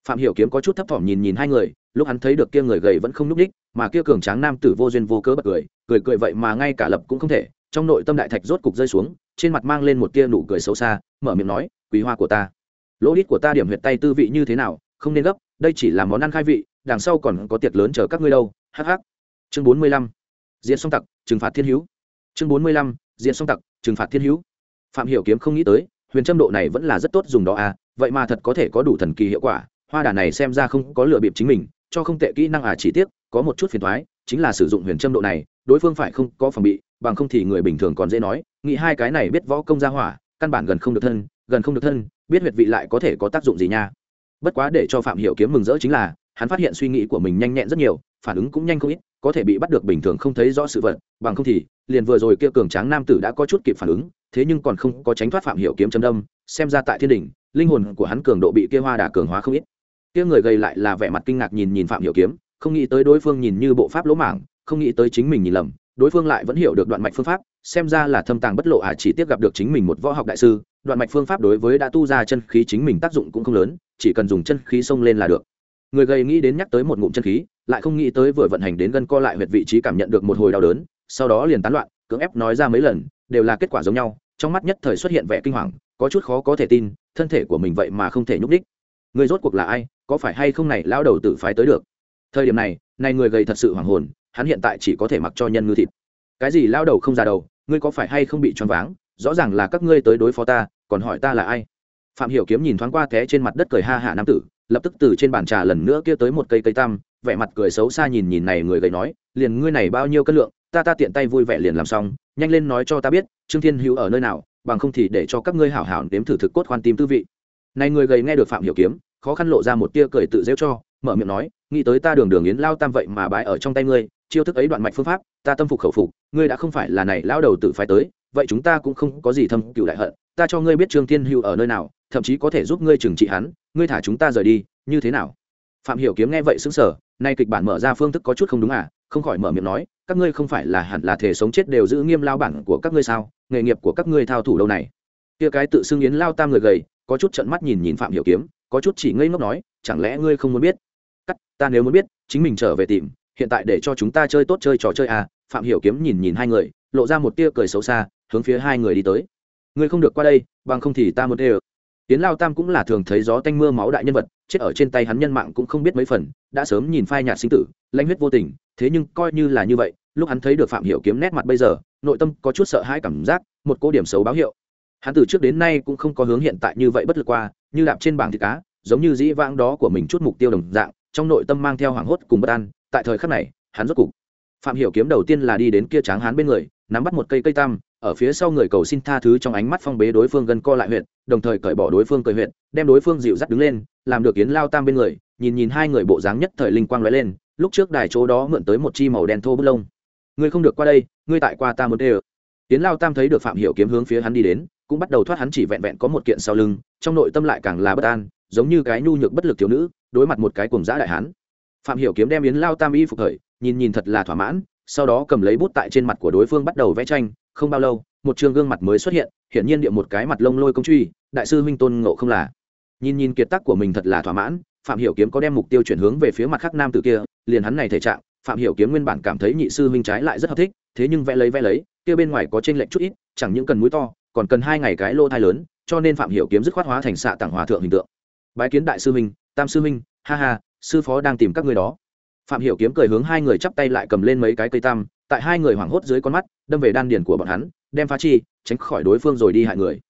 Phạm hiểu kiếm có chút thấp thỏm nhìn nhìn hai người, lúc hắn thấy được kia người gầy vẫn không núp đích mà kia cường tráng nam tử vô duyên vô cớ bật cười cười cười vậy mà ngay cả lập cũng không thể, trong nội tâm đại thạch rốt cục rơi xuống, trên mặt mang lên một tia nụ cười xấu xa, mở miệng nói, quý hoa của ta, lỗ đít của ta điểm huyệt tay tư vị như thế nào, không nên gấp, đây chỉ là món ăn khai vị, đằng sau còn có tiệc lớn chờ các ngươi đâu, hắc hắc. Chương bốn mươi lăm diễn song tặc, trừng phạt thiên hữu chương bốn mươi lăm, diễn song tặc, trừng phạt thiên hữu. Phạm hiểu kiếm không nghĩ tới, huyền trâm độ này vẫn là rất tốt dùng đó à vậy mà thật có thể có đủ thần kỳ hiệu quả, hoa đà này xem ra không có lựa bịp chính mình, cho không tệ kỹ năng à chỉ tiếc, có một chút phiền toái chính là sử dụng huyền trâm độ này, đối phương phải không có phòng bị, bằng không thì người bình thường còn dễ nói, nghĩ hai cái này biết võ công gia hỏa, căn bản gần không được thân, gần không được thân, biết huyệt vị lại có thể có tác dụng gì nha. Bất quá để cho phạm hiểu kiếm mừng rỡ chính là, hắn phát hiện suy nghĩ của mình nhanh nhẹn rất nhiều, phản ứng cũng nhanh không ít có thể bị bắt được bình thường không thấy rõ sự vật, bằng không thì, liền vừa rồi kia cường tráng nam tử đã có chút kịp phản ứng, thế nhưng còn không có tránh thoát phạm hiểu kiếm châm đâm, xem ra tại thiên đỉnh, linh hồn của hắn cường độ bị kia hoa đà cường hóa không ít. Kia người gây lại là vẻ mặt kinh ngạc nhìn nhìn phạm hiểu kiếm, không nghĩ tới đối phương nhìn như bộ pháp lỗ mảng, không nghĩ tới chính mình nhìn lầm, đối phương lại vẫn hiểu được đoạn mạch phương pháp, xem ra là thâm tàng bất lộ à chỉ tiếp gặp được chính mình một võ học đại sư, đoạn mạch phương pháp đối với đã tu ra chân khí chính mình tác dụng cũng không lớn, chỉ cần dùng chân khí xông lên là được người gầy nghĩ đến nhắc tới một ngụm chân khí, lại không nghĩ tới vừa vận hành đến gân co lại huyệt vị trí cảm nhận được một hồi đau đớn, sau đó liền tán loạn, cưỡng ép nói ra mấy lần, đều là kết quả giống nhau, trong mắt nhất thời xuất hiện vẻ kinh hoàng, có chút khó có thể tin, thân thể của mình vậy mà không thể nhúc đích người rốt cuộc là ai, có phải hay không này lao đầu tử phái tới được? Thời điểm này này người gầy thật sự hoàng hồn, hắn hiện tại chỉ có thể mặc cho nhân ngư thịt. Cái gì lao đầu không ra đầu, ngươi có phải hay không bị choáng váng? Rõ ràng là các ngươi tới đối phó ta, còn hỏi ta là ai? Phạm hiểu kiếm nhìn thoáng qua té trên mặt đất cười ha hạ nam tử lập tức từ trên bàn trà lần nữa kia tới một cây cây tăm, vẻ mặt cười xấu xa nhìn nhìn này người gầy nói, liền ngươi này bao nhiêu cân lượng, ta ta tiện tay vui vẻ liền làm xong, nhanh lên nói cho ta biết, trương thiên hữu ở nơi nào, bằng không thì để cho các ngươi hảo hảo nếm thử thực cốt khoan tim tư vị. Này người gầy nghe được phạm hiểu kiếm, khó khăn lộ ra một tia cười tự dễu cho, mở miệng nói, nghĩ tới ta đường đường yến lao tam vậy mà bái ở trong tay ngươi, chiêu thức ấy đoạn mạch phương pháp, ta tâm phục khẩu phục, ngươi đã không phải là này lao đầu tự phải tới, vậy chúng ta cũng không có gì thâm cựu đại hận, ta cho ngươi biết trương thiên hữu ở nơi nào thậm chí có thể giúp ngươi trừng trị hắn, ngươi thả chúng ta rời đi, như thế nào? Phạm hiểu kiếm nghe vậy sững sờ, nay kịch bản mở ra phương thức có chút không đúng à không khỏi mở miệng nói, các ngươi không phải là hẳn là thể sống chết đều giữ nghiêm lao bản của các ngươi sao, nghề nghiệp của các ngươi thao thủ đâu này? Kia cái tự xưng yến lao tam người gầy, có chút trợn mắt nhìn nhìn phạm hiểu kiếm, có chút chỉ ngây ngốc nói, chẳng lẽ ngươi không muốn biết? Cắt, ta nếu muốn biết, chính mình trở về tìm, hiện tại để cho chúng ta chơi tốt chơi trò chơi à phạm hiểu kiếm nhìn nhìn hai người, lộ ra một tia cười xấu xa, hướng phía hai người đi tới. Ngươi không được qua đây, bằng không thì ta muốn đê tiến lao tam cũng là thường thấy gió tanh mưa máu đại nhân vật, chết ở trên tay hắn nhân mạng cũng không biết mấy phần, đã sớm nhìn phai nhạt sinh tử, lanh huyết vô tình, thế nhưng coi như là như vậy, lúc hắn thấy được phạm hiểu kiếm nét mặt bây giờ, nội tâm có chút sợ hãi cảm giác, một cô điểm xấu báo hiệu. Hắn từ trước đến nay cũng không có hướng hiện tại như vậy bất lực qua, như đạp trên bảng thịt cá, giống như dĩ vãng đó của mình chút mục tiêu đồng dạng, trong nội tâm mang theo hoảng hốt cùng bất an, tại thời khắc này, hắn rốt cục. Phạm hiểu kiếm đầu tiên là đi đến kia tráng hắn bên người, nắm bắt một cây cây tam ở phía sau người cầu xin tha thứ trong ánh mắt phong bế đối phương gần co lại huyệt, đồng thời cởi bỏ đối phương cười huyệt, đem đối phương dịu dắt đứng lên làm được kiến lao tam bên người nhìn nhìn hai người bộ dáng nhất thời linh quang lóe lên lúc trước đài chỗ đó mượn tới một chi màu đen thô bút lông. Ngươi không được qua đây ngươi tại qua ta một đê tiến lao tam thấy được phạm hiểu kiếm hướng phía hắn đi đến cũng bắt đầu thoát hắn chỉ vẹn vẹn có một kiện sau lưng trong nội tâm lại càng là bất an giống như cái nhu nhược bất lực thiếu nữ đối mặt một cái cuồng dã đại hán. Phạm hiểu kiếm đem yến lao tam y phục khởi nhìn nhìn thật là thỏa mãn sau đó cầm lấy bút tại trên mặt của đối phương bắt đầu vẽ tranh không bao lâu, một trường gương mặt mới xuất hiện, hiển nhiên địa một cái mặt lông lôi công truy, đại sư huynh tôn ngộ không là. Nhìn nhìn kiệt tác của mình thật là thỏa mãn, phạm hiểu kiếm có đem mục tiêu chuyển hướng về phía mặt khác nam tử kia, liền hắn này thể trạng, phạm hiểu kiếm nguyên bản cảm thấy nhị sư huynh trái lại rất hợp thích, thế nhưng vẽ lấy vẽ lấy, kia bên ngoài có trên lệnh chút ít, chẳng những cần mũi to, còn cần hai ngày cái lô thai lớn, cho nên phạm hiểu kiếm dứt khoát hóa thành xạ tặng hòa thượng hình tượng. Bái kiến đại sư minh tam sư minh ha ha, sư phó đang tìm các ngươi đó. Phạm hiểu kiếm cười hướng hai người chắp tay lại cầm lên mấy cái cây tam tại hai người hoảng hốt dưới con mắt, đâm về đan điền của bọn hắn, đem phá chi, tránh khỏi đối phương rồi đi hại người.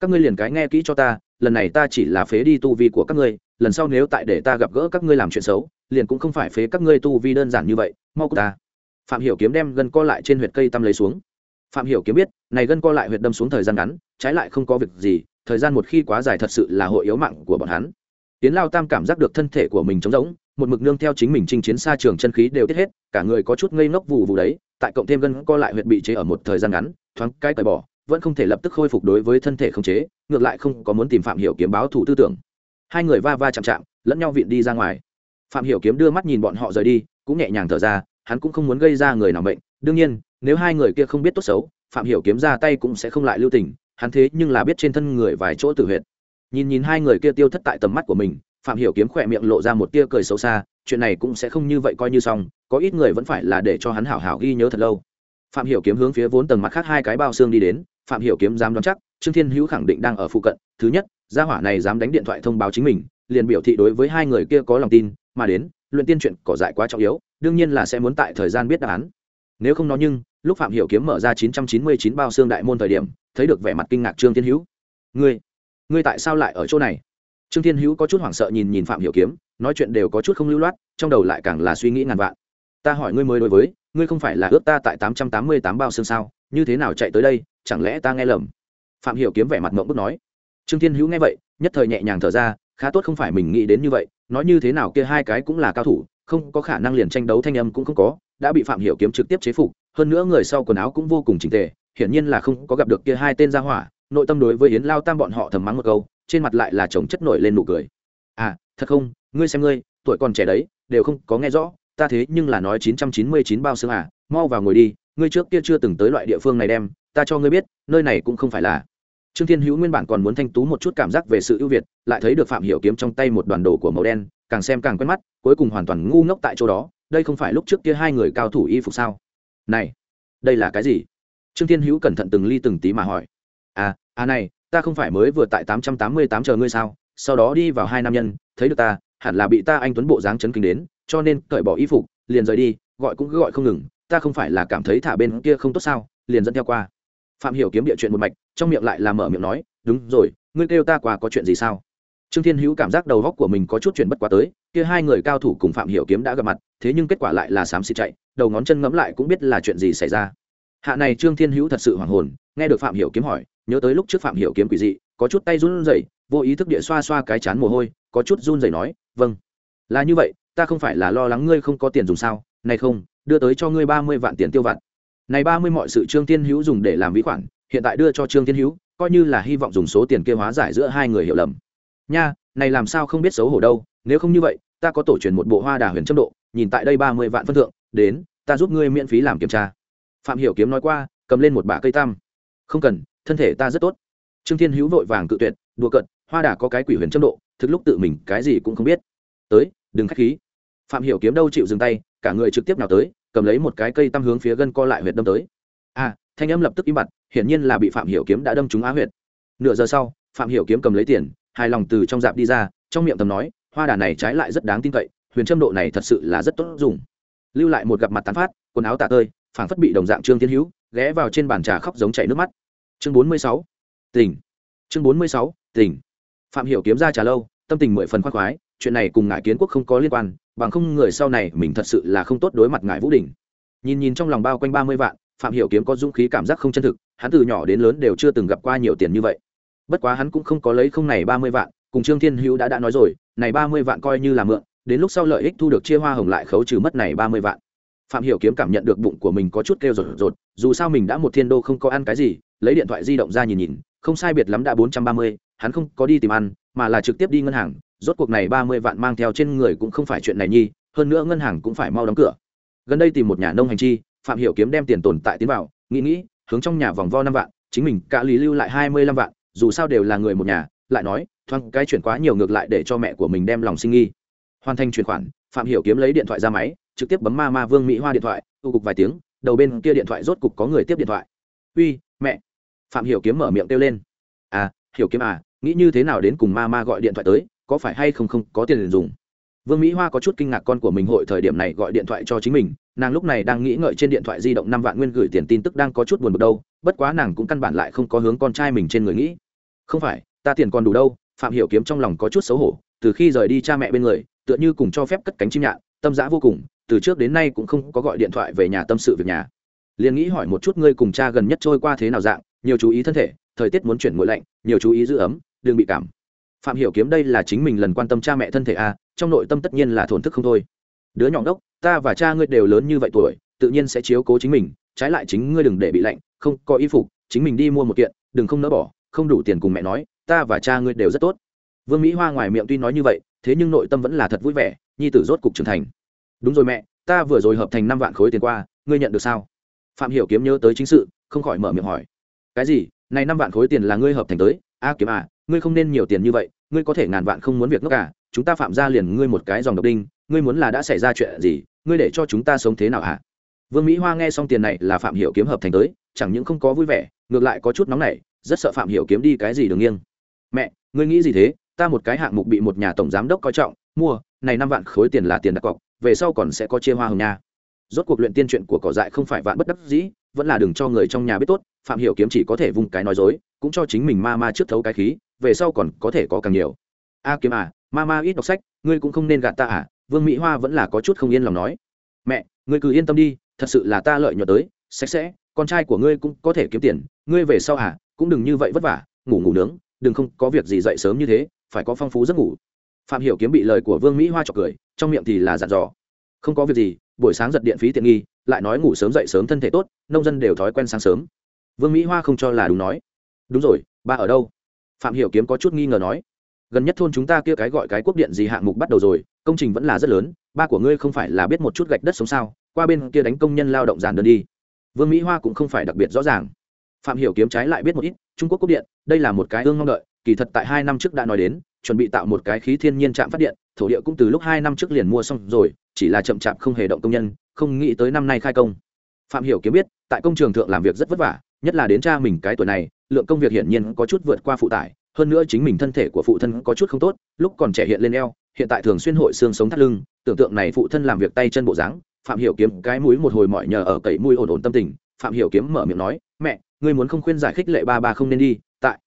Các ngươi liền cái nghe kỹ cho ta, lần này ta chỉ là phế đi tu vi của các ngươi, lần sau nếu tại để ta gặp gỡ các ngươi làm chuyện xấu, liền cũng không phải phế các ngươi tu vi đơn giản như vậy, mau của ta. Phạm hiểu kiếm đem gân co lại trên huyệt cây tăm lấy xuống. Phạm hiểu kiếm biết, này gân co lại huyệt đâm xuống thời gian ngắn, trái lại không có việc gì, thời gian một khi quá dài thật sự là hội yếu mạng của bọn hắn. Tiến lao tam cảm giác được thân thể của mình trống rỗng một mực nương theo chính mình chinh chiến xa trường chân khí đều tiết hết, cả người có chút ngây ngốc vụ vụ đấy, tại cộng thêm gân co lại huyệt bị chế ở một thời gian ngắn, thoáng cái cởi bỏ, vẫn không thể lập tức khôi phục đối với thân thể không chế, ngược lại không có muốn tìm phạm hiểu kiếm báo thủ tư tưởng. Hai người va va chạm chạm, lẫn nhau viện đi ra ngoài. Phạm hiểu kiếm đưa mắt nhìn bọn họ rời đi, cũng nhẹ nhàng thở ra, hắn cũng không muốn gây ra người nào bệnh đương nhiên, nếu hai người kia không biết tốt xấu, phạm hiểu kiếm ra tay cũng sẽ không lại lưu tình, hắn thế nhưng là biết trên thân người vài chỗ tử huyệt. Nhìn nhìn hai người kia tiêu thất tại tầm mắt của mình phạm hiểu kiếm khỏe miệng lộ ra một tia cười xấu xa, chuyện này cũng sẽ không như vậy coi như xong, có ít người vẫn phải là để cho hắn hảo hảo ghi nhớ thật lâu. Phạm hiểu kiếm hướng phía vốn tầng mặt khác hai cái bao xương đi đến, phạm hiểu kiếm dám đoán chắc, trương thiên hữu khẳng định đang ở phụ cận, thứ nhất, gia hỏa này dám đánh điện thoại thông báo chính mình, liền biểu thị đối với hai người kia có lòng tin, mà đến, luyện tiên chuyện cỏ dại quá trọng yếu, đương nhiên là sẽ muốn tại thời gian biết đáp án. Nếu không nói nhưng, lúc phạm hiểu kiếm mở ra 999 bao xương đại môn thời điểm, thấy được vẻ mặt kinh ngạc trương thiên hữu. Ngươi ngươi tại sao lại ở chỗ này? Trương thiên hữu có chút hoảng sợ nhìn nhìn phạm hiểu kiếm, nói chuyện đều có chút không lưu loát, trong đầu lại càng là suy nghĩ ngàn vạn. Ta hỏi ngươi mới đối với, ngươi không phải là ước ta tại 888 bao xương sao, như thế nào chạy tới đây, chẳng lẽ ta nghe lầm? Phạm hiểu kiếm vẻ mặt mộng bức nói. Trương thiên hữu nghe vậy, nhất thời nhẹ nhàng thở ra, khá tốt không phải mình nghĩ đến như vậy, nói như thế nào kia hai cái cũng là cao thủ, không có khả năng liền tranh đấu thanh âm cũng không có, đã bị phạm hiểu kiếm trực tiếp chế phục, hơn nữa người sau quần áo cũng vô cùng chỉnh tề, hiển nhiên là không có gặp được kia hai tên gia hỏa, nội tâm đối với yến lao tam bọn họ thầm mắng một câu trên mặt lại là chồng chất nổi lên nụ cười. À thật không? Ngươi xem ngươi, tuổi còn trẻ đấy, đều không có nghe rõ, ta thế nhưng là nói chín trăm chín mươi chín bao xương à mau vào ngồi đi, ngươi trước kia chưa từng tới loại địa phương này đem, ta cho ngươi biết, nơi này cũng không phải là. Trương thiên hữu nguyên bản còn muốn thanh tú một chút cảm giác về sự ưu việt, lại thấy được phạm hiểu kiếm trong tay một đoàn đồ của màu đen, càng xem càng quen mắt, cuối cùng hoàn toàn ngu ngốc tại chỗ đó, đây không phải lúc trước kia hai người cao thủ y phục sao? Này, đây là cái gì? Trương thiên hữu cẩn thận từng ly từng tí mà hỏi. À à này ta không phải mới vừa tại tám trăm tám mươi tám chờ ngươi sao? Sau đó đi vào hai nam nhân, thấy được ta, hẳn là bị ta anh tuấn bộ dáng chấn kinh đến, cho nên cởi bỏ y phục, liền rời đi, gọi cũng cứ gọi không ngừng. Ta không phải là cảm thấy thả bên kia không tốt sao? Liền dẫn theo qua. Phạm hiểu kiếm địa chuyện một mạch, trong miệng lại là mở miệng nói, đúng rồi, ngươi kêu ta qua có chuyện gì sao? Trương thiên hữu cảm giác đầu góc của mình có chút chuyện bất quá tới, kia hai người cao thủ cùng phạm hiểu kiếm đã gặp mặt, thế nhưng kết quả lại là xám xịt chạy, đầu ngón chân ngẫm lại cũng biết là chuyện gì xảy ra. Hạ này trương thiên hữu thật sự hoảng hồn, nghe được phạm hiểu kiếm hỏi nhớ tới lúc trước phạm hiểu kiếm quỷ dị, có chút tay run rẩy, vô ý thức địa xoa xoa cái chán mồ hôi, có chút run rẩy nói vâng. Là như vậy, ta không phải là lo lắng ngươi không có tiền dùng sao? Này không, đưa tới cho ngươi ba mươi vạn tiền tiêu vặt. Này ba mươi mọi sự trương thiên hữu dùng để làm vĩ khoản, hiện tại đưa cho trương thiên hữu, coi như là hy vọng dùng số tiền kia hóa giải giữa hai người hiểu lầm. Nha, này làm sao không biết xấu hổ đâu, nếu không như vậy, ta có tổ truyền một bộ hoa đà huyền châm độ, nhìn tại đây ba mươi vạn phân thượng, đến, ta giúp ngươi miễn phí làm kiểm tra. Phạm hiểu kiếm nói qua, cầm lên một bả cây tam. Không cần thân thể ta rất tốt. Trương thiên hữu vội vàng cự tuyệt, đùa cận hoa đà có cái quỷ huyền châm độ, thực lúc tự mình cái gì cũng không biết. Tới, đừng khách khí. Phạm hiểu kiếm đâu chịu dừng tay, cả người trực tiếp nào tới, cầm lấy một cái cây tăm hướng phía gân co lại huyệt đâm tới. À thanh âm lập tức im bặt, hiển nhiên là bị phạm hiểu kiếm đã đâm trúng á huyệt. Nửa giờ sau, phạm hiểu kiếm cầm lấy tiền, hài lòng từ trong dạp đi ra, trong miệng thầm nói, hoa đà này trái lại rất đáng tin cậy, huyền châm độ này thật sự là rất tốt dùng. Lưu lại một gặp mặt tán phát, quần áo tả tơi, phảng phất bị đồng dạng trương thiên hữu, ghé vào trên bàn trà khóc giống chảy nước mắt chương bốn mươi sáu. Tỉnh chương bốn mươi sáu tỉnh phạm hiểu kiếm ra trà lâu, tâm tình mười phần khoan khoái, chuyện này cùng ngải kiến quốc không có liên quan, bằng không người sau này mình thật sự là không tốt đối mặt ngải vũ đình. Nhìn nhìn trong lòng bao quanh ba mươi vạn, phạm hiểu kiếm có dũng khí cảm giác không chân thực, hắn từ nhỏ đến lớn đều chưa từng gặp qua nhiều tiền như vậy. Bất quá hắn cũng không có lấy không này ba mươi vạn, cùng trương thiên hữu đã đã nói rồi, này ba mươi vạn coi như là mượn, đến lúc sau lợi ích thu được chia hoa hồng lại khấu trừ mất này ba mươi vạn. Phạm hiểu kiếm cảm nhận được bụng của mình có chút kêu rột rột, dù sao mình đã một thiên đô không có ăn cái gì lấy điện thoại di động ra nhìn nhìn, không sai biệt lắm đã bốn trăm ba mươi, hắn không có đi tìm ăn, mà là trực tiếp đi ngân hàng, rốt cuộc này ba mươi vạn mang theo trên người cũng không phải chuyện này nhi, hơn nữa ngân hàng cũng phải mau đóng cửa. Gần đây tìm một nhà nông hành chi, phạm hiểu kiếm đem tiền tồn tại tiến vào, nghĩ nghĩ, hướng trong nhà vòng vo năm vạn, chính mình cả lý lưu lại hai mươi lăm vạn, dù sao đều là người một nhà, lại nói, thoáng cái chuyển quá nhiều ngược lại để cho mẹ của mình đem lòng sinh nghi. Hoàn thành chuyển khoản, phạm hiểu kiếm lấy điện thoại ra máy, trực tiếp bấm ma ma vương mỹ hoa điện thoại tu cục vài tiếng, đầu bên kia điện thoại rốt cục có người tiếp điện thoại. Uy, mẹ phạm hiểu kiếm mở miệng kêu lên. À hiểu kiếm à nghĩ như thế nào đến cùng ma ma gọi điện thoại tới, có phải hay không không có tiền dùng? Vương mỹ hoa có chút kinh ngạc con của mình hội thời điểm này gọi điện thoại cho chính mình, nàng lúc này đang nghĩ ngợi trên điện thoại di động năm vạn nguyên gửi tiền tin tức đang có chút buồn bực đâu, bất quá nàng cũng căn bản lại không có hướng con trai mình trên người nghĩ. Không phải, ta tiền còn đủ đâu, phạm hiểu kiếm trong lòng có chút xấu hổ, từ khi rời đi cha mẹ bên người, tựa như cùng cho phép cất cánh chim nhạn, tâm dã vô cùng, từ trước đến nay cũng không có gọi điện thoại về nhà tâm sự việc nhà. Liền nghĩ hỏi một chút ngươi cùng cha gần nhất trôi qua thế nào dạng nhiều chú ý thân thể, thời tiết muốn chuyển nguội lạnh, nhiều chú ý giữ ấm, đừng bị cảm. Phạm hiểu kiếm đây là chính mình lần quan tâm cha mẹ thân thể a, trong nội tâm tất nhiên là thổn thức không thôi. Đứa nhỏ đốc ta và cha ngươi đều lớn như vậy tuổi, tự nhiên sẽ chiếu cố chính mình, trái lại chính ngươi đừng để bị lạnh, không có y phục, chính mình đi mua một kiện, đừng không nỡ bỏ, không đủ tiền cùng mẹ nói, ta và cha ngươi đều rất tốt. Vương mỹ hoa ngoài miệng tuy nói như vậy, thế nhưng nội tâm vẫn là thật vui vẻ, nhi tử rốt cục trưởng thành. Đúng rồi mẹ, ta vừa rồi hợp thành năm vạn khối tiền qua, ngươi nhận được sao? Phạm hiểu kiếm nhớ tới chính sự, không khỏi mở miệng hỏi cái gì? Này năm vạn khối tiền là ngươi hợp thành tới. A kiếm à ngươi không nên nhiều tiền như vậy, ngươi có thể ngàn vạn không muốn việc ngốc cả à? chúng ta phạm ra liền ngươi một cái dòng độc đinh, ngươi muốn là đã xảy ra chuyện gì, ngươi để cho chúng ta sống thế nào hả vương mỹ hoa nghe xong tiền này là phạm hiểu kiếm hợp thành tới, chẳng những không có vui vẻ, ngược lại có chút nóng nảy, rất sợ phạm hiểu kiếm đi cái gì đường nghiêng. Mẹ, ngươi nghĩ gì thế? Ta một cái hạng mục bị một nhà tổng giám đốc coi trọng, mua, này năm vạn khối tiền là tiền đặt cọc, về sau còn sẽ có chia hoa hồng nha rốt cuộc luyện tiên chuyện của cỏ dại không phải vạn bất đắc dĩ, vẫn là đừng cho người trong nhà biết tốt, phạm hiểu kiếm chỉ có thể vung cái nói dối, cũng cho chính mình ma ma trước thấu cái khí, về sau còn có thể có càng nhiều. A à, kiếm à ma ma ít đọc sách, ngươi cũng không nên gạt ta à vương mỹ hoa vẫn là có chút không yên lòng nói. Mẹ, ngươi cứ yên tâm đi, thật sự là ta lợi nhuận tới, sạch sẽ, con trai của ngươi cũng có thể kiếm tiền, ngươi về sau à cũng đừng như vậy vất vả, ngủ ngủ nướng, đừng không có việc gì dậy sớm như thế, phải có phong phú giấc ngủ. Phạm hiểu kiếm bị lời của vương mỹ hoa chọc cười, trong miệng thì là dặn dò. Không có việc gì buổi sáng giật điện phí tiện nghi, lại nói ngủ sớm dậy sớm thân thể tốt, nông dân đều thói quen sáng sớm. Vương mỹ hoa không cho là đúng nói. Đúng rồi, ba ở đâu? Phạm hiểu kiếm có chút nghi ngờ nói. Gần nhất thôn chúng ta kia cái gọi cái quốc điện gì hạng mục bắt đầu rồi, công trình vẫn là rất lớn, ba của ngươi không phải là biết một chút gạch đất sống sao, qua bên kia đánh công nhân lao động giàn đơn đi. Vương mỹ hoa cũng không phải đặc biệt rõ ràng. Phạm hiểu kiếm trái lại biết một ít, trung quốc quốc điện, đây là một cái ương mong đợi, kỳ thật tại hai năm trước đã nói đến, chuẩn bị tạo một cái khí thiên nhiên trạm phát điện thổ địa cũng từ lúc hai năm trước liền mua xong rồi, chỉ là chậm chạp không hề động công nhân, không nghĩ tới năm nay khai công. Phạm hiểu kiếm biết, tại công trường thượng làm việc rất vất vả, nhất là đến cha mình cái tuổi này, lượng công việc hiển nhiên có chút vượt qua phụ tải, hơn nữa chính mình thân thể của phụ thân có chút không tốt, lúc còn trẻ hiện lên eo, hiện tại thường xuyên hội xương sống thắt lưng, tưởng tượng này phụ thân làm việc tay chân bộ dáng, phạm hiểu kiếm cái mũi một hồi mỏi nhờ ở cậy mũi ổn ổn tâm tình, phạm hiểu kiếm mở miệng nói, mẹ, ngươi muốn không khuyên giải khích lệ ba ba không nên đi, tại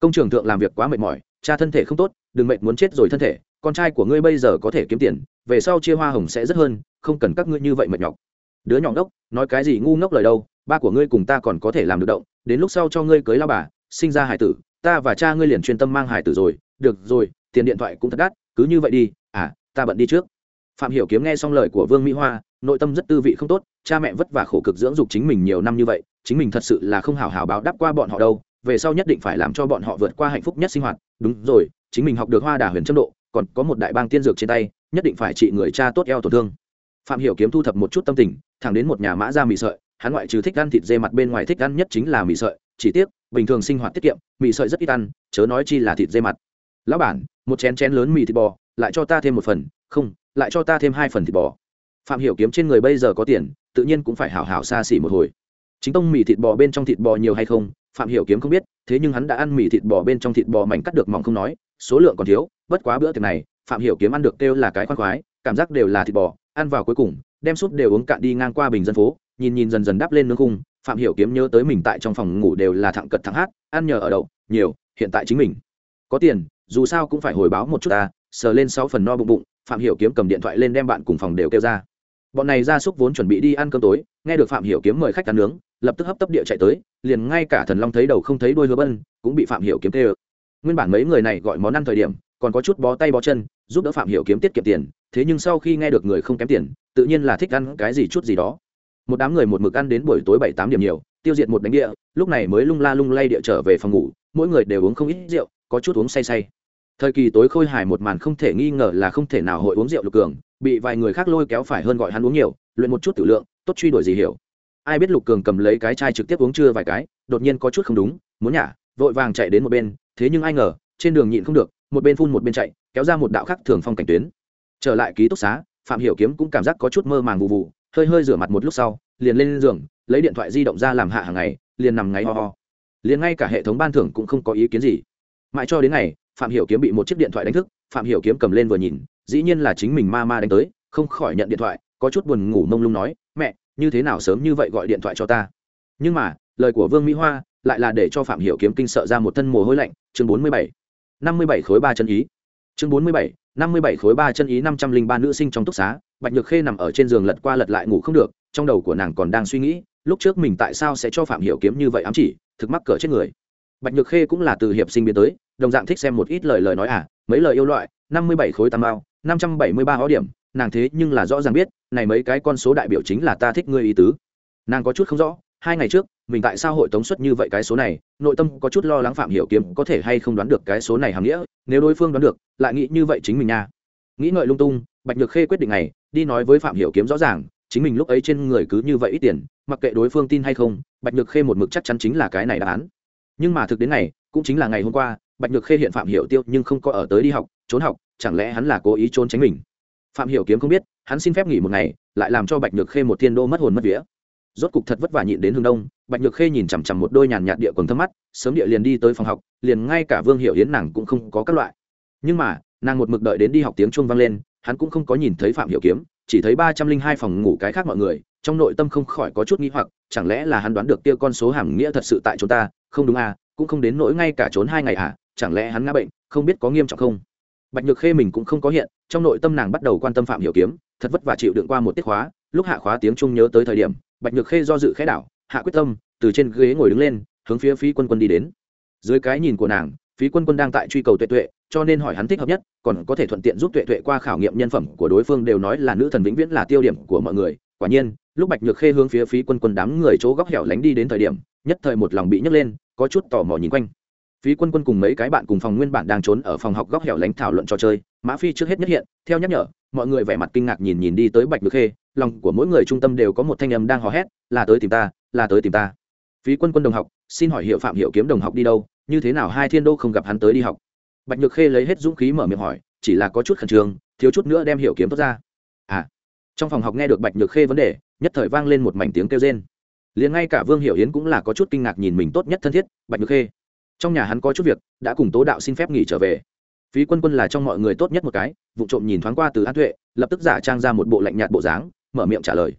công trường thượng làm việc quá mệt mỏi, cha thân thể không tốt, đừng mệt muốn chết rồi thân thể con trai của ngươi bây giờ có thể kiếm tiền, về sau chia hoa hồng sẽ rất hơn, không cần các ngươi như vậy mệt nhọc. Đứa nhỏ ngốc, nói cái gì ngu ngốc lời đâu, ba của ngươi cùng ta còn có thể làm được động, đến lúc sau cho ngươi cưới lao bà, sinh ra hải tử, ta và cha ngươi liền chuyên tâm mang hải tử rồi, được rồi, tiền điện thoại cũng thật đắt, cứ như vậy đi à ta bận đi trước. Phạm hiểu kiếm nghe xong lời của vương mỹ hoa, nội tâm rất tư vị không tốt, cha mẹ vất vả khổ cực dưỡng dục chính mình nhiều năm như vậy, chính mình thật sự là không hảo hảo báo đáp qua bọn họ đâu, về sau nhất định phải làm cho bọn họ vượt qua hạnh phúc nhất sinh hoạt. Đúng rồi, chính mình học được hoa đà huyền châm độ còn có một đại bang tiên dược trên tay, nhất định phải trị người cha tốt eo tổn thương. Phạm hiểu kiếm thu thập một chút tâm tình, thẳng đến một nhà mã ra mì sợi, hắn ngoại trừ thích ăn thịt dê mặt bên ngoài thích ăn nhất chính là mì sợi, chỉ tiếc, bình thường sinh hoạt tiết kiệm, mì sợi rất ít ăn, chớ nói chi là thịt dê mặt. Lão bản, một chén chén lớn mì thịt bò, lại cho ta thêm một phần, không, lại cho ta thêm hai phần thịt bò. Phạm hiểu kiếm trên người bây giờ có tiền, tự nhiên cũng phải hảo hảo xa xỉ một hồi. Chính tông mì thịt bò bên trong thịt bò nhiều hay không, phạm hiểu kiếm không biết, thế nhưng hắn đã ăn mì thịt bò bên trong thịt bò mảnh cắt được mỏng không nói số lượng còn thiếu, bất quá bữa tiệc này, phạm hiểu kiếm ăn được kêu là cái khoan khoái, cảm giác đều là thịt bò, ăn vào cuối cùng, đem súp đều uống cạn đi ngang qua bình dân phố, nhìn nhìn dần dần đắp lên nương khung, phạm hiểu kiếm nhớ tới mình tại trong phòng ngủ đều là thẳng cật thẳng hát, ăn nhờ ở đậu, nhiều, hiện tại chính mình. Có tiền, dù sao cũng phải hồi báo một chút ta, sờ lên sáu phần no bụng bụng, phạm hiểu kiếm cầm điện thoại lên đem bạn cùng phòng đều kêu ra. Bọn này ra súc vốn chuẩn bị đi ăn cơm tối, nghe được phạm hiểu kiếm mời khách ăn nướng, lập tức hấp tấp địa chạy tới, liền ngay cả thần long thấy đầu không thấy đuôi hứa bân, cũng bị phạm hiểu kiếm kêu nguyên bản mấy người này gọi món ăn thời điểm, còn có chút bó tay bó chân, giúp đỡ phạm hiểu kiếm tiết kiệm tiền, thế nhưng sau khi nghe được người không kém tiền, tự nhiên là thích ăn cái gì chút gì đó. Một đám người một mực ăn đến buổi tối bảy tám điểm nhiều, tiêu diệt một đánh địa, lúc này mới lung la lung lay địa trở về phòng ngủ, mỗi người đều uống không ít rượu, có chút uống say say. Thời kỳ tối khôi hài một màn không thể nghi ngờ là không thể nào hội uống rượu lục cường, bị vài người khác lôi kéo phải hơn gọi hắn uống nhiều, luyện một chút tử lượng, tốt truy đuổi gì hiểu. Ai biết lục cường cầm lấy cái chai trực tiếp uống chưa vài cái, đột nhiên có chút không đúng, muốn nhả, vội vàng chạy đến một bên thế nhưng ai ngờ, trên đường nhịn không được, một bên phun một bên chạy, kéo ra một đạo khắc thường phong cảnh tuyến. Trở lại ký túc xá, phạm hiểu kiếm cũng cảm giác có chút mơ màng vụ vụ hơi hơi rửa mặt một lúc sau, liền lên giường, lấy điện thoại di động ra làm hạ hàng ngày, liền nằm ngáy ho ho. Liền ngay cả hệ thống ban thưởng cũng không có ý kiến gì. Mãi cho đến ngày, phạm hiểu kiếm bị một chiếc điện thoại đánh thức, phạm hiểu kiếm cầm lên vừa nhìn, dĩ nhiên là chính mình ma ma đánh tới, không khỏi nhận điện thoại, có chút buồn ngủ mông lung nói, mẹ, như thế nào sớm như vậy gọi điện thoại cho ta? Nhưng mà, lời của vương mỹ hoa lại là để cho phạm hiểu kiếm kinh sợ ra một thân mồ hôi lạnh, chương bốn mươi bảy, năm mươi bảy khối ba chân ý. Chương bốn mươi bảy, năm mươi bảy khối ba chân ý năm trăm linh ba nữ sinh trong túc xá, bạch nhược khê nằm ở trên giường lật qua lật lại ngủ không được, trong đầu của nàng còn đang suy nghĩ, lúc trước mình tại sao sẽ cho phạm hiểu kiếm như vậy ám chỉ, thực mắc cỡ chết người. Bạch nhược khê cũng là từ hiệp sinh biến tới, đồng dạng thích xem một ít lời lời nói à mấy lời yêu loại, năm mươi bảy khối tam bao năm trăm bảy mươi ba hó điểm, nàng thế nhưng là rõ ràng biết, này mấy cái con số đại biểu chính là ta thích ngươi ý tứ. Nàng có chút không rõ hai ngày trước, mình tại sao hội tống xuất như vậy cái số này, nội tâm có chút lo lắng phạm hiểu kiếm có thể hay không đoán được cái số này hàm nghĩa, nếu đối phương đoán được, lại nghĩ như vậy chính mình nha. Nghĩ ngợi lung tung, bạch nhược khê quyết định này, đi nói với phạm hiểu kiếm rõ ràng, chính mình lúc ấy trên người cứ như vậy ít tiền, mặc kệ đối phương tin hay không, bạch nhược khê một mực chắc chắn chính là cái này đáp án. Nhưng mà thực đến này cũng chính là ngày hôm qua, bạch nhược khê hiện phạm hiểu tiêu nhưng không có ở tới đi học, trốn học, chẳng lẽ hắn là cố ý trốn tránh mình? Phạm hiểu kiếm không biết, hắn xin phép nghỉ một ngày, lại làm cho bạch nhược khê một thiên đô mất hồn mất vía rốt cục thật vất vả nhịn đến hướng đông, bạch nhược khê nhìn chằm chằm một đôi nhàn nhạt địa quần thâm mắt, sớm địa liền đi tới phòng học, liền ngay cả vương Hiệu Yến nàng cũng không có các loại. Nhưng mà, nàng một mực đợi đến đi học tiếng chuông vang lên, hắn cũng không có nhìn thấy phạm Hiệu kiếm, chỉ thấy ba trăm linh hai phòng ngủ cái khác mọi người, trong nội tâm không khỏi có chút nghi hoặc, chẳng lẽ là hắn đoán được kia con số hàm nghĩa thật sự tại chúng ta? Không đúng à cũng không đến nỗi ngay cả trốn hai ngày à chẳng lẽ hắn ngã bệnh, không biết có nghiêm trọng không? Bạch nhược khê mình cũng không có hiện, trong nội tâm nàng bắt đầu quan tâm phạm hiểu kiếm, thật vất vả chịu đựng qua một tiết khóa, lúc hạ khóa tiếng trung nhớ tới thời điểm bạch nhược khê do dự khẽ đảo, hạ quyết tâm, từ trên ghế ngồi đứng lên, hướng phía phí quân quân đi đến. Dưới cái nhìn của nàng, phí quân quân đang tại truy cầu tuệ tuệ, cho nên hỏi hắn thích hợp nhất, còn có thể thuận tiện giúp tuệ tuệ qua khảo nghiệm nhân phẩm của đối phương đều nói là nữ thần vĩnh viễn là tiêu điểm của mọi người. Quả nhiên, lúc bạch nhược khê hướng phía phí quân quân đám người chỗ góc hẻo lánh đi đến thời điểm, nhất thời một lòng bị nhấc lên, có chút tò mò nhìn quanh. Phí quân quân cùng mấy cái bạn cùng phòng nguyên bản đang trốn ở phòng học góc hẻo lánh thảo luận trò chơi, mã phi trước hết nhất hiện, theo nhắc nhở, mọi người vẻ mặt kinh ngạc nhìn nhìn đi tới bạch nhược khê lòng của mỗi người trung tâm đều có một thanh âm đang hò hét, là tới tìm ta, là tới tìm ta. Phí quân quân đồng học, xin hỏi hiệu phạm hiệu kiếm đồng học đi đâu, như thế nào hai thiên đô không gặp hắn tới đi học? Bạch nhược khê lấy hết dũng khí mở miệng hỏi, chỉ là có chút khẩn trương, thiếu chút nữa đem hiệu kiếm tốt ra. À trong phòng học nghe được bạch nhược khê vấn đề, nhất thời vang lên một mảnh tiếng kêu rên. Liền ngay cả vương hiểu yến cũng là có chút kinh ngạc nhìn mình tốt nhất thân thiết, bạch nhược khê, trong nhà hắn có chút việc, đã cùng tố đạo xin phép nghỉ trở về. Phí quân quân là trong mọi người tốt nhất một cái, vụ trộm nhìn thoáng qua từ an tuệ, lập tức giả trang ra một bộ lạnh nhạt bộ dáng mở miệng trả lời.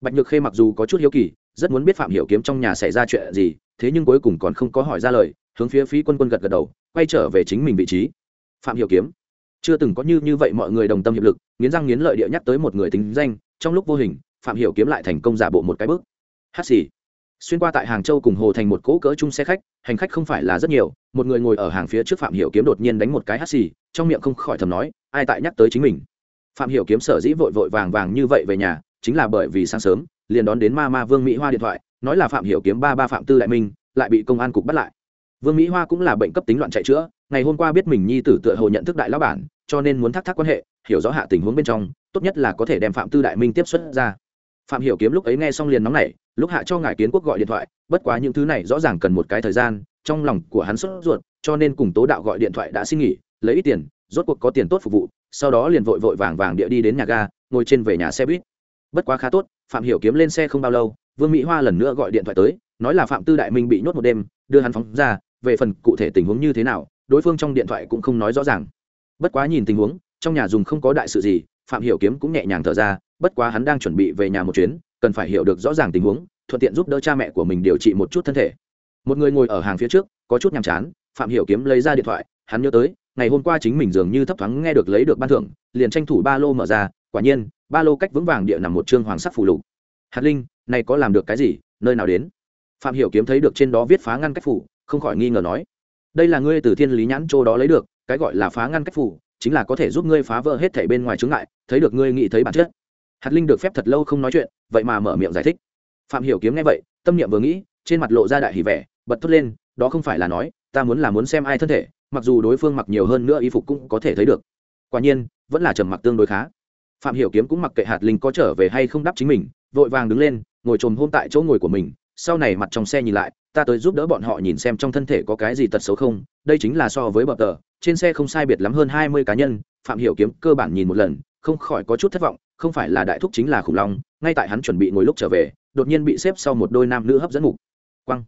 Bạch nhược khê mặc dù có chút hiếu kỳ, rất muốn biết phạm hiểu kiếm trong nhà xảy ra chuyện gì, thế nhưng cuối cùng còn không có hỏi ra lời, hướng phía phí quân quân gật gật đầu, quay trở về chính mình vị trí. Phạm hiểu kiếm, chưa từng có như như vậy mọi người đồng tâm hiệp lực, nghiến răng nghiến lợi địa nhắc tới một người tính danh, trong lúc vô hình, phạm hiểu kiếm lại thành công giả bộ một cái bước. Hát xì. Xuyên qua tại hàng châu cùng hồ thành một cỗ cỡ chung xe khách, hành khách không phải là rất nhiều, một người ngồi ở hàng phía trước phạm hiểu kiếm đột nhiên đánh một cái hát xì, trong miệng không khỏi thầm nói, ai tại nhắc tới chính mình? Phạm hiểu kiếm sở dĩ vội vội vàng vàng như vậy về nhà, chính là bởi vì sáng sớm, liền đón đến ma ma vương mỹ hoa điện thoại, nói là phạm hiểu kiếm ba ba phạm tư đại minh lại bị công an cục bắt lại. Vương mỹ hoa cũng là bệnh cấp tính loạn chạy chữa, ngày hôm qua biết mình nhi tử tựa hồ nhận thức đại lão bản, cho nên muốn thắc thác quan hệ, hiểu rõ hạ tình huống bên trong, tốt nhất là có thể đem phạm tư đại minh tiếp xuất ra. Phạm hiểu kiếm lúc ấy nghe xong liền nóng nảy, lúc hạ cho ngài kiến quốc gọi điện thoại, bất quá những thứ này rõ ràng cần một cái thời gian, trong lòng của hắn sốt ruột, cho nên cùng tố đạo gọi điện thoại đã xin nghỉ, lấy ít tiền, rốt cuộc có tiền tốt phục vụ sau đó liền vội vội vàng vàng địa đi đến nhà ga, ngồi trên về nhà xe buýt. Bất quá khá tốt, phạm hiểu kiếm lên xe không bao lâu, vương mỹ hoa lần nữa gọi điện thoại tới, nói là phạm tư đại minh bị nhốt một đêm, đưa hắn phóng ra, về phần cụ thể tình huống như thế nào, đối phương trong điện thoại cũng không nói rõ ràng. Bất quá nhìn tình huống, trong nhà dùng không có đại sự gì, phạm hiểu kiếm cũng nhẹ nhàng thở ra, bất quá hắn đang chuẩn bị về nhà một chuyến, cần phải hiểu được rõ ràng tình huống, thuận tiện giúp đỡ cha mẹ của mình điều trị một chút thân thể. Một người ngồi ở hàng phía trước, có chút nhàm chán, phạm hiểu kiếm lấy ra điện thoại, hắn nhớ tới ngày hôm qua chính mình dường như thấp thoáng nghe được lấy được ban thưởng, liền tranh thủ ba lô mở ra, quả nhiên, ba lô cách vững vàng địa nằm một trương hoàng sắc phù lục. Hạt linh, này có làm được cái gì, nơi nào đến? Phạm hiểu kiếm thấy được trên đó viết phá ngăn cách phủ không khỏi nghi ngờ nói, đây là ngươi từ thiên lý nhãn châu đó lấy được, cái gọi là phá ngăn cách phủ chính là có thể giúp ngươi phá vỡ hết thảy bên ngoài chướng ngại, thấy được ngươi nghĩ thấy bản chất. Hạt linh được phép thật lâu không nói chuyện, vậy mà mở miệng giải thích. Phạm hiểu kiếm nghe vậy, tâm niệm vừa nghĩ, trên mặt lộ ra đại hỉ vẻ, bật thốt lên, đó không phải là nói ta muốn là muốn xem ai thân thể, mặc dù đối phương mặc nhiều hơn nữa y phục cũng có thể thấy được. Quả nhiên, vẫn là trầm mặc tương đối khá. Phạm hiểu kiếm cũng mặc kệ hạt linh có trở về hay không đáp chính mình, vội vàng đứng lên, ngồi trồm hôm tại chỗ ngồi của mình, sau này mặt trong xe nhìn lại, ta tới giúp đỡ bọn họ nhìn xem trong thân thể có cái gì tật xấu không, đây chính là so với bậc tờ, trên xe không sai biệt lắm hơn hai mươi cá nhân, phạm hiểu kiếm cơ bản nhìn một lần, không khỏi có chút thất vọng, không phải là đại thúc chính là khủng long, ngay tại hắn chuẩn bị ngồi lúc trở về, đột nhiên bị xếp sau một đôi nam nữ hấp dẫn mục. Quăng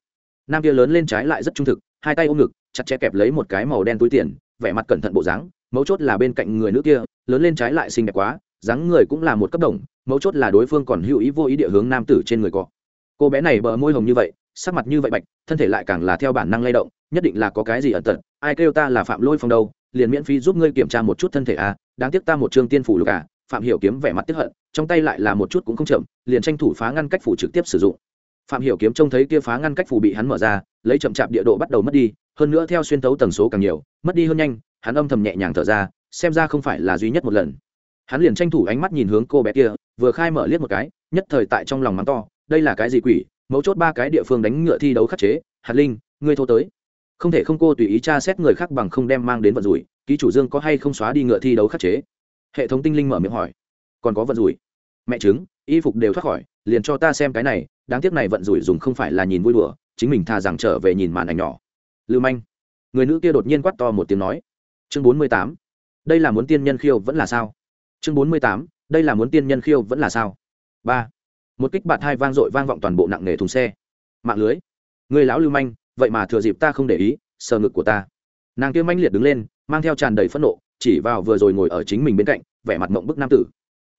nam kia lớn lên trái lại rất trung thực, hai tay ôm ngực, chặt chẽ kẹp lấy một cái màu đen túi tiền, vẻ mặt cẩn thận bộ dáng, mấu chốt là bên cạnh người nữ kia, lớn lên trái lại xinh đẹp quá, dáng người cũng là một cấp đồng, mấu chốt là đối phương còn hữu ý vô ý địa hướng nam tử trên người cọ. Cô bé này bờ môi hồng như vậy, sắc mặt như vậy bạch, thân thể lại càng là theo bản năng lay động, nhất định là có cái gì ẩn tật, ai kêu ta là phạm lôi phong đâu, liền miễn phí giúp ngươi kiểm tra một chút thân thể à đáng tiếc ta một chương tiên phủ lục à phạm hiểu kiếm vẻ mặt tiếc hận, trong tay lại là một chút cũng không chậm, liền tranh thủ phá ngăn cách phủ trực tiếp sử dụng phạm hiểu kiếm trông thấy kia phá ngăn cách phù bị hắn mở ra, lấy chậm chạp địa độ bắt đầu mất đi, hơn nữa theo xuyên tấu tần số càng nhiều, mất đi hơn nhanh, hắn âm thầm nhẹ nhàng thở ra, xem ra không phải là duy nhất một lần. Hắn liền tranh thủ ánh mắt nhìn hướng cô bé kia, vừa khai mở liếc một cái, nhất thời tại trong lòng mắng to, đây là cái gì quỷ, mấu chốt ba cái địa phương đánh ngựa thi đấu khắc chế, hạt linh, ngươi thô tới. Không thể không cô tùy ý tra xét người khác bằng không đem mang đến vận rủi, ký chủ dương có hay không xóa đi ngựa thi đấu khắc chế? Hệ thống tinh linh mở miệng hỏi. Còn có vận rủi. Mẹ chứng y phục đều thoát khỏi, liền cho ta xem cái này đáng tiếc này vận rủi dùng không phải là nhìn vui đùa, chính mình thà rằng trở về nhìn màn ảnh nhỏ. Lưu manh. Người nữ kia đột nhiên quát to một tiếng nói. Chương bốn mươi tám. Đây là muốn tiên nhân khiêu vẫn là sao? Chương bốn mươi tám. Đây là muốn tiên nhân khiêu vẫn là sao? Ba. Một kích bạt hai vang dội vang vọng toàn bộ nặng nề thùng xe. Mạng lưới. Người lão lưu manh, vậy mà thừa dịp ta không để ý, sờ ngực của ta. Nàng kia manh liệt đứng lên, mang theo tràn đầy phẫn nộ, chỉ vào vừa rồi ngồi ở chính mình bên cạnh, vẻ mặt mộng bức nam tử.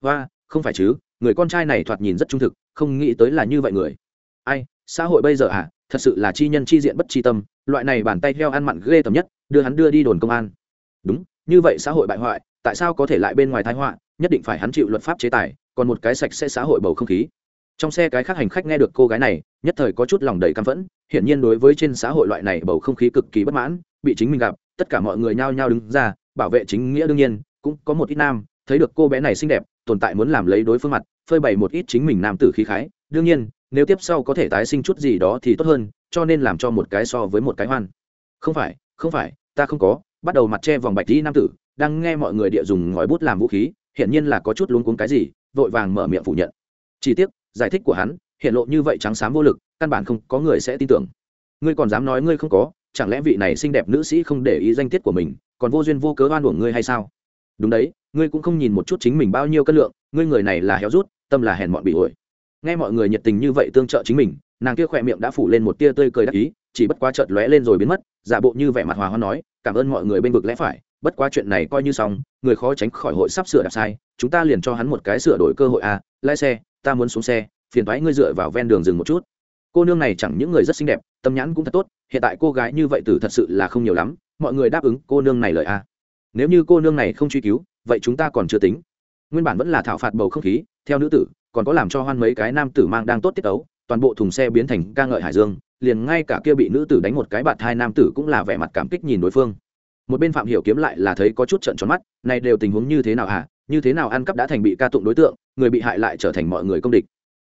Và không phải chứ, người con trai này thoạt nhìn rất trung thực, không nghĩ tới là như vậy người. Ai, xã hội bây giờ à thật sự là chi nhân chi diện bất chi tâm, loại này bàn tay theo ăn mặn ghê tầm nhất, đưa hắn đưa đi đồn công an. Đúng, như vậy xã hội bại hoại, tại sao có thể lại bên ngoài thái họa, nhất định phải hắn chịu luật pháp chế tài, còn một cái sạch sẽ xã hội bầu không khí. Trong xe cái khác hành khách nghe được cô gái này, nhất thời có chút lòng đầy căm phẫn, hiển nhiên đối với trên xã hội loại này bầu không khí cực kỳ bất mãn, bị chính mình gặp, tất cả mọi người nhao nhao đứng ra, bảo vệ chính nghĩa đương nhiên, cũng có một ít nam, thấy được cô bé này xinh đẹp tồn tại muốn làm lấy đối phương mặt, phơi bày một ít chính mình nam tử khí khái. Đương nhiên, nếu tiếp sau có thể tái sinh chút gì đó thì tốt hơn, cho nên làm cho một cái so với một cái hoan. Không phải không phải, ta không có. Bắt đầu mặt che vòng bạch tí nam tử, đang nghe mọi người địa dùng ngòi bút làm vũ khí, hiển nhiên là có chút luống cuống cái gì, vội vàng mở miệng phủ nhận. Chi tiết giải thích của hắn, hiện lộ như vậy trắng xám vô lực, căn bản không có người sẽ tin tưởng. Ngươi còn dám nói ngươi không có, chẳng lẽ vị này xinh đẹp nữ sĩ không để ý danh tiết của mình, còn vô duyên vô cớ oan uổng ngươi hay sao? Đúng đấy, ngươi cũng không nhìn một chút chính mình bao nhiêu cân lượng, ngươi người này là héo rút, tâm là hèn mọn bị ổi. Nghe mọi người nhiệt tình như vậy tương trợ chính mình, nàng kia khỏe miệng đã phủ lên một tia tươi cười đắc ý, chỉ bất quá chợt lóe lên rồi biến mất, giả bộ như vẻ mặt hòa hoa nói, cảm ơn mọi người bên vực lẽ phải, bất quá chuyện này coi như xong, người khó tránh khỏi hội sắp sửa đạp sai, chúng ta liền cho hắn một cái sửa đổi cơ hội à lái xe, ta muốn xuống xe, phiền thoái ngươi dựa vào ven đường dừng một chút. Cô nương này chẳng những người rất xinh đẹp, tâm nhãn cũng thật tốt, hiện tại cô gái như vậy tử thật sự là không nhiều lắm, mọi người đáp ứng cô nương này lời a nếu như cô nương này không truy cứu vậy chúng ta còn chưa tính. Nguyên bản vẫn là thảo phạt bầu không khí theo nữ tử còn có làm cho hoan mấy cái nam tử mang đang tốt tiết ấu toàn bộ thùng xe biến thành ca ngợi hải dương liền ngay cả kia bị nữ tử đánh một cái bạt hai nam tử cũng là vẻ mặt cảm kích nhìn đối phương. Một bên phạm hiểu kiếm lại là thấy có chút trận tròn mắt này đều tình huống như thế nào hả? Như thế nào ăn cắp đã thành bị ca tụng đối tượng người bị hại lại trở thành mọi người công địch?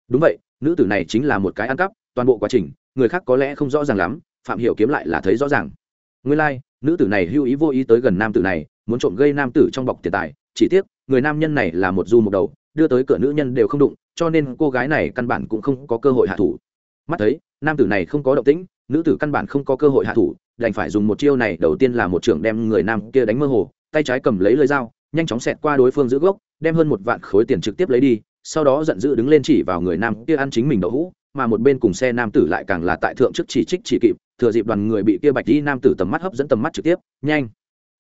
Đúng vậy nữ tử này chính là một cái ăn cắp toàn bộ quá trình người khác có lẽ không rõ ràng lắm phạm hiểu kiếm lại là thấy rõ ràng. Nguyên lai like, nữ tử này hưu ý vô ý tới gần nam tử này muốn trộm gây nam tử trong bọc tiền tài, chỉ tiếc, người nam nhân này là một du một đầu, đưa tới cửa nữ nhân đều không đụng, cho nên cô gái này căn bản cũng không có cơ hội hạ thủ. Mắt thấy, nam tử này không có động tĩnh, nữ tử căn bản không có cơ hội hạ thủ, đành phải dùng một chiêu này, đầu tiên là một trưởng đem người nam kia đánh mơ hồ, tay trái cầm lấy lưỡi dao, nhanh chóng xẹt qua đối phương giữ gốc, đem hơn một vạn khối tiền trực tiếp lấy đi, sau đó giận dữ đứng lên chỉ vào người nam kia ăn chính mình đậu hũ, mà một bên cùng xe nam tử lại càng là tại thượng trước chỉ trích chỉ kịp, thừa dịp đoàn người bị kia bạch đi nam tử tầm mắt hấp dẫn tầm mắt trực tiếp, nhanh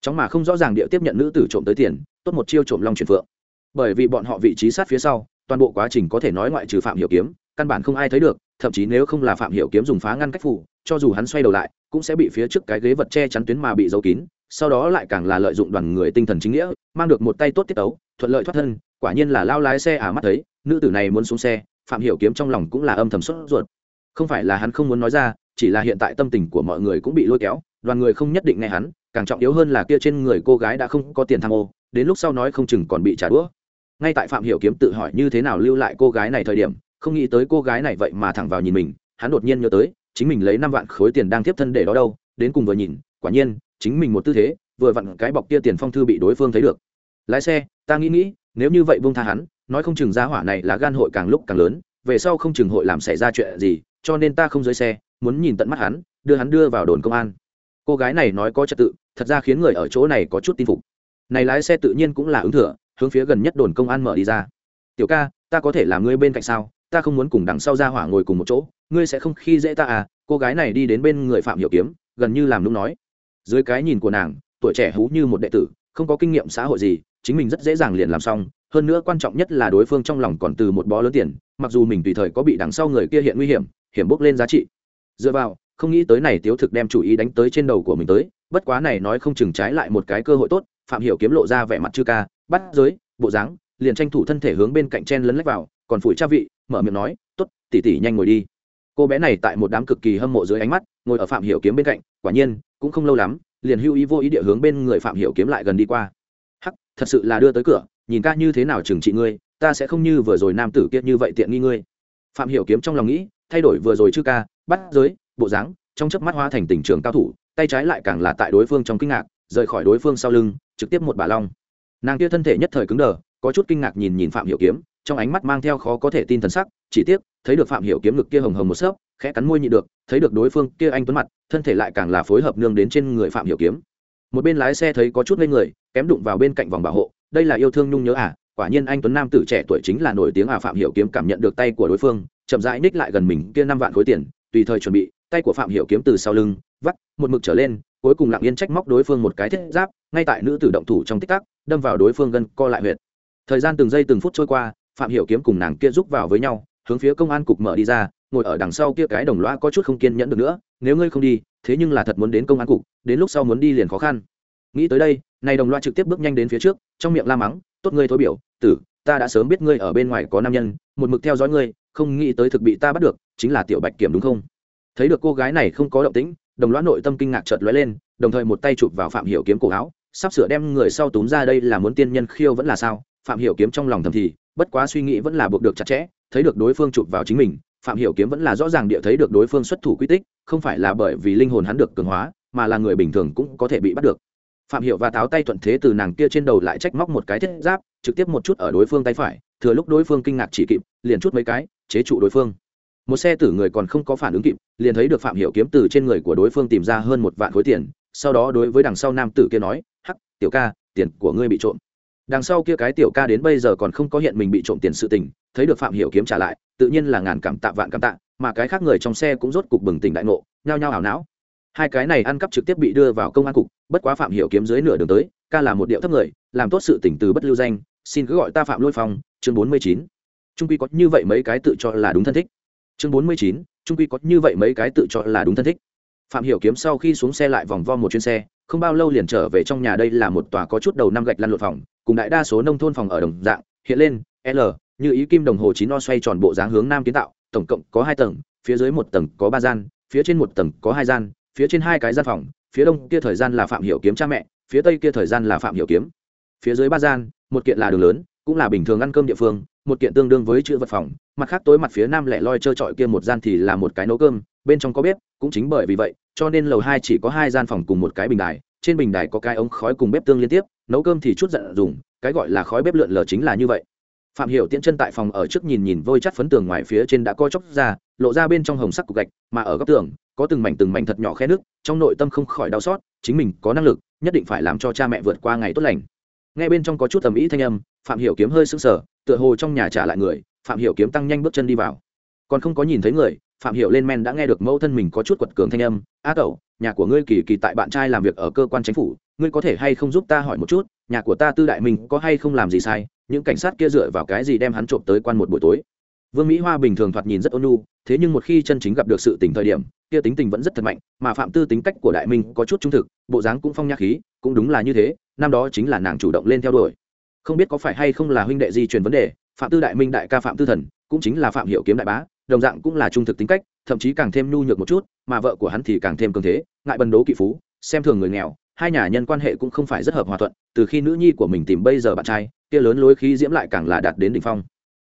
chóng mà không rõ ràng địa tiếp nhận nữ tử trộm tới tiền, tốt một chiêu trộm long truyền phượng. Bởi vì bọn họ vị trí sát phía sau, toàn bộ quá trình có thể nói ngoại trừ phạm hiểu kiếm, căn bản không ai thấy được, thậm chí nếu không là phạm hiểu kiếm dùng phá ngăn cách phủ, cho dù hắn xoay đầu lại, cũng sẽ bị phía trước cái ghế vật che chắn tuyến mà bị giấu kín, sau đó lại càng là lợi dụng đoàn người tinh thần chính nghĩa, mang được một tay tốt tiết tấu, thuận lợi thoát thân, quả nhiên là lao lái xe à mắt thấy, nữ tử này muốn xuống xe, phạm hiểu kiếm trong lòng cũng là âm thầm sốt ruột. Không phải là hắn không muốn nói ra, chỉ là hiện tại tâm tình của mọi người cũng bị lôi kéo, đoàn người không nhất định nghe hắn càng trọng yếu hơn là kia trên người cô gái đã không có tiền tham ô, đến lúc sau nói không chừng còn bị trả đũa. Ngay tại phạm hiểu kiếm tự hỏi như thế nào lưu lại cô gái này thời điểm, không nghĩ tới cô gái này vậy mà thẳng vào nhìn mình, hắn đột nhiên nhớ tới, chính mình lấy năm vạn khối tiền đang tiếp thân để đó đâu, đến cùng vừa nhìn, quả nhiên, chính mình một tư thế, vừa vặn cái bọc kia tiền phong thư bị đối phương thấy được. Lái xe, ta nghĩ nghĩ, nếu như vậy buông tha hắn, nói không chừng gia hỏa này là gan hội càng lúc càng lớn, về sau không chừng hội làm xảy ra chuyện gì, cho nên ta không dưới xe, muốn nhìn tận mắt hắn, đưa hắn đưa vào đồn công an. Cô gái này nói có trật tự thật ra khiến người ở chỗ này có chút tin phục. Này lái xe tự nhiên cũng là ứng thừa, hướng phía gần nhất đồn công an mở đi ra. Tiểu ca, ta có thể làm ngươi bên cạnh sao? Ta không muốn cùng đằng sau ra hỏa ngồi cùng một chỗ. Ngươi sẽ không khi dễ ta à? Cô gái này đi đến bên người phạm hiểu kiếm, gần như làm nung nói. Dưới cái nhìn của nàng, tuổi trẻ hú như một đệ tử, không có kinh nghiệm xã hội gì, chính mình rất dễ dàng liền làm xong. Hơn nữa quan trọng nhất là đối phương trong lòng còn từ một bó lớn tiền, mặc dù mình tùy thời có bị đằng sau người kia hiện nguy hiểm hiểm bốc lên giá trị. Dựa vào, không nghĩ tới này tiếu thực đem chủ ý đánh tới trên đầu của mình tới bất quá này nói không chừng trái lại một cái cơ hội tốt, phạm hiểu kiếm lộ ra vẻ mặt chư ca, bắt giới, bộ dáng, liền tranh thủ thân thể hướng bên cạnh chen lấn lách vào, còn phủi cha vị, mở miệng nói, tốt, tỷ tỷ nhanh ngồi đi. Cô bé này tại một đám cực kỳ hâm mộ dưới ánh mắt, ngồi ở phạm hiểu kiếm bên cạnh, quả nhiên, cũng không lâu lắm, liền hưu ý vô ý địa hướng bên người phạm hiểu kiếm lại gần đi qua. Hắc, thật sự là đưa tới cửa, nhìn ca như thế nào chừng trị ngươi, ta sẽ không như vừa rồi nam tử kia như vậy tiện nghi ngươi. Phạm hiểu kiếm trong lòng nghĩ, thay đổi vừa rồi chư ca, bắt giới, bộ dáng, trong chớp mắt hóa thành tình trường cao thủ tay trái lại càng là tại đối phương trong kinh ngạc, rời khỏi đối phương sau lưng, trực tiếp một bà long. Nàng kia thân thể nhất thời cứng đờ, có chút kinh ngạc nhìn nhìn phạm hiểu kiếm, trong ánh mắt mang theo khó có thể tin thần sắc, chỉ tiếc, thấy được phạm hiểu kiếm ngực kia hồng hồng một sớp, khẽ cắn môi nhị được, thấy được đối phương kia anh tuấn mặt, thân thể lại càng là phối hợp nương đến trên người phạm hiểu kiếm. Một bên lái xe thấy có chút lên người, kém đụng vào bên cạnh vòng bảo hộ, đây là yêu thương nhung nhớ à quả nhiên anh tuấn nam tử trẻ tuổi chính là nổi tiếng à phạm hiểu kiếm cảm nhận được tay của đối phương, chậm rãi ních lại gần mình kia năm vạn khối tiền, tùy thời chuẩn bị, tay của phạm hiểu kiếm từ sau lưng vắt, một mực trở lên, cuối cùng lặng yên trách móc đối phương một cái thiết giáp, ngay tại nữ tử động thủ trong tích tắc, đâm vào đối phương gân co lại huyệt. Thời gian từng giây từng phút trôi qua, phạm hiểu kiếm cùng nàng kia giúp vào với nhau, hướng phía công an cục mở đi ra, ngồi ở đằng sau kia cái đồng loa có chút không kiên nhẫn được nữa, nếu ngươi không đi, thế nhưng là thật muốn đến công an cục, đến lúc sau muốn đi liền khó khăn. Nghĩ tới đây, này đồng loa trực tiếp bước nhanh đến phía trước, trong miệng la mắng, tốt ngươi thối biểu, tử, ta đã sớm biết ngươi ở bên ngoài có nam nhân, một mực theo dõi ngươi, không nghĩ tới thực bị ta bắt được, chính là tiểu bạch kiểm đúng không? Thấy được cô gái này không có động tĩnh đồng loa nội tâm kinh ngạc chợt lóe lên, đồng thời một tay chụp vào phạm hiểu kiếm cổ áo, sắp sửa đem người sau túm ra đây là muốn tiên nhân khiêu vẫn là sao? Phạm hiểu kiếm trong lòng thầm thì, bất quá suy nghĩ vẫn là buộc được chặt chẽ, thấy được đối phương chụp vào chính mình, phạm hiểu kiếm vẫn là rõ ràng địa thấy được đối phương xuất thủ quy tích, không phải là bởi vì linh hồn hắn được cường hóa, mà là người bình thường cũng có thể bị bắt được. Phạm hiểu và tháo tay thuận thế từ nàng kia trên đầu lại trách móc một cái thiết giáp, trực tiếp một chút ở đối phương tay phải, thừa lúc đối phương kinh ngạc chỉ kịp, liền chút mấy cái, chế trụ đối phương một xe tử người còn không có phản ứng kịp, liền thấy được phạm hiểu kiếm từ trên người của đối phương tìm ra hơn một vạn khối tiền, sau đó đối với đằng sau nam tử kia nói, hắc, tiểu ca, tiền của ngươi bị trộm. Đằng sau kia cái tiểu ca đến bây giờ còn không có hiện mình bị trộm tiền sự tình, thấy được phạm hiểu kiếm trả lại, tự nhiên là ngàn cảm tạ vạn cảm tạ, mà cái khác người trong xe cũng rốt cục bừng tỉnh đại ngộ, nhao nhao ảo não. Hai cái này ăn cắp trực tiếp bị đưa vào công an cục, bất quá phạm hiểu kiếm dưới nửa đường tới, ca là một điệu thấp người, làm tốt sự tỉnh từ bất lưu danh, xin cứ gọi ta phạm lôi phong, chương bốn mươi chín. Trung quy có như vậy mấy cái tự cho là đúng thân thích chương bốn mươi chín, trung quy có như vậy mấy cái tự cho là đúng thân thích. Phạm hiểu kiếm sau khi xuống xe lại vòng vo một chuyến xe, không bao lâu liền trở về trong nhà đây là một tòa có chút đầu năm gạch lăn lộn phòng, cùng đại đa số nông thôn phòng ở đồng dạng, hiện lên, l, như ý kim đồng hồ chín no xoay tròn bộ dáng hướng nam kiến tạo, tổng cộng có hai tầng, phía dưới một tầng có ba gian, phía trên một tầng có hai gian, phía trên hai cái gian phòng, phía đông kia thời gian là phạm hiểu kiếm cha mẹ, phía tây kia thời gian là phạm hiểu kiếm. Phía dưới ba gian, một kiện là đường lớn, cũng là bình thường ăn cơm địa phương, một kiện tương đương với chữ vật phòng mặt khác tối mặt phía nam lẻ loi trơ trọi kia một gian thì là một cái nấu cơm, bên trong có bếp, cũng chính bởi vì vậy, cho nên lầu hai chỉ có hai gian phòng cùng một cái bình đài, trên bình đài có cái ống khói cùng bếp tương liên tiếp, nấu cơm thì chút giận dùng, cái gọi là khói bếp lượn lờ chính là như vậy. Phạm hiểu tiễn chân tại phòng ở trước nhìn nhìn vôi chắt phấn tường ngoài phía trên đã co chóc ra, lộ ra bên trong hồng sắc cục gạch, mà ở góc tường, có từng mảnh từng mảnh thật nhỏ khe nước, trong nội tâm không khỏi đau xót, chính mình có năng lực, nhất định phải làm cho cha mẹ vượt qua ngày tốt lành. Nghe bên trong có chút tầm ý thanh âm, phạm hiểu kiếm hơi sững sờ, tựa hồ trong nhà trả lại người phạm hiểu kiếm tăng nhanh bước chân đi vào. Còn không có nhìn thấy người, phạm hiểu lên men đã nghe được mẫu thân mình có chút quật cường thanh âm, a tẩu, nhà của ngươi kỳ kỳ tại bạn trai làm việc ở cơ quan chính phủ, ngươi có thể hay không giúp ta hỏi một chút, nhà của ta tư đại mình có hay không làm gì sai, những cảnh sát kia dựa vào cái gì đem hắn trộm tới quan một buổi tối? Vương mỹ hoa bình thường thoạt nhìn rất ôn nhu, thế nhưng một khi chân chính gặp được sự tình thời điểm, kia tính tình vẫn rất thật mạnh, mà phạm tư tính cách của đại minh có chút trung thực, bộ dáng cũng phong nhã khí, cũng đúng là như thế, năm đó chính là nàng chủ động lên theo đuổi. Không biết có phải hay không là huynh đệ di truyền vấn đề phạm tư đại minh đại ca phạm tư thần, cũng chính là phạm hiệu kiếm đại bá, đồng dạng cũng là trung thực tính cách, thậm chí càng thêm nhu nhược một chút, mà vợ của hắn thì càng thêm cường thế, ngại bần đố kỵ phú, xem thường người nghèo, hai nhà nhân quan hệ cũng không phải rất hợp hòa thuận, từ khi nữ nhi của mình tìm bây giờ bạn trai, kia lớn lối khí diễm lại càng là đạt đến đỉnh phong.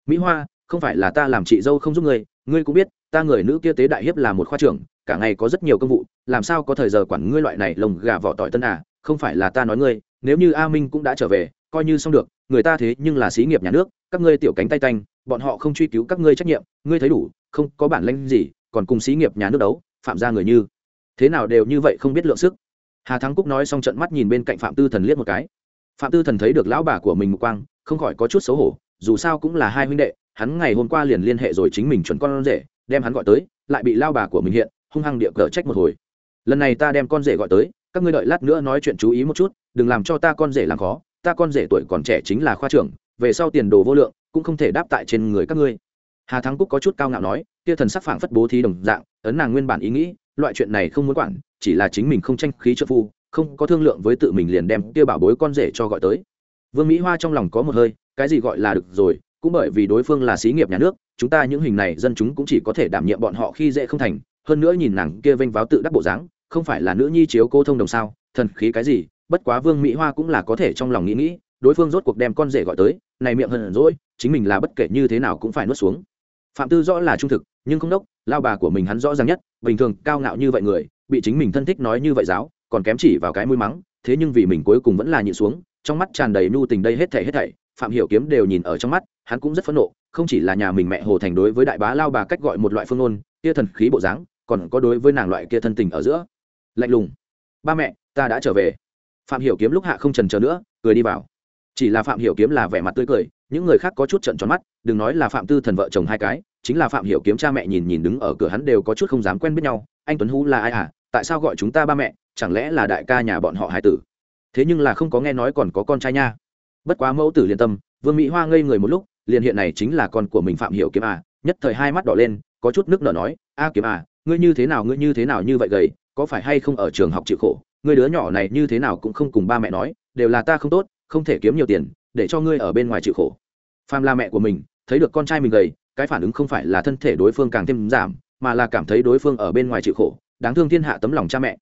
Mỹ hoa, không phải là ta làm chị dâu không giúp ngươi ngươi cũng biết, ta người nữ kia tế đại hiếp là một khoa trưởng, cả ngày có rất nhiều công vụ, làm sao có thời giờ quản ngươi loại này lồng gà vỏ tỏi tân à không phải là ta nói ngươi, nếu như a minh cũng đã trở về, coi như xong được người ta thế nhưng là xí nghiệp nhà nước, các ngươi tiểu cánh tay tanh bọn họ không truy cứu các ngươi trách nhiệm, ngươi thấy đủ, không có bản lĩnh gì, còn cùng xí nghiệp nhà nước đấu, phạm ra người như. Thế nào đều như vậy không biết lượng sức. Hà thắng cúc nói xong trận mắt nhìn bên cạnh phạm tư thần liếc một cái. Phạm tư thần thấy được lão bà của mình một quang, không khỏi có chút xấu hổ, dù sao cũng là hai huynh đệ, hắn ngày hôm qua liền liên hệ rồi chính mình chuẩn con rể, đem hắn gọi tới, lại bị lao bà của mình hiện, hung hăng địa cờ trách một hồi. Lần này ta đem con rể gọi tới, các ngươi đợi lát nữa nói chuyện chú ý một chút, đừng làm cho ta con rể làm khó ta con rể tuổi còn trẻ chính là khoa trưởng, về sau tiền đồ vô lượng, cũng không thể đáp tại trên người các ngươi. Hà thắng cúc có chút cao ngạo nói, kia thần sắc phảng phất bố thí đồng dạng, ấn nàng nguyên bản ý nghĩ, loại chuyện này không muốn quản, chỉ là chính mình không tranh khí trợ phu, không có thương lượng với tự mình liền đem kia bảo bối con rể cho gọi tới. Vương mỹ hoa trong lòng có một hơi, cái gì gọi là được rồi, cũng bởi vì đối phương là xí nghiệp nhà nước, chúng ta những hình này dân chúng cũng chỉ có thể đảm nhiệm bọn họ khi dễ không thành, hơn nữa nhìn nàng kia vênh váo tự đắc bộ dáng, không phải là nữ nhi chiếu cô thông đồng sao, thần khí cái gì bất quá vương mỹ hoa cũng là có thể trong lòng nghĩ nghĩ, đối phương rốt cuộc đem con rể gọi tới, này miệng hờn rỗi chính mình là bất kể như thế nào cũng phải nuốt xuống. Phạm tư rõ là trung thực, nhưng không đốc, lao bà của mình hắn rõ ràng nhất, bình thường cao ngạo như vậy người, bị chính mình thân thích nói như vậy giáo, còn kém chỉ vào cái mũi mắng, thế nhưng vì mình cuối cùng vẫn là nhịn xuống, trong mắt tràn đầy nhu tình đây hết thảy hết thảy, phạm hiểu kiếm đều nhìn ở trong mắt, hắn cũng rất phẫn nộ, không chỉ là nhà mình mẹ hồ thành đối với đại bá lao bà cách gọi một loại phương ngôn kia thần khí bộ dáng, còn có đối với nàng loại kia thân tình ở giữa. Lạnh lùng. Ba mẹ, ta đã trở về phạm hiểu kiếm lúc hạ không trần chờ nữa, cười đi vào. Chỉ là phạm hiểu kiếm là vẻ mặt tươi cười, những người khác có chút trận tròn mắt, đừng nói là phạm tư thần vợ chồng hai cái, chính là phạm hiểu kiếm cha mẹ nhìn nhìn đứng ở cửa hắn đều có chút không dám quen biết nhau, anh tuấn hú là ai à tại sao gọi chúng ta ba mẹ? Chẳng lẽ là đại ca nhà bọn họ hải tử? Thế nhưng là không có nghe nói còn có con trai nha. Bất quá mẫu tử liên tâm, vương mỹ hoa ngây người một lúc, liền hiện này chính là con của mình phạm hiểu kiếm à nhất thời hai mắt đỏ lên, có chút nước nở nói, a kiếm à ngươi như thế nào, ngươi như thế nào như vậy gầy, có phải hay không ở trường học chịu khổ? Ngươi đứa nhỏ này như thế nào cũng không cùng ba mẹ nói, đều là ta không tốt, không thể kiếm nhiều tiền, để cho ngươi ở bên ngoài chịu khổ. Phàm là mẹ của mình, thấy được con trai mình gầy, cái phản ứng không phải là thân thể đối phương càng thêm giảm, mà là cảm thấy đối phương ở bên ngoài chịu khổ, đáng thương thiên hạ tấm lòng cha mẹ.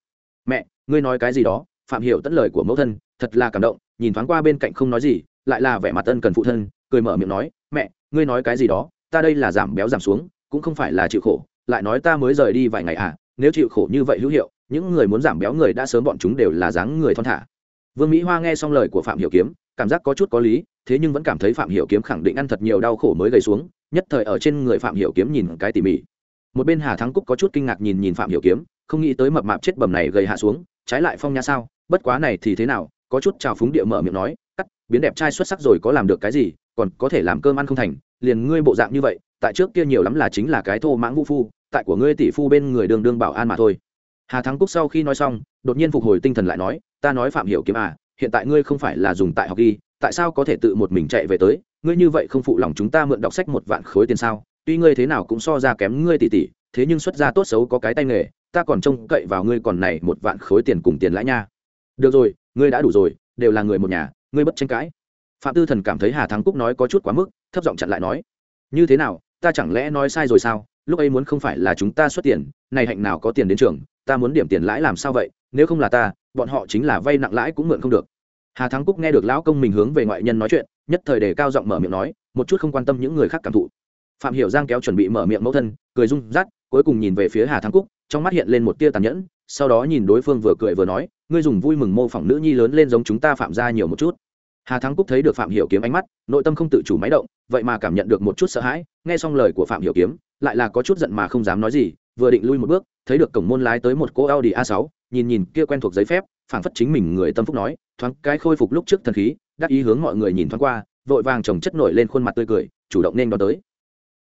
Mẹ, ngươi nói cái gì đó, phạm hiểu tận lời của mẫu thân, thật là cảm động, nhìn thoáng qua bên cạnh không nói gì, lại là vẻ mặt ân cần phụ thân, cười mở miệng nói, mẹ, ngươi nói cái gì đó, ta đây là giảm béo giảm xuống, cũng không phải là chịu khổ, lại nói ta mới rời đi vài ngày à nếu chịu khổ như vậy hữu hiệu những người muốn giảm béo người đã sớm bọn chúng đều là dáng người thon thả. Vương mỹ hoa nghe xong lời của phạm hiểu kiếm, cảm giác có chút có lý, thế nhưng vẫn cảm thấy phạm hiểu kiếm khẳng định ăn thật nhiều đau khổ mới gầy xuống, nhất thời ở trên người phạm hiểu kiếm nhìn cái tỉ mỉ. Một bên hà thắng cúc có chút kinh ngạc nhìn nhìn phạm hiểu kiếm, không nghĩ tới mập mạp chết bầm này gầy hạ xuống, trái lại phong nha sao, bất quá này thì thế nào, có chút trào phúng địa mở miệng nói, cắt, biến đẹp trai xuất sắc rồi có làm được cái gì, còn có thể làm cơm ăn không thành, liền ngươi bộ dạng như vậy, tại trước kia nhiều lắm là chính là cái thô mãng vũ phu, tại của ngươi tỷ phu bên người đường đương bảo an mà thôi hà thắng cúc sau khi nói xong, đột nhiên phục hồi tinh thần lại nói, ta nói phạm hiểu kiếm à hiện tại ngươi không phải là dùng tại học ghi tại sao có thể tự một mình chạy về tới? Ngươi như vậy không phụ lòng chúng ta mượn đọc sách một vạn khối tiền sao? Tuy ngươi thế nào cũng so ra kém ngươi tỷ tỷ, thế nhưng xuất ra tốt xấu có cái tay nghề, ta còn trông cậy vào ngươi còn này một vạn khối tiền cùng tiền lãi nha. Được rồi, ngươi đã đủ rồi, đều là người một nhà, ngươi bất tranh cãi. Phạm tư thần cảm thấy hà thắng cúc nói có chút quá mức, thấp giọng chặn lại nói, như thế nào, ta chẳng lẽ nói sai rồi sao? Lúc ấy muốn không phải là chúng ta xuất tiền này hạnh nào có tiền đến trường ta muốn điểm tiền lãi làm sao vậy nếu không là ta bọn họ chính là vay nặng lãi cũng mượn không được. Hà thắng cúc nghe được lão công mình hướng về ngoại nhân nói chuyện nhất thời đề cao giọng mở miệng nói một chút không quan tâm những người khác cảm thụ. Phạm hiểu giang kéo chuẩn bị mở miệng mẫu thân cười rung rát, cuối cùng nhìn về phía hà thắng cúc trong mắt hiện lên một tia tàn nhẫn sau đó nhìn đối phương vừa cười vừa nói ngươi dùng vui mừng mô phỏng nữ nhi lớn lên giống chúng ta phạm ra nhiều một chút. Hà thắng cúc thấy được phạm hiểu kiếm ánh mắt nội tâm không tự chủ máy động vậy mà cảm nhận được một chút sợ hãi nghe xong lời của phạm hiểu kiếm lại là có chút giận mà không dám nói gì, vừa định lui một bước, thấy được cổng môn lái tới một cô audi a 6 nhìn nhìn kia quen thuộc giấy phép, phảng phất chính mình người tâm phúc nói, thoáng cái khôi phục lúc trước thần khí, đắc ý hướng mọi người nhìn thoáng qua, vội vàng chồng chất nổi lên khuôn mặt tươi cười, chủ động nên đón tới.